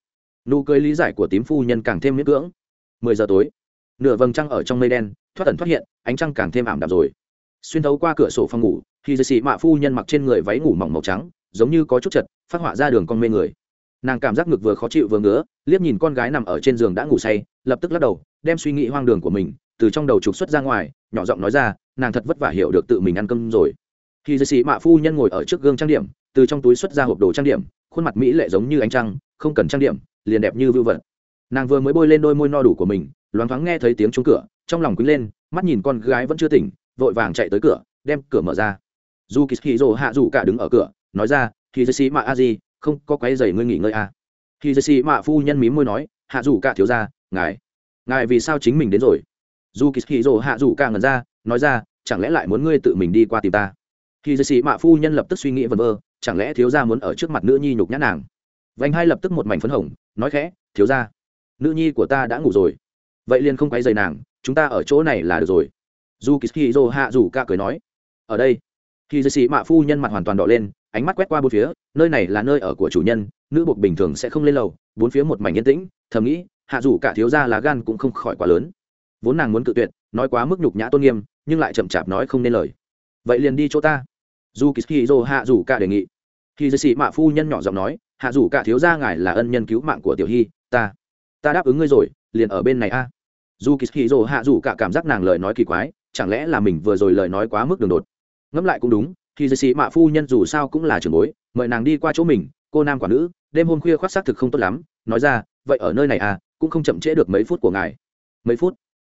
Nụ cười lý giải của tím phu nhân càng thêm miễn cưỡng. Mười giờ tối, nửa vầng trăng ở trong mây đen, thoát tẩn thoát hiện, ánh trăng càng thêm ảm đạm rồi. Xuyên thấu qua cửa sổ phòng ngủ, khi dư sĩ mạ phu nhân mặc trên người váy ngủ mỏng màu trắng, giống như có chút chật, phát họa ra đường con mê người nàng cảm giác ngực vừa khó chịu vừa ngứa, liếc nhìn con gái nằm ở trên giường đã ngủ say, lập tức lắc đầu, đem suy nghĩ hoang đường của mình từ trong đầu trục xuất ra ngoài, nhỏ giọng nói ra, nàng thật vất vả hiểu được tự mình ăn cơm rồi. Khi dư sĩ mạ phu nhân ngồi ở trước gương trang điểm, từ trong túi xuất ra hộp đồ trang điểm, khuôn mặt mỹ lệ giống như ánh trăng, không cần trang điểm, liền đẹp như vưu vật. Nàng vừa mới bôi lên đôi môi no đủ của mình, loáng thoáng nghe thấy tiếng chống cửa, trong lòng quý lên, mắt nhìn con gái vẫn chưa tỉnh, vội vàng chạy tới cửa, đem cửa mở ra. Dù kỳ hì rồ hạ dù cả đứng ở cửa, nói ra, khi dư sĩ mạ a di không có quái dày ngươi nghỉ ngơi à. khi dư xì mạ phu nhân mím môi nói, hạ dù cả thiếu ra ngài ngài vì sao chính mình đến rồi? Dù kỳ hì rồ hạ dù cả ngần ra, nói ra, chẳng lẽ lại muốn ngươi tự mình đi qua tìm ta? Khi dư xì mạ phu nhân lập tức suy nghĩ vần vơ, chẳng lẽ thiếu gia muốn ở trước mặt nữ nhi nhục nhã nàng? Vành hai lập tức một mảnh phấn hồng, nói khẽ, thiếu gia, nữ nhi của ta đã ngủ rồi. Vậy liền không quay dày nàng, chúng ta ở chỗ này là được rồi. Dù kỳ dô hạ dù ca cười nói, ở đây. Khi dư xì mạ phu nhân mặt hoàn toàn đỏ lên ánh mắt quét qua bốn phía, nơi này là nơi ở của chủ nhân, nữ buộc bình thường sẽ không lên lầu, bốn phía một mảnh yên tĩnh, thầm nghĩ, hạ dù cả thiếu gia lá gan cũng không khỏi quá lớn. Vốn nàng muốn cự tuyệt, nói quá mức nhục nhã tôn nghiêm, nhưng lại chậm chạp nói không nên lời. Vậy liền đi chỗ ta. Dù kỳ dô hạ dù cả đề nghị. Khi dư sĩ mạ phu nhân nhỏ giọng nói, hạ dù cả thiếu gia ngài là ân nhân cứu mạng của tiểu hy, ta ta đáp ứng ngươi rồi, liền ở bên này a. Dù kỳ hạ dù cả cảm giác nàng lời nói kỳ quái, chẳng lẽ là mình vừa rồi lời nói quá mức đường đột? Ngẫm lại cũng đúng thì dì sĩ mạ phu nhân dù sao cũng là trường bối, mời nàng đi qua chỗ mình, cô nam quả nữ, đêm hôm khuya khoác xác thực không tốt lắm, nói ra, vậy ở nơi này à cũng không chậm trễ được mấy phút của ngài. Mấy phút?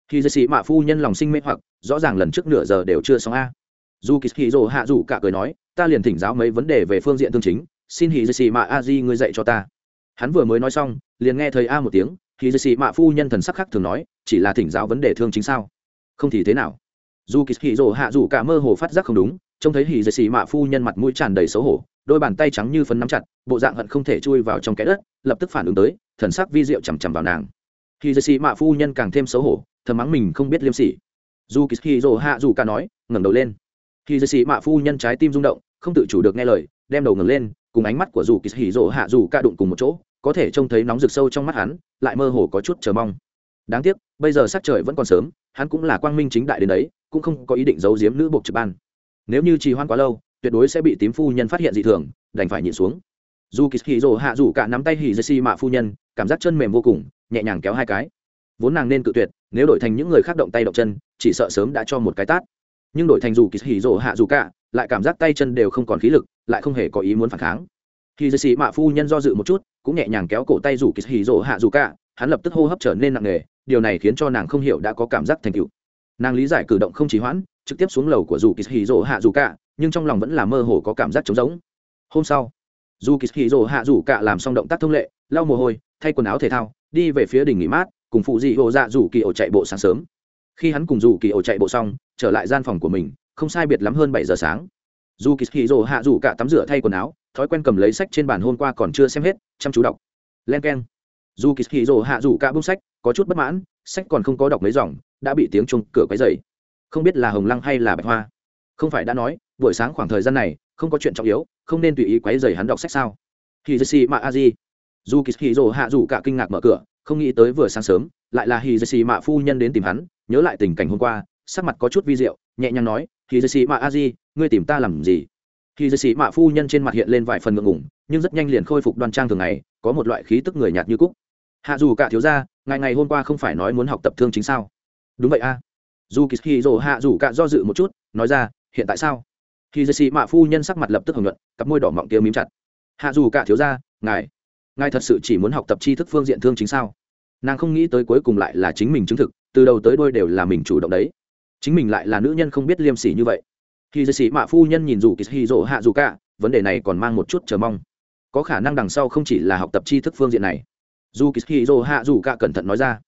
Khi dì sĩ mạ phu nhân lòng sinh mê hoặc, rõ ràng lần trước nửa giờ đều chưa xong a. Dù kỳ hì hạ dù cả cười nói, ta liền thỉnh giáo mấy vấn đề về phương diện tương chính, xin hì dì sĩ mạ a di ngươi dạy cho ta. Hắn vừa mới nói xong, liền nghe thầy a một tiếng thì dì sĩ mạ phu nhân thần sắc khác thường nói, chỉ là thỉnh giáo vấn đề thương chính sao? Không thì thế nào. Dù kỳ hì hạ dù cả mơ hồ phát giác không đúng trông thấy hỉ dây xì mạ phu nhân mặt mũi tràn đầy xấu hổ, đôi bàn tay trắng như phấn nắm chặt, bộ dạng hận không thể chui vào trong cái đất, lập tức phản ứng tới, thần sắc vi diệu chằm chằm vào nàng. Hỉ dây xì mạ phu nhân càng thêm xấu hổ, thầm mắng mình không biết liêm sỉ. Dù kỳ hì dồ hạ dù cả nói, ngẩng đầu lên. Hỉ dây xì mạ phu nhân trái tim rung động, không tự chủ được nghe lời, đem đầu ngẩng lên, cùng ánh mắt của dù kỳ hì dồ hạ dù cả đụng cùng một chỗ, có thể trông thấy nóng rực sâu trong mắt hắn, lại mơ hồ có chút chờ mong. Đáng tiếc, bây giờ sắc trời vẫn còn sớm, hắn cũng là quang minh chính đại đến đấy, cũng không có ý định giấu giếm nữ buộc trực ban nếu như trì hoãn quá lâu, tuyệt đối sẽ bị tím phu nhân phát hiện dị thường, đành phải nhịn xuống. Dù kỳ hì rồ hạ rủ cả nắm tay hì dê xi mạ phu nhân, cảm giác chân mềm vô cùng, nhẹ nhàng kéo hai cái. Vốn nàng nên cự tuyệt, nếu đổi thành những người khác động tay động chân, chỉ sợ sớm đã cho một cái tát. Nhưng đổi thành dù kỳ hì rồ hạ rủ cả, lại cảm giác tay chân đều không còn khí lực, lại không hề có ý muốn phản kháng. Hì dây xi mạ phu nhân do dự một chút, cũng nhẹ nhàng kéo cổ tay dù kỳ hì rồ hạ rủ cả, hắn lập tức hô hấp trở nên nặng nề, điều này khiến cho nàng không hiểu đã có cảm giác thành tựu. Nàng lý giải cử động không trì hoãn trực tiếp xuống lầu của dù kỳ hì rồ hạ rủ cả, nhưng trong lòng vẫn là mơ hồ có cảm giác trống rỗng. Hôm sau, dù kỳ hì rồ hạ rủ cả làm xong động tác thông lệ, lau mồ hôi, thay quần áo thể thao, đi về phía đỉnh nghỉ mát, cùng phụ dị hồ dạ rủ kỳ ổ chạy bộ sáng sớm. Khi hắn cùng dù kỳ ổ chạy bộ xong, trở lại gian phòng của mình, không sai biệt lắm hơn bảy giờ sáng. Dù kỳ hì rồ hạ rủ cả tắm rửa thay quần áo, thói quen cầm lấy sách trên bàn hôm qua còn chưa xem hết, chăm chú đọc. Len k e n dù kỳ hì rồ hạ rủ cả bung sách, có chút bất mãn, sách còn không có đọc mấy dòng, đã bị tiếng chuông cửa quấy dày không biết là hồng lăng hay là bạch hoa. Không phải đã nói, buổi sáng khoảng thời gian này, không có chuyện trọng yếu, không nên tùy ý quấy dày hắn đọc sách sao? Hizesi dê mạ a di dù kỳ hì rồ hạ Dù cả kinh ngạc mở cửa, không nghĩ tới vừa sáng sớm, lại là hizesi dê mạ phu nhân đến tìm hắn, nhớ lại tình cảnh hôm qua, sắc mặt có chút vi diệu, nhẹ nhàng nói hizesi dê mạ a di ngươi tìm ta làm gì? Hizesi dê mạ phu nhân trên mặt hiện lên vài phần ngượng ngủng nhưng rất nhanh liền khôi phục đoan trang thường ngày, có một loại khí tức người nhạt như cúc. Hạ dù cả thiếu ra ngày ngày hôm qua không phải nói muốn học tập thương chính sao? Đúng vậy a dù kỳ hì rồ hạ dù cả do dự một chút, nói ra, hiện tại sao? Khi dây xì mạ phu nhân sắc mặt lập tức hưởng luận cặp môi đỏ mọng kia mím chặt. Hạ dù cả thiếu ra ngài ngài thật sự chỉ muốn học tập tri thức phương diện thương chính sao? Nàng không nghĩ tới cuối cùng lại là chính mình chứng thực, từ đầu tới đôi đều là mình chủ động đấy. Chính mình lại là nữ nhân không biết liêm sỉ như vậy. Khi dây xì mạ phu nhân nhìn dù kỳ hì rỗ hạ dù cả, vấn đề này còn mang một chút chờ mong. Có khả năng đằng sau không chỉ là học tập tri thức phương diện này. Dù kỳ hì rỗ hạ dù cả cẩn thận nói ra.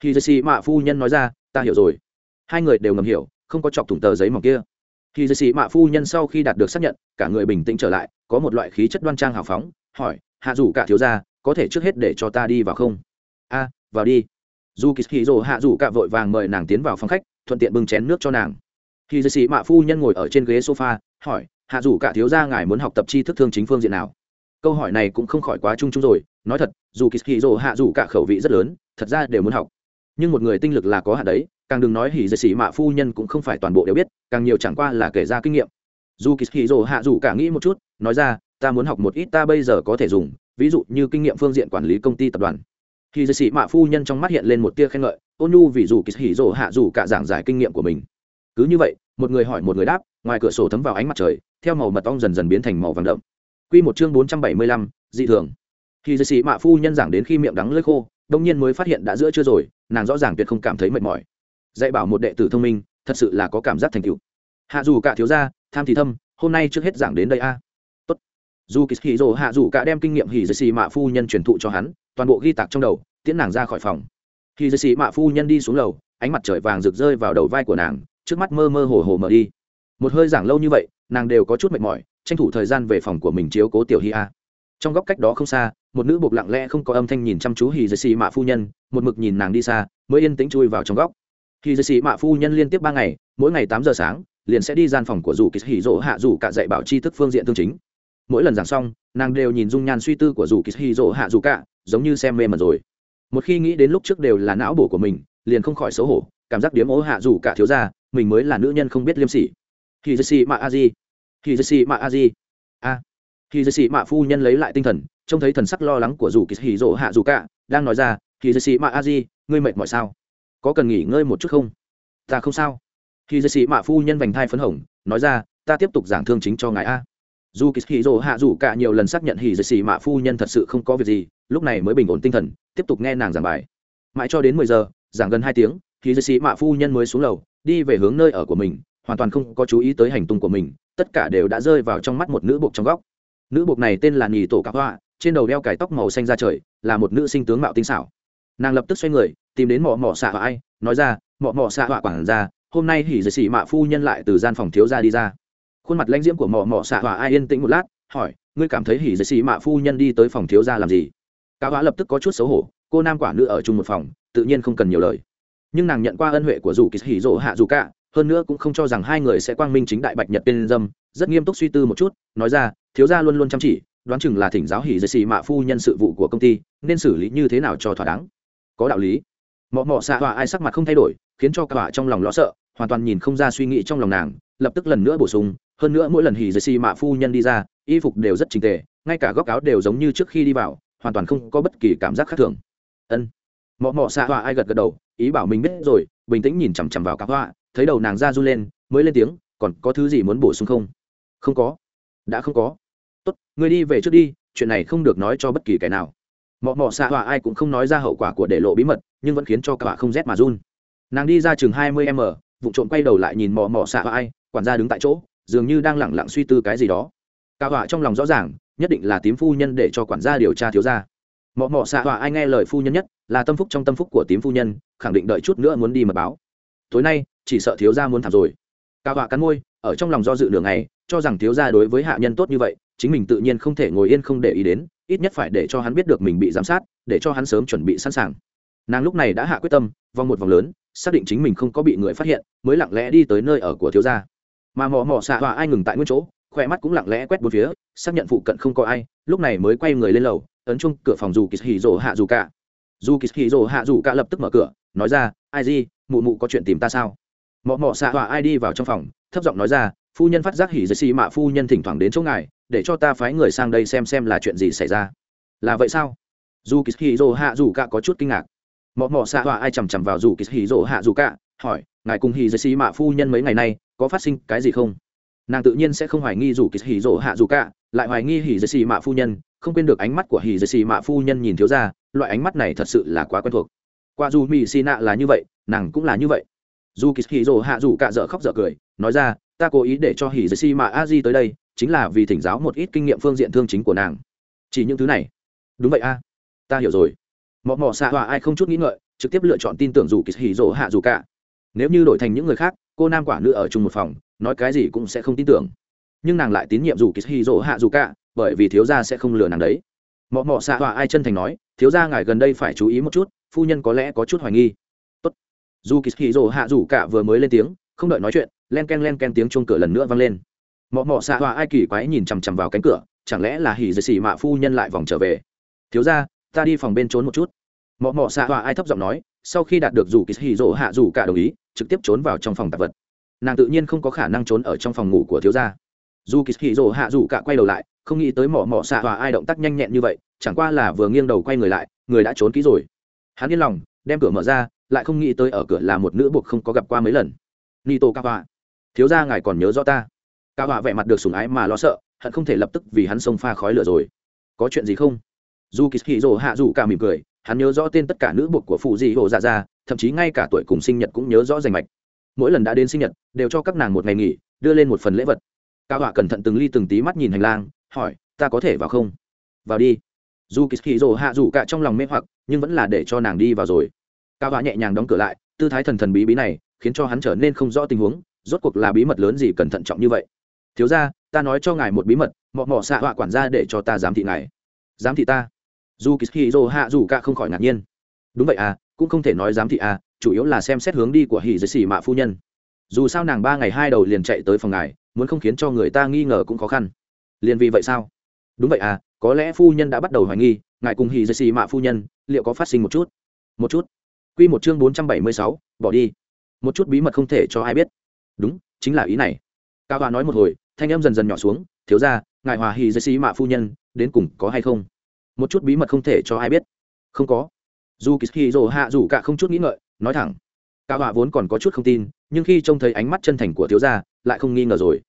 Khi dây xì mạ phu nhân nói ra, ta hiểu rồi hai người đều ngầm hiểu, không có chọc thủng tờ giấy mỏng kia. Khi dây sĩ mạ phu nhân sau khi đạt được xác nhận, cả người bình tĩnh trở lại, có một loại khí chất đoan trang hào phóng, hỏi, hạ dù cả thiếu gia, có thể trước hết để cho ta đi vào không? A, vào đi. Dù kỳ hì rồ hạ dù cả vội vàng mời nàng tiến vào phòng khách, thuận tiện bưng chén nước cho nàng. Khi dây sĩ mạ phu nhân ngồi ở trên ghế sofa, hỏi, hạ dù cả thiếu gia ngài muốn học tập tri thức thương chính phương diện nào? Câu hỏi này cũng không khỏi quá chung chung rồi, nói thật, dù kỳ hì rồ hạ dù cả khẩu vị rất lớn, thật ra đều muốn học. Nhưng một người tinh lực là có hạn đấy càng đừng nói hỉ dây xỉ mạ phu nhân cũng không phải toàn bộ đều biết càng nhiều chẳng qua là kể ra kinh nghiệm. Dù kỳ hỉ rồ hạ dù cả nghĩ một chút nói ra ta muốn học một ít ta bây giờ có thể dùng ví dụ như kinh nghiệm phương diện quản lý công ty tập đoàn. Hỉ dây xỉ mạ phu nhân trong mắt hiện lên một tia khen ngợi ôn nhu vì dù kỳ hỉ rồ hạ dù cả giảng giải kinh nghiệm của mình. Cứ như vậy một người hỏi một người đáp ngoài cửa sổ thấm vào ánh mặt trời theo màu mật ong dần dần biến thành màu vàng đậm. Quy một chương bốn trăm bảy mươi lăm, dị thường. Khi Dư Sĩ Mạ phu nhân giảng đến khi miệng đắng lưỡi khô, đông nhiên mới phát hiện đã giữa chưa rồi, nàng rõ ràng tuyệt không cảm thấy mệt mỏi dạy bảo một đệ tử thông minh, thật sự là có cảm giác thành tựu. Hạ dù cả thiếu gia, tham thì thâm, hôm nay trước hết giảng đến đây a. Tốt. Dù kỳ hì dồ hạ dù cả đem kinh nghiệm hì dì xì mạ phu nhân truyền thụ cho hắn, toàn bộ ghi tạc trong đầu, tiễn nàng ra khỏi phòng. Hì dì xì mạ phu nhân đi xuống lầu, ánh mặt trời vàng rực rơi vào đầu vai của nàng, trước mắt mơ mơ hồ hồ mở đi. Một hơi giảng lâu như vậy, nàng đều có chút mệt mỏi, tranh thủ thời gian về phòng của mình chiếu cố tiểu hi a. Trong góc cách đó không xa, một nữ buộc lặng lẽ không có âm thanh nhìn chăm chú hì dì xì mạ phu nhân, một mực nhìn nàng đi xa, mới yên tĩnh chui vào trong góc khi dây sĩ mạ phu nhân liên tiếp ba ngày, mỗi ngày tám giờ sáng, liền sẽ đi gian phòng của dù kỳ hỉ rỗ hạ dù cả dạy bảo tri thức phương diện tương chính. Mỗi lần giảng xong, nàng đều nhìn dung nhan suy tư của dù kỳ hỉ rỗ hạ dù cả, giống như xem mê mà rồi. Một khi nghĩ đến lúc trước đều là não bổ của mình, liền không khỏi xấu hổ, cảm giác điếm ố hạ dù cả thiếu ra mình mới là nữ nhân không biết liêm sỉ. Khi dây sĩ mạ a di, khi dây sĩ mạ a di. A. Khi dây sĩ mạ phu nhân lấy lại tinh thần, trông thấy thần sắc lo lắng của dù kỳ hỉ rỗ hạ dù cả, đang nói ra, khi dây sĩ mạ a di, ngươi mệt mỏi sao? Có cần nghỉ ngơi một chút không? Ta không sao. Khi dây sĩ mạ phu nhân vành thai phấn hồng, nói ra, ta tiếp tục giảng thương chính cho ngài a. Dù kỳ hì rồ hạ dù cả nhiều lần xác nhận hì dây sĩ mạ phu nhân thật sự không có việc gì, lúc này mới bình ổn tinh thần, tiếp tục nghe nàng giảng bài. Mãi cho đến mười giờ, giảng gần hai tiếng hì dây sĩ mạ phu nhân mới xuống lầu, đi về hướng nơi ở của mình, hoàn toàn không có chú ý tới hành tung của mình, tất cả đều đã rơi vào trong mắt một nữ buộc trong góc. Nữ buộc này tên là nhì tổ cạp họa trên đầu đeo cải tóc màu xanh ra trời, là một nữ sinh tướng mạo tinh xảo nàng lập tức xoay người, tìm đến mỏ mỏ xạ họa ai, nói ra mỏ mỏ xạ họa quản ra hôm nay hỉ dậy xỉ mạ phu nhân lại từ gian phòng thiếu ra đi ra. Khuôn mặt lãnh diễm của mỏ mỏ xạ họa ai yên tĩnh một lát, hỏi, ngươi cảm thấy hỉ dậy xỉ mạ phu nhân đi tới phòng thiếu ra làm gì? Cao hóa lập tức có chút xấu hổ, cô nam quả nữ ở chung một phòng, tự nhiên không cần nhiều lời. Nhưng nàng nhận qua ân huệ của dù kỳ hỉ rỗ hạ dù cả, hơn nữa cũng không cho rằng hai người sẽ quang minh chính đại bạch nhật tên dâm, rất nghiêm túc suy tư một chút, nói ra, thiếu gia luôn luôn chăm chỉ, đoán chừng là thỉnh giáo hỉ dậy xì mạ phu nhân sự vụ của công ty, nên xử lý như thế nào cho thỏa đáng? Có đạo lý. Mọ mọ xạ họa ai sắc mặt không thay đổi, khiến cho cả họa trong lòng lo sợ, hoàn toàn nhìn không ra suy nghĩ trong lòng nàng, lập tức lần nữa bổ sung, hơn nữa mỗi lần hỉ dây xì mạ phu nhân đi ra, y phục đều rất trình tề, ngay cả góc áo đều giống như trước khi đi vào, hoàn toàn không có bất kỳ cảm giác khác thường. Ân. Mọ mọ xạ họa ai gật gật đầu, ý bảo mình biết rồi, bình tĩnh nhìn chằm chằm vào cả họa, thấy đầu nàng ra run lên, mới lên tiếng, còn có thứ gì muốn bổ sung không? Không có. Đã không có. Tốt người đi về trước đi, chuyện này không được nói cho bất kỳ kẻ nào mọ mọ xạ họa ai cũng không nói ra hậu quả của để lộ bí mật, nhưng vẫn khiến cho cả không rét mà run. Nàng đi ra chừng hai mươi m, vụ trộm quay đầu lại nhìn mọ mọ xạ họa ai, quản gia đứng tại chỗ, dường như đang lẳng lặng suy tư cái gì đó. Cả họa trong lòng rõ ràng, nhất định là tím phu nhân để cho quản gia điều tra thiếu gia. Mọ mọ xạ họa ai nghe lời phu nhân nhất, là tâm phúc trong tâm phúc của tím phu nhân, khẳng định đợi chút nữa muốn đi mật báo. Tối nay, chỉ sợ thiếu gia muốn thảm rồi. Cả họa cắn môi, ở trong lòng do dự đường này cho rằng thiếu gia đối với hạ nhân tốt như vậy, chính mình tự nhiên không thể ngồi yên không để ý đến ít nhất phải để cho hắn biết được mình bị giám sát, để cho hắn sớm chuẩn bị sẵn sàng. Nàng lúc này đã hạ quyết tâm, vòng một vòng lớn, xác định chính mình không có bị người phát hiện, mới lặng lẽ đi tới nơi ở của thiếu gia. Mà mò mò xạ hòa ai ngừng tại nguyên chỗ khỏe mắt cũng lặng lẽ quét bốn phía, xác nhận phụ cận không có ai, lúc này mới quay người lên lầu, ấn chung cửa phòng dù kỳ hì rỗ hạ dù cả. Dù kỳ hì rỗ hạ dù cả lập tức mở cửa, nói ra, ai gì mụ mụ có chuyện tìm ta sao? Mọ mọ xạ hòa ai đi vào trong phòng, thấp giọng nói ra, phu nhân phát giác hỉ dây xì mạ phu nhân thỉnh thoảng đến chỗ ngài để cho ta phái người sang đây xem xem là chuyện gì xảy ra. Là vậy sao? Dù kỳ hì rỗ hạ dù cả có chút kinh ngạc. Mọ mọ xạ họa ai chằm chằm vào dù kỳ hì rỗ hạ dù cả hỏi, ngài cùng hì dây xì mạ phu nhân mấy ngày nay, có phát sinh cái gì không? Nàng tự nhiên sẽ không hoài nghi dù kỳ hì rỗ hạ dù cả lại hoài nghi hì dây xì mạ phu nhân, không quên được ánh mắt của hì dây xì mạ phu nhân nhìn thiếu ra loại ánh mắt này thật sự là quá quen thuộc. Qua dù mỹ xì nạ là như vậy, nàng cũng là như vậy. Dù kỳ hì rỗ hạ dù cả dở khóc dở cười, nói ra, ta cố ý để cho hì dây xì mạ a di tới đây chính là vì thỉnh giáo một ít kinh nghiệm phương diện thương chính của nàng. Chỉ những thứ này. Đúng vậy a. Ta hiểu rồi. Mọ mọ xạ hòa ai không chút nghĩ ngợi, trực tiếp lựa chọn tin tưởng dù kỳ hì rỗ hạ dù cả. Nếu như đổi thành những người khác, cô nam quả nữ ở chung một phòng, nói cái gì cũng sẽ không tin tưởng. Nhưng nàng lại tín nhiệm dù kỳ hì rỗ hạ dù cả, bởi vì thiếu gia sẽ không lừa nàng đấy. Mọ mọ xạ hòa ai chân thành nói, thiếu gia ngài gần đây phải chú ý một chút, phu nhân có lẽ có chút hoài nghi. Tốt. dù kỳ hì rỗ hạ dù cả vừa mới lên tiếng, không đợi nói chuyện, len ken len ken tiếng chuông cửa lần nữa vang lên mọ mọ xạ hòa ai kỳ quái nhìn chằm chằm vào cánh cửa, chẳng lẽ là hỉ dây xỉ mạ phu nhân lại vòng trở về? Thiếu gia, ta đi phòng bên trốn một chút. Mọ mọ xạ hòa ai thấp giọng nói, sau khi đạt được dù kỳ hỉ rỗ hạ dù cả đồng ý, trực tiếp trốn vào trong phòng tạp vật. Nàng tự nhiên không có khả năng trốn ở trong phòng ngủ của thiếu gia. Dù kỳ hỉ rỗ hạ dù cả quay đầu lại, không nghĩ tới mỏ mỏ xạ hòa ai động tác nhanh nhẹn như vậy, chẳng qua là vừa nghiêng đầu quay người lại, người đã trốn kỹ rồi. Hắn yên lòng, đem cửa mở ra, lại không nghĩ tới ở cửa là một nữ buộc không có gặp qua mấy lần. Ni tô cao thiếu gia ngài còn nhớ rõ ta cao họa vẻ mặt được sùng ái mà lo sợ, hận không thể lập tức vì hắn xông pha khói lửa rồi. Có chuyện gì không? Dù kỳ hì hạ dù cả mỉm cười, hắn nhớ rõ tên tất cả nữ buộc của phụ dị hồ dạ ra thậm chí ngay cả tuổi cùng sinh nhật cũng nhớ rõ rành mạch. Mỗi lần đã đến sinh nhật, đều cho các nàng một ngày nghỉ, đưa lên một phần lễ vật. Cao họa cẩn thận từng ly từng tí mắt nhìn hành lang, hỏi, ta có thể vào không? Vào đi. Dù kỳ hì rồ hạ dù cả trong lòng mê hoặc, nhưng vẫn là để cho nàng đi vào rồi. Cao họa nhẹ nhàng đóng cửa lại, tư thái thần thần bí bí này khiến cho hắn trở nên không rõ tình huống, rốt cuộc là bí mật lớn gì cẩn thận trọng như vậy thiếu ra, ta nói cho ngài một bí mật, mọ mọ xạ họa quản gia để cho ta giám thị ngài. Giám thị ta? Dù kỳ hì dô hạ dù cả không khỏi ngạc nhiên. Đúng vậy à cũng không thể nói giám thị à chủ yếu là xem xét hướng đi của hì dưới xì mạ phu nhân. Dù sao nàng ba ngày hai đầu liền chạy tới phòng ngài, muốn không khiến cho người ta nghi ngờ cũng khó khăn. Liền vì vậy sao? Đúng vậy à có lẽ phu nhân đã bắt đầu hoài nghi, ngài cùng hì dưới xì mạ phu nhân liệu có phát sinh một chút? Một chút. Q một chương bốn trăm bảy mươi sáu, bỏ đi. Một chút bí mật không thể cho ai biết. Đúng, chính là ý này. Cao hòa nói một hồi thanh em dần dần nhỏ xuống, thiếu ra ngài hòa hì dây xí mạ phu nhân, đến cùng có hay không? Một chút bí mật không thể cho ai biết. Không có. Dù kỳ hì rồ hạ dù cả không chút nghĩ ngợi, nói thẳng. Cao họa vốn còn có chút không tin, nhưng khi trông thấy ánh mắt chân thành của thiếu gia, lại không nghi ngờ rồi.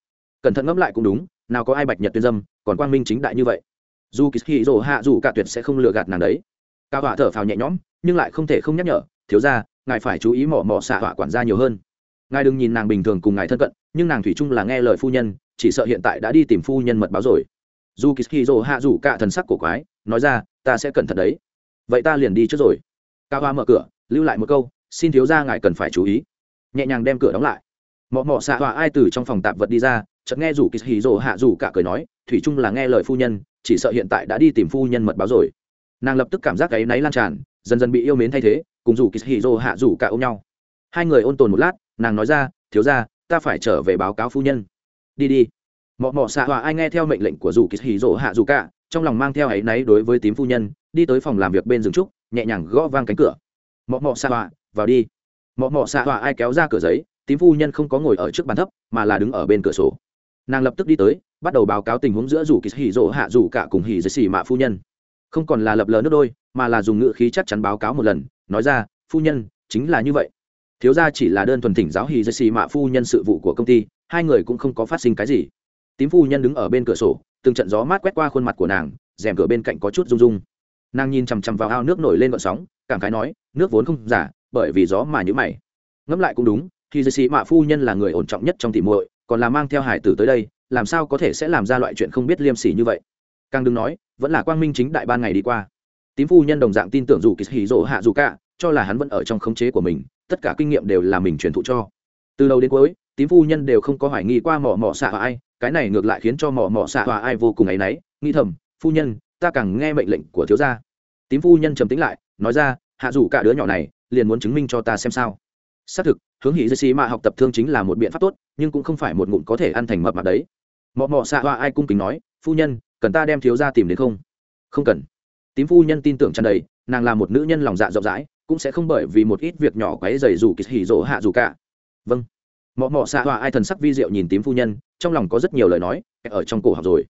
Cẩn thận ngẫm lại cũng đúng, nào có ai bạch nhật tuyên dâm, còn quang minh chính đại như vậy. Dù kỳ hì rồ hạ dù cả tuyệt sẽ không lừa gạt nàng đấy. Cao họa thở phào nhẹ nhõm, nhưng lại không thể không nhắc nhở, thiếu gia, ngài phải chú ý mỏ mỏ xạ họa quản gia nhiều hơn. Ngài đừng nhìn nàng bình thường cùng ngài thân cận, nhưng nàng thủy chung là nghe lời phu nhân chỉ sợ hiện tại đã đi tìm phu nhân mật báo rồi. Dù kỳ hạ rủ cả thần sắc của quái, nói ra, ta sẽ cẩn thận đấy. Vậy ta liền đi trước rồi. Cao hoa mở cửa, lưu lại một câu, xin thiếu ra ngài cần phải chú ý. Nhẹ nhàng đem cửa đóng lại. Mọ mọ xạ hòa ai từ trong phòng tạp vật đi ra, chợt nghe rủ kỳ hì rồ hạ rủ cả cười nói, thủy chung là nghe lời phu nhân, chỉ sợ hiện tại đã đi tìm phu nhân mật báo rồi. Nàng lập tức cảm giác gáy náy lan tràn, dần dần bị yêu mến thay thế, cùng rủ kỳ hì rồ hạ rủ cả ôm nhau. Hai người ôn tồn một lát, nàng nói ra, thiếu ra ta phải trở về báo cáo phu nhân đi đi. Mọ mọ xạ hòa ai nghe theo mệnh lệnh của Dù kỳ hì Rỗ hạ Dù cả, trong lòng mang theo áy náy đối với tím phu nhân, đi tới phòng làm việc bên rừng trúc, nhẹ nhàng gõ vang cánh cửa. Mọ mọ xạ họa, vào đi. Mọ mọ xạ họa ai kéo ra cửa giấy, tím phu nhân không có ngồi ở trước bàn thấp, mà là đứng ở bên cửa sổ. Nàng lập tức đi tới, bắt đầu báo cáo tình huống giữa Dù kỳ hỉ rỗ hạ Dù cả cùng hỉ dưới xì mạ phu nhân. Không còn là lập lờ nước đôi, mà là dùng ngữ khí chắc chắn báo cáo một lần, nói ra, phu nhân, chính là như vậy. Thiếu gia chỉ là đơn thuần thỉnh giáo hỉ dưới xì mạ phu nhân sự vụ của công ty hai người cũng không có phát sinh cái gì. Tím phu nhân đứng ở bên cửa sổ, từng trận gió mát quét qua khuôn mặt của nàng, rèm cửa bên cạnh có chút rung rung. Nàng nhìn chằm chằm vào ao nước nổi lên vận sóng, cảm khái nói, nước vốn không giả, bởi vì gió mà nhữ mày. Ngẫm lại cũng đúng khi dây sĩ mạ phu nhân là người ổn trọng nhất trong thị muội, còn là mang theo hải tử tới đây, làm sao có thể sẽ làm ra loại chuyện không biết liêm sỉ như vậy? Càng đừng nói, vẫn là quang minh chính đại ban ngày đi qua. Tím phu nhân đồng dạng tin tưởng dù kỳ hỉ rỗ hạ dù cả, cho là hắn vẫn ở trong khống chế của mình, tất cả kinh nghiệm đều là mình truyền thụ cho. Từ đầu đến cuối tím phu nhân đều không có hoài nghi qua mỏ mỏ xạ hòa ai, cái này ngược lại khiến cho mỏ mỏ xạ hòa ai vô cùng áy náy, nghĩ thầm, phu nhân, ta càng nghe mệnh lệnh của thiếu gia. Tím phu nhân trầm tĩnh lại, nói ra, hạ dù cả đứa nhỏ này, liền muốn chứng minh cho ta xem sao. Xác thực, hướng hỉ dây xì mạ học tập thương chính là một biện pháp tốt, nhưng cũng không phải một ngụm có thể ăn thành mập mặt đấy. Mọ mọ xạ hoa ai cung kính nói, phu nhân, cần ta đem thiếu ra tìm đến không? Không cần. Tím phu nhân tin tưởng tràn đầy, nàng là một nữ nhân lòng dạ rộng rãi, cũng sẽ không bởi vì một ít việc nhỏ quấy dày dù kịch hỉ rỗ hạ dù cả. Vâng mọ mọ xạ hòa ai thần sắc vi diệu nhìn tím phu nhân, trong lòng có rất nhiều lời nói, ở trong cổ học rồi.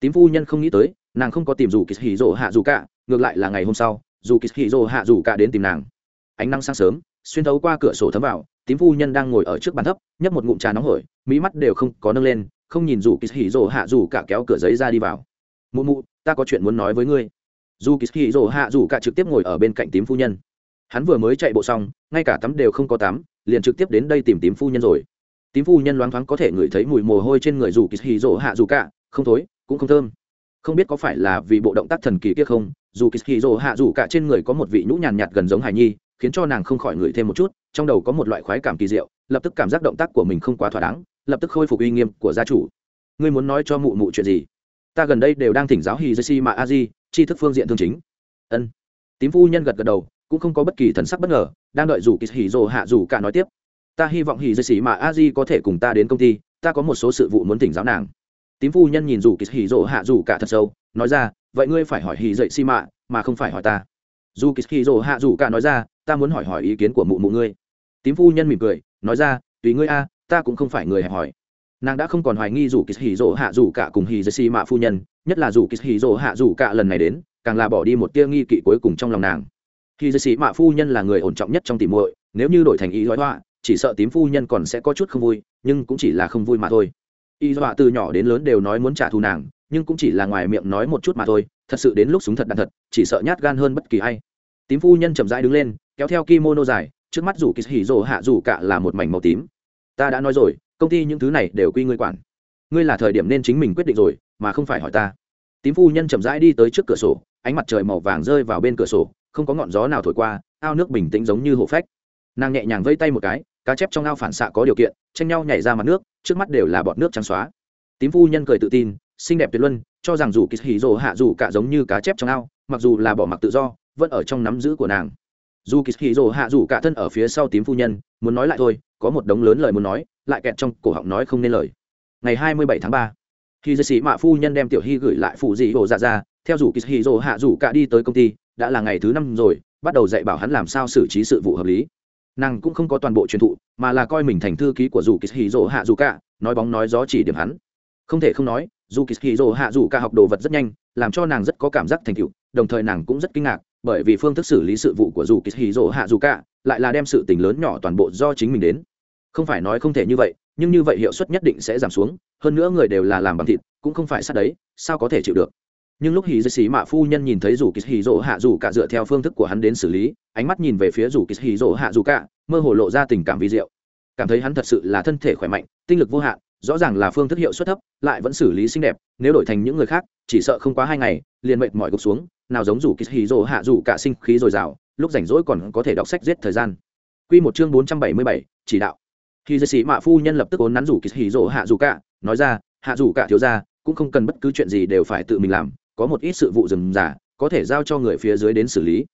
Tím phu nhân không nghĩ tới, nàng không có tìm dù kịch hì rỗ hạ dù cả, ngược lại là ngày hôm sau, dù kịch hì rỗ hạ dù cả đến tìm nàng. Ánh nắng sáng sớm, xuyên thấu qua cửa sổ thấm vào, tím phu nhân đang ngồi ở trước bàn thấp, nhấp một ngụm trà nóng hổi mỹ mắt đều không có nâng lên, không nhìn dù kỳ hì rỗ hạ dù cả kéo cửa giấy ra đi vào. Mụ mụ, ta có chuyện muốn nói với ngươi. Dù kỳ hì rỗ hạ dù cả trực tiếp ngồi ở bên cạnh tím phu nhân. Hắn vừa mới chạy bộ xong, ngay cả tắm đều không có tắm liền trực tiếp đến đây tìm tím phu nhân rồi. Tím phu nhân loáng thoáng có thể ngửi thấy mùi mồ hôi trên người dù kỳ hì rỗ hạ dù cả, không thối, cũng không thơm. Không biết có phải là vì bộ động tác thần kỳ kia không, dù kỳ hì rỗ hạ dù cả trên người có một vị nhũ nhàn nhạt gần giống hải nhi, khiến cho nàng không khỏi ngửi thêm một chút, trong đầu có một loại khoái cảm kỳ diệu, lập tức cảm giác động tác của mình không quá thỏa đáng, lập tức khôi phục uy nghiêm của gia chủ. Ngươi muốn nói cho mụ mụ chuyện gì? Ta gần đây đều đang thỉnh giáo hì dê mà a di tri thức phương diện thương chính. Ân. Tím phu nhân gật gật đầu, cũng không có bất kỳ thần sắc bất ngờ đang đợi dù kỳ hỉ dồ hạ dù cả nói tiếp. Ta hy vọng hỉ hì xỉ mà a di có thể cùng ta đến công ty, ta có một số sự vụ muốn thỉnh giáo nàng. Tím phu nhân nhìn dù kỳ hỉ dồ hạ dù cả thật sâu, nói ra, vậy ngươi phải hỏi hỉ dậy xi mạ mà không phải hỏi ta. Dù kỳ hỉ dồ hạ dù cả nói ra, ta muốn hỏi hỏi ý kiến của mụ mụ ngươi. Tím phu nhân mỉm cười, nói ra, tùy ngươi a, ta cũng không phải người hẹp hỏi nàng đã không còn hoài nghi dù kỳ hỉ rồ hạ dù cả cùng hỉ dậy xì mạ phu nhân, nhất là dù kỳ hỉ rồ hạ dù cả lần này đến, càng là bỏ đi một tia nghi kỵ cuối cùng trong lòng nàng. Khi dê sĩ mạ phu nhân là người ổn trọng nhất trong tìm muội, nếu như đổi thành ý nói họa chỉ sợ tím phu nhân còn sẽ có chút không vui, nhưng cũng chỉ là không vui mà thôi. Y dọa từ nhỏ đến lớn đều nói muốn trả thù nàng, nhưng cũng chỉ là ngoài miệng nói một chút mà thôi, thật sự đến lúc súng thật đạn thật, chỉ sợ nhát gan hơn bất kỳ ai. Tím phu nhân chậm rãi đứng lên, kéo theo kimono dài, trước mắt rủ kỳ hỉ rồ hạ rủ cả là một mảnh màu tím. Ta đã nói rồi, công ty những thứ này đều quy ngươi quản. Ngươi là thời điểm nên chính mình quyết định rồi, mà không phải hỏi ta. Tím phu nhân chậm rãi đi tới trước cửa sổ, ánh mặt trời màu vàng rơi vào bên cửa sổ không có ngọn gió nào thổi qua, ao nước bình tĩnh giống như hộ phách. Nàng nhẹ nhàng vây tay một cái, cá chép trong ao phản xạ có điều kiện, tranh nhau nhảy ra mặt nước, trước mắt đều là bọt nước trắng xóa. Tím phu nhân cười tự tin, xinh đẹp tuyệt luân, cho rằng dù kỳ hỉ rồ hạ dù cả giống như cá chép trong ao, mặc dù là bỏ mặc tự do, vẫn ở trong nắm giữ của nàng. Dù kỳ hỉ rồ hạ dù cả thân ở phía sau tím phu nhân, muốn nói lại thôi, có một đống lớn lời muốn nói, lại kẹt trong cổ họng nói không nên lời. Ngày hai mươi bảy tháng ba, khi dư sĩ mạ phu nhân đem tiểu hy gửi lại phụ dị hồ dạ ra theo dù kỳ hỉ rồ hạ dù cả đi tới công ty đã là ngày thứ năm rồi, bắt đầu dạy bảo hắn làm sao xử trí sự vụ hợp lý. Nàng cũng không có toàn bộ truyền thụ, mà là coi mình thành thư ký của dù kỳ hì hạ dù cả nói bóng nói gió chỉ điểm hắn. Không thể không nói dù kỳ hì hạ dù cả học đồ vật rất nhanh, làm cho nàng rất có cảm giác thành tựu, đồng thời nàng cũng rất kinh ngạc, bởi vì phương thức xử lý sự vụ của dù kỳ hì hạ dù cả lại là đem sự tình lớn nhỏ toàn bộ do chính mình đến. Không phải nói không thể như vậy, nhưng như vậy hiệu suất nhất định sẽ giảm xuống, hơn nữa người đều là làm bằng thịt, cũng không phải sát đấy, sao có thể chịu được? Nhưng lúc hì dây xì mạ phu nhân nhìn thấy dù kỳ hì dỗ hạ dù cả dựa theo phương thức của hắn đến xử lý, ánh mắt nhìn về phía dù kỳ hì dỗ hạ dù cả, mơ hồ lộ ra tình cảm vi diệu. Cảm thấy hắn thật sự là thân thể khỏe mạnh, tinh lực vô hạn, rõ ràng là phương thức hiệu suất thấp, lại vẫn xử lý xinh đẹp, nếu đổi thành những người khác, chỉ sợ không quá hai ngày, liền mệt mỏi gục xuống, nào giống rủ kỳ hì dỗ hạ rủ cả sinh khí dồi dào, lúc rảnh rỗi còn có thể đọc sách giết thời gian. Quy một chương bốn trăm bảy mươi bảy, chỉ đạo. Khi dây sĩ mạ phu nhân lập tức ốn nắn rủ kỳ hì dỗ hạ rủ cả, nói ra, hạ rủ cả thiếu ra cũng không cần bất cứ chuyện gì đều phải tự mình làm có một ít sự vụ rừng giả, có thể giao cho người phía dưới đến xử lý.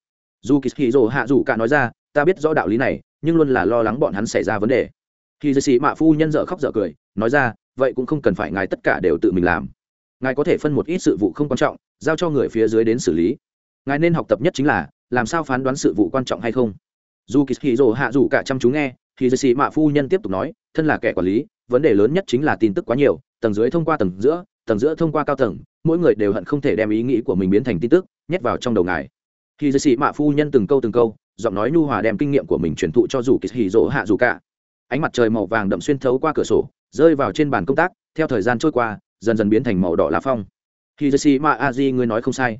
Dù kỳ hì dồ hạ rủ cả nói ra, ta biết rõ đạo lý này, nhưng luôn là lo lắng bọn hắn xảy ra vấn đề. Khi dây sĩ mạ phu nhân dở khóc dở cười, nói ra, vậy cũng không cần phải ngài tất cả đều tự mình làm. Ngài có thể phân một ít sự vụ không quan trọng, giao cho người phía dưới đến xử lý. Ngài nên học tập nhất chính là, làm sao phán đoán sự vụ quan trọng hay không. Dù kỳ hì dồ hạ dù cả chăm chú nghe thì dư sĩ mạ phu nhân tiếp tục nói, thân là kẻ quản lý, vấn đề lớn nhất chính là tin tức quá nhiều, tầng dưới thông qua tầng giữa tầng giữa thông qua cao tầng mỗi người đều hận không thể đem ý nghĩ của mình biến thành tin tức, nhét vào trong đầu ngài. Khi dư sĩ mạ phu nhân từng câu từng câu, giọng nói nhu hòa đem kinh nghiệm của mình truyền thụ cho dù kỳ hì dỗ hạ dù cả. Ánh mặt trời màu vàng đậm xuyên thấu qua cửa sổ, rơi vào trên bàn công tác, theo thời gian trôi qua, dần dần biến thành màu đỏ lá phong. Khi dư sĩ mạ a di ngươi nói không sai.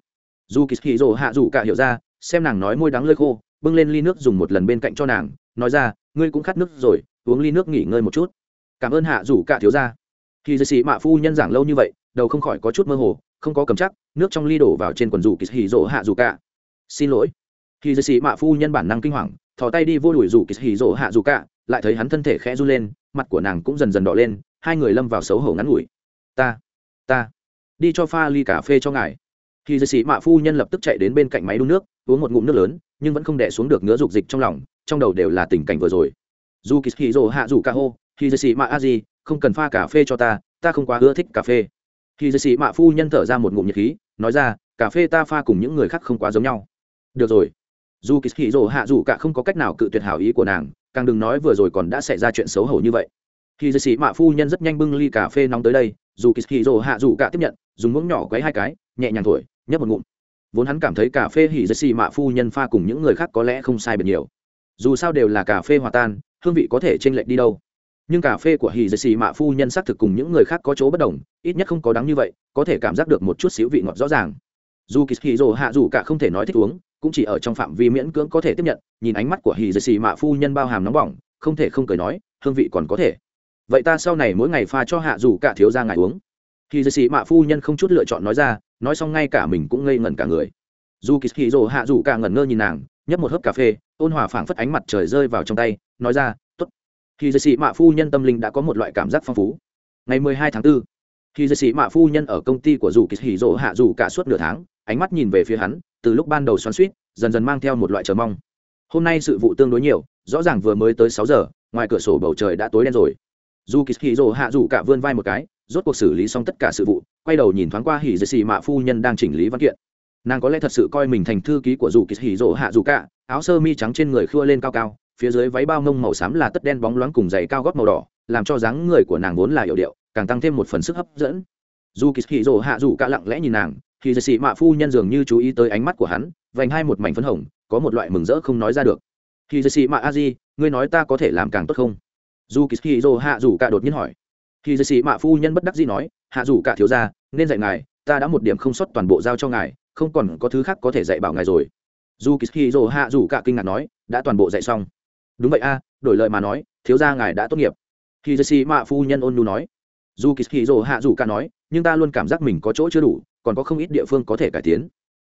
Dù kỳ hì dỗ hạ dù cả hiểu ra, xem nàng nói môi đắng lơi khô, bưng lên ly nước dùng một lần bên cạnh cho nàng, nói ra, ngươi cũng khát nước rồi, uống ly nước nghỉ ngơi một chút. Cảm ơn hạ dù cả thiếu ra khi dư sĩ mạ phu nhân giảng lâu như vậy đầu không khỏi có chút mơ hồ, không có cầm chắc, nước trong ly đổ vào trên quần dù kỳ hì rỗ hạ dù cả. Xin lỗi. Khi dư sĩ mạ phu nhân bản năng kinh hoàng, thò tay đi vô đuổi dù kỳ hì rỗ hạ dù cả, lại thấy hắn thân thể khẽ run lên, mặt của nàng cũng dần dần đỏ lên, hai người lâm vào xấu hổ ngắn ngủi. Ta ta, đi cho pha ly cà phê cho ngài. Khi dư sĩ mạ phu nhân lập tức chạy đến bên cạnh máy đun nước, uống một ngụm nước lớn, nhưng vẫn không đẻ xuống được ngứa dục dịch trong lòng, trong đầu đều là tình cảnh vừa rồi. Dù kỳ hì rỗ hạ dù cả hô khi dư sĩ mạ a di, không cần pha cà phê cho ta ta không quá ưa thích cà phê thì dư sĩ mạ phu nhân thở ra một ngụm nhiệt khí, nói ra, cà phê ta pha cùng những người khác không quá giống nhau. Được rồi. Dù kỳ hì dỗ hạ dù cả không có cách nào cự tuyệt hảo ý của nàng, càng đừng nói vừa rồi còn đã xảy ra chuyện xấu hổ như vậy. Thì dư sĩ mạ phu nhân rất nhanh bưng ly cà phê nóng tới đây, dù kỳ hì dỗ hạ dù cả tiếp nhận, dùng muỗng nhỏ quấy hai cái, nhẹ nhàng thổi, nhấp một ngụm. Vốn hắn cảm thấy cà phê hỉ dư sĩ mạ phu nhân pha cùng những người khác có lẽ không sai biệt nhiều. Dù sao đều là cà phê hòa tan, hương vị có thể chênh lệch đi đâu nhưng cà phê của hì dì xì mạ phu nhân xác thực cùng những người khác có chỗ bất đồng, ít nhất không có đắng như vậy, có thể cảm giác được một chút xíu vị ngọt rõ ràng. Dù kỳ hì rồ hạ dù cả không thể nói thích uống, cũng chỉ ở trong phạm vi miễn cưỡng có thể tiếp nhận, nhìn ánh mắt của hì dì xì mạ phu nhân bao hàm nóng bỏng, không thể không cười nói, hương vị còn có thể. Vậy ta sau này mỗi ngày pha cho hạ dù cả thiếu ra ngài uống. Hì dì xì mạ phu nhân không chút lựa chọn nói ra, nói xong ngay cả mình cũng ngây ngẩn cả người. Dù kỳ hì rồ hạ dù cả ngẩn ngơ nhìn nàng, nhấp một hớp cà phê, ôn hòa phảng phất ánh mặt trời rơi vào trong tay, nói ra khi dây sĩ mạ phu nhân tâm linh đã có một loại cảm giác phong phú. Ngày 12 tháng 4, khi dây sĩ mạ phu nhân ở công ty của dù kỳ hỉ rộ hạ dù cả suốt nửa tháng ánh mắt nhìn về phía hắn từ lúc ban đầu xoắn suýt dần dần mang theo một loại chờ mong. Hôm nay sự vụ tương đối nhiều rõ ràng vừa mới tới sáu giờ ngoài cửa sổ bầu trời đã tối đen rồi. Dù kỳ hỉ rộ hạ dù cả vươn vai một cái rốt cuộc xử lý xong tất cả sự vụ quay đầu nhìn thoáng qua hỉ dây sĩ mạ phu nhân đang chỉnh lý văn kiện. Nàng có lẽ thật sự coi mình thành thư ký của dù kỳ hỉ rộ hạ dù cả áo sơ mi trắng trên người khua lên cao cao phía dưới váy bao ngông màu xám là tất đen bóng loáng cùng giày cao gót màu đỏ, làm cho dáng người của nàng vốn là hiệu điệu, càng tăng thêm một phần sức hấp dẫn. Dù kỳ hì rồ hạ dù cả lặng lẽ nhìn nàng thì dì xị mạ phu nhân dường như chú ý tới ánh mắt của hắn, vành hai một mảnh phấn hồng, có một loại mừng rỡ không nói ra được. Thì dì xị mạ a di ngươi nói ta có thể làm càng tốt không? Dù kỳ hì rồ hạ dù cả đột nhiên hỏi. Thì dì xị mạ phu nhân bất đắc dĩ nói, hạ dù cả thiếu ra nên dạy ngài, ta đã một điểm không xuất toàn bộ giao cho ngài, không còn có thứ khác có thể dạy bảo ngài rồi. Dù kỳ hì rồ hạ dù cả kinh ngạc nói, đã toàn bộ dạy xong đúng vậy a, đổi lời mà nói, thiếu gia ngài đã tốt nghiệp. Khi jesse mạ phu nhân ôn nu nói. Dù kỳ kỳ dỗ hạ dù cả nói, nhưng ta luôn cảm giác mình có chỗ chưa đủ, còn có không ít địa phương có thể cải tiến.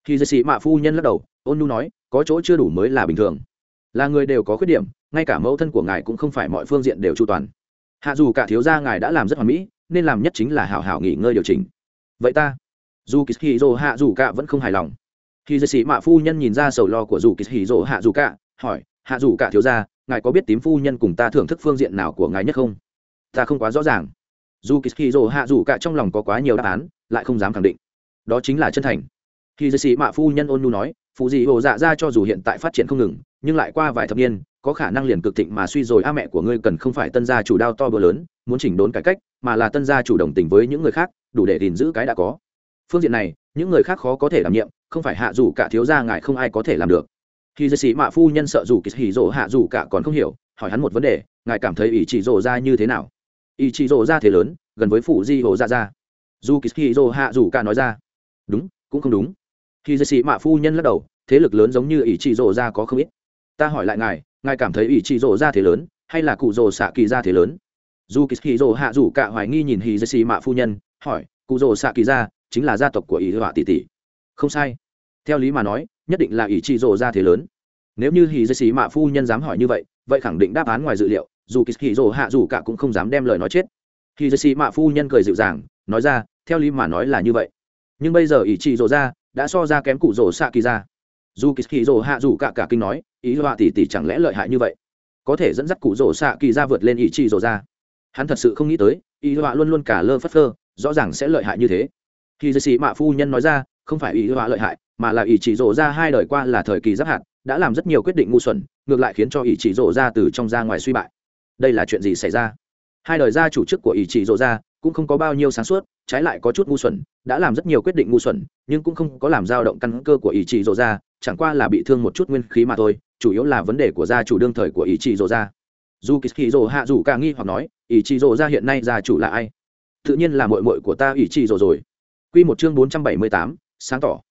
Khi jesse mạ phu nhân lắc đầu, ôn nu nói, có chỗ chưa đủ mới là bình thường. Là người đều có khuyết điểm, ngay cả mẫu thân của ngài cũng không phải mọi phương diện đều chu toàn. Hạ dù cả thiếu gia ngài đã làm rất hoàn mỹ, nên làm nhất chính là hảo hảo nghỉ ngơi điều chỉnh. Vậy ta? Dù kỳ hì rồ hạ dù cả vẫn không hài lòng. Khi jesse mạ phu nhân nhìn ra sầu lo của dù kỳ hì rồ hạ dù cả, hỏi hạ dù cả thiếu gia, ngài có biết tím phu nhân cùng ta thưởng thức phương diện nào của ngài nhất không? Ta không quá rõ ràng. Dù kỳ dỗ hạ dù cả trong lòng có quá nhiều đáp án, lại không dám khẳng định. Đó chính là chân thành. Khi dư sĩ mạ phu nhân ôn nhu nói phụ dị hồ dạ ra cho dù hiện tại phát triển không ngừng, nhưng lại qua vài thập niên, có khả năng liền cực thịnh mà suy rồi, a mẹ của ngươi cần không phải tân gia chủ đao to bữa lớn, muốn chỉnh đốn cải cách, mà là tân gia chủ đồng tình với những người khác, đủ để gìn giữ cái đã có. Phương diện này, những người khác khó có thể đảm nhiệm, không phải hạ dù cả thiếu gia ngài không ai có thể làm được khi dư sĩ mạ phu nhân sợ dù kỳ hỉ rỗ hạ dù cả còn không hiểu, hỏi hắn một vấn đề, ngài cảm thấy ý chỉ rỗ ra như thế nào? Ý chỉ rỗ ra thế lớn, gần với phụ di hồ ra ra dù kỳ hỉ rỗ hạ dù cả nói ra, đúng, cũng không đúng. Khi dư sĩ mạ phu nhân lắc đầu, thế lực lớn giống như ý chỉ rỗ ra có không ít. Ta hỏi lại ngài ngài cảm thấy ý chỉ rỗ ra thế lớn, hay là cụ rỗ xạ kỳ ra thế lớn? Dù kỳ hỉ rỗ hạ dù cả hoài nghi nhìn hỉ dư sĩ mạ phu nhân, hỏi, cụ rỗ xạ kỳ ra chính là gia tộc của ý họa tỷ tỷ? Không sai. Theo lý mà nói nhất định là ỷ trị rồ ra thế lớn. Nếu như hì dây xì mạ phu nhân dám hỏi như vậy vậy khẳng định đáp án ngoài dự liệu, dù kỳ hì hạ dù cả cũng không dám đem lời nói chết. Hì dây xì mạ phu nhân cười dịu dàng, nói ra, theo lý mà nói là như vậy. Nhưng bây giờ ỷ trị rồ ra, đã so ra kém cụ rồ xạ kỳ ra dù kỳ hì rồ hạ dù cả cả kinh nói, ý họa tỷ tỷ chẳng lẽ lợi hại như vậy? Có thể dẫn dắt cụ rồ xạ kỳ ra vượt lên ý trị rồ ra. Hắn thật sự không nghĩ tới, ý họa luôn luôn cả lơ phất phơ, rõ ràng sẽ lợi hại như thế. Khi dây xì mạ phu nhân nói ra, không phải ý họa lợi hại mà là ý chỉ rộ ra hai đời qua là thời kỳ giáp hạt, đã làm rất nhiều quyết định ngu xuẩn, ngược lại khiến cho ỷ chỉ rộ ra từ trong ra ngoài suy bại. Đây là chuyện gì xảy ra? Hai đời gia chủ chức của ỷ chỉ rộ ra cũng không có bao nhiêu sáng suốt, trái lại có chút ngu xuẩn, đã làm rất nhiều quyết định ngu xuẩn, nhưng cũng không có làm dao động căn cơ của ý chỉ rộ ra, chẳng qua là bị thương một chút nguyên khí mà thôi, chủ yếu là vấn đề của gia chủ đương thời của ý chỉ rộ ra. Dù kỳ rộ hạ dù cả nghi hoặc nói ý chỉ rộ ra hiện nay gia chủ là ai? Tự nhiên là mội mội của ta ý chỉ rộ rồi. Q một chương bốn trăm bảy mươi tám, sáng tỏ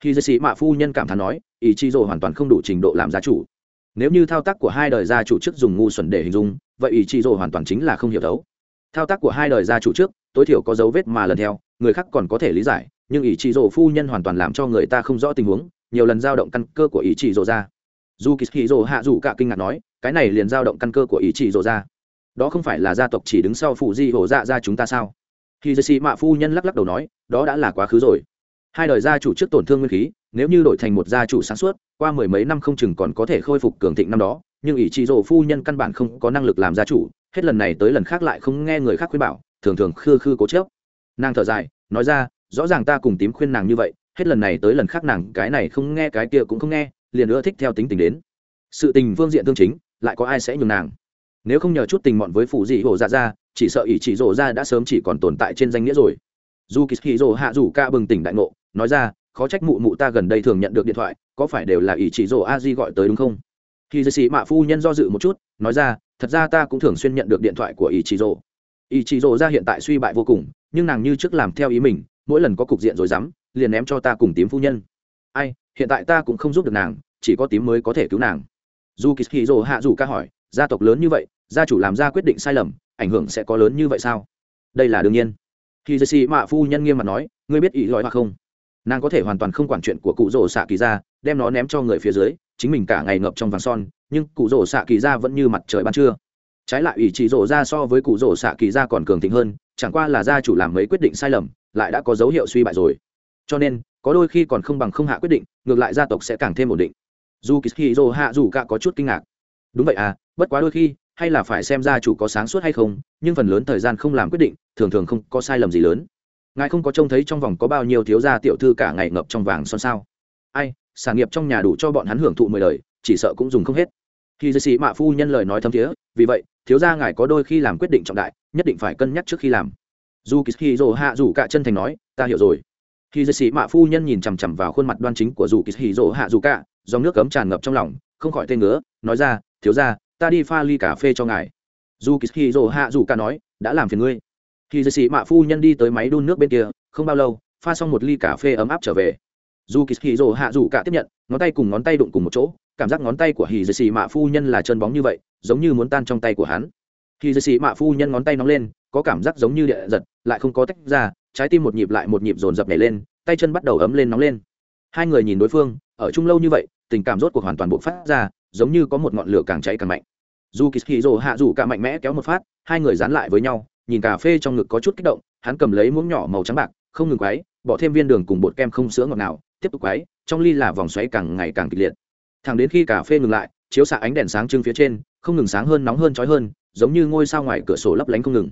khi dây sĩ mạ phu nhân cảm thán nói, ý chỉ rồ hoàn toàn không đủ trình độ làm gia chủ. Nếu như thao tác của hai đời gia chủ trước dùng ngu xuẩn để hình dung, vậy ý chỉ rồ hoàn toàn chính là không hiểu thấu thao tác của hai đời gia chủ trước, tối thiểu có dấu vết mà lần theo, người khác còn có thể lý giải, nhưng ý chỉ rồ phu nhân hoàn toàn làm cho người ta không rõ tình huống, nhiều lần dao động căn cơ của ý chỉ rồ ra. Dù kỳ hì hạ dù cả kinh ngạc nói, cái này liền dao động căn cơ của ý chỉ rồ ra. Đó không phải là gia tộc chỉ đứng sau phụ di hổ dạ ra chúng ta sao? Khi dây sĩ mạ phu nhân lắc lắc đầu nói, đó đã là quá khứ rồi hai đời gia chủ trước tổn thương nguyên khí, nếu như đổi thành một gia chủ sáng suốt, qua mười mấy năm không chừng còn có thể khôi phục cường thịnh năm đó, nhưng ỷ trị rộ phu nhân căn bản không có năng lực làm gia chủ, hết lần này tới lần khác lại không nghe người khác khuyên bảo, thường thường khư khư cố chớp nàng thở dài, nói ra, rõ ràng ta cùng tím khuyên nàng như vậy, hết lần này tới lần khác nàng cái này không nghe cái kia cũng không nghe, liền nữa thích theo tính tình đến. Sự tình phương diện tương chính, lại có ai sẽ nhường nàng? Nếu không nhờ chút tình mọn với phụ dị hổ dạ ra, chỉ sợ ỷ chỉ rổ ra đã sớm chỉ còn tồn tại trên danh nghĩa rồi. Dù kỳ hì rổ hạ rủ ca bừng tỉnh đại ngộ nói ra, khó trách mụ mụ ta gần đây thường nhận được điện thoại, có phải đều là ỷ chỉ rổ a di gọi tới đúng không? Khi dư sĩ mạ phu nhân do dự một chút, nói ra, thật ra ta cũng thường xuyên nhận được điện thoại của ỷ chỉ rổ ỷ chỉ rổ ra hiện tại suy bại vô cùng, nhưng nàng như trước làm theo ý mình, mỗi lần có cục diện rồi dám liền ném cho ta cùng tím phu nhân. Ai, hiện tại ta cũng không giúp được nàng, chỉ có tím mới có thể cứu nàng. Dù kỳ Dỗ hạ dù ca hỏi, gia tộc lớn như vậy, gia chủ làm ra quyết định sai lầm, ảnh hưởng sẽ có lớn như vậy sao? Đây là đương nhiên. Khi dây Sĩ mạ phu nhân nghiêm mặt nói, ngươi biết ý lõi hoặc không? Nàng có thể hoàn toàn không quản chuyện của cụ rồ xạ kỳ ra, đem nó ném cho người phía dưới, chính mình cả ngày ngập trong vàng son, nhưng cụ rồ xạ kỳ ra vẫn như mặt trời ban trưa. Trái lại ủy chỉ rồ ra so với cụ rồ xạ kỳ ra còn cường thịnh hơn, chẳng qua là gia chủ làm mấy quyết định sai lầm, lại đã có dấu hiệu suy bại rồi. Cho nên, có đôi khi còn không bằng không hạ quyết định, ngược lại gia tộc sẽ càng thêm ổn định. Dù kỳ dô hạ dù cả có chút kinh ngạc. Đúng vậy à bất quá đôi khi, hay là phải xem gia chủ có sáng suốt hay không, nhưng phần lớn thời gian không làm quyết định, thường thường không có sai lầm gì lớn ngài không có trông thấy trong vòng có bao nhiêu thiếu gia tiểu thư cả ngày ngập trong vàng son sao? Ai sản nghiệp trong nhà đủ cho bọn hắn hưởng thụ mười đời chỉ sợ cũng dùng không hết. Khi dư sĩ mạ phu nhân lời nói thấm thiế vì vậy thiếu gia ngài có đôi khi làm quyết định trọng đại nhất định phải cân nhắc trước khi làm. Dù kỳ dô hạ dù cả chân thành nói ta hiểu rồi. Khi dây sĩ mạ phu nhân nhìn chằm chằm vào khuôn mặt đoan chính của dù kỳ hì rỗ hạ dù cả dòng nước cấm tràn ngập trong lòng không khỏi tên ngứa nói ra thiếu gia, ta đi pha ly cà phê cho ngài. Dù kỳ hì rỗ hạ dù cả nói đã làm phiền ngươi khi dây sĩ mạ phu nhân đi tới máy đun nước bên kia, không bao lâu, pha xong một ly cà phê ấm áp trở về. Dù kỳ hì hạ dù cả tiếp nhận, ngón tay cùng ngón tay đụng cùng một chỗ, cảm giác ngón tay của hì dây sĩ mạ phu nhân là chân bóng như vậy, giống như muốn tan trong tay của hắn. Khi dây sĩ mạ phu nhân ngón tay nóng lên, có cảm giác giống như địa giật, lại không có tách ra, trái tim một nhịp lại một nhịp dồn dập nhảy lên, tay chân bắt đầu ấm lên nóng lên. Hai người nhìn đối phương, ở chung lâu như vậy, tình cảm rốt cuộc hoàn toàn bộ phát ra, giống như có một ngọn lửa càng cháy càng mạnh. Dù kỳ hì rồ hạ rủ cả mạnh mẽ kéo một phát, hai người dán lại với nhau nhìn cà phê trong ngực có chút kích động, hắn cầm lấy muỗng nhỏ màu trắng bạc, không ngừng quấy, bỏ thêm viên đường cùng bột kem không sữa ngọt nào, tiếp tục quấy, trong ly là vòng xoáy càng ngày càng kịch liệt. Thẳng đến khi cà phê ngừng lại, chiếu xạ ánh đèn sáng trưng phía trên, không ngừng sáng hơn, nóng hơn, chói hơn, giống như ngôi sao ngoài cửa sổ lấp lánh không ngừng.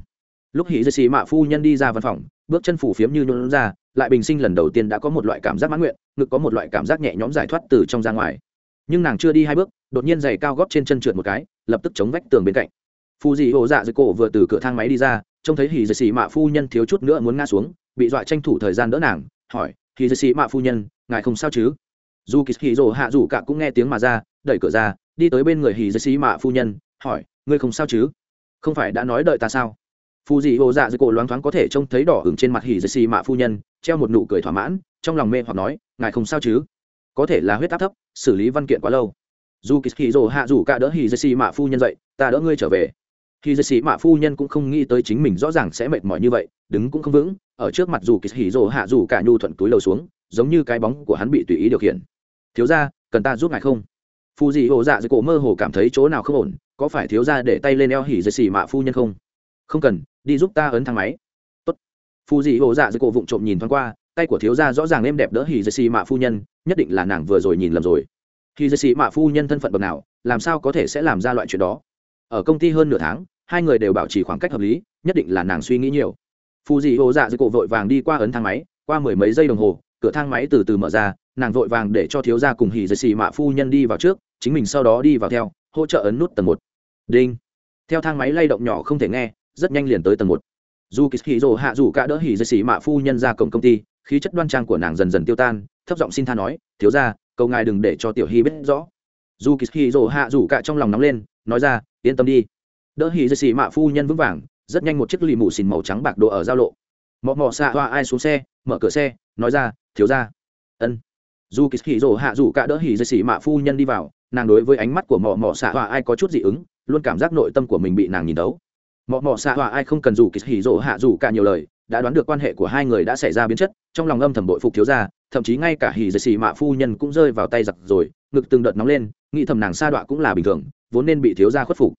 Lúc hỉ dây xì mạ phu nhân đi ra văn phòng, bước chân phủ phiếm như nôn ra, lại bình sinh lần đầu tiên đã có một loại cảm giác mãn nguyện, ngực có một loại cảm giác nhẹ nhõm giải thoát từ trong ra ngoài. Nhưng nàng chưa đi hai bước, đột nhiên giày cao góp trên chân trượt một cái, lập tức chống vách tường bên cạnh phù dị hồ dạ dưới cổ vừa từ cửa thang máy đi ra, trông thấy hỉ dây xì mạ phu nhân thiếu chút nữa muốn ngã xuống, bị dọa tranh thủ thời gian đỡ nàng, hỏi, hỉ dây xì mạ phu nhân, ngài không sao chứ? Dù kỳ hỉ hạ dù cả cũng nghe tiếng mà ra, đẩy cửa ra, đi tới bên người hỉ dây xì mạ phu nhân, hỏi, ngươi không sao chứ? Không phải đã nói đợi ta sao? Phù dị hồ dạ dưới cổ loáng thoáng có thể trông thấy đỏ ửng trên mặt hỉ dây xì mạ phu nhân, treo một nụ cười thỏa mãn, trong lòng mê hoặc nói, ngài không sao chứ? Có thể là huyết áp thấp, xử lý văn kiện quá lâu. Dù kỳ hì hạ dù cả đỡ hì dây xì mạ phu nhân dậy, ta đỡ ngươi trở về khi dây xì mạ phu nhân cũng không nghĩ tới chính mình rõ ràng sẽ mệt mỏi như vậy, đứng cũng không vững, ở trước mặt dù kỳ hỉ rồ hạ dù cả nhu thuận túi lầu xuống, giống như cái bóng của hắn bị tùy ý điều khiển. Thiếu ra cần ta giúp ngài không? Phù dị hồ dạ dưới cổ mơ hồ cảm thấy chỗ nào không ổn, có phải thiếu ra để tay lên eo hỉ dây xì mạ phu nhân không? Không cần, đi giúp ta ấn thang máy. Tốt. phù dị hồ dạ dưới cổ vụng trộm nhìn thoáng qua, tay của thiếu gia rõ ràng êm đẹp đỡ hỉ dây xì mạ phu nhân, nhất định là nàng vừa rồi nhìn lầm rồi. Hỉ dây xì mạ phu nhân thân phận bậc nào, làm sao có thể sẽ làm ra loại chuyện đó? Ở công ty hơn nửa tháng hai người đều bảo trì khoảng cách hợp lý nhất định là nàng suy nghĩ nhiều. Phù dị hồ dạ dưới cổ vội vàng đi qua ấn thang máy qua mười mấy giây đồng hồ cửa thang máy từ từ mở ra nàng vội vàng để cho thiếu gia cùng hì dây xì mạ phu nhân đi vào trước chính mình sau đó đi vào theo hỗ trợ ấn nút tầng một. Đinh. Theo thang máy lay động nhỏ không thể nghe rất nhanh liền tới tầng một. Dù kỳ hì rồ hạ dù cả đỡ hỉ dây xì mạ phu nhân ra cổng công ty khí chất đoan trang của nàng dần dần tiêu tan thấp giọng xin tha nói thiếu gia, cầu ngài đừng để cho tiểu hy biết rõ. Dù kỳ hì rồ hạ dù cả trong lòng nóng lên nói ra yên tâm đi đỡ hỉ dây xì mạ phu nhân vững vàng, rất nhanh một chiếc lì mù xìn màu trắng bạc đồ ở giao lộ. Mọ mọ xạ hoa ai xuống xe, mở cửa xe, nói ra, thiếu ra ân. Dù kỳ hì rổ hạ dù cả đỡ hỉ dây xì mạ phu nhân đi vào, nàng đối với ánh mắt của mọ mọ xạ hoa ai có chút dị ứng, luôn cảm giác nội tâm của mình bị nàng nhìn đấu mọ mọ xạ hoa ai không cần dù kỳ hỉ rổ hạ dù cả nhiều lời, đã đoán được quan hệ của hai người đã xảy ra biến chất, trong lòng âm thầm bội phục thiếu gia, thậm chí ngay cả hỉ dây xì mạ phu nhân cũng rơi vào tay giặc rồi, ngực từng đợt nóng lên, nghĩ thầm nàng sa đọa cũng là bình thường, vốn nên bị thiếu gia khuất phục.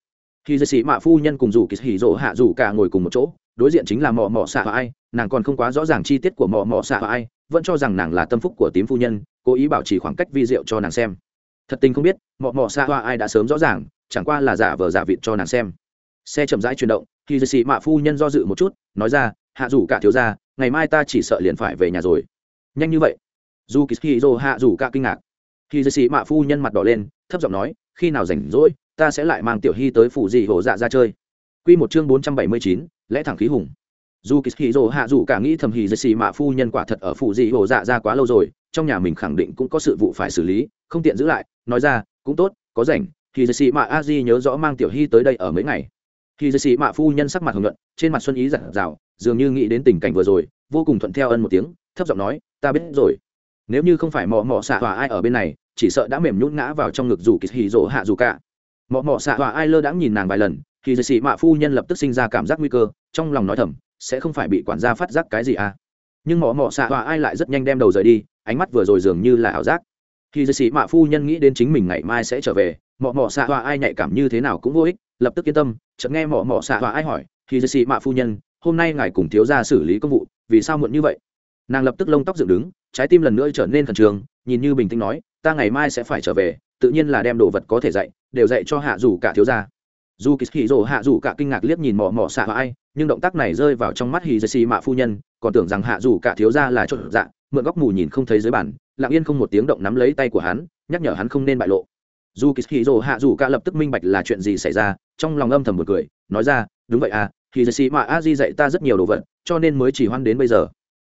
Khi dây sĩ mạ phu nhân cùng dù kỳ hỉ rỗ hạ dù cả ngồi cùng một chỗ, đối diện chính là mọ mọ xạ và ai, nàng còn không quá rõ ràng chi tiết của mọ mọ xạ và ai, vẫn cho rằng nàng là tâm phúc của tím phu nhân, cố ý bảo trì khoảng cách vi diệu cho nàng xem. Thật tình không biết, mọ mọ xạ và ai đã sớm rõ ràng, chẳng qua là giả vờ giả vịt cho nàng xem. Xe chậm rãi chuyển động, khi dư sĩ mạ phu nhân do dự một chút, nói ra, hạ rủ cả thiếu ra ngày mai ta chỉ sợ liền phải về nhà rồi. Nhanh như vậy, dù kỳ hì dô hạ rủ cả kinh ngạc. Khi dư sĩ mạ phu nhân mặt đỏ lên, thấp giọng nói, khi nào rảnh rỗi ta sẽ lại mang tiểu hy tới phủ dì hổ dạ ra chơi. Quy một chương bốn trăm bảy mươi chín, lẽ thẳng khí hùng. Dù kỳ hì dô hạ dù cả nghĩ thầm hì dì xì mạ phu nhân quả thật ở phủ dì hổ dạ ra quá lâu rồi, trong nhà mình khẳng định cũng có sự vụ phải xử lý, không tiện giữ lại, nói ra, cũng tốt, có rảnh thì dì xì mạ a di nhớ rõ mang tiểu hy tới đây ở mấy ngày. Hì dì xì mạ phu nhân sắc mặt hồng nhuận, trên mặt xuân ý giặt rào dường như nghĩ đến tình cảnh vừa rồi, vô cùng thuận theo ân một tiếng, thấp giọng nói, ta biết rồi. Nếu như không phải mò mò xạ hòa ai ở bên này, chỉ sợ đã mềm nhún ngã vào trong ngực dù kỳ hì rỗ hạ dù cả mọ mọ xạ hòa ai lơ đãng nhìn nàng vài lần, thì dì xì mạ phu nhân lập tức sinh ra cảm giác nguy cơ, trong lòng nói thầm, sẽ không phải bị quản gia phát giác cái gì à? Nhưng mọ mọ xạ hòa ai lại rất nhanh đem đầu rời đi, ánh mắt vừa rồi dường như là ảo giác. Khi dì xì mạ phu nhân nghĩ đến chính mình ngày mai sẽ trở về, mọ mọ xạ hòa ai nhạy cảm như thế nào cũng vô ích, lập tức yên tâm, chợt nghe mọ mọ xạ hòa ai hỏi, thì dì xì mạ phu nhân, hôm nay ngài cùng thiếu gia xử lý công vụ, vì sao muộn như vậy? Nàng lập tức lông tóc dựng đứng, trái tim lần nữa trở nên khẩn trương, nhìn như bình tĩnh nói, ta ngày mai sẽ phải trở về tự nhiên là đem đồ vật có thể dạy, đều dạy cho hạ dù cả thiếu gia. Dù kỳ hì rồ hạ dù cả kinh ngạc liếc nhìn mỏ mỏ xạ ai, nhưng động tác này rơi vào trong mắt hì dì xì mạ phu nhân, còn tưởng rằng hạ dù cả thiếu gia là chốt dạ mượn góc mù nhìn không thấy dưới bản lặng yên không một tiếng động nắm lấy tay của hắn, nhắc nhở hắn không nên bại lộ. Dù kỳ hì rồ hạ dù cả lập tức minh bạch là chuyện gì xảy ra, trong lòng âm thầm một cười, nói ra, đúng vậy à hì dì xì mạ a di dạy ta rất nhiều đồ vật, cho nên mới chỉ hoan đến bây giờ.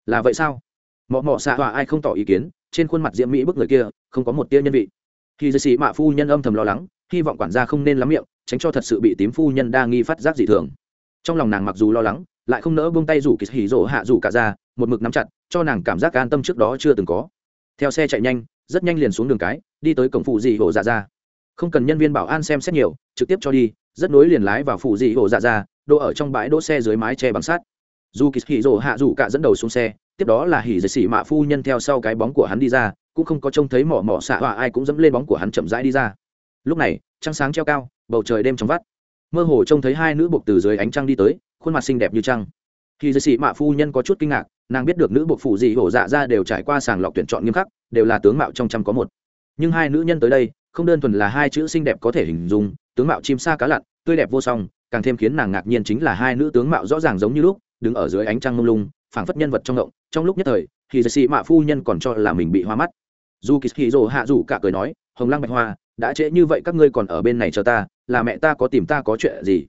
Là vậy sao? Mọ mọ xạ và ai không tỏ ý kiến, trên khuôn mặt diễm mỹ bức người kia, không có một tia nhân vị khi dì sĩ mạ phu nhân âm thầm lo lắng, hy vọng quản gia không nên lắm miệng, tránh cho thật sự bị tím phu nhân đa nghi phát giác dị thường. Trong lòng nàng mặc dù lo lắng, lại không nỡ buông tay rủ kỳ hỉ rổ hạ rủ cả ra, một mực nắm chặt, cho nàng cảm giác an tâm trước đó chưa từng có. Theo xe chạy nhanh, rất nhanh liền xuống đường cái, đi tới cổng phụ dị hổ dạ ra không cần nhân viên bảo an xem xét nhiều, trực tiếp cho đi, rất nối liền lái vào phụ dị hổ dạ ra đỗ ở trong bãi đỗ xe dưới mái che bằng sắt. Dù kỳ hỉ rổ hạ rủ cả dẫn đầu xuống xe, tiếp đó là hỉ dệt xỉ mạ phu nhân theo sau cái bóng của hắn đi ra cũng không có trông thấy mỏ mỏ xạ họa, ai cũng dẫm lên bóng của hắn chậm rãi đi ra. Lúc này, trăng sáng treo cao, bầu trời đêm trong vắt. Mơ hồ trông thấy hai nữ buộc từ dưới ánh trăng đi tới, khuôn mặt xinh đẹp như trăng. Khi dưới sĩ mạ phu nhân có chút kinh ngạc, nàng biết được nữ buộc phụ dị hổ dạ ra đều trải qua sàng lọc tuyển chọn nghiêm khắc, đều là tướng mạo trong trăm có một. Nhưng hai nữ nhân tới đây, không đơn thuần là hai chữ xinh đẹp có thể hình dung, tướng mạo chim sa cá lặn, tươi đẹp vô song, càng thêm khiến nàng ngạc nhiên chính là hai nữ tướng mạo rõ ràng giống như lúc, đứng ở dưới ánh trăng mông lung, phảng phất nhân vật trong ngộng trong lúc nhất thời thì dây sĩ mạ phu nhân còn cho là mình bị hoa mắt dù kỳ hì rồ hạ dù cả cười nói, hồng lăng bạch hoa, đã trễ như vậy các ngươi còn ở bên này chờ ta, là mẹ ta có tìm ta có chuyện gì?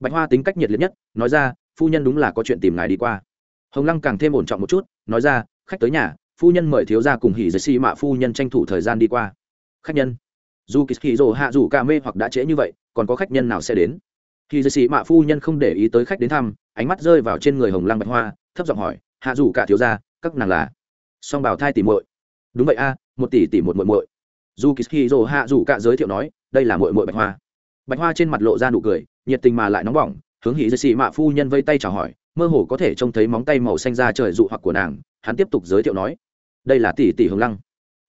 Bạch hoa tính cách nhiệt liệt nhất, nói ra, phu nhân đúng là có chuyện tìm ngài đi qua. Hồng lăng càng thêm ổn trọng một chút, nói ra, khách tới nhà, phu nhân mời thiếu gia cùng hỉ giấy xi mạ phu nhân tranh thủ thời gian đi qua. Khách nhân. Dù kỳ hì rồ hạ dù cả mê hoặc đã trễ như vậy, còn có khách nhân nào sẽ đến? Hỉ giấy xi mạ phu nhân không để ý tới khách đến thăm, ánh mắt rơi vào trên người hồng lăng bạch hoa, thấp giọng hỏi, hạ dù cả thiếu gia, các nàng là? Song bảo thai tìm muội đúng vậy a, một tỷ tỷ một muội muội. Dù kỳ hỉ rồ hạ dù cả giới thiệu nói, đây là muội muội bạch hoa. Bạch hoa trên mặt lộ ra nụ cười, nhiệt tình mà lại nóng bỏng, hướng hỉ dây xì mạ phu nhân vây tay chào hỏi, mơ hồ có thể trông thấy móng tay màu xanh ra trời dụ hoặc của nàng, hắn tiếp tục giới thiệu nói, đây là tỷ tỷ hồng lăng.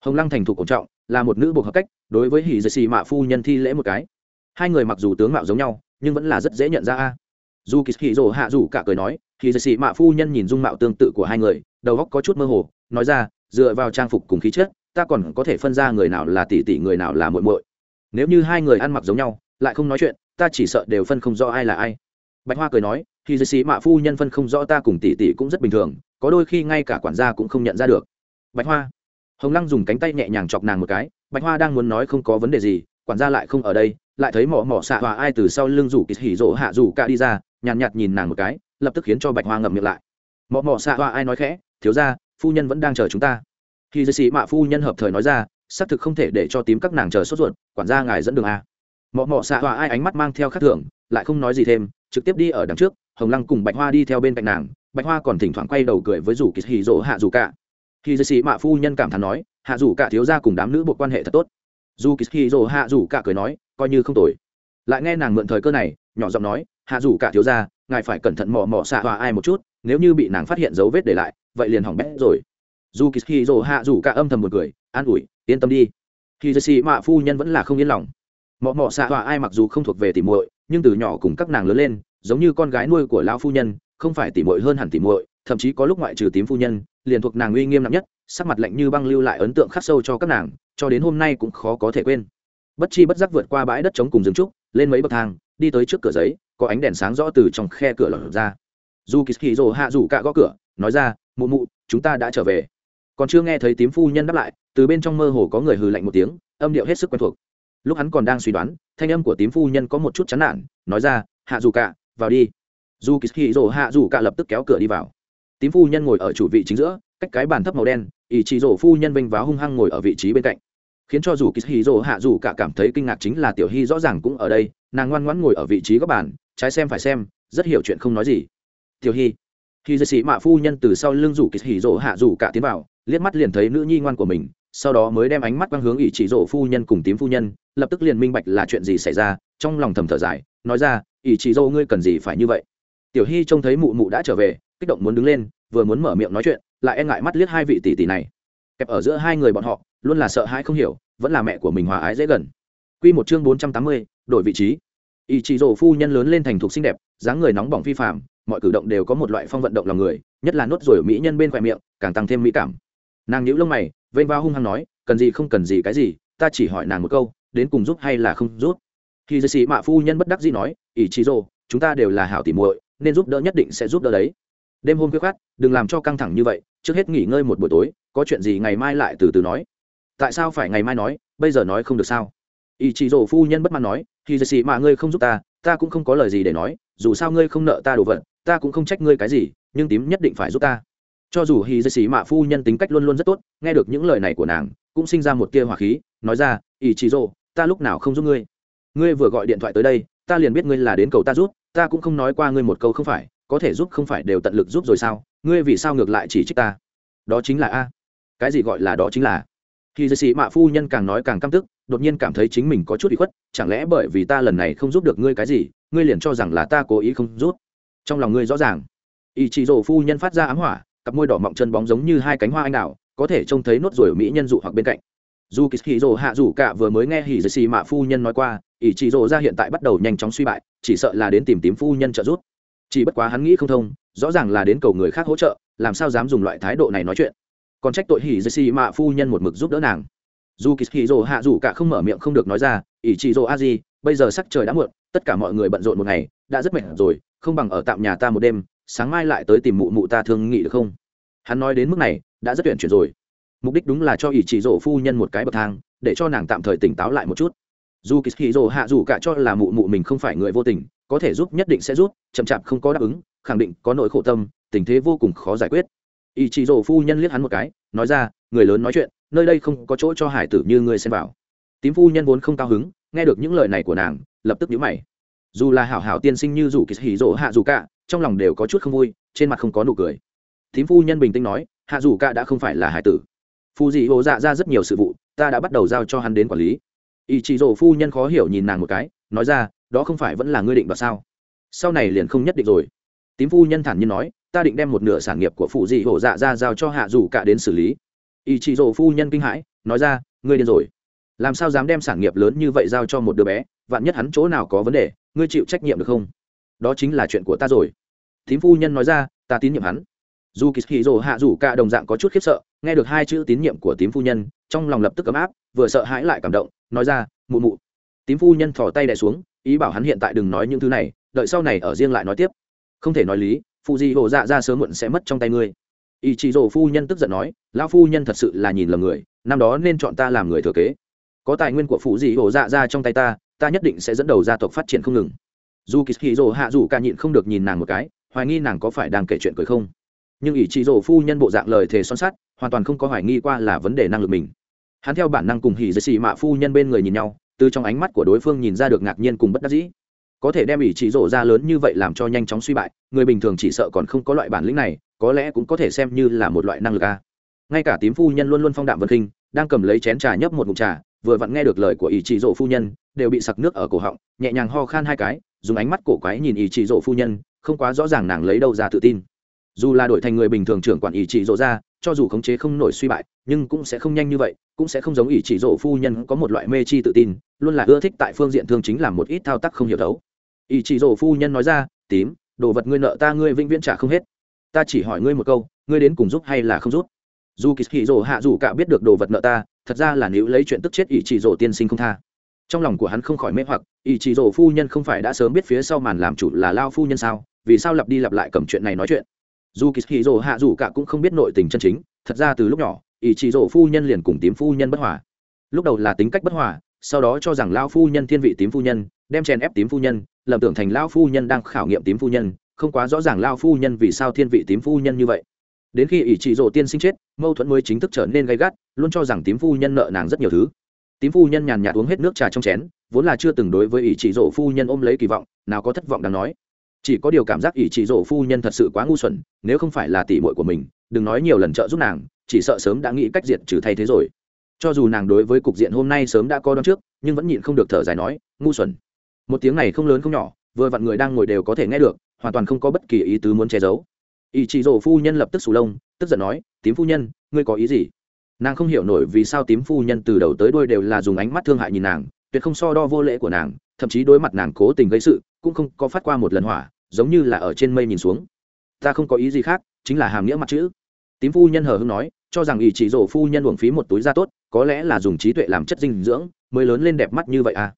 Hồng lăng thành thục cổ trọng, là một nữ buộc hợp cách, đối với hỉ dây xì mạ phu nhân thi lễ một cái. Hai người mặc dù tướng mạo giống nhau, nhưng vẫn là rất dễ nhận ra a. Dù kỳ hỉ rồ hạ dù cả cười nói, hỉ dây xì mạ phu nhân nhìn dung mạo tương tự của hai người, đầu góc có chút mơ hồ, nói ra dựa vào trang phục cùng khí chất ta còn có thể phân ra người nào là tỷ tỷ người nào là muội muội. Nếu như hai người ăn mặc giống nhau lại không nói chuyện ta chỉ sợ đều phân không rõ ai là ai. Bạch hoa cười nói khi dưới sĩ mạ phu nhân phân không rõ ta cùng tỷ tỷ cũng rất bình thường có đôi khi ngay cả quản gia cũng không nhận ra được. Bạch hoa hồng lăng dùng cánh tay nhẹ nhàng chọc nàng một cái bạch hoa đang muốn nói không có vấn đề gì quản gia lại không ở đây lại thấy mỏ mỏ xạ hòa ai từ sau lưng rủ kịch hỉ rỗ hạ rủ cả đi ra nhàn nhạt, nhạt nhìn nàng một cái lập tức khiến cho bạch hoa ngậm miệng lại. Mỏ mỏ xạ hòa ai nói khẽ thiếu ra phu nhân vẫn đang chờ chúng ta. Khi dư sĩ mạ phu nhân hợp thời nói ra, xác thực không thể để cho tím các nàng chờ sốt ruột, quản gia ngài dẫn đường a. Mọ mọ xạ hòa ai ánh mắt mang theo khắc thưởng lại không nói gì thêm, trực tiếp đi ở đằng trước, hồng lăng cùng bạch hoa đi theo bên cạnh nàng, bạch hoa còn thỉnh thoảng quay đầu cười với rủ kỳ hì rỗ hạ dù cả. Khi dư sĩ mạ phu nhân cảm thán nói, hạ dù cả thiếu ra cùng đám nữ bộ quan hệ thật tốt. Dù kỳ hì rỗ hạ dù cả cười nói, coi như không tồi. Lại nghe nàng mượn thời cơ này, nhỏ giọng nói, hạ dù cả thiếu ra ngài phải cẩn thận mò mò xạ hòa ai một chút, nếu như bị nàng phát hiện dấu vết để lại vậy liền hỏng bét rồi. Dù kỳ hì rỗ hạ dù cả âm thầm một cười, an ủi, yên tâm đi. Khi dư xì mạ phu nhân vẫn là không yên lòng. Mọ mọ xạ hòa ai mặc dù không thuộc về tỉ muội, nhưng từ nhỏ cùng các nàng lớn lên, giống như con gái nuôi của lão phu nhân, không phải tỉ muội hơn hẳn tỉ muội, thậm chí có lúc ngoại trừ tím phu nhân, liền thuộc nàng uy nghiêm nặng nhất, sắc mặt lạnh như băng lưu lại ấn tượng khắc sâu cho các nàng, cho đến hôm nay cũng khó có thể quên. Bất chi bất giác vượt qua bãi đất trống cùng rừng trúc, lên mấy bậc thang, đi tới trước cửa giấy, có ánh đèn sáng rõ từ trong khe cửa lọt ra. Dù kỳ hì rồ hạ dù cả gõ cửa nói ra, mụ mụ, chúng ta đã trở về. Còn chưa nghe thấy tím phu nhân đáp lại, từ bên trong mơ hồ có người hừ lạnh một tiếng, âm điệu hết sức quen thuộc. Lúc hắn còn đang suy đoán, thanh âm của tím phu nhân có một chút chán nản, nói ra, hạ dù cả, vào đi. Dù kỳ hì rồ hạ dù cả lập tức kéo cửa đi vào. Tím phu nhân ngồi ở chủ vị chính giữa, cách cái bàn thấp màu đen ỷ chỉ rổ phu nhân vênh váo hung hăng ngồi ở vị trí bên cạnh. Khiến cho dù kỳ hì rồ hạ dù cả cảm thấy kinh ngạc chính là tiểu hy rõ ràng cũng ở đây, nàng ngoan ngoãn ngồi ở vị trí góc bàn, trái xem phải xem, rất hiểu chuyện không nói gì. Tiểu hy khi dây sĩ mạ phu nhân từ sau lưng rủ kỳ hỉ rỗ hạ rủ cả tiến vào liếc mắt liền thấy nữ nhi ngoan của mình sau đó mới đem ánh mắt quang hướng ỷ chỉ rỗ phu nhân cùng tím phu nhân lập tức liền minh bạch là chuyện gì xảy ra trong lòng thầm thở dài nói ra ỷ chỉ rỗ ngươi cần gì phải như vậy? Tiểu hy trông thấy mụ mụ đã trở về kích động muốn đứng lên vừa muốn mở miệng nói chuyện lại e ngại mắt liếc hai vị tỷ tỷ này. Kẹp ở giữa hai người bọn họ luôn là sợ hãi không hiểu vẫn là mẹ của mình hòa ái dễ gần. Quy một chương bốn trăm tám mươi, đổi vị trí. ỷ chỉ rỗ phu nhân lớn lên thành thục xinh đẹp, dáng người nóng bỏng phi phàm, mọi cử động đều có một loại phong vận động lòng người, nhất là nốt ruồi mỹ nhân bên khoe miệng, càng tăng thêm mỹ cảm. Nàng nhíu lông mày vênh vào hung hăng nói cần gì không cần gì cái gì ta chỉ hỏi nàng một câu đến cùng giúp hay là không giúp? Khi dây sĩ mạ phu nhân bất đắc dĩ nói ỷ chí rồ chúng ta đều là hảo tỉ muội nên giúp đỡ nhất định sẽ giúp đỡ đấy. Đêm hôm khuya khát đừng làm cho căng thẳng như vậy trước hết nghỉ ngơi một buổi tối có chuyện gì ngày mai lại từ từ nói. Tại sao phải ngày mai nói bây giờ nói không được sao? Ỷ chỉ rồ phu nhân bất mãn nói khi dây sĩ mạ ngươi không giúp ta ta cũng không có lời gì để nói dù sao ngươi không nợ ta đồ vật ta cũng không trách ngươi cái gì, nhưng tím nhất định phải giúp ta. Cho dù hì dây xì mạ phu nhân tính cách luôn luôn rất tốt, nghe được những lời này của nàng, cũng sinh ra một tia hỏa khí, nói ra ỷ chị rô ta lúc nào không giúp ngươi? Ngươi vừa gọi điện thoại tới đây, ta liền biết ngươi là đến cầu ta giúp, ta cũng không nói qua ngươi một câu không phải, có thể giúp không phải đều tận lực giúp rồi sao? Ngươi vì sao ngược lại chỉ trích ta? Đó chính là a. Cái gì gọi là đó chính là? Khi dây xì mạ phu nhân càng nói càng căm tức, đột nhiên cảm thấy chính mình có chút bị khuất, chẳng lẽ bởi vì ta lần này không giúp được ngươi cái gì, ngươi liền cho rằng là ta cố ý không giúp? Trong lòng ngươi rõ ràng. Ý chị rổ phu nhân phát ra ám hỏa, cặp môi đỏ mọng chân bóng giống như hai cánh hoa anh đào, có thể trông thấy nốt ruồi mỹ nhân dụ hoặc bên cạnh. Dù kỳ hì rồ hạ rủ cả vừa mới nghe hì dì xì mạ phu nhân nói qua ỷ chị rồ ra hiện tại bắt đầu nhanh chóng suy bại, chỉ sợ là đến tìm tím phu nhân trợ giúp. Chỉ bất quá hắn nghĩ không thông, rõ ràng là đến cầu người khác hỗ trợ, làm sao dám dùng loại thái độ này nói chuyện. Còn trách tội hì dì xì mạ phu nhân một mực giúp đỡ nàng. Dù kỳ hì rồ hạ rủ cả không mở miệng không được nói ra ỷ chị rồ a di, bây giờ sắc trời đã muộn tất cả mọi người bận rộn một ngày, đã rất mệt rồi, không bằng ở tạm nhà ta một đêm, sáng mai lại tới tìm mụ mụ ta thương nghị được không? Hắn nói đến mức này, đã rất tuyển chuyển rồi. Mục đích đúng là cho ỷ chỉ rổ phu nhân một cái bậc thang, để cho nàng tạm thời tỉnh táo lại một chút. Dù kỳ hì rổ hạ dù cả cho là mụ mụ mình không phải người vô tình, có thể giúp nhất định sẽ giúp, chậm chạp không có đáp ứng, khẳng định có nỗi khổ tâm, tình thế vô cùng khó giải quyết. Ỷ chỉ rổ phu nhân liếc hắn một cái, nói ra, người lớn nói chuyện, nơi đây không có chỗ cho hải tử như ngươi xem vào. Tím phu nhân vốn không cao hứng, nghe được những lời này của nàng lập tức nhíu mày. Dù là hảo hảo tiên sinh như dù kỳ hỉ rổ hạ dù cả, trong lòng đều có chút không vui, trên mặt không có nụ cười. Thím phu nhân bình tĩnh nói, hạ dù Cả đã không phải là hải tử. Phu dị hồ dạ ra rất nhiều sự vụ, ta đã bắt đầu giao cho hắn đến quản lý. Ý chị rổ phu nhân khó hiểu nhìn nàng một cái, nói ra, đó không phải vẫn là ngươi định đoạt sao? Sau này liền không nhất định rồi. Tím phu nhân thản nhiên nói, ta định đem một nửa sản nghiệp của phụ dị hổ dạ ra giao cho hạ dù cả đến xử lý. Ý chị rổ phu nhân kinh hãi, nói ra, ngươi điên rồi. Làm sao dám đem sản nghiệp lớn như vậy giao cho một đứa bé? Vạn nhất hắn chỗ nào có vấn đề, ngươi chịu trách nhiệm được không? Đó chính là chuyện của ta rồi. Tím phu nhân nói ra, ta tín nhiệm hắn. Dù kỳ hì dồ hạ dù cả đồng dạng có chút khiếp sợ, nghe được hai chữ tín nhiệm của tím phu nhân, trong lòng lập tức ấm áp, vừa sợ hãi lại cảm động, nói ra, mụ mụ. Tím phu nhân thỏ tay đè xuống, ý bảo hắn hiện tại đừng nói những thứ này, đợi sau này ở riêng lại nói tiếp. Không thể nói lý phụ di hồ dạ ra sớm muộn sẽ mất trong tay ngươi. Ý chị rổ phu nhân tức giận nói, lão phu nhân thật sự là nhìn lầm người, năm đó nên chọn ta làm người thừa kế có tài nguyên của phụ dị hổ dạ ra trong tay ta ta nhất định sẽ dẫn đầu gia tộc phát triển không ngừng. Dù kỳ hì hạ dù ca nhịn không được nhìn nàng một cái, hoài nghi nàng có phải đang kể chuyện cười không. Nhưng ỷ chị rồ phu nhân bộ dạng lời thề son sắt, hoàn toàn không có hoài nghi qua là vấn đề năng lực mình. Hắn theo bản năng cùng hỉ dây xì mạ phu nhân bên người nhìn nhau, từ trong ánh mắt của đối phương nhìn ra được ngạc nhiên cùng bất đắc dĩ. Có thể đem ỷ chỉ rổ ra lớn như vậy làm cho nhanh chóng suy bại, người bình thường chỉ sợ còn không có loại bản lĩnh này, có lẽ cũng có thể xem như là một loại năng lực a. Ngay cả tím phu nhân luôn luôn phong đạm vân khinh, đang cầm lấy chén trà nhấp một ngụm trà vừa vặn nghe được lời của Ý chỉ Dỗ phu nhân, đều bị sặc nước ở cổ họng, nhẹ nhàng ho khan hai cái, dùng ánh mắt cổ quái nhìn Ý chỉ Dỗ phu nhân, không quá rõ ràng nàng lấy đâu ra tự tin. Dù là đổi thành người bình thường trưởng quản Ý chỉ Dỗ ra, cho dù khống chế không nổi suy bại, nhưng cũng sẽ không nhanh như vậy, cũng sẽ không giống Ý chỉ Dỗ phu nhân có một loại mê chi tự tin, luôn là ưa thích tại phương diện thương chính là một ít thao tác không hiểu thấu. Ý chỉ Dỗ phu nhân nói ra, tím, đồ vật ngươi nợ ta ngươi vĩnh viễn trả không hết. Ta chỉ hỏi ngươi một câu, ngươi đến cùng giúp hay là không giúp? Dù kỳ hì rổ hạ dù cả biết được đồ vật nợ ta thật ra là nếu lấy chuyện tức chết Ý chỉ rổ tiên sinh không tha. Trong lòng của hắn không khỏi mê hoặc Ý chỉ rổ phu nhân không phải đã sớm biết phía sau màn làm chủ là lao phu nhân sao, vì sao lặp đi lặp lại cầm chuyện này nói chuyện. Dù kỳ hì rổ hạ dù cả cũng không biết nội tình chân chính, thật ra từ lúc nhỏ Ý chỉ rổ phu nhân liền cùng tím phu nhân bất hòa. Lúc đầu là tính cách bất hòa, sau đó cho rằng lao phu nhân thiên vị tím phu nhân, đem chèn ép tím phu nhân, lầm tưởng thành lao phu nhân đang khảo nghiệm tím phu nhân, không quá rõ ràng lao phu nhân vì sao thiên vị tím phu nhân như vậy đến khi ỷ chỉ rộ tiên sinh chết, mâu thuẫn mới chính thức trở nên gay gắt, luôn cho rằng tím phu nhân nợ nàng rất nhiều thứ. Tím phu nhân nhàn nhạt uống hết nước trà trong chén, vốn là chưa từng đối với ỷ chỉ rộ phu nhân ôm lấy kỳ vọng, nào có thất vọng đáng nói. Chỉ có điều cảm giác ỷ chỉ rộ phu nhân thật sự quá ngu xuẩn, nếu không phải là tỷ muội của mình, đừng nói nhiều lần trợ giúp nàng, chỉ sợ sớm đã nghĩ cách diệt trừ thay thế rồi. Cho dù nàng đối với cục diện hôm nay sớm đã có đón trước, nhưng vẫn nhịn không được thở dài nói, ngu xuẩn. Một tiếng này không lớn không nhỏ, vừa vặn người đang ngồi đều có thể nghe được, hoàn toàn không có bất kỳ ý tứ muốn che giấu ý chị rổ phu nhân lập tức sù lông, tức giận nói, tím phu nhân, ngươi có ý gì? Nàng không hiểu nổi vì sao tím phu nhân từ đầu tới đuôi đều là dùng ánh mắt thương hại nhìn nàng, tuyệt không so đo vô lễ của nàng, thậm chí đối mặt nàng cố tình gây sự, cũng không có phát qua một lần hỏa, giống như là ở trên mây nhìn xuống. Ta không có ý gì khác, chính là hàm nghĩa mặt chữ. Tím phu nhân hờ hưng nói, cho rằng ý chỉ rổ phu nhân uổng phí một túi da tốt, có lẽ là dùng trí tuệ làm chất dinh dưỡng, mới lớn lên đẹp mắt như vậy à?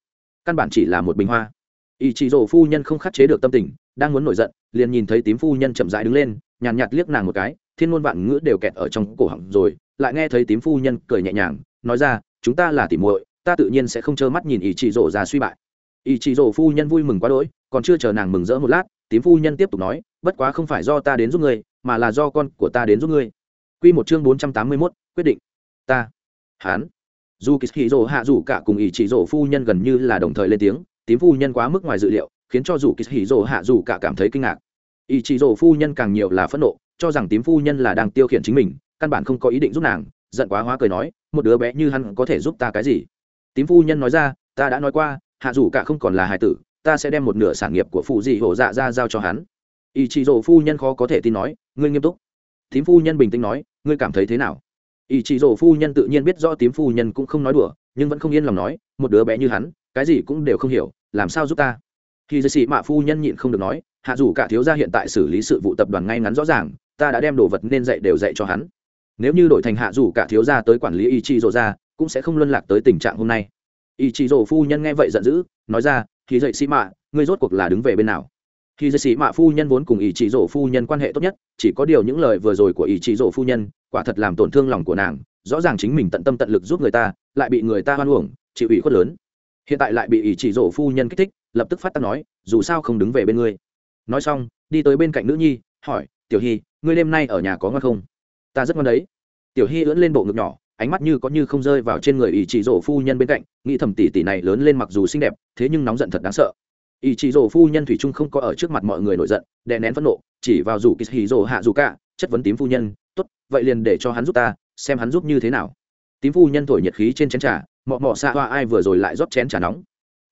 Căn bản chỉ là một bình hoa. Ý chỉ rổ phu nhân không khắc chế được tâm tình, đang muốn nổi giận liền nhìn thấy tím phu nhân chậm rãi đứng lên nhàn nhạt, liếc nàng một cái thiên ngôn vạn ngữ đều kẹt ở trong cổ họng rồi lại nghe thấy tím phu nhân cười nhẹ nhàng nói ra chúng ta là tỉ muội ta tự nhiên sẽ không trơ mắt nhìn ý chị rổ ra suy bại ý chị rổ phu nhân vui mừng quá đỗi còn chưa chờ nàng mừng rỡ một lát tím phu nhân tiếp tục nói bất quá không phải do ta đến giúp ngươi mà là do con của ta đến giúp ngươi Quy một chương bốn trăm tám mươi mốt quyết định. Ta. Hán. Dù Kishiro hạ rủ cả cùng ý chị rổ phu nhân gần như là đồng thời lên tiếng, tím phu nhân quá mức ngoài dự liệu, khiến cho dù Kishiro hạ dù cả cảm thấy kinh ngạc. Ý chỉ rồ phu nhân càng nhiều là phẫn nộ, cho rằng tím phu nhân là đang tiêu khiển chính mình, căn bản không có ý định giúp nàng, giận quá hóa cười nói, một đứa bé như hắn có thể giúp ta cái gì? Tím phu nhân nói ra, ta đã nói qua, hạ dù cả không còn là hài tử, ta sẽ đem một nửa sản nghiệp của phụ dị hổ dạ ra giao cho hắn. Ý chỉ rồ phu nhân khó có thể tin nói, ngươi nghiêm túc tím phu nhân bình tĩnh nói ngươi cảm thấy thế nào ý chị rồ phu nhân tự nhiên biết rõ tím phu nhân cũng không nói đùa nhưng vẫn không yên lòng nói một đứa bé như hắn cái gì cũng đều không hiểu làm sao giúp ta khi dây sĩ mạ phu nhân nhịn không được nói, hạ dù cả thiếu gia hiện tại xử lý sự vụ tập đoàn ngay ngắn rõ ràng, ta đã đem đồ vật nên dạy đều dạy cho hắn. Nếu như đổi thành hạ dù cả thiếu gia tới quản lý ý chí rổ ra, cũng sẽ không luân lạc tới tình trạng hôm nay. Ý chí rổ phu nhân nghe vậy giận dữ, nói ra, khi dậy sĩ mạ, ngươi rốt cuộc là đứng về bên nào? Khi dây sĩ mạ phu nhân vốn cùng ý chí rổ phu nhân quan hệ tốt nhất, chỉ có điều những lời vừa rồi của ý chí rổ phu nhân, quả thật làm tổn thương lòng của nàng, rõ ràng chính mình tận tâm tận lực giúp người ta, lại bị người ta hoan uổng, chịu ủy khuất lớn. Hiện tại lại bị ý chỉ rổ phu nhân kích thích lập tức phát tác nói, dù sao không đứng về bên ngươi. Nói xong, đi tới bên cạnh nữ nhi, hỏi, tiểu hy, ngươi đêm nay ở nhà có ngon không? Ta rất ngon đấy. Tiểu hy ưỡn lên bộ ngực nhỏ, ánh mắt như có như không rơi vào trên người ý chỉ rổ phu nhân bên cạnh, nghĩ thầm tỷ tỷ này lớn lên mặc dù xinh đẹp, thế nhưng nóng giận thật đáng sợ. Ý chị rổ phu nhân thủy trung không có ở trước mặt mọi người nổi giận, đè nén phẫn nộ, chỉ vào rủ kỳ hì rổ hạ dù cả, chất vấn tím phu nhân, tốt, vậy liền để cho hắn giúp ta, xem hắn giúp như thế nào. Tím phu nhân thổi nhiệt khí trên chén trà, mọ mọ xạ hoa ai vừa rồi lại rót chén trà nóng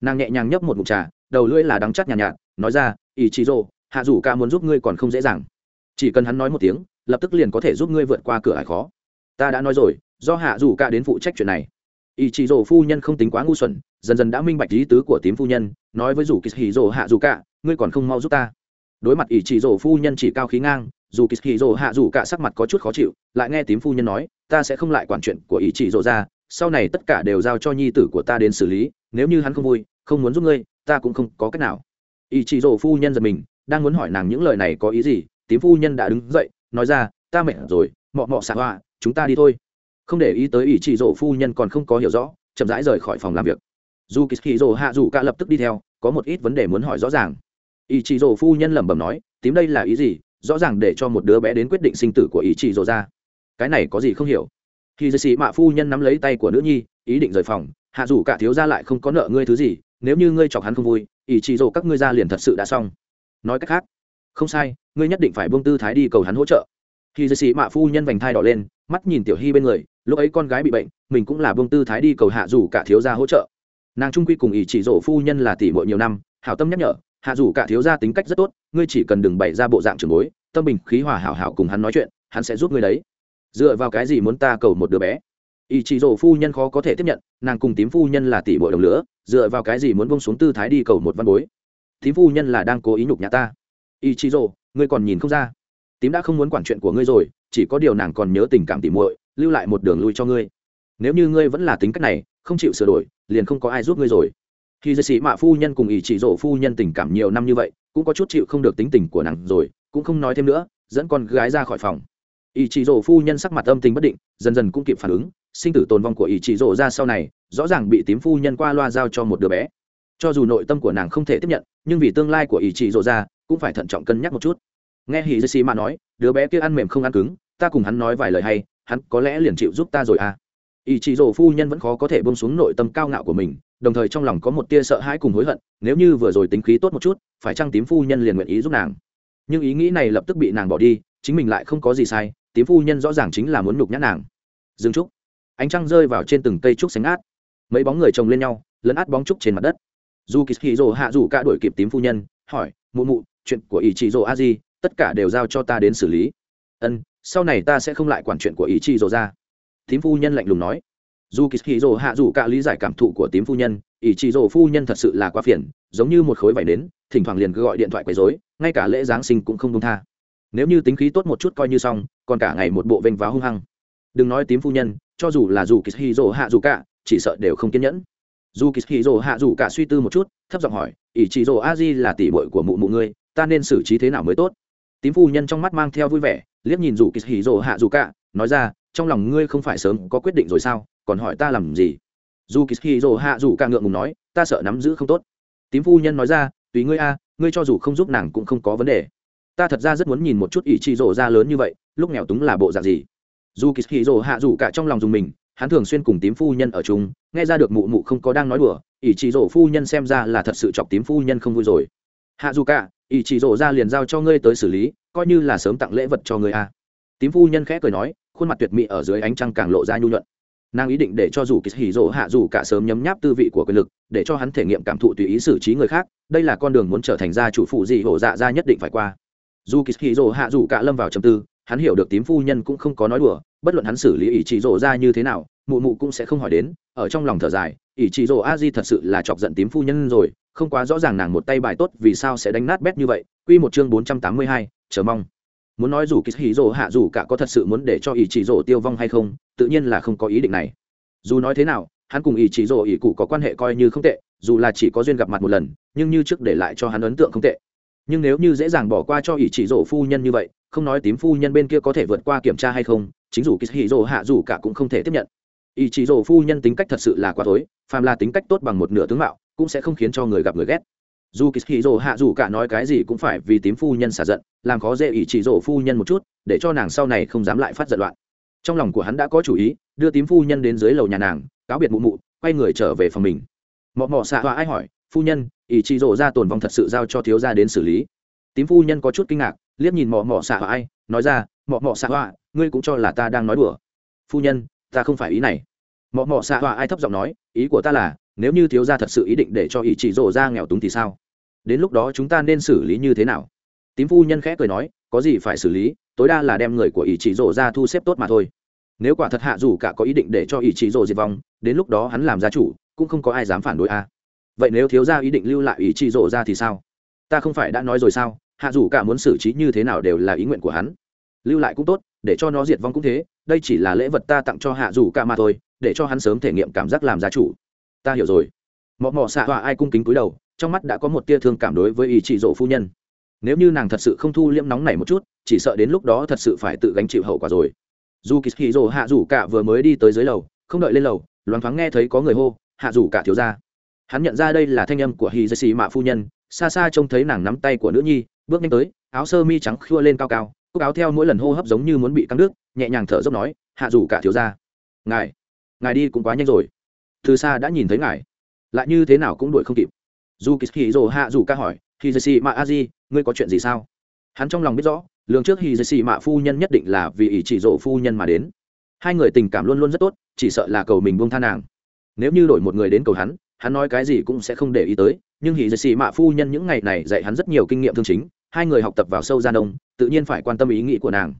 nàng nhẹ nhàng nhấp một mụn trà đầu lưỡi là đắng chắt nhàn nhạt, nhạt nói ra ý chí rổ hạ dù ca muốn giúp ngươi còn không dễ dàng. Chỉ cần hắn nói một tiếng lập tức liền có thể giúp ngươi vượt qua cửa ải khó. Ta đã nói rồi do hạ dù ca đến phụ trách chuyện này. Ý chí rổ phu nhân không tính quá ngu xuẩn dần dần đã minh bạch lý tứ của tím phu nhân nói với dù kỳ hì rổ hạ dù cả ngươi còn không mau giúp ta. Đối mặt ý chí rổ phu nhân chỉ cao khí ngang dù kỳ hì rổ hạ dù cả sắc mặt có chút khó chịu lại nghe tím phu nhân nói ta sẽ không lại quản chuyện của ý chí rổ ra sau này tất cả đều giao cho nhi tử của ta đến xử lý nếu như hắn không vui, không muốn giúp ngươi, ta cũng không có cách nào. Ý chị rổ phu nhân giật mình, đang muốn hỏi nàng những lời này có ý gì, tím phu nhân đã đứng dậy, nói ra, ta mệt rồi, mọ mọ xạ hoa chúng ta đi thôi. Không để ý tới ý chị rổ phu nhân còn không có hiểu rõ, chậm rãi rời khỏi phòng làm việc. Dù kỳ kỳ rổ hạ dù cả lập tức đi theo, có một ít vấn đề muốn hỏi rõ ràng. Ý chị rổ phu nhân lẩm bẩm nói, tím đây là ý gì? Rõ ràng để cho một đứa bé đến quyết định sinh tử của ý chị rổ ra. Cái này có gì không hiểu? Khi dư sĩ mạ phu nhân nắm lấy tay của nữ nhi, ý định rời phòng hạ dù cả thiếu ra lại không có nợ ngươi thứ gì, nếu như ngươi chọc hắn không vui ý chị rổ các ngươi ra liền thật sự đã xong. Nói cách khác, không sai, ngươi nhất định phải buông tư thái đi cầu hắn hỗ trợ. Khi dư sĩ mạ phu nhân vành thai đỏ lên, mắt nhìn tiểu hy bên người, lúc ấy con gái bị bệnh, mình cũng là buông tư thái đi cầu hạ dù cả thiếu gia hỗ trợ. Nàng trung quy cùng ý chỉ rổ phu nhân là tỷ muội nhiều năm, hảo tâm nhắc nhở, hạ dù cả thiếu gia tính cách rất tốt, ngươi chỉ cần đừng bày ra bộ dạng trường bối, tâm bình khí hòa hảo hảo cùng hắn nói chuyện, hắn sẽ giúp ngươi đấy. Dựa vào cái gì muốn ta cầu một đứa bé? Ý chỉ rổ phu nhân khó có thể tiếp nhận, nàng cùng tím phu nhân là tỷ muội đồng lửa, dựa vào cái gì muốn bông xuống tư thái đi cầu một văn bối? Tím phu nhân là đang cố ý nhục nhã ta. Ý chỉ rổ, ngươi còn nhìn không ra. Tím đã không muốn quản chuyện của ngươi rồi, chỉ có điều nàng còn nhớ tình cảm tỉ muội, lưu lại một đường lui cho ngươi. Nếu như ngươi vẫn là tính cách này, không chịu sửa đổi, liền không có ai giúp ngươi rồi. Khi dây sĩ mạ phu nhân cùng ý chỉ rổ phu nhân tình cảm nhiều năm như vậy, cũng có chút chịu không được tính tình của nàng rồi, cũng không nói thêm nữa, dẫn con gái ra khỏi phòng. Ý chỉ rổ phu nhân sắc mặt âm tình bất định, dần dần cũng kịp phản ứng sinh tử tồn vong của ý chỉ rộ ra sau này, rõ ràng bị tím phu nhân qua loa giao cho một đứa bé. Cho dù nội tâm của nàng không thể tiếp nhận, nhưng vì tương lai của ý chỉ rộ ra, cũng phải thận trọng cân nhắc một chút. Nghe hì dê xì mà nói, đứa bé kia ăn mềm không ăn cứng, ta cùng hắn nói vài lời hay, hắn có lẽ liền chịu giúp ta rồi à. Ý chị rộ phu nhân vẫn khó có thể bông xuống nội tâm cao ngạo của mình, đồng thời trong lòng có một tia sợ hãi cùng hối hận, nếu như vừa rồi tính khí tốt một chút, phải chăng tím phu nhân liền nguyện ý giúp nàng? Nhưng ý nghĩ này lập tức bị nàng bỏ đi, chính mình lại không có gì sai, tím phu nhân rõ ràng chính là muốn nhục nhã nàng. Dương trúc ánh trăng rơi vào trên từng cây trúc sánh át. Mấy bóng người chồng lên nhau, lấn át bóng trúc trên mặt đất. Dù kỳ hì rồ hạ dù cả đuổi kịp tím phu nhân, hỏi, mụ mụ, chuyện của ý chị rồ a di tất cả đều giao cho ta đến xử lý. Ân, sau này ta sẽ không lại quản chuyện của ý chị rồ ra. Tím phu nhân lạnh lùng nói. Dù kỳ hì rồ hạ dù cả lý giải cảm thụ của tím phu nhân ý chị rồ phu nhân thật sự là quá phiền, giống như một khối vải nến, thỉnh thoảng liền cứ gọi điện thoại quấy rối, ngay cả lễ giáng sinh cũng không công tha. Nếu như tính khí tốt một chút coi như xong, còn cả ngày một bộ vênh váo hung hăng. Đừng nói tím phu nhân cho dù là dù kỳ hì rồ hạ dù cả, chỉ sợ đều không kiên nhẫn. Dù kỳ hì rồ hạ dù cả suy tư một chút, thấp giọng hỏi, ý chị rồ a di là tỷ bội của mụ mụ ngươi, ta nên xử trí thế nào mới tốt? Tím phu nhân trong mắt mang theo vui vẻ, liếc nhìn dù kỳ hì rồ hạ dù cả, nói ra, trong lòng ngươi không phải sớm có quyết định rồi sao, còn hỏi ta làm gì? Dù kỳ hì rồ hạ dù cả ngượng ngùng nói, ta sợ nắm giữ không tốt. Tím phu nhân nói ra, tùy ngươi a, ngươi cho dù không giúp nàng cũng không có vấn đề. Ta thật ra rất muốn nhìn một chút ý chị rồ ra lớn như vậy, lúc nghèo túng là bộ dạng gì? Dù kỳ hì rồ hạ dù cả trong lòng dùng mình, hắn thường xuyên cùng tím phu nhân ở chung, nghe ra được mụ mụ không có đang nói đùa ỷ chị rổ phu nhân xem ra là thật sự chọc tím phu nhân không vui rồi. Hạ dù cả ỷ chị rổ ra liền giao cho ngươi tới xử lý, coi như là sớm tặng lễ vật cho ngươi a. Tím phu nhân khẽ cười nói, khuôn mặt tuyệt mỹ ở dưới ánh trăng càng lộ ra nhu nhuận. Nàng ý định để cho dù kỳ hỉ rỗ hạ dù cả sớm nhấm nháp tư vị của quyền lực, để cho hắn thể nghiệm cảm thụ tùy ý xử trí người khác, đây là con đường muốn trở thành gia chủ phụ gì hổ dạ ra nhất định phải qua. Dù kỳ hỉ rỗ hạ dù cả lâm vào trầm tư, hắn hiểu được tím phu nhân cũng không có nói đùa bất luận hắn xử lý ý chỉ rỗ ra như thế nào mụ mụ cũng sẽ không hỏi đến ở trong lòng thở dài ý chỉ rỗ a di thật sự là chọc giận tím phu nhân rồi không quá rõ ràng nàng một tay bài tốt vì sao sẽ đánh nát bét như vậy quy một chương bốn trăm tám mươi hai, chờ mong. Muốn nói dù kỳ hì rỗ hạ dù cả có thật sự muốn để cho ý chỉ rỗ tiêu vong hay không tự nhiên là không có ý định này. Dù nói thế nào hắn cùng ý chỉ rỗ ý cụ có quan hệ coi như không tệ dù là chỉ có duyên gặp mặt một lần nhưng như trước để lại cho hắn ấn tượng không tệ. Nhưng nếu như dễ dàng bỏ qua cho ý chỉ rỗ phu nhân như vậy không nói tím phu nhân bên kia có thể vượt qua kiểm tra hay không chính dù kishiro hạ dù cả cũng không thể tiếp nhận. Ý chỉ rỗ phu nhân tính cách thật sự là quá tối phàm là tính cách tốt bằng một nửa tướng mạo, cũng sẽ không khiến cho người gặp người ghét. Dù kishiro hạ dù cả nói cái gì cũng phải vì tím phu nhân xả giận, làm khó dễ ý chỉ rỗ phu nhân một chút, để cho nàng sau này không dám lại phát giận loạn. Trong lòng của hắn đã có chủ ý, đưa tím phu nhân đến dưới lầu nhà nàng, cáo biệt mụ mụ, quay người trở về phòng mình. Mọ mọ xạ hoa ai hỏi, phu nhân ý chỉ rỗ ra tồn vong thật sự giao cho thiếu gia đến xử lý? Tím phu nhân có chút kinh ngạc, liếc nhìn mọ mọ xạ hoa ai, nói ra, mọ mọ xạ hoa ngươi cũng cho là ta đang nói đùa. Phu nhân, ta không phải ý này. Mọ mọ xạ họa ai thấp giọng nói, ý của ta là, nếu như thiếu gia thật sự ý định để cho ý chỉ rổ ra nghèo túng thì sao? Đến lúc đó chúng ta nên xử lý như thế nào? Tím phu nhân khẽ cười nói, có gì phải xử lý, tối đa là đem người của ý chỉ rổ ra thu xếp tốt mà thôi. Nếu quả thật hạ dù cả có ý định để cho ý chỉ rổ diệt vong, đến lúc đó hắn làm gia chủ, cũng không có ai dám phản đối a. À. Vậy nếu thiếu gia ý định lưu lại ý chỉ rổ ra thì sao? Ta không phải đã nói rồi sao? Hạ dù cả muốn xử trí như thế nào đều là ý nguyện của hắn. Lưu lại cũng tốt để cho nó diệt vong cũng thế, đây chỉ là lễ vật ta tặng cho hạ dù cả mà thôi, để cho hắn sớm thể nghiệm cảm giác làm gia chủ. Ta hiểu rồi. Mọ mọ xạ họa ai cung kính cúi đầu, trong mắt đã có một tia thương cảm đối với ý chị rộ phu nhân. Nếu như nàng thật sự không thu liễm nóng này một chút, chỉ sợ đến lúc đó thật sự phải tự gánh chịu hậu quả rồi. Dù kỳ hì rồ hạ rủ cả vừa mới đi tới dưới lầu, không đợi lên lầu, loáng thoáng nghe thấy có người hô, hạ rủ cả thiếu ra hắn nhận ra đây là thanh âm của hì dây xì mạ phu nhân, xa xa trông thấy nàng nắm tay của nữ nhi, bước nhanh tới, áo sơ mi trắng khua lên cao cao cúc áo theo mỗi lần hô hấp giống như muốn bị căng nước nhẹ nhàng thở dốc nói, hạ dù cả thiếu ra ngài ngài đi cũng quá nhanh rồi. Từ xa đã nhìn thấy ngài. Lại như thế nào cũng đuổi không kịp. Dù kỳ hì dồ hạ dù ca hỏi hì dì xì mạ a di, ngươi có chuyện gì sao? Hắn trong lòng biết rõ, lường trước hì dì xì mạ phu nhân nhất định là vì ỷ chỉ dỗ phu nhân mà đến. Hai người tình cảm luôn luôn rất tốt, chỉ sợ là cầu mình buông tha nàng. Nếu như đổi một người đến cầu hắn hắn nói cái gì cũng sẽ không để ý tới, nhưng hì dì xì mạ phu nhân những ngày này dạy hắn rất nhiều kinh nghiệm thương chính hai người học tập vào sâu gian đông tự nhiên phải quan tâm ý nghĩ của nàng.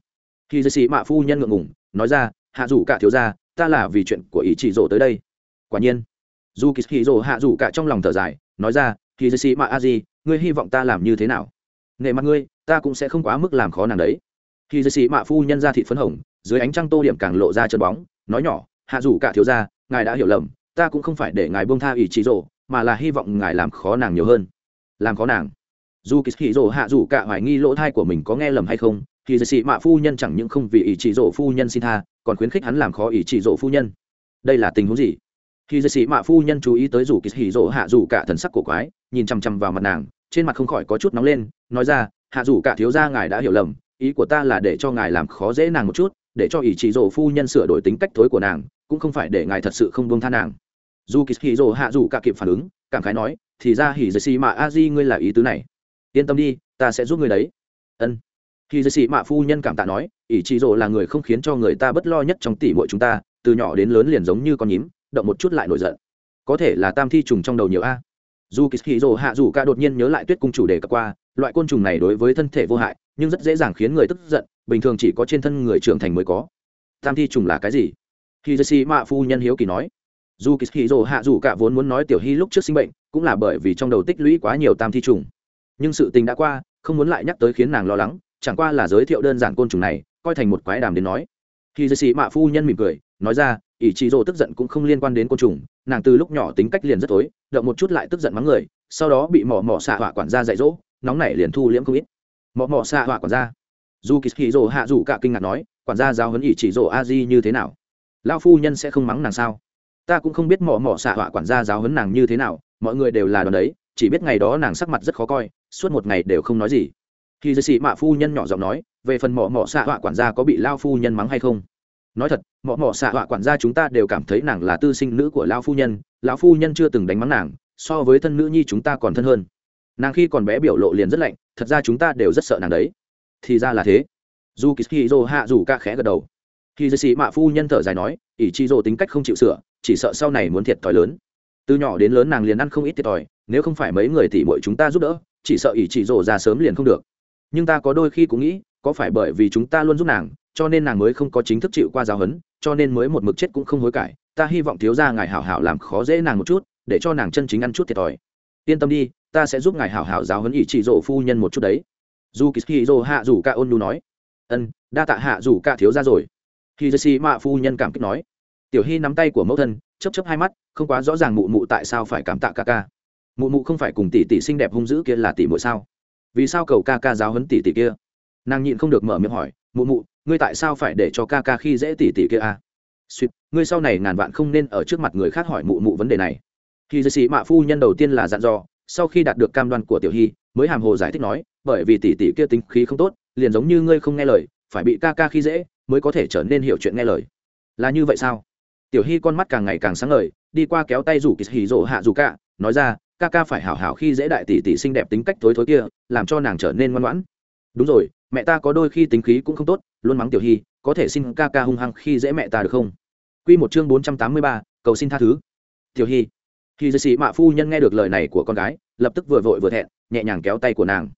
Khi dư sĩ mạ phu nhân ngượng ngủng nói ra hạ dù cả thiếu ra ta là vì chuyện của ý chỉ rổ tới đây. Quả nhiên dù kỳ hì rổ hạ dù cả trong lòng thở dài nói ra khi dư sĩ mạ a di ngươi hy vọng ta làm như thế nào? Nghệ mặt ngươi ta cũng sẽ không quá mức làm khó nàng đấy. Khi dư sĩ mạ phu nhân ra thị phấn hồng dưới ánh trăng tô điểm càng lộ ra chân bóng nói nhỏ hạ dù cả thiếu gia ngài đã hiểu lầm ta cũng không phải để ngài buông tha ý chí rổ, mà là hy vọng ngài làm khó nàng nhiều hơn. Làm khó nàng? Dù kỳ hì rổ hạ dù cả hoài nghi lỗ thai của mình có nghe lầm hay không, thì dây xì mạ phu nhân chẳng những không vì ý chỉ rổ phu nhân xin tha, còn khuyến khích hắn làm khó ý chỉ rổ phu nhân. Đây là tình huống gì? Khi dây xì mạ phu nhân chú ý tới dù kỳ hì rổ hạ dù cả thần sắc của quái, nhìn chằm chằm vào mặt nàng, trên mặt không khỏi có chút nóng lên, nói ra, hạ dù cả thiếu gia ngài đã hiểu lầm, ý của ta là để cho ngài làm khó dễ nàng một chút, để cho ý chỉ rổ phu nhân sửa đổi tính cách thối của nàng, cũng không phải để ngài thật sự không buông tha nàng. Dù kỳ hì rổ hạ dù cả kịp phản ứng, cảm khái nói, thì ra hỉ dì xì mạ a di ngươi là ý tứ này yên tâm đi, ta sẽ giúp người đấy. Ân. Khi dì sĩ mạ phu nhân cảm tạ nói ý chỉ rộ là người không khiến cho người ta bất lo nhất trong tỷ muội chúng ta, từ nhỏ đến lớn liền giống như con nhím, động một chút lại nổi giận. Có thể là tam thi trùng trong đầu nhiều a. Dù kỳ hì rồ hạ dù cả đột nhiên nhớ lại tuyết cung chủ đề cập qua, loại côn trùng này đối với thân thể vô hại, nhưng rất dễ dàng khiến người tức giận, bình thường chỉ có trên thân người trưởng thành mới có. Tam thi trùng là cái gì? Khi dê sĩ mạ phu nhân hiếu kỳ nói. Dù kỳ hì rồ hạ dù cả vốn muốn nói tiểu hy lúc trước sinh bệnh, cũng là bởi vì trong đầu tích lũy quá nhiều tam thi trùng nhưng sự tình đã qua, không muốn lại nhắc tới khiến nàng lo lắng, chẳng qua là giới thiệu đơn giản côn trùng này, coi thành một quái đàm đến nói. Khi dê sĩ mạ phu nhân mỉm cười, nói ra ỷ chị rồ tức giận cũng không liên quan đến côn trùng, nàng từ lúc nhỏ tính cách liền rất tối, động một chút lại tức giận mắng người, sau đó bị mỏ mỏ xạ họa quản gia dạy dỗ, nóng nảy liền thu liễm không ít. Mỏ mỏ xạ họa quản gia. Dù kỳ hì rồ hạ dù cả kinh ngạc nói, quản gia giáo huấn ỷ chỉ rồ a di như thế nào? Lao phu nhân sẽ không mắng nàng sao? Ta cũng không biết mỏ mỏ xạ họa quản gia giáo huấn nàng như thế nào, mọi người đều là đòn đấy, chỉ biết ngày đó nàng sắc mặt rất khó coi suốt một ngày đều không nói gì. Khi dây sĩ mạ phu nhân nhỏ giọng nói, về phần mỏ mỏ xạ họa quản gia có bị lao phu nhân mắng hay không? Nói thật mỏ mỏ xạ họa quản gia chúng ta đều cảm thấy nàng là tư sinh nữ của lao phu nhân, lão phu nhân chưa từng đánh mắng nàng, so với thân nữ nhi chúng ta còn thân hơn. Nàng khi còn bé biểu lộ liền rất lạnh, thật ra chúng ta đều rất sợ nàng đấy. Thì ra là thế. Dù kỳ dô hạ dù ca khẽ gật đầu. Khi dây sĩ mạ phu nhân thở dài nói ỷ chi dô tính cách không chịu sửa, chỉ sợ sau này muốn thiệt thòi lớn. Từ nhỏ đến lớn nàng liền ăn không ít thiệt thòi nếu không phải mấy người tỷ muội chúng ta giúp đỡ, chỉ sợ ỷ chỉ rổ ra sớm liền không được. Nhưng ta có đôi khi cũng nghĩ, có phải bởi vì chúng ta luôn giúp nàng, cho nên nàng mới không có chính thức chịu qua giáo huấn, cho nên mới một mực chết cũng không hối cải. Ta hy vọng thiếu gia ngài hảo hảo làm khó dễ nàng một chút, để cho nàng chân chính ăn chút thiệt thòi. Yên tâm đi, ta sẽ giúp ngài hảo hảo giáo huấn ỷ chỉ rổ phu nhân một chút đấy. Dù kỳ rổ hạ rủ ca ôn nu nói. Ân, đa tạ hạ rủ ca thiếu gia rồi. Khi xì mạ phu nhân cảm kích nói. Tiểu hy nắm tay của mẫu thân chấp chấp hai mắt, không quá rõ ràng mụ mụ tại sao phải cảm tạ ca ca mụ mụ không phải cùng tỷ tỷ xinh đẹp hung dữ kia là tỷ muội sao? Vì sao cầu ca ca giáo huấn tỷ tỷ kia? Nàng nhịn không được mở miệng hỏi, mụ mụ, ngươi tại sao phải để cho ca ca khi dễ tỷ tỷ kia à? suýt ngươi sau này ngàn vạn không nên ở trước mặt người khác hỏi mụ mụ vấn đề này. Khi dư sĩ mạ phu nhân đầu tiên là dặn dò, sau khi đạt được cam đoan của tiểu hy, mới hàm hồ giải thích nói, bởi vì tỷ tỷ kia tính khí không tốt, liền giống như ngươi không nghe lời, phải bị ca ca khi dễ mới có thể trở nên hiểu chuyện nghe lời. Là như vậy sao? Tiểu hy con mắt càng ngày càng sáng ngời, đi qua kéo tay rủ kỳ hì rỗ hạ dù cả, nói ra ca ca phải hảo hảo khi dễ đại tỷ tỷ xinh đẹp tính cách thối thối kia làm cho nàng trở nên ngoan ngoãn đúng rồi mẹ ta có đôi khi tính khí cũng không tốt luôn mắng tiểu hy có thể xin ca ca hung hăng khi dễ mẹ ta được không Quy một chương bốn trăm tám mươi ba, cầu xin tha thứ. Tiểu Hi. Khi Dư Sĩ Mạ phu nhân nghe được lời này của con gái, lập tức vừa vội vừa thẹn, nhẹ nhàng kéo tay của nàng.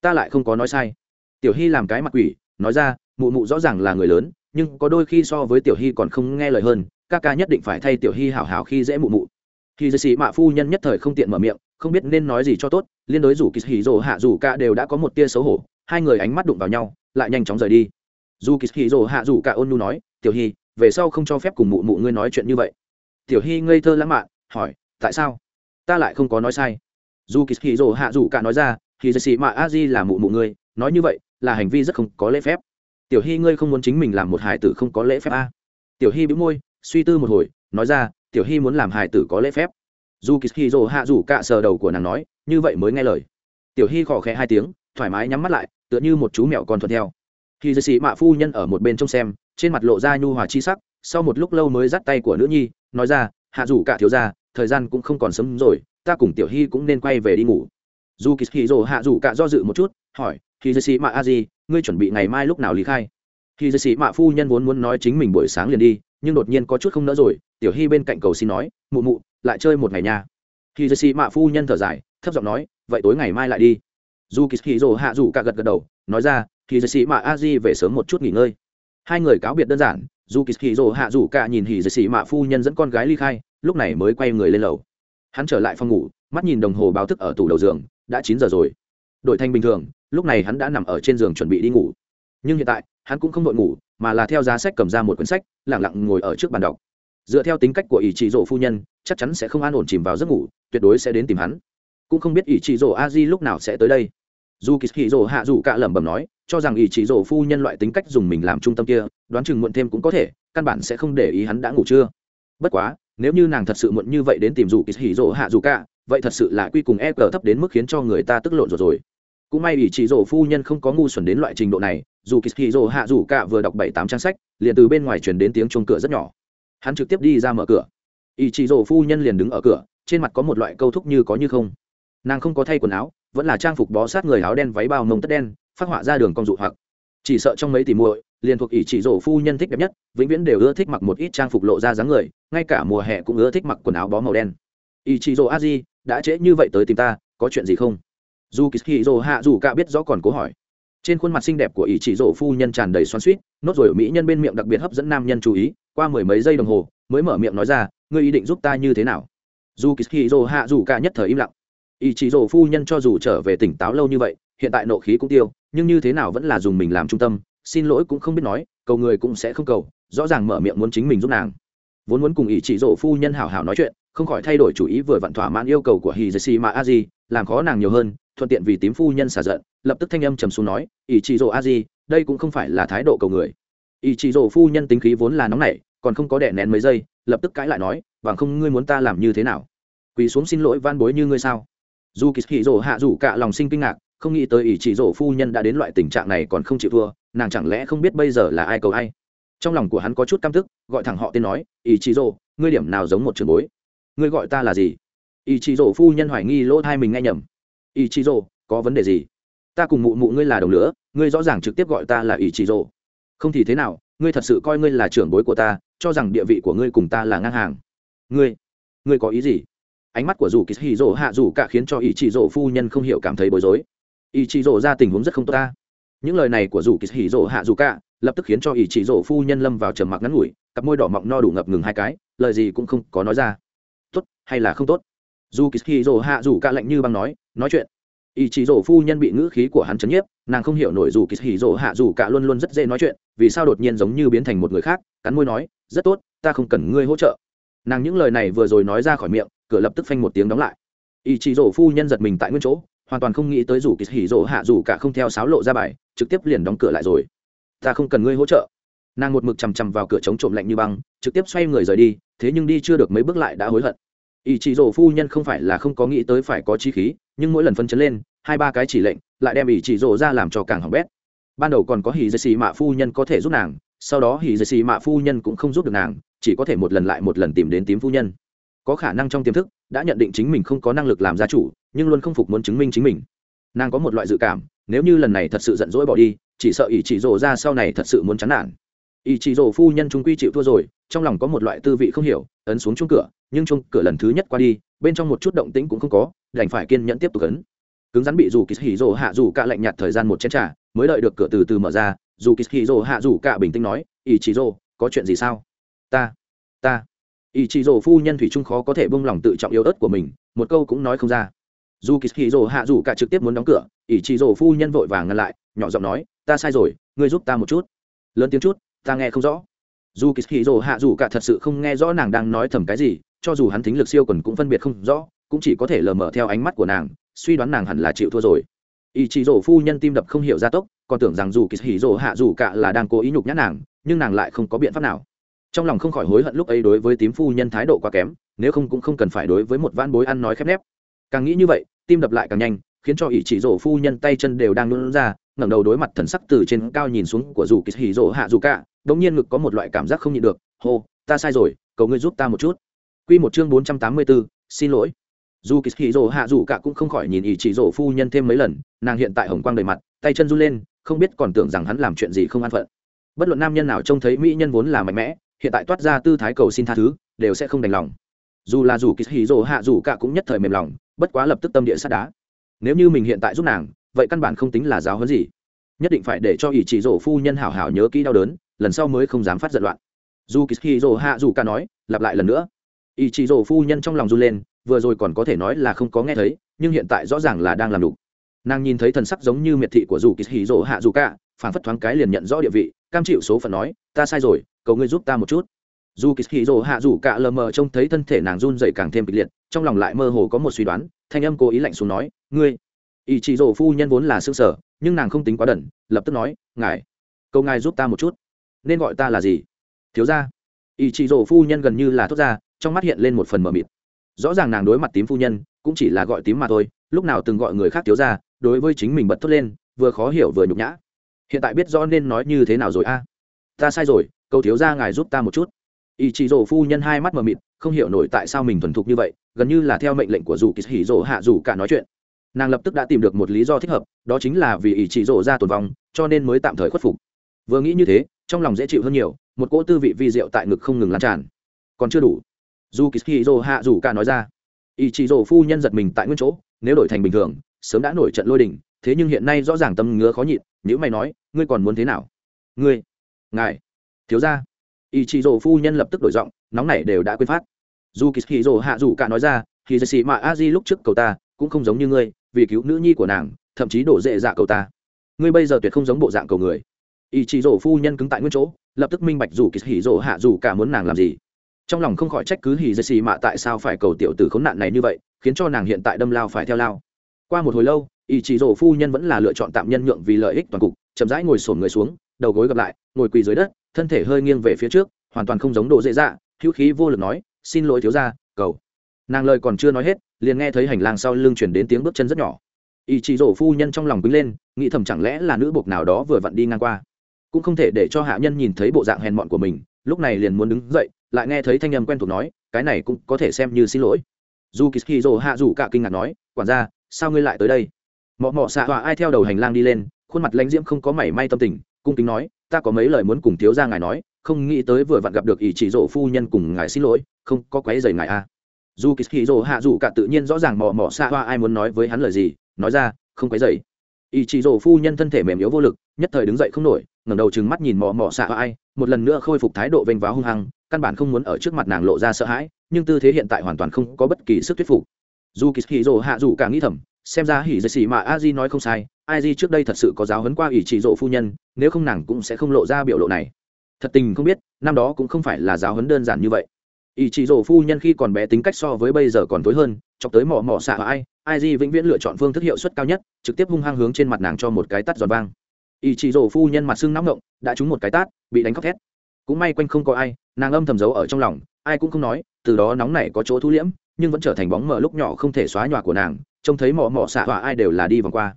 Ta lại không có nói sai. Tiểu Hi làm cái mặt quỷ, nói ra, mụ mụ rõ ràng là người lớn, nhưng có đôi khi so với Tiểu Hi còn không nghe lời hơn, ca ca nhất định phải thay Tiểu Hi hảo hảo khi dễ mụ mụ. Khi Dư Sĩ Mạ phu nhân nhất thời không tiện mở miệng, không biết nên nói gì cho tốt, liên đối rủ Kỳ Hỉ Dụ hạ rủ cả đều đã có một tia xấu hổ, hai người ánh mắt đụng vào nhau, lại nhanh chóng rời đi. Dù Kỳ Hỉ Dụ hạ rủ cả ôn nhu nói, "Tiểu Hi, về sau không cho phép cùng mụ mụ ngươi nói chuyện như vậy. Tiểu hy ngây thơ lãng mạn hỏi tại sao? Ta lại không có nói sai. Dù kỳ hì rồ hạ dù cả nói ra thì dì sĩ mạ a di là mụ mụ ngươi nói như vậy là hành vi rất không có lễ phép. Tiểu hy ngươi không muốn chính mình làm một hải tử không có lễ phép a tiểu hy bĩu môi suy tư một hồi nói ra tiểu hy muốn làm hài tử có lễ phép. Dù kỳ hì rồ hạ rủ cạ sờ đầu của nàng nói, như vậy mới nghe lời. Tiểu hy khỏ khẽ hai tiếng, thoải mái nhắm mắt lại, tựa như một chú mẹo con thuận theo. Khi dì sĩ mạ phu nhân ở một bên trông xem, trên mặt lộ ra nhu hòa chi sắc, sau một lúc lâu mới dắt tay của nữ nhi, nói ra, hạ rủ cả thiếu ra thời gian cũng không còn sớm rồi, ta cùng tiểu hy cũng nên quay về đi ngủ. Dù kỳ hì rồ hạ rủ cả do dự một chút, hỏi, khi dì sĩ mạ a di, ngươi chuẩn bị ngày mai lúc nào lý khai? Khi dì sĩ mạ phu nhân vốn muốn nói chính mình buổi sáng liền đi, nhưng đột nhiên có chút không nỡ rồi tiểu hy bên cạnh cầu xin nói, mụ mụ, lại chơi một ngày nha. Khi dì Sĩ mạ phu nhân thở dài, thấp giọng nói, vậy tối ngày mai lại đi. Dù kỳ hì rồ hạ dù cả gật gật đầu, nói ra khi dì Sĩ mạ a di về sớm một chút nghỉ ngơi. Hai người cáo biệt đơn giản dù kỳ hì rồ hạ dù cả nhìn hì dì Sĩ mạ phu nhân dẫn con gái ly khai, lúc này mới quay người lên lầu. Hắn trở lại phòng ngủ, mắt nhìn đồng hồ báo thức ở tủ đầu giường, đã chín giờ rồi. Đổi thành bình thường, lúc này hắn đã nằm ở trên giường chuẩn bị đi ngủ. Nhưng hiện tại, hắn cũng không đội ngủ, mà là theo giá sách cầm ra một quyển sách lẳng lặng ngồi ở trước bàn đọc dựa theo tính cách của ỷ trị rỗ phu nhân chắc chắn sẽ không an ổn chìm vào giấc ngủ tuyệt đối sẽ đến tìm hắn. Cũng không biết ỷ trị rỗ a di lúc nào sẽ tới đây. Dù kỳ hì rỗ hạ dù cạ lẩm bẩm nói cho rằng ỷ trị rỗ phu nhân loại tính cách dùng mình làm trung tâm kia đoán chừng muộn thêm cũng có thể căn bản sẽ không để ý hắn đã ngủ chưa. Bất quá nếu như nàng thật sự muộn như vậy đến tìm dù kỳ hì rỗ hạ dù cạ, vậy thật sự là quy cùng e cờ thấp đến mức khiến cho người ta tức lộn rồi rồi. Cũng may ỷ trị rỗ phu nhân không có ngu xuẩn đến loại trình độ này dù kỳ hì rỗ hạ dù cạ vừa đọc bảy tám trang sách liền từ bên ngoài truyền đến tiếng chuông cửa rất nhỏ hắn trực tiếp đi ra mở cửa. Ý chị rổ phu nhân liền đứng ở cửa, trên mặt có một loại câu thúc như có như không. Nàng không có thay quần áo, vẫn là trang phục bó sát người áo đen váy bao mông tất đen, phát họa ra đường con dụ hoặc. Chỉ sợ trong mấy tỷ muội, liền thuộc ý chị rổ phu nhân thích đẹp nhất, vĩnh viễn đều ưa thích mặc một ít trang phục lộ ra dáng người, ngay cả mùa hè cũng ưa thích mặc quần áo bó màu đen. Ý chị rổ a di đã trễ như vậy tới tìm ta, có chuyện gì không? Dù kỳ rổ hạ dù cả biết rõ còn cố hỏi. Trên khuôn mặt xinh đẹp của ý chị rổ phu nhân tràn đầy xoắn suýt nốt rồi mỹ nhân bên miệng đặc biệt hấp dẫn nam nhân chú ý qua mười mấy giây đồng hồ, mới mở miệng nói ra, ngươi ý định giúp ta như thế nào? Dù kỳ rổ hạ dù cả nhất thời im lặng. Ý chí rổ phu nhân cho dù trở về tỉnh táo lâu như vậy, hiện tại nộ khí cũng tiêu, nhưng như thế nào vẫn là dùng mình làm trung tâm, xin lỗi cũng không biết nói, cầu người cũng sẽ không cầu, rõ ràng mở miệng muốn chính mình giúp nàng. Vốn muốn cùng ý chỉ rộ phu nhân hảo hảo nói chuyện, không khỏi thay đổi chủ ý vừa vặn thỏa mãn yêu cầu của hì dì xì mà a di làm khó nàng nhiều hơn, thuận tiện vì tím phu nhân xả giận, lập tức thanh âm trầm xuống nói ý chỉ rộ a di đây cũng không phải là thái độ cầu người. Ý chỉ rộ phu nhân tính khí vốn là nóng nảy còn không có đẻ nén mấy giây, lập tức cãi lại nói bằng không, ngươi muốn ta làm như thế nào? Quỳ xuống xin lỗi van bối như ngươi sao? Dù kỳ hì rổ hạ rủ cả lòng sinh kinh ngạc, không nghĩ tới ỷ chỉ rổ phu nhân đã đến loại tình trạng này còn không chịu thua, nàng chẳng lẽ không biết bây giờ là ai cầu ai? Trong lòng của hắn có chút căm tức, gọi thẳng họ tên nói, ỷ chỉ rổ ngươi điểm nào giống một trường bối? Ngươi gọi ta là gì? Ỷ chỉ rổ phu nhân hoài nghi lỗ thai mình nghe nhầm. Ỷ chỉ rổ có vấn đề gì? Ta cùng mụ mụ ngươi là đồng lửa, ngươi rõ ràng trực tiếp gọi ta là ỷ chỉ rổ không thì thế nào ngươi thật sự coi ngươi là trưởng bối của ta, cho rằng địa vị của ngươi cùng ta là ngang hàng. Ngươi ngươi có ý gì? Ánh mắt của dù kỳ hì rồ hạ dù cả khiến cho ý Chỉ rồ phu nhân không hiểu cảm thấy bối rối. Ý Chỉ rồ ra tình huống rất không tốt ta. Những lời này của dù kỳ hỉ rỗ hạ dù cả lập tức khiến cho ý chỉ rỗ phu nhân lâm vào trầm mặc ngắn ngủi, cặp môi đỏ mọng no đủ ngập ngừng hai cái, lời gì cũng không có nói ra. Tốt hay là không tốt? Dù kỳ hỉ rỗ hạ dù cả lạnh như băng nói nói chuyện ý chỉ rổ phu nhân bị ngữ khí của hắn chấn nhiếp, nàng không hiểu nổi dù kỳ hỉ rổ hạ dù cả luôn luôn rất dễ nói chuyện, vì sao đột nhiên giống như biến thành một người khác, cắn môi nói, rất tốt, ta không cần ngươi hỗ trợ. Nàng những lời này vừa rồi nói ra khỏi miệng, cửa lập tức phanh một tiếng đóng lại. Ý chỉ rổ phu nhân giật mình tại nguyên chỗ, hoàn toàn không nghĩ tới dù kỳ hỉ rổ hạ dù cả không theo sáo lộ ra bài, trực tiếp liền đóng cửa lại rồi. Ta không cần ngươi hỗ trợ. Nàng một mực chằm chằm vào cửa chống trộm lạnh như băng, trực tiếp xoay người rời đi, thế nhưng đi chưa được mấy bước lại đã hối hận. Ý chí rổ phu nhân không phải là không có nghĩ tới phải có chi khí nhưng mỗi lần phân chấn lên, hai ba cái chỉ lệnh lại đem ý chỉ rổ ra làm cho càng hỏng bét. Ban đầu còn có hỉ dây xì mạ phu nhân có thể giúp nàng, sau đó hỉ dây xì mạ phu nhân cũng không giúp được nàng, chỉ có thể một lần lại một lần tìm đến tím phu nhân. Có khả năng trong tiềm thức, đã nhận định chính mình không có năng lực làm gia chủ, nhưng luôn không phục muốn chứng minh chính mình. Nàng có một loại dự cảm, nếu như lần này thật sự giận dỗi bỏ đi, chỉ sợ ỷ chỉ rổ ra sau này thật sự muốn chán nản. Ỷ chỉ rổ phu nhân trung quy chịu thua rồi, trong lòng có một loại tư vị không hiểu, ấn xuống chung cửa, nhưng chung cửa lần thứ nhất qua đi, bên trong một chút động tĩnh cũng không có đành phải kiên nhẫn tiếp tục ấn. Cứng rắn bị dù kỳ hì rổ hạ dù cả lạnh nhạt thời gian một chén trà, mới đợi được cửa từ từ mở ra dù kỳ hì rổ hạ dù cả bình tĩnh nói ý chí rổ có chuyện gì sao? Ta ta. Ý chí rổ phu nhân thủy trung khó có thể buông lòng tự trọng yếu ớt của mình, một câu cũng nói không ra. Dù kỳ hì rồ hạ dù cả trực tiếp muốn đóng cửa ý chí rồ phu nhân vội vàng ngăn lại, nhỏ giọng nói, ta sai rồi, ngươi giúp ta một chút. Lớn tiếng chút, ta nghe không rõ. Dù kỳ hì rồ hạ dù cả thật sự không nghe rõ nàng đang nói thầm cái gì, cho dù hắn thính lực siêu quần cũng phân biệt không rõ cũng chỉ có thể lờ mờ theo ánh mắt của nàng suy đoán nàng hẳn là chịu thua rồi. Ý chí rổ phu nhân tim đập không hiểu gia tốc còn tưởng rằng dù kỳ hỉ rổ hạ dù cả là đang cố ý nhục nhã nàng nhưng nàng lại không có biện pháp nào. Trong lòng không khỏi hối hận lúc ấy đối với tím phu nhân thái độ quá kém nếu không cũng không cần phải đối với một van bối ăn nói khép nép. Càng nghĩ như vậy tim đập lại càng nhanh khiến cho ý chỉ rổ phu nhân tay chân đều đang luôn ra ngẩng đầu đối mặt thần sắc từ trên cao nhìn xuống của dù kỳ hỉ rổ hạ dù cả đống nhiên ngực có một loại cảm giác không nhịn được hô ta sai rồi cầu ngươi giúp ta một chút. Quy một chương bốn trăm tám mươi 484, xin lỗi dù kỳ hỉ rồ hạ dù cả cũng không khỏi nhìn ý chỉ rổ phu nhân thêm mấy lần, nàng hiện tại hồng quang đầy mặt, tay chân run lên, không biết còn tưởng rằng hắn làm chuyện gì không an phận. Bất luận nam nhân nào trông thấy mỹ nhân vốn là mạnh mẽ, hiện tại toát ra tư thái cầu xin tha thứ, đều sẽ không đành lòng. Dù là dù kỳ hỉ rồ hạ dù cả cũng nhất thời mềm lòng, bất quá lập tức tâm địa sắt đá. Nếu như mình hiện tại giúp nàng, vậy căn bản không tính là giáo huấn gì. Nhất định phải để cho ý chỉ rổ phu nhân hảo hảo nhớ kỹ đau đớn, lần sau mới không dám phát giận loạn. Dù kỳ hỉ rổ hạ dù cả nói, lặp lại lần nữa. Ý chỉ rổ phu nhân trong lòng run lên vừa rồi còn có thể nói là không có nghe thấy, nhưng hiện tại rõ ràng là đang làm đủ. Nàng nhìn thấy thần sắc giống như miệt thị của dù kỳ hì rỗ hạ dù cả phản phất thoáng cái liền nhận rõ địa vị, cam chịu số phận nói, ta sai rồi, cầu ngươi giúp ta một chút. Dù kỳ hì rỗ hạ dù cả lờ mờ trông thấy thân thể nàng run dậy càng thêm kịch liệt, trong lòng lại mơ hồ có một suy đoán, thanh âm cố ý lạnh xuống nói, ngươi. Ý chị rỗ phu nhân vốn là xương sở nhưng nàng không tính quá đần, lập tức nói, ngài, cầu ngài giúp ta một chút. Nên gọi ta là gì? Thiếu ra ý chị rỗ phu nhân gần như là thốt ra, trong mắt hiện lên một phần mờ mịt rõ ràng nàng đối mặt tím phu nhân, cũng chỉ là gọi tím mà thôi, lúc nào từng gọi người khác thiếu ra, đối với chính mình bật thốt lên, vừa khó hiểu vừa nhục nhã. Hiện tại biết rõ nên nói như thế nào rồi a? Ta sai rồi, cầu thiếu ra ngài giúp ta một chút. Ý chị rổ phu nhân hai mắt mờ mịt, không hiểu nổi tại sao mình thuần thục như vậy, gần như là theo mệnh lệnh của dù kỳ hỉ rổ hạ dù cả nói chuyện. Nàng lập tức đã tìm được một lý do thích hợp, đó chính là vì ý chị rổ ra tồn vong, cho nên mới tạm thời khuất phục. Vừa nghĩ như thế, trong lòng dễ chịu hơn nhiều, một cỗ tư vị vi rượu tại ngực không ngừng lan tràn. Còn chưa đủ dù kỳ hỉ hạ dù cả nói ra ý chị dô phu nhân giật mình tại nguyên chỗ, nếu đổi thành bình thường, sớm đã nổi trận lôi đình, thế nhưng hiện nay rõ ràng tâm ngứa khó nhịn nếu mày nói, ngươi còn muốn thế nào? Ngươi, ngài, thiếu ra ý chị dô phu nhân lập tức đổi giọng, nóng này đều đã quên phát. Dù kỳ hì hạ dù cả nói ra thì dạy sĩ mà a di lúc trước cầu ta, cũng không giống như ngươi, vì cứu nữ nhi của nàng, thậm chí đổ dễ dạ cầu ta. Ngươi bây giờ tuyệt không giống bộ dạng cầu người. Ý chị dỗ phu nhân cứng tại nguyên chỗ, lập tức minh bạch dù kỳ hì hạ dù cả muốn nàng làm gì trong lòng không khỏi trách cứ hì dây xì mạ tại sao phải cầu tiểu tử khốn nạn này như vậy, khiến cho nàng hiện tại đâm lao phải theo lao. Qua một hồi lâu, ý chí rổ phu nhân vẫn là lựa chọn tạm nhân nhượng vì lợi ích toàn cục, chậm rãi ngồi sổn người xuống, đầu gối gặp lại, ngồi quỳ dưới đất, thân thể hơi nghiêng về phía trước, hoàn toàn không giống độ dễ dạ hữu khí vô lực nói, xin lỗi thiếu gia, cầu. Nàng lời còn chưa nói hết, liền nghe thấy hành lang sau lưng chuyển đến tiếng bước chân rất nhỏ. Ý chí rổ phu nhân trong lòng quýnh lên, nghĩ thầm chẳng lẽ là nữ bộc nào đó vừa vặn đi ngang qua. Cũng không thể để cho hạ nhân nhìn thấy bộ dạng hèn mọn của mình, lúc này liền muốn đứng dậy lại nghe thấy thanh âm quen thuộc nói, cái này cũng có thể xem như xin lỗi. Dù kỳ hạ rủ cả kinh ngạc nói, quản gia, sao ngươi lại tới đây? Mọ mọ xạ họa ai theo đầu hành lang đi lên, khuôn mặt lãnh diễm không có mảy may tâm tình, cung kính nói, ta có mấy lời muốn cùng thiếu gia ngài nói, không nghĩ tới vừa vặn gặp được ý chỉ rộ phu nhân cùng ngài xin lỗi, không có quấy rầy ngài a à. dù kỳ hì rộ hạ dù cả tự nhiên rõ ràng mò mò xa hoa ai muốn nói với hắn lời gì, nói ra, không quấy rầy. Ý chỉ rộ phu nhân thân thể mềm yếu vô lực, nhất thời đứng dậy không nổi, ngẩng đầu trừng mắt nhìn mò mò xạ hoa ai, một lần nữa khôi phục thái độ vênh váo hung hăng căn bản không muốn ở trước mặt nàng lộ ra sợ hãi, nhưng tư thế hiện tại hoàn toàn không có bất kỳ sức thuyết phục. Dù kỳ hì rộ hạ dù cả nghĩ thầm, xem ra hỉ dây xì mà a di nói không sai a di trước đây thật sự có giáo huấn qua ỷ chỉ dỗ phu nhân, nếu không nàng cũng sẽ không lộ ra biểu lộ này. Thật tình không biết, năm đó cũng không phải là giáo huấn đơn giản như vậy. Ỷ chỉ dỗ phu nhân khi còn bé tính cách so với bây giờ còn tối hơn, chọc tới mỏ mỏ xạ ai ai di vĩnh viễn lựa chọn phương thức hiệu suất cao nhất, trực tiếp hung hăng hướng trên mặt nàng cho một cái tát giòn vang. Ỷ chỉ dỗ phu nhân mặt sưng nóng ngộng, đã trúng một cái tát, bị đánh khóc thét. Cũng may quanh không có ai nàng âm thầm giấu ở trong lòng, ai cũng không nói, từ đó nóng này có chỗ thu liễm, nhưng vẫn trở thành bóng mờ lúc nhỏ không thể xóa nhòa của nàng, trông thấy mỏ mỏ xạ hỏa ai đều là đi vòng qua.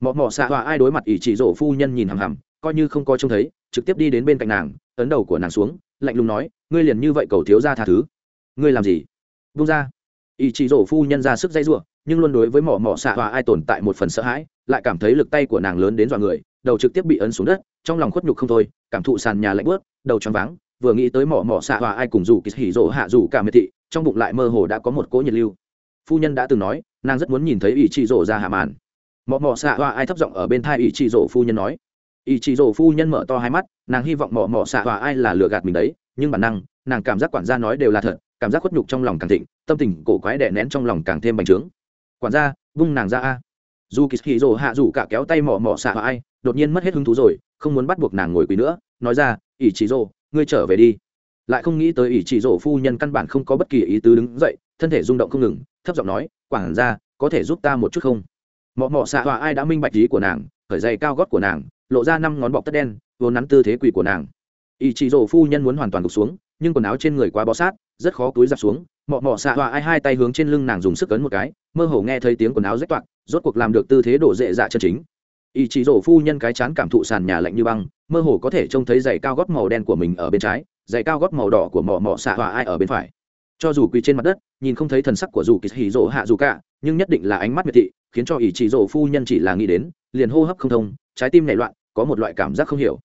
Mỏ mỏ xạ hỏa ai đối mặt ỷ chỉ rổ phu nhân nhìn hằm hằm, coi như không coi trông thấy, trực tiếp đi đến bên cạnh nàng, ấn đầu của nàng xuống, lạnh lùng nói, ngươi liền như vậy cầu thiếu ra tha thứ. Ngươi làm gì? Vung ra. Ỷ chỉ rổ phu nhân ra sức dây giụa nhưng luôn đối với mỏ mỏ xạ hòa ai tồn tại một phần sợ hãi, lại cảm thấy lực tay của nàng lớn đến dọa người, đầu trực tiếp bị ấn xuống đất, trong lòng khuất nhục không thôi, cảm thụ sàn nhà lạnh bớt đầu choáng váng vừa nghĩ tới mỏ mỏ xạ hòa ai cùng dù kỳ hỉ rộ hạ dù cả miệt thị, trong bụng lại mơ hồ đã có một cỗ nhiệt lưu. Phu nhân đã từng nói, nàng rất muốn nhìn thấy ỷ trị rộ ra hạ màn. Mỏ mỏ xạ hòa ai thấp giọng ở bên thai ỷ trị rộ phu nhân nói. Ỷ trị rộ phu nhân mở to hai mắt, nàng hy vọng mỏ mỏ xạ hòa ai là lừa gạt mình đấy, nhưng bản năng, nàng cảm giác quản gia nói đều là thật, cảm giác khuất nhục trong lòng càng thịnh, tâm tình cổ quái đẻ nén trong lòng càng thêm bành trướng. Quản gia, vung nàng ra a. Dù kỳ hì rồ hạ rủ cả kéo tay mỏ mỏ xạ hòa ai, đột nhiên mất hết hứng thú rồi, không muốn bắt buộc nàng ngồi quỳ nữa, nói ra ỷ trị rồ ngươi trở về đi. Lại không nghĩ tới ỷ chỉ rổ phu nhân căn bản không có bất kỳ ý tứ đứng dậy thân thể rung động không ngừng thấp giọng nói quản ra có thể giúp ta một chút không? Mọ mọ xạ hòa, ai đã minh bạch ý của nàng khởi dày cao gót của nàng lộ ra năm ngón bọc tất đen vốn nắn tư thế quỳ của nàng. Ý Chỉ rổ phu nhân muốn hoàn toàn gục xuống nhưng quần áo trên người quá bó sát rất khó túi giặt xuống. Mọ mọ xạ hòa, ai hai tay hướng trên lưng nàng dùng sức cấn một cái mơ hồ nghe thấy tiếng quần áo rách toạc rốt cuộc làm được tư thế đổ dễ dạ chân chính ý chí rổ phu nhân cái chán cảm thụ sàn nhà lạnh như băng, mơ hồ có thể trông thấy giày cao gót màu đen của mình ở bên trái, giày cao gót màu đỏ của mỏ mỏ xạ hòa ai ở bên phải. Cho dù quỳ trên mặt đất, nhìn không thấy thần sắc của dù kỳ hì rỗ hạ dù cả, nhưng nhất định là ánh mắt miệt thị, khiến cho ý chỉ rỗ phu nhân chỉ là nghĩ đến, liền hô hấp không thông, trái tim nảy loạn, có một loại cảm giác không hiểu.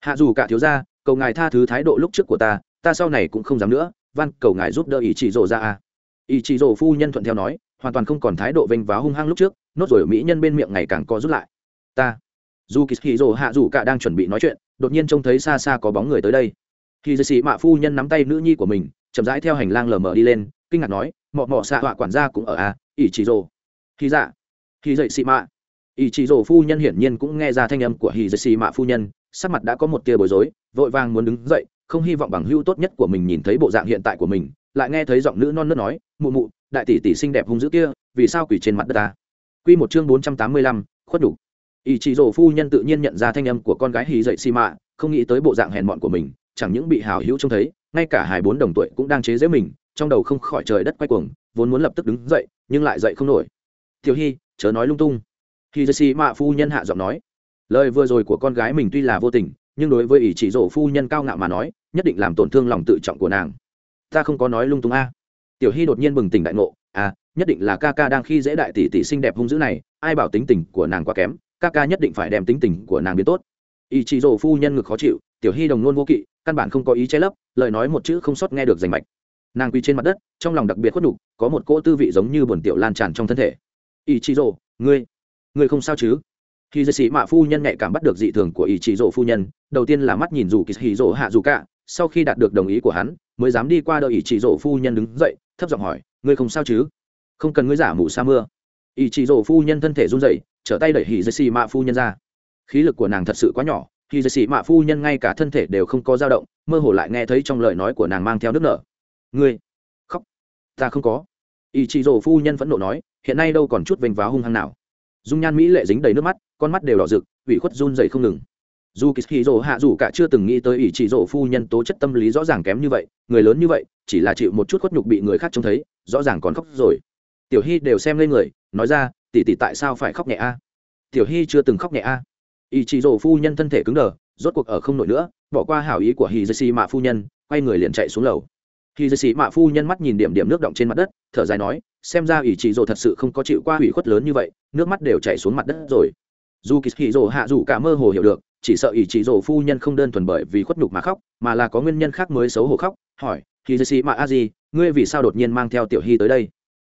Hạ dù cả thiếu ra cầu ngài tha thứ thái độ lúc trước của ta ta sau này cũng không dám nữa, van, cầu ngài giúp đỡ ý chỉ rỗ ra a. Ý chỉ rỗ phu nhân thuận theo nói, hoàn toàn không còn thái độ vênh váo hung hăng lúc trước, nốt rồi mỹ nhân bên miệng ngày càng co rút lại ta. Dù kỳ hì rỗ hạ dù cả đang chuẩn bị nói chuyện, đột nhiên trông thấy xa xa có bóng người tới đây. Khi dư sĩ mạ phu nhân nắm tay nữ nhi của mình, chậm rãi theo hành lang lờ mờ đi lên, kinh ngạc nói, mọ mọ xạ họa quản gia cũng ở à ỷ chỉ rồ khi dạ. Khi dậy xị mạ. Ỷ chỉ rồ phu nhân hiển nhiên cũng nghe ra thanh âm của hì dậy xị mạ phu nhân, sắc mặt đã có một tia bối rối, vội vàng muốn đứng dậy, không hy vọng bằng hưu tốt nhất của mình nhìn thấy bộ dạng hiện tại của mình, lại nghe thấy giọng nữ non nớt nói, mụ mụ, đại tỷ tỷ xinh đẹp hung dữ kia, vì sao quỷ trên mặt đất ta? Quy một chương bốn trăm tám mươi lăm, khuất đủ ỷ chỉ rổ phu nhân tự nhiên nhận ra thanh âm của con gái hì dậy xi mạ không nghĩ tới bộ dạng hèn mọn của mình, chẳng những bị hào hữu trông thấy, ngay cả hai bốn đồng tuổi cũng đang chế giễu mình, trong đầu không khỏi trời đất quay cuồng, vốn muốn lập tức đứng dậy, nhưng lại dậy không nổi. Tiểu hy chớ nói lung tung. Khi xi mạ phu nhân hạ giọng nói. Lời vừa rồi của con gái mình tuy là vô tình, nhưng đối với ý chỉ rổ phu nhân cao ngạo mà nói, nhất định làm tổn thương lòng tự trọng của nàng. Ta không có nói lung tung a. Tiểu hy đột nhiên bừng tỉnh đại ngộ. À nhất định là ca ca đang khi dễ đại tỷ tỷ xinh đẹp hung dữ này, ai bảo tính tình của nàng quá kém ca ca nhất định phải đem tính tình của nàng biến tốt. Ý chị rổ phu nhân ngực khó chịu, tiểu hy đồng nôn vô kỵ, căn bản không có ý che lấp, lời nói một chữ không sót nghe được rành mạch. Nàng quỳ trên mặt đất, trong lòng đặc biệt khuất đục có một cỗ tư vị giống như buồn tiểu lan tràn trong thân thể. Ý chị rổ ngươi ngươi không sao chứ? Khi dây sĩ mạ phu nhân nhạy cảm bắt được dị thường của ý chị rổ phu nhân, đầu tiên là mắt nhìn dù kỳ hì rổ hạ dù cả, sau khi đạt được đồng ý của hắn, mới dám đi qua đợi ý chị rổ phu nhân đứng dậy, thấp giọng hỏi, ngươi không sao chứ? Không cần ngươi giả mù sa mưa ý chị rổ phu nhân thân thể run dậy trở tay đẩy hì dây xì mạ phu nhân ra. Khí lực của nàng thật sự quá nhỏ hì dây xì mạ phu nhân ngay cả thân thể đều không có dao động, mơ hồ lại nghe thấy trong lời nói của nàng mang theo nước nở. Ngươi, khóc, ta không có. Ý chị rổ phu nhân phẫn nộ nói, hiện nay đâu còn chút vênh váo hung hăng nào. Dung nhan mỹ lệ dính đầy nước mắt, con mắt đều đỏ rực, ủy khuất run dày không ngừng. Dù kỳ hì hạ dù cả chưa từng nghĩ tới ý chị rồ phu nhân tố chất tâm lý rõ ràng kém như vậy, người lớn như vậy, chỉ là chịu một chút khuất nhục bị người khác trông thấy, rõ ràng còn khóc rồi. Tiểu hy đều xem lên người nói ra, tỷ tỷ tại sao phải khóc nhẹ a? Tiểu hy chưa từng khóc nhẹ a. Ý chị rổ phu nhân thân thể cứng đờ, rốt cuộc ở không nổi nữa, bỏ qua hảo ý của hì dây xì mạ phu nhân, quay người liền chạy xuống lầu. Hì dây xì mạ phu nhân mắt nhìn điểm điểm nước động trên mặt đất, thở dài nói, xem ra ý chị rổ thật sự không có chịu qua hủy khuất lớn như vậy, nước mắt đều chảy xuống mặt đất rồi. Dù kỳ hì rổ hạ dù cả mơ hồ hiểu được, chỉ sợ ý chị rổ phu nhân không đơn thuần bởi vì khuất nhục mà khóc, mà là có nguyên nhân khác mới xấu hổ khóc, hỏi hì dây xì mạ a gì ngươi vì sao đột nhiên mang theo tiểu hy tới đây?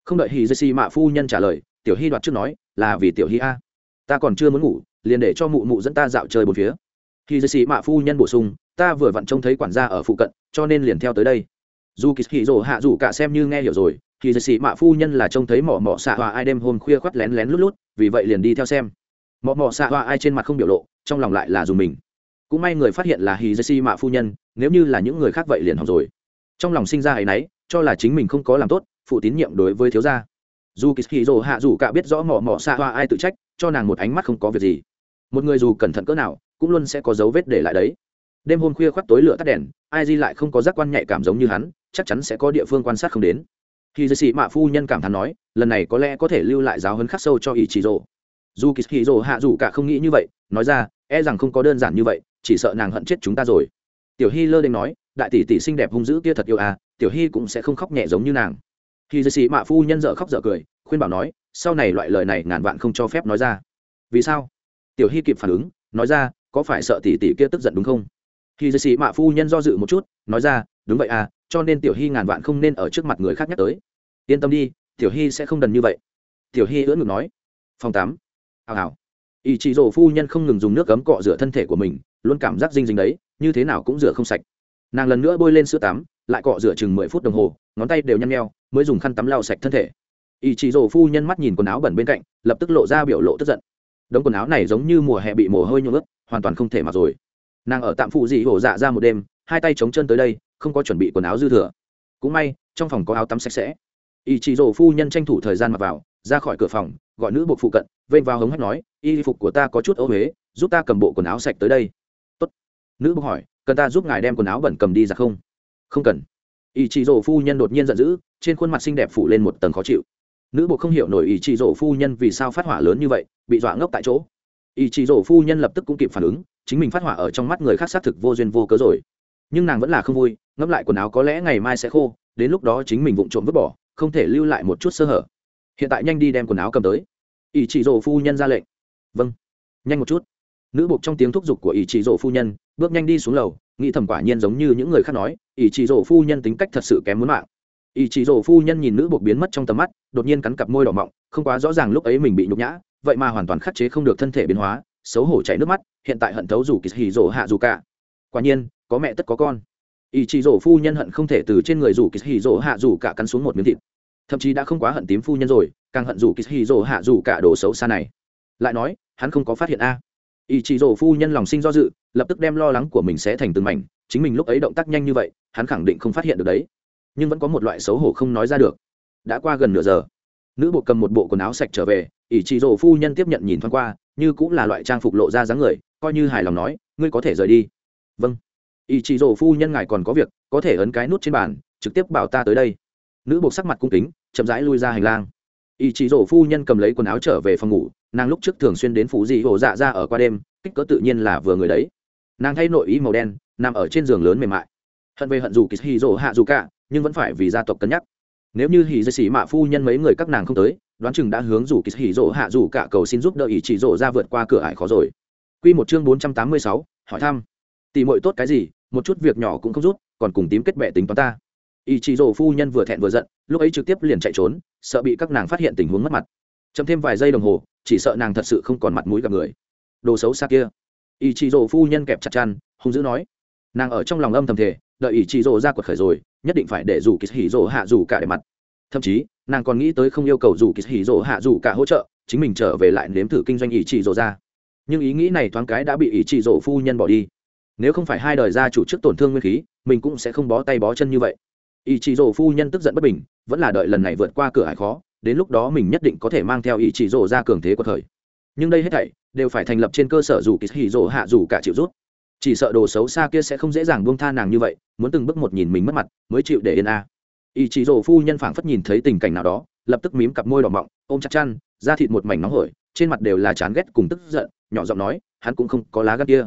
Không đợi hì dây xì mạ phu nhân trả lời tiểu hy đoạt trước nói, là vì tiểu hy a. Ta còn chưa muốn ngủ, liền để cho mụ mụ dẫn ta dạo chơi bốn phía. Khi dây sĩ mạ phu nhân bổ sung, ta vừa vặn trông thấy quản gia ở phụ cận, cho nên liền theo tới đây. Dù kỳ hì rồ hạ dù cả xem như nghe hiểu rồi, thì dây sĩ mạ phu nhân là trông thấy mỏ mỏ xạ hòa ai đêm hôm khuya khoắt lén lén lút lút, vì vậy liền đi theo xem. Mỏ mỏ xạ hòa ai trên mặt không biểu lộ, trong lòng lại là dù mình. Cũng may người phát hiện là hì dây sĩ mạ phu nhân, nếu như là những người khác vậy liền học rồi. Trong lòng sinh ra ấy nấy, cho là chính mình không có làm tốt, phụ tín nhiệm đối với thiếu gia dù kỳ kỳ dỗ hạ dù cả biết rõ mỏ mỏ xạ hoa ai tự trách, cho nàng một ánh mắt không có việc gì. Một người dù cẩn thận cỡ nào, cũng luôn sẽ có dấu vết để lại đấy. Đêm hôm khuya khoác tối lửa tắt đèn, ai di lại không có giác quan nhạy cảm giống như hắn, chắc chắn sẽ có địa phương quan sát không đến. Khi dây sĩ mạ phu nhân cảm thán nói, lần này có lẽ có thể lưu lại giáo hấn khắc sâu cho ý chỉ rộ dù kỳ kỳ rộ hạ dù cả không nghĩ như vậy, nói ra e rằng không có đơn giản như vậy, chỉ sợ nàng hận chết chúng ta rồi. Tiểu hy lơ đênh nói, đại tỷ tỷ xinh đẹp hung dữ kia thật yêu à tiểu hy cũng sẽ không khóc nhẹ giống như nàng khi dây sĩ mạ phu nhân dợ khóc dợ cười, khuyên bảo nói, sau này loại lời này ngàn vạn không cho phép nói ra. Vì sao? Tiểu hy kịp phản ứng, nói ra, có phải sợ tỷ tỷ kia tức giận đúng không? Khi dây sĩ mạ phu nhân do dự một chút, nói ra, đúng vậy à cho nên tiểu hy ngàn vạn không nên ở trước mặt người khác nhắc tới. Yên tâm đi, tiểu hy sẽ không đần như vậy. Tiểu hy ưỡn ngực nói. Phòng tám hào hào. Ý chị rổ phu nhân không ngừng dùng nước cấm cọ rửa thân thể của mình, luôn cảm giác dinh dính đấy, như thế nào cũng rửa không sạch. Nàng lần nữa bôi lên sữa tắm, lại cọ rửa chừng mười phút đồng hồ, ngón tay đều nhăn nheo mới dùng khăn tắm lau sạch thân thể. Ý chị rổ phu nhân mắt nhìn quần áo bẩn bên cạnh, lập tức lộ ra biểu lộ tức giận. Đống quần áo này giống như mùa hè bị mồ hôi nhuộm ướt, hoàn toàn không thể mặc rồi. Nàng ở tạm phụ dị hổ dạ ra một đêm, hai tay chống chân tới đây, không có chuẩn bị quần áo dư thừa. Cũng may, trong phòng có áo tắm sạch sẽ. Ý chị rổ phu nhân tranh thủ thời gian mặc vào, ra khỏi cửa phòng, gọi nữ bộ phụ cận, vênh vào hống hách nói, y phục của ta có chút ô huế giúp ta cầm bộ quần áo sạch tới đây. Tốt. nữ bộ hỏi, cần ta giúp ngài đem quần áo bẩn cầm đi ra không? Không cần. Ý chị rổ phu nhân đột nhiên giận dữ trên khuôn mặt xinh đẹp phủ lên một tầng khó chịu. Nữ bộ không hiểu nổi ý chị rổ phu nhân vì sao phát hỏa lớn như vậy, bị dọa ngốc tại chỗ. Ý chị rổ phu nhân lập tức cũng kịp phản ứng, chính mình phát hỏa ở trong mắt người khác xác thực vô duyên vô cớ rồi. Nhưng nàng vẫn là không vui, ngẫm lại quần áo có lẽ ngày mai sẽ khô, đến lúc đó chính mình vụng trộm vứt bỏ, không thể lưu lại một chút sơ hở. Hiện tại nhanh đi đem quần áo cầm tới. Ý chị rổ phu nhân ra lệnh. Vâng. Nhanh một chút. Nữ buộc trong tiếng thúc giục của ý chị rổ phu nhân, bước nhanh đi xuống lầu, nghĩ thầm quả nhiên giống như những người khác nói, ý chị rổ phu nhân tính cách thật sự kém muốn mạng ý chị rổ phu nhân nhìn nữ buộc biến mất trong tầm mắt, đột nhiên cắn cặp môi đỏ mọng, không quá rõ ràng lúc ấy mình bị nhục nhã, vậy mà hoàn toàn khắc chế không được thân thể biến hóa, xấu hổ chảy nước mắt, hiện tại hận thấu dù kỳ hì rổ hạ dù cả. Quả nhiên, có mẹ tất có con. Ý chị rổ phu nhân hận không thể từ trên người dù kỳ hì rổ hạ dù cả cắn xuống một miếng thịt. Thậm chí đã không quá hận tím phu nhân rồi, càng hận dù kỳ hì rổ hạ dù cả đồ xấu xa này. Lại nói, hắn không có phát hiện a. Ý chị rổ phu nhân lòng sinh do dự, lập tức đem lo lắng của mình sẽ thành từng mảnh, chính mình lúc ấy động tác nhanh như vậy, hắn khẳng định không phát hiện được đấy nhưng vẫn có một loại xấu hổ không nói ra được. Đã qua gần nửa giờ, nữ bộ cầm một bộ quần áo sạch trở về, ỷ chị rổ phu nhân tiếp nhận nhìn thoáng qua, như cũng là loại trang phục lộ ra dáng người, coi như hài lòng nói, ngươi có thể rời đi. Vâng. Ỷ chị rổ phu nhân ngài còn có việc, có thể ấn cái nút trên bàn, trực tiếp bảo ta tới đây. Nữ bộ sắc mặt cung kính, chậm rãi lui ra hành lang. Ỷ chị rổ phu nhân cầm lấy quần áo trở về phòng ngủ, nàng lúc trước thường xuyên đến phủ dị hồ dạ ra ở qua đêm, kích cỡ tự nhiên là vừa người đấy. Nàng thay nội ý màu đen, nằm ở trên giường lớn mềm mại. Hận về hận dù kỳ hì rỗ hạ dù cả nhưng vẫn phải vì gia tộc cân nhắc. Nếu như hì dây xỉ mạ phu nhân mấy người các nàng không tới, đoán chừng đã hướng dù kỳ hì rỗ hạ dù cả cầu xin giúp đỡ ý chỉ rỗ ra vượt qua cửa ải khó rồi. Q một chương bốn trăm tám mươi sáu, hỏi thăm. Tỉ muội tốt cái gì, một chút việc nhỏ cũng không rút còn cùng tím kết bệ tính toán ta. Ý chỉ rỗ phu nhân vừa thẹn vừa giận, lúc ấy trực tiếp liền chạy trốn, sợ bị các nàng phát hiện tình huống mất mặt. Chậm thêm vài giây đồng hồ, chỉ sợ nàng thật sự không còn mặt mũi gặp người. Đồ xấu xa kia. Ý chị rồ phu nhân kẹp chặt chăn, hung dữ nói. Nàng ở trong lòng âm thầm thể đợi ý chị rồ ra quật khởi rồi nhất định phải để dù kỳ hỉ rỗ hạ dù cả để mặt. Thậm chí, nàng còn nghĩ tới không yêu cầu dù kỳ hỉ rỗ hạ dù cả hỗ trợ, chính mình trở về lại nếm thử kinh doanh ý chị rỗ ra. Nhưng ý nghĩ này thoáng cái đã bị ý chị rỗ phu nhân bỏ đi. Nếu không phải hai đời gia chủ trước tổn thương nguyên khí, mình cũng sẽ không bó tay bó chân như vậy. Ý chị rỗ phu nhân tức giận bất bình, vẫn là đợi lần này vượt qua cửa hải khó, đến lúc đó mình nhất định có thể mang theo ý chị rỗ ra cường thế của thời. Nhưng đây hết thảy, đều phải thành lập trên cơ sở dù kỳ hỉ rỗ hạ dù cả chịu rút chỉ sợ đồ xấu xa kia sẽ không dễ dàng buông tha nàng như vậy, muốn từng bước một nhìn mình mất mặt, mới chịu để yên a. Ý chỉ rồ phu nhân phảng phất nhìn thấy tình cảnh nào đó, lập tức mím cặp môi đỏ mọng, ôm chặt chăn, da thịt một mảnh nóng hổi, trên mặt đều là chán ghét cùng tức giận, nhỏ giọng nói, hắn cũng không có lá gắt kia.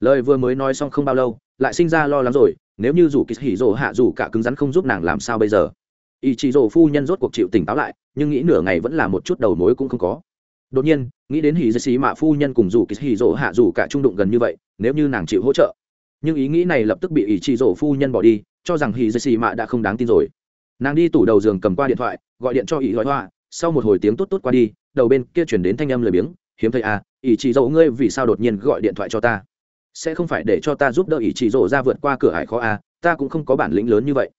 Lời vừa mới nói xong không bao lâu, lại sinh ra lo lắng rồi, nếu như dù kỳ hỉ rồ hạ dù cả cứng rắn không giúp nàng làm sao bây giờ? Ý chỉ rồ phu nhân rốt cuộc chịu tỉnh táo lại, nhưng nghĩ nửa ngày vẫn là một chút đầu mối cũng không có đột nhiên, nghĩ đến hỉ dây xí mạ phu nhân cùng dù kỳ hỉ rỗ hạ dù cả trung đụng gần như vậy, nếu như nàng chịu hỗ trợ. Nhưng ý nghĩ này lập tức bị ỷ trị rỗ phu nhân bỏ đi, cho rằng hỉ dây xí mạ đã không đáng tin rồi. Nàng đi tủ đầu giường cầm qua điện thoại, gọi điện cho ỷ gọi hoa, sau một hồi tiếng tốt tốt qua đi, đầu bên kia chuyển đến thanh âm lười biếng, hiếm thấy à ỷ trị rỗ ngươi vì sao đột nhiên gọi điện thoại cho ta? Sẽ không phải để cho ta giúp đỡ ỷ trị rỗ ra vượt qua cửa hải khó à ta cũng không có bản lĩnh lớn như vậy.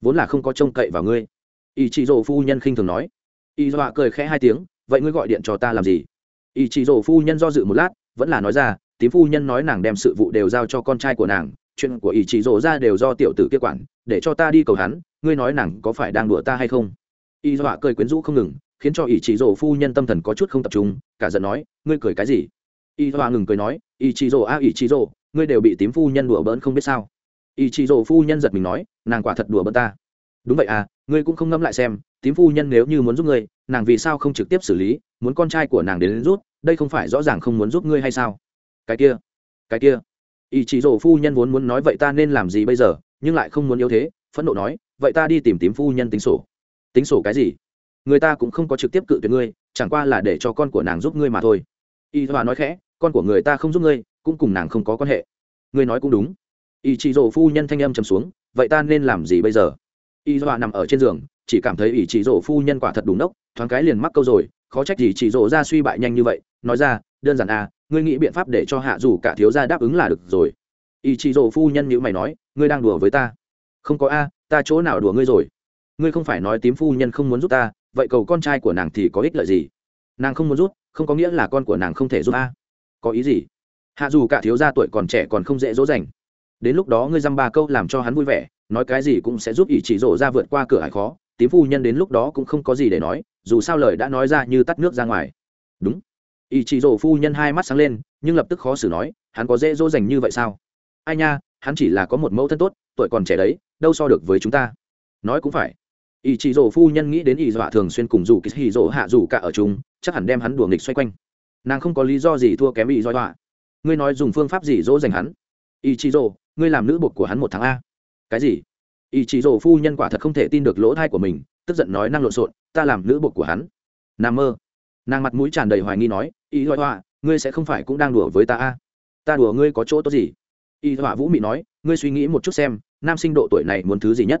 Vốn là không có trông cậy vào ngươi. Ỷ trị rỗ phu nhân khinh thường nói. Ỷ dọa cười khẽ hai tiếng vậy ngươi gọi điện cho ta làm gì? Ý chị rổ phu nhân do dự một lát, vẫn là nói ra, tím phu nhân nói nàng đem sự vụ đều giao cho con trai của nàng, chuyện của ý chị rổ ra đều do tiểu tử kia quản, để cho ta đi cầu hắn, ngươi nói nàng có phải đang đùa ta hay không? Y dọa cười quyến rũ không ngừng, khiến cho ý chị rổ phu nhân tâm thần có chút không tập trung, cả giận nói, ngươi cười cái gì? Y dọa ngừng cười nói, ý chị rổ a, ý chị rổ ngươi đều bị tím phu nhân đùa bỡn không biết sao. Ý chị rổ phu nhân giật mình nói, nàng quả thật đùa bỡn ta. Đúng vậy à ngươi cũng không ngẫm lại xem, tím phu nhân nếu như muốn giúp ngươi nàng vì sao không trực tiếp xử lý muốn con trai của nàng đến, đến rút đây không phải rõ ràng không muốn giúp ngươi hay sao? Cái kia cái kia. Ý chí rổ phu nhân vốn muốn nói vậy ta nên làm gì bây giờ nhưng lại không muốn yếu thế phẫn nộ nói vậy ta đi tìm tím phu nhân tính sổ. Tính sổ cái gì? Người ta cũng không có trực tiếp cự tuyệt ngươi chẳng qua là để cho con của nàng giúp ngươi mà thôi. Y hòa nói khẽ con của người ta không giúp ngươi cũng cùng nàng không có quan hệ. Ngươi nói cũng đúng. Y chỉ rổ phu nhân thanh âm trầm xuống vậy ta nên làm gì bây giờ? Y dọa nằm ở trên giường chỉ cảm thấy y chỉ rổ phu nhân quả thật đúng đốc thoáng cái liền mắc câu rồi, khó trách gì chỉ rổ ra suy bại nhanh như vậy, nói ra, đơn giản à ngươi nghĩ biện pháp để cho hạ dù cả thiếu gia đáp ứng là được rồi. Ý chỉ rổ phu nhân như mày nói, ngươi đang đùa với ta. Không có a, ta chỗ nào đùa ngươi rồi? Ngươi không phải nói tím phu nhân không muốn giúp ta, vậy cầu con trai của nàng thì có ích lợi gì? Nàng không muốn giúp, không có nghĩa là con của nàng không thể giúp a. Có ý gì? Hạ dù cả thiếu gia tuổi còn trẻ còn không dễ dỗ dành. Đến lúc đó ngươi dăm ba câu làm cho hắn vui vẻ, nói cái gì cũng sẽ giúp ý chỉ rổ ra vượt qua cửa hải khó tím phu nhân đến lúc đó cũng không có gì để nói, dù sao lời đã nói ra như tắt nước ra ngoài. Đúng. Ý chị rổ phu nhân hai mắt sáng lên, nhưng lập tức khó xử nói, hắn có dễ dỗ dành như vậy sao? Ai nha, hắn chỉ là có một mẫu thân tốt, tuổi còn trẻ đấy, đâu so được với chúng ta. Nói cũng phải. Ý chị rổ phu nhân nghĩ đến ý dọa thường xuyên cùng dù kỳ hì rổ hạ dù cả ở chúng chắc hẳn đem hắn đùa nghịch xoay quanh. Nàng không có lý do gì thua kém ý dọa. Ngươi nói dùng phương pháp gì dỗ dành hắn? Ý chị rổ ngươi làm nữ bột của hắn một tháng a. Cái gì? Ý chí rổ phu nhân quả thật không thể tin được lỗ thai của mình, tức giận nói năng lộn xộn, ta làm nữ bột của hắn. N mơ. Nàng mặt mũi tràn đầy hoài nghi nói, ý thoại họa ngươi sẽ không phải cũng đang đùa với ta a? Ta đùa ngươi có chỗ tốt gì? Y thoại vũ mị nói, ngươi suy nghĩ một chút xem, nam sinh độ tuổi này muốn thứ gì nhất?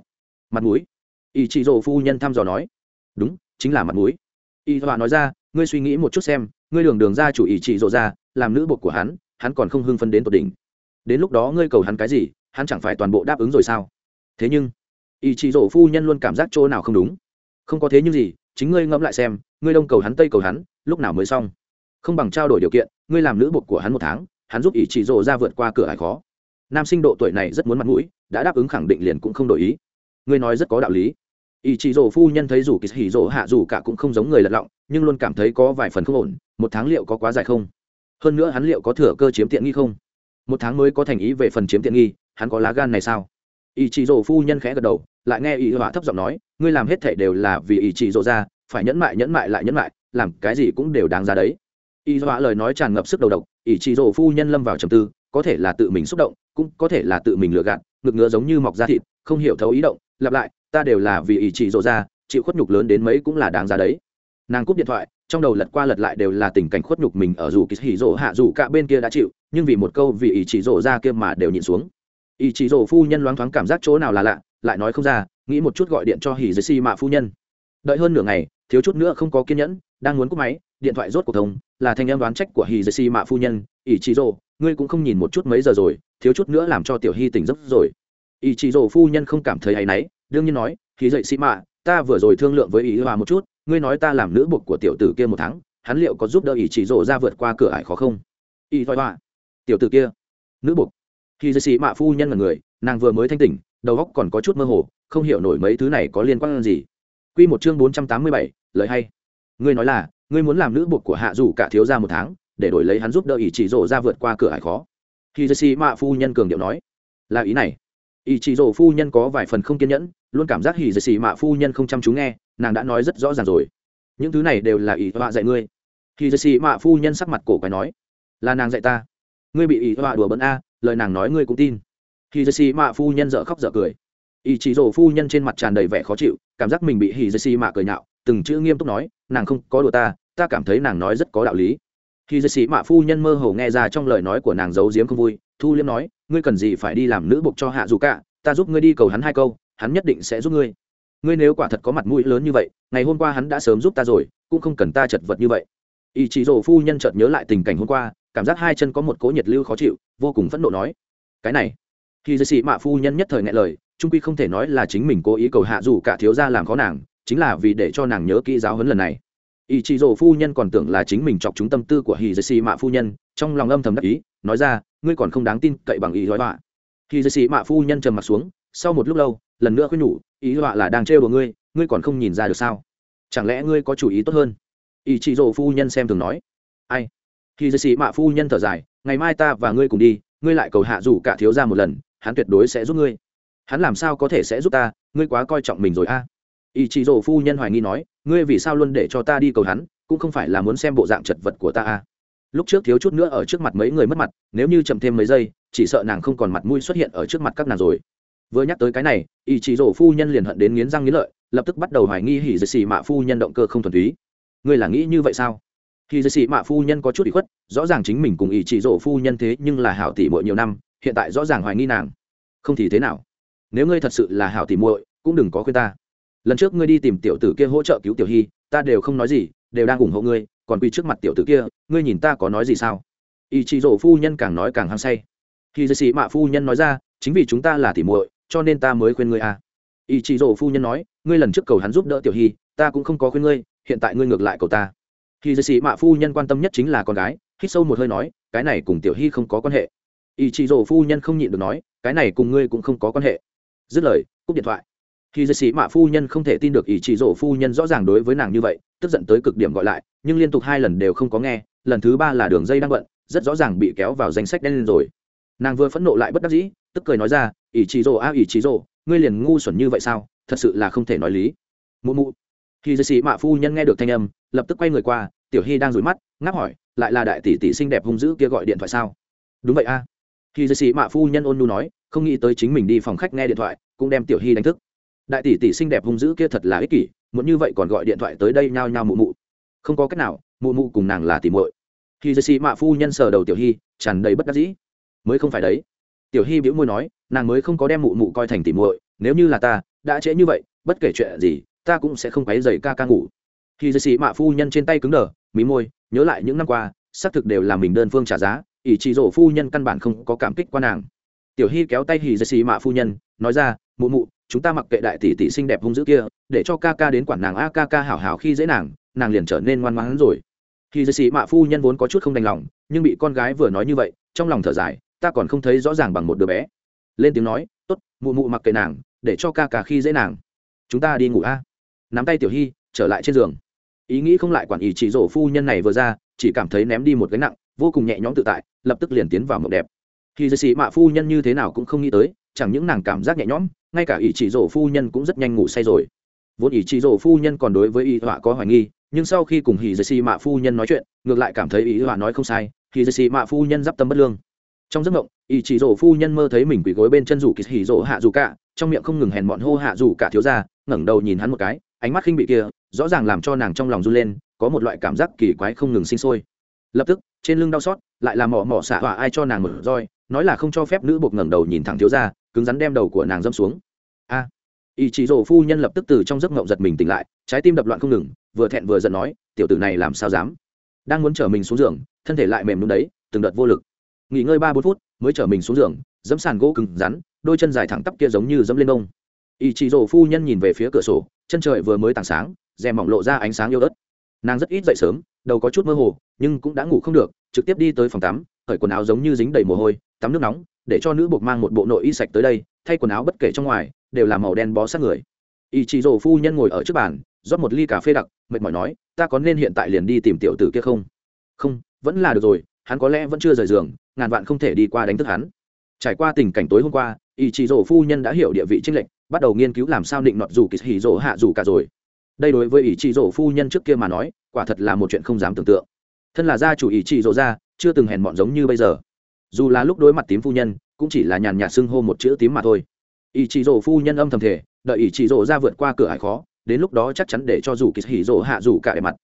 Mặt mũi. Y chị rồ phu nhân thăm dò nói, đúng, chính là mặt mũi. Y thoại nói ra, ngươi suy nghĩ một chút xem, ngươi đường đường ra chủ ý chị rồ ra, làm nữ bột của hắn hắn còn không hưng phân đến tột đỉnh. Đến lúc đó ngươi cầu hắn cái gì, hắn chẳng phải toàn bộ đáp ứng rồi sao? Thế nhưng, ý chị rổ phu nhân luôn cảm giác chỗ nào không đúng. Không có thế nhưng gì, chính ngươi ngẫm lại xem, ngươi đông cầu hắn, tây cầu hắn, lúc nào mới xong? Không bằng trao đổi điều kiện, ngươi làm nữ bột của hắn một tháng, hắn giúp ý chị rổ ra vượt qua cửa hải khó. Nam sinh độ tuổi này rất muốn mặt mũi, đã đáp ứng khẳng định liền cũng không đổi ý. Ngươi nói rất có đạo lý. Ý chị rổ phu nhân thấy rủ kỳ hỉ rổ hạ dù cả cũng không giống người lật lọng, nhưng luôn cảm thấy có vài phần không ổn, một tháng liệu có quá dài không? Hơn nữa hắn liệu có thừa cơ chiếm tiện nghi không? Một tháng mới có thành ý về phần chiếm tiện nghi, hắn có lá gan này sao? Ý chị rổ phu nhân khẽ gật đầu, lại nghe ý họa thấp giọng nói, ngươi làm hết thể đều là vì ý chị rổ ra, phải nhẫn mại nhẫn mại lại nhẫn mại, làm cái gì cũng đều đáng ra đấy. Ý họa lời nói tràn ngập sức đầu độc, ý chị rổ phu nhân lâm vào trầm tư, có thể là tự mình xúc động, cũng có thể là tự mình lừa gạt, ngực ngứa giống như mọc da thịt, không hiểu thấu ý động, lặp lại, ta đều là vì ý chị rổ ra, chịu khuất nhục lớn đến mấy cũng là đáng ra đấy. Nàng cúp điện thoại, trong đầu lật qua lật lại đều là tình cảnh khuất nhục mình ở dù kỳ hỉ rộ hạ dù cả bên kia đã chịu, nhưng vì một câu vì ý chị rộ ra kia mà đều nhìn xuống ý chỉ rổ phu nhân loáng thoáng cảm giác chỗ nào là lạ, lại nói không ra, nghĩ một chút gọi điện cho hỉ dưới xi mạ phu nhân. Đợi hơn nửa ngày, thiếu chút nữa không có kiên nhẫn, đang muốn cúp máy, điện thoại rốt cuộc thông, là thanh em đoán trách của hỉ dưới xi mạ phu nhân. Ý chị rộ ngươi cũng không nhìn một chút mấy giờ rồi, thiếu chút nữa làm cho tiểu hy tỉnh giấc rồi. Ý chị rồ phu nhân không cảm thấy hay náy, đương nhiên nói thì dậy xi mạ, ta vừa rồi thương lượng với ý hòa một chút, ngươi nói ta làm nữ buộc của tiểu tử kia một tháng, hắn liệu có giúp đỡ ý chị rồ ra vượt qua cửa ải khó không? Ý thoại hòa, tiểu tử kia, nữ buộc? Thì dưới sĩ mạ phu nhân là người nàng vừa mới thanh tỉnh đầu óc còn có chút mơ hồ không hiểu nổi mấy thứ này có liên quan gì. Quy một chương bốn trăm tám mươi bảy, lời hay. Ngươi nói là, ngươi muốn làm nữ buộc của hạ dù cả thiếu gia một tháng, để đổi lấy hắn giúp đỡ ý chỉ rổ ra vượt qua cửa hải khó. Khi dưới sĩ mạ phu nhân cường điệu nói là ý này. Ý chỉ rổ phu nhân có vài phần không kiên nhẫn luôn cảm giác hì dưới sĩ mạ phu nhân không chăm chú nghe nàng đã nói rất rõ ràng rồi. Những thứ này đều là ý họa dạy ngươi. Khi dưới sĩ mạ phu nhân sắc mặt cổ quái nói là nàng dạy ta. Ngươi bị ý họa đùa bận a lời nàng nói ngươi cũng tin. Khi jesse xì mạ phu nhân dở khóc dở cười. Ý chỉ rổ phu nhân trên mặt tràn đầy vẻ khó chịu, cảm giác mình bị hì jesse xì mạ cười nhạo, từng chữ nghiêm túc nói, nàng không có đùa ta ta cảm thấy nàng nói rất có đạo lý. Khi dư xì mạ phu nhân mơ hồ nghe ra trong lời nói của nàng giấu giếm không vui, thu liêm nói, ngươi cần gì phải đi làm nữ bục cho hạ dù cả, ta giúp ngươi đi cầu hắn hai câu, hắn nhất định sẽ giúp ngươi. Ngươi nếu quả thật có mặt mũi lớn như vậy, ngày hôm qua hắn đã sớm giúp ta rồi, cũng không cần ta chật vật như vậy. Ý chí rổ phu nhân chợt nhớ lại tình cảnh hôm qua cảm giác hai chân có một cố nhiệt lưu khó chịu, vô cùng phẫn nộ nói, cái này. Khi dư sĩ mạ phu nhân nhất thời ngại lời, trung quy không thể nói là chính mình cố ý cầu hạ dù cả thiếu gia làm khó nàng, chính là vì để cho nàng nhớ kỹ giáo huấn lần này. Ý chị rổ phu nhân còn tưởng là chính mình chọc chúng tâm tư của hì dê xì mạ phu nhân, trong lòng âm thầm đắc ý, nói ra, ngươi còn không đáng tin cậy bằng ý nói họa. Hì dê xì mạ phu nhân trầm mặt xuống, sau một lúc lâu, lần nữa khuyên nhủ, ý họa là đang trêu của ngươi ngươi còn không nhìn ra được sao? Chẳng lẽ ngươi có chủ ý tốt hơn? Ý chị rổ phu nhân xem thường nói, ai? Khi dê xì mạ phu nhân thở dài, ngày mai ta và ngươi cùng đi, ngươi lại cầu hạ rủ cả thiếu ra một lần, hắn tuyệt đối sẽ giúp ngươi. Hắn làm sao có thể sẽ giúp ta? Ngươi quá coi trọng mình rồi a. Ý chị rổ phu nhân hoài nghi nói, ngươi vì sao luôn để cho ta đi cầu hắn, cũng không phải là muốn xem bộ dạng chật vật của ta à lúc trước thiếu chút nữa ở trước mặt mấy người mất mặt, nếu như chậm thêm mấy giây, chỉ sợ nàng không còn mặt mũi xuất hiện ở trước mặt các nàng rồi. Vừa nhắc tới cái này ý chị rổ phu nhân liền hận đến nghiến răng nghiến lợi, lập tức bắt đầu hoài nghi hỉ dệt xì mạ phu nhân động cơ không thuần túy. Ngươi là nghĩ như vậy sao? Khi dư sĩ mạ phu nhân có chút bị khuất, rõ ràng chính mình cùng ý chị rổ phu nhân thế nhưng là hảo tỷ muội nhiều năm, hiện tại rõ ràng hoài nghi nàng. Không thì thế nào? Nếu ngươi thật sự là hảo tỷ muội, cũng đừng có khuyên ta. Lần trước ngươi đi tìm tiểu tử kia hỗ trợ cứu tiểu hy ta đều không nói gì, đều đang ủng hộ ngươi, còn quy trước mặt tiểu tử kia, ngươi nhìn ta có nói gì sao? Ý chị rổ phu nhân càng nói càng hăng say. Khi dư sĩ mạ phu nhân nói ra, chính vì chúng ta là tỷ muội, cho nên ta mới khuyên ngươi à. Ý chị rổ phu nhân nói, ngươi lần trước cầu hắn giúp đỡ tiểu hy ta cũng không có khuyên ngươi, hiện tại ngươi ngược lại cầu ta khi dì sĩ mạ phu nhân quan tâm nhất chính là con gái, hít sâu một hơi nói, cái này cùng tiểu hy không có quan hệ. Ý chị rổ phu nhân không nhịn được nói, cái này cùng ngươi cũng không có quan hệ. Dứt lời, cúp điện thoại. Khi dây sĩ mạ phu nhân không thể tin được ý chị rổ phu nhân rõ ràng đối với nàng như vậy, tức giận tới cực điểm gọi lại, nhưng liên tục hai lần đều không có nghe, lần thứ ba là đường dây đang bận, rất rõ ràng bị kéo vào danh sách đen lên rồi. Nàng vừa phẫn nộ lại bất đắc dĩ, tức cười nói ra ý chị rổ a ý chị rổ ngươi liền ngu xuẩn như vậy sao? Thật sự là không thể nói lý. Mụ mụ. Khi dây sĩ mạ phu nhân nghe được thanh âm, lập tức quay người qua tiểu hy đang rủi mắt, ngáp hỏi, lại là đại tỷ tỷ xinh đẹp hung dữ kia gọi điện thoại sao? Đúng vậy a. Khi dư sĩ mạ phu nhân ôn nu nói, không nghĩ tới chính mình đi phòng khách nghe điện thoại, cũng đem tiểu hy đánh thức. Đại tỷ tỷ xinh đẹp hung dữ kia thật là ích kỷ, muốn như vậy còn gọi điện thoại tới đây nhao nhao mụ mụ. Không có cách nào, mụ mụ cùng nàng là tỉ muội. Khi dư sĩ mạ phu nhân sờ đầu tiểu hy, tràn đầy bất đắc dĩ. Mới không phải đấy. Tiểu hy bĩu môi nói, nàng mới không có đem mụ mụ coi thành tỉ muội, nếu như là ta, đã trễ như vậy, bất kể chuyện gì, ta cũng sẽ không quấy dày ca ca ngủ khi dây sĩ mạ phu nhân trên tay cứng đờ, mí môi, nhớ lại những năm qua, xác thực đều là mình đơn phương trả giá, ỷ chỉ rổ phu nhân căn bản không có cảm kích qua nàng. Tiểu hy kéo tay hì dây xì mạ phu nhân, nói ra, mụ mụ, chúng ta mặc kệ đại tỷ tỷ xinh đẹp hung dữ kia, để cho ca ca đến quản nàng a ca ca hảo hảo khi dễ nàng nàng liền trở nên ngoan ngoãn rồi. Khi dây xì mạ phu nhân vốn có chút không đành lòng, nhưng bị con gái vừa nói như vậy, trong lòng thở dài, ta còn không thấy rõ ràng bằng một đứa bé. Lên tiếng nói, tốt, mụ mụ mặc kệ nàng, để cho ca ca khi dễ nàng. Chúng ta đi ngủ a. Nắm tay tiểu hy trở lại trên giường ý nghĩ không lại quản ý chỉ rổ phu nhân này vừa ra, chỉ cảm thấy ném đi một gánh nặng, vô cùng nhẹ nhõm tự tại, lập tức liền tiến vào mộng đẹp. Khi dây xì mạ phu nhân như thế nào cũng không nghĩ tới, chẳng những nàng cảm giác nhẹ nhõm, ngay cả ý chỉ rổ phu nhân cũng rất nhanh ngủ say rồi. Vốn ý chỉ rổ phu nhân còn đối với ý họa có hoài nghi, nhưng sau khi cùng hì dây xì mạ phu nhân nói chuyện, ngược lại cảm thấy ý họa nói không sai hì dây xì mạ phu nhân d i p tâm bất lương. Trong giấc mộng, ý chỉ rổ phu nhân mơ thấy mình quỳ gối bên chân rủ kỳ hì rổ hạ dù cả, trong miệng không ngừng hèn bọn hô hạ dù cả thiếu ra ngẩng đầu nhìn hắn một cái, ánh mắt khinh bị kia rõ ràng làm cho nàng trong lòng run lên có một loại cảm giác kỳ quái không ngừng sinh sôi. Lập tức trên lưng đau xót lại làm mỏ mỏ xả. hỏa ai cho nàng mở roi nói là không cho phép nữ buộc ngẩng đầu nhìn thẳng thiếu ra cứng rắn đem đầu của nàng dâm xuống. A! À, ý chỉ rổ phu nhân lập tức từ trong giấc ngộng giật mình tỉnh lại trái tim đập loạn không ngừng vừa thẹn vừa giận nói tiểu tử này làm sao dám? Đang muốn chở mình xuống giường thân thể lại mềm đúng đấy từng đợt vô lực. Nghỉ ngơi ba bốn phút mới chở mình xuống giường dẫm sàn gỗ cứng rắn đôi chân dài thẳng tắp kia giống như dẫm lên đông ý chỉ rổ phu nhân nhìn về phía cửa sổ chân trời vừa mới tảng sáng rèm mỏng lộ ra ánh sáng yêu ớt. Nàng rất ít dậy sớm, đầu có chút mơ hồ, nhưng cũng đã ngủ không được, trực tiếp đi tới phòng tắm khởi quần áo giống như dính đầy mồ hôi, tắm nước nóng, để cho nữ buộc mang một bộ nội y sạch tới đây, thay quần áo bất kể trong ngoài, đều là màu đen bó sát người. Ý chị rổ phu nhân ngồi ở trước bàn, rót một ly cà phê đặc, mệt mỏi nói, ta có nên hiện tại liền đi tìm tiểu tử kia không? Không, vẫn là được rồi, hắn có lẽ vẫn chưa rời giường, ngàn vạn không thể đi qua đánh thức hắn. Trải qua tình cảnh tối hôm qua ý chị rổ phu nhân đã hiểu địa vị tranh lệch, bắt đầu nghiên cứu làm sao định nọt dù kỳ hỉ rổ hạ dù cả rồi đây đối với ý chỉ rổ phu nhân trước kia mà nói, quả thật là một chuyện không dám tưởng tượng. Thân là gia chủ ý chỉ rổ ra, chưa từng hèn mọn giống như bây giờ. Dù là lúc đối mặt tím phu nhân, cũng chỉ là nhàn nhạt xưng hô một chữ tím mà thôi. Ý chỉ rổ phu nhân âm thầm thể đợi ý chỉ rổ ra vượt qua cửa hải khó, đến lúc đó chắc chắn để cho dù kỳ hỉ rổ hạ dù cả để mặt.